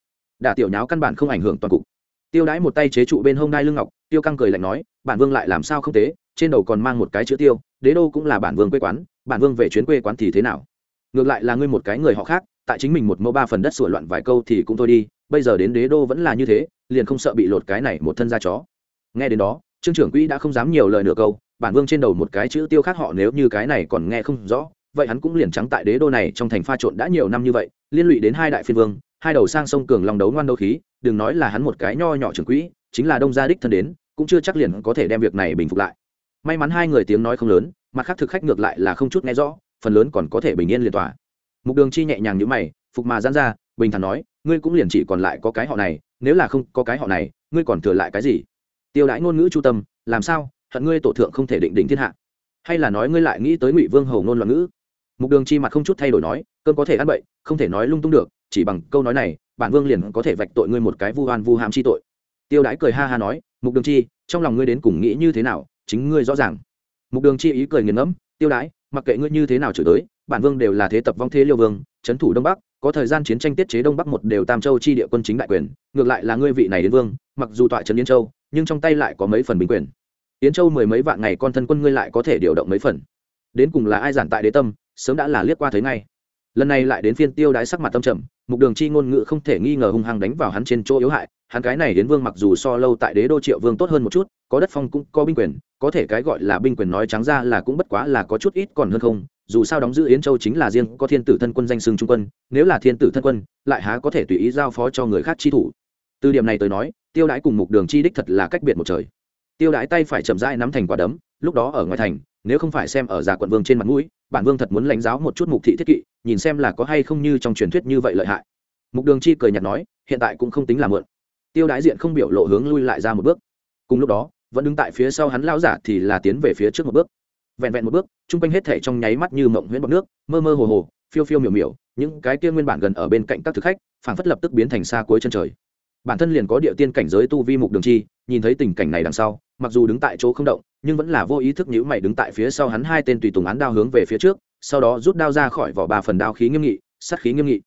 đả tiểu nháo căn bản không ảnh hưởng toàn cục. Tiêu đãi một tay chế trụ bên hông đai lưng ngọc, tiêu căng cười lạnh nói, bản vương lại làm sao không tế trên đầu còn mang một cái chữ tiêu, đế đô cũng là bản vương quê quán, bản vương về chuyến quê quán thì thế nào? Ngược lại là ngươi một cái người họ khác, tại chính mình một mẫu ba phần đất sửa loạn vài câu thì cũng thôi đi, bây giờ đến đế đô vẫn là như thế, liền không sợ bị lột cái này một thân da chó. Nghe đến đó, trương trưởng quỹ đã không dám nhiều lời nửa câu, bản vương trên đầu một cái chữ tiêu khác họ nếu như cái này còn nghe không rõ, vậy hắn cũng liền trắng tại đế đô này trong thành pha trộn đã nhiều năm như vậy, liên lụy đến hai đại phiên vương hai đầu sang sông cường long đấu ngoan đấu khí, đừng nói là hắn một cái nho nhỏ trưởng quỹ, chính là đông gia đích thân đến, cũng chưa chắc liền có thể đem việc này bình phục lại. May mắn hai người tiếng nói không lớn, mặt khác thực khách ngược lại là không chút nghe rõ, phần lớn còn có thể bình yên liền tỏa. Mục đường chi nhẹ nhàng như mày, phục mà giãn ra, bình thản nói, ngươi cũng liền chỉ còn lại có cái họ này, nếu là không có cái họ này, ngươi còn thừa lại cái gì? Tiêu đãi ngôn ngữ chu tâm, làm sao? Hận ngươi tổ thượng không thể định định thiên hạ. Hay là nói ngươi lại nghĩ tới ngụy vương hầu ngôn loạn ngữ? Mục đường chi mặt không chút thay đổi nói cơn có thể ăn bậy, không thể nói lung tung được chỉ bằng câu nói này, bản vương liền có thể vạch tội ngươi một cái vu oan vu hàm chi tội. Tiêu đãi cười ha ha nói, mục đường chi, trong lòng ngươi đến cùng nghĩ như thế nào? Chính ngươi rõ ràng. Mục đường chi ý cười nghiền ngẫm, tiêu đãi, mặc kệ ngươi như thế nào chửi tới, bản vương đều là thế tập vong thế liêu vương, trấn thủ đông bắc, có thời gian chiến tranh tiết chế đông bắc một đều tam châu chi địa quân chính đại quyền, ngược lại là ngươi vị này đến vương, mặc dù tọa trấn yên châu, nhưng trong tay lại có mấy phần bình quyền. Yến châu mười mấy vạn ngày con thân quân ngươi lại có thể điều động mấy phần. Đến cùng là ai giản tại đế tâm, sớm đã là liếc qua thấy ngay. Lần này lại đến phiên tiêu đái sắc mặt tâm trầm mục đường chi ngôn ngữ không thể nghi ngờ hung hăng đánh vào hắn trên chỗ yếu hại, hắn cái này đến vương mặc dù so lâu tại đế đô triệu vương tốt hơn một chút, có đất phong cũng có binh quyền, có thể cái gọi là binh quyền nói trắng ra là cũng bất quá là có chút ít còn hơn không, dù sao đóng giữ yến châu chính là riêng có thiên tử thân quân danh xưng trung quân, nếu là thiên tử thân quân, lại há có thể tùy ý giao phó cho người khác chi thủ. Từ điểm này tới nói, tiêu đãi cùng mục đường chi đích thật là cách biệt một trời. Tiêu đãi tay phải chậm rãi nắm thành quả đấm, lúc đó ở ngoài thành, nếu không phải xem ở già quận vương trên mặt mũi bản vương thật muốn lãnh giáo một chút mục thị thiết kỵ, nhìn xem là có hay không như trong truyền thuyết như vậy lợi hại. Mục đường chi cười nhạt nói, hiện tại cũng không tính là mượn tiêu đái diện không biểu lộ hướng lui lại ra một bước. Cùng lúc đó, vẫn đứng tại phía sau hắn lao giả thì là tiến về phía trước một bước. Vẹn vẹn một bước, chung quanh hết thể trong nháy mắt như mộng huyễn bọc nước, mơ mơ hồ hồ, phiêu phiêu miểu miểu, những cái kia nguyên bản gần ở bên cạnh các thực khách, phảng phất lập tức biến thành xa cuối chân trời. Bản thân liền có địa tiên cảnh giới tu vi mục đường chi, nhìn thấy tình cảnh này đằng sau, mặc dù đứng tại chỗ không động nhưng vẫn là vô ý thức nhữ mày đứng tại phía sau hắn hai tên tùy tùng án đao hướng về phía trước, sau đó rút đao ra khỏi vỏ ba phần đao khí nghiêm nghị sắt khí nghiêm nghị.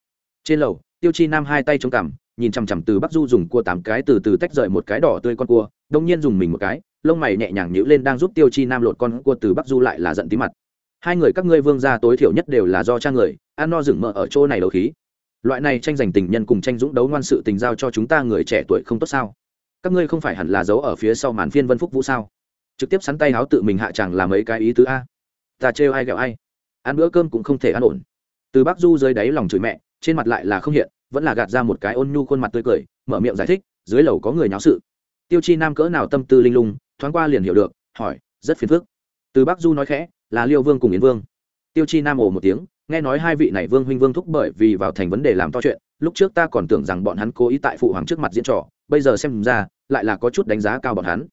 Trên lầu, tiêu chi nam hai tay chống cằm, nhìn chằm chằm từ bắc du dùng cua tám cái từ từ tách rời một cái đỏ tươi con cua, đông nhiên dùng mình một cái, lông mày nhẹ nhàng nhữ lên đang giúp tiêu chi nam lột con cua từ bắc du lại là giận tí mặt. Hai người các ngươi vương gia tối thiểu nhất đều là do cha người, ăn no rừng mỡ ở chỗ này đấu khí. Loại này tranh giành tình nhân cùng tranh dũng đấu ngoan sự tình giao cho chúng ta người trẻ tuổi không tốt sao? Các ngươi không phải hẳn là giấu ở phía sau màn phiên vân phúc vũ sao? Trực tiếp sắn tay háo tự mình hạ chẳng làm mấy cái ý tứ a. Ta trêu ai ghẹo ai. Ăn bữa cơm cũng không thể ăn ổn. Từ bắc du dưới đáy lòng chửi mẹ, trên mặt lại là không hiện, vẫn là gạt ra một cái ôn nhu khuôn mặt tươi cười, mở miệng giải thích, dưới lầu có người nháo sự. Tiêu chi nam cỡ nào tâm tư linh lung, thoáng qua liền hiểu được, hỏi, rất phiền phức. Từ bắc du nói khẽ, là liêu vương cùng yến vương. Tiêu chi nam ồ một tiếng, nghe nói hai vị này vương huynh vương thúc bởi vì vào thành vấn đề làm to chuyện, lúc trước ta còn tưởng rằng bọn hắn cố ý tại phụ hoàng trước mặt diễn trò, bây giờ xem ra, lại là có chút đánh giá cao bọn hắn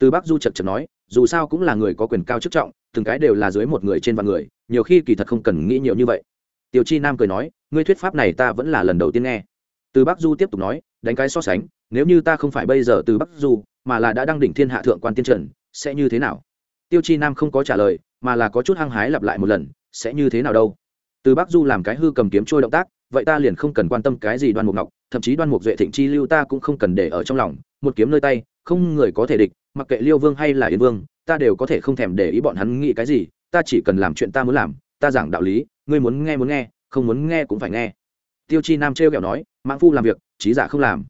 từ bắc du chật chật nói, dù sao cũng là người có quyền cao chức trọng, từng cái đều là dưới một người trên vạn người, nhiều khi kỳ thật không cần nghĩ nhiều như vậy. Tiêu chi nam cười nói, ngươi thuyết pháp này ta vẫn là lần đầu tiên nghe. Từ bắc du tiếp tục nói, đánh cái so sánh, nếu như ta không phải bây giờ từ bắc du, mà là đã đăng đỉnh thiên hạ thượng quan tiên trần, sẽ như thế nào? Tiêu chi nam không có trả lời, mà là có chút hăng hái lặp lại một lần, sẽ như thế nào đâu? Từ bắc du làm cái hư cầm kiếm trôi động tác, vậy ta liền không cần quan tâm cái gì đoan mục ngọc, thậm chí đoan mục duệ thịnh chi lưu ta cũng không cần để ở trong lòng, một kiếm nơi tay không người có thể địch, mặc kệ liêu vương hay là yến vương, ta đều có thể không thèm để ý bọn hắn nghĩ cái gì, ta chỉ cần làm chuyện ta muốn làm, ta giảng đạo lý, ngươi muốn nghe muốn nghe, không muốn nghe cũng phải nghe. Tiêu chi nam trêu kẹo nói, mãng phu làm việc, trí giả không làm.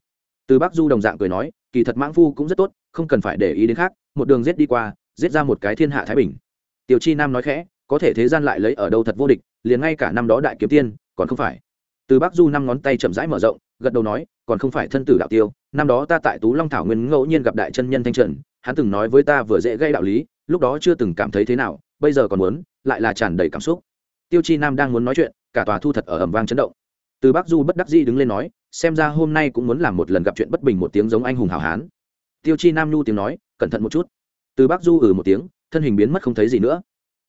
Từ bắc du đồng dạng cười nói, kỳ thật mãng phu cũng rất tốt, không cần phải để ý đến khác, một đường giết đi qua, giết ra một cái thiên hạ thái bình. Tiêu chi nam nói khẽ, có thể thế gian lại lấy ở đâu thật vô địch, liền ngay cả năm đó đại kiếm tiên, còn không phải. Từ bắc du năm ngón tay chậm rãi mở rộng, gật đầu nói, còn không phải thân tử đạo tiêu năm đó ta tại tú long thảo nguyên ngẫu nhiên gặp đại chân nhân thanh trần, hắn từng nói với ta vừa dễ gây đạo lý, lúc đó chưa từng cảm thấy thế nào, bây giờ còn muốn, lại là tràn đầy cảm xúc. Tiêu chi nam đang muốn nói chuyện, cả tòa thu thật ở ẩm vang chấn động. Từ bắc du bất đắc dĩ đứng lên nói, xem ra hôm nay cũng muốn làm một lần gặp chuyện bất bình một tiếng giống anh hùng hào hán. Tiêu chi nam nhu tiếng nói, cẩn thận một chút. Từ bắc du ừ một tiếng, thân hình biến mất không thấy gì nữa.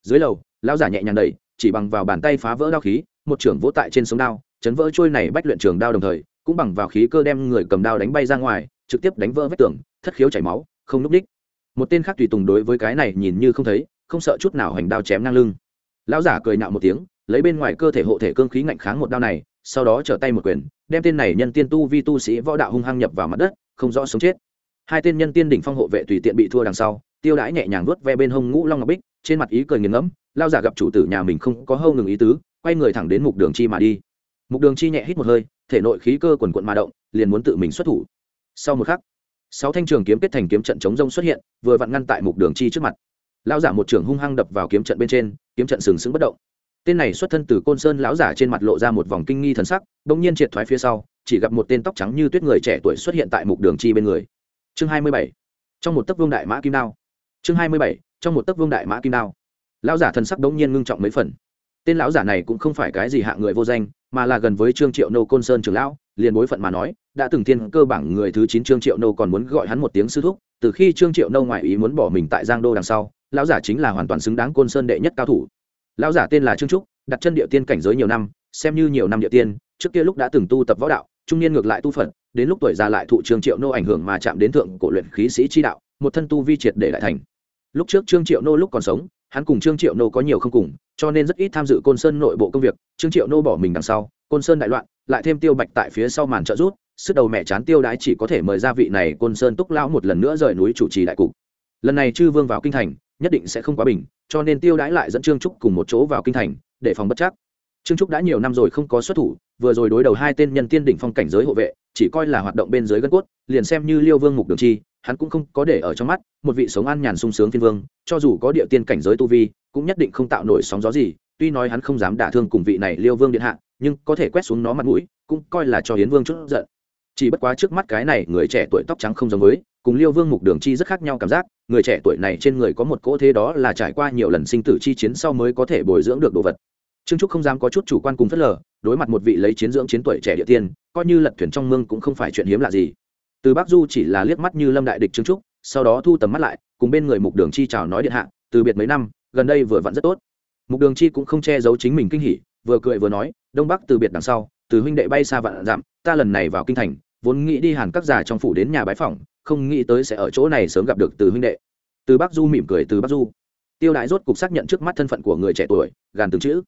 Dưới lầu, lão giả nhẹ nhàng đẩy, chỉ bằng vào bàn tay phá vỡ đao khí, một trưởng vỗ tại trên sống đao, chấn vỡ trôi này bách luyện trường đao đồng thời cũng bằng vào khí cơ đem người cầm đao đánh bay ra ngoài, trực tiếp đánh vỡ vách tường, thất khiếu chảy máu, không núp đích. Một tên khác tùy tùng đối với cái này nhìn như không thấy, không sợ chút nào hành đao chém ngang lưng. Lão giả cười nạo một tiếng, lấy bên ngoài cơ thể hộ thể cương khí ngạnh kháng một đao này, sau đó trở tay một quyền, đem tên này nhân tiên tu vi tu sĩ võ đạo hung hăng nhập vào mặt đất, không rõ sống chết. Hai tên nhân tiên đỉnh phong hộ vệ tùy tiện bị thua đằng sau, tiêu đãi nhẹ nhàng vuốt ve bên hông ngũ long ngọc bích, trên mặt ý cười nghiền ngẫm lao giả gặp chủ tử nhà mình không có hâu ngừng ý tứ, quay người thẳng đến mục đường chi mà đi. Mục đường chi nhẹ hít một hơi thể nội khí cơ quần quận mà động, liền muốn tự mình xuất thủ. Sau một khắc, sáu thanh trường kiếm kết thành kiếm trận chống rông xuất hiện, vừa vặn ngăn tại mục đường chi trước mặt. Lao giả một trường hung hăng đập vào kiếm trận bên trên, kiếm trận sừng sững bất động. Tên này xuất thân từ côn sơn lão giả trên mặt lộ ra một vòng kinh nghi thần sắc đ ỗ n g nhiên triệt thoái phía sau, chỉ gặp một tên tóc trắng như tuyết người trẻ tuổi xuất hiện tại mục đường chi bên người. Chương hai mươi bảy, trong một tấc vương đại mã kim đao. Chương hai mươi bảy, trong một tấc vương đại mã kim đao. Lão giả thần sắc đ ỗ n g nhiên ngưng trọng mấy phần tên lão giả này cũng không phải cái gì hạ người vô danh, mà là gần với trương triệu nô côn sơn trường lão, liền bối phận mà nói, đã từng thiên cơ bảng người thứ chín trương triệu nô còn muốn gọi hắn một tiếng sư thúc, từ khi trương triệu nô ngoại ý muốn bỏ mình tại giang đô đằng sau, lão giả chính là hoàn toàn xứng đáng côn sơn đệ nhất cao thủ. Lão giả tên là trương trúc, đặt chân địa tiên cảnh giới nhiều năm, xem như nhiều năm địa tiên, trước kia lúc đã từng tu tập võ đạo, trung niên ngược lại tu phật, đến lúc tuổi già lại thụ trương triệu nô ảnh hưởng mà chạm đến thượng cổ luyện khí sĩ chi đạo, một thân tu vi triệt để lại thành. Lúc trước trương triệu nô lúc còn sống hắn cùng trương triệu nô có nhiều không cùng, cho nên rất ít tham dự côn sơn nội bộ công việc. Trương triệu nô bỏ mình đằng sau, côn sơn đại loạn, lại thêm tiêu bạch tại phía sau màn trợ rút sức đầu mẹ chán tiêu đái chỉ có thể mời ra vị này côn sơn túc lão một lần nữa rời núi chủ trì đại cục. Lần này chư vương vào kinh thành, nhất định sẽ không quá bình, cho nên tiêu đãi lại dẫn trương trúc cùng một chỗ vào kinh thành, để phòng bất chắc. Trương trúc đã nhiều năm rồi không có xuất thủ, vừa rồi đối đầu hai tên nhân tiên đỉnh phong cảnh giới hộ vệ chỉ coi là hoạt động bên dưới gân cốt, liền xem như liêu vương mục đường chi, hắn cũng không có để ở trong mắt, một vị sống an nhàn sung sướng phiên vương, cho dù có địa tiên cảnh giới tu vi, cũng nhất định không tạo nổi sóng gió gì, tuy nói hắn không dám đả thương cùng vị này liêu vương điện hạ, nhưng có thể quét xuống nó mặt mũi, cũng coi là cho hiến vương chút giận. Chỉ bất quá trước mắt cái này, người trẻ tuổi tóc trắng không giống với, cùng liêu vương mục đường chi rất khác nhau cảm giác, người trẻ tuổi này trên người có một cỗ thế đó là trải qua nhiều lần sinh tử chi chiến sau mới có thể bồi dưỡng được đồ vật. Trương trúc không dám có chút chủ quan cùng phớt lờ đối mặt một vị lấy chiến dưỡng chiến tuổi trẻ địa tiên, coi như lật thuyền trong mương cũng không phải chuyện hiếm lạ gì. Từ bắc du chỉ là liếc mắt như lâm đại địch trương trúc, sau đó thu tầm mắt lại, cùng bên người mục đường chi chào nói điện hạ, từ biệt mấy năm, gần đây vừa vặn rất tốt. Mục đường chi cũng không che giấu chính mình kinh hỉ, vừa cười vừa nói, đông bắc từ biệt đằng sau, từ huynh đệ bay xa vạn dặm, ta lần này vào kinh thành, vốn nghĩ đi hàn các già trong phủ đến nhà bái phỏng, không nghĩ tới sẽ ở chỗ này sớm gặp được từ huynh đệ. Từ bắc du mỉm cười, từ bắc du, tiêu đại rốt cục xác nhận trước mắt thân phận của người trẻ tuổi, gàn từng chữ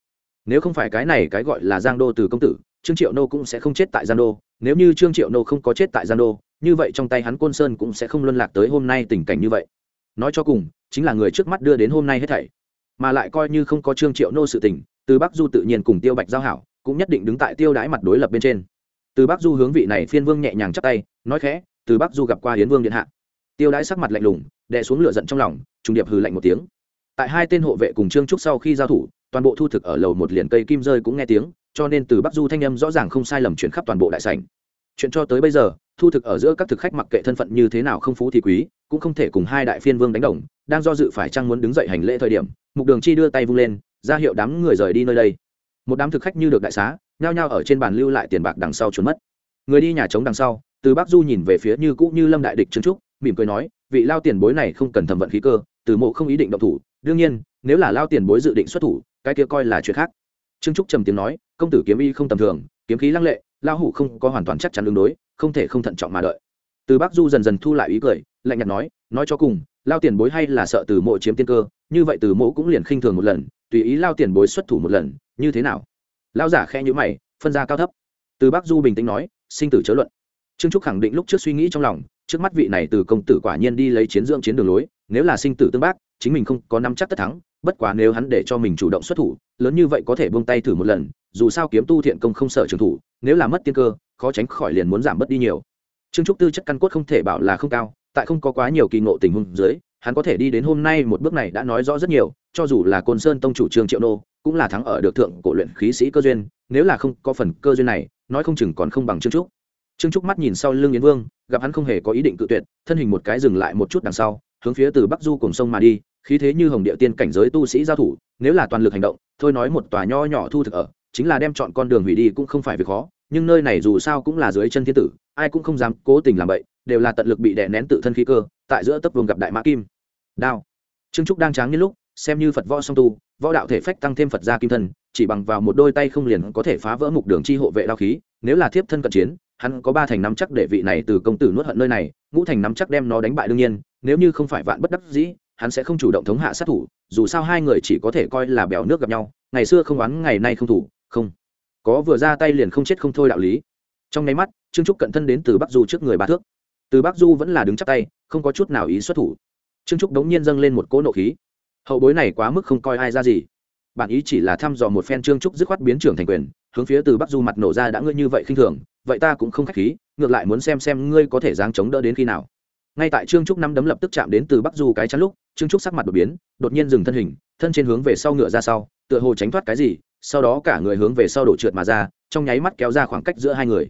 nếu không phải cái này cái gọi là giang đô từ công tử, trương triệu nô cũng sẽ không chết tại giang đô. Nếu như trương triệu nô không có chết tại giang đô, như vậy trong tay hắn côn sơn cũng sẽ không luân lạc tới hôm nay tình cảnh như vậy. Nói cho cùng, chính là người trước mắt đưa đến hôm nay hết thảy. Mà lại coi như không có trương triệu nô sự tình, từ bắc du tự nhiên cùng tiêu bạch giao hảo, cũng nhất định đứng tại tiêu đái mặt đối lập bên trên. Từ bắc du hướng vị này phiên vương nhẹ nhàng chắp tay, nói khẽ, từ bắc du gặp qua hiến vương điện hạ. Tiêu đái sắc mặt lạnh lùng, đè xuống lửa giận trong lòng, trùng điệp hừ lạnh một tiếng. Tại hai tên hộ vệ cùng trương trúc sau khi giao thủ toàn bộ thu thực ở lầu một liền cây kim rơi cũng nghe tiếng, cho nên từ bắc du thanh âm rõ ràng không sai lầm chuyển khắp toàn bộ đại sảnh. Chuyện cho tới bây giờ, thu thực ở giữa các thực khách mặc kệ thân phận như thế nào không phú thì quý, cũng không thể cùng hai đại phiên vương đánh đồng, đang do dự phải chăng muốn đứng dậy hành lễ thời điểm, mục đường chi đưa tay vung lên, ra hiệu đám người rời đi nơi đây. Một đám thực khách như được đại xá, nhao nhao ở trên bàn lưu lại tiền bạc đằng sau trốn mất. Người đi nhà trống đằng sau, từ bắc du nhìn về phía như cũ như lâm đại địch trương trúc, mỉm cười nói, vị lao tiền bối này không cần thẩm vận khí cơ từ mộ không ý định động thủ, đương nhiên, nếu là lao tiền bối dự định xuất thủ, cái kia coi là chuyện khác. Trương trúc trầm tiếng nói, công tử kiếm y không tầm thường, kiếm khí lăng lệ lao hủ không có hoàn toàn chắc chắn ứng đối, không thể không thận trọng mà đợi. Từ bắc du dần dần thu lại ý cười, lạnh nhạt nói nói cho cùng, lao tiền bối hay là sợ từ mộ chiếm tiên cơ, như vậy từ mộ cũng liền khinh thường một lần, tùy ý lao tiền bối xuất thủ một lần, như thế nào? Lao giả khe nhữ mày, phân ra cao thấp. Từ bắc du bình tĩnh nói, sinh tử chớ luận. Trương trúc khẳng định lúc trước suy nghĩ trong lòng, trước mắt vị này từ công tử quả nhiên đi lấy chiến dưỡng chiến đường lối nếu là sinh tử tương bác, chính mình không có nắm chắc tất thắng, bất quá nếu hắn để cho mình chủ động xuất thủ, lớn như vậy có thể buông tay thử một lần, dù sao kiếm tu thiện công không sợ trường thủ, nếu là mất tiên cơ, khó tránh khỏi liền muốn giảm bớt đi nhiều. Trương trúc tư chất căn cốt không thể bảo là không cao, tại không có quá nhiều kỳ ngộ tình huống dưới, hắn có thể đi đến hôm nay một bước này đã nói rõ rất nhiều, cho dù là côn sơn tông chủ trương triệu nô, cũng là thắng ở được thượng cổ luyện khí sĩ cơ duyên, nếu là không có phần cơ duyên này, nói không chừng còn không bằng trương trúc. Trương trúc mắt nhìn sau lưng yến vương, gặp hắn không hề có ý định cự tuyệt, thân hình một cái dừng lại một chút đằng sau hướng phía từ bắc du cùng sông mà đi, khí thế như hồng địa tiên cảnh giới tu sĩ giao thủ, nếu là toàn lực hành động, thôi nói một tòa nho nhỏ thu thực ở, chính là đem chọn con đường hủy đi cũng không phải việc khó, nhưng nơi này dù sao cũng là dưới chân thiên tử, ai cũng không dám cố tình làm vậy đều là tận lực bị đè nén tự thân khí cơ, tại giữa tấp vương gặp đại mã kim. Đao. Trương trúc đang tráng như lúc, xem như phật võ song tu, võ đạo thể phách tăng thêm phật gia kim thân, chỉ bằng vào một đôi tay không liền có thể phá vỡ mục đường chi hộ vệ đao khí, nếu là thiếp thân cận chiến, hắn có ba thành nắm chắc để vị này từ công tử nuốt hận nơi này, ngũ thành nắm chắc đem nó đánh bại đương nhiên nếu như không phải vạn bất đắc dĩ, hắn sẽ không chủ động thống hạ sát thủ, dù sao hai người chỉ có thể coi là bèo nước gặp nhau, ngày xưa không oán, ngày nay không thủ, không. Có vừa ra tay liền không chết không thôi đạo lý. Trong nháy mắt, trương trúc cận thân đến từ bắc du trước người ba thước. Từ bắc du vẫn là đứng chắc tay, không có chút nào ý xuất thủ. Trương trúc đống nhiên dâng lên một cỗ nộ khí. Hậu bối này quá mức không coi ai ra gì. Bản ý chỉ là thăm dò một phen trương trúc dứt khoát biến trưởng thành quyền, hướng phía từ bắc du mặt nổ ra đã ngươi như vậy khinh thường, vậy ta cũng không khách khí, ngược lại muốn xem xem ngươi có thể dáng chống đỡ đến khi nào ngay tại trương trúc năm đấm lập tức chạm đến từ bắc du cái chắn lúc, trương trúc sắc mặt đột biến, đột nhiên dừng thân hình, thân trên hướng về sau ngựa ra sau, tựa hồ tránh thoát cái gì, sau đó cả người hướng về sau đổ trượt mà ra, trong nháy mắt kéo ra khoảng cách giữa hai người.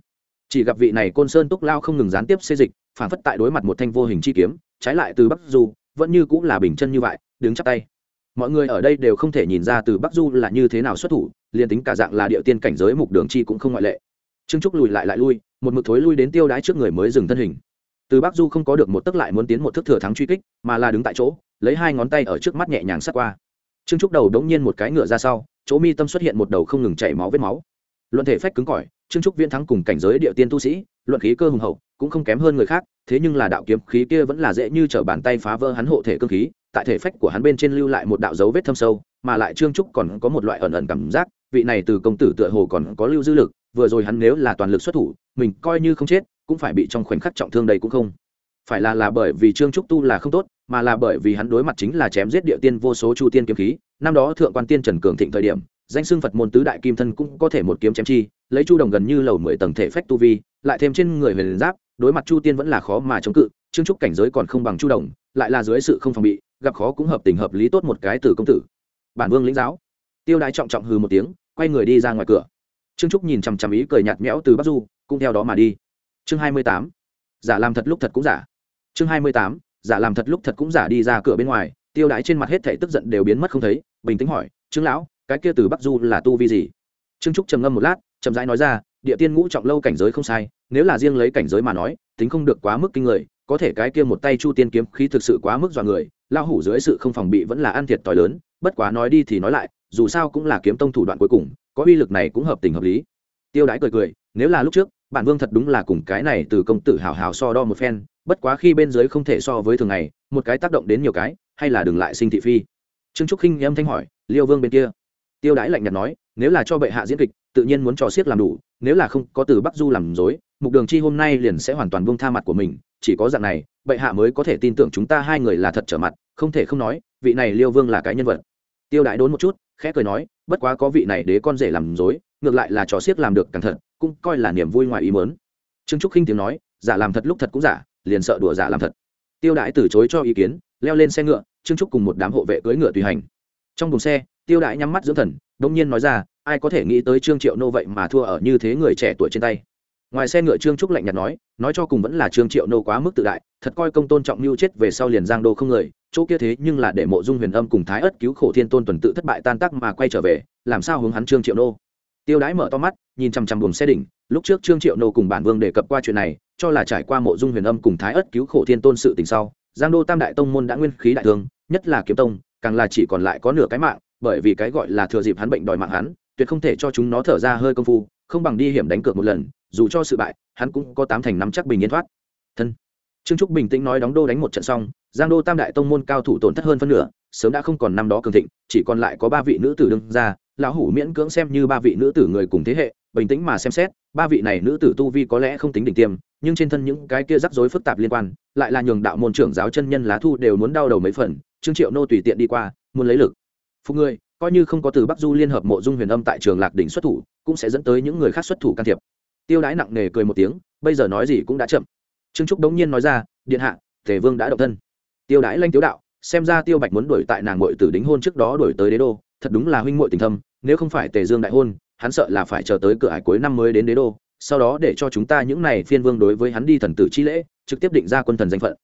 Chỉ gặp vị này côn sơn túc lao không ngừng gián tiếp xê dịch, phản phất tại đối mặt một thanh vô hình chi kiếm, trái lại từ bắc du, vẫn như cũng là bình chân như vậy, đứng chắp tay. Mọi người ở đây đều không thể nhìn ra từ bắc du là như thế nào xuất thủ, liền tính cả dạng là địa tiên cảnh giới mục đường chi cũng không ngoại lệ. Trương trúc lùi lại lại lui, một mực thối lui đến tiêu đái trước người mới dừng thân hình từ bắc du không có được một tức lại muốn tiến một thức thừa thắng truy kích, mà là đứng tại chỗ, lấy hai ngón tay ở trước mắt nhẹ nhàng sát qua. Trương trúc đầu đống nhiên một cái ngựa ra sau, chỗ mi tâm xuất hiện một đầu không ngừng chảy máu vết máu. Luận thể phách cứng cỏi, trương trúc viễn thắng cùng cảnh giới địa tiên tu sĩ, luận khí cơ hùng hậu, cũng không kém hơn người khác, thế nhưng là đạo kiếm khí kia vẫn là dễ như t bàn tay phá vỡ hắn hộ thể cơ khí, tại thể phách của hắn bên trên lưu lại một đạo dấu vết thâm sâu, mà lại trương trúc còn có một loại ẩn ẩn cảm giác, vị này từ công tử tựa hồ còn có lưu dư lực vừa rồi hắn nếu là toàn lực xuất thủ, mình coi như không chết, cũng phải bị trong khoảnh khắc trọng thương đây cũng không. Phải là là bởi vì trương trúc tu là không tốt, mà là bởi vì hắn đối mặt chính là chém giết địa tiên vô số chu tiên kiếm khí. Năm đó thượng quan tiên trần cường thịnh thời điểm, danh xưng phật môn tứ đại kim thân cũng có thể một kiếm chém chi, lấy chu đồng gần như lầu mười tầng thể phách tu vi, lại thêm trên người huyền giáp, đối mặt chu tiên vẫn là khó mà chống cự, trương trúc cảnh giới còn không bằng chu đồng, lại là dưới sự không phòng bị, gặp khó cũng hợp tình hợp lý tốt một cái từ công tử. Bản vương lĩnh giáo. Tiêu đại trọng trọng hừ một tiếng, quay người đi ra ngoài cửa trương trúc nhìn chằm chằm ý cười nhạt nhẽo từ bắc du, cũng theo đó mà đi. Chương hai mươi tám. Giả làm thật lúc thật cũng giả. Chương hai mươi tám. Giả làm thật lúc thật cũng giả đi ra cửa bên ngoài, tiêu đái trên mặt hết thể tức giận đều biến mất không thấy, bình tĩnh hỏi, trương lão, cái kia từ bắc du là tu vi gì? Trương trúc trầm ngâm một lát, chậm rãi nói ra, địa tiên ngũ trọng lâu cảnh giới không sai, nếu là riêng lấy cảnh giới mà nói, tính không được quá mức kinh người, có thể cái kia một tay chu tiên kiếm khí thực sự quá mức dọa người lao hủ dưới sự không phòng bị vẫn là ăn thiệt t lớn, bất quá nói đi thì nói lại, dù sao cũng là kiếm tông thủ đoạn cuối cùng có uy lực này cũng hợp tình hợp lý. Tiêu đái cười cười, nếu là lúc trước bản vương thật đúng là cùng cái này từ công tử hào hào so đo một phen, bất quá khi bên dưới không thể so với thường ngày, một cái tác động đến nhiều cái, hay là đừng lại sinh thị phi. Trương trúc khinh âm thanh hỏi, liêu vương bên kia? Tiêu đái lạnh nhạt nói, nếu là cho bệ hạ diễn kịch, tự nhiên muốn cho siết làm đủ, nếu là không, có từ bắc du làm dối, mục đường chi hôm nay liền sẽ hoàn toàn buông tha mặt của mình, chỉ có dạng này, bệ hạ mới có thể tin tưởng chúng ta hai người là thật trở mặt, không thể không nói, vị này liêu vương là cái nhân vật. Tiêu đại đốn một chút khẽ cười nói, bất quá có vị này đế con rể làm dối, ngược lại là trò xiếc làm được càng thật, cũng coi là niềm vui ngoài ý mớn trương trúc khinh tiếng nói, giả làm thật lúc thật cũng giả, liền sợ đùa giả làm thật. Tiêu đại từ chối cho ý kiến, leo lên xe ngựa, trương trúc cùng một đám hộ vệ cưỡi ngựa tùy hành. Trong cùng xe, tiêu đại nhắm mắt dưỡng thần đông nhiên nói ra, ai có thể nghĩ tới trương triệu nô vậy mà thua ở như thế người trẻ tuổi trên tay? Ngoài xe ngựa trương trúc lạnh nhạt nói nói cho cùng vẫn là trương triệu nô quá mức tự đại, thật coi công tôn trọng mưu chết về sau liền giang đô không người chỗ kia thế nhưng là để mộ dung huyền âm cùng thái ất cứu khổ thiên tôn tuần tự thất bại tan tác mà quay trở về, làm sao hướng hắn trương triệu nô? Tiêu đái mở to mắt, nhìn chằm chằm buồng xe đỉnh, lúc trước trương triệu nô cùng bản vương đề cập qua chuyện này, cho là trải qua mộ dung huyền âm cùng thái ất cứu khổ thiên tôn sự tình sau, giang đô tam đại tông môn đã nguyên khí đại thương, nhất là kiếm tông, càng là chỉ còn lại có nửa cái mạng, bởi vì cái gọi là thừa dịp hắn bệnh đòi mạng hắn, tuyệt không thể cho chúng nó thở ra hơi công phu, không bằng đi hiểm đánh cược một lần, dù cho sự bại, hắn cũng có tám thành năm chắc bình yên thoát. Thân trương trúc bình tĩnh nói đóng đô đánh một trận xong, giang đô tam đại tông môn cao thủ tổn thất hơn phân nửa, sớm đã không còn năm đó cường thịnh, chỉ còn lại có ba vị nữ tử đương ra lão hủ miễn cưỡng xem như ba vị nữ tử người cùng thế hệ, bình tĩnh mà xem xét, ba vị này nữ tử tu vi có lẽ không tính đỉnh tiêm, nhưng trên thân những cái kia rắc rối phức tạp liên quan, lại là nhường đạo môn trưởng giáo chân nhân lá thu đều muốn đau đầu mấy phần, trương triệu nô tùy tiện đi qua, muốn lấy lực. Phục người, coi như không có từ bắc du liên hợp mộ dung huyền âm tại trường lạc đỉnh xuất thủ, cũng sẽ dẫn tới những người khác xuất thủ can thiệp. Tiêu đái nặng nề cười một tiếng, bây giờ nói gì cũng đã chậm trương trúc đống nhiên nói ra, điện hạ, tề vương đã động thân. Tiêu đái lanh tiếu đạo, xem ra tiêu bạch muốn đuổi tại nàng mội tử đính hôn trước đó đuổi tới đế đô, thật đúng là huynh muội tình thâm, nếu không phải tề dương đại hôn, hắn sợ là phải chờ tới cửa ải cuối năm mới đến đế đô, sau đó để cho chúng ta những này phiên vương đối với hắn đi thần tử chi lễ, trực tiếp định ra quân thần danh phận.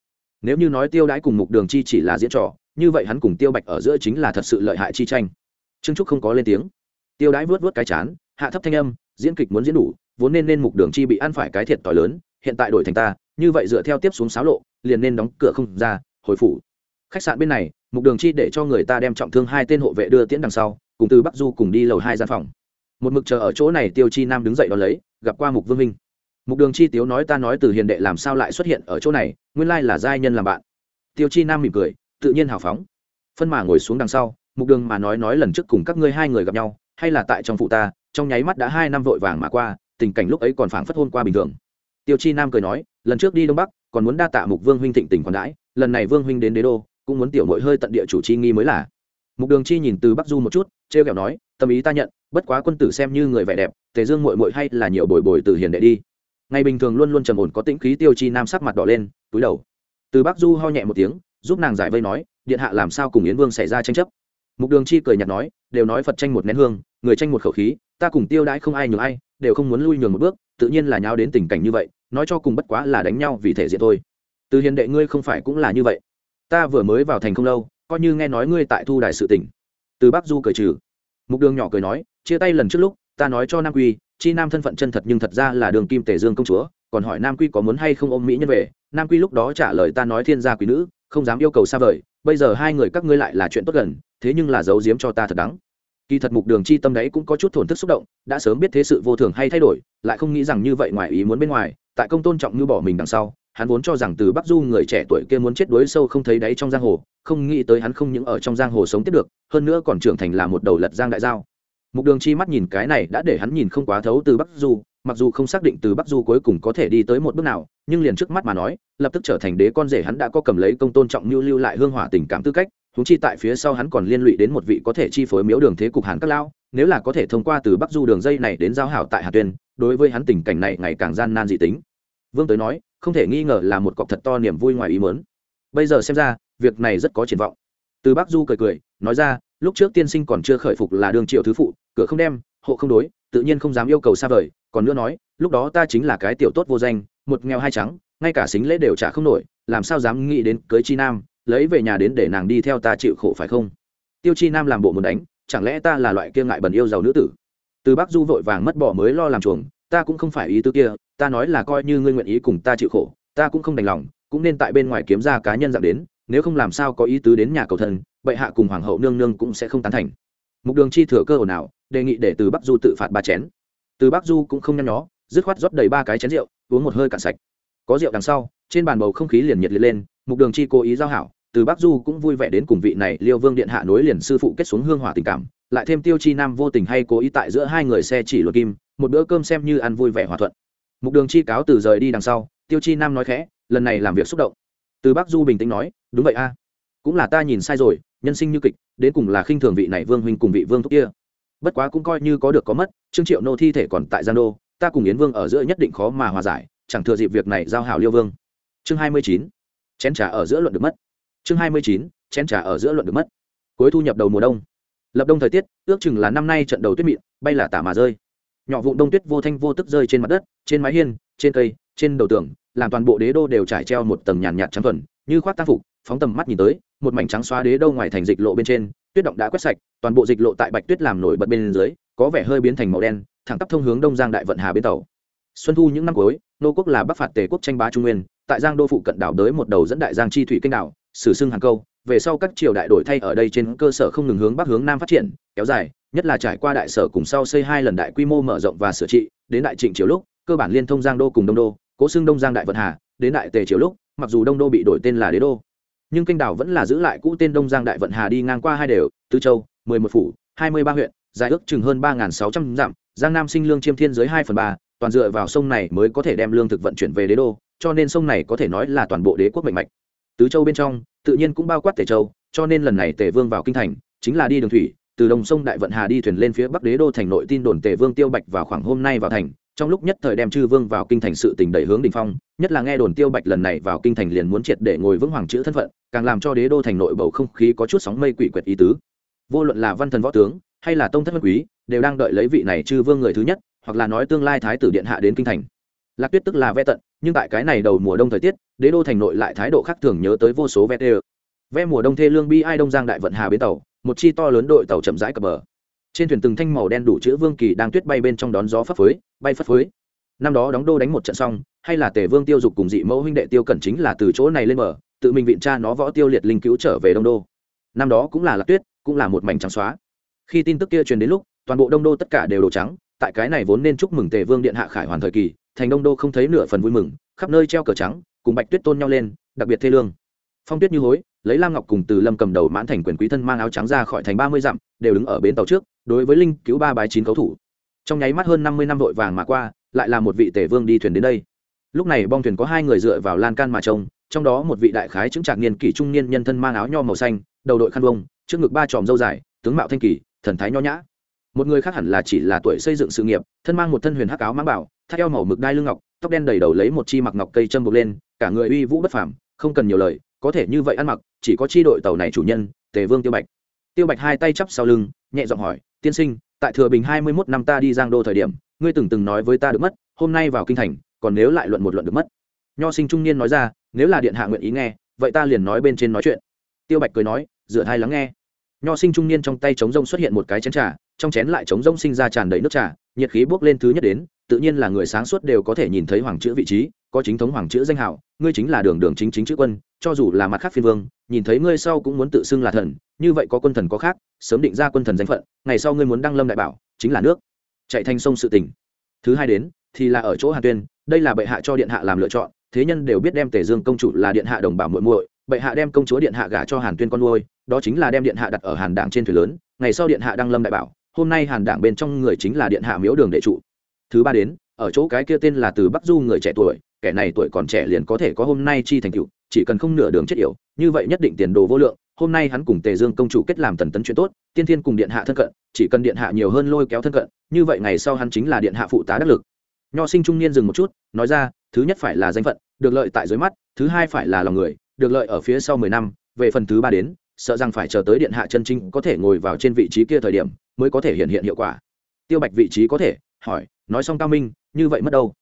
Nếu như nói tiêu đái cùng mục đường chi chỉ là diễn trò, như vậy hắn cùng tiêu bạch ở giữa chính là thật sự lợi hại chi tranh. Trương trúc không có lên tiếng. Tiêu đái vớt vớt cái chán, hạ thấp thanh âm, diễn kịch muốn diễn đủ, vốn nên nên mục đường chi bị ăn phải cái thiệt t lớn, hiện tại đổi thành ta như vậy dựa theo tiếp xuống sáo lộ, liền nên đóng cửa không ra, hồi phủ. Khách sạn bên này, mục đường chi để cho người ta đem trọng thương hai tên hộ vệ đưa tiễn đằng sau, cùng từ bắc du cùng đi lầu hai gian phòng. Một mực chờ ở chỗ này tiêu chi nam đứng dậy đón lấy, gặp qua mục vương minh. Mục đường chi tiếu nói ta nói từ hiền đệ làm sao lại xuất hiện ở chỗ này, nguyên lai là giai nhân làm bạn. Tiêu chi nam mỉm cười, tự nhiên hào phóng. Phân mà ngồi xuống đằng sau, mục đường mà nói nói lần trước cùng các ngươi hai người gặp nhau, hay là tại trong phụ ta, trong nháy mắt đã hai năm vội vàng mà qua, tình cảnh lúc ấy còn phảng phất hôn qua bình thường tiêu chi nam cười nói, lần trước đi đông bắc, còn muốn đa tạ mục vương huynh thịnh tình còn đãi, lần này vương huynh đến đế đô, cũng muốn tiểu mội hơi tận địa chủ chi nghi mới là. Mục đường chi nhìn từ bắc du một chút, trêu kẹo nói, tâm ý ta nhận, bất quá quân tử xem như người vẻ đẹp, tề dương mội mội hay là nhiều bồi bồi từ hiền đệ đi. Ngày bình thường luôn luôn trầm ổn có tĩnh khí, tiêu chi nam sắc mặt đỏ lên, túi đầu. Từ bắc du ho nhẹ một tiếng, giúp nàng giải vây nói, điện hạ làm sao cùng yến vương xảy ra tranh chấp? Mục đường chi cười nhạt nói, đều nói phật tranh một nén hương, người tranh một khẩu khí, ta cùng tiêu đãi không ai nhường ai, đều không muốn lui nhường một bước, tự nhiên là nháo đến tình cảnh như vậy nói cho cùng bất quá là đánh nhau vì thể diện thôi. Từ hiền đệ ngươi không phải cũng là như vậy. Ta vừa mới vào thành không lâu, coi như nghe nói ngươi tại thu đài sự tỉnh từ bắc du cười trừ. Mục đường nhỏ cười nói, chia tay lần trước lúc, ta nói cho nam quy, chi nam thân phận chân thật nhưng thật ra là đường kim tể dương công chúa, còn hỏi nam quy có muốn hay không ôm mỹ nhân về. Nam quy lúc đó trả lời ta nói thiên gia quý nữ, không dám yêu cầu xa vời, bây giờ hai người các ngươi lại là chuyện tốt gần, thế nhưng là giấu giếm cho ta thật đắng kỳ thật mục đường chi tâm đấy cũng có chút thổn thức xúc động, đã sớm biết thế sự vô thường hay thay đổi, lại không nghĩ rằng như vậy ngoài ý muốn bên ngoài, tại công tôn trọng như bỏ mình đằng sau, hắn vốn cho rằng từ bắc du người trẻ tuổi kia muốn chết đuối sâu không thấy đáy trong giang hồ, không nghĩ tới hắn không những ở trong giang hồ sống tiếp được, hơn nữa còn trưởng thành là một đầu lật giang đại giao. Mục đường chi mắt nhìn cái này đã để hắn nhìn không quá thấu từ bắc du, mặc dù không xác định từ bắc du cuối cùng có thể đi tới một bước nào, nhưng liền trước mắt mà nói, lập tức trở thành đế con rể hắn đã có cầm lấy công tôn trọng như lưu lại hương hỏa tình cảm tư cách húng chi tại phía sau hắn còn liên lụy đến một vị có thể chi phối miếu đường thế cục hàn các lao nếu là có thể thông qua từ bắc du đường dây này đến giao hảo tại hà tuyên, đối với hắn tình cảnh này ngày càng gian nan dị tính. Vương tới nói, không thể nghi ngờ là một cọc thật to niềm vui ngoài ý mớn bây giờ xem ra, việc này rất có triển vọng. Từ bắc du cười cười, nói ra, lúc trước tiên sinh còn chưa khởi phục là đường triệu thứ phụ, cửa không đem, hộ không đối, tự nhiên không dám yêu cầu xa vời. Còn nữa nói, lúc đó ta chính là cái tiểu tốt vô danh, một nghèo hai trắng, ngay cả xính lễ đều trả không nổi, làm sao dám nghĩ đến cưới chi nam lấy về nhà đến để nàng đi theo ta chịu khổ phải không? Tiêu chi nam làm bộ muốn đánh, chẳng lẽ ta là loại kia ngại bẩn yêu giàu nữ tử? Từ bắc du vội vàng mất bỏ mới lo làm chuồng, ta cũng không phải ý tư kia, ta nói là coi như ngươi nguyện ý cùng ta chịu khổ, ta cũng không đành lòng, cũng nên tại bên ngoài kiếm ra cá nhân dạng đến, nếu không làm sao có ý tứ đến nhà cầu thần bệ hạ cùng hoàng hậu nương nương cũng sẽ không tán thành. Mục đường chi thừa cơ ồn nào đề nghị để từ bắc du tự phạt ba chén. Từ bắc du cũng không nhăn nhó, dứt khoát rót đầy ba cái chén rượu, uống một hơi cạn sạch. Có rượu đằng sau, trên bàn bầu không khí liền nhiệt liệt lên, mục đường chi cố ý giao hảo từ bắc du cũng vui vẻ đến cùng vị này liêu vương điện hạ nối liền sư phụ kết xuống hương hỏa tình cảm, lại thêm tiêu chi nam vô tình hay cố ý tại giữa hai người xe chỉ luật kim, một bữa cơm xem như ăn vui vẻ hòa thuận. Mục đường chi cáo từ rời đi đằng sau, tiêu chi nam nói khẽ, lần này làm việc xúc động. Từ bắc du bình tĩnh nói, đúng vậy a. Cũng là ta nhìn sai rồi, nhân sinh như kịch, đến cùng là khinh thường vị này vương huynh cùng vị vương thúc kia. Bất quá cũng coi như có được có mất, trương triệu nô thi thể còn tại gian đô, ta cùng yến vương ở giữa nhất định khó mà hòa giải, chẳng thừa dịp việc này giao hảo liêu vương. Chương hai mươi chín. Chén trà ở giữa luận được mất chương hai mươi chín, chén trà ở giữa luận được mất. Cuối thu nhập đầu mùa đông. Lập đông thời tiết, ước chừng là năm nay trận đầu tuyết mịn, bay là tả mà rơi. Nhỏ vụ đông tuyết vô thanh vô tức rơi trên mặt đất, trên mái hiên, trên cây, trên đầu tường, làm toàn bộ đế đô đều trải treo một tầng nhàn nhạt trắng thuần, như khoác tang phục, phóng tầm mắt nhìn tới, một mảnh trắng xóa đế đô ngoài thành dịch lộ bên trên, tuyết động đã quét sạch, toàn bộ dịch lộ tại bạch tuyết làm nổi bật bên dưới, có vẻ hơi biến thành màu đen, thẳng tắp thông hướng đông giang đại vận hà bên tàu. Xuân thu những năm cuối, nô quốc là bắc phạt tề quốc tranh bá trung nguyên, tại giang đô phụ cận đảo đới một đầu dẫn đại giang chi thủy kênh đảo sử xưng hàng câu, về sau các triều đại đổi thay ở đây trên cơ sở không ngừng hướng bắc hướng nam phát triển, kéo dài, nhất là trải qua đại sở cùng sau xây hai lần đại quy mô mở rộng và sửa trị, đến đại trịnh triều lúc, cơ bản liên thông giang đô cùng đông đô, cố xưng đông giang đại vận hà, đến đại tề triều lúc, mặc dù đông đô bị đổi tên là đế đô, nhưng kênh đảo vẫn là giữ lại cũ tên đông giang đại vận hà đi ngang qua hai đều, tứ châu, mười một phủ, hai mươi ba huyện, dài ước chừng hơn ba sáu trăm dặm, giang nam sinh lương chiêm thiên dưới hai phần ba, toàn dựa vào sông này mới có thể đem lương thực vận chuyển về đế đô, cho nên sông này có thể nói là toàn bộ đế quốc mạnh mạch tứ châu bên trong, tự nhiên cũng bao quát tề châu, cho nên lần này tề vương vào kinh thành, chính là đi đường thủy, từ đồng sông đại vận hà đi thuyền lên phía bắc đế đô thành nội tin đồn tề vương tiêu bạch vào khoảng hôm nay vào thành. Trong lúc nhất thời đem chư vương vào kinh thành sự tình đẩy hướng đình phong, nhất là nghe đồn tiêu bạch lần này vào kinh thành liền muốn triệt để ngồi vững hoàng chữ thân phận, càng làm cho đế đô thành nội bầu không khí có chút sóng mây quỷ quyệt ý tứ. Vô luận là văn thần võ tướng, hay là tông thất vân quý, đều đang đợi lấy vị này chư vương người thứ nhất, hoặc là nói tương lai thái tử điện hạ đến kinh thành lạc tuyết tức là ve tận, nhưng tại cái này đầu mùa đông thời tiết, đế đô thành nội lại thái độ khác thường nhớ tới vô số ve tê. Ve mùa đông thê lương bi ai đông giang đại vận hà bến tàu, một chi to lớn đội tàu chậm rãi cập bờ. Trên thuyền từng thanh màu đen đủ chữ vương kỳ đang tuyết bay bên trong đón gió phấp phới, bay phất phới. Năm đó đóng đô đánh một trận xong, hay là tề vương tiêu dục cùng dị mẫu huynh đệ tiêu cẩn chính là từ chỗ này lên bờ, tự mình viện cha nó võ tiêu liệt linh cứu trở về đông đô. Năm đó cũng là lạc tuyết, cũng là một mảnh trắng xóa. Khi tin tức kia truyền đến lúc, toàn bộ đông đô tất cả đều đồ trắng, tại cái này vốn nên chúc mừng tề vương điện hạ khải hoàn thời kỳ thành đông đô không thấy nửa phần vui mừng, khắp nơi treo cờ trắng, cùng bạch tuyết tôn nhau lên, đặc biệt thê lương. Phong tuyết như hối, lấy lam ngọc cùng từ lâm cầm đầu mãn thành quyền quý thân mang áo trắng ra khỏi thành ba mươi dặm, đều đứng ở bến tàu trước, đối với linh cứu ba bái chín cấu thủ. Trong nháy mắt hơn năm mươi năm vội vàng mà qua, lại là một vị tể vương đi thuyền đến đây. Lúc này bong thuyền có hai người dựa vào lan can mà trông, trong đó một vị đại khái chứng trạc niên kỷ trung niên nhân thân mang áo nho màu xanh, đầu đội khăn vông, trước ngực ba tròm dâu dài, tướng mạo thanh kỳ, thần thái nho nhã. Một người khác hẳn là chỉ là tuổi xây dựng sự nghiệp, thân mang một thân huyền hắc áo mang bảo thắt eo màu mực đai lưng ngọc, tóc đen đầy đầu lấy một chi mặc ngọc cây châm buộc lên, cả người uy vũ bất phàm, không cần nhiều lời, có thể như vậy ăn mặc, chỉ có chi đội tàu này chủ nhân, tề vương tiêu bạch. Tiêu bạch hai tay chắp sau lưng, nhẹ giọng hỏi, tiên sinh, tại thừa bình hai mươi mốt năm ta đi giang đô thời điểm, ngươi từng từng nói với ta được mất, hôm nay vào kinh thành, còn nếu lại luận một luận được mất? Nho sinh trung niên nói ra, nếu là điện hạ nguyện ý nghe, vậy ta liền nói bên trên nói chuyện. Tiêu bạch cười nói dựa hai lắng nghe. Nho sinh trung niên trong tay trống rông xuất hiện một cái chén trà, trong chén lại trống rông sinh ra tràn đầy nước trà nhiệt khí bước lên thứ nhất đến, tự nhiên là người sáng suốt đều có thể nhìn thấy hoàng chữ vị trí, có chính thống hoàng chữ danh hảo ngươi chính là đường đường chính chính chữ quân, cho dù là mặt khác phiên vương, nhìn thấy ngươi sau cũng muốn tự xưng là thần, như vậy có quân thần có khác, sớm định ra quân thần danh phận, ngày sau ngươi muốn đăng lâm đại bảo, chính là nước. Chạy thành sông sự tỉnh thứ hai đến, thì là ở chỗ hàn tuyên, đây là bệ hạ cho điện hạ làm lựa chọn, thế nhân đều biết đem tể dương công chủ là điện hạ đồng bảo muội muội, bệ hạ đem công chúa điện hạ gả cho hàn tuyên con nuôi, đó chính là đem điện hạ đặt ở hàn đảng trên thuyền lớn, ngày sau điện hạ đăng lâm đại bảo hôm nay hàn đảng bên trong người chính là điện hạ miếu đường đệ trụ. Thứ ba đến, ở chỗ cái kia tên là từ bắc du người trẻ tuổi, kẻ này tuổi còn trẻ liền có thể có hôm nay chi thành cựu chỉ cần không nửa đường chết yểu, như vậy nhất định tiền đồ vô lượng, hôm nay hắn cùng tề dương công chủ kết làm tần tấn chuyện tốt, tiên thiên cùng điện hạ thân cận, chỉ cần điện hạ nhiều hơn lôi kéo thân cận, như vậy ngày sau hắn chính là điện hạ phụ tá đắc lực. Nho sinh trung niên dừng một chút, nói ra, thứ nhất phải là danh phận, được lợi tại dưới mắt, thứ hai phải là lòng người, được lợi ở phía sau mười năm, về phần thứ ba đến sợ rằng phải chờ tới điện hạ chân chính có thể ngồi vào trên vị trí kia thời điểm mới có thể hiện hiện hiệu quả. Tiêu bạch vị trí có thể, hỏi, nói xong cao minh, như vậy mất đâu?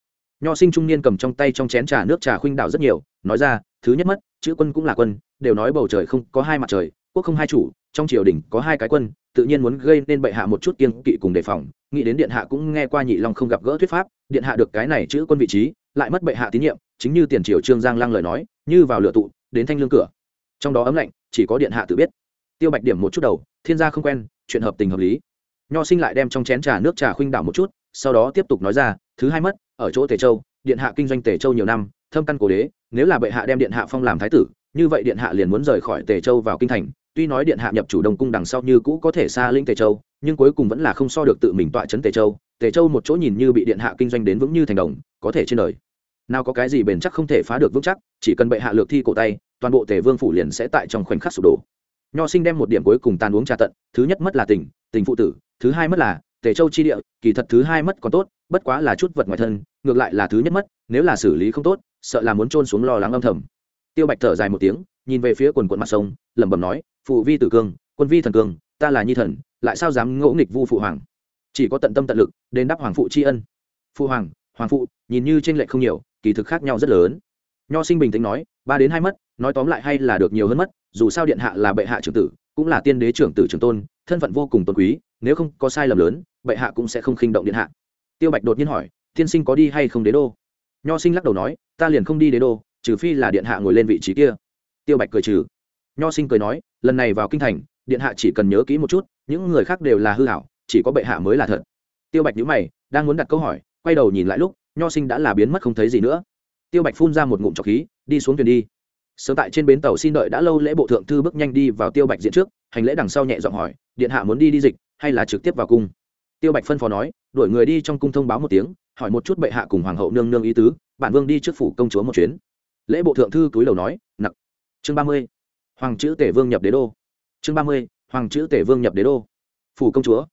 Nho sinh trung niên cầm trong tay trong chén trà nước trà khuynh đảo rất nhiều, nói ra, thứ nhất mất, chữ quân cũng là quân, đều nói bầu trời không có hai mặt trời, quốc không hai chủ, trong triều đình có hai cái quân, tự nhiên muốn gây nên bệ hạ một chút kiên kỵ cùng đề phòng, nghĩ đến điện hạ cũng nghe qua nhị long không gặp gỡ thuyết pháp, điện hạ được cái này chữ quân vị trí, lại mất bệ hạ tín nhiệm, chính như tiền triều trương giang lăng lời nói, như vào lửa tụ, đến thanh lương cửa trong đó ấm lạnh chỉ có điện hạ tự biết. Tiêu bạch điểm một chút đầu, thiên gia không quen, chuyện hợp tình hợp lý. Nho sinh lại đem trong chén trà nước trà khuynh đảo một chút, sau đó tiếp tục nói ra, thứ hai mất, ở chỗ tề châu, điện hạ kinh doanh tề châu nhiều năm, thâm căn cổ đế, nếu là bệ hạ đem điện hạ phong làm thái tử, như vậy điện hạ liền muốn rời khỏi tề châu vào kinh thành, tuy nói điện hạ nhập chủ đông cung đằng sau như cũ có thể xa linh tề châu, nhưng cuối cùng vẫn là không so được tự mình tọa chấn tề châu tề châu một chỗ nhìn như bị điện hạ kinh doanh đến vững như thành đồng, có thể trên đời. Nào có cái gì bền chắc không thể phá được vững chắc, chỉ cần bệ hạ lược thi cổ tay toàn bộ tề vương phủ liền sẽ tại trong khoảnh khắc sụp đổ. Nho sinh đem một điểm cuối cùng tàn uống trà tận, thứ nhất mất là tình tình phụ tử, thứ hai mất là tề châu chi địa, kỳ thật thứ hai mất còn tốt, bất quá là chút vật ngoài thân, ngược lại là thứ nhất mất, nếu là xử lý không tốt, sợ là muốn trôn xuống lo lắng âm thầm. Tiêu bạch thở dài một tiếng, nhìn về phía quần quận mặt sông, lẩm bẩm nói, phụ vi tử cương quân vi thần cương ta là nhi thần, lại sao dám ngỗ nghịch vu phụ hoàng? Chỉ có tận tâm tận lực đến đáp hoàng phụ tri ân. Phụ hoàng hoàng phụ, nhìn như tranh lệch không nhiều, kỳ thực khác nhau rất lớn. Nho sinh bình tĩnh nói ba đến hai mất, nói tóm lại hay là được nhiều hơn mất, dù sao điện hạ là bệ hạ trưởng tử, cũng là tiên đế trưởng tử trưởng tôn, thân phận vô cùng tôn quý, nếu không có sai lầm lớn, bệ hạ cũng sẽ không khinh động điện hạ. Tiêu bạch đột nhiên hỏi, tiên sinh có đi hay không đế đô? Nho sinh lắc đầu nói, ta liền không đi đế đô, trừ phi là điện hạ ngồi lên vị trí kia. Tiêu bạch cười trừ. Nho sinh cười nói, lần này vào kinh thành, điện hạ chỉ cần nhớ kỹ một chút, những người khác đều là hư hảo, chỉ có bệ hạ mới là thật. Tiêu bạch nhữ mày, đang muốn đặt câu hỏi, quay đầu nhìn lại lúc, nho sinh đã là biến mất không thấy gì nữa. Tiêu bạch phun ra một ngụm trọc khí đi xuống thuyền đi. Sớm tại trên bến tàu xin đợi đã lâu lễ bộ thượng thư bước nhanh đi vào tiêu bạch diện trước, hành lễ đằng sau nhẹ giọng hỏi, điện hạ muốn đi đi dịch hay là trực tiếp vào cung? Tiêu bạch phân phó nói, đuổi người đi trong cung thông báo một tiếng, hỏi một chút bệ hạ cùng hoàng hậu nương nương ý tứ, bản vương đi trước phủ công chúa một chuyến. Lễ bộ thượng thư cúi đầu nói, nặc. Chương ba mươi, hoàng chữ tể vương nhập đế đô. Chương ba mươi, hoàng chữ tể vương nhập đế đô. Phủ công chúa.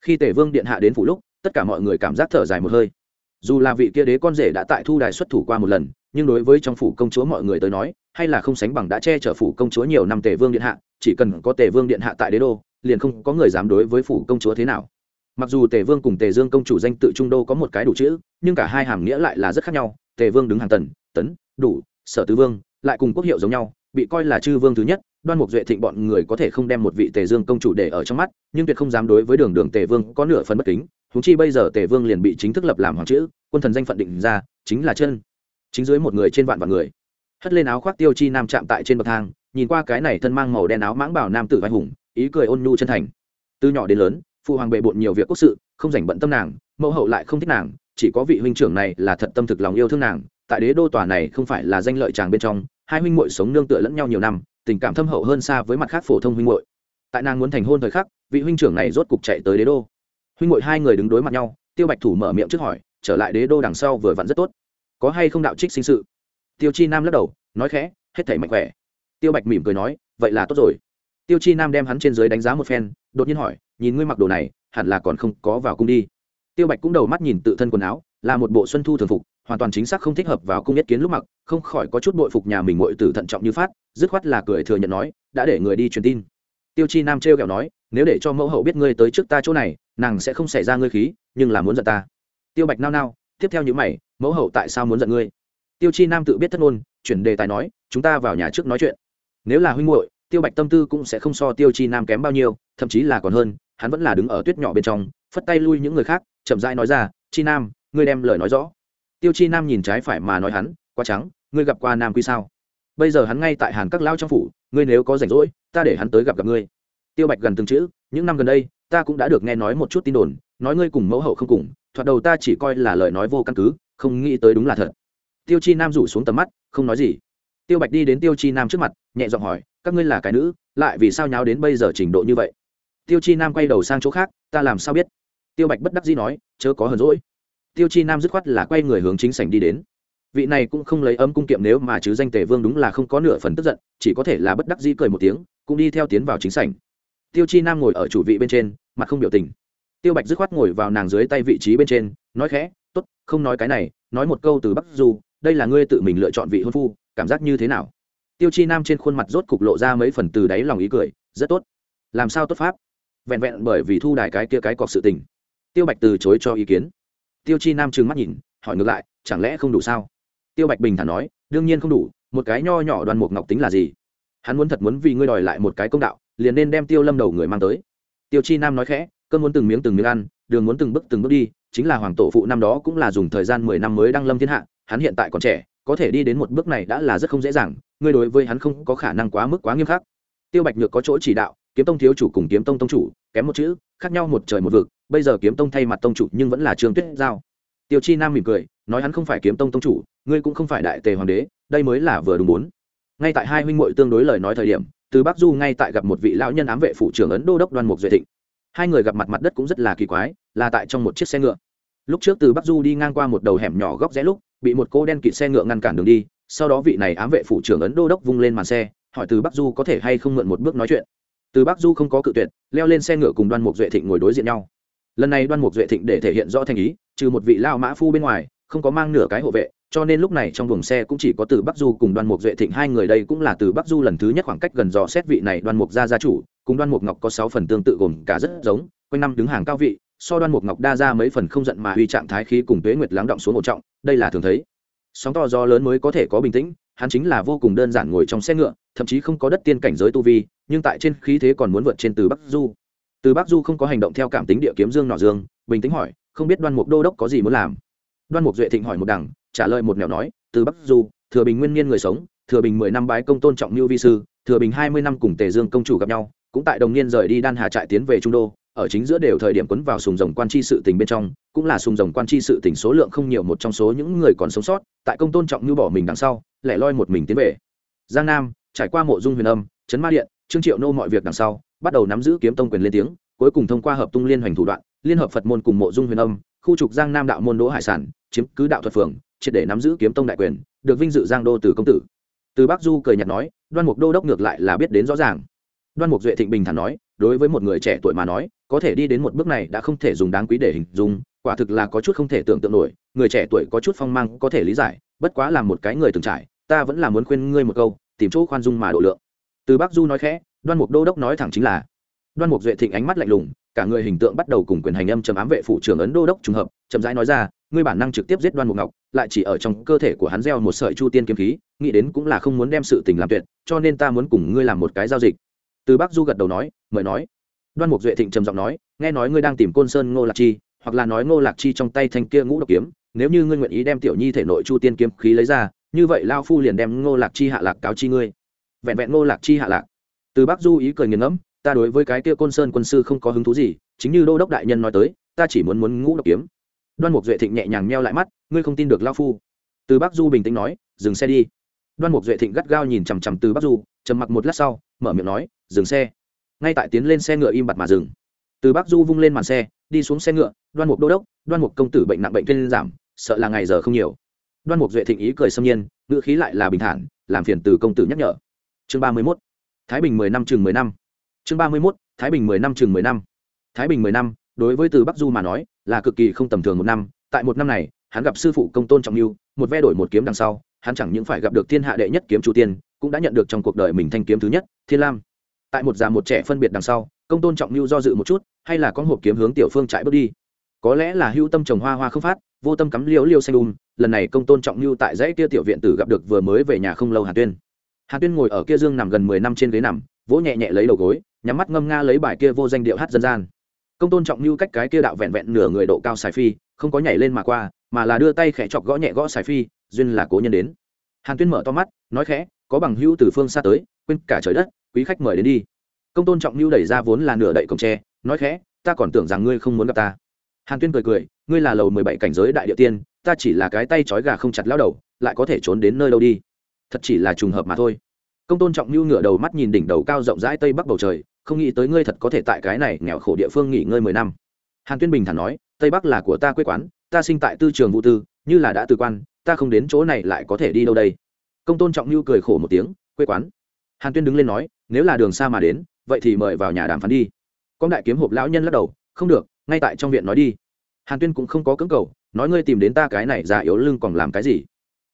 Khi tể vương điện hạ đến phủ lúc, tất cả mọi người cảm giác thở dài một hơi. Dù là vị kia đế con rể đã tại thu đài xuất thủ qua một lần nhưng đối với trong phủ công chúa mọi người tới nói, hay là không sánh bằng đã che chở phủ công chúa nhiều năm tề vương điện hạ, chỉ cần có tề vương điện hạ tại đế đô, liền không có người dám đối với phủ công chúa thế nào. Mặc dù tề vương cùng tề dương công chủ danh tự trung đô có một cái đủ chữ, nhưng cả hai hàm nghĩa lại là rất khác nhau, tề vương đứng hàng tần, tấn, đủ, sở tứ vương, lại cùng quốc hiệu giống nhau, bị coi là chư vương thứ nhất, đoan mục duệ thịnh bọn người có thể không đem một vị tề dương công chủ để ở trong mắt, nhưng tuyệt không dám đối với đường đường tề vương có nửa phần bất kính húng chi bây giờ tề vương liền bị chính thức lập làm hoàng chữ, quân thần danh phận định ra, chính là chân chính dưới một người trên vạn vạn người. Hất lên áo khoác tiêu chi nam chạm tại trên bậc thang, nhìn qua cái này thân mang màu đen áo mãng bảo nam tử vai hùng, ý cười ôn nhu chân thành. Từ nhỏ đến lớn, phụ hoàng bệ bộn nhiều việc quốc sự, không dành bận tâm nàng, mẫu hậu lại không thích nàng, chỉ có vị huynh trưởng này là thật tâm thực lòng yêu thương nàng, tại đế đô tòa này không phải là danh lợi chàng bên trong, hai huynh muội sống nương tựa lẫn nhau nhiều năm, tình cảm thâm hậu hơn xa với mặt khác phổ thông huynh muội. Tại nàng muốn thành hôn thời khắc, vị huynh trưởng này rốt cục chạy tới đế đô. Huynh muội hai người đứng đối mặt nhau, tiêu bạch thủ mở miệng trước hỏi, trở lại đế đô đằng sau vừa vặn rất tốt có hay không đạo trích sinh sự? Tiêu chi nam lắc đầu, nói khẽ, hết thảy mạnh khỏe. Tiêu bạch mỉm cười nói, vậy là tốt rồi. Tiêu chi nam đem hắn trên dưới đánh giá một phen, đột nhiên hỏi, nhìn ngươi mặc đồ này, hẳn là còn không có vào cung đi. Tiêu bạch cũng đầu mắt nhìn tự thân quần áo, là một bộ xuân thu thường phục, hoàn toàn chính xác không thích hợp vào cung nhất kiến lúc mặc, không khỏi có chút bội phục nhà mình ngội tử thận trọng như phát, dứt khoát là cười thừa nhận nói, đã để người đi truyền tin. Tiêu chi nam trêu ghẹo nói, nếu để cho mẫu hậu biết ngươi tới trước ta chỗ này, nàng sẽ không xảy ra ngươi khí, nhưng là muốn giận ta. Tiêu bạch nao nao tiếp theo những mày, mẫu hậu tại sao muốn giận ngươi? Tiêu chi nam tự biết thất ngôn, chuyển đề tài nói, chúng ta vào nhà trước nói chuyện. Nếu là huynh muội, tiêu bạch tâm tư cũng sẽ không so tiêu chi nam kém bao nhiêu, thậm chí là còn hơn, hắn vẫn là đứng ở tuyết nhỏ bên trong, phất tay lui những người khác, chậm rãi nói ra, chi nam, ngươi đem lời nói rõ. Tiêu chi nam nhìn trái phải mà nói hắn, quá trắng, ngươi gặp qua nam quy sao? Bây giờ hắn ngay tại hàn các lao trong phủ, ngươi nếu có rảnh rỗi, ta để hắn tới gặp gặp ngươi. Tiêu bạch gần từng chữ, những năm gần đây, ta cũng đã được nghe nói một chút tin đồn, nói ngươi cùng mẫu hậu không cùng thoạt đầu ta chỉ coi là lời nói vô căn cứ, không nghĩ tới đúng là thật. Tiêu chi nam rủ xuống tầm mắt, không nói gì. Tiêu bạch đi đến tiêu chi nam trước mặt, nhẹ giọng hỏi, các ngươi là cái nữ, lại vì sao nháo đến bây giờ trình độ như vậy? Tiêu chi nam quay đầu sang chỗ khác, ta làm sao biết? Tiêu bạch bất đắc dĩ nói, chớ có hờn rỗi tiêu chi nam dứt khoát là quay người hướng chính sảnh đi đến. Vị này cũng không lấy ấm cung kiệm nếu mà chứ danh tề vương đúng là không có nửa phần tức giận, chỉ có thể là bất đắc dĩ cười một tiếng, cũng đi theo tiến vào chính sảnh. Tiêu chi nam ngồi ở chủ vị bên trên, mặt không biểu tình tiêu bạch dứt khoát ngồi vào nàng dưới tay vị trí bên trên, nói khẽ t ố t không nói cái này, nói một câu từ bắc du, đây là ngươi tự mình lựa chọn vị hôn phu, cảm giác như thế nào? Tiêu chi nam trên khuôn mặt rốt cục lộ ra mấy phần từ đáy lòng ý cười, rất tốt. Làm sao tốt pháp? Vẹn vẹn bởi vì thu đài cái kia cái cọc sự tình. Tiêu bạch từ chối cho ý kiến. Tiêu chi nam trừng mắt nhìn, hỏi ngược lại, chẳng lẽ không đủ sao? Tiêu bạch bình thản nói, đương nhiên không đủ, một cái nho nhỏ đoàn mục ngọc tính là gì? Hắn muốn thật muốn vì ngươi đòi lại một cái công đạo, liền nên đem tiêu lâm đầu người mang tới. Tiêu chi nam nói khẽ cơn muốn từng miếng từng miếng ăn, đường muốn từng bước từng bước đi, chính là hoàng tổ phụ năm đó cũng là dùng thời gian mười năm mới đăng lâm thiên hạ, hắn hiện tại còn trẻ, có thể đi đến một bước này đã là rất không dễ dàng, ngươi đối với hắn không có khả năng quá mức quá nghiêm khắc. Tiêu bạch nhược có chỗ chỉ đạo, kiếm tông thiếu chủ cùng kiếm tông tông chủ, kém một chữ, khác nhau một trời một vực, bây giờ kiếm tông thay mặt tông chủ nhưng vẫn là trương tuyết giao. Tiêu chi nam mỉm cười, nói hắn không phải kiếm tông tông chủ, ngươi cũng không phải đại tề hoàng đế, đây mới là vừa đúng bốn ngay tại hai huynh muội tương đối lời nói thời điểm, từ bắc du ngay tại gặp một vị lão nhân ám vệ phủ trưởng ấn đô đốc đoan mục duệ thịnh hai người gặp mặt mặt đất cũng rất là kỳ quái, là tại trong một chiếc xe ngựa. Lúc trước từ bắc du đi ngang qua một đầu hẻm nhỏ góc rẽ lúc, bị một cô đen kịt xe ngựa ngăn cản đường đi, sau đó vị này ám vệ phủ trưởng ấn đô đốc vung lên màn xe, hỏi từ bắc du có thể hay không mượn một bước nói chuyện. Từ bắc du không có cự tuyệt, leo lên xe ngựa cùng đoan mục duệ thịnh ngồi đối diện nhau. Lần này đoan mục duệ thịnh để thể hiện rõ thành ý, trừ một vị lao mã phu bên ngoài, không có mang nửa cái hộ vệ, cho nên lúc này trong buồng xe cũng chỉ có từ bắc du cùng đoan mục duệ thịnh hai người đây cũng là từ bắc du lần thứ nhất khoảng cách gần dò xét vị này đoan mục gia gia chủ cùng đoan mục ngọc có sáu phần tương tự gồm cả rất giống, quanh năm đứng hàng cao vị, so đoan mục ngọc đa ra mấy phần không giận mà huy trạng thái khí cùng tuế nguyệt lắng động xuống một trọng, đây là thường thấy. Sóng to gió lớn mới có thể có bình tĩnh, hắn chính là vô cùng đơn giản ngồi trong xe ngựa, thậm chí không có đất tiên cảnh giới tu vi, nhưng tại trên khí thế còn muốn vượt trên từ bắc du. Từ bắc du không có hành động theo cảm tính địa kiếm dương nọ dương, bình tĩnh hỏi, không biết đoan mục đô đốc có gì muốn làm? Đoan mục duệ thịnh hỏi một đằng, trả lời một nẻo nói, từ bắc du, thừa bình nguyên niên người sống, thừa bình mười năm bái công tôn trọng mưu vi sư, thừa bình hai mươi năm cùng tề dương công chủ gặp nhau cũng tại đồng niên rời đi đan hà trại tiến về trung đô, ở chính giữa đều thời điểm quấn vào sùng rồng quan tri sự tình bên trong, cũng là sùng rồng quan tri sự tình số lượng không nhiều một trong số những người còn sống sót, tại công tôn trọng như bỏ mình đằng sau, lẻ loi một mình tiến về. Giang nam, trải qua mộ dung huyền âm trấn ma điện, trương triệu nô mọi việc đằng sau, bắt đầu nắm giữ kiếm tông quyền lên tiếng, cuối cùng thông qua hợp tung liên hoành thủ đoạn, liên hợp phật môn cùng mộ dung huyền âm, khu trục giang nam đạo môn đỗ hải sản, chiếm cứ đạo thuật phường, triệt để nắm giữ kiếm tông đại quyền, được vinh dự giang đô từ công tử. Từ bắc du cười nhạt nói, đoan mục đô đốc ngược lại là biết đến rõ ràng đoan mục duệ thịnh bình thản nói, đối với một người trẻ tuổi mà nói, có thể đi đến một bước này đã không thể dùng đáng quý để hình dung, quả thực là có chút không thể tưởng tượng nổi, người trẻ tuổi có chút phong mang có thể lý giải, bất quá là một cái người từng trải, ta vẫn là muốn khuyên ngươi một câu, tìm chỗ khoan dung mà độ lượng. Từ bắc du nói khẽ, đoan mục đô đốc nói thẳng chính là, đoan mục duệ thịnh ánh mắt lạnh lùng, cả người hình tượng bắt đầu cùng quyền hành âm trầm ám vệ phụ trưởng ấn đô đốc trùng hợp, chậm rãi nói ra, ngươi bản năng trực tiếp giết đoan mục ngọc, lại chỉ ở trong cơ thể của hắn gieo một sợi chu tiên kiếm khí, nghĩ đến cũng là không muốn đem sự tình làm tuyệt, cho nên ta muốn cùng ngươi làm một cái giao dịch từ bắc du gật đầu nói, mời nói. Đoan mục duệ thịnh trầm giọng nói, nghe nói ngươi đang tìm côn sơn ngô lạc chi, hoặc là nói ngô lạc chi trong tay thanh kia ngũ độc kiếm, nếu như ngươi nguyện ý đem tiểu nhi thể nội chu tiên kiếm khí lấy ra, như vậy lao phu liền đem ngô lạc chi hạ lạc cáo chi ngươi. Vẹn vẹn ngô lạc chi hạ lạc. Từ bắc du ý cười nghiền ngẫm, ta đối với cái kia côn sơn quân sư không có hứng thú gì, chính như đô đốc đại nhân nói tới, ta chỉ muốn muốn ngũ độc kiếm. Đoan mục duệ thịnh nhẹ nhàng meo lại mắt, ngươi không tin được lao phu. Từ bắc du bình tĩnh nói, dừng xe đi đoan mục duệ thịnh gắt gao nhìn chằm chằm từ bắc du, trầm mặc một lát sau, mở miệng nói, dừng xe. Ngay tại tiến lên xe ngựa im bặt mà dừng. Từ bắc du vung lên màn xe, đi xuống xe ngựa, đoan mục đô đốc, đoan mục công tử bệnh nặng bệnh lên giảm, sợ là ngày giờ không nhiều. Đoan mục duệ thịnh ý cười xâm nhiên, ngữ khí lại là bình thản, làm phiền từ công tử nhắc nhở. Chương ba mươi mốt, thái bình mười năm chừng mười năm. Chương ba mươi mốt, thái bình mười năm chừng mười năm. Thái bình mười năm, đối với từ bắc du mà nói, là cực kỳ không tầm thường một năm. Tại một năm này, hắn gặp sư phụ công tôn trọng mưu một ve đổi một kiếm đằng sau hắn chẳng những phải gặp được thiên hạ đệ nhất kiếm chủ tiên, cũng đã nhận được trong cuộc đời mình thanh kiếm thứ nhất, thiên lam. Tại một già một trẻ phân biệt đằng sau, công tôn trọng lưu do dự một chút, hay là có hộp kiếm hướng tiểu phương chạy bước đi. Có lẽ là hữu tâm trồng hoa hoa không phát, vô tâm cắm liễu liêu xanh um lần này công tôn trọng lưu tại dãy kia tiểu viện tử gặp được vừa mới về nhà không lâu hàn tuyên. Hàn tuyên ngồi ở kia dương nằm gần mười năm trên ghế nằm, vỗ nhẹ nhẹ lấy đầu gối, nhắm mắt ngâm nga lấy bài kia vô danh điệu hát dân gian. Công tôn trọng lưu cách cái kia đạo vẹn vẹn nửa người độ cao xài phi không có nhảy lên mà qua, mà là đưa tay khẽ chọc gõ nhẹ gõ xài phi, duyên là cố nhân đến. Hàn tuyên mở to mắt, nói khẽ, có bằng hữu từ phương xa tới, quên cả trời đất, quý khách mời đến đi. Công tôn trọng lưu đẩy ra vốn là nửa đậy cổng tre, nói khẽ, ta còn tưởng rằng ngươi không muốn gặp ta. Hàn tuyên cười cười, ngươi là lầu mười bảy cảnh giới đại địa tiên, ta chỉ là cái tay trói gà không chặt lao đầu, lại có thể trốn đến nơi đâu đi? Thật chỉ là trùng hợp mà thôi. Công tôn trọng lưu ngửa đầu mắt nhìn đỉnh đầu cao rộng rãi tây bắc bầu trời, không nghĩ tới ngươi thật có thể tại cái này nghèo khổ địa phương nghỉ ngơi mười năm. Hàn tuyên bình thản nói tây bắc là của ta quê quán, ta sinh tại tư trường vũ tư, như là đã từ quan, ta không đến chỗ này lại có thể đi đâu đây. Công tôn trọng lưu cười khổ một tiếng, quê quán. Hàn tuyên đứng lên nói, nếu là đường xa mà đến, vậy thì mời vào nhà đàm phán đi. Con đại kiếm hộp lão nhân lắc đầu, không được, ngay tại trong viện nói đi. Hàn tuyên cũng không có cưỡng cầu, nói ngươi tìm đến ta cái này già yếu lưng còn làm cái gì?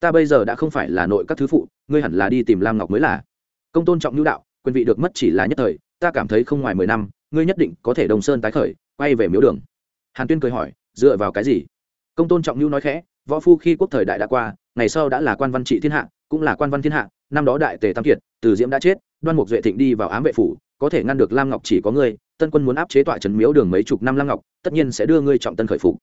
Ta bây giờ đã không phải là nội các thứ phụ, ngươi hẳn là đi tìm lam ngọc mới là. Công tôn trọng nhu đạo, quyền vị được mất chỉ là nhất thời, ta cảm thấy không ngoài mười năm, ngươi nhất định có thể đồng sơn tái khởi, quay về miếu đường hàn tuyên cười hỏi, dựa vào cái gì? Công tôn trọng nhu nói khẽ, võ phu khi quốc thời đại đã qua, ngày sau đã là quan văn trị thiên hạ, cũng là quan văn thiên hạ, năm đó đại tề tam kiệt, từ diễm đã chết, đoan mục duệ thịnh đi vào ám vệ phủ, có thể ngăn được lam ngọc chỉ có ngươi, tân quân muốn áp chế tọa trấn miếu đường mấy chục năm lam ngọc, tất nhiên sẽ đưa ngươi trọng tân khởi phục.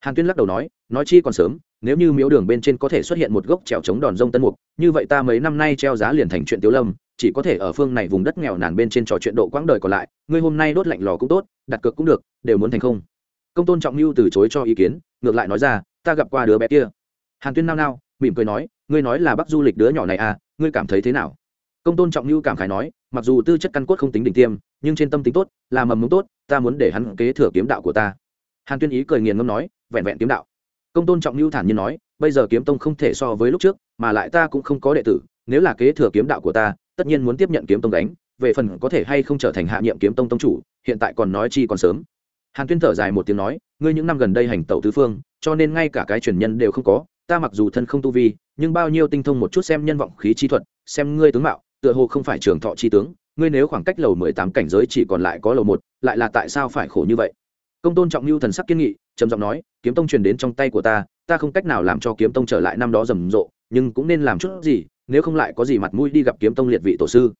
Hàn tuyên lắc đầu nói nói chi còn sớm, nếu như miếu đường bên trên có thể xuất hiện một gốc trèo chống đòn rông tân mục, như vậy ta mấy năm nay treo giá liền thành chuyện tiếu lâm, chỉ có thể ở phương này vùng đất nghèo nàn bên trên trò chuyện độ quãng đời còn lại, ngươi hôm nay đốt lạnh lò cũng tốt, đặt cược cũng được, đều muốn thành không công tôn trọng mưu từ chối cho ý kiến, ngược lại nói ra, ta gặp qua đứa bé kia. Hàn tuyên nao nao, mỉm cười nói, ngươi nói là bắc du lịch đứa nhỏ này à ngươi cảm thấy thế nào? Công tôn trọng mưu cảm khái nói, mặc dù tư chất căn cốt không tính đỉnh tiêm, nhưng trên tâm tính tốt, là mầm mống tốt, ta muốn để hắn kế thừa kiếm đạo của ta. Hàn tuyên ý cười nghiền ngâm nói, vẹn vẹn kiếm đạo. Công tôn trọng mưu thản nhiên nói, bây giờ kiếm tông không thể so với lúc trước, mà lại ta cũng không có đệ tử, nếu là kế thừa kiếm đạo của ta, tất nhiên muốn tiếp nhận kiếm tông đánh về phần có thể hay không trở thành hạ nhiệm kiếm tông tông chủ, hiện tại còn nói chi còn sớm hàn tuyên thở dài một tiếng nói, ngươi những năm gần đây hành tẩu tứ phương, cho nên ngay cả cái truyền nhân đều không có, ta mặc dù thân không tu vi, nhưng bao nhiêu tinh thông một chút xem nhân vọng khí chi thuật, xem ngươi tướng mạo, tựa hồ không phải trường thọ chi tướng, ngươi nếu khoảng cách lầu mười tám cảnh giới chỉ còn lại có lầu một, lại là tại sao phải khổ như vậy? Công tôn trọng lưu thần sắc kiên nghị, trầm giọng nói, kiếm tông truyền đến trong tay của ta ta không cách nào làm cho kiếm tông trở lại năm đó rầm rộ, nhưng cũng nên làm chút gì, nếu không lại có gì mặt mũi đi gặp kiếm tông liệt vị tổ sư.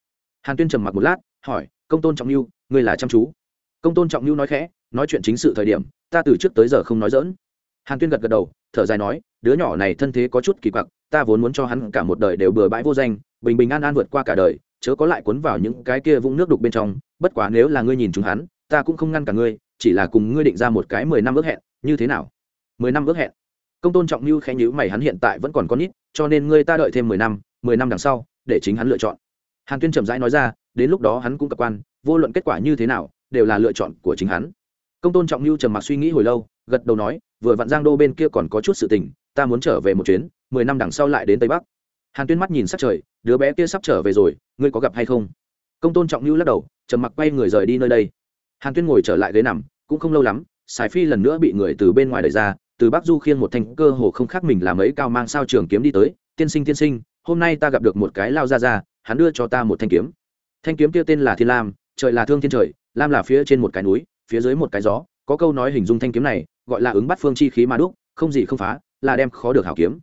Hàn tuyên trầm mặc một lát, hỏi, công tôn trọng lưu, ngươi là chăm chú? Công tôn trọng lưu nói khẽ nói chuyện chính sự thời điểm, ta từ trước tới giờ không nói dỡn hàn tuyên gật gật đầu, thở dài nói, đứa nhỏ này thân thế có chút kỳ quặc, ta vốn muốn cho hắn cả một đời đều bừa bãi vô danh, bình bình an an vượt qua cả đời, chớ có lại cuốn vào những cái kia vũng nước đục bên trong, bất quá nếu là ngươi nhìn chúng hắn, ta cũng không ngăn cả ngươi, chỉ là cùng ngươi định ra một cái mười năm ước hẹn, như thế nào? Mười năm ước hẹn? Công tôn trọng như khẽ nhữ mày hắn hiện tại vẫn còn con ít cho nên ngươi ta đợi thêm mười năm mười năm đằng sau, để chính hắn lựa chọn. Hàn tuyên chậm rãi nói ra, đến lúc đó hắn cũng cập quan, vô luận kết quả như thế nào, đều là lựa chọn của chính hắn công tôn trọng lưu trầm mặc suy nghĩ hồi lâu, gật đầu nói, vừa vặn giang đô bên kia còn có chút sự tình, ta muốn trở về một chuyến, mười năm đằng sau lại đến tây bắc. Hàn tuyên mắt nhìn sắc trời, đứa bé kia sắp trở về rồi, ngươi có gặp hay không? Công tôn trọng lưu lắc đầu, trầm mặc quay người rời đi nơi đây. Hàn tuyên ngồi trở lại ghế nằm, cũng không lâu lắm, sài phi lần nữa bị người từ bên ngoài đẩy ra, từ bắc du khiên một thanh cơ hồ không khác mình làm ấy cao mang sao trường kiếm đi tới, tiên sinh tiên sinh, hôm nay ta gặp được một cái lao ra ra hắn đưa cho ta một thanh kiếm. Thanh kiếm kia tên là thiên lam, trời là thương thiên trời, lam là phía trên một cái núi phía dưới một cái gió, có câu nói hình dung thanh kiếm này, gọi là ứng bắt phương chi khí ma đúc, không gì không phá, là đem khó được hảo kiếm.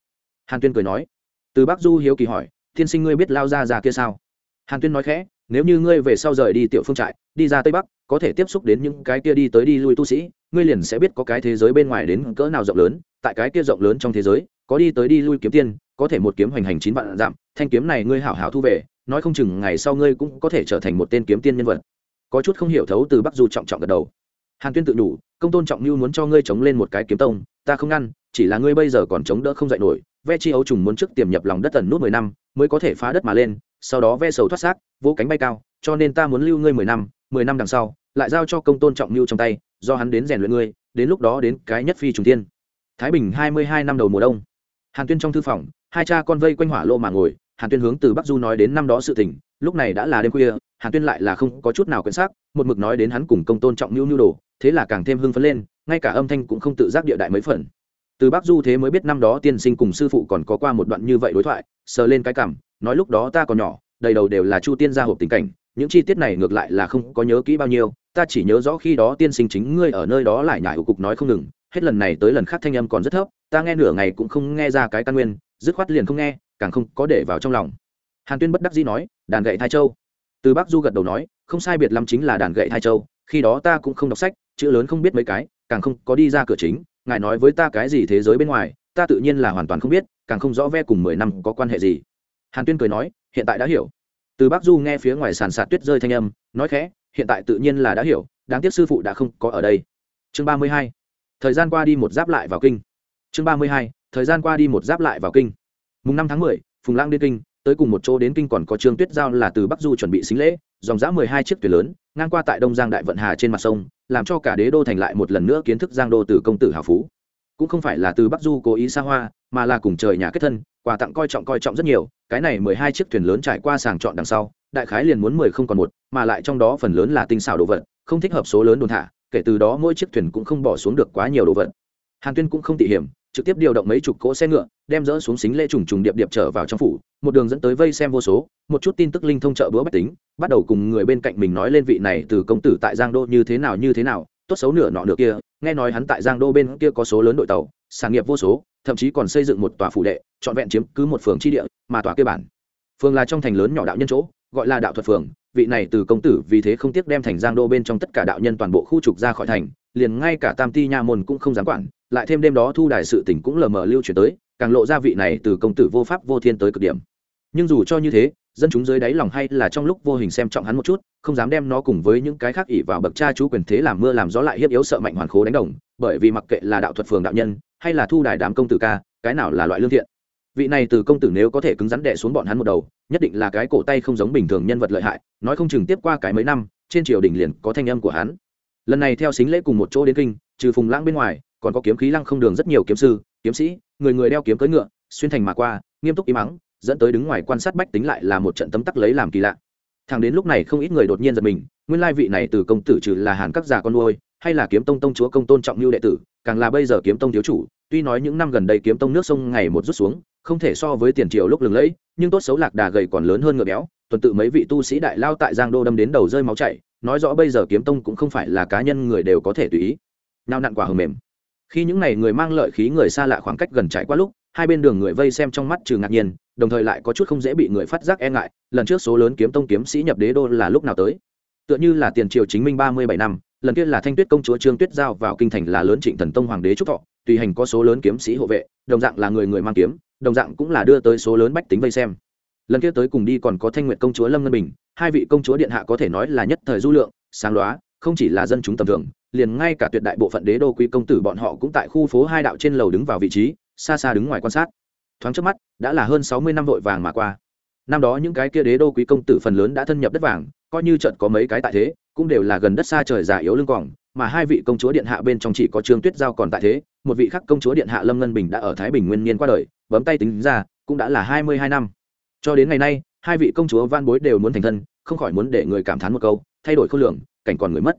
Hàn tuyên cười nói, từ bắc du hiếu kỳ hỏi tiên sinh ngươi biết lao ra ra kia sao? Hàn tuyên nói khẽ, nếu như ngươi về sau rời đi tiểu phương trại, đi ra tây bắc, có thể tiếp xúc đến những cái kia đi tới đi lui tu sĩ, ngươi liền sẽ biết có cái thế giới bên ngoài đến cỡ nào rộng lớn, tại cái kia rộng lớn trong thế giới, có đi tới đi lui kiếm tiên, có thể một kiếm hoành hành chín vạn dặm, thanh kiếm này ngươi hảo hảo thu về, nói không chừng ngày sau ngươi cũng có thể trở thành một tên kiếm tiên nhân vật. Có chút không hiểu thấu từ bắc du trọng trọng gật đầu hàn tuyên tự đủ công tôn trọng như muốn cho ngươi chống lên một cái kiếm tông, ta không ngăn, chỉ là ngươi bây giờ còn chống đỡ không dạy nổi, ve chi ấu trùng muốn trước tiềm nhập lòng đất tần nút mười năm, mới có thể phá đất mà lên, sau đó ve sầu thoát xác vỗ cánh bay cao, cho nên ta muốn lưu ngươi mười năm mười năm đằng sau, lại giao cho công tôn trọng lưu trong tay, do hắn đến rèn luyện ngươi, đến lúc đó đến cái nhất phi trùng tiên thái bình hai mươi hai năm đầu mùa đông. Hàn tuyên trong thư phòng, hai cha con vây quanh hỏa lô mà ngồi, hàn tuyên hướng từ bắc du nói đến năm đó sự tình, lúc này đã là đêm khuya, hàn tuyên lại là không có chút nào quyển xác, một mực nói đến hắn cùng công tôn trọng lưu nhu đồ thế là càng thêm hưng phấn lên, ngay cả âm thanh cũng không tự giác địa đại mấy phần. Từ bác du thế mới biết năm đó tiên sinh cùng sư phụ còn có qua một đoạn như vậy đối thoại, sờ lên cái cảm, nói lúc đó ta còn nhỏ, đầy đầu đều là chu tiên gia hộp tình cảnh, những chi tiết này ngược lại là không có nhớ kỹ bao nhiêu, ta chỉ nhớ rõ khi đó tiên sinh chính ngươi ở nơi đó lại nhải ủ cục nói không ngừng, hết lần này tới lần khác thanh âm còn rất thấp, ta nghe nửa ngày cũng không nghe ra cái căn nguyên, dứt khoát liền không nghe, càng không có để vào trong lòng. Hàn tuyên bất đắc dĩ nói, đàn gậy thai châu. Từ bác du gật đầu nói, không sai biệt lắm chính là đàn gậy thai châu, khi đó ta cũng không đọc sách chữ lớn không biết mấy cái, càng không có đi ra cửa chính, ngài nói với ta cái gì thế giới bên ngoài, ta tự nhiên là hoàn toàn không biết, càng không rõ ve cùng mười năm có quan hệ gì. Hàn tuyên cười nói, hiện tại đã hiểu. Từ bắc du nghe phía ngoài sàn sạt tuyết rơi thanh âm, nói khẽ, hiện tại tự nhiên là đã hiểu, đáng tiếc sư phụ đã không có ở đây. Chương ba mươi hai, thời gian qua đi một giáp lại vào kinh. Chương ba mươi hai, thời gian qua đi một giáp lại vào kinh. Mùng năm tháng mười, phùng lang đến kinh, tới cùng một chỗ đến kinh còn có trương tuyết giao là từ bắc du chuẩn bị xính lễ, dòng dã mười hai chiếc thuyền lớn, ngang qua tại đông giang đại vận hà trên mặt sông làm cho cả đế đô thành lại một lần nữa kiến thức giang đô từ công tử hào phú. Cũng không phải là từ bắc du cố ý xa hoa, mà là cùng trời nhà kết thân, quà tặng coi trọng coi trọng rất nhiều, cái này mười hai chiếc thuyền lớn trải qua sàng chọn đằng sau, đại khái liền muốn mười không còn một, mà lại trong đó phần lớn là tinh xảo đồ vật, không thích hợp số lớn đồn thả, kể từ đó mỗi chiếc thuyền cũng không bỏ xuống được quá nhiều đồ vật. Hàn tuyên cũng không tỉ hiểm trực tiếp điều động mấy chục cỗ xe ngựa, đem dỡ xuống xính lễ trùng trùng điệp điệp trở vào trong phủ, một đường dẫn tới vây xem vô số, một chút tin tức linh thông trợ bữa bách tính, bắt đầu cùng người bên cạnh mình nói lên vị này từ công tử tại giang đô như thế nào, như thế nào, tốt xấu nửa nọ nửa kia, nghe nói hắn tại giang đô bên kia có số lớn đội tàu, sản nghiệp vô số, thậm chí còn xây dựng một tòa phủ đệ, trọn vẹn chiếm cứ một phường tri địa, mà tòa kia bản phường là trong thành lớn nhỏ đạo nhân chỗ, gọi là đạo thuật phường, vị này từ công tử vì thế không tiếc đem thành giang đô bên trong tất cả đạo nhân toàn bộ khu trục ra khỏi thành liền ngay cả tam ti nha môn cũng không dám quản, lại thêm đêm đó thu đài sự tỉnh cũng lờ mờ lưu chuyển tới, càng lộ ra vị này từ công tử vô pháp vô thiên tới cực điểm. Nhưng dù cho như thế, dân chúng dưới đáy lòng hay là trong lúc vô hình xem trọng hắn một chút, không dám đem nó cùng với những cái khác ỉ vào bậc cha chú quyền thế làm mưa làm gió lại hiếp yếu sợ mạnh hoàn khố đánh đồng, bởi vì mặc kệ là đạo thuật phường đạo nhân, hay là thu đài đám công tử ca, cái nào là loại lương thiện. Vị này từ công tử nếu có thể cứng rắn đẻ xuống bọn hắn một đầu, nhất định là cái cổ tay không giống bình thường nhân vật lợi hại, nói không chừng tiếp qua cái mấy năm, trên triều đình liền có thanh âm của hắn lần này theo xính lễ cùng một chỗ đến kinh, trừ phùng lãng bên ngoài, còn có kiếm khí lăng không đường rất nhiều kiếm sư, kiếm sĩ, người người đeo kiếm cưỡi ngựa, xuyên thành mà qua, nghiêm túc im mắng, dẫn tới đứng ngoài quan sát bách tính lại là một trận tấm tắc lấy làm kỳ lạ. Thằng đến lúc này không ít người đột nhiên giật mình, nguyên lai vị này từ công tử trừ là hàn các già con nuôi, hay là kiếm tông tông chúa công tôn trọng lưu đệ tử, càng là bây giờ kiếm tông thiếu chủ, tuy nói những năm gần đây kiếm tông nước sông ngày một rút xuống, không thể so với tiền triều lúc lừng lẫy, nhưng tốt xấu lạc đà gầy còn lớn hơn ngựa béo, tuần tự mấy vị tu sĩ đại lao tại giang đô đâm đến đầu rơi máu chảy nói rõ bây giờ kiếm tông cũng không phải là cá nhân người đều có thể tùy ý. Nào nặn quả hờ mềm. Khi những ngày người mang lợi khí người xa lạ khoảng cách gần trải qua lúc, hai bên đường người vây xem trong mắt trừ ngạc nhiên, đồng thời lại có chút không dễ bị người phát giác e ngại, lần trước số lớn kiếm tông kiếm sĩ nhập đế đô là lúc nào tới? Tựa như là tiền triều chính minh ba mươi bảy năm, lần kia là thanh tuyết công chúa trương tuyết giao vào kinh thành là lớn trịnh thần tông hoàng đế trúc thọ, tùy hành có số lớn kiếm sĩ hộ vệ, đồng dạng là người người mang kiếm, đồng dạng cũng là đưa tới số lớn bách tính vây xem. Lần kia tới cùng đi còn có thanh nguyệt công chúa lâm ngân bình hai vị công chúa điện hạ có thể nói là nhất thời du lượng, sáng loá không chỉ là dân chúng tầm thường, liền ngay cả tuyệt đại bộ phận đế đô quý công tử bọn họ cũng tại khu phố hai đạo trên lầu đứng vào vị trí, xa xa đứng ngoài quan sát. Thoáng trước mắt, đã là hơn sáu mươi năm vội vàng mà qua. Năm đó những cái kia đế đô quý công tử phần lớn đã thân nhập đất vàng, coi như trận có mấy cái tại thế, cũng đều là gần đất xa trời già yếu lưng quòng, mà hai vị công chúa điện hạ bên trong chỉ có trương tuyết giao còn tại thế, một vị khác công chúa điện hạ lâm ngân bình đã ở thái bình nguyên niên qua đời, bấm tay tính ra, cũng đã là hai mươi hai năm. Cho đến ngày nay hai vị công chúa van bối đều muốn thành thân, không khỏi muốn để người cảm thán một câu, thay đổi khối lượng, cảnh còn người mất.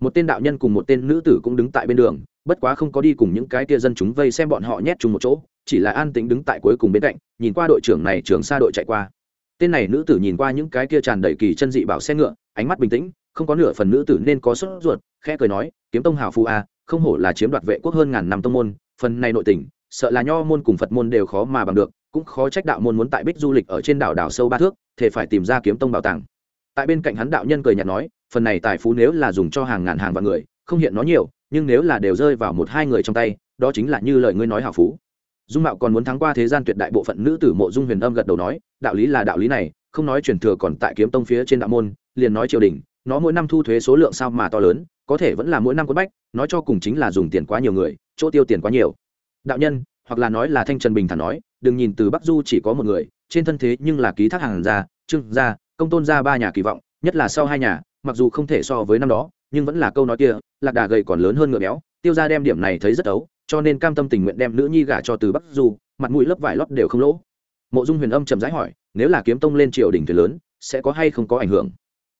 Một tên đạo nhân cùng một tên nữ tử cũng đứng tại bên đường, bất quá không có đi cùng những cái tia dân chúng vây xem bọn họ nhét chung một chỗ, chỉ là an tĩnh đứng tại cuối cùng bên cạnh, nhìn qua đội trưởng này trưởng xa đội chạy qua. Tên này nữ tử nhìn qua những cái kia tràn đầy kỳ chân dị bảo xe ngựa, ánh mắt bình tĩnh, không có nửa phần nữ tử nên có sốt ruột, khẽ cười nói, kiếm tông hào phu a, không hổ là chiếm đoạt vệ quốc hơn ngàn năm tông môn, phần này nội tình, sợ là nho môn cùng phật môn đều khó mà bằng được cũng khó trách đạo môn muốn tại bích du lịch ở trên đảo đảo sâu ba thước thể phải tìm ra kiếm tông bảo tàng. Tại bên cạnh hắn đạo nhân cười nhạt nói, phần này tài phú nếu là dùng cho hàng ngàn hàng vạn người, không hiện nó nhiều, nhưng nếu là đều rơi vào một hai người trong tay, đó chính là như lời ngươi nói hào phú. Dung mạo còn muốn thắng qua thế gian tuyệt đại bộ phận nữ tử mộ dung huyền âm gật đầu nói, đạo lý là đạo lý này, không nói truyền thừa còn tại kiếm tông phía trên đạo môn, liền nói triều đình, nó mỗi năm thu thuế số lượng sao mà to lớn, có thể vẫn là mỗi năm quất bách, nói cho cùng chính là dùng tiền quá nhiều người, chỗ tiêu tiền quá nhiều. Đạo nhân, hoặc là nói là thanh trần bình thản nói đừng nhìn từ bắc du chỉ có một người, trên thân thế nhưng là ký thác hàng gia, trương gia, công tôn gia ba nhà kỳ vọng, nhất là sau hai nhà, mặc dù không thể so với năm đó, nhưng vẫn là câu nói kia, lạc đà gầy còn lớn hơn ngựa béo, tiêu ra đem điểm này thấy rất ấu, cho nên cam tâm tình nguyện đem nữ nhi gả cho từ bắc du, mặt mũi lớp vải lót đều không lỗ. Mộ dung huyền âm chậm rãi hỏi, nếu là kiếm tông lên triều đình thuyền lớn, sẽ có hay không có ảnh hưởng?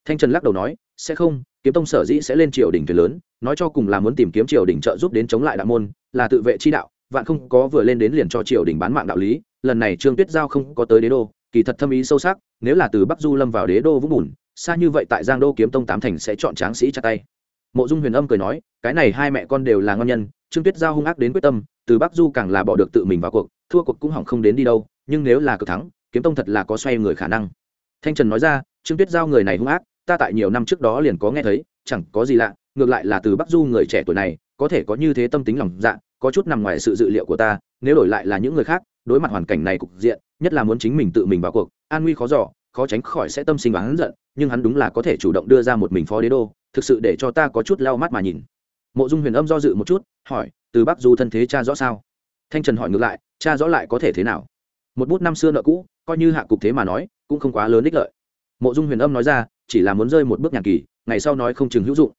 Thanh trần lắc đầu nói, sẽ không, kiếm tông sở dĩ sẽ lên triều đình thuyền lớn, nói cho cùng là muốn tìm kiếm triều đình trợ giúp đến chống lại đạo môn, là tự vệ chi đạo vạn không có vừa lên đến liền cho triều đình bán mạng đạo lý, lần này trương tuyết giao không có tới đế đô, kỳ thật thâm ý sâu sắc, nếu là từ bắc du lâm vào đế đô vũng bùn, xa như vậy tại giang đô kiếm tông tám thành sẽ chọn tráng sĩ chặt tay. Mộ dung huyền âm cười nói, cái này hai mẹ con đều là ngon nhân, trương tuyết giao hung ác đến quyết tâm, từ bắc du càng là bỏ được tự mình vào cuộc, thua cuộc cũng hỏng không đến đi đâu, nhưng nếu là cực thắng, kiếm tông thật là có xoay người khả năng. Thanh trần nói ra, trương tuyết giao người này hung ác, ta tại nhiều năm trước đó liền có nghe thấy, chẳng có gì lạ, ngược lại là từ bắc du người trẻ tuổi này, có thể có như thế tâm tính lòng dạ có chút nằm ngoài sự dự liệu của ta, nếu đổi lại là những người khác, đối mặt hoàn cảnh này cục diện, nhất là muốn chính mình tự mình vào cuộc, an nguy khó giỏ khó tránh khỏi sẽ tâm sinh và hắn giận, nhưng hắn đúng là có thể chủ động đưa ra một mình phó đế đô, thực sự để cho ta có chút lau mắt mà nhìn. Mộ dung huyền âm do dự một chút, hỏi, từ bắc du thân thế cha rõ sao? Thanh trần hỏi ngược lại, cha rõ lại có thể thế nào? Một bút năm xưa nợ cũ, coi như hạ cục thế mà nói, cũng không quá lớn ích lợi. Mộ dung huyền âm nói ra, chỉ là muốn rơi một bước nhàn kỳ, ngày sau nói không chừng hữu dụng.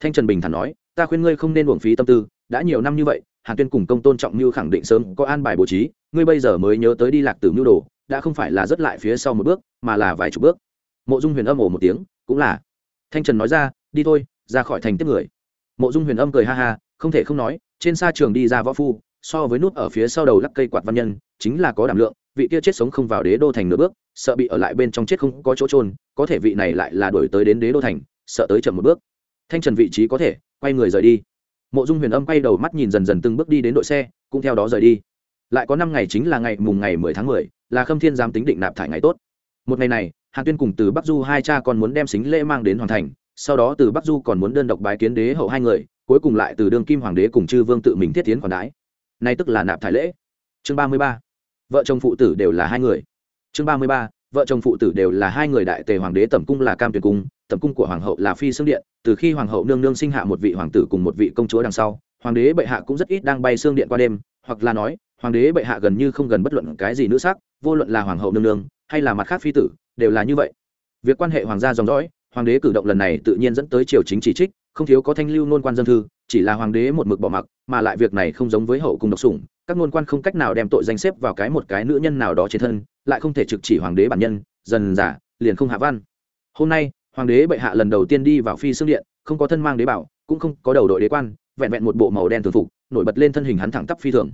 Thanh trần bình thản nói, ta khuyên ngươi không nên uổng phí tâm tư, đã nhiều năm như vậy hàn tuyên cùng công tôn trọng mưu khẳng định sớm có an bài bố trí, ngươi bây giờ mới nhớ tới đi lạc từ mưu đồ, đã không phải là rất lại phía sau một bước, mà là vài chục bước. Mộ dung huyền âm ồ một tiếng, cũng là. Thanh trần nói ra, đi thôi, ra khỏi thành tiếp người. Mộ dung huyền âm cười ha ha, không thể không nói, trên xa trường đi ra võ phu, so với nút ở phía sau đầu lắc cây quạt văn nhân, chính là có đảm lượng, vị kia chết sống không vào đế đô thành nửa bước, sợ bị ở lại bên trong chết không có chỗ trôn có thể vị này lại là đổi tới đến đế đô thành, sợ tới chậm một bước. Thanh trần vị trí có thể, quay người rời đi mộ dung huyền âm quay đầu mắt nhìn dần dần từng bước đi đến đội xe, cũng theo đó rời đi. Lại có năm ngày chính là ngày mùng ngày mười tháng mười, là khâm thiên giám tính định nạp thải ngày tốt. Một ngày này, hàn tuyên cùng từ bắc du hai cha còn muốn đem xính lễ mang đến hoàn thành, sau đó từ bắc du còn muốn đơn độc bái kiến đế hậu hai người, cuối cùng lại từ đương kim hoàng đế cùng chư vương tự mình thiết tiến còn đái. Nay tức là nạp thải lễ. Chương ba mươi ba, vợ chồng phụ tử đều là hai người. Chương ba mươi ba, vợ chồng phụ tử đều là hai người đại tề hoàng đế tẩm cung là cam tuyệt cung tầm cung của hoàng hậu là phi xương điện, từ khi hoàng hậu nương nương sinh hạ một vị hoàng tử cùng một vị công chúa đằng sau, hoàng đế bệ hạ cũng rất ít đang bay xương điện qua đêm, hoặc là nói, hoàng đế bệ hạ gần như không gần bất luận cái gì nữ sắc, vô luận là hoàng hậu nương nương, hay là mặt khác phi tử, đều là như vậy. Việc quan hệ hoàng gia dòng dõi, hoàng đế cử động lần này tự nhiên dẫn tới triều chính chỉ trích, không thiếu có thanh lưu nôn quan dân thư, chỉ là hoàng đế một mực bỏ mặc, mà lại việc này không giống với hậu cung độc sủng, các nôn quan không cách nào đem tội danh xếp vào cái một cái nữ nhân nào đó trên thân, lại không thể trực chỉ hoàng đế bản nhân, dần giả liền không hạ văn. Hôm nay hoàng đế bệ hạ lần đầu tiên đi vào phi xương điện, không có thân mang đế bảo, cũng không có đầu đội đế quan, vẹn vẹn một bộ màu đen thường phục, nổi bật lên thân hình hắn thẳng tắp phi thường.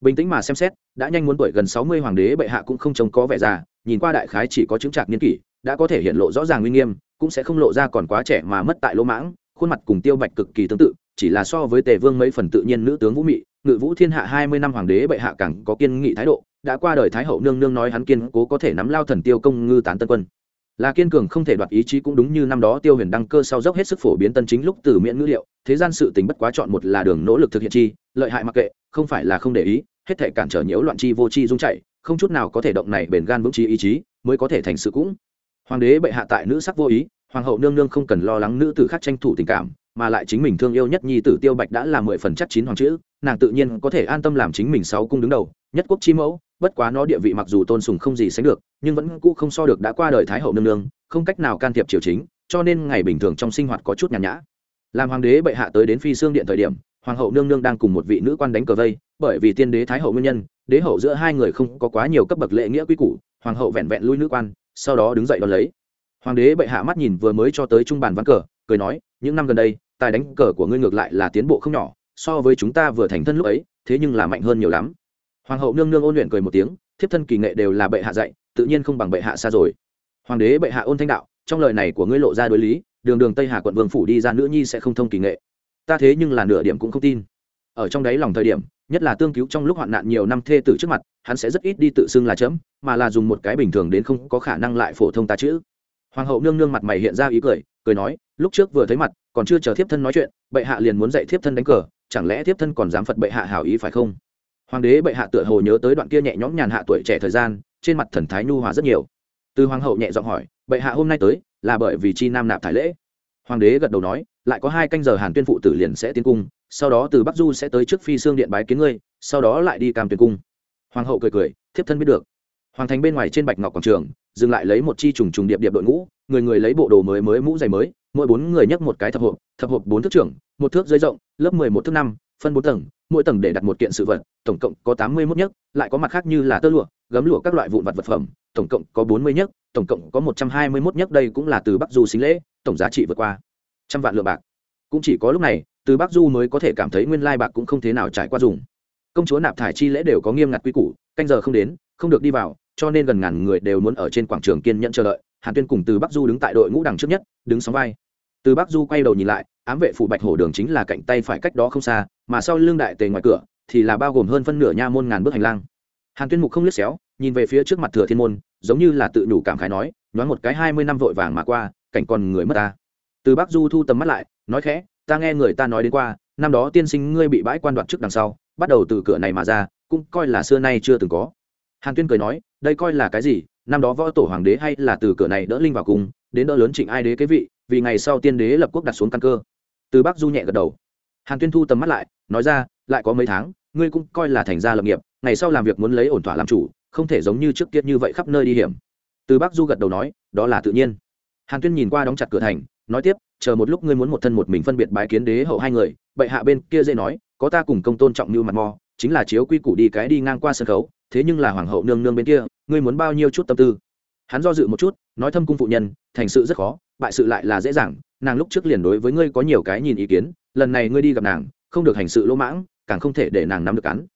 Bình tĩnh mà xem xét, đã nhanh muốn tuổi gần sáu mươi hoàng đế bệ hạ cũng không trông có vẻ già, nhìn qua đại khái chỉ có chứng trạc niên kỷ, đã có thể hiện lộ rõ ràng uy nghiêm, cũng sẽ không lộ ra còn quá trẻ mà mất tại lỗ mãng, khuôn mặt cùng tiêu bạch cực kỳ tương tự, chỉ là so với tề vương mấy phần tự nhiên nữ tướng vũ mị, ngự vũ thiên hạ hai mươi năm hoàng đế bệ hạ càng có kiên nghị thái độ, đã qua đời thái hậu nương nương nói hắn kiên cố có thể nắm lao thần tiêu công ngư tán tân quân là kiên cường không thể đoạt ý chí cũng đúng như năm đó tiêu huyền đăng cơ sau dốc hết sức phổ biến tân chính lúc từ miễn ngữ liệu, thế gian sự tình bất quá chọn một là đường nỗ lực thực hiện chi, lợi hại mặc kệ, không phải là không để ý, hết thể cản trở nhiễu loạn chi vô chi dung chạy, không chút nào có thể động này bền gan vững trí ý chí, mới có thể thành sự cũng. Hoàng đế bệ hạ tại nữ sắc vô ý, hoàng hậu nương nương không cần lo lắng nữ tử khác tranh thủ tình cảm, mà lại chính mình thương yêu nhất nhi tử tiêu bạch đã là mười phần chắc chín hoàng chữ, nàng tự nhiên có thể an tâm làm chính mình sáu cung đứng đầu, nhất quốc chi mẫu bất quá nó địa vị mặc dù tôn sùng không gì sánh được, nhưng vẫn cũ không so được đã qua đời thái hậu nương nương, không cách nào can thiệp triều chính, cho nên ngày bình thường trong sinh hoạt có chút nhàn nhã. Làm hoàng đế bệ hạ tới đến phi xương điện thời điểm, hoàng hậu nương nương đang cùng một vị nữ quan đánh cờ vây, bởi vì tiên đế thái hậu nguyên nhân, đế hậu giữa hai người không có quá nhiều cấp bậc lễ nghĩa quy củ, hoàng hậu vẹn vẹn lui nữ quan, sau đó đứng dậy đón lấy. Hoàng đế bệ hạ mắt nhìn vừa mới cho tới trung bàn ván cờ, cười nói, những năm gần đây, tài đánh cờ của ngươi ngược lại là tiến bộ không nhỏ, so với chúng ta vừa thành thân lúc ấy, thế nhưng là mạnh hơn nhiều lắm hoàng hậu nương nương ôn luyện cười một tiếng, thiếp thân kỳ nghệ đều là bệ hạ dạy, tự nhiên không bằng bệ hạ xa rồi. Hoàng đế bệ hạ ôn thanh đạo, trong lời này của ngươi lộ ra đối lý, đường đường tây hà quận vương phủ đi ra nữ nhi sẽ không thông kỳ nghệ. Ta thế nhưng là nửa điểm cũng không tin. Ở trong đấy lòng thời điểm, nhất là tương cứu trong lúc hoạn nạn nhiều năm thê tử trước mặt, hắn sẽ rất ít đi tự xưng là chấm, mà là dùng một cái bình thường đến không có khả năng lại phổ thông ta chữ. Hoàng hậu nương nương mặt mày hiện ra ý cười cười nói, lúc trước vừa thấy mặt, còn chưa chờ thiếp thân nói chuyện, bệ hạ liền muốn dạy thiếp thân đánh cờ, chẳng lẽ thiếp thân còn dám phật bệ hạ hảo ý phải không? Hoàng đế bệ hạ tựa hồ nhớ tới đoạn kia nhẹ nhõm nhàn hạ tuổi trẻ thời gian, trên mặt thần thái nhu hòa rất nhiều. Từ hoàng hậu nhẹ giọng hỏi, bệ hạ hôm nay tới, là bởi vì chi nam nạp thải lễ? Hoàng đế gật đầu nói, lại có hai canh giờ hàn tuyên phụ tử liền sẽ tiến cung, sau đó từ bắc du sẽ tới trước phi xương điện bái kiến ngươi, sau đó lại đi cam tuyên cung. Hoàng hậu cười cười, thiếp thân biết được. Hoàng thành bên ngoài trên bạch ngọc quảng trường, dừng lại lấy một chi trùng trùng điệp điệp đội ngũ, người người lấy bộ đồ mới mới mũ giày mới, mỗi bốn người nhấc một cái thập hộp thập hộp bốn thước trưởng, một thước dưới rộng, lớp mười một thước năm, phân bốn tầng mỗi tầng để đặt một kiện sự vật, tổng cộng có tám mươi mốt nhấc, lại có mặt khác như là tơ lụa, gấm lụa các loại vụn vật vật phẩm, tổng cộng có bốn mươi nhấc, tổng cộng có một trăm hai mươi mốt nhấc, đây cũng là từ bắc du xính lễ, tổng giá trị vượt qua trăm vạn lượng bạc. Cũng chỉ có lúc này, từ bắc du mới có thể cảm thấy nguyên lai bạc cũng không thế nào trải qua dùng. Công chúa nạp thải chi lễ đều có nghiêm ngặt quy củ, canh giờ không đến, không được đi vào, cho nên gần ngàn người đều muốn ở trên quảng trường kiên nhẫn chờ đợi. Hàn tuyên cùng từ bắc du đứng tại đội ngũ đằng trước nhất, đứng sóng vai. Từ bắc du quay đầu nhìn lại, ám vệ phủ bạch hổ đường chính là cạnh tay phải cách đó không xa mà sau lưng đại tề ngoài cửa thì là bao gồm hơn phân nửa nha môn ngàn bước hành lang. Hàn tuyên mục không liếc xéo, nhìn về phía trước mặt thừa thiên môn, giống như là tự đủ cảm khái nói nói một cái hai mươi năm vội vàng mà qua, cảnh còn người mất ta. Từ bắc du thu tầm mắt lại, nói khẽ, ta nghe người ta nói đến qua, năm đó tiên sinh ngươi bị bãi quan đoạt trước đằng sau, bắt đầu từ cửa này mà ra, cũng coi là xưa nay chưa từng có. Hàn tuyên cười nói, đây coi là cái gì? Năm đó võ tổ hoàng đế hay là từ cửa này đỡ linh vào cùng, đến đỡ lớn trịnh ai đế cái vị, vì ngày sau tiên đế lập quốc đặt xuống căn cơ. Từ bắc du nhẹ gật đầu. Hàn tuyên thu tầm mắt lại nói ra, lại có mấy tháng, ngươi cũng coi là thành gia lập nghiệp, ngày sau làm việc muốn lấy ổn thỏa làm chủ, không thể giống như trước kia như vậy khắp nơi đi hiểm. Từ bác du gật đầu nói, đó là tự nhiên. Hàn tuyên nhìn qua đóng chặt cửa thành, nói tiếp, chờ một lúc ngươi muốn một thân một mình phân biệt bái kiến đế hậu hai người, bệ hạ bên kia dễ nói, có ta cùng công tôn trọng như mặt mò, chính là chiếu quy củ đi cái đi ngang qua sân khấu, thế nhưng là hoàng hậu nương nương bên kia, ngươi muốn bao nhiêu chút tâm tư? Hắn do dự một chút, nói thâm cung phụ nhân, thành sự rất khó, bại sự lại là dễ dàng, nàng lúc trước liền đối với ngươi có nhiều cái nhìn ý kiến, lần này ngươi đi gặp nàng không được hành sự lỗ mãng, càng không thể để nàng nắm được cắn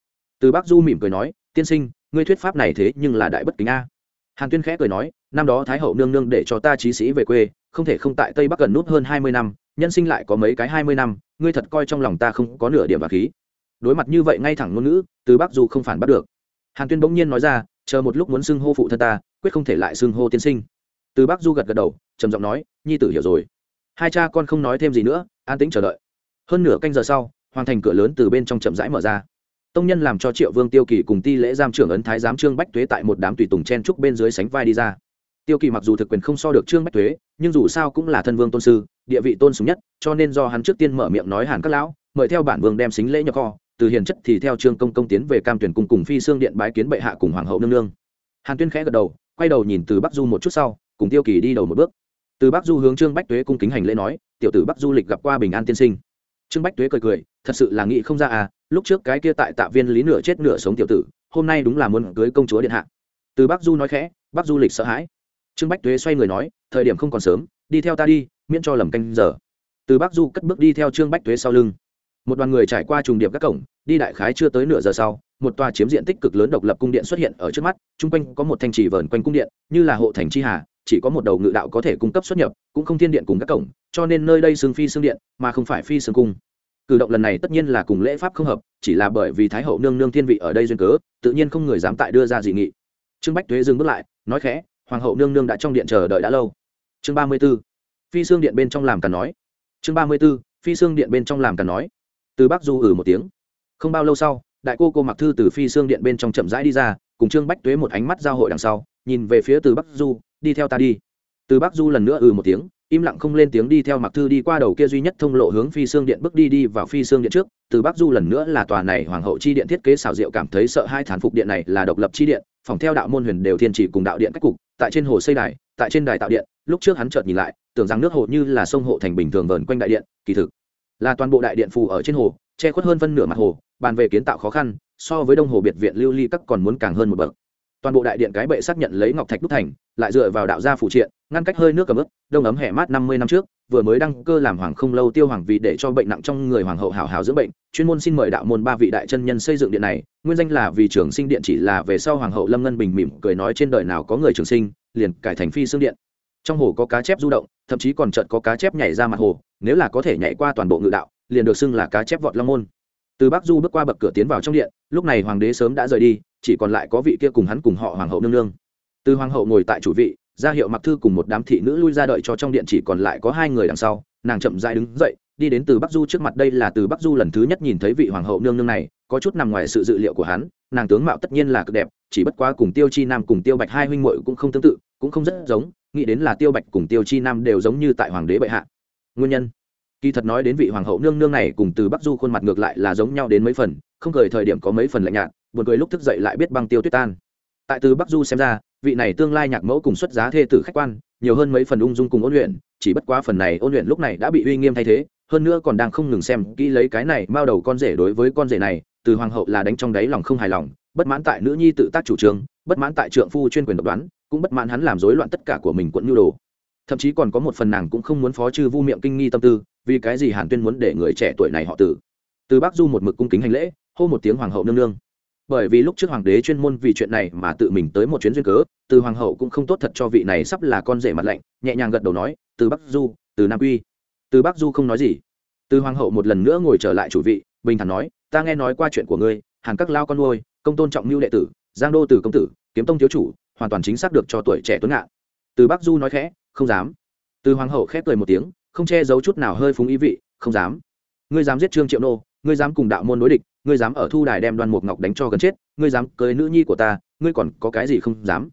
từ bác du mỉm cười nói, tiên sinh, ngươi thuyết pháp này thế nhưng là đại bất kính a. Hàn tuyên khẽ cười nói, năm đó thái hậu nương nương để cho ta trí sĩ về quê, không thể không tại tây bắc gần nút hơn hai mươi năm, nhân sinh lại có mấy cái hai mươi năm, ngươi thật coi trong lòng ta không có nửa điểm và khí. Đối mặt như vậy ngay thẳng ngôn ngữ, từ bắc du không phản bắt được. Hàn tuyên bỗng nhiên nói ra, chờ một lúc muốn xưng hô phụ thân ta, quyết không thể lại xưng hô tiên sinh. Từ bắc du gật gật đầu, trầm giọng nói, nhi tử hiểu rồi. Hai cha con không nói thêm gì nữa, an tĩnh chờ đợi. Hơn nửa canh giờ sau hoàn thành cửa lớn từ bên trong chậm rãi mở ra. Tông nhân làm cho triệu vương tiêu kỳ cùng ti lễ giam trưởng ấn thái giám trương bách tuế tại một đám tùy tùng chen trúc bên dưới sánh vai đi ra. Tiêu kỳ mặc dù thực quyền không so được trương bách tuế, nhưng dù sao cũng là thân vương tôn sư, địa vị tôn sùng nhất, cho nên do hắn trước tiên mở miệng nói hàn các lão, mời theo bản vương đem xính lễ nhỏ kho, từ hiền chất thì theo trương công công tiến về cam tuyển cung cùng phi xương điện bái kiến bệ hạ cùng hoàng hậu nương nương. Hàn tuyên khẽ gật đầu, quay đầu nhìn từ bắc du một chút sau, cùng tiêu kỳ đi đầu một bước. Từ bắc du hướng trương bách tuế cung kính hành lễ nói, tiểu tử bắc du lịch gặp qua bình an tiên sinh. Trương bách tuế cười cười thật sự là nghĩ không ra à lúc trước cái kia tại tạ viên lý nửa chết nửa sống tiểu tử, hôm nay đúng là muốn cưới công chúa điện hạ. Từ bắc du nói khẽ, bắc du lịch sợ hãi. Trương bách tuế xoay người nói, thời điểm không còn sớm, đi theo ta đi, miễn cho lầm canh giờ. Từ bắc du cất bước đi theo trương bách tuế sau lưng. Một đoàn người trải qua trùng điệp các cổng, đi đại khái chưa tới nửa giờ sau, một tòa chiếm diện tích cực lớn độc lập cung điện xuất hiện ở trước mắt, chung quanh có một thanh trì vờn quanh cung điện, như là hộ thành chi hà, chỉ có một đầu ngự đạo có thể cung cấp xuất nhập, cũng không thiên điện cùng các cổng, cho nên nơi đây xương phi xương điện, mà không phải phi xương cung cử động lần này tất nhiên là cùng lễ pháp không hợp, chỉ là bởi vì thái hậu nương nương thiên vị ở đây duyên cớ, tự nhiên không người dám tại đưa ra dị nghị. Trương bách thuế dừng bước lại, nói khẽ, hoàng hậu nương nương đã trong điện chờ đợi đã lâu. Chương ba mươi b ố phi xương điện bên trong làm càn nói. Chương ba mươi b ố phi xương điện bên trong làm càn nói. Từ bắc du ử một tiếng. Không bao lâu sau, đại cô cô mặc thư từ phi xương điện bên trong chậm rãi đi ra, cùng trương bách tuế một ánh mắt giao hội đằng sau, nhìn về phía từ bắc du, đi theo ta đi. Từ bắc du lần nữa ừ một tiếng im lặng không lên tiếng đi theo mặc thư đi qua đầu kia duy nhất thông lộ hướng phi xương điện bước đi đi vào phi xương điện trước. Từ bắc du lần nữa là tòa này hoàng hậu chi điện thiết kế xảo diệu cảm thấy sợ hai thán phục điện này là độc lập chi điện, phòng theo đạo môn huyền đều thiên chỉ cùng đạo điện cách cục, tại trên hồ xây đài, tại trên đài tạo điện. Lúc trước hắn chợt nhìn lại, tưởng rằng nước hồ như là sông hộ thành bình thường vờn quanh đại điện, kỳ thực là toàn bộ đại điện phù ở trên hồ, che khuất hơn phân nửa mặt hồ, bàn về kiến tạo khó khăn, so với đông hồ biệt viện lưu ly các còn muốn càng hơn một bậc. Toàn bộ đại điện cái bệ xác nhận lấy ngọc thạch đúc thành lại dựa vào đạo gia phụ triện, ngăn cách hơi nước cầm ướp đông ấm hẻ mát năm mươi năm trước, vừa mới đăng cơ làm hoàng không lâu tiêu hoàng vì để cho bệnh nặng trong người hoàng hậu hào hào dưỡng bệnh, chuyên môn xin mời đạo môn ba vị đại chân nhân xây dựng điện này, nguyên danh là vì trường sinh điện chỉ là về sau hoàng hậu lâm ngân bình mỉm cười nói trên đời nào có người trường sinh, liền cải thành phi xương điện. Trong hồ có cá chép du động, thậm chí còn chợt có cá chép nhảy ra mặt hồ, nếu là có thể nhảy qua toàn bộ ngự đạo, liền được xưng là cá chép vọt long môn. Từ bắc du bước qua bậc cửa tiến vào trong điện, lúc này hoàng đế sớm đã rời đi, chỉ còn lại có vị kia cùng hắn cùng họ hoàng hậu nương nương từ hoàng hậu ngồi tại chủ vị, ra hiệu mặc thư cùng một đám thị nữ lui ra đợi cho trong điện chỉ còn lại có hai người đằng sau, nàng chậm dại đứng dậy, đi đến từ bắc du trước mặt, đây là từ bắc du lần thứ nhất nhìn thấy vị hoàng hậu nương nương này, có chút nằm ngoài sự dự liệu của hắn, nàng tướng mạo tất nhiên là cực đẹp, chỉ bất quá cùng tiêu chi nam cùng tiêu bạch hai huynh muội cũng không tương tự, cũng không rất giống, nghĩ đến là tiêu bạch cùng tiêu chi nam đều giống như tại hoàng đế bệ hạ. Nguyên nhân? Kỳ thật nói đến vị hoàng hậu nương nương này cùng từ bắc du khuôn mặt ngược lại là giống nhau đến mấy phần, không cười thời điểm có mấy phần lạnh nhạt, buồn cười lúc thức dậy lại biết băng tiêu tuyết tan. Tại từ bắc du xem ra vị này tương lai nhạc mẫu cùng xuất giá thê tử khách quan, nhiều hơn mấy phần ung dung cùng ôn luyện, chỉ bất quá phần này ôn luyện lúc này đã bị uy nghiêm thay thế, hơn nữa còn đang không ngừng xem kỹ lấy cái này mao đầu con rể đối với con rể này, từ hoàng hậu là đánh trong đáy lòng không hài lòng, bất mãn tại nữ nhi tự tác chủ trương, bất mãn tại trượng phu chuyên quyền độc đoán, cũng bất mãn hắn làm rối loạn tất cả của mình quận nhu đồ. Thậm chí còn có một phần nàng cũng không muốn phó trừ vu miệng kinh nghi tâm tư, vì cái gì hàn tuyên muốn để người trẻ tuổi này họ tử. Từ bắc du một mực cung kính hành lễ, hô một tiếng hoàng hậu nương nương bởi vì lúc trước hoàng đế chuyên môn vì chuyện này mà tự mình tới một chuyến duyên cớ, từ hoàng hậu cũng không tốt thật cho vị này sắp là con rể mặt lạnh, nhẹ nhàng gật đầu nói, từ bắc du, từ nam uy. Từ bắc du không nói gì. Từ hoàng hậu một lần nữa ngồi trở lại chủ vị, bình thản nói, ta nghe nói qua chuyện của ngươi, hàng các lao con nuôi, công tôn trọng mưu đệ tử, giang đô từ công tử, kiếm tông thiếu chủ, hoàn toàn chính xác được cho tuổi trẻ tuấn ngạn từ bắc du nói khẽ, không dám. Từ hoàng hậu khép cười một tiếng, không che giấu chút nào hơi phúng ý vị, không dám. Ngươi dám giết trương triệu nô, ngươi dám cùng đạo môn đối địch ngươi dám ở thu đài đem đoan mục ngọc đánh cho gần chết, ngươi dám cưới nữ nhi của ta, ngươi còn có cái gì không dám?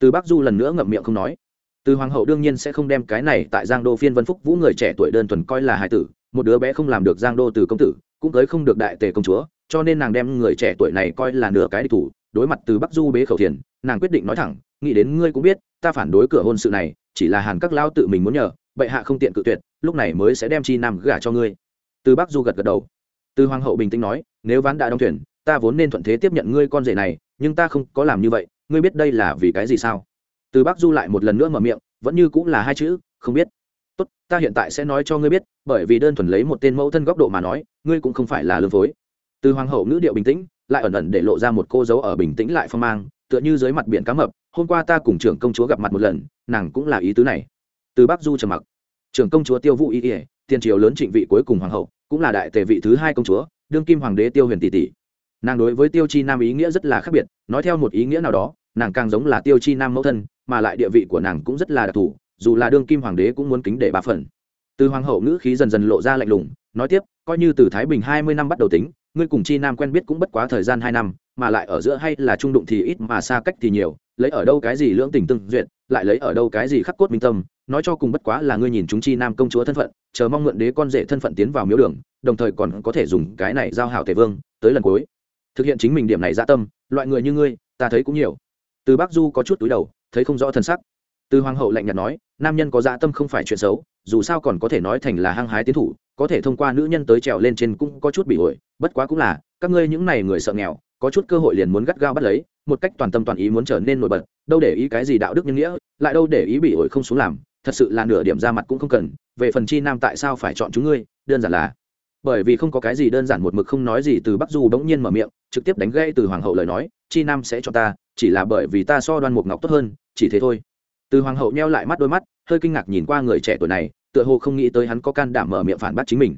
Từ bắc du lần nữa ngậm miệng không nói. Từ hoàng hậu đương nhiên sẽ không đem cái này tại giang đô phiên vân phúc vũ người trẻ tuổi đơn thuần coi là hài tử, một đứa bé không làm được giang đô từ công tử, cũng cưới không được đại tề công chúa, cho nên nàng đem người trẻ tuổi này coi là nửa cái địch thủ, đối mặt từ bắc du bế khẩu thiền nàng quyết định nói thẳng, nghĩ đến ngươi cũng biết, ta phản đối cửa hôn sự này, chỉ là hàn các lao tự mình muốn nhờ, bệ hạ không tiện cự tuyệt, lúc này mới sẽ đem chi nam gả cho ngươi. Từ bắc du gật gật đầu từ hoàng hậu bình tĩnh nói, nếu ván đã đóng thuyền, ta vốn nên thuận thế tiếp nhận ngươi con rể này, nhưng ta không có làm như vậy, ngươi biết đây là vì cái gì sao? Từ bắc du lại một lần nữa mở miệng, vẫn như cũng là hai chữ, không biết. Tốt, ta hiện tại sẽ nói cho ngươi biết, bởi vì đơn thuần lấy một tên mẫu thân góc độ mà nói, ngươi cũng không phải là lương phối. Từ hoàng hậu ngữ điệu bình tĩnh, lại ẩn ẩn để lộ ra một cô dấu ở bình tĩnh lại phong mang, tựa như dưới mặt biển cá mập, hôm qua ta cùng trưởng công chúa gặp mặt một lần, nàng cũng là ý tứ này. Từ bắc du trầm mặc. Trưởng công chúa tiêu vũ ý ỉa tiền triều lớn trịnh vị cuối cùng hoàng hậu cũng là đại tề vị thứ hai công chúa, đương kim hoàng đế tiêu huyền tỷ tỷ. Nàng đối với tiêu chi nam ý nghĩa rất là khác biệt, nói theo một ý nghĩa nào đó, nàng càng giống là tiêu chi nam mẫu thân, mà lại địa vị của nàng cũng rất là đặc thù, dù là đương kim hoàng đế cũng muốn kính để bà phần. Từ hoàng hậu ngữ khí dần dần lộ ra lạnh lùng, nói tiếp, coi như từ thái bình hai mươi năm bắt đầu tính, ngươi cùng chi nam quen biết cũng bất quá thời gian hai năm, mà lại ở giữa hay là trung đụng thì ít mà xa cách thì nhiều, lấy ở đâu cái gì lưỡng tình tương duyệt, lại lấy ở đâu cái gì khắc cốt minh tâm nói cho cùng bất quá là ngươi nhìn chúng chi nam công chúa thân phận, chờ mong mượn đế con rể thân phận tiến vào miếu đường, đồng thời còn có thể dùng cái này giao hảo tề vương, tới lần cuối. Thực hiện chính mình điểm này dạ tâm, loại người như ngươi, ta thấy cũng nhiều. Từ bắc du có chút túi đầu, thấy không rõ thân sắc. Từ hoàng hậu lạnh nhạt nói, nam nhân có dạ tâm không phải chuyện xấu, dù sao còn có thể nói thành là hăng hái tiến thủ, có thể thông qua nữ nhân tới trèo lên trên cũng có chút bị ổi, bất quá cũng là, các ngươi những này người sợ nghèo, có chút cơ hội liền muốn gắt gao bắt lấy, một cách toàn tâm toàn ý muốn trở nên nổi bật, đâu để ý cái gì đạo đức nhân nghĩa, lại đâu để ý bị ổi không xuống làm thật sự là nửa điểm ra mặt cũng không cần, về phần chi nam tại sao phải chọn chúng ngươi, đơn giản là, bởi vì không có cái gì đơn giản một mực không nói gì từ bắc du bỗng nhiên mở miệng, trực tiếp đánh gãy từ hoàng hậu lời nói, chi nam sẽ cho ta, chỉ là bởi vì ta so đoan mục ngọc tốt hơn, chỉ thế thôi. Từ hoàng hậu neo lại mắt đôi mắt, hơi kinh ngạc nhìn qua người trẻ tuổi này, tựa hồ không nghĩ tới hắn có can đảm mở miệng phản bác chính mình.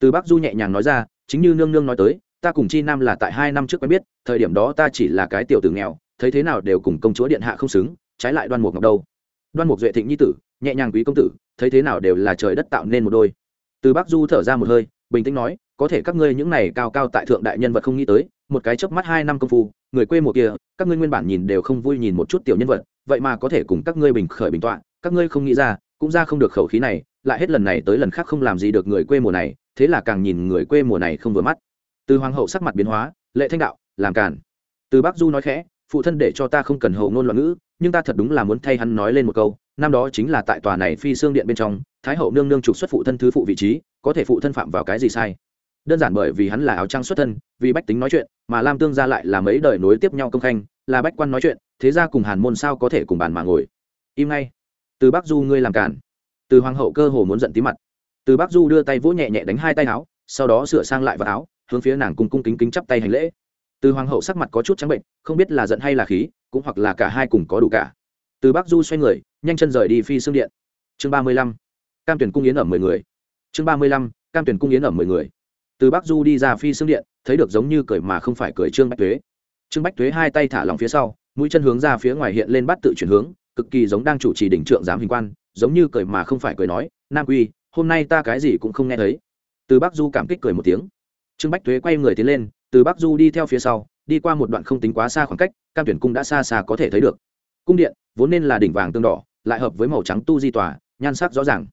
Từ bắc du nhẹ nhàng nói ra, chính như nương nương nói tới, ta cùng chi nam là tại hai năm trước quen biết, thời điểm đó ta chỉ là cái tiểu tử nghèo, thấy thế nào đều cùng công chúa điện hạ không xứng, trái lại đoan mục ngọc đâu đoan mục duệ thịnh nhi tử, nhẹ nhàng quý công tử, thấy thế nào đều là trời đất tạo nên một đôi. Từ bắc du thở ra một hơi, bình tĩnh nói, có thể các ngươi những này cao cao tại thượng đại nhân vật không nghĩ tới, một cái chớp mắt hai năm công phu, người quê mùa kia, các ngươi nguyên bản nhìn đều không vui nhìn một chút tiểu nhân vật, vậy mà có thể cùng các ngươi bình khởi bình tọa, các ngươi không nghĩ ra, cũng ra không được khẩu khí này, lại hết lần này tới lần khác không làm gì được người quê mùa này, thế là càng nhìn người quê mùa này không vừa mắt. Từ hoàng hậu sắc mặt biến hóa, lệ thanh đạo, làm cản từ bắc du nói khẽ, phụ thân để cho ta không cần hậu ngôn loạn ngữ nhưng ta thật đúng là muốn thay hắn nói lên một câu, năm đó chính là tại tòa này phi xương điện bên trong, thái hậu nương nương trục xuất phụ thân thứ phụ vị trí, có thể phụ thân phạm vào cái gì sai? Đơn giản bởi vì hắn là áo trang xuất thân, vì bách tính nói chuyện, mà lam tương gia lại là mấy đời nối tiếp nhau công khanh, là bách quan nói chuyện, thế ra cùng hàn môn sao có thể cùng bàn mà ngồi? Im ngay. Từ bắc du ngươi làm cản. Từ hoàng hậu cơ hồ muốn giận tí mặt. Từ bắc du đưa tay vỗ nhẹ nhẹ đánh hai tay áo, sau đó sửa sang lại vào áo, hướng phía nàng cùng cung kính kính chắp tay hành lễ. Từ hoàng hậu sắc mặt có chút trắng bệnh, không biết là giận hay là khí cũng hoặc là cả hai cùng có đủ cả. Từ bắc du xoay người, nhanh chân rời đi phi xương điện. Chương ba mươi lăm, cam tuyển cung yến ở mười người. Chương ba mươi lăm, cam tuyển cung yến ở mười người. Từ bắc du đi ra phi xương điện, thấy được giống như cười mà không phải cười trương bách thuế trương bách thuế hai tay thả lòng phía sau, mũi chân hướng ra phía ngoài hiện lên bắt tự chuyển hướng, cực kỳ giống đang chủ trì đỉnh trượng giám hình quan, giống như cười mà không phải cười nói, nam quy, hôm nay ta cái gì cũng không nghe thấy. Từ bắc du cảm kích cười một tiếng. Trương bách thuế quay người tiến lên, từ bắc du đi theo phía sau đi qua một đoạn không tính quá xa khoảng cách, cam tuyển cung đã xa xa có thể thấy được. Cung điện, vốn nên là đỉnh vàng tương đỏ, lại hợp với màu trắng tu di tòa, nhan sắc rõ ràng.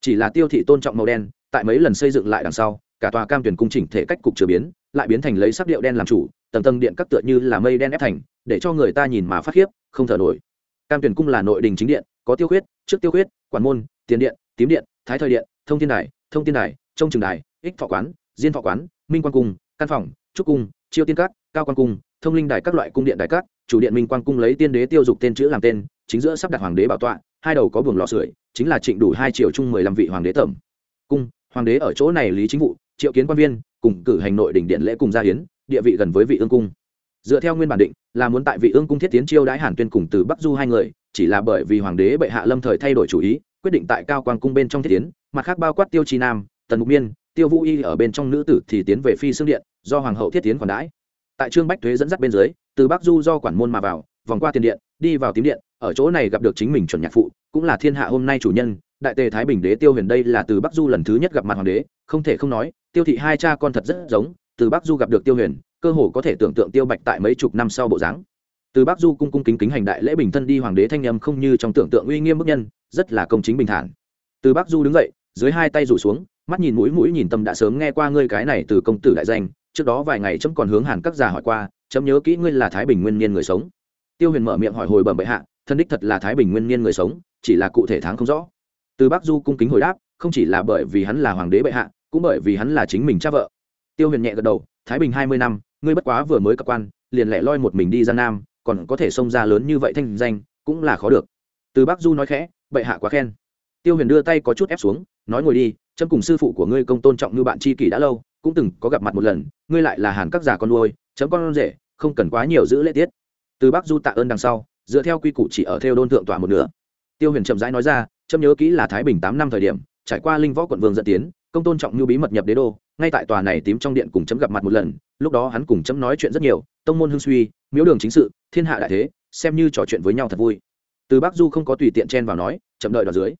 Chỉ là tiêu thị tôn trọng màu đen, tại mấy lần xây dựng lại đằng sau, cả tòa cam tuyển cung chỉnh thể cách cục chừa biến, lại biến thành lấy sắc điệu đen làm chủ, tầng tầng điện các tựa như là mây đen ép thành, để cho người ta nhìn mà phát khiếp, không thở nổi. Cam tuyển cung là nội đình chính điện, có tiêu khuyết, trước tiêu khuyết, quản môn, tiền điện, tím điện, thái thời điện, thông thiên đài, thông thiên đài, trông trường đài, ích thọ quán, diên thọ quán, minh quan cung, căn phòng, trúc cung chiêu tiên cát, cao quan cung, thông linh đài các loại cung điện đài cát, chủ điện minh quan cung lấy tiên đế tiêu dục tên chữ làm tên, chính giữa sắp đặt hoàng đế bảo tọa, hai đầu có buồng lò sưởi, chính là trịnh đủ hai triệu chung mười lăm vị hoàng đế tẩm. Cung, hoàng đế ở chỗ này lý chính vụ triệu kiến quan viên, cùng cử hành nội đỉnh điện lễ cùng gia hiến, địa vị gần với vị ương cung. Dựa theo nguyên bản định, là muốn tại vị ương cung thiết tiến chiêu đãi hàn tuyên cùng từ bắc du hai người, chỉ là bởi vì hoàng đế bệ hạ lâm thời thay đổi chủ ý, quyết định tại cao quang cung bên trong thiết tiến, mặt khác bao quát tiêu chi nam, tần mục miên, tiêu vũ y ở bên trong nữ tử thì tiến về phi xương điện do hoàng hậu thiết tiến quản đãi. Tại trương bách thuế dẫn dắt bên dưới, từ bắc du do quản môn mà vào, vòng qua tiền điện, đi vào tím điện, ở chỗ này gặp được chính mình chuẩn nhạc phụ, cũng là thiên hạ hôm nay chủ nhân, đại tề thái bình đế tiêu huyền đây là từ bắc du lần thứ nhất gặp mặt hoàng đế, không thể không nói, tiêu thị hai cha con thật rất giống, từ bắc du gặp được tiêu huyền, cơ hồ có thể tưởng tượng tiêu bạch tại mấy chục năm sau bộ dáng. Từ bắc du cung cung kính kính hành đại lễ bình thân đi hoàng đế thanh nhâm không như trong tưởng tượng uy nghiêm bức nhân, rất là công chính bình thản. Từ bắc du đứng dậy, dưới hai tay rủ xuống, mắt nhìn mũi mũi nhìn tâm đã sớm nghe qua ngươi cái này từ công tử đại danh trước đó vài ngày chấm còn hướng hàn các già hỏi qua, chấm nhớ kỹ ngươi là thái bình nguyên niên người sống. Tiêu huyền mở miệng hỏi hồi bẩm bệ hạ, thân đích thật là thái bình nguyên niên người sống, chỉ là cụ thể tháng không rõ. Từ bắc du cung kính hồi đáp, không chỉ là bởi vì hắn là hoàng đế bệ hạ, cũng bởi vì hắn là chính mình cha vợ. Tiêu huyền nhẹ gật đầu, thái bình hai mươi năm, ngươi bất quá vừa mới cơ quan, liền lẻ loi một mình đi ra nam, còn có thể xông ra lớn như vậy thanh danh, cũng là khó được. Từ bắc du nói khẽ, bệ hạ quá khen. Tiêu huyền đưa tay có chút ép xuống, nói ngồi đi trâm cùng sư phụ của ngươi công tôn trọng như bạn tri kỷ đã lâu cũng từng có gặp mặt một lần, ngươi lại là hàn các già con nuôi, chấm con rể, không cần quá nhiều giữ lễ tiết. Từ bắc du tạ ơn đằng sau, dựa theo quy củ chỉ ở theo đôn thượng tòa một nửa. Tiêu huyền chậm rãi nói ra, chấm nhớ kỹ là thái bình tám năm thời điểm, trải qua linh võ quận vương dẫn tiến, công tôn trọng như bí mật nhập đế đô, ngay tại tòa này tím trong điện cùng chấm gặp mặt một lần, lúc đó hắn cùng chấm nói chuyện rất nhiều, tông môn hương suy, miếu đường chính sự, thiên hạ đại thế, xem như trò chuyện với nhau thật vui. Từ bắc du không có tùy tiện chen vào nói, chậm đợi đoạt dưới.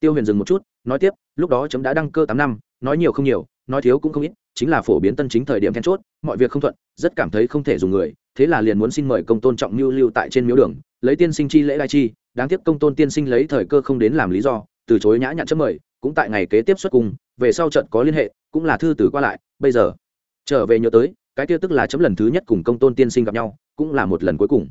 Tiêu huyền dừng một chút, nói tiếp, lúc đó chấm đã đăng cơ tám năm, nói nhiều không nhiều, nói thiếu cũng không ít chính là phổ biến tân chính thời điểm then chốt, mọi việc không thuận, rất cảm thấy không thể dùng người, thế là liền muốn xin mời công tôn trọng lưu lưu tại trên miếu đường, lấy tiên sinh chi lễ lai chi, đáng tiếc công tôn tiên sinh lấy thời cơ không đến làm lý do, từ chối nhã nhặn chấp mời, cũng tại ngày kế tiếp xuất cùng về sau trận có liên hệ, cũng là thư từ qua lại, bây giờ, trở về nhớ tới, cái kia tức là chấm lần thứ nhất cùng công tôn tiên sinh gặp nhau, cũng là một lần cuối cùng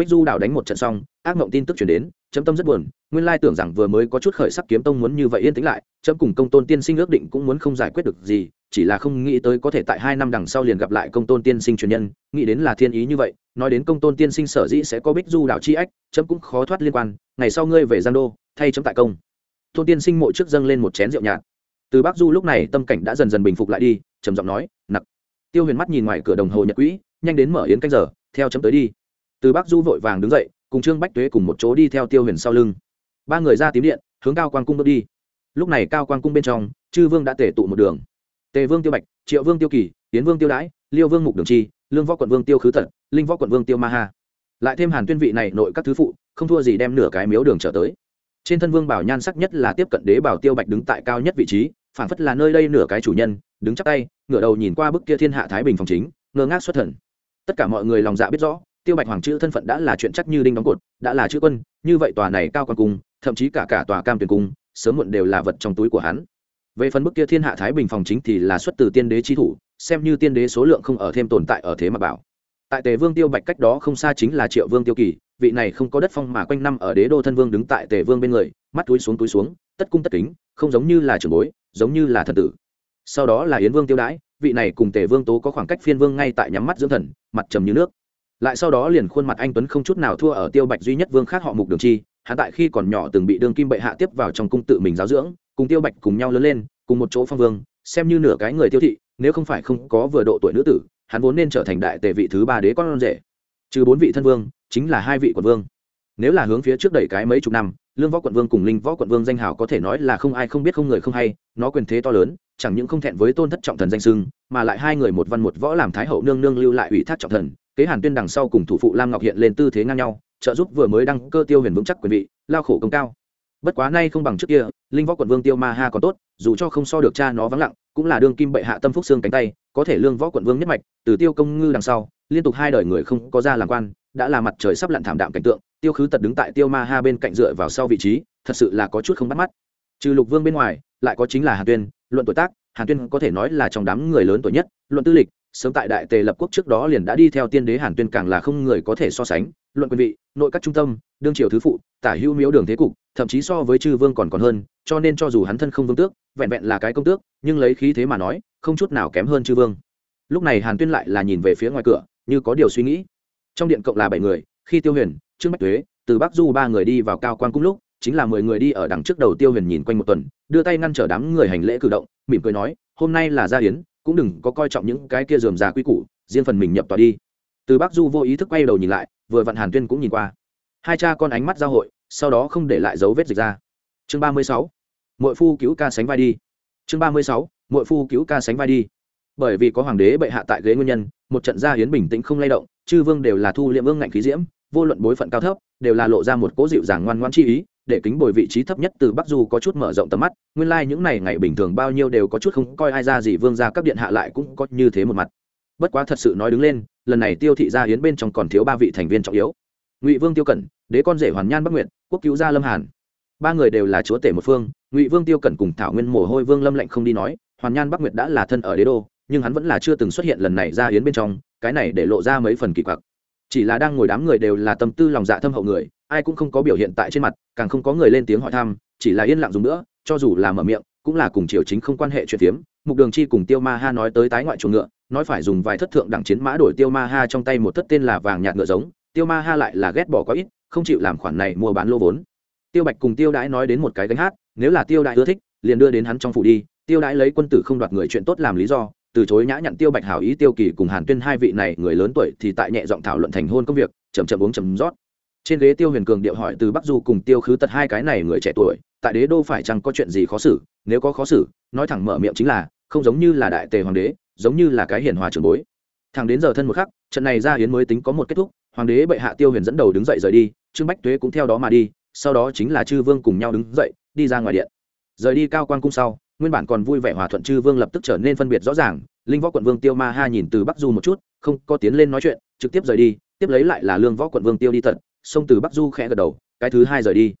bích du đảo đánh một trận xong, ác mộng tin tức chuyển đến chấm tâm rất buồn, nguyên lai tưởng rằng vừa mới có chút khởi sắc kiếm tông muốn như vậy yên tĩnh lại chấm cùng công tôn tiên sinh ước định cũng muốn không giải quyết được gì, chỉ là không nghĩ tới có thể tại hai năm đằng sau liền gặp lại công tôn tiên sinh truyền nhân, nghĩ đến là thiên ý như vậy, nói đến công tôn tiên sinh sở dĩ sẽ có bích du đảo chi ách chấm cũng khó thoát liên quan, ngày sau ngươi về giang đô, thay chấm tại công. Tôn tiên sinh mộ trước dâng lên một chén rượu nhạt. Từ bắc du lúc này tâm cảnh đã dần dần bình phục lại đi, trầm giọng nói, nặc. Tiêu huyền mắt nhìn ngoài cửa đồng hồ nhật quỹ, nhanh đến mở yến canh giờ, theo chấm tới đi từ bắc du vội vàng đứng dậy, cùng trương bách tuế cùng một chỗ đi theo tiêu huyền sau lưng. Ba người ra tím điện, hướng cao quan cung bước đi. Lúc này cao quan cung bên trong, chư vương đã tể tụ một đường. Tề vương tiêu bạch, triệu vương tiêu kỳ tiến vương tiêu đãi, liêu vương mục đường chi, lương võ quận vương tiêu khứ tật, linh võ quận vương tiêu ma ha. Lại thêm hàn tuyên vị này nội các thứ phụ, không thua gì đem nửa cái miếu đường trở tới. Trên thân vương bảo nhan sắc nhất là tiếp cận đế bảo tiêu bạch đứng tại cao nhất vị trí, phản phất là nơi đây nửa cái chủ nhân, đứng chắc tay, ngửa đầu nhìn qua bức kia thiên hạ thái bình phòng chính, ngơ ngác xuất thần. Tất cả mọi người lòng dạ biết rõ tiêu bạch hoàng chữ thân phận đã là chuyện chắc như đinh đóng cột, đã là chữ quân, như vậy tòa này cao quan cung, thậm chí cả cả tòa cam tuyển cung, sớm muộn đều là vật trong túi của hắn. Về phần bức kia thiên hạ thái bình phòng chính thì là xuất từ tiên đế chi thủ, xem như tiên đế số lượng không ở thêm tồn tại ở thế mà bảo. Tại tề vương tiêu bạch cách đó không xa chính là triệu vương tiêu kỳ, vị này không có đất phong mà quanh năm ở đế đô thân vương đứng tại tề vương bên người, mắt túi xuống túi xuống, tất cung tất kính, không giống như là trường bối, giống như là thần tử. Sau đó là yến vương tiêu đãi, vị này cùng tề vương tố có khoảng cách phiên vương ngay tại nhắm mắt dưỡng thần, mặt trầm như nước lại sau đó liền khuôn mặt anh tuấn không chút nào thua ở tiêu bạch duy nhất vương khác họ mục đường chi hạ tại khi còn nhỏ từng bị đương kim bệ hạ tiếp vào trong cung tự mình giáo dưỡng, cùng tiêu bạch cùng nhau lớn lên, cùng một chỗ phong vương, xem như nửa cái người tiêu thị, nếu không phải không có vừa độ tuổi nữ tử, hắn vốn nên trở thành đại tề vị thứ ba đế con rể. Trừ bốn vị thân vương, chính là hai vị quận vương. Nếu là hướng phía trước đẩy cái mấy chục năm, lương võ quận vương cùng linh võ quận vương danh hào có thể nói là không ai không biết không người không hay, nó quyền thế to lớn, chẳng những không thẹn với tôn thất trọng thần danh sưng, mà lại hai người một văn một võ làm thái hậu nương nương lưu lại ủy thác trọng thần kế hàn tuyên đằng sau cùng thủ phụ lam ngọc hiện lên tư thế ngang nhau, trợ giúp vừa mới đăng cơ tiêu huyền vững chắc quyền vị, lao khổ công cao. Bất quá nay không bằng trước kia, linh võ quận vương tiêu ma ha còn tốt, dù cho không so được cha nó vắng lặng, cũng là đương kim bệ hạ tâm phúc xương cánh tay, có thể lương võ quận vương nhất mạch, từ tiêu công ngư đằng sau, liên tục hai đời người không có ra làm quan, đã là mặt trời sắp lặn thảm đạm cảnh tượng, tiêu khứ tật đứng tại tiêu ma ha bên cạnh dựa vào sau vị trí, thật sự là có chút không bắt mắt. Trừ lục vương bên ngoài, lại có chính là hàn tuyên, luận tuổi tác, hàn tuyên có thể nói là trong đám người lớn tuổi nhất, luận tư lịch sớm tại đại tề lập quốc trước đó liền đã đi theo tiên đế hàn tuyên càng là không người có thể so sánh, luận quyền vị, nội các trung tâm, đương triều thứ phụ, tả hữu miếu đường thế cục, thậm chí so với chư vương còn còn hơn, cho nên cho dù hắn thân không vương tước, vẹn vẹn là cái công tước, nhưng lấy khí thế mà nói, không chút nào kém hơn chư vương. Lúc này hàn tuyên lại là nhìn về phía ngoài cửa, như có điều suy nghĩ. Trong điện cộng là bảy người, khi tiêu huyền, trương bách tuế, từ bắc du ba người đi vào cao quan cung lúc, chính là mười người đi ở đằng trước đầu tiêu huyền nhìn quanh một tuần, đưa tay ngăn trở đám người hành lễ cử động, mỉm cười nói, hôm nay là gia hiến cũng đừng có coi trọng những cái kia dườm già quy củ, riêng phần mình nhập tòa đi. Từ bắc du vô ý thức quay đầu nhìn lại, vừa vặn hàn tuyên cũng nhìn qua. Hai cha con ánh mắt giao hội, sau đó không để lại dấu vết dịch ra. Chương ba mươi sáu mỗi phu cứu ca sánh vai đi. Chương ba mươi sáu mỗi phu cứu ca sánh vai đi. Bởi vì có hoàng đế bệ hạ tại ghế nguyên nhân, một trận gia hiến bình tĩnh không lay động, chư vương đều là thu liệm vương ngạnh khí diễm, vô luận bối phận cao thấp, đều là lộ ra một cố dịu dàng ngoan ngoan chi ý để kính bồi vị trí thấp nhất từ bắc du có chút mở rộng tầm mắt, nguyên lai、like、những ngày ngày bình thường bao nhiêu đều có chút không coi ai ra gì, vương ra các điện hạ lại cũng có như thế một mặt. Bất quá thật sự nói đứng lên, lần này tiêu thị gia hiến bên trong còn thiếu ba vị thành viên trọng yếu. Ngụy vương tiêu cẩn, đế con rể hoàn nhan bắc nguyện quốc cứu gia lâm hàn. Ba người đều là chúa tể một phương, ngụy vương tiêu cẩn cùng thảo nguyên mồ hôi vương lâm lệnh không đi nói, hoàn nhan bắc nguyệt đã là thân ở đế đô, nhưng hắn vẫn là chưa từng xuất hiện lần này ra hiến bên trong, cái này để lộ ra mấy phần kỳ quặc. Chỉ là đang ngồi đám người đều là tâm tư lòng dạ thâm hậu người ai cũng không có biểu hiện tại trên mặt, càng không có người lên tiếng hỏi thăm, chỉ là yên lặng dùng nữa, cho dù là mở miệng, cũng là cùng triều chính không quan hệ chuyện phiếm. Mục đường chi cùng tiêu ma ha nói tới tái ngoại chuồng ngựa, nói phải dùng vài thất thượng đẳng chiến mã đổi tiêu ma ha trong tay một thất tên là vàng nhạt ngựa giống. Tiêu ma ha lại là ghét bỏ quá ít, không chịu làm khoản này mua bán lô vốn. Tiêu bạch cùng tiêu đãi nói đến một cái gánh hát, nếu là tiêu đại ưa thích, liền đưa đến hắn trong phủ đi. Tiêu đãi lấy quân tử không đoạt người chuyện tốt làm lý do, từ chối nhã nhặn tiêu bạch hảo ý tiêu kỳ cùng hàn tuyên hai vị này, người lớn tuổi thì tại nhẹ giọng thảo luận thành hôn công việc chầm chậm uống chầm rót trên ghế tiêu huyền cường điệu hỏi từ bắc du cùng tiêu khứ tật hai cái này người trẻ tuổi, tại đế đô phải chăng có chuyện gì khó xử? Nếu có khó xử, nói thẳng mở miệng chính là, không giống như là đại tề hoàng đế, giống như là cái hiền hòa trường bối. Thẳng đến giờ thân một khắc, trận này ra hiến mới tính có một kết thúc, hoàng đế bệ hạ tiêu huyền dẫn đầu đứng dậy rời đi, trương bách tuế cũng theo đó mà đi, sau đó chính là chư vương cùng nhau đứng dậy, đi ra ngoài điện. Rời đi cao quan cung sau, nguyên bản còn vui vẻ hòa thuận chư vương lập tức trở nên phân biệt rõ ràng, linh võ quận vương tiêu ma ha nhìn từ bắc du một chút, không có tiến lên nói chuyện, trực tiếp rời đi, tiếp lấy lại là lương võ quận vương tiêu đi tận sông từ bắc du khẽ gật đầu, cái thứ hai rời đi.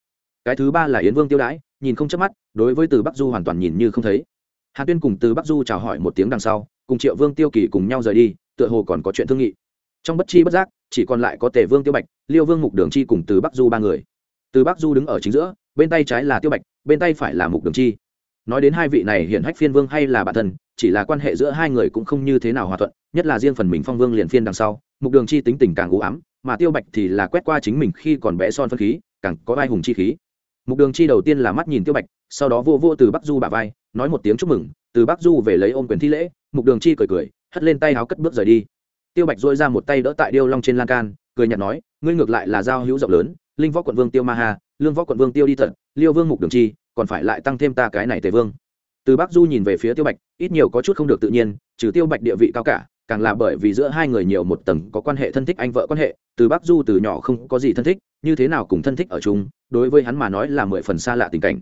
Cái thứ ba là yến vương tiêu đãi, nhìn không chớp mắt, đối với từ bắc du hoàn toàn nhìn như không thấy. Hàn tuyên cùng từ bắc du chào hỏi một tiếng đằng sau, cùng triệu vương tiêu kỳ cùng nhau rời đi, tựa hồ còn có chuyện thương nghị. Trong bất chi bất giác, chỉ còn lại có tề vương tiêu bạch, liêu vương mục đường chi cùng từ bắc du ba người. Từ bắc du đứng ở chính giữa, bên tay trái là tiêu bạch, bên tay phải là mục đường chi. Nói đến hai vị này hiện hách phiên vương hay là bản thân, chỉ là quan hệ giữa hai người cũng không như thế nào hòa thuận, nhất là riêng phần mình phong vương liền phiên đằng sau mục đường chi tính tình càng u ám, mà tiêu bạch thì là quét qua chính mình khi còn bé son phân khí, càng có vai hùng chi khí. Mục đường chi đầu tiên là mắt nhìn tiêu bạch, sau đó vô vô từ bắc du bà vai, nói một tiếng chúc mừng, từ bắc du về lấy ôm quyền thi lễ, mục đường chi cười cười, hất lên tay áo cất bước rời đi. Tiêu bạch dôi ra một tay đỡ tại điêu long trên lan can, cười nhạt nói, ngươi ngược lại là giao hữu rộng lớn, linh võ quận vương tiêu ma hà lương võ quận vương tiêu đi thật, liêu vương mục đường chi, còn phải lại tăng thêm ta cái này tề vương. Từ bắc du nhìn về phía tiêu bạch, ít nhiều có chút không được tự nhiên, trừ tiêu bạch địa vị cao cả càng là bởi vì giữa hai người nhiều một tầng có quan hệ thân thích anh vợ quan hệ, từ bắc du từ nhỏ không có gì thân thích, như thế nào cùng thân thích ở chung, đối với hắn mà nói là mười phần xa lạ tình cảnh.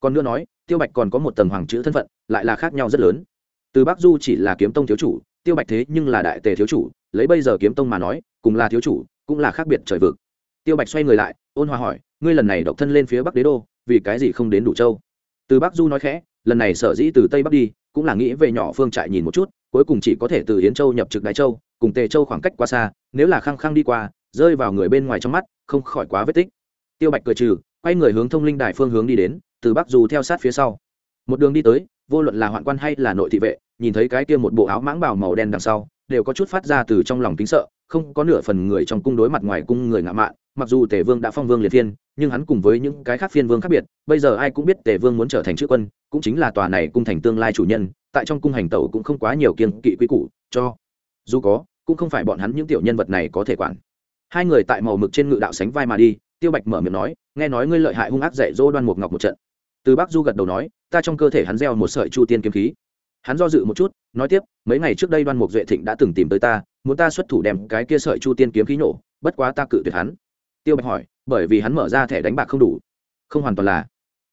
Còn nữa nói, tiêu bạch còn có một tầng hoàng chữ thân phận, lại là khác nhau rất lớn. Từ bắc du chỉ là kiếm tông thiếu chủ, tiêu bạch thế nhưng là đại tề thiếu chủ, lấy bây giờ kiếm tông mà nói, cùng là thiếu chủ, cũng là khác biệt trời vực. Tiêu bạch xoay người lại, ôn hòa hỏi, ngươi lần này độc thân lên phía bắc đế đô, vì cái gì không đến đủ châu? Từ bắc du nói khẽ, lần này sở dĩ từ tây bắc đi, cũng là nghĩ về nhỏ phương trại nhìn một chút cuối cùng chỉ có thể từ yến châu nhập trực đại châu, cùng tề châu khoảng cách quá xa, nếu là khăng khăng đi qua, rơi vào người bên ngoài trong mắt, không khỏi quá vết tích. Tiêu bạch cười trừ, quay người hướng thông linh đài phương hướng đi đến, từ bắc du theo sát phía sau. Một đường đi tới, vô luận là hoạn quan hay là nội thị vệ, nhìn thấy cái kia một bộ áo mãng bào màu đen đằng sau đều có chút phát ra từ trong lòng kính sợ, không có nửa phần người trong cung đối mặt ngoài cung người ngạo mạn, mặc dù tề vương đã phong vương liệt phiên nhưng hắn cùng với những cái khác phiên vương khác biệt, bây giờ ai cũng biết tề vương muốn trở thành chữ quân, cũng chính là tòa này cung thành tương lai chủ nhân, tại trong cung hành tẩu cũng không quá nhiều kiên kỵ quy củ, cho dù có, cũng không phải bọn hắn những tiểu nhân vật này có thể quản. Hai người tại màu mực trên ngự đạo sánh vai mà đi, tiêu bạch mở miệng nói, nghe nói ngươi lợi hại hung ác dạy dỗ đoan mục ngọc một trận. Từ bắc du gật đầu nói, ta trong cơ thể hắn gieo một sợi chu tiên kiếm khí hắn do dự một chút, nói tiếp, mấy ngày trước đây đoan mục duệ thịnh đã từng tìm tới ta, muốn ta xuất thủ đem cái kia sợi chu tiên kiếm khí nổ, bất quá ta cự tuyệt hắn. Tiêu bạch hỏi, bởi vì hắn mở ra thẻ đánh bạc không đủ. Không hoàn toàn là.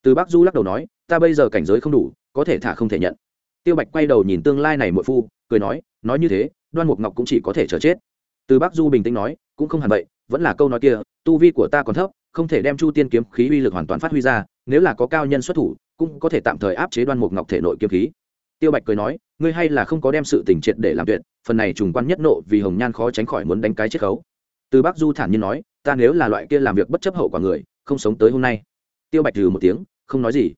Từ bác du lắc đầu nói, ta bây giờ cảnh giới không đủ, có thể thả không thể nhận. Tiêu bạch quay đầu nhìn tương lai này muội phu, cười nói nói như thế, đoan mục ngọc cũng chỉ có thể chờ chết. Từ bác du bình tĩnh nói, cũng không hẳn vậy, vẫn là câu nói kia, tu vi của ta còn thấp, không thể đem chu tiên kiếm khí uy lực hoàn toàn phát huy ra, nếu là có cao nhân xuất thủ, cũng có thể tạm thời áp chế đoan mục ngọc thể nội kiếm khí tiêu bạch cười nói, ngươi hay là không có đem sự tình triệt để làm tuyệt, phần này trùng quan nhất nộ vì hồng nhan khó tránh khỏi muốn đánh cái chiết khấu. Từ Bác du thản nhiên nói, ta nếu là loại kia làm việc bất chấp hậu quả người, không sống tới hôm nay. Tiêu bạch trừ một tiếng, không nói gì.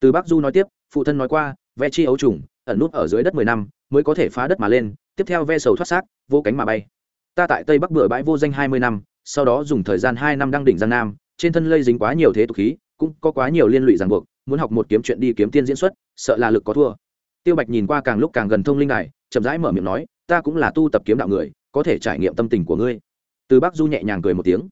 Từ Bác du nói tiếp, phụ thân nói qua, ve chi ấu trùng, ẩn nút ở dưới đất mười năm, mới có thể phá đất mà lên, tiếp theo ve sầu thoát xác, vô cánh mà bay. Ta tại tây bắc bừa bãi vô danh hai mươi năm, sau đó dùng thời gian hai năm đăng đỉnh giang nam, trên thân lây dính quá nhiều thế tục khí, cũng có quá nhiều liên lụy ràng buộc, muốn học một kiếm chuyện đi kiếm tiên diễn xuất, sợ là lực có thua tiêu bạch nhìn qua càng lúc càng gần thông linh đài, chậm rãi mở miệng nói, ta cũng là tu tập kiếm đạo người, có thể trải nghiệm tâm tình của ngươi. Từ bắc du nhẹ nhàng cười một tiếng.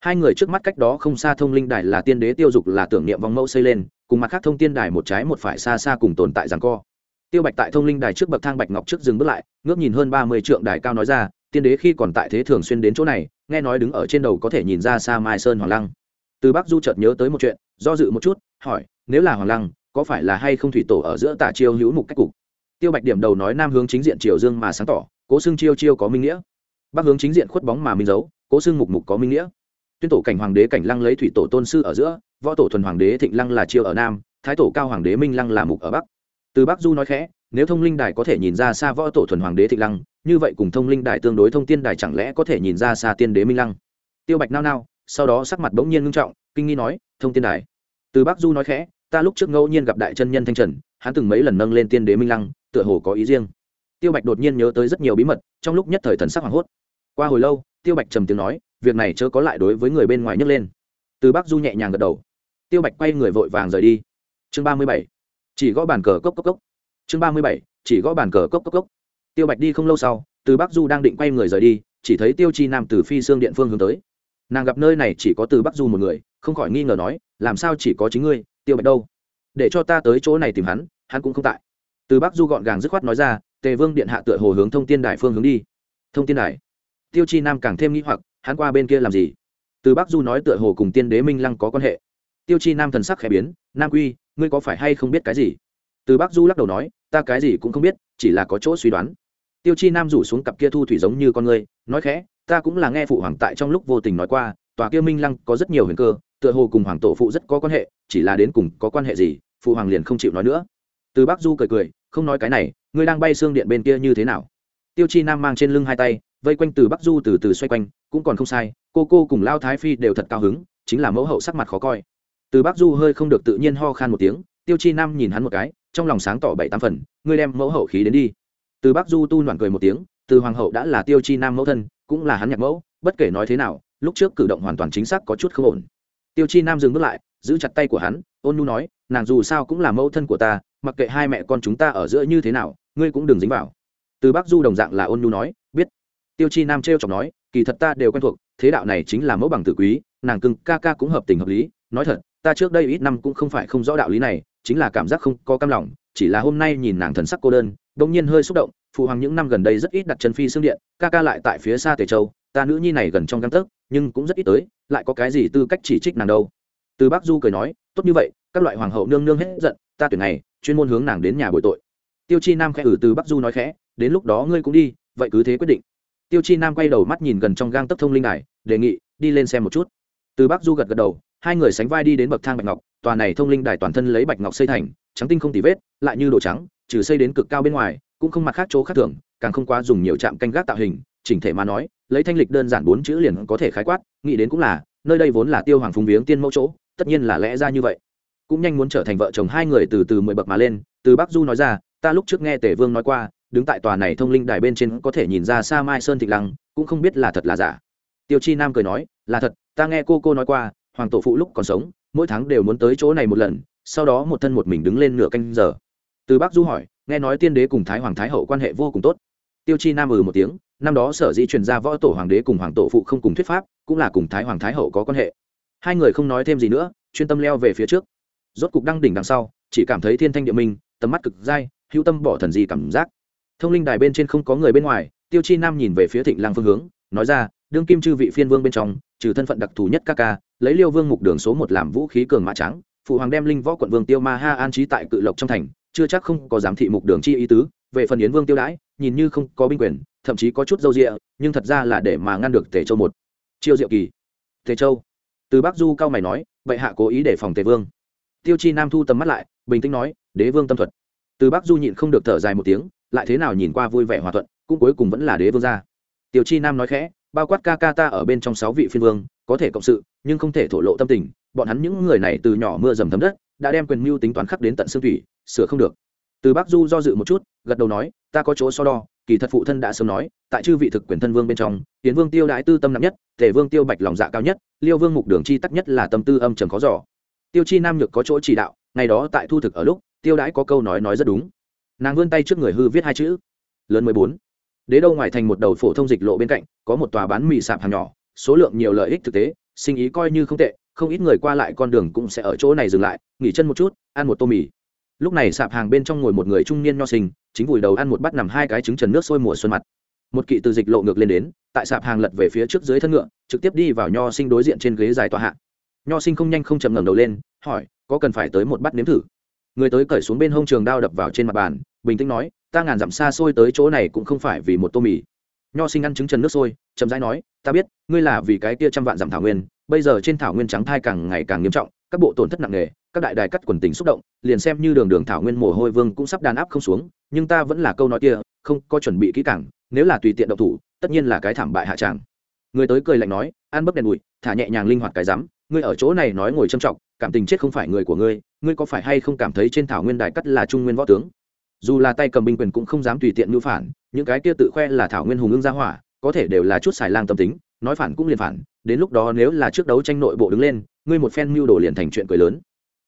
Hai người trước mắt cách đó không xa thông linh đài là tiên đế tiêu dục là tưởng niệm vong mẫu xây lên, cùng mặt khác thông tiên đài một trái một phải xa xa cùng tồn tại rằng co. Tiêu bạch tại thông linh đài trước bậc thang bạch ngọc trước dừng bước lại, ngước nhìn hơn ba mươi trượng đài cao nói ra, tiên đế khi còn tại thế thường xuyên đến chỗ này, nghe nói đứng ở trên đầu có thể nhìn ra xa mai sơn hoàng lăng. Từ bắc du chợt nhớ tới một chuyện, do dự một chút, hỏi, nếu là hoàng lăng có phải là hay không thủy tổ ở giữa tả chiêu hữu mục cách cục? Tiêu bạch điểm đầu nói nam hướng chính diện triều dương mà sáng tỏ, cố xưng chiêu chiêu có minh nghĩa. Bắc hướng chính diện khuất bóng mà minh dấu, cố xưng mục mục có minh nghĩa. Tuyên tổ cảnh hoàng đế cảnh lăng lấy thủy tổ tôn sư ở giữa, võ tổ thuần hoàng đế thịnh lăng là chiêu ở nam, thái tổ cao hoàng đế minh lăng là mục ở bắc. Từ bắc du nói khẽ, nếu thông linh đài có thể nhìn ra xa võ tổ thuần hoàng đế thịnh lăng, như vậy cùng thông linh đài tương đối thông tiên đài chẳng lẽ có thể nhìn ra xa tiên đế minh lăng? Tiêu bạch nao nao, sau đó sắc mặt bỗng nhiên ngưng trọng, kinh nghi nói, thông tiên đài. Từ bắc du nói khẽ ta lúc trước ngẫu nhiên gặp đại chân nhân thanh trần, hắn từng mấy lần nâng lên tiên đế minh lăng, tựa hồ có ý riêng. Tiêu bạch đột nhiên nhớ tới rất nhiều bí mật, trong lúc nhất thời thần sắc hoảng hốt. Qua hồi lâu, tiêu bạch trầm tiếng nói, việc này chớ có lại đối với người bên ngoài nhấc lên. Từ bắc du nhẹ nhàng gật đầu. Tiêu bạch quay người vội vàng rời đi. Chương ba mươi bảy, chỉ gõ bàn cờ cốc cốc cốc. Chương ba mươi bảy, chỉ gõ bàn cờ cốc cốc cốc. Tiêu bạch đi không lâu sau, từ bắc du đang định quay người rời đi, chỉ thấy tiêu chi nam từ phi xương điện phương hướng tới. Nàng gặp nơi này chỉ có từ bắc du một người, không khỏi nghi ngờ nói, làm sao chỉ có chính ngươi? Tiêu bạch đâu? Để cho ta tới chỗ này tìm hắn hắn cũng không tại. Từ bắc du gọn gàng dứt khoát nói ra, tề vương điện hạ tựa hồ hướng thông tiên đài phương hướng đi. Thông tiên đài? Tiêu chi nam càng thêm nghĩ hoặc, hắn qua bên kia làm gì? Từ bắc du nói tựa hồ cùng tiên đế minh lăng có quan hệ. Tiêu chi nam thần sắc khẽ biến, nam quy, ngươi có phải hay không biết cái gì? Từ bắc du lắc đầu nói, ta cái gì cũng không biết, chỉ là có chỗ suy đoán. Tiêu chi nam rủ xuống cặp kia thu thủy giống như con ngươi, nói khẽ, ta cũng là nghe phụ hoàng tại trong lúc vô tình nói qua, tòa kia minh lăng có rất nhiều huyền cơ tựa hồ cùng hoàng tổ phụ rất có quan hệ, chỉ là đến cùng có quan hệ gì, phụ hoàng liền không chịu nói nữa. Từ bắc du cười cười, không nói cái này, ngươi đang bay xương điện bên kia như thế nào? Tiêu chi nam mang trên lưng hai tay, vây quanh từ bắc du từ từ xoay quanh, cũng còn không sai, cô cô cùng lao thái phi đều thật cao hứng, chính là mẫu hậu sắc mặt khó coi. Từ bắc du hơi không được tự nhiên ho khan một tiếng, tiêu chi nam nhìn hắn một cái, trong lòng sáng tỏ bảy tám phần, ngươi đem mẫu hậu khí đến đi. Từ bắc du tu nhoảng cười một tiếng, từ hoàng hậu đã là tiêu chi nam mẫu thân, cũng là hắn nhạc mẫu, bất kể nói thế nào, lúc trước cử động hoàn toàn chính xác có chút không ổn tiêu chi nam dừng bước lại, giữ chặt tay của hắn, ôn nu nói, nàng dù sao cũng là mẫu thân của ta, mặc kệ hai mẹ con chúng ta ở giữa như thế nào, ngươi cũng đừng dính vào. Từ bắc du đồng dạng là ôn nu nói, biết. Tiêu chi nam t chọc nói, kỳ thật ta đều quen thuộc, thế đạo này chính là mẫu bằng tử quý, nàng cưng, ca ca cũng hợp tình hợp lý, nói thật, ta trước đây ít năm cũng không phải không rõ đạo lý này, chính là cảm giác không có cam lòng, chỉ là hôm nay nhìn nàng thần sắc cô đơn, đột nhiên hơi xúc động, phụ hoàng những năm gần đây rất ít đặt chân phi xương điện, ca ca lại tại phía xa tề châu ta nữ nhi này gần trong găng tấc, nhưng cũng rất ít tới, lại có cái gì tư cách chỉ trích nàng đâu? Từ bác du cười nói, tốt như vậy, các loại hoàng hậu nương nương hết giận, ta tuyển này chuyên môn hướng nàng đến nhà bồi tội. Tiêu chi nam khẽ ử từ bắc du nói khẽ, đến lúc đó ngươi cũng đi, vậy cứ thế quyết định. Tiêu chi nam quay đầu mắt nhìn gần trong gang tấc thông linh đài, đề nghị, đi lên xem một chút. Từ bắc du gật gật đầu, hai người sánh vai đi đến bậc thang bạch ngọc, tòa này thông linh đài toàn thân lấy bạch ngọc xây thành, trắng tinh không tì vết, lại như đồ trắng, trừ xây đến cực cao bên ngoài, cũng không mặt khác chỗ khác thường, càng không quá dùng nhiều trạm canh gác tạo hình chỉnh thể mà nói, lấy thanh lịch đơn giản bốn chữ liền có thể khái quát, nghĩ đến cũng là, nơi đây vốn là tiêu hoàng phùng viếng tiên mẫu chỗ, tất nhiên là lẽ ra như vậy. Cũng nhanh muốn trở thành vợ chồng hai người từ từ mười bậc mà lên, từ bắc du nói ra, ta lúc trước nghe tể vương nói qua, đứng tại tòa này thông linh đài bên trên có thể nhìn ra xa mai sơn thịnh lăng, cũng không biết là thật là giả. Tiêu chi nam cười nói, là thật, ta nghe cô cô nói qua, hoàng tổ phụ lúc còn sống, mỗi tháng đều muốn tới chỗ này một lần, sau đó một thân một mình đứng lên nửa canh giờ. Từ bắc du hỏi, nghe nói tiên đế cùng thái hoàng thái hậu quan hệ vô cùng tốt. Tiêu chi nam ừ một tiếng năm đó sở dĩ truyền ra võ tổ hoàng đế cùng hoàng tổ phụ không cùng thuyết pháp, cũng là cùng thái hoàng thái hậu có quan hệ. Hai người không nói thêm gì nữa, chuyên tâm leo về phía trước. Rốt cục đăng đỉnh đằng sau, chỉ cảm thấy thiên thanh địa minh, tầm mắt cực dai, hữu tâm bỏ thần gì cảm giác. Thông linh đài bên trên không có người bên ngoài, tiêu chi nam nhìn về phía thịnh lang phương hướng, nói ra, đương kim chư vị phiên vương bên trong, trừ thân phận đặc thù nhất các ca, lấy liêu vương mục đường số một làm vũ khí cường mã trắng phụ hoàng đem linh võ quận vương tiêu ma ha an trí tại cự lộc trong thành, chưa chắc không có giám thị mục đường chi ý tứ, về phần yến vương tiêu đãi, nhìn như không có binh quyền thậm chí có chút dâu rịa, nhưng thật ra là để mà ngăn được tề châu một. Chiêu diệu kỳ. Tề châu. Từ bắc du cao mày nói vậy hạ cố ý để phòng tề vương. Tiêu chi nam thu tầm mắt lại, bình tĩnh nói, đế vương tâm thuật. Từ bắc du nhịn không được thở dài một tiếng, lại thế nào nhìn qua vui vẻ hòa thuận, cũng cuối cùng vẫn là đế vương gia tiêu chi nam nói khẽ, bao quát ca ca ta ở bên trong sáu vị phiên vương, có thể cộng sự, nhưng không thể thổ lộ tâm tình, bọn hắn những người này từ nhỏ mưa dầm thấm đất, đã đem quyền mưu tính toán khắc đến tận xương thủy, sửa không được. Từ bắc du do dự một chút, gật đầu nói, ta có chỗ so đo kỳ thật phụ thân đã sớm nói, tại chư vị thực quyền thân vương bên trong tiến vương tiêu đái tư tâm nặng nhất, tề vương tiêu bạch lòng dạ cao nhất, liêu vương mục đường chi tắc nhất là tâm tư âm trầm khó giỏ tiêu chi nam nhược có chỗ chỉ đạo, ngày đó tại thu thực ở lúc, tiêu đãi có câu nói nói rất đúng. Nàng vươn tay trước người hư viết hai chữ, lớn mười bốn. Đế đâu ngoài thành một đầu phổ thông dịch lộ bên cạnh, có một tòa bán mì sạp hàng nhỏ, số lượng nhiều lợi ích thực tế, sinh ý coi như không tệ, không ít người qua lại con đường cũng sẽ ở chỗ này dừng lại, nghỉ chân một chút, ăn một tô mì lúc này sạp hàng bên trong ngồi một người trung niên nho sinh, chính vùi đầu ăn một bát nằm hai cái trứng trần nước sôi mùa xuân mặt. Một kỵ từ dịch lộ ngược lên đến, tại sạp hàng lật về phía trước dưới thân ngựa, trực tiếp đi vào nho sinh đối diện trên ghế dài tòa hạ. Nho sinh không nhanh không chậm ngẩng đầu lên, hỏi, có cần phải tới một bát nếm thử? Người tới cởi xuống bên hông trường đao đập vào trên mặt bàn, bình tĩnh nói, ta ngàn dặm xa xôi tới chỗ này cũng không phải vì một tô mì. Nho sinh ăn trứng trần nước sôi, chậm rãi nói, ta biết, ngươi là vì cái kia trăm vạn dặm thảo nguyên, bây giờ trên thảo nguyên trắng thai càng ngày càng nghiêm trọng, các bộ tổn thất nặng nề các đại đài cắt quần tình xúc động, liền xem như đường đường thảo nguyên mồ hôi vương cũng sắp đàn áp không xuống, nhưng ta vẫn là câu nói kia, không có chuẩn bị kỹ càng, nếu là tùy tiện động thủ, tất nhiên là cái thảm bại hạ tràng. Người tới cười lạnh nói, ăn bấp đèn bụi, thả nhẹ nhàng linh hoạt cái rắm, ngươi ở chỗ này nói ngồi trâm trọng cảm tình chết không phải người của ngươi ngươi có phải hay không cảm thấy trên thảo nguyên đài cắt là trung nguyên võ tướng? Dù là tay cầm binh quyền cũng không dám tùy tiện mưu phản, những cái kia tự khoe là thảo nguyên hùng ương gia hỏa, có thể đều là chút xài lang tâm tính, nói phản cũng liền phản, đến lúc đó nếu là trước đấu tranh nội bộ đứng lên, ngươi một phen mưu đồ liền thành chuyện cười lớn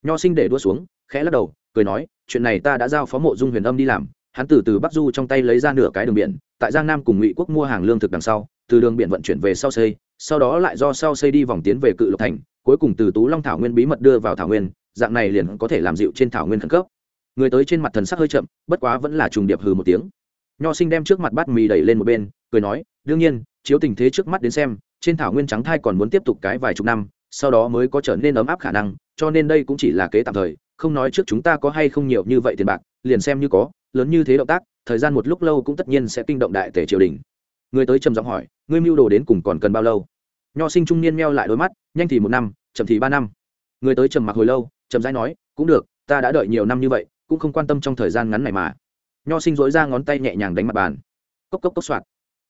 nho sinh để đua xuống, khẽ lắc đầu, cười nói, chuyện này ta đã giao phó mộ dung huyền âm đi làm. Hắn từ từ bắc du trong tay lấy ra nửa cái đường biển, tại giang nam cùng ngụy quốc mua hàng lương thực đằng sau, từ đường biển vận chuyển về sau xây, sau đó lại do sau xây đi vòng tiến về cự lộc thành, cuối cùng từ tú long thảo nguyên bí mật đưa vào thảo nguyên, dạng này liền có thể làm dịu trên thảo nguyên khẩn cấp. Người tới trên mặt thần sắc hơi chậm, bất quá vẫn là trùng điệp hừ một tiếng. Nho sinh đem trước mặt bát mì đẩy lên một bên, cười nói, đương nhiên, chiếu tình thế trước mắt đến xem, trên thảo nguyên trắng thai còn muốn tiếp tục cái vài chục năm sau đó mới có trở nên ấm áp khả năng, cho nên đây cũng chỉ là kế tạm thời, không nói trước chúng ta có hay không nhiều như vậy tiền bạc, liền xem như có, lớn như thế động tác, thời gian một lúc lâu cũng tất nhiên sẽ kinh động đại tể triều đình. Người tới trầm giọng hỏi, ngươi mưu đồ đến cùng còn cần bao lâu? Nho sinh trung niên meo lại đôi mắt, nhanh thì một năm, chậm thì ba năm. Người tới trầm mặc hồi lâu trầm rãi nói, cũng được, ta đã đợi nhiều năm như vậy, cũng không quan tâm trong thời gian ngắn này mà. Nho sinh dối ra ngón tay nhẹ nhàng đánh mặt bàn. Cốc cốc cốc soạt.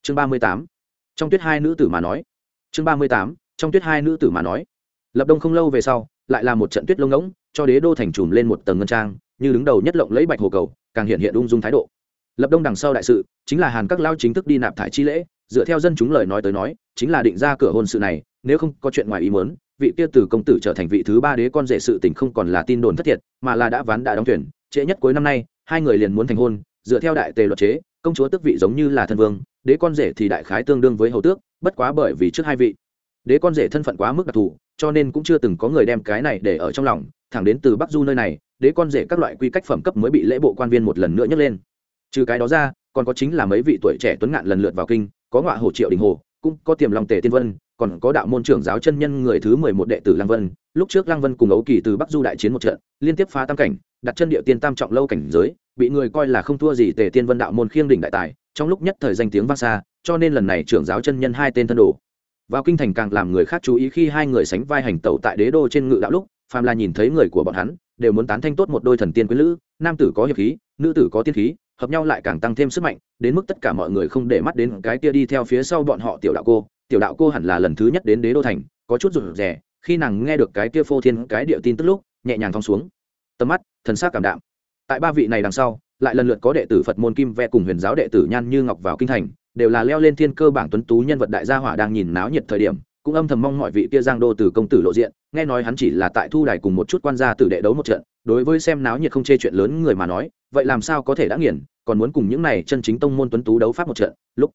Chương ba mươi tám. Trong tuyết hai nữ tử mà nói. Chương ba mươi tám. Trong tuyết hai nữ tử mà nói lập đông không lâu về sau, lại là một trận tuyết lông ngỗng, cho đế đô thành trùm lên một tầng ngân trang, như đứng đầu nhất lộng lấy bạch hồ cầu, càng hiện hiện ung dung thái độ. Lập đông đằng sau đại sự, chính là hàn các lao chính thức đi nạp thải chi lễ, dựa theo dân chúng lời nói tới nói, chính là định ra cửa hôn sự này, nếu không có chuyện ngoài ý muốn, vị kia từ công tử trở thành vị thứ ba đế con rể sự tình không còn là tin đồn thất thiệt, mà là đã ván đã đóng tuyển trễ nhất cuối năm nay, hai người liền muốn thành hôn, dựa theo đại tề luật chế, công chúa tước vị giống như là thân vương, đế con rể thì đại khái tương đương với hầu tước, bất quá bởi vì trước hai vị đế con rể thân phận quá mức đặc thù, cho nên cũng chưa từng có người đem cái này để ở trong lòng, thẳng đến từ bắc du nơi này, đế con rể các loại quy cách phẩm cấp mới bị lễ bộ quan viên một lần nữa nhấc lên. Trừ cái đó ra, còn có chính là mấy vị tuổi trẻ tuấn ngạn lần lượt vào kinh, có ngọa hồ triệu đình hồ, cũng có tiềm lòng tề tiên vân, còn có đạo môn trưởng giáo chân nhân người thứ mười một đệ tử lăng vân. Lúc trước lăng vân cùng ấu kỳ từ bắc du đại chiến một trận, liên tiếp phá tam cảnh, đặt chân địa tiên tam trọng lâu cảnh giới, bị người coi là không thua gì tề tiên vân đạo môn khiêng đỉnh đại tài, trong lúc nhất thời danh tiếng vang xa, cho nên lần này trưởng giáo chân nhân hai tên thân đồ vào kinh thành càng làm người khác chú ý khi hai người sánh vai hành tẩu tại đế đô trên ngự đạo lúc, phàm là nhìn thấy người của bọn hắn, đều muốn tán thanh tốt một đôi thần tiên quyến lữ, nam tử có hiệp khí, nữ tử có tiên khí, hợp nhau lại càng tăng thêm sức mạnh, đến mức tất cả mọi người không để mắt đến cái kia đi theo phía sau bọn họ tiểu đạo cô. Tiểu đạo cô hẳn là lần thứ nhất đến đế đô thành, có chút rụt rè, khi nàng nghe được cái kia phô thiên cái địa tin tức lúc, nhẹ nhàng thong xuống. Tầm mắt, thần sắc cảm đạm. Tại ba vị này đằng sau, lại lần lượt có đệ tử phật môn kim ve cùng huyền giáo đệ tử nhan như ngọc vào kinh thành đều là leo lên thiên cơ bảng tuấn tú nhân vật đại gia hỏa đang nhìn náo nhiệt thời điểm, cũng âm thầm mong mọi vị kia giang đô từ công tử lộ diện, nghe nói hắn chỉ là tại thu đài cùng một chút quan gia tử đệ đấu một trận, đối với xem náo nhiệt không chê chuyện lớn người mà nói, vậy làm sao có thể đã nghiền, còn muốn cùng những này chân chính tông môn tuấn tú đấu pháp một trận, lúc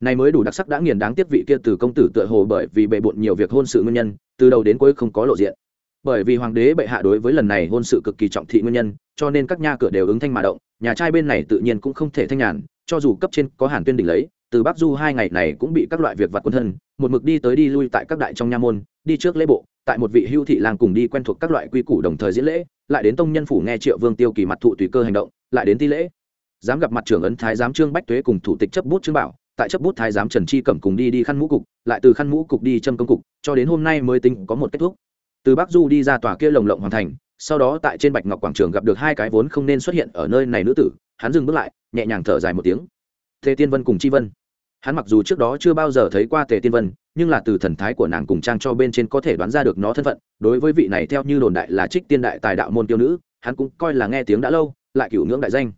này mới đủ đặc sắc đã nghiền đáng tiếc vị kia từ công tử tựa hồ bởi vì bệ bộn nhiều việc hôn sự nguyên nhân, từ đầu đến cuối không có lộ diện. Bởi vì hoàng đế bệ hạ đối với lần này hôn sự cực kỳ trọng thị nguyên nhân, cho nên các nha cửa đều ứng thanh mà động, nhà trai bên này tự nhiên cũng không thể thanh nhàn, cho dù cấp trên có hàn tuyên đỉnh lấy từ bắc du hai ngày này cũng bị các loại việc vặt quân thân, một mực đi tới đi lui tại các đại trong nha môn, đi trước lễ bộ, tại một vị hưu thị làng cùng đi quen thuộc các loại quy củ đồng thời diễn lễ, lại đến tông nhân phủ nghe triệu vương tiêu kỳ mặt thụ tùy cơ hành động, lại đến ti lễ. Dám gặp mặt trưởng ấn thái giám trương bách tuế cùng thủ tịch chấp bút trương bảo, tại chấp bút thái giám trần chi cẩm cùng đi đi khăn mũ cục, lại từ khăn mũ cục đi châm công cục, cho đến hôm nay mới tính có một kết thúc. Từ bắc du đi ra tòa kia lồng lộng hoàn thành, sau đó tại trên bạch ngọc quảng trường gặp được hai cái vốn không nên xuất hiện ở nơi này nữ tử, hắn dừng bước lại, nhẹ nhàng thở dài một tiếng. Thế tiên vân cùng chi vân hắn mặc dù trước đó chưa bao giờ thấy qua tề tiên vân, nhưng là từ thần thái của nàng cùng trang cho bên trên có thể đoán ra được nó thân phận. Đối với vị này theo như đồn đại là trích tiên đại tài đạo môn tiêu nữ, hắn cũng coi là nghe tiếng đã lâu, lại cửu ngưỡng đại danh.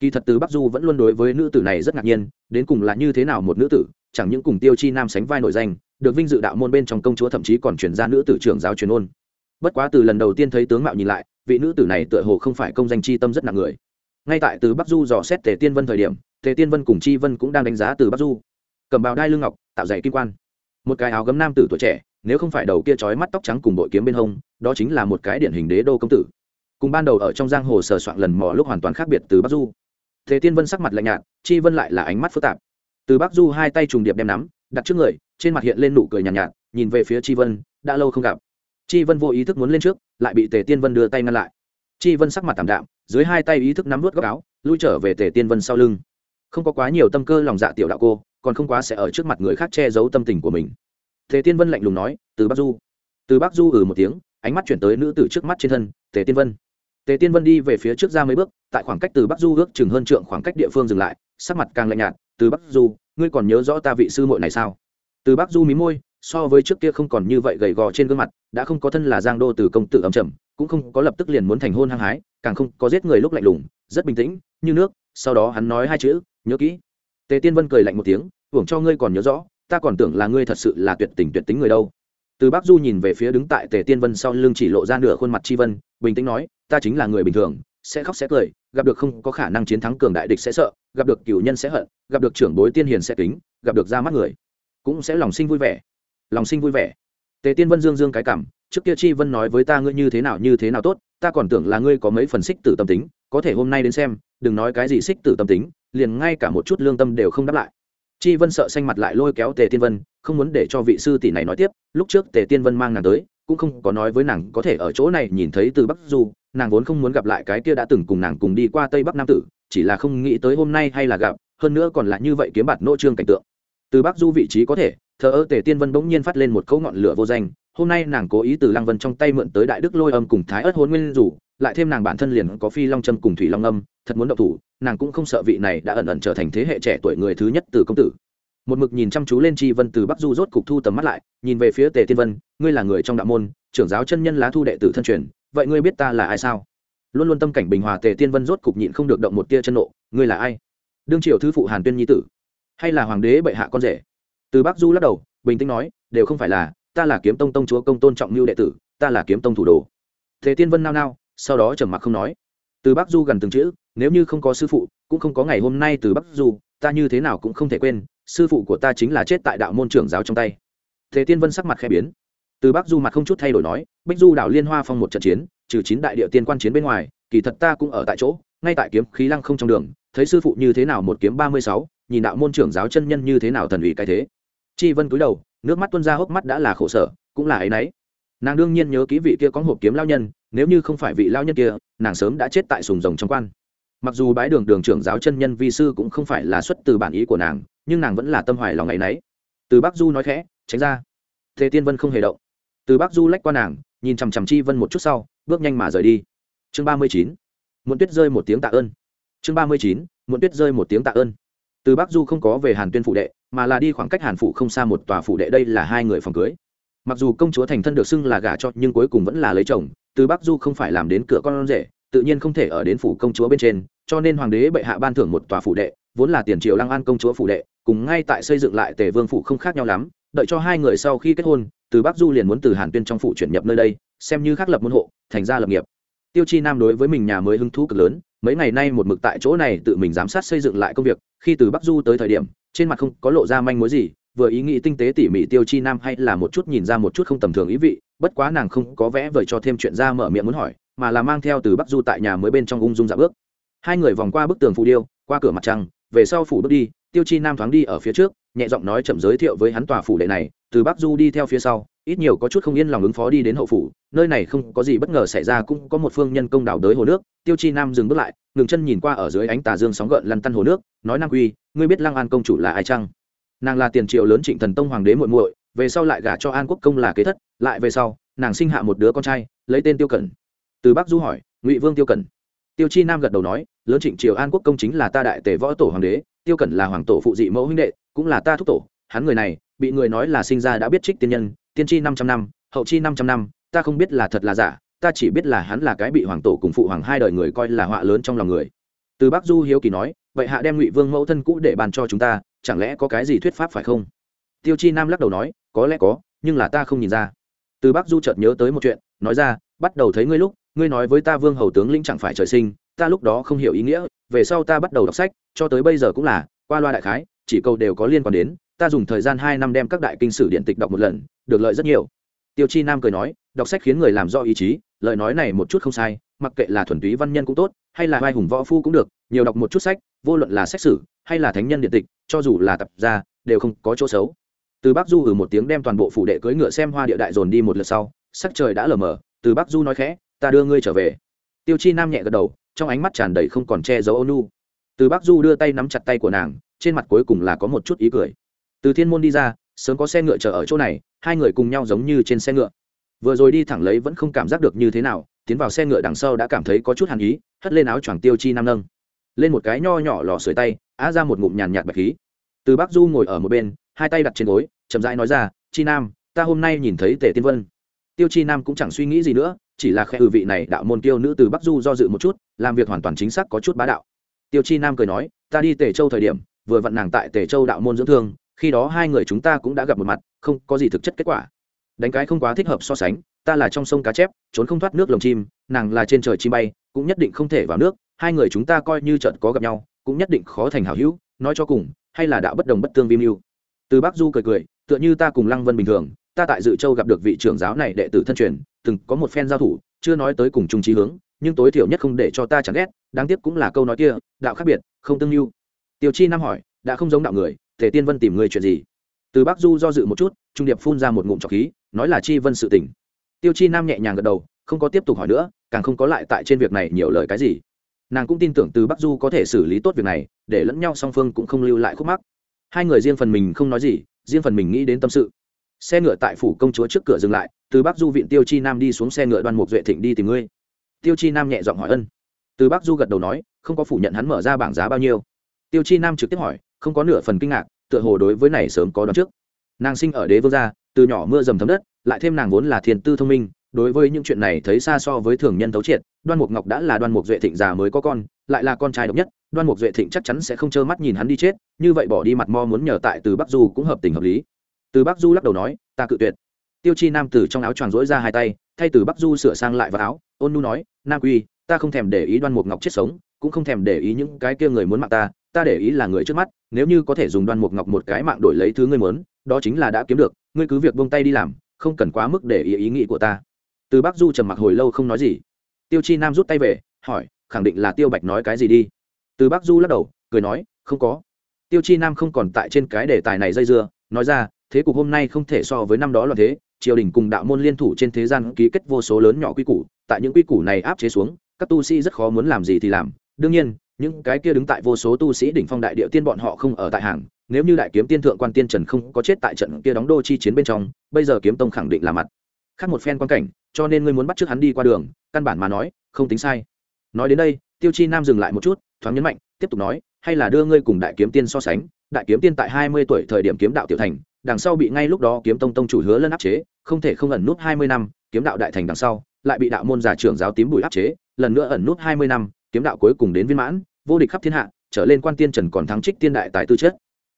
Kỳ thật từ bắc du vẫn luôn đối với nữ tử này rất ngạc nhiên, đến cùng là như thế nào một nữ tử, chẳng những cùng tiêu chi nam sánh vai nội danh, được vinh dự đạo môn bên trong công chúa thậm chí còn chuyển ra nữ tử trưởng giáo truyền ôn. Bất quá từ lần đầu tiên thấy tướng mạo nhìn lại, vị nữ tử này tựa hồ không phải công danh chi tâm rất nặng người. Ngay tại từ bắc du dò xét tề tiên vân thời điểm, tề tiên vân cùng chi vân cũng đang đánh giá từ bắc du cầm bào đai lưng ngọc tạo dày kim quan. Một cái áo gấm nam tử tuổi trẻ nếu không phải đầu kia trói mắt tóc trắng cùng bội kiếm bên hông đó chính là một cái điển hình đế đô công tử. Cùng ban đầu ở trong giang hồ sờ soạn lần mò lúc hoàn toàn khác biệt từ bắc du. Thế tiên vân sắc mặt lạnh nhạt chi vân lại là ánh mắt phức tạp. Từ bắc du hai tay trùng điệp đem nắm đặt trước người trên mặt hiện lên nụ cười nhàn nhạt, nhạt nhìn về phía chi vân đã lâu không gặp. Chi vân vô ý thức muốn lên trước lại bị tề tiên vân đưa tay ngăn lại. Chi vân sắc mặt tảm đạm dưới hai tay ý thức nắm vút góc áo lui trở về tề tiên vân sau lưng. Không có quá nhiều tâm cơ lòng dạ tiểu đạo cô còn không quá sẽ ở trước mặt người khác che giấu tâm tình của mình. Tề tiên vân lạnh lùng nói, từ bắc du. Từ bắc du ừ một tiếng, ánh mắt chuyển tới nữ tử trước mắt trên thân, tề tiên vân. Tề tiên vân đi về phía trước ra mấy bước, tại khoảng cách từ bắc du ước chừng hơn trượng khoảng cách địa phương dừng lại, sắc mặt càng lạnh nhạt, từ bắc du, ngươi còn nhớ rõ ta vị sư muội này sao? Từ bắc du mí môi, so với trước kia không còn như vậy gầy gò trên gương mặt, đã không có thân là giang đô từ công tử ấm trầm cũng không có lập tức liền muốn thành hôn hăng hái, càng không có giết người lúc lạnh lùng, rất bình tĩnh, như nước, sau đó hắn nói hai chữ, nhớ kỹ tề tiên vân cười lạnh một tiếng hưởng cho ngươi còn nhớ rõ, ta còn tưởng là ngươi thật sự là tuyệt tình tuyệt tính người đâu. Từ bắc du nhìn về phía đứng tại tề tiên vân sau lưng chỉ lộ ra nửa khuôn mặt chi vân, bình tĩnh nói, ta chính là người bình thường, sẽ khóc sẽ cười, gặp được không có khả năng chiến thắng cường đại địch sẽ sợ, gặp được cựu nhân sẽ hận, gặp được trưởng bối tiên hiền sẽ kính, gặp được ra mắt người, cũng sẽ lòng sinh vui vẻ. Lòng sinh vui vẻ. Tề tiên vân dương dương cái cảm, trước kia chi vân nói với ta ngươi như thế nào như thế nào tốt, ta còn tưởng là ngươi có mấy phần xích tử tâm tính, có thể hôm nay đến xem, đừng nói cái gì xích tử tâm tính liền ngay cả một chút lương tâm đều không đáp lại. Chi vân sợ xanh mặt lại lôi kéo tề tiên vân, không muốn để cho vị sư tỷ này nói tiếp, lúc trước tề tiên vân mang nàng tới, cũng không có nói với nàng có thể ở chỗ này nhìn thấy từ bắc du, nàng vốn không muốn gặp lại cái kia đã từng cùng nàng cùng đi qua tây bắc nam tử, chỉ là không nghĩ tới hôm nay hay là gặp, hơn nữa còn là như vậy kiếm bạt nô trương cảnh tượng. Từ bắc du vị trí có thể, thờ ơ tề tiên vân bỗng nhiên phát lên một câu ngọn lửa vô danh, hôm nay nàng cố ý từ lăng vân trong tay mượn tới đại đức lôi âm cùng thái ớt hôn nguyên rủ lại thêm nàng bản thân liền có phi long châm cùng thủy long âm, thật muốn động thủ, nàng cũng không sợ vị này đã ẩn ẩn trở thành thế hệ trẻ tuổi người thứ nhất từ công tử. Một mực nhìn chăm chú lên chi vân từ bắc du rốt cục thu tầm mắt lại, nhìn về phía tề tiên vân, ngươi là người trong đạo môn, trưởng giáo chân nhân lá thu đệ tử thân truyền, vậy ngươi biết ta là ai sao? Luôn luôn tâm cảnh bình hòa, tề tiên vân rốt cục nhịn không được động một tia chân nộ, ngươi là ai? Đương triều thư phụ hàn tuyên nhi tử. Hay là hoàng đế bệ hạ con rể? Từ bắc du lắc đầu, bình tĩnh nói, đều không phải là, ta là kiếm tông tông chúa công tôn trọng mưu đệ tử, ta là kiếm tông thủ đồ. Thế tiên vân nao nao sau đó trầm mặc không nói. Từ bắc du gần từng chữ, nếu như không có sư phụ, cũng không có ngày hôm nay từ bắc du, ta như thế nào cũng không thể quên, sư phụ của ta chính là chết tại đạo môn trưởng giáo trong tay. Thế tiên vân sắc mặt khẽ biến. Từ bắc du mặt không chút thay đổi nói, bích du đảo liên hoa phong một trận chiến, trừ chín đại địa tiên quan chiến bên ngoài, kỳ thật ta cũng ở tại chỗ, ngay tại kiếm khí lăng không trong đường, thấy sư phụ như thế nào một kiếm ba mươi sáu, nhìn đạo môn trưởng giáo chân nhân như thế nào thần ủy cái thế. Chi vân cúi đầu, nước mắt tuôn ra hốc mắt đã là khổ sở, cũng là ấy nấy. Nàng đương nhiên nhớ ký vị kia có hộp kiếm lao nhân nếu như không phải vị lao nhân kia, nàng sớm đã chết tại sùng rồng trong quan. Mặc dù bái đường đường trưởng giáo chân nhân vi sư cũng không phải là xuất từ bản ý của nàng, nhưng nàng vẫn là tâm hoài lòng ngày nấy. Từ bắc du nói khẽ, tránh ra. Thế tiên vân không hề động. Từ bắc du lách qua nàng, nhìn chằm chằm chi vân một chút sau, bước nhanh mà rời đi. Chương ba mươi chín muốn tuyết rơi một tiếng tạ ơn. Chương ba mươi chín muốn tuyết rơi một tiếng tạ ơn. Từ bắc du không có về hàn tuyên phụ đệ, mà là đi khoảng cách hàn phụ không xa một tòa phụ đệ, đây là hai người phòng cưới. Mặc dù công chúa thành thân được xưng là gả cho, nhưng cuối cùng vẫn là lấy chồng từ bắc du không phải làm đến cửa con rể, tự nhiên không thể ở đến phủ công chúa bên trên, cho nên hoàng đế bệ hạ ban thưởng một tòa phủ đệ, vốn là tiền triều lăng an công chúa phủ đệ, cùng ngay tại xây dựng lại tề vương phủ không khác nhau lắm, đợi cho hai người sau khi kết hôn, từ bắc du liền muốn từ hàn tuyên trong phủ chuyển nhập nơi đây, xem như khác lập môn hộ, thành ra lập nghiệp. Tiêu chi nam đối với mình nhà mới hứng thú cực lớn, mấy ngày nay một mực tại chỗ này tự mình giám sát xây dựng lại công việc, khi từ bắc du tới thời điểm, trên mặt không có lộ ra manh mối gì, vừa ý nghĩ tinh tế tỉ mỉ tiêu chi nam hay là một chút nhìn ra một chút không tầm thường ý vị bất quá nàng không có vẽ vời cho thêm chuyện ra mở miệng muốn hỏi, mà là mang theo từ bắc du tại nhà mới bên trong ung dung dạ bước. Hai người vòng qua bức tường phù điêu, qua cửa mặt trăng, về sau phủ bước đi, tiêu chi nam thoáng đi ở phía trước, nhẹ giọng nói chậm giới thiệu với hắn tòa phủ đệ này, từ bắc du đi theo phía sau, ít nhiều có chút không yên lòng ứng phó đi đến hậu phủ, nơi này không có gì bất ngờ xảy ra cũng có một phương nhân công đào đới hồ nước, tiêu chi nam dừng bước lại, ngừng chân nhìn qua ở dưới ánh tà dương sóng gợn lăn tăn hồ nước, nói nam quy, ngươi biết lăng an công chủ là ai chăng? Nàng là tiền triệu lớn trịnh thần tông hoàng đế muội muội về sau lại gả cho an quốc công là kế thất, lại về sau, nàng sinh hạ một đứa con trai, lấy tên tiêu cẩn. Từ bắc du hỏi, ngụy vương tiêu cẩn? Tiêu chi nam gật đầu nói, lớn trịnh triều an quốc công chính là ta đại tể võ tổ hoàng đế, tiêu cẩn là hoàng tổ phụ dị mẫu huynh đệ, cũng là ta thúc tổ. Hắn người này, bị người nói là sinh ra đã biết trích tiên nhân, tiên tri năm trăm năm, hậu chi năm trăm năm, ta không biết là thật là giả, ta chỉ biết là hắn là cái bị hoàng tổ cùng phụ hoàng hai đời người coi là họa lớn trong lòng người. Từ bắc du hiếu kỳ nói, vậy hạ đem ngụy vương mẫu thân cũ để bàn cho chúng ta, chẳng lẽ có cái gì thuyết pháp phải không? Tiêu chi nam lắc đầu nói có lẽ có, nhưng là ta không nhìn ra. Từ bắc du chợt nhớ tới một chuyện, nói ra, bắt đầu thấy ngươi lúc, ngươi nói với ta vương hầu tướng lĩnh chẳng phải trời sinh, ta lúc đó không hiểu ý nghĩa, về sau ta bắt đầu đọc sách, cho tới bây giờ cũng là, qua loa đại khái, chỉ câu đều có liên quan đến, ta dùng thời gian hai năm đem các đại kinh sử điện tịch đọc một lần, được lợi rất nhiều. Tiêu chi nam cười nói, đọc sách khiến người làm do ý chí, lời nói này một chút không sai, mặc kệ là thuần túy văn nhân cũng tốt, hay là vai hùng võ phu cũng được, nhiều đọc một chút sách, vô luận là sách sử hay là thánh nhân điện tịch, cho dù là tập ra đều không có chỗ xấu từ bắc du hử một tiếng đem toàn bộ phủ đệ cưỡi ngựa xem hoa địa đại dồn đi một lượt sau, sắc trời đã lờ mờ, từ bắc du nói khẽ, ta đưa ngươi trở về. Tiêu chi nam nhẹ gật đầu, trong ánh mắt tràn đầy không còn che giấu ôn nu từ bắc du đưa tay nắm chặt tay của nàng, trên mặt cuối cùng là có một chút ý cười. Từ thiên môn đi ra, sớm có xe ngựa chờ ở chỗ này, hai người cùng nhau giống như trên xe ngựa. Vừa rồi đi thẳng lấy vẫn không cảm giác được như thế nào, tiến vào xe ngựa đằng sau đã cảm thấy có chút hàn ý, hất lên áo choàng tiêu chi nam nâng. Lên một cái nho nhỏ lò sưởi tay, á ra một ngụm nhàn nhạt bạch khí. Từ bắc du ngồi ở một bên hai tay đặt trên gối, chậm rãi nói ra, chi nam, ta hôm nay nhìn thấy tề tiên vân. Tiêu chi nam cũng chẳng suy nghĩ gì nữa, chỉ là khe ư ừ vị này đạo môn tiêu nữ từ bắc du do dự một chút, làm việc hoàn toàn chính xác có chút bá đạo. Tiêu chi nam cười nói, ta đi tề châu thời điểm, vừa vặn nàng tại tề châu đạo môn dưỡng thương, khi đó hai người chúng ta cũng đã gặp một mặt, không có gì thực chất kết quả. Đánh cái không quá thích hợp so sánh, ta là trong sông cá chép, trốn không thoát nước lồng chim, nàng là trên trời chim bay, cũng nhất định không thể vào nước, hai người chúng ta coi như trận có gặp nhau, cũng nhất định khó thành hảo hữu, nói cho cùng, hay là đạo bất đồng bất tương vi mưu từ bắc du cười cười, tựa như ta cùng lăng vân bình thường, ta tại dự châu gặp được vị trưởng giáo này đệ tử thân truyền, từng có một phen giao thủ, chưa nói tới cùng chung trí hướng, nhưng tối thiểu nhất không để cho ta chẳng ghét, đáng tiếc cũng là câu nói kia, đạo khác biệt, không tương lưu. Tiêu chi nam hỏi, đã không giống đạo người thể tiên vân tìm người chuyện gì? Từ bắc du do dự một chút, trung điệp phun ra một ngụm trọc khí, nói là chi vân sự tỉnh tiêu chi nam nhẹ nhàng gật đầu, không có tiếp tục hỏi nữa, càng không có lại tại trên việc này nhiều lời cái gì. Nàng cũng tin tưởng từ bắc du có thể xử lý tốt việc này, để lẫn nhau song phương cũng không lưu lại khúc mắc hai người riêng phần mình không nói gì, riêng phần mình nghĩ đến tâm sự. Xe ngựa tại phủ công chúa trước cửa dừng lại, từ bắc du viện tiêu chi nam đi xuống xe ngựa đoan mục duệ thịnh đi tìm ngươi. Tiêu chi nam nhẹ giọng hỏi ân. Từ bắc du gật đầu nói, không có phủ nhận hắn mở ra bảng giá bao nhiêu. Tiêu chi nam trực tiếp hỏi, không có nửa phần kinh ngạc, tựa hồ đối với này sớm có đoán trước. Nàng sinh ở đế vương gia, từ nhỏ mưa dầm thấm đất, lại thêm nàng vốn là thiền tư thông minh đối với những chuyện này thấy xa so với thường nhân thấu triệt, đoan mục ngọc đã là đoan mục duệ thịnh già mới có con, lại là con trai độc nhất, đoan mục duệ thịnh chắc chắn sẽ không trơ mắt nhìn hắn đi chết, như vậy bỏ đi mặt mo muốn nhờ tại từ bắc du cũng hợp tình hợp lý. Từ bắc du lắc đầu nói, ta cự tuyệt. Tiêu chi nam từ trong áo choàng rỗi ra hai tay, thay từ bắc du sửa sang lại vào áo, ôn nu nói, nam quy, ta không thèm để ý đoan mục ngọc chết sống, cũng không thèm để ý những cái kia người muốn mạng ta ta để ý là người trước mắt, nếu như có thể dùng đoan mục ngọc một cái mạng đổi lấy thứ ngươi muốn, đó chính là đã kiếm được, ngươi cứ việc buông tay đi làm, không cần quá mức để ý ý nghĩ của ta từ bắc du trầm mặc hồi lâu không nói gì. Tiêu chi nam rút tay về, hỏi, khẳng định là tiêu bạch nói cái gì đi? Từ bắc du lắc đầu, cười nói, không có. Tiêu chi nam không còn tại trên cái đề tài này dây dưa, nói ra, thế cục hôm nay không thể so với năm đó là thế, triều đình cùng đạo môn liên thủ trên thế gian ký kết vô số lớn nhỏ quy củ, tại những quy củ này áp chế xuống, các tu sĩ rất khó muốn làm gì thì làm. Đương nhiên, những cái kia đứng tại vô số tu sĩ đỉnh phong đại địa tiên bọn họ không ở tại hàng, nếu như đại kiếm tiên thượng quan tiên trần không có chết tại trận kia đóng đô chi chiến bên trong, bây giờ kiếm tông khẳng định là mặt. Khác một phen quan cảnh cho nên ngươi muốn bắt trước hắn đi qua đường, căn bản mà nói, không tính sai. Nói đến đây, tiêu chi nam dừng lại một chút, thoáng nhấn mạnh, tiếp tục nói, hay là đưa ngươi cùng đại kiếm tiên so sánh, đại kiếm tiên tại hai mươi tuổi thời điểm kiếm đạo tiểu thành, đằng sau bị ngay lúc đó kiếm tông tông chủ hứa lân áp chế, không thể không ẩn nút hai mươi năm, kiếm đạo đại thành đằng sau, lại bị đạo môn giả trưởng giáo tím bùi áp chế, lần nữa ẩn nút hai mươi năm, kiếm đạo cuối cùng đến viên mãn, vô địch khắp thiên hạ, trở lên quan tiên trần còn thắng trích tiên đại tại tư chất.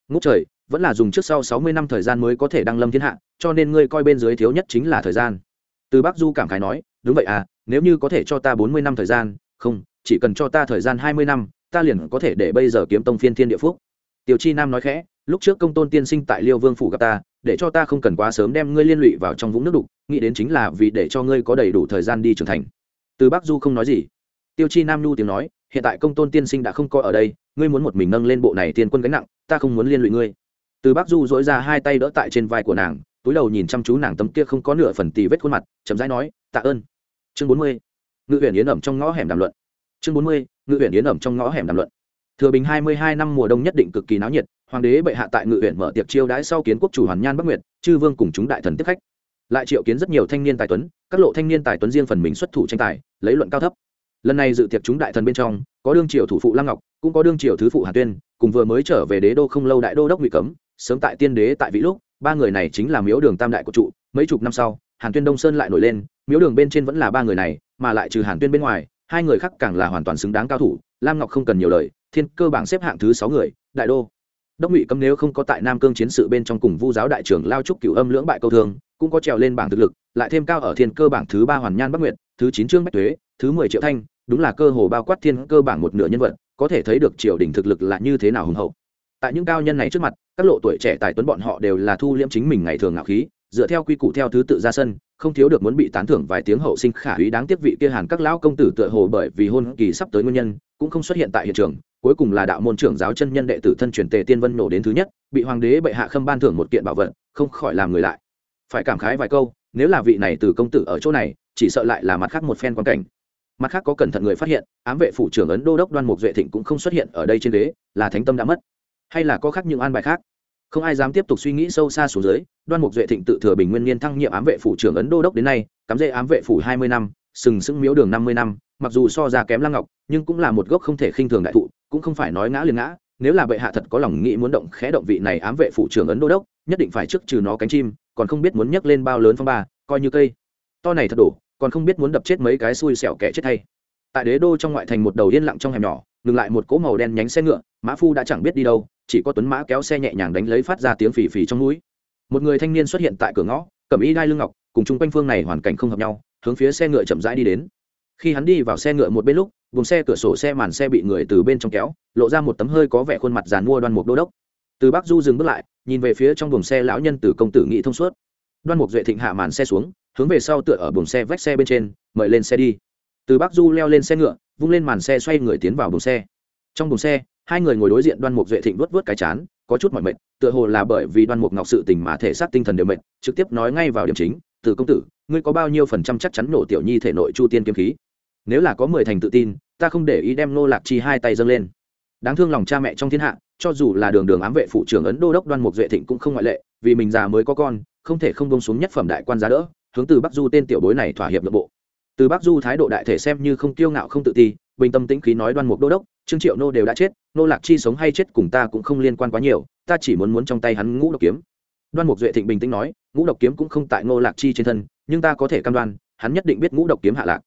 Ngút trời, vẫn là dùng trước sau sáu mươi năm thời gian mới có thể đăng lâm thiên hạ, cho nên ngươi coi bên dưới thiếu nhất chính là thời gian từ Bác du cảm khái nói, đúng vậy à nếu như có thể cho ta bốn mươi năm thời gian, không, chỉ cần cho ta thời gian hai mươi năm, ta liền có thể để bây giờ kiếm tông phiên thiên địa phúc. Tiểu chi nam nói khẽ, lúc trước công tôn tiên sinh tại liêu vương phủ gặp ta, để cho ta không cần quá sớm đem ngươi liên lụy vào trong vũng nước đục, nghĩ đến chính là vì để cho ngươi có đầy đủ thời gian đi trưởng thành. Từ Bác du không nói gì. Tiêu chi nam nhu tiếng nói, hiện tại công tôn tiên sinh đã không coi ở đây, ngươi muốn một mình nâng lên bộ này tiên quân gánh nặng, ta không muốn liên lụy ngươi. Từ Bác du dỗi ra hai tay đỡ tại trên vai của nàng túi đầu nhìn chăm chú nàng tấm kia không có nửa phần tì vết khuôn mặt, chậm rãi nói, tạ ơn. Chương bốn mươi, ngự huyện yến ẩm trong ngõ hẻm đàm luận. Chương bốn mươi, ngự huyện yến ẩm trong ngõ hẻm đàm luận. Thừa bình hai mươi hai năm mùa đông nhất định cực kỳ náo nhiệt, hoàng đế bệ hạ tại ngự huyện mở tiệc chiêu đãi sau kiến quốc chủ hoàn nhan bắc nguyệt, chư vương cùng chúng đại thần tiếp khách. Lại triệu kiến rất nhiều thanh niên tài tuấn, các lộ thanh niên tài tuấn riêng phần mình xuất thủ tranh tài, lấy luận cao thấp. Lần này dự tiệc chúng đại thần bên trong, có đương triều thủ phụ lăng ngọc, cũng có đương triều thứ phụ hà tuyên, cùng vừa mới trở về đế đô không lâu đại đô đốc ngụy cấm, sớm tại tiên đế tại vị lúc ba người này chính là miếu đường tam đại của trụ, mấy chục năm sau, hàn tuyên đông sơn lại nổi lên, miếu đường bên trên vẫn là ba người này, mà lại trừ hàn tuyên bên ngoài, hai người khác càng là hoàn toàn xứng đáng cao thủ, lam ngọc không cần nhiều lời, thiên cơ bảng xếp hạng thứ sáu người, đại đô. Đốc ngụy cấm nếu không có tại nam cương chiến sự bên trong cùng vu giáo đại trưởng lao trúc cửu âm lưỡng bại câu thương, cũng có trèo lên bảng thực lực, lại thêm cao ở thiên cơ bảng thứ ba hoàn nhan bắc nguyệt, thứ chín trương bách thuế thứ mười triệu thanh, đúng là cơ hồ bao quát thiên cơ bảng một nửa nhân vật, có thể thấy được triều đình thực lực là như thế nào hùng hậu tại những cao nhân này trước mặt, các lộ tuổi trẻ tài tuấn bọn họ đều là thu liễm chính mình ngày thường ngạo khí, dựa theo quy củ theo thứ tự ra sân, không thiếu được muốn bị tán thưởng vài tiếng hậu sinh khả úy đáng tiếc vị kia hàn các lão công tử tựa hồ bởi vì hôn kỳ sắp tới nguyên nhân, cũng không xuất hiện tại hiện trường, cuối cùng là đạo môn trưởng giáo chân nhân đệ tử thân truyền tề tiên vân nổ đến thứ nhất, bị hoàng đế bệ hạ khâm ban thưởng một kiện bảo vật, không khỏi làm người lại. Phải cảm khái vài câu, nếu là vị này từ công tử ở chỗ này, chỉ sợ lại là mặt khác một phen quan cảnh. Mặt khác có cẩn thận người phát hiện, ám vệ phủ trưởng ấn đô đốc đoan mục duệ thịnh cũng không xuất hiện ở đây trên đế, là thánh tâm đã mất hay là có khác những an bài khác? Không ai dám tiếp tục suy nghĩ sâu xa xuống dưới, đoan mục duệ thịnh tự thừa bình nguyên niên thăng nhiệm ám vệ phủ trưởng ấn đô đốc đến nay, cắm dễ ám vệ phủ hai mươi năm, sừng sững miếu đường năm mươi năm, mặc dù so ra kém lăng ngọc, nhưng cũng là một gốc không thể khinh thường đại thụ, cũng không phải nói ngã liền ngã, nếu là bệ hạ thật có lòng nghĩ muốn động khẽ động vị này ám vệ phủ trưởng ấn đô đốc, nhất định phải trước trừ nó cánh chim, còn không biết muốn nhấc lên bao lớn phong ba, coi như cây. To này thật đổ, còn không biết muốn đập chết mấy cái xui xẻo kẻ chết thay. Tại đế đô trong ngoại thành một đầu yên lặng trong hẻm nhỏ, ngừng lại một cỗ màu đen nhánh xe ngựa, mã phu đã chẳng biết đi đâu chỉ có tuấn mã kéo xe nhẹ nhàng đánh lấy phát ra tiếng phì phì trong núi. Một người thanh niên xuất hiện tại cửa ngõ, cầm y đai lưng ngọc, cùng chung quanh phương này hoàn cảnh không hợp nhau, hướng phía xe ngựa chậm rãi đi đến. Khi hắn đi vào xe ngựa một bên lúc vùng xe cửa sổ xe màn xe bị người từ bên trong kéo, lộ ra một tấm hơi có vẻ khuôn mặt dàn mua đoan mục đô đốc. Từ bắc du dừng bước lại, nhìn về phía trong buồng xe lão nhân từ công tử nghị thông suốt. Đoan mục duệ thịnh hạ màn xe xuống, hướng về sau tựa ở buồng xe vách xe bên trên, mời lên xe đi. Từ bắc du leo lên xe ngựa, vung lên màn xe xoay người tiến vào buồng xe. Trong buồng xe hai người ngồi đối diện đoan mục duệ thịnh vớt vớt cái chán, có chút mỏi mệt, tựa hồ là bởi vì đoan mục ngọc sự tình mà thể xác tinh thần đều mệt, trực tiếp nói ngay vào điểm chính, từ công tử, ngươi có bao nhiêu phần trăm chắc chắn nổ tiểu nhi thể nội chu tiên kiếm khí? Nếu là có mười thành tự tin, ta không để ý đem nô lạc chi hai tay dâng lên. Đáng thương lòng cha mẹ trong thiên hạ, cho dù là đường đường ám vệ phụ trưởng ấn đô đốc đoan mục duệ thịnh cũng không ngoại lệ, vì mình già mới có con, không thể không bông xuống nhất phẩm đại quan giá đỡ, hướng từ bắc du tên tiểu bối này thỏa hiệp nội bộ. Từ bắc du thái độ đại thể xem như không kiêu ngạo không tự ti, bình tâm tĩnh khí nói đoan mục đô đốc trương triệu nô đều đã chết, nô lạc chi sống hay chết cùng ta cũng không liên quan quá nhiều, ta chỉ muốn muốn trong tay hắn ngũ độc kiếm. Đoan mục duệ thịnh bình tĩnh nói, ngũ độc kiếm cũng không tại nô lạc chi trên thân, nhưng ta có thể cam đoan, hắn nhất định biết ngũ độc kiếm hạ lạc.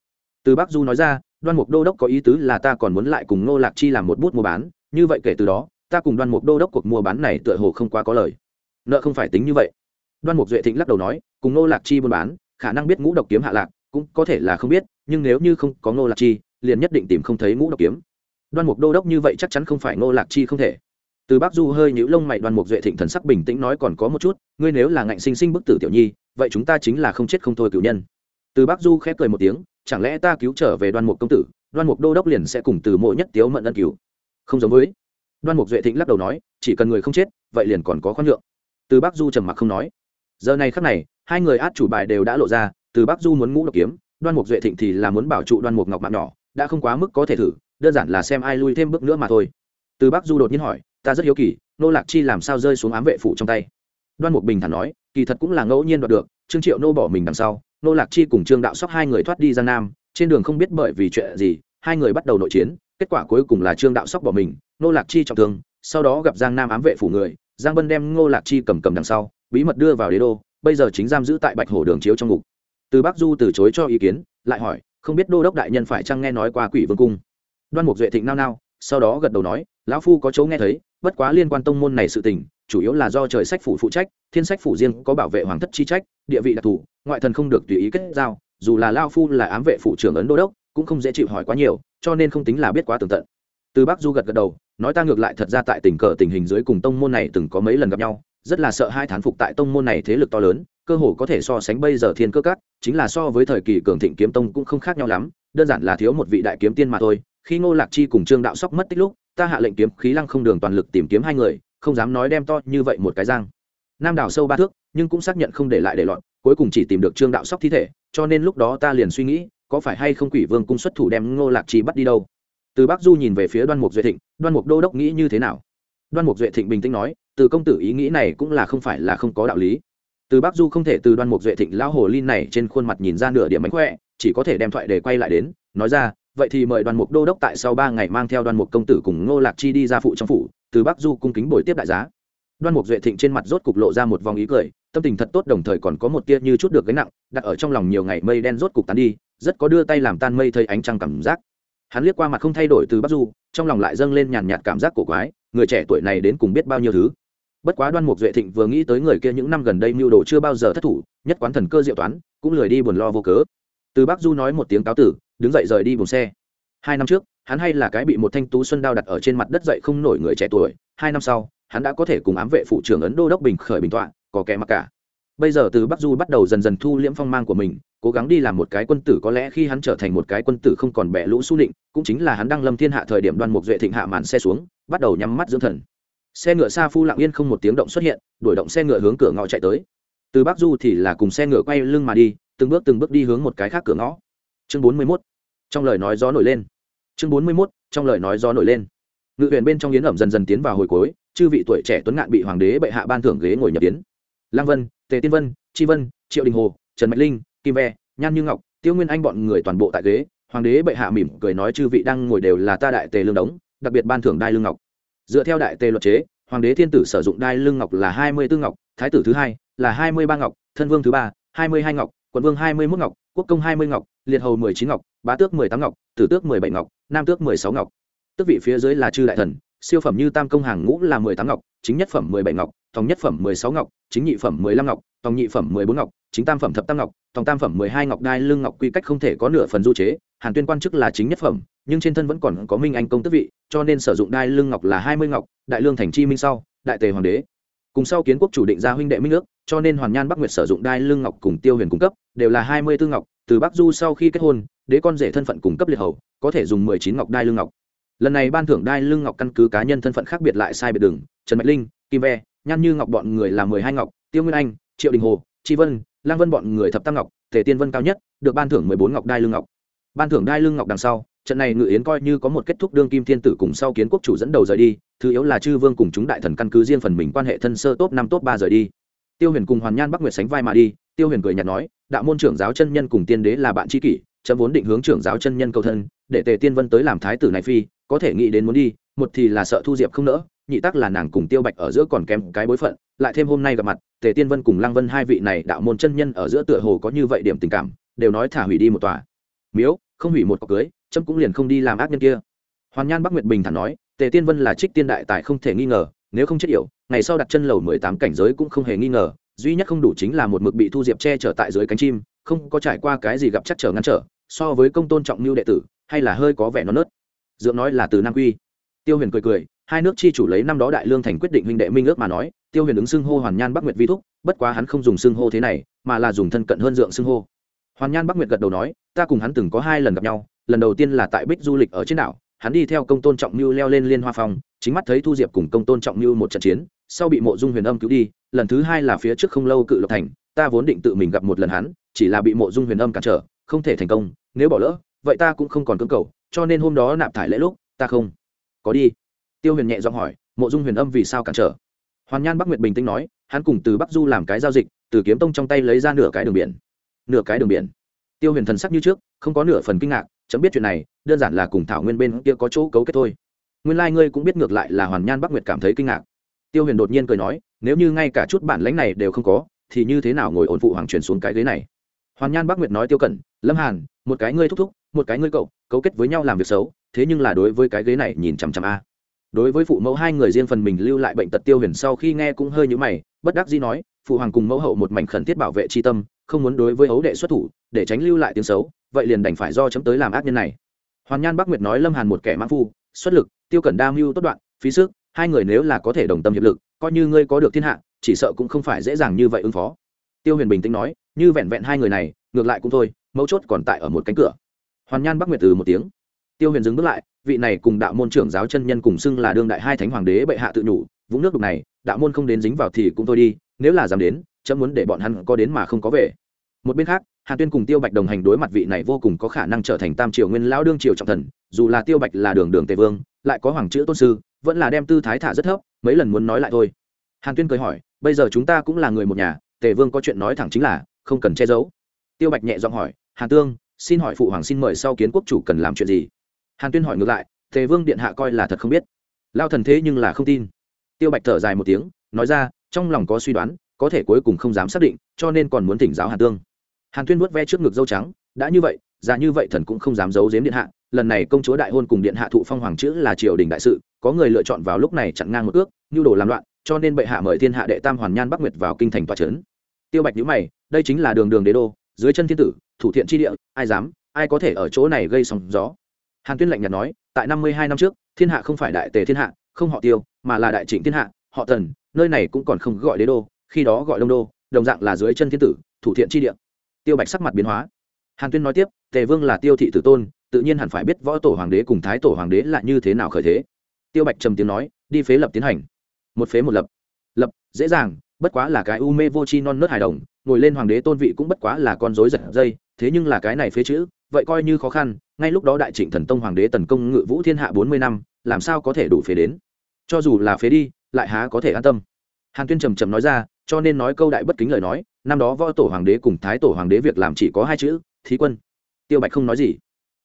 Từ bắc du nói ra, đoan mục đô đốc có ý tứ là ta còn muốn lại cùng nô lạc chi làm một bút mua bán, như vậy kể từ đó, ta cùng đoan mục đô đốc cuộc mua bán này tựa hồ không quá có lời. Nợ không phải tính như vậy. Đoan mục duệ thịnh lắc đầu nói, cùng nô lạc chi buôn bán, khả năng biết ngũ độc kiếm hạ lạc cũng có thể là không biết, nhưng nếu như không có nô lạc chi, liền nhất định tìm không thấy ngũ độc kiếm đoan mục đô đốc như vậy chắc chắn không phải Ngô lạc chi không thể. Từ bác du hơi nhũ lông mày, đoan mục duệ thịnh thần sắc bình tĩnh nói còn có một chút, ngươi nếu là ngạnh sinh sinh bức tử tiểu nhi, vậy chúng ta chính là không chết không thôi cựu nhân. Từ bác du khép cười một tiếng, chẳng lẽ ta cứu trở về đoan mục công tử, đoan mục đô đốc liền sẽ cùng từ mộ nhất tiếu mận ân cứu. Không giống với. Đoan mục duệ thịnh lắc đầu nói, chỉ cần người không chết, vậy liền còn có khoan nhượng. Từ Bác du trầm mặc không nói. Giờ này khắc này, hai người át chủ bài đều đã lộ ra, từ Bác du muốn ngũ độc kiếm, đoan mục duệ thịnh thì là muốn bảo trụ đoan mục ngọc mạng nhỏ, đã không quá mức có thể thử đơn giản là xem ai lui thêm bước nữa mà thôi. Từ bắc du đột nhiên hỏi, ta rất hiếu kỳ, nô lạc chi làm sao rơi xuống ám vệ phủ trong tay? Đoan mục bình thản nói, kỳ thật cũng là ngẫu nhiên đoạt được, trương triệu nô bỏ mình đằng sau, nô lạc chi cùng trương đạo sóc hai người thoát đi giang nam, trên đường không biết bởi vì chuyện gì, hai người bắt đầu nội chiến, kết quả cuối cùng là trương đạo sóc bỏ mình, nô lạc chi trọng thương, sau đó gặp giang nam ám vệ phủ người, giang bân đem ngô lạc chi cầm cầm đằng sau, bí mật đưa vào đế đô, bây giờ chính giam giữ tại bạch hổ đường chiếu trong ngục. Từ bắc du từ chối cho ý kiến, lại hỏi, không biết đô đốc đại nhân phải chăng nghe nói qua quỷ vương cung? Đoan mục duệ thịnh nao nao, sau đó gật đầu nói, lão phu có chỗ nghe thấy, bất quá liên quan tông môn này sự tình, chủ yếu là do trời sách phủ phụ trách, thiên sách phủ riêng có bảo vệ hoàng thất chi trách, địa vị đặc thù, ngoại thần không được tùy ý kết giao, dù là lao phu là ám vệ phụ trưởng ấn đô đốc, cũng không dễ chịu hỏi quá nhiều, cho nên không tính là biết quá tường tận. Từ bắc du gật gật đầu, nói, ta ngược lại thật ra tại tình cờ tình hình dưới cùng tông môn này từng có mấy lần gặp nhau, rất là sợ hai thán phục tại tông môn này thế lực to lớn, cơ hồ có thể so sánh bây giờ thiên cơ cát chính là so với thời kỳ cường thịnh kiếm tông cũng không khác nhau lắm, đơn giản là thiếu một vị đại kiếm tiên mà thôi khi ngô lạc chi cùng trương đạo sóc mất tích lúc, ta hạ lệnh kiếm khí lăng không đường toàn lực tìm kiếm hai người, không dám nói đem to như vậy một cái giang. Nam đảo sâu ba thước, nhưng cũng xác nhận không để lại để lọt, cuối cùng chỉ tìm được trương đạo sóc thi thể, cho nên lúc đó ta liền suy nghĩ, có phải hay không quỷ vương cung xuất thủ đem ngô lạc chi bắt đi đâu? Từ bắc du nhìn về phía đoan mục duệ thịnh, đoan mục đô đốc nghĩ như thế nào? Đoan mục duệ thịnh bình tĩnh nói, từ công tử ý nghĩ này cũng là không phải là không có đạo lý. Từ bắc du không thể từ đoan mục duệ thịnh lão hồ linh này trên khuôn mặt nhìn ra nửa điểm mánh khỏe, chỉ có thể đem thoại để quay lại đến, nói ra vậy thì mời đoàn mục đô đốc tại sau ba ngày mang theo đoàn mục công tử cùng ngô lạc chi đi ra phụ trong phủ, từ bắc du cung kính bồi tiếp đại giá. Đoan mục duệ thịnh trên mặt rốt cục lộ ra một vòng ý cười, tâm tình thật tốt đồng thời còn có một tia như chút được gánh nặng, đặt ở trong lòng nhiều ngày mây đen rốt cục tán đi, rất có đưa tay làm tan mây thấy ánh trăng cảm giác. Hắn liếc qua mặt không thay đổi từ bắc du, trong lòng lại dâng lên nhàn nhạt cảm giác cổ quái, người trẻ tuổi này đến cùng biết bao nhiêu thứ. Bất quá đoan mục duệ thịnh vừa nghĩ tới người kia những năm gần đây mưu đồ chưa bao giờ thất thủ, nhất quán thần cơ diệu toán, cũng lười đi buồn lo vô cớ. Từ bắc du nói một tiếng cáo tử đứng dậy rời đi buồng xe. Hai năm trước, hắn hay là cái bị một thanh tú xuân đao đặt ở trên mặt đất dậy không nổi người trẻ tuổi. Hai năm sau, hắn đã có thể cùng ám vệ phụ trưởng ấn đô đốc bình khởi bình tọa, có kẻ mặc cả. Bây giờ từ bắc du bắt đầu dần dần thu liễm phong mang của mình, cố gắng đi làm một cái quân tử có lẽ khi hắn trở thành một cái quân tử không còn bẻ lũ su định cũng chính là hắn đang lâm thiên hạ thời điểm đoan mục duệ thịnh hạ màn xe xuống, bắt đầu nhắm mắt dưỡng thần. Xe ngựa xa phu lặng yên không một tiếng động xuất hiện, đuổi động xe ngựa hướng cửa ngõ chạy tới. Từ bắc du thì là cùng xe ngựa quay lưng mà đi, từng bước từng bước đi hướng một cái khác cửa ngõ. Chương bốn mươi 41 trong lời nói gió nổi lên. Chương bốn mươi mốt, trong lời nói gió nổi lên. Ngự huyền bên trong yến ẩm dần dần tiến vào hồi cuối, chư vị tuổi trẻ tuấn ngạn bị hoàng đế bệ hạ ban thưởng ghế ngồi nhập yến. Lăng vân, tề tiên vân tri vân, triệu đình hồ, trần mạnh linh, kim ve, nhan như ngọc, tiêu nguyên anh bọn người toàn bộ tại ghế, hoàng đế bệ hạ mỉm cười nói chư vị đang ngồi đều là ta đại tề lương đống, đặc biệt ban thưởng đai lương ngọc. Dựa theo đại tề luật chế, hoàng đế thiên tử sử dụng đai lương ngọc là hai mươi tư ngọc, thái tử thứ hai là hai mươi ba ngọc, thân vương thứ ba, hai mươi hai ngọc, quận vương hai mươi mốt ngọc quốc công hai mươi ngọc, liệt hầu mười chín ngọc, bá tước mười tám ngọc, tử tước mười bảy ngọc, nam tước mười sáu ngọc. Tước vị phía dưới là chư đại thần, siêu phẩm như tam công hàng ngũ là mười tám ngọc, chính nhất phẩm mười bảy ngọc, tòng nhất phẩm mười sáu ngọc, chính nhị phẩm mười lăm ngọc, tòng nhị phẩm mười bốn ngọc, chính tam phẩm thập tam ngọc, tòng tam phẩm mười hai ngọc đai lưng ngọc quy cách không thể có nửa phần du chế, hàn tuyên quan chức là chính nhất phẩm, nhưng trên thân vẫn còn có minh anh công tước vị, cho nên sử dụng đai lưng ngọc là hai mươi ngọc, đại lương thành chi minh sau, đại tề hoàng đế cùng sau kiến quốc chủ định ra huynh đệ minh ước cho nên hoàn nhan bắc nguyệt sử dụng đai lưng ngọc cùng tiêu huyền cung cấp, đều là hai mươi tư ngọc, từ bắc du sau khi kết hôn, đế con rể thân phận cung cấp liệt hầu, có thể dùng mười chín ngọc đai lưng ngọc. Lần này ban thưởng đai lưng ngọc căn cứ cá nhân thân phận khác biệt lại sai biệt đường, trần mạnh linh, kim ve, nhan như ngọc bọn người là mười hai ngọc, tiêu nguyên anh, triệu đình hồ tri vân, lang vân bọn người thập tam ngọc thể tiên vân cao nhất, được ban thưởng mười bốn ngọc đai lưng ngọc. Ban thưởng đai lưng ngọc đằng sau trận này ngự yến coi như có một kết thúc đương kim thiên tử cùng sau kiến quốc chủ dẫn đầu rời đi, thứ yếu là chư vương cùng chúng đại thần căn cứ riêng phần mình quan hệ thân sơ top năm, top ba rời đi. Tiêu huyền cùng hoàn nhan bắc nguyệt sánh vai mà đi, tiêu huyền cười nhạt nói, đạo môn trưởng giáo chân nhân cùng tiên đế là bạn tri kỷ, chấm vốn định hướng trưởng giáo chân nhân cầu thân, để tề tiên vân tới làm thái tử này phi, có thể nghĩ đến muốn đi, một thì là sợ thu diệp không nỡ, nhị tắc là nàng cùng tiêu bạch ở giữa còn kém cái bối phận, lại thêm hôm nay gặp mặt, tề tiên vân cùng lăng vân hai vị này đạo môn chân nhân ở giữa tựa hồ có như vậy điểm tình cảm, đều nói thả hủy đi một tòa. Miếu, không hủy một cọc cưới trâm cũng liền không đi làm ác nhân kia. Hoàn nhan bắc nguyệt bình thản nói, tề tiên vân là trích tiên đại tài không thể nghi ngờ, nếu không chết yểu, ngày sau đặt chân lầu mười tám cảnh giới cũng không hề nghi ngờ, duy nhất không đủ chính là một mực bị thu diệp che chở tại dưới cánh chim, không có trải qua cái gì gặp chắc trở ngăn trở, so với công tôn trọng mưu đệ tử, hay là hơi có vẻ non nớt. Dượng nói là từ nam quy. Tiêu huyền cười cười, hai nước chi chủ lấy năm đó đại lương thành quyết định huynh đệ minh ước mà nói, tiêu huyền ứng xưng hô hoàn nhan bắc nguyệt vi thúc, bất quá hắn không dùng xưng hô thế này, mà là dùng thân cận hơn dượng xưng hô. Hoàn nhan bắc nguyệt gật đầu nói, ta cùng hắn từng có hai lần gặp nhau lần đầu tiên là tại bích du lịch ở trên đảo, hắn đi theo công tôn trọng mưu leo lên liên hoa phong, chính mắt thấy thu diệp cùng công tôn trọng mưu một trận chiến, sau bị mộ dung huyền âm cứu đi, lần thứ hai là phía trước không lâu cự lộc thành, ta vốn định tự mình gặp một lần hắn, chỉ là bị mộ dung huyền âm cản trở, không thể thành công, nếu bỏ lỡ, vậy ta cũng không còn cưỡng cầu, cho nên hôm đó nạp thải lễ lúc, ta không có đi. Tiêu huyền nhẹ giọng hỏi, mộ dung huyền âm vì sao cản trở? Hoàn nhan bắc nguyệt bình tĩnh nói, hắn cùng từ bắc du làm cái giao dịch, từ kiếm tông trong tay lấy ra nửa cái đường biển. Nửa cái đường biển. Tiêu huyền thần sắc như trước, không có nửa phần kinh ngạc chấm biết chuyện này, đơn giản là cùng thảo nguyên bên kia có chỗ cấu kết thôi. Nguyên lai、like、ngươi cũng biết ngược lại là hoàn nhan bắc nguyệt cảm thấy kinh ngạc. Tiêu huyền đột nhiên cười nói, nếu như ngay cả chút bản lãnh này đều không có, thì như thế nào ngồi ổn phụ hoàng truyền xuống cái ghế này? Hoàn nhan bắc nguyệt nói tiêu cẩn, lâm hàn, một cái ngươi thúc thúc, một cái ngươi cậu, cấu kết với nhau làm việc xấu, thế nhưng là đối với cái ghế này nhìn chằm chằm a. Đối với phụ mẫu hai người riêng phần mình lưu lại bệnh tật tiêu huyền sau khi nghe cũng hơi nhữ mày, bất đắc dĩ nói, phụ hoàng cùng mẫu hậu một mảnh khẩn thiết bảo vệ tri tâm, không muốn đối với ấu đệ xuất thủ để tránh lưu lại tiếng xấu, vậy liền đành phải do chấm tới làm ác nhân này. Hoàn nhan bắc nguyệt nói lâm hàn một kẻ mãn phu, xuất lực, tiêu cẩn đa mưu tốt đoạn, phí sức, hai người nếu là có thể đồng tâm hiệp lực, coi như ngươi có được thiên hạ, chỉ sợ cũng không phải dễ dàng như vậy ứng phó. Tiêu huyền bình tĩnh nói, như vẹn vẹn hai người này, ngược lại cũng thôi, mấu chốt còn tại ở một cánh cửa. Hoàn nhan bắc nguyệt từ một tiếng. Tiêu huyền dừng bước lại, vị này cùng đạo môn trưởng giáo chân nhân cùng xưng là đương đại hai thánh hoàng đế bệ hạ tự nhủ, vũng nước đục này, đạo môn không đến dính vào thì cũng thôi đi, nếu là dám đến, chấm muốn để bọn hắn có đến mà không có về. Một bên khác hàn tuyên cùng tiêu bạch đồng hành đối mặt vị này vô cùng có khả năng trở thành tam triều nguyên lão đương triều trọng thần, dù là tiêu bạch là đường đường tề vương, lại có hoàng chữ tôn sư, vẫn là đem tư thái thả rất thấp, mấy lần muốn nói lại thôi. Hàn tuyên cười hỏi, bây giờ chúng ta cũng là người một nhà, tề vương có chuyện nói thẳng chính là, không cần che giấu. Tiêu bạch nhẹ giọng hỏi, hàn tương, xin hỏi phụ hoàng xin mời sau kiến quốc chủ cần làm chuyện gì? Hàn tuyên hỏi ngược lại, tề vương điện hạ coi là thật không biết. Lao thần thế nhưng là không tin. Tiêu bạch thở dài một tiếng, nói ra, trong lòng có suy đoán, có thể cuối cùng không dám xác định, cho nên còn muốn thỉnh giáo hàn tương hàn tuyên vuốt ve trước ngực dâu trắng, đã như vậy ra như vậy thần cũng không dám giấu giếm điện hạ, lần này công chúa đại hôn cùng điện hạ thụ phong hoàng chữ là triều đình đại sự, có người lựa chọn vào lúc này chặn ngang một ước, nhu đồ làm loạn, cho nên bệ hạ mời thiên hạ đệ tam hoàn nhan bắc nguyệt vào kinh thành tòa trấn. Tiêu bạch nhữ mày, đây chính là đường đường đế đô, dưới chân thiên tử, thủ thiện tri địa, ai dám, ai có thể ở chỗ này gây sóng gió? Hàn tuyên lạnh nhạt nói, tại năm mươi hai năm trước, thiên hạ không phải đại tề thiên hạ, không họ tiêu, mà là đại trịnh thiên hạ, họ tần, nơi này cũng còn không gọi đế đô, khi đó gọi đông đô, đồng dạng là dưới chân thiên tử, thủ thiện tri địa tiêu bạch sắc mặt biến hóa. Hàn tuyên nói tiếp, tề vương là tiêu thị tử tôn, tự nhiên hẳn phải biết võ tổ hoàng đế cùng thái tổ hoàng đế là như thế nào khởi thế. Tiêu bạch trầm tiếng nói, đi phế lập tiến hành. Một phế một lập. Lập, dễ dàng, bất quá là cái u mê vô chi non nớt hài đồng, ngồi lên hoàng đế tôn vị cũng bất quá là con rối giật dây, thế nhưng là cái này phế chữ, vậy coi như khó khăn, ngay lúc đó đại trịnh thần tông hoàng đế tấn công ngự vũ thiên hạ bốn mươi năm, làm sao có thể đủ phế đến? Cho dù là phế đi, lại há có thể an tâm. Hàn tuyên trầm trầm nói ra cho nên nói câu đại bất kính lời nói, năm đó võ tổ hoàng đế cùng thái tổ hoàng đế việc làm chỉ có hai chữ, thí quân. Tiêu bạch không nói gì.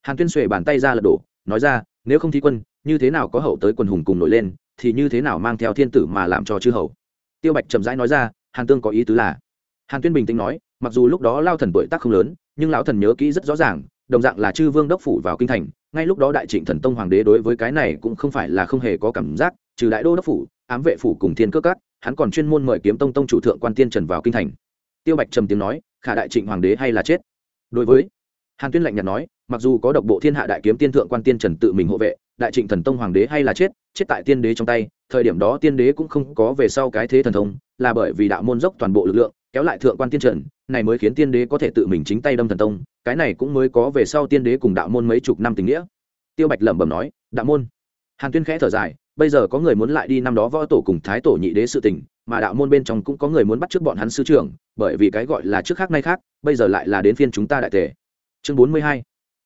Hàn tuyên xuề bàn tay ra lật đổ, nói ra, nếu không thí quân, như thế nào có hậu tới quần hùng cùng nổi lên, thì như thế nào mang theo thiên tử mà làm cho chư hầu? Tiêu bạch chậm rãi nói ra, hàn tương có ý tứ là, hàn tuyên bình tĩnh nói, mặc dù lúc đó lao thần tuổi tác không lớn, nhưng lão thần nhớ kỹ rất rõ ràng, đồng dạng là chư vương đốc phủ vào kinh thành, ngay lúc đó đại trịnh thần tông hoàng đế đối với cái này cũng không phải là không hề có cảm giác, trừ đại đô đốc phủ, ám vệ phủ cùng thiên cơ cát hắn còn chuyên môn mời kiếm tông tông chủ thượng quan tiên trần vào kinh thành. Tiêu bạch trầm tiếng nói, khả đại trịnh hoàng đế hay là chết? Đối với hàn tuyên lạnh nhạt nói, mặc dù có độc bộ thiên hạ đại kiếm tiên thượng quan tiên trần tự mình hộ vệ, đại trịnh thần tông hoàng đế hay là chết chết tại tiên đế trong tay, thời điểm đó tiên đế cũng không có về sau cái thế thần thông, là bởi vì đạo môn dốc toàn bộ lực lượng, kéo lại thượng quan tiên trần, này mới khiến tiên đế có thể tự mình chính tay đâm thần tông, cái này cũng mới có về sau tiên đế cùng đạo môn mấy chục năm tình nghĩa. Tiêu bạch lẩm bẩm nói, đạo môn? Hàn tuyên khẽ thở dài bây giờ có người muốn lại đi năm đó võ tổ cùng thái tổ nhị đế sự tình, mà đạo môn bên trong cũng có người muốn bắt trước bọn hắn sư trưởng, bởi vì cái gọi là trước khác nay khác, bây giờ lại là đến phiên chúng ta đại tề. Chương bốn mươi hai,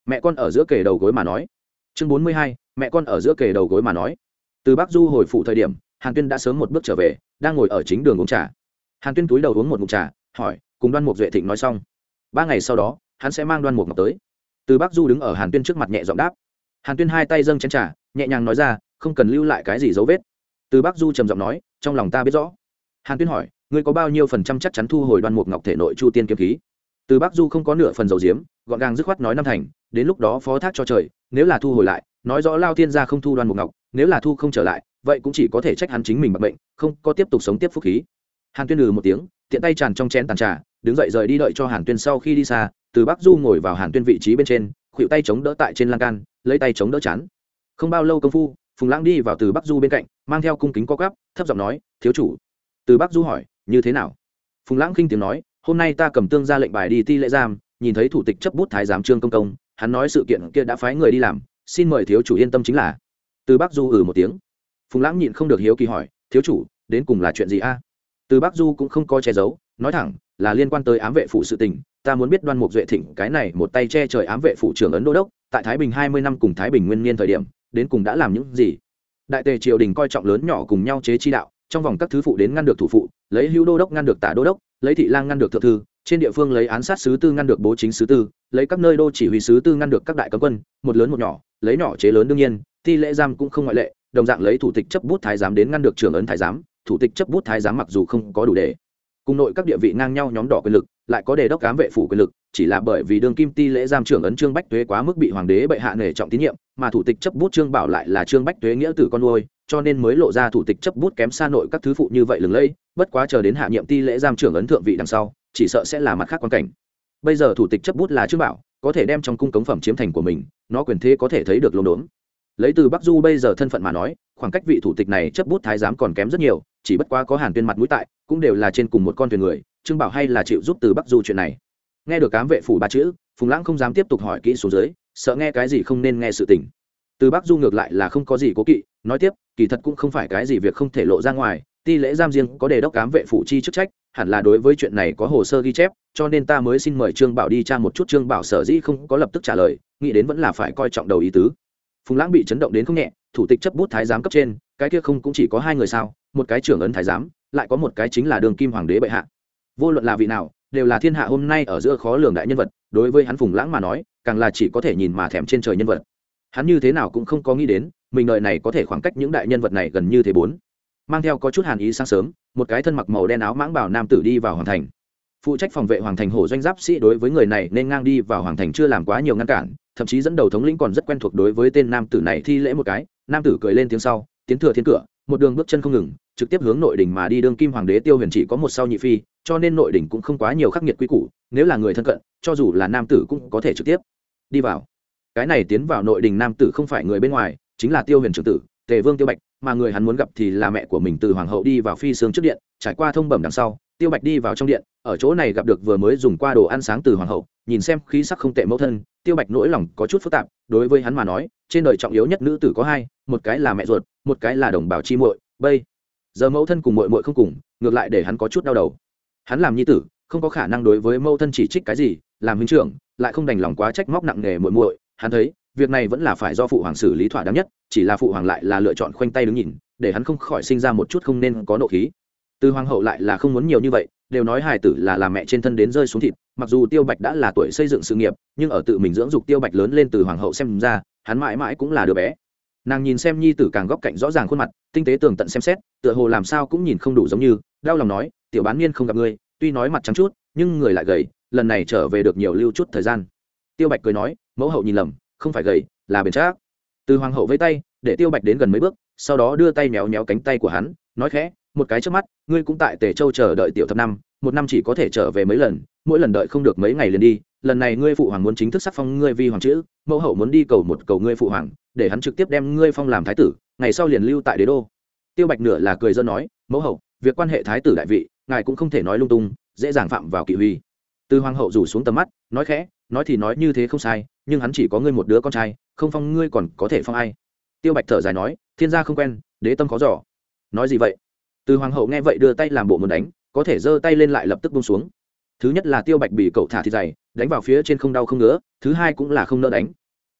mẹ con ở giữa kề đầu gối mà nói. Chương bốn mươi hai, mẹ con ở giữa kề đầu gối mà nói. Từ bắc du hồi phụ thời điểm, hàn tuyên đã sớm một bước trở về, đang ngồi ở chính đường uống trà. Hàn tuyên túi đầu uống một mục trà, hỏi, cùng đoan mục duệ thịnh nói xong. Ba ngày sau đó, hắn sẽ mang đoan mục ngọc tới. Từ bắc du đứng ở hàn tuyên trước mặt nhẹ giọng đáp. Hàn tuyên hai tay dâng chén trà, nhẹ nhàng nói ra không cần lưu lại cái gì dấu vết. Từ bắc du trầm giọng nói, trong lòng ta biết rõ. Hàn tuyên hỏi, ngươi có bao nhiêu phần trăm chắc chắn thu hồi đoan mục ngọc thể nội chu tiên kiếm khí? Từ bắc du không có nửa phần dầu diếm gọn gàng dứt khoát nói năm thành, đến lúc đó phó thác cho trời, nếu là thu hồi lại, nói rõ lao thiên gia không thu đoan mục ngọc, nếu là thu không trở lại, vậy cũng chỉ có thể trách hắn chính mình bằng bệnh không có tiếp tục sống tiếp phúc khí. Hàn tuyên lừ một tiếng, tiện tay tràn trong chén tàn trà, đứng dậy rời đi đợi cho hàn tuyên sau khi đi xa, từ bắc du ngồi vào hàn tuyên vị trí bên trên khuỵu tay chống đỡ tại trên lan can, lấy tay chống đỡ chắn không bao lâu công phu phùng lãng đi vào từ bắc du bên cạnh, mang theo cung kính co cắp thấp giọng nói, thiếu chủ. Từ bắc du hỏi, như thế nào? Phùng lãng khinh tiếng nói, hôm nay ta cầm tương ra lệnh bài đi ti lễ giam, nhìn thấy thủ tịch chấp bút thái giám trương công công, hắn nói sự kiện kia đã phái người đi làm, xin mời thiếu chủ yên tâm chính là. Từ bắc du ừ một tiếng. Phùng lãng nhịn không được hiếu kỳ hỏi, thiếu chủ, đến cùng là chuyện gì a? Từ bắc du cũng không có che giấu, nói thẳng, là liên quan tới ám vệ phụ sự tình, ta muốn biết đoan mục duệ thịnh cái này một tay che trời ám vệ phụ trưởng ấn đô đốc, tại thái bình hai mươi năm cùng thái bình nguyên niên thời điểm đến cùng đã làm những gì. Đại tề triều đình coi trọng lớn nhỏ cùng nhau chế chi đạo, trong vòng các thứ phụ đến ngăn được thủ phụ, lấy hữu đô đốc ngăn được tả đô đốc, lấy thị lang ngăn được thượng thư, trên địa phương lấy án sát sứ tư ngăn được bố chính sứ tư, lấy các nơi đô chỉ huy sứ tư ngăn được các đại cấm quân, một lớn một nhỏ, lấy nhỏ chế lớn đương nhiên, thi lễ giam cũng không ngoại lệ, đồng dạng lấy thủ tịch chấp bút thái giám đến ngăn được trưởng ấn thái giám, thủ tịch chấp bút thái giám mặc dù không có đủ để. Cùng nội các địa vị ngang nhau nhóm đỏ quyền lực, lại có đề đốc cám vệ phủ quyền lực chỉ là bởi vì đương kim ti lễ giam trưởng ấn trương bách tuế quá mức bị hoàng đế bệ hạ nể trọng tín nhiệm, mà thủ tịch chấp bút trương bảo lại là trương bách tuế nghĩa tử con nuôi, cho nên mới lộ ra thủ tịch chấp bút kém xa nội các thứ phụ như vậy lừng lẫy, bất quá chờ đến hạ nhiệm ti lễ giam trưởng ấn thượng vị đằng sau, chỉ sợ sẽ là mặt khác quan cảnh. Bây giờ thủ tịch chấp bút là trương bảo, có thể đem trong cung cống phẩm chiếm thành của mình, nó quyền thế có thể thấy được lồn đốn. Lấy từ bắc du bây giờ thân phận mà nói, khoảng cách vị thủ tịch này chấp bút thái giám còn kém rất nhiều, chỉ bất quá có hàn tuyên mặt mũi tại, cũng đều là trên cùng một con thuyền người, trương bảo hay là chịu giúp từ bắc du chuyện này nghe được cám vệ phủ ba chữ, phùng lãng không dám tiếp tục hỏi kỹ số dưới, sợ nghe cái gì không nên nghe sự tình. Từ bắc du ngược lại là không có gì cố kỵ, nói tiếp, kỳ thật cũng không phải cái gì việc không thể lộ ra ngoài, ti lễ giam riêng có đề đốc cám vệ phủ chi chức trách, hẳn là đối với chuyện này có hồ sơ ghi chép, cho nên ta mới xin mời trương bảo đi tra một chút, trương bảo sở dĩ không có lập tức trả lời, nghĩ đến vẫn là phải coi trọng đầu ý tứ. Phùng lãng bị chấn động đến không nhẹ, thủ tịch chấp bút thái giám cấp trên, cái kia không cũng chỉ có hai người sao, một cái trưởng ấn thái giám, lại có một cái chính là đường kim hoàng đế bệ hạ. Vô luận là vị nào đều là thiên hạ hôm nay ở giữa khó lường đại nhân vật, đối với hắn phùng lãng mà nói, càng là chỉ có thể nhìn mà thèm trên trời nhân vật. Hắn như thế nào cũng không có nghĩ đến, mình đợi này có thể khoảng cách những đại nhân vật này gần như thế bốn. Mang theo có chút hàn ý sáng sớm, một cái thân mặc màu đen áo mãng bảo nam tử đi vào hoàng thành. Phụ trách phòng vệ hoàng thành hổ doanh giáp sĩ đối với người này nên ngang đi vào hoàng thành chưa làm quá nhiều ngăn cản, thậm chí dẫn đầu thống lĩnh còn rất quen thuộc đối với tên nam tử này thi lễ một cái. Nam tử cười lên tiếng sau, tiến thừa thiên cửa, một đường bước chân không ngừng, trực tiếp hướng nội đỉnh mà đi đương kim hoàng đế tiêu huyền chỉ có một sau nhị phi cho nên nội đỉnh cũng không quá nhiều khắc nghiệt quy củ, nếu là người thân cận, cho dù là nam tử cũng có thể trực tiếp đi vào. Cái này tiến vào nội đình nam tử không phải người bên ngoài, chính là tiêu huyền trưởng tử, tề vương tiêu bạch, mà người hắn muốn gặp thì là mẹ của mình từ hoàng hậu đi vào phi sương trước điện, trải qua thông bẩm đằng sau, tiêu bạch đi vào trong điện, ở chỗ này gặp được vừa mới dùng qua đồ ăn sáng từ hoàng hậu, nhìn xem khí sắc không tệ mẫu thân, tiêu bạch nỗi lòng có chút phức tạp, đối với hắn mà nói, trên đời trọng yếu nhất nữ tử có hai, một cái là mẹ ruột, một cái là đồng bào chi muội, bây giờ mẫu thân cùng muội muội không cùng, ngược lại để hắn có chút đau đầu hắn làm nhi tử, không có khả năng đối với mẫu thân chỉ trích cái gì, làm huynh trưởng, lại không đành lòng quá trách móc nặng nề muội muội. Hắn thấy, việc này vẫn là phải do phụ hoàng xử lý thỏa đáng nhất, chỉ là phụ hoàng lại là lựa chọn khoanh tay đứng nhìn, để hắn không khỏi sinh ra một chút không nên có nộ khí. Từ hoàng hậu lại là không muốn nhiều như vậy, đều nói hài tử là làm mẹ trên thân đến rơi xuống thịt, mặc dù tiêu bạch đã là tuổi xây dựng sự nghiệp, nhưng ở tự mình dưỡng dục tiêu bạch lớn lên từ hoàng hậu xem ra, hắn mãi mãi cũng là đứa bé. Nàng nhìn xem nhi tử càng góc cạnh rõ ràng khuôn mặt, tinh tế tường tận xem xét, tựa hồ làm sao cũng nhìn không đủ giống như, đau lòng nói tiểu bán niên không gặp ngươi, tuy nói mặt trắng chút, nhưng người lại gầy, lần này trở về được nhiều lưu chút thời gian. Tiêu bạch cười nói, mẫu hậu nhìn lầm, không phải gầy, là bền trác từ hoàng hậu vây tay, để tiêu bạch đến gần mấy bước, sau đó đưa tay méo méo cánh tay của hắn, nói khẽ, một cái trước mắt, ngươi cũng tại tề châu chờ đợi tiểu thập năm, một năm chỉ có thể trở về mấy lần, mỗi lần đợi không được mấy ngày liền đi, lần này ngươi phụ hoàng muốn chính thức sắc phong ngươi vi hoàng chữ, mẫu hậu muốn đi cầu một cầu ngươi phụ hoàng, để hắn trực tiếp đem ngươi phong làm thái tử, ngày sau liền lưu tại đế đô. Tiêu bạch nửa là cười dân nói, mẫu hậu, việc quan hệ thái tử đại vị ngài cũng không thể nói lung tung, dễ dàng phạm vào kỵ huy. Từ hoàng hậu rủ xuống tầm mắt, nói khẽ, nói thì nói như thế không sai, nhưng hắn chỉ có ngươi một đứa con trai, không phong ngươi còn có thể phong ai? Tiêu bạch thở dài nói, thiên gia không quen, đế tâm khó giỏ nói gì vậy? Từ hoàng hậu nghe vậy đưa tay làm bộ muốn đánh, có thể giơ tay lên lại lập tức bông xuống. Thứ nhất là tiêu bạch bị cậu thả thịt dày, đánh vào phía trên không đau không ngứa, thứ hai cũng là không nỡ đánh.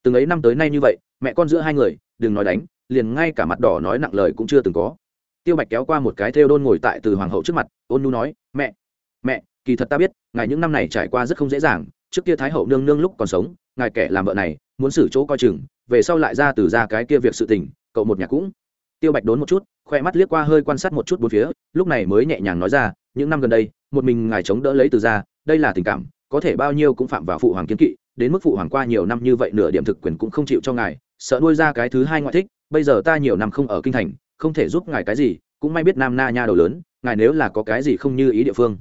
Từng ấy năm tới nay như vậy, mẹ con giữa hai người, đừng nói đánh, liền ngay cả mặt đỏ nói nặng lời cũng chưa từng có tiêu bạch kéo qua một cái theo đôn ngồi tại từ hoàng hậu trước mặt, ôn nu nói, mẹ mẹ, kỳ thật ta biết, ngài những năm này trải qua rất không dễ dàng, trước kia thái hậu nương nương lúc còn sống, ngài kẻ làm vợ này, muốn xử chỗ coi chừng, về sau lại ra từ ra cái kia việc sự tình, cậu một nhà cũng. Tiêu bạch đốn một chút, khoe mắt liếc qua hơi quan sát một chút bốn phía, lúc này mới nhẹ nhàng nói ra, những năm gần đây, một mình ngài chống đỡ lấy từ ra, đây là tình cảm, có thể bao nhiêu cũng phạm vào phụ hoàng kiến kỵ, đến mức phụ hoàng qua nhiều năm như vậy nửa điểm thực quyền cũng không chịu cho ngài, sợ nuôi ra cái thứ hai ngoại thích, bây giờ ta nhiều năm không ở kinh thành không thể giúp ngài cái gì, cũng may biết nam na nha đầu lớn, ngài nếu là có cái gì không như ý địa phương,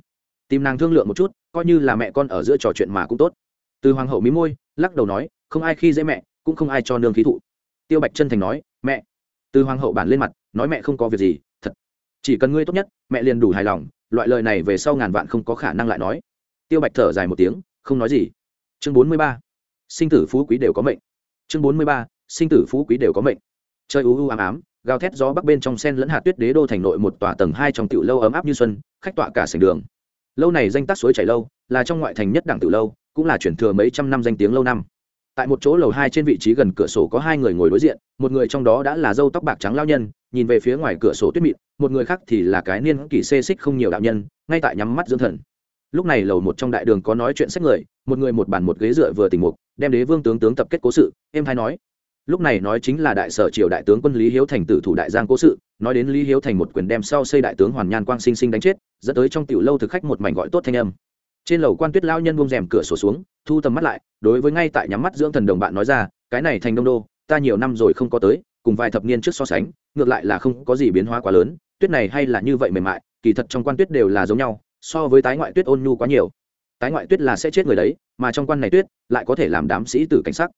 tìm nàng thương lượng một chút, coi như là mẹ con ở giữa trò chuyện mà cũng tốt. Từ hoàng hậu mí môi, lắc đầu nói, không ai khi dễ mẹ, cũng không ai cho nương khí thụ. Tiêu bạch chân thành nói, mẹ. Từ hoàng hậu bản lên mặt, nói mẹ không có việc gì, thật. Chỉ cần ngươi tốt nhất, mẹ liền đủ hài lòng, loại lời này về sau ngàn vạn không có khả năng lại nói. Tiêu bạch thở dài một tiếng, không nói gì. Chương bốn mươi ba. Sinh tử phú quý đều có mệnh. Chương bốn mươi ba. Sinh tử phú quý đều có mệnh. Chơi u u ám ám gào thét gió bắc bên trong sen lẫn hạt tuyết đế đô thành nội một tòa tầng hai trong tiểu lâu ấm áp như xuân, khách tọa cả sảnh đường. Lâu này danh tác suối chảy lâu, là trong ngoại thành nhất đẳng tiểu lâu, cũng là chuyển thừa mấy trăm năm danh tiếng lâu năm. Tại một chỗ lầu hai trên vị trí gần cửa sổ có hai người ngồi đối diện, một người trong đó đã là dâu tóc bạc trắng lao nhân, nhìn về phía ngoài cửa sổ tuyết mịn, một người khác thì là cái niên kỷ xê xích không nhiều đạo nhân, ngay tại nhắm mắt dưỡng thần. Lúc này lầu một trong đại đường có nói chuyện sách người, một người một bàn một ghế dựa vừa tình mục, đem đế vương tướng tướng tập kết cố sự em hay nói lúc này nói chính là đại sở triều đại tướng quân lý hiếu thành tử thủ đại giang cố sự, nói đến lý hiếu thành một quyền đem sau xây đại tướng hoàn nhan quang sinh sinh đánh chết, dẫn tới trong tiểu lâu thực khách một mảnh gọi tốt thanh âm. Trên lầu quan tuyết lao nhân buông rèm cửa sổ xuống, thu tầm mắt lại, đối với ngay tại nhắm mắt dưỡng thần đồng bạn nói ra, cái này thành đông đô, ta nhiều năm rồi không có tới, cùng vài thập niên trước so sánh, ngược lại là không có gì biến hóa quá lớn, tuyết này hay là như vậy mềm mại, kỳ thật trong quan tuyết đều là giống nhau, so với tái ngoại tuyết ôn nhu quá nhiều. Tái ngoại tuyết là sẽ chết người đấy, mà trong quan này tuyết lại có thể làm đám sĩ tử cảnh sắc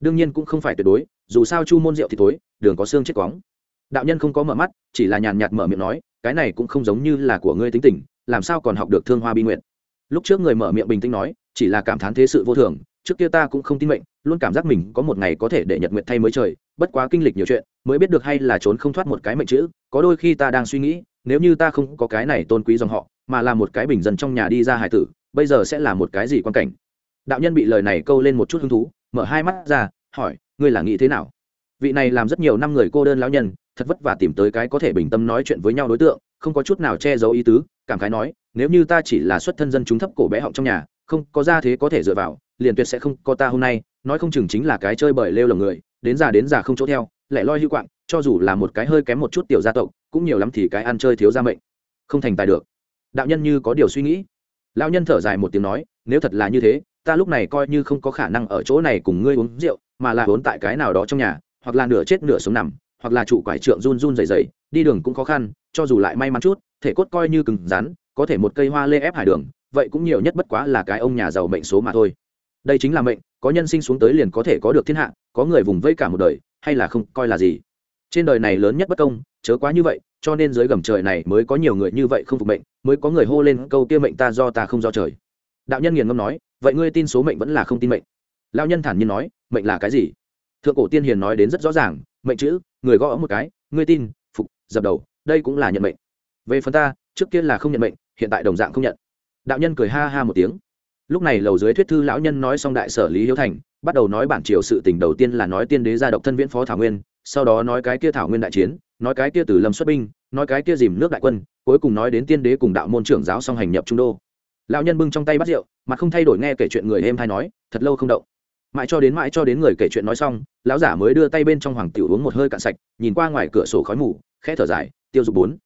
đương nhiên cũng không phải tuyệt đối, dù sao chu môn rượu thì tối đường có xương chết cóng đạo nhân không có mở mắt, chỉ là nhàn nhạt mở miệng nói, cái này cũng không giống như là của ngươi tính tình, làm sao còn học được thương hoa bi nguyện lúc trước người mở miệng bình tĩnh nói, chỉ là cảm thán thế sự vô thường, trước kia ta cũng không tin mệnh, luôn cảm giác mình có một ngày có thể để nhật nguyện thay mới trời, bất quá kinh lịch nhiều chuyện, mới biết được hay là trốn không thoát một cái mệnh chữ, có đôi khi ta đang suy nghĩ, nếu như ta không có cái này tôn quý dòng họ, mà là một cái bình dân trong nhà đi ra hải tử, bây giờ sẽ là một cái gì quan cảnh? Đạo nhân bị lời này câu lên một chút hứng thú mở hai mắt ra, hỏi, ngươi là nghĩ thế nào? Vị này làm rất nhiều năm người cô đơn lão nhân, thật vất vả tìm tới cái có thể bình tâm nói chuyện với nhau đối tượng, không có chút nào che giấu ý tứ, cảm khái nói, nếu như ta chỉ là xuất thân dân chúng thấp cổ bé họng trong nhà, không có ra thế có thể dựa vào, liền tuyệt sẽ không có ta hôm nay, nói không chừng chính là cái chơi bời lêu lồng người, đến già đến già không chỗ theo lại loi hữu quạng, cho dù là một cái hơi kém một chút tiểu gia tộc, cũng nhiều lắm thì cái ăn chơi thiếu gia mệnh, không thành tài được. Đạo nhân như có điều suy nghĩ. Lão nhân thở dài một tiếng nói, nếu thật là như thế ta lúc này coi như không có khả năng ở chỗ này cùng ngươi uống rượu, mà là vốn tại cái nào đó trong nhà, hoặc là nửa chết nửa sống nằm, hoặc là trụ quải trượng run run dày dày đi đường cũng khó khăn, cho dù lại may mắn chút, thể cốt coi như cứng rắn, có thể một cây hoa lê ép hải đường, vậy cũng nhiều nhất bất quá là cái ông nhà giàu mệnh số mà thôi. Đây chính là mệnh, có nhân sinh xuống tới liền có thể có được thiên hạ, có người vùng vây cả một đời, hay là không, coi là gì? Trên đời này lớn nhất bất công, chớ quá như vậy, cho nên dưới gầm trời này mới có nhiều người như vậy không phục mệnh, mới có người hô lên câu kia mệnh ta do ta không do trời. Đạo nhân nghiền ngâm nói vậy ngươi tin số mệnh vẫn là không tin mệnh lao nhân thản nhiên nói mệnh là cái gì thượng cổ tiên hiền nói đến rất rõ ràng mệnh chữ người gõ một cái ngươi tin phục dập đầu đây cũng là nhận mệnh về phần ta trước kia là không nhận mệnh hiện tại đồng dạng không nhận đạo nhân cười ha ha một tiếng lúc này lầu dưới thuyết thư lão nhân nói xong đại sở lý hiếu thành bắt đầu nói bản triều sự tình đầu tiên là nói tiên đế gia độc thân viễn phó thảo nguyên sau đó nói cái kia thảo nguyên đại chiến nói cái kia từ lâm xuất binh nói cái kia dìm nước đại quân cuối cùng nói đến tiên đế cùng đạo môn trưởng giáo song hành nhập trung đô lão nhân bưng trong tay bắt rượu mà không thay đổi nghe kể chuyện người êm hay nói, thật lâu không động. Mãi cho đến mãi cho đến người kể chuyện nói xong, lão giả mới đưa tay bên trong hoàng tiểu uống một hơi cạn sạch, nhìn qua ngoài cửa sổ khói mù, khẽ thở dài, tiêu dục bốn.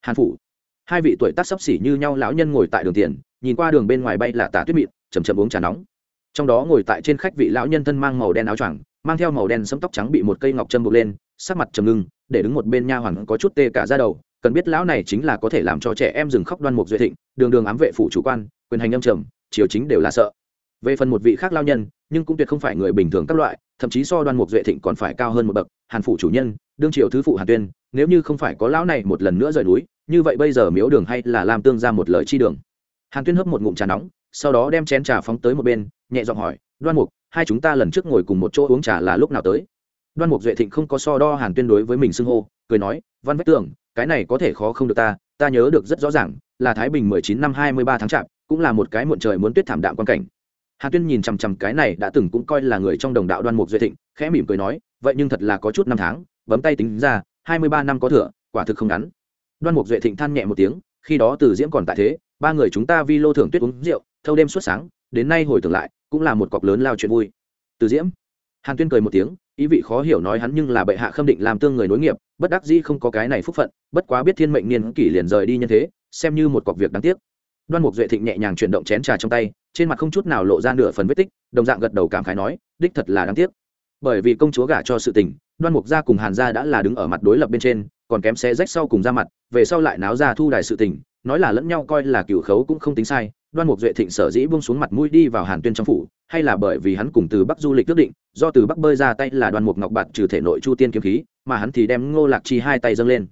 Hàn phủ. Hai vị tuổi tác sấp xỉ như nhau lão nhân ngồi tại đường tiền, nhìn qua đường bên ngoài bay là tả tuyết mịn chầm chậm uống trà nóng. Trong đó ngồi tại trên khách vị lão nhân thân mang màu đen áo choàng, mang theo màu đen sẫm tóc trắng bị một cây ngọc châm buộc lên, sắc mặt trầm ngưng, để đứng một bên nha hoàng có chút tê cả ra đầu cần biết lão này chính là có thể làm cho trẻ em dừng khóc đoan mục duy thịnh, đường đường ám vệ phủ chủ quan, quyền hành âm trầm, triều chính đều là sợ. Về phần một vị khác lao nhân, nhưng cũng tuyệt không phải người bình thường các loại, thậm chí so đoan mục duệ thịnh còn phải cao hơn một bậc, hàn phủ chủ nhân, đương triều thứ phụ hàn tuyên, nếu như không phải có lão này một lần nữa rời núi, như vậy bây giờ miếu đường hay là làm tương ra một lời chi đường. Hàn tuyên hấp một ngụm trà nóng, sau đó đem chén trà phóng tới một bên, nhẹ giọng hỏi, đoan mục, hai chúng ta lần trước ngồi cùng một chỗ uống trà là lúc nào tới? Đoan mục duệ thịnh không có so đo hàn tuyên đối với mình xưng hô, cười nói, văn vách tưởng cái này có thể khó không được ta ta nhớ được rất rõ ràng, là thái bình mười chín năm hai mươi ba tháng chạp, cũng là một cái muộn trời muốn tuyết thảm đạm quan cảnh. Hàn tuyên nhìn chằm chằm cái này đã từng cũng coi là người trong đồng đạo đoan mục duệ thịnh, khẽ mỉm cười nói, vậy nhưng thật là có chút năm tháng, bấm tay tính ra, hai mươi ba năm có thừa, quả thực không ngắn. Đoan mục duệ thịnh than nhẹ một tiếng, khi đó từ diễm còn tại thế, ba người chúng ta vi lô thưởng tuyết uống rượu, thâu đêm suốt sáng, đến nay hồi tưởng lại, cũng là một cọc lớn lao chuyện vui. Từ diễm hàn tuyên cười một tiếng, ý vị khó hiểu nói hắn nhưng là bệ hạ khâm định làm tương người nối nghiệp, bất đắc dĩ không có cái này phúc phận, bất quá biết thiên mệnh niên kỷ liền rời đi như thế, xem như một cọc việc đáng tiếc. Đoan mục duệ thịnh nhẹ nhàng chuyển động chén trà trong tay, trên mặt không chút nào lộ ra nửa phần vết tích, đồng dạng gật đầu cảm khái nói, đích thật là đáng tiếc. Bởi vì công chúa gả cho sự tình, đoan mục gia cùng hàn gia đã là đứng ở mặt đối lập bên trên, còn kém xé rách sau cùng ra mặt, về sau lại náo ra thu đài sự tình, nói là lẫn nhau coi là cựu khấu cũng không tính sai đoan mục duệ thịnh sở dĩ buông xuống mặt mũi đi vào hàn tuyên trong phủ, hay là bởi vì hắn cùng từ bắc du lịch quyết định, do từ bắc bơi ra tay là đoan mục ngọc bạt trừ thể nội chu tiên kiếm khí, mà hắn thì đem ngô lạc chi hai tay dâng lên.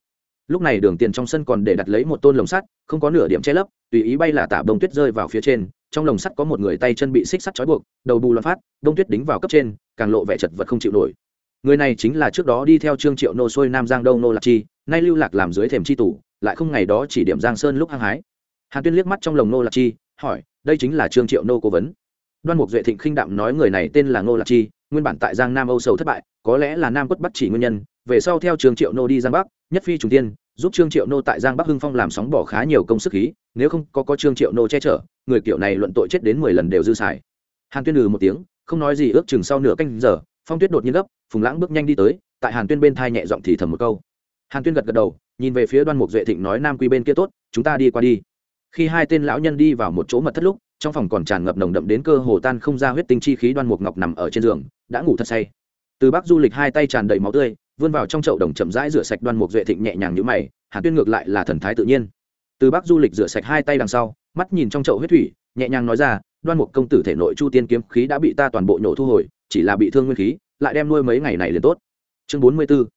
Lúc này đường tiền trong sân còn để đặt lấy một tôn lồng sắt, không có nửa điểm che lấp, tùy ý bay là tả bông tuyết rơi vào phía trên, trong lồng sắt có một người tay chân bị xích sắt trói buộc, đầu bù loạn phát, bông tuyết đính vào cấp trên, càng lộ vẻ chật vật không chịu nổi. Người này chính là trước đó đi theo trương triệu nô xuôi nam giang đông nô lạc chi, nay lưu lạc làm dưới thềm chi tủ, lại không ngày đó chỉ điểm giang sơn lúc hăng hái. Hàn tuyên liếc mắt trong lồng nô lạc chi hỏi, đây chính là trương triệu nô cố vấn. Đoan mục duệ thịnh khinh đạm nói người này tên là ngô lạc chi, nguyên bản tại giang nam âu sầu thất bại, có lẽ là nam quất bắt chỉ nguyên nhân, về sau theo trương triệu nô đi giang bắc, nhất phi trùng tiên, giúp trương triệu nô tại giang bắc hưng phong làm sóng bỏ khá nhiều công sức khí, nếu không có có trương triệu nô che chở, người kiểu này luận tội chết đến mười lần đều dư xài. Hàn tuyên lừ một tiếng, không nói gì ước chừng sau nửa canh giờ, phong tuyết đột nhiên gấp, phùng lãng bước nhanh đi tới, tại hàn tuyên bên thai nhẹ giọng thì thầm một câu. Hàn tuyên gật gật đầu, nhìn về phía đoan mục duệ thịnh nói nam quy bên kia tốt, chúng ta đi qua đi khi hai tên lão nhân đi vào một chỗ mật thất lúc, trong phòng còn tràn ngập nồng đậm đến cơ hồ tan không ra huyết tinh chi khí đoan mục ngọc nằm ở trên giường, đã ngủ thật say từ bắc du lịch hai tay tràn đầy máu tươi, vươn vào trong chậu đồng chậm rãi rửa sạch đoan mục duệ thịnh nhẹ nhàng như mày, hàn tuyên ngược lại là thần thái tự nhiên từ bắc du lịch rửa sạch hai tay đằng sau, mắt nhìn trong chậu huyết thủy, nhẹ nhàng nói ra, đoan mục công tử thể nội chu tiên kiếm khí đã bị ta toàn bộ nhổ thu hồi, chỉ là bị thương nguyên khí, lại đem nuôi mấy ngày này liền tốt chương bốn mươi 44.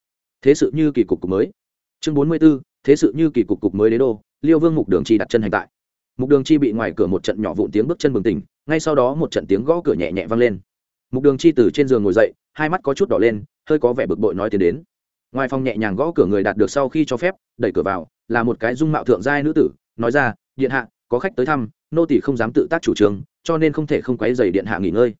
thế sự như kỳ cục cục mới chương bốn mươi 44. thế sự như kỳ cục cục mới đế đô liêu vương mục đường chi đặt chân hành tại. Mục đường chi bị ngoài cửa một trận nhỏ vụn tiếng bước chân bừng tỉnh, ngay sau đó một trận tiếng gõ cửa nhẹ nhẹ vang lên. Mục đường chi từ trên giường ngồi dậy, hai mắt có chút đỏ lên, hơi có vẻ bực bội nói tiến đến. Ngoài phòng nhẹ nhàng gõ cửa người đạt được sau khi cho phép, đẩy cửa vào, là một cái dung mạo thượng giai nữ tử, nói ra, điện hạ, có khách tới thăm, nô tỷ không dám tự tác chủ trương, cho nên không thể không quấy dày điện hạ nghỉ ngơi.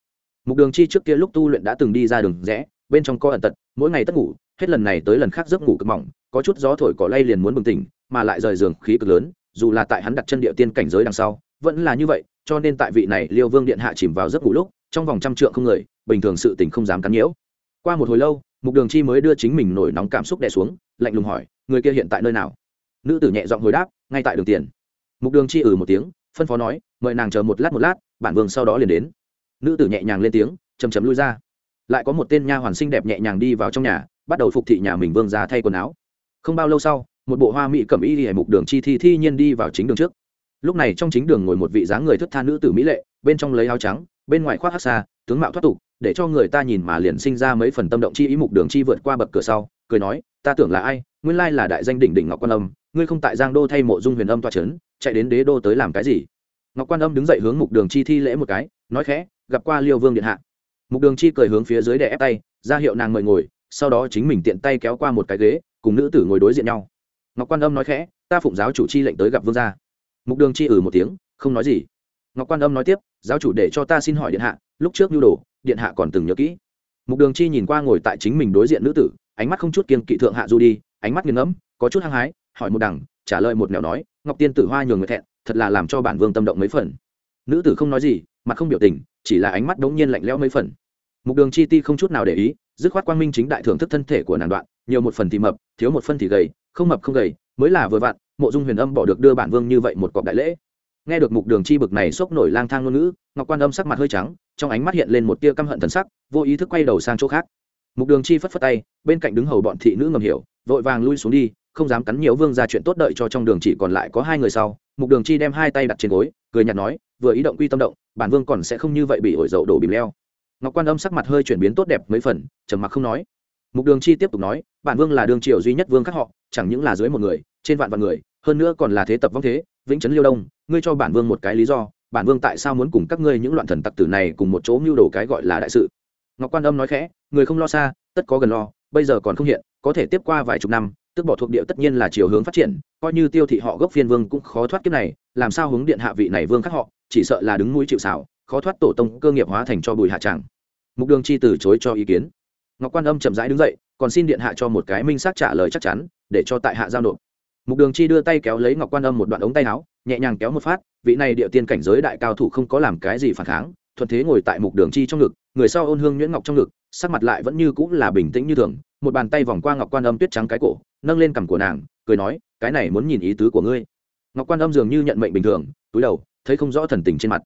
Mục đường chi trước kia lúc tu luyện đã từng đi ra đường rẽ, bên trong có ẩn tật, mỗi ngày tất ngủ, hết lần này tới lần khác giấc ngủ cực mỏng, có chút gió thổi cỏ lay liền muốn bừng tỉnh mà lại rời giường khí cực lớn, dù là tại hắn đặt chân địa tiên cảnh giới đằng sau, vẫn là như vậy, cho nên tại vị này liêu vương điện hạ chìm vào giấc ngủ lúc, trong vòng trăm trượng không người, bình thường sự tình không dám cắn nhiễu. Qua một hồi lâu, mục đường chi mới đưa chính mình nổi nóng cảm xúc đè xuống, lạnh lùng hỏi, người kia hiện tại nơi nào? Nữ tử nhẹ giọng hồi đáp, ngay tại đường tiền. Mục đường chi ừ một tiếng, phân phó nói, mời nàng chờ một lát một lát, bản vương sau đó liền đến. Nữ tử nhẹ nhàng lên tiếng chầm chầm lui ra. Lại có một tên nha hoàn xinh đẹp nhẹ nhàng đi vào trong nhà, bắt đầu phục thị nhà mình vương ra thay quần áo. Không bao lâu sau một bộ hoa mỹ cẩm y hề mục đường chi thi thi nhiên đi vào chính đường trước. Lúc này trong chính đường ngồi một vị dáng người thất tha nữ tử mỹ lệ, bên trong lấy áo trắng, bên ngoài khoác hát xa tướng mạo thoát tục, để cho người ta nhìn mà liền sinh ra mấy phần tâm động chi ý mục đường chi vượt qua bậc cửa sau, cười nói, ta tưởng là ai? Nguyên lai là đại danh đỉnh đỉnh ngọc quan âm, ngươi không tại giang đô thay mộ dung huyền âm toa c h ấ n chạy đến đế đô tới làm cái gì? Ngọc quan âm đứng dậy hướng mục đường chi thi lễ một cái, nói khẽ, gặp qua liêu vương điện hạ. Mục đường chi cười hướng phía dưới để ép tay, ra hiệu nàng mời ngồi, sau đó chính mình tiện tay kéo qua một cái ghế, cùng nữ tử ngồi đối diện nhau ngọc quan âm nói khẽ, ta phụng giáo chủ chi lệnh tới gặp vương gia. Mục đường chi ử một tiếng, không nói gì. Ngọc quan âm nói tiếp, giáo chủ để cho ta xin hỏi điện hạ, lúc trước nhu đồ, điện hạ còn từng nhớ kỹ. Mục đường chi nhìn qua ngồi tại chính mình đối diện nữ tử, ánh mắt không chút kiên kỵ thượng hạ du đi, ánh mắt nghiêng ngẫm, có chút hăng hái, hỏi một đằng, trả lời một nẻo nói, ngọc tiên tử hoa nhường người thẹn, thật là làm cho bản vương tâm động mấy phần. Nữ tử không nói gì, mặt không biểu tình, chỉ là ánh mắt đống nhiên lạnh lẽo mấy phần. Mục đường chi ti không chút nào để ý, dứt khoát quang minh chính đại thưởng thức thân thể của nàng đoạn, nhiều một phần thì mập, thiếu một phân thì gầy không mập không gầy, mới là vừa vặn, mộ dung huyền âm bỏ được đưa bản vương như vậy một cọc đại lễ. Nghe được mục đường chi bực này sốc nổi lang thang ngôn ngữ, ngọc quan âm sắc mặt hơi trắng, trong ánh mắt hiện lên một tia căm hận thần sắc, vô ý thức quay đầu sang chỗ khác. Mục đường chi phất phất tay, bên cạnh đứng hầu bọn thị nữ ngầm hiểu, vội vàng lui xuống đi, không dám cắn nhiều vương ra chuyện tốt đợi cho trong đường chỉ còn lại có hai người sau. Mục đường chi đem hai tay đặt trên gối, cười nhạt nói, vừa ý động quy tâm động, bản vương còn sẽ không như vậy bị ổi dậu đổ bìm leo. Ngọc quan âm sắc mặt hơi chuyển biến tốt đẹp mấy phần, trầm mặc không nói mục đường chi tiếp tục nói, bản vương là đường triều duy nhất vương khác họ, chẳng những là dưới một người, trên vạn vạn người, hơn nữa còn là thế tập vong thế, vĩnh trấn liêu đông, ngươi cho bản vương một cái lý do, bản vương tại sao muốn cùng các ngươi những loạn thần tặc tử này cùng một chỗ mưu đồ cái gọi là đại sự? Ngọc quan âm nói khẽ, người không lo xa, tất có gần lo, bây giờ còn không hiện, có thể tiếp qua vài chục năm tức bỏ thuộc địa tất nhiên là chiều hướng phát triển, coi như tiêu thị họ gốc phiên vương cũng khó thoát kiếp này, làm sao hướng điện hạ vị này vương khác họ, chỉ sợ là đứng mũi chịu xảo khó thoát tổ tông cơ nghiệp hóa thành cho bùi hạ tràng. Mục đường chi từ chối cho ý kiến ngọc quan âm chậm rãi đứng dậy, còn xin điện hạ cho một cái minh xác trả lời chắc chắn, để cho tại hạ giao nộp. Mục đường chi đưa tay kéo lấy ngọc quan âm một đoạn ống tay áo, nhẹ nhàng kéo một phát, vị này địa tiên cảnh giới đại cao thủ không có làm cái gì phản kháng, thuận thế ngồi tại mục đường chi trong ngực, người sau ôn hương nhuyễn ngọc trong ngực, sắc mặt lại vẫn như cũng là bình tĩnh như thường, một bàn tay vòng qua ngọc quan âm tuyết trắng cái cổ, nâng lên cằm của nàng, cười nói, cái này muốn nhìn ý tứ của ngươi. Ngọc quan âm dường như nhận mệnh bình thường, túi đầu, thấy không rõ thần tình trên mặt.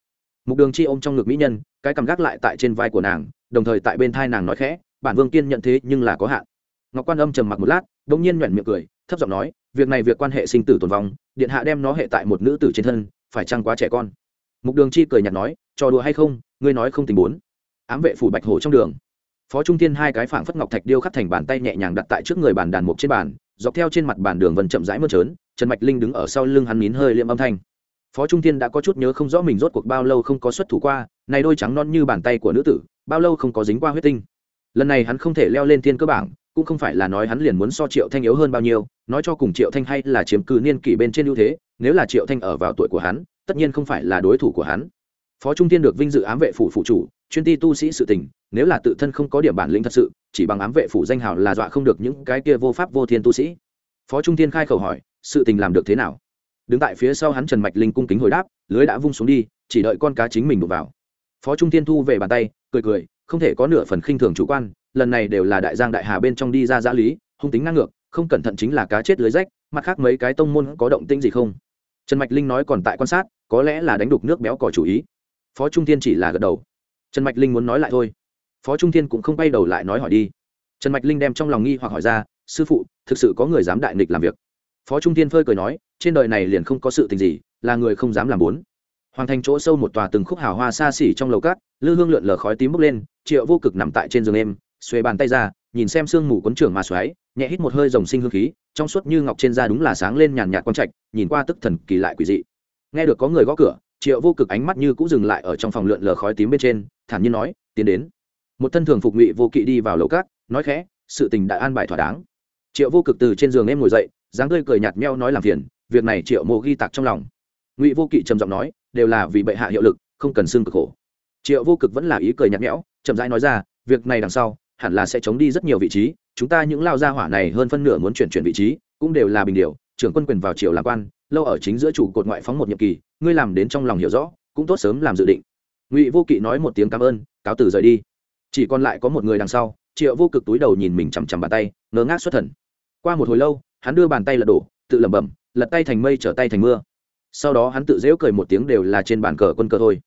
Mục đường chi ôm trong ngực mỹ nhân, cái cằm gác lại tại trên vai của nàng, đồng thời tại bên thai nàng nói khẽ bản vương kiên nhận thế nhưng là có hạn. Ngọc quan âm trầm mặc một lát đ ỗ n g nhiên nhoẻn miệng cười, thấp giọng nói, việc này việc quan hệ sinh tử tồn vong, điện hạ đem nó hệ tại một nữ tử trên thân, phải chăng quá trẻ con? Mục đường chi cười nhạt nói, trò đùa hay không, ngươi nói không tình bốn. Ám vệ phủ bạch hổ trong đường. Phó trung tiên hai cái phảng phất ngọc thạch điêu khắc thành bàn tay nhẹ nhàng đặt tại trước người bàn đàn mục trên bàn, dọc theo trên mặt bàn đường vần chậm rãi mơn trớn, trần mạch linh đứng ở sau lưng hắn nín hơi liệm âm thanh. Phó trung tiên đã có chút nhớ không rõ mình rốt cuộc bao lâu không có xuất thủ qua, này đôi trắng non như bàn tay của nữ tử, bao lâu không có dính qua huyết tinh lần này hắn không thể leo lên thiên cơ bảng, cũng không phải là nói hắn liền muốn so triệu thanh yếu hơn bao nhiêu, nói cho cùng triệu thanh hay là chiếm cứ niên kỷ bên trên ưu thế, nếu là triệu thanh ở vào tuổi của hắn, tất nhiên không phải là đối thủ của hắn. Phó trung tiên được vinh dự ám vệ phủ phụ chủ, chuyên ti tu sĩ sự tình, nếu là tự thân không có điểm bản lĩnh thật sự, chỉ bằng ám vệ phủ danh hào là dọa không được những cái kia vô pháp vô thiên tu sĩ. Phó trung tiên khai khẩu hỏi, sự tình làm được thế nào? Đứng tại phía sau hắn trần mạch linh cung kính hồi đáp, lưới đã vung xuống đi, chỉ đợi con cá chính mình đụng vào. Phó trung tiên thu về bàn tay, cười cười không thể có nửa phần khinh thường chủ quan, lần này đều là đại giang đại hà bên trong đi ra giã lý, hung tính ngang ngược, không cẩn thận chính là cá chết lưới rách, mặt khác mấy cái tông môn có động tĩnh gì không? Trần mạch linh nói còn tại quan sát, có lẽ là đánh đục nước béo cỏ chủ ý. Phó trung tiên chỉ là gật đầu. Trần mạch linh muốn nói lại thôi. Phó trung tiên cũng không bay đầu lại nói hỏi đi. Trần mạch linh đem trong lòng nghi hoặc hỏi ra, sư phụ, thực sự có người dám đại nghịch làm việc? Phó trung tiên phơi cười nói, trên đời này liền không có sự tình gì, là người không dám làm bốn hoàng thành chỗ sâu một tòa từng khúc hào hoa xa xỉ trong lầu cát, lư hương lượn lờ khói tím bốc lên, triệu vô cực nằm tại trên giường em xuê bàn tay ra, nhìn xem sương mù quấn trưởng mà xoáy, nhẹ hít một hơi rồng sinh hương khí, trong suốt như ngọc trên da đúng là sáng lên nhàn nhạt quang trạch, nhìn qua tức thần kỳ lại quỷ dị. Nghe được có người gõ cửa, triệu vô cực ánh mắt như cũng dừng lại ở trong phòng lượn lờ khói tím bên trên, thản nhiên nói, tiến đến. Một thân thường phục ngụy vô kỵ đi vào lầu cát, nói khẽ, sự tình đã an bài thỏa đáng. Triệu vô cực từ trên giường em ngồi dậy, dáng tươi cười nhạt meo nói làm phiền, việc này triệu mộ ghi tạc trong lòng. Ngụy vô kỵ trầm giọng nói đều là vì bệ hạ hiệu lực, không cần xương cực khổ. Triệu vô cực vẫn là ý cười nhạt nhẽo, chậm rãi nói ra, việc này đằng sau, hẳn là sẽ chống đi rất nhiều vị trí, chúng ta những lao gia hỏa này hơn phân nửa muốn chuyển chuyển vị trí, cũng đều là bình điều, trưởng quân quyền vào triều làm quan, lâu ở chính giữa chủ cột ngoại phóng một nhiệm kỳ, ngươi làm đến trong lòng hiểu rõ, cũng tốt sớm làm dự định. Ngụy vô kỵ nói một tiếng cảm ơn, cáo từ rời đi. Chỉ còn lại có một người đằng sau, triệu vô cực túi đầu nhìn mình chằm chằm bàn tay ngớ ngác xuất thần. Qua một hồi lâu, hắn đưa bàn tay lật đổ, tự lẩm bẩm, lật tay thành mây trở tay thành mưa sau đó hắn tự dễu cười một tiếng đều là trên bàn cờ quân cờ thôi.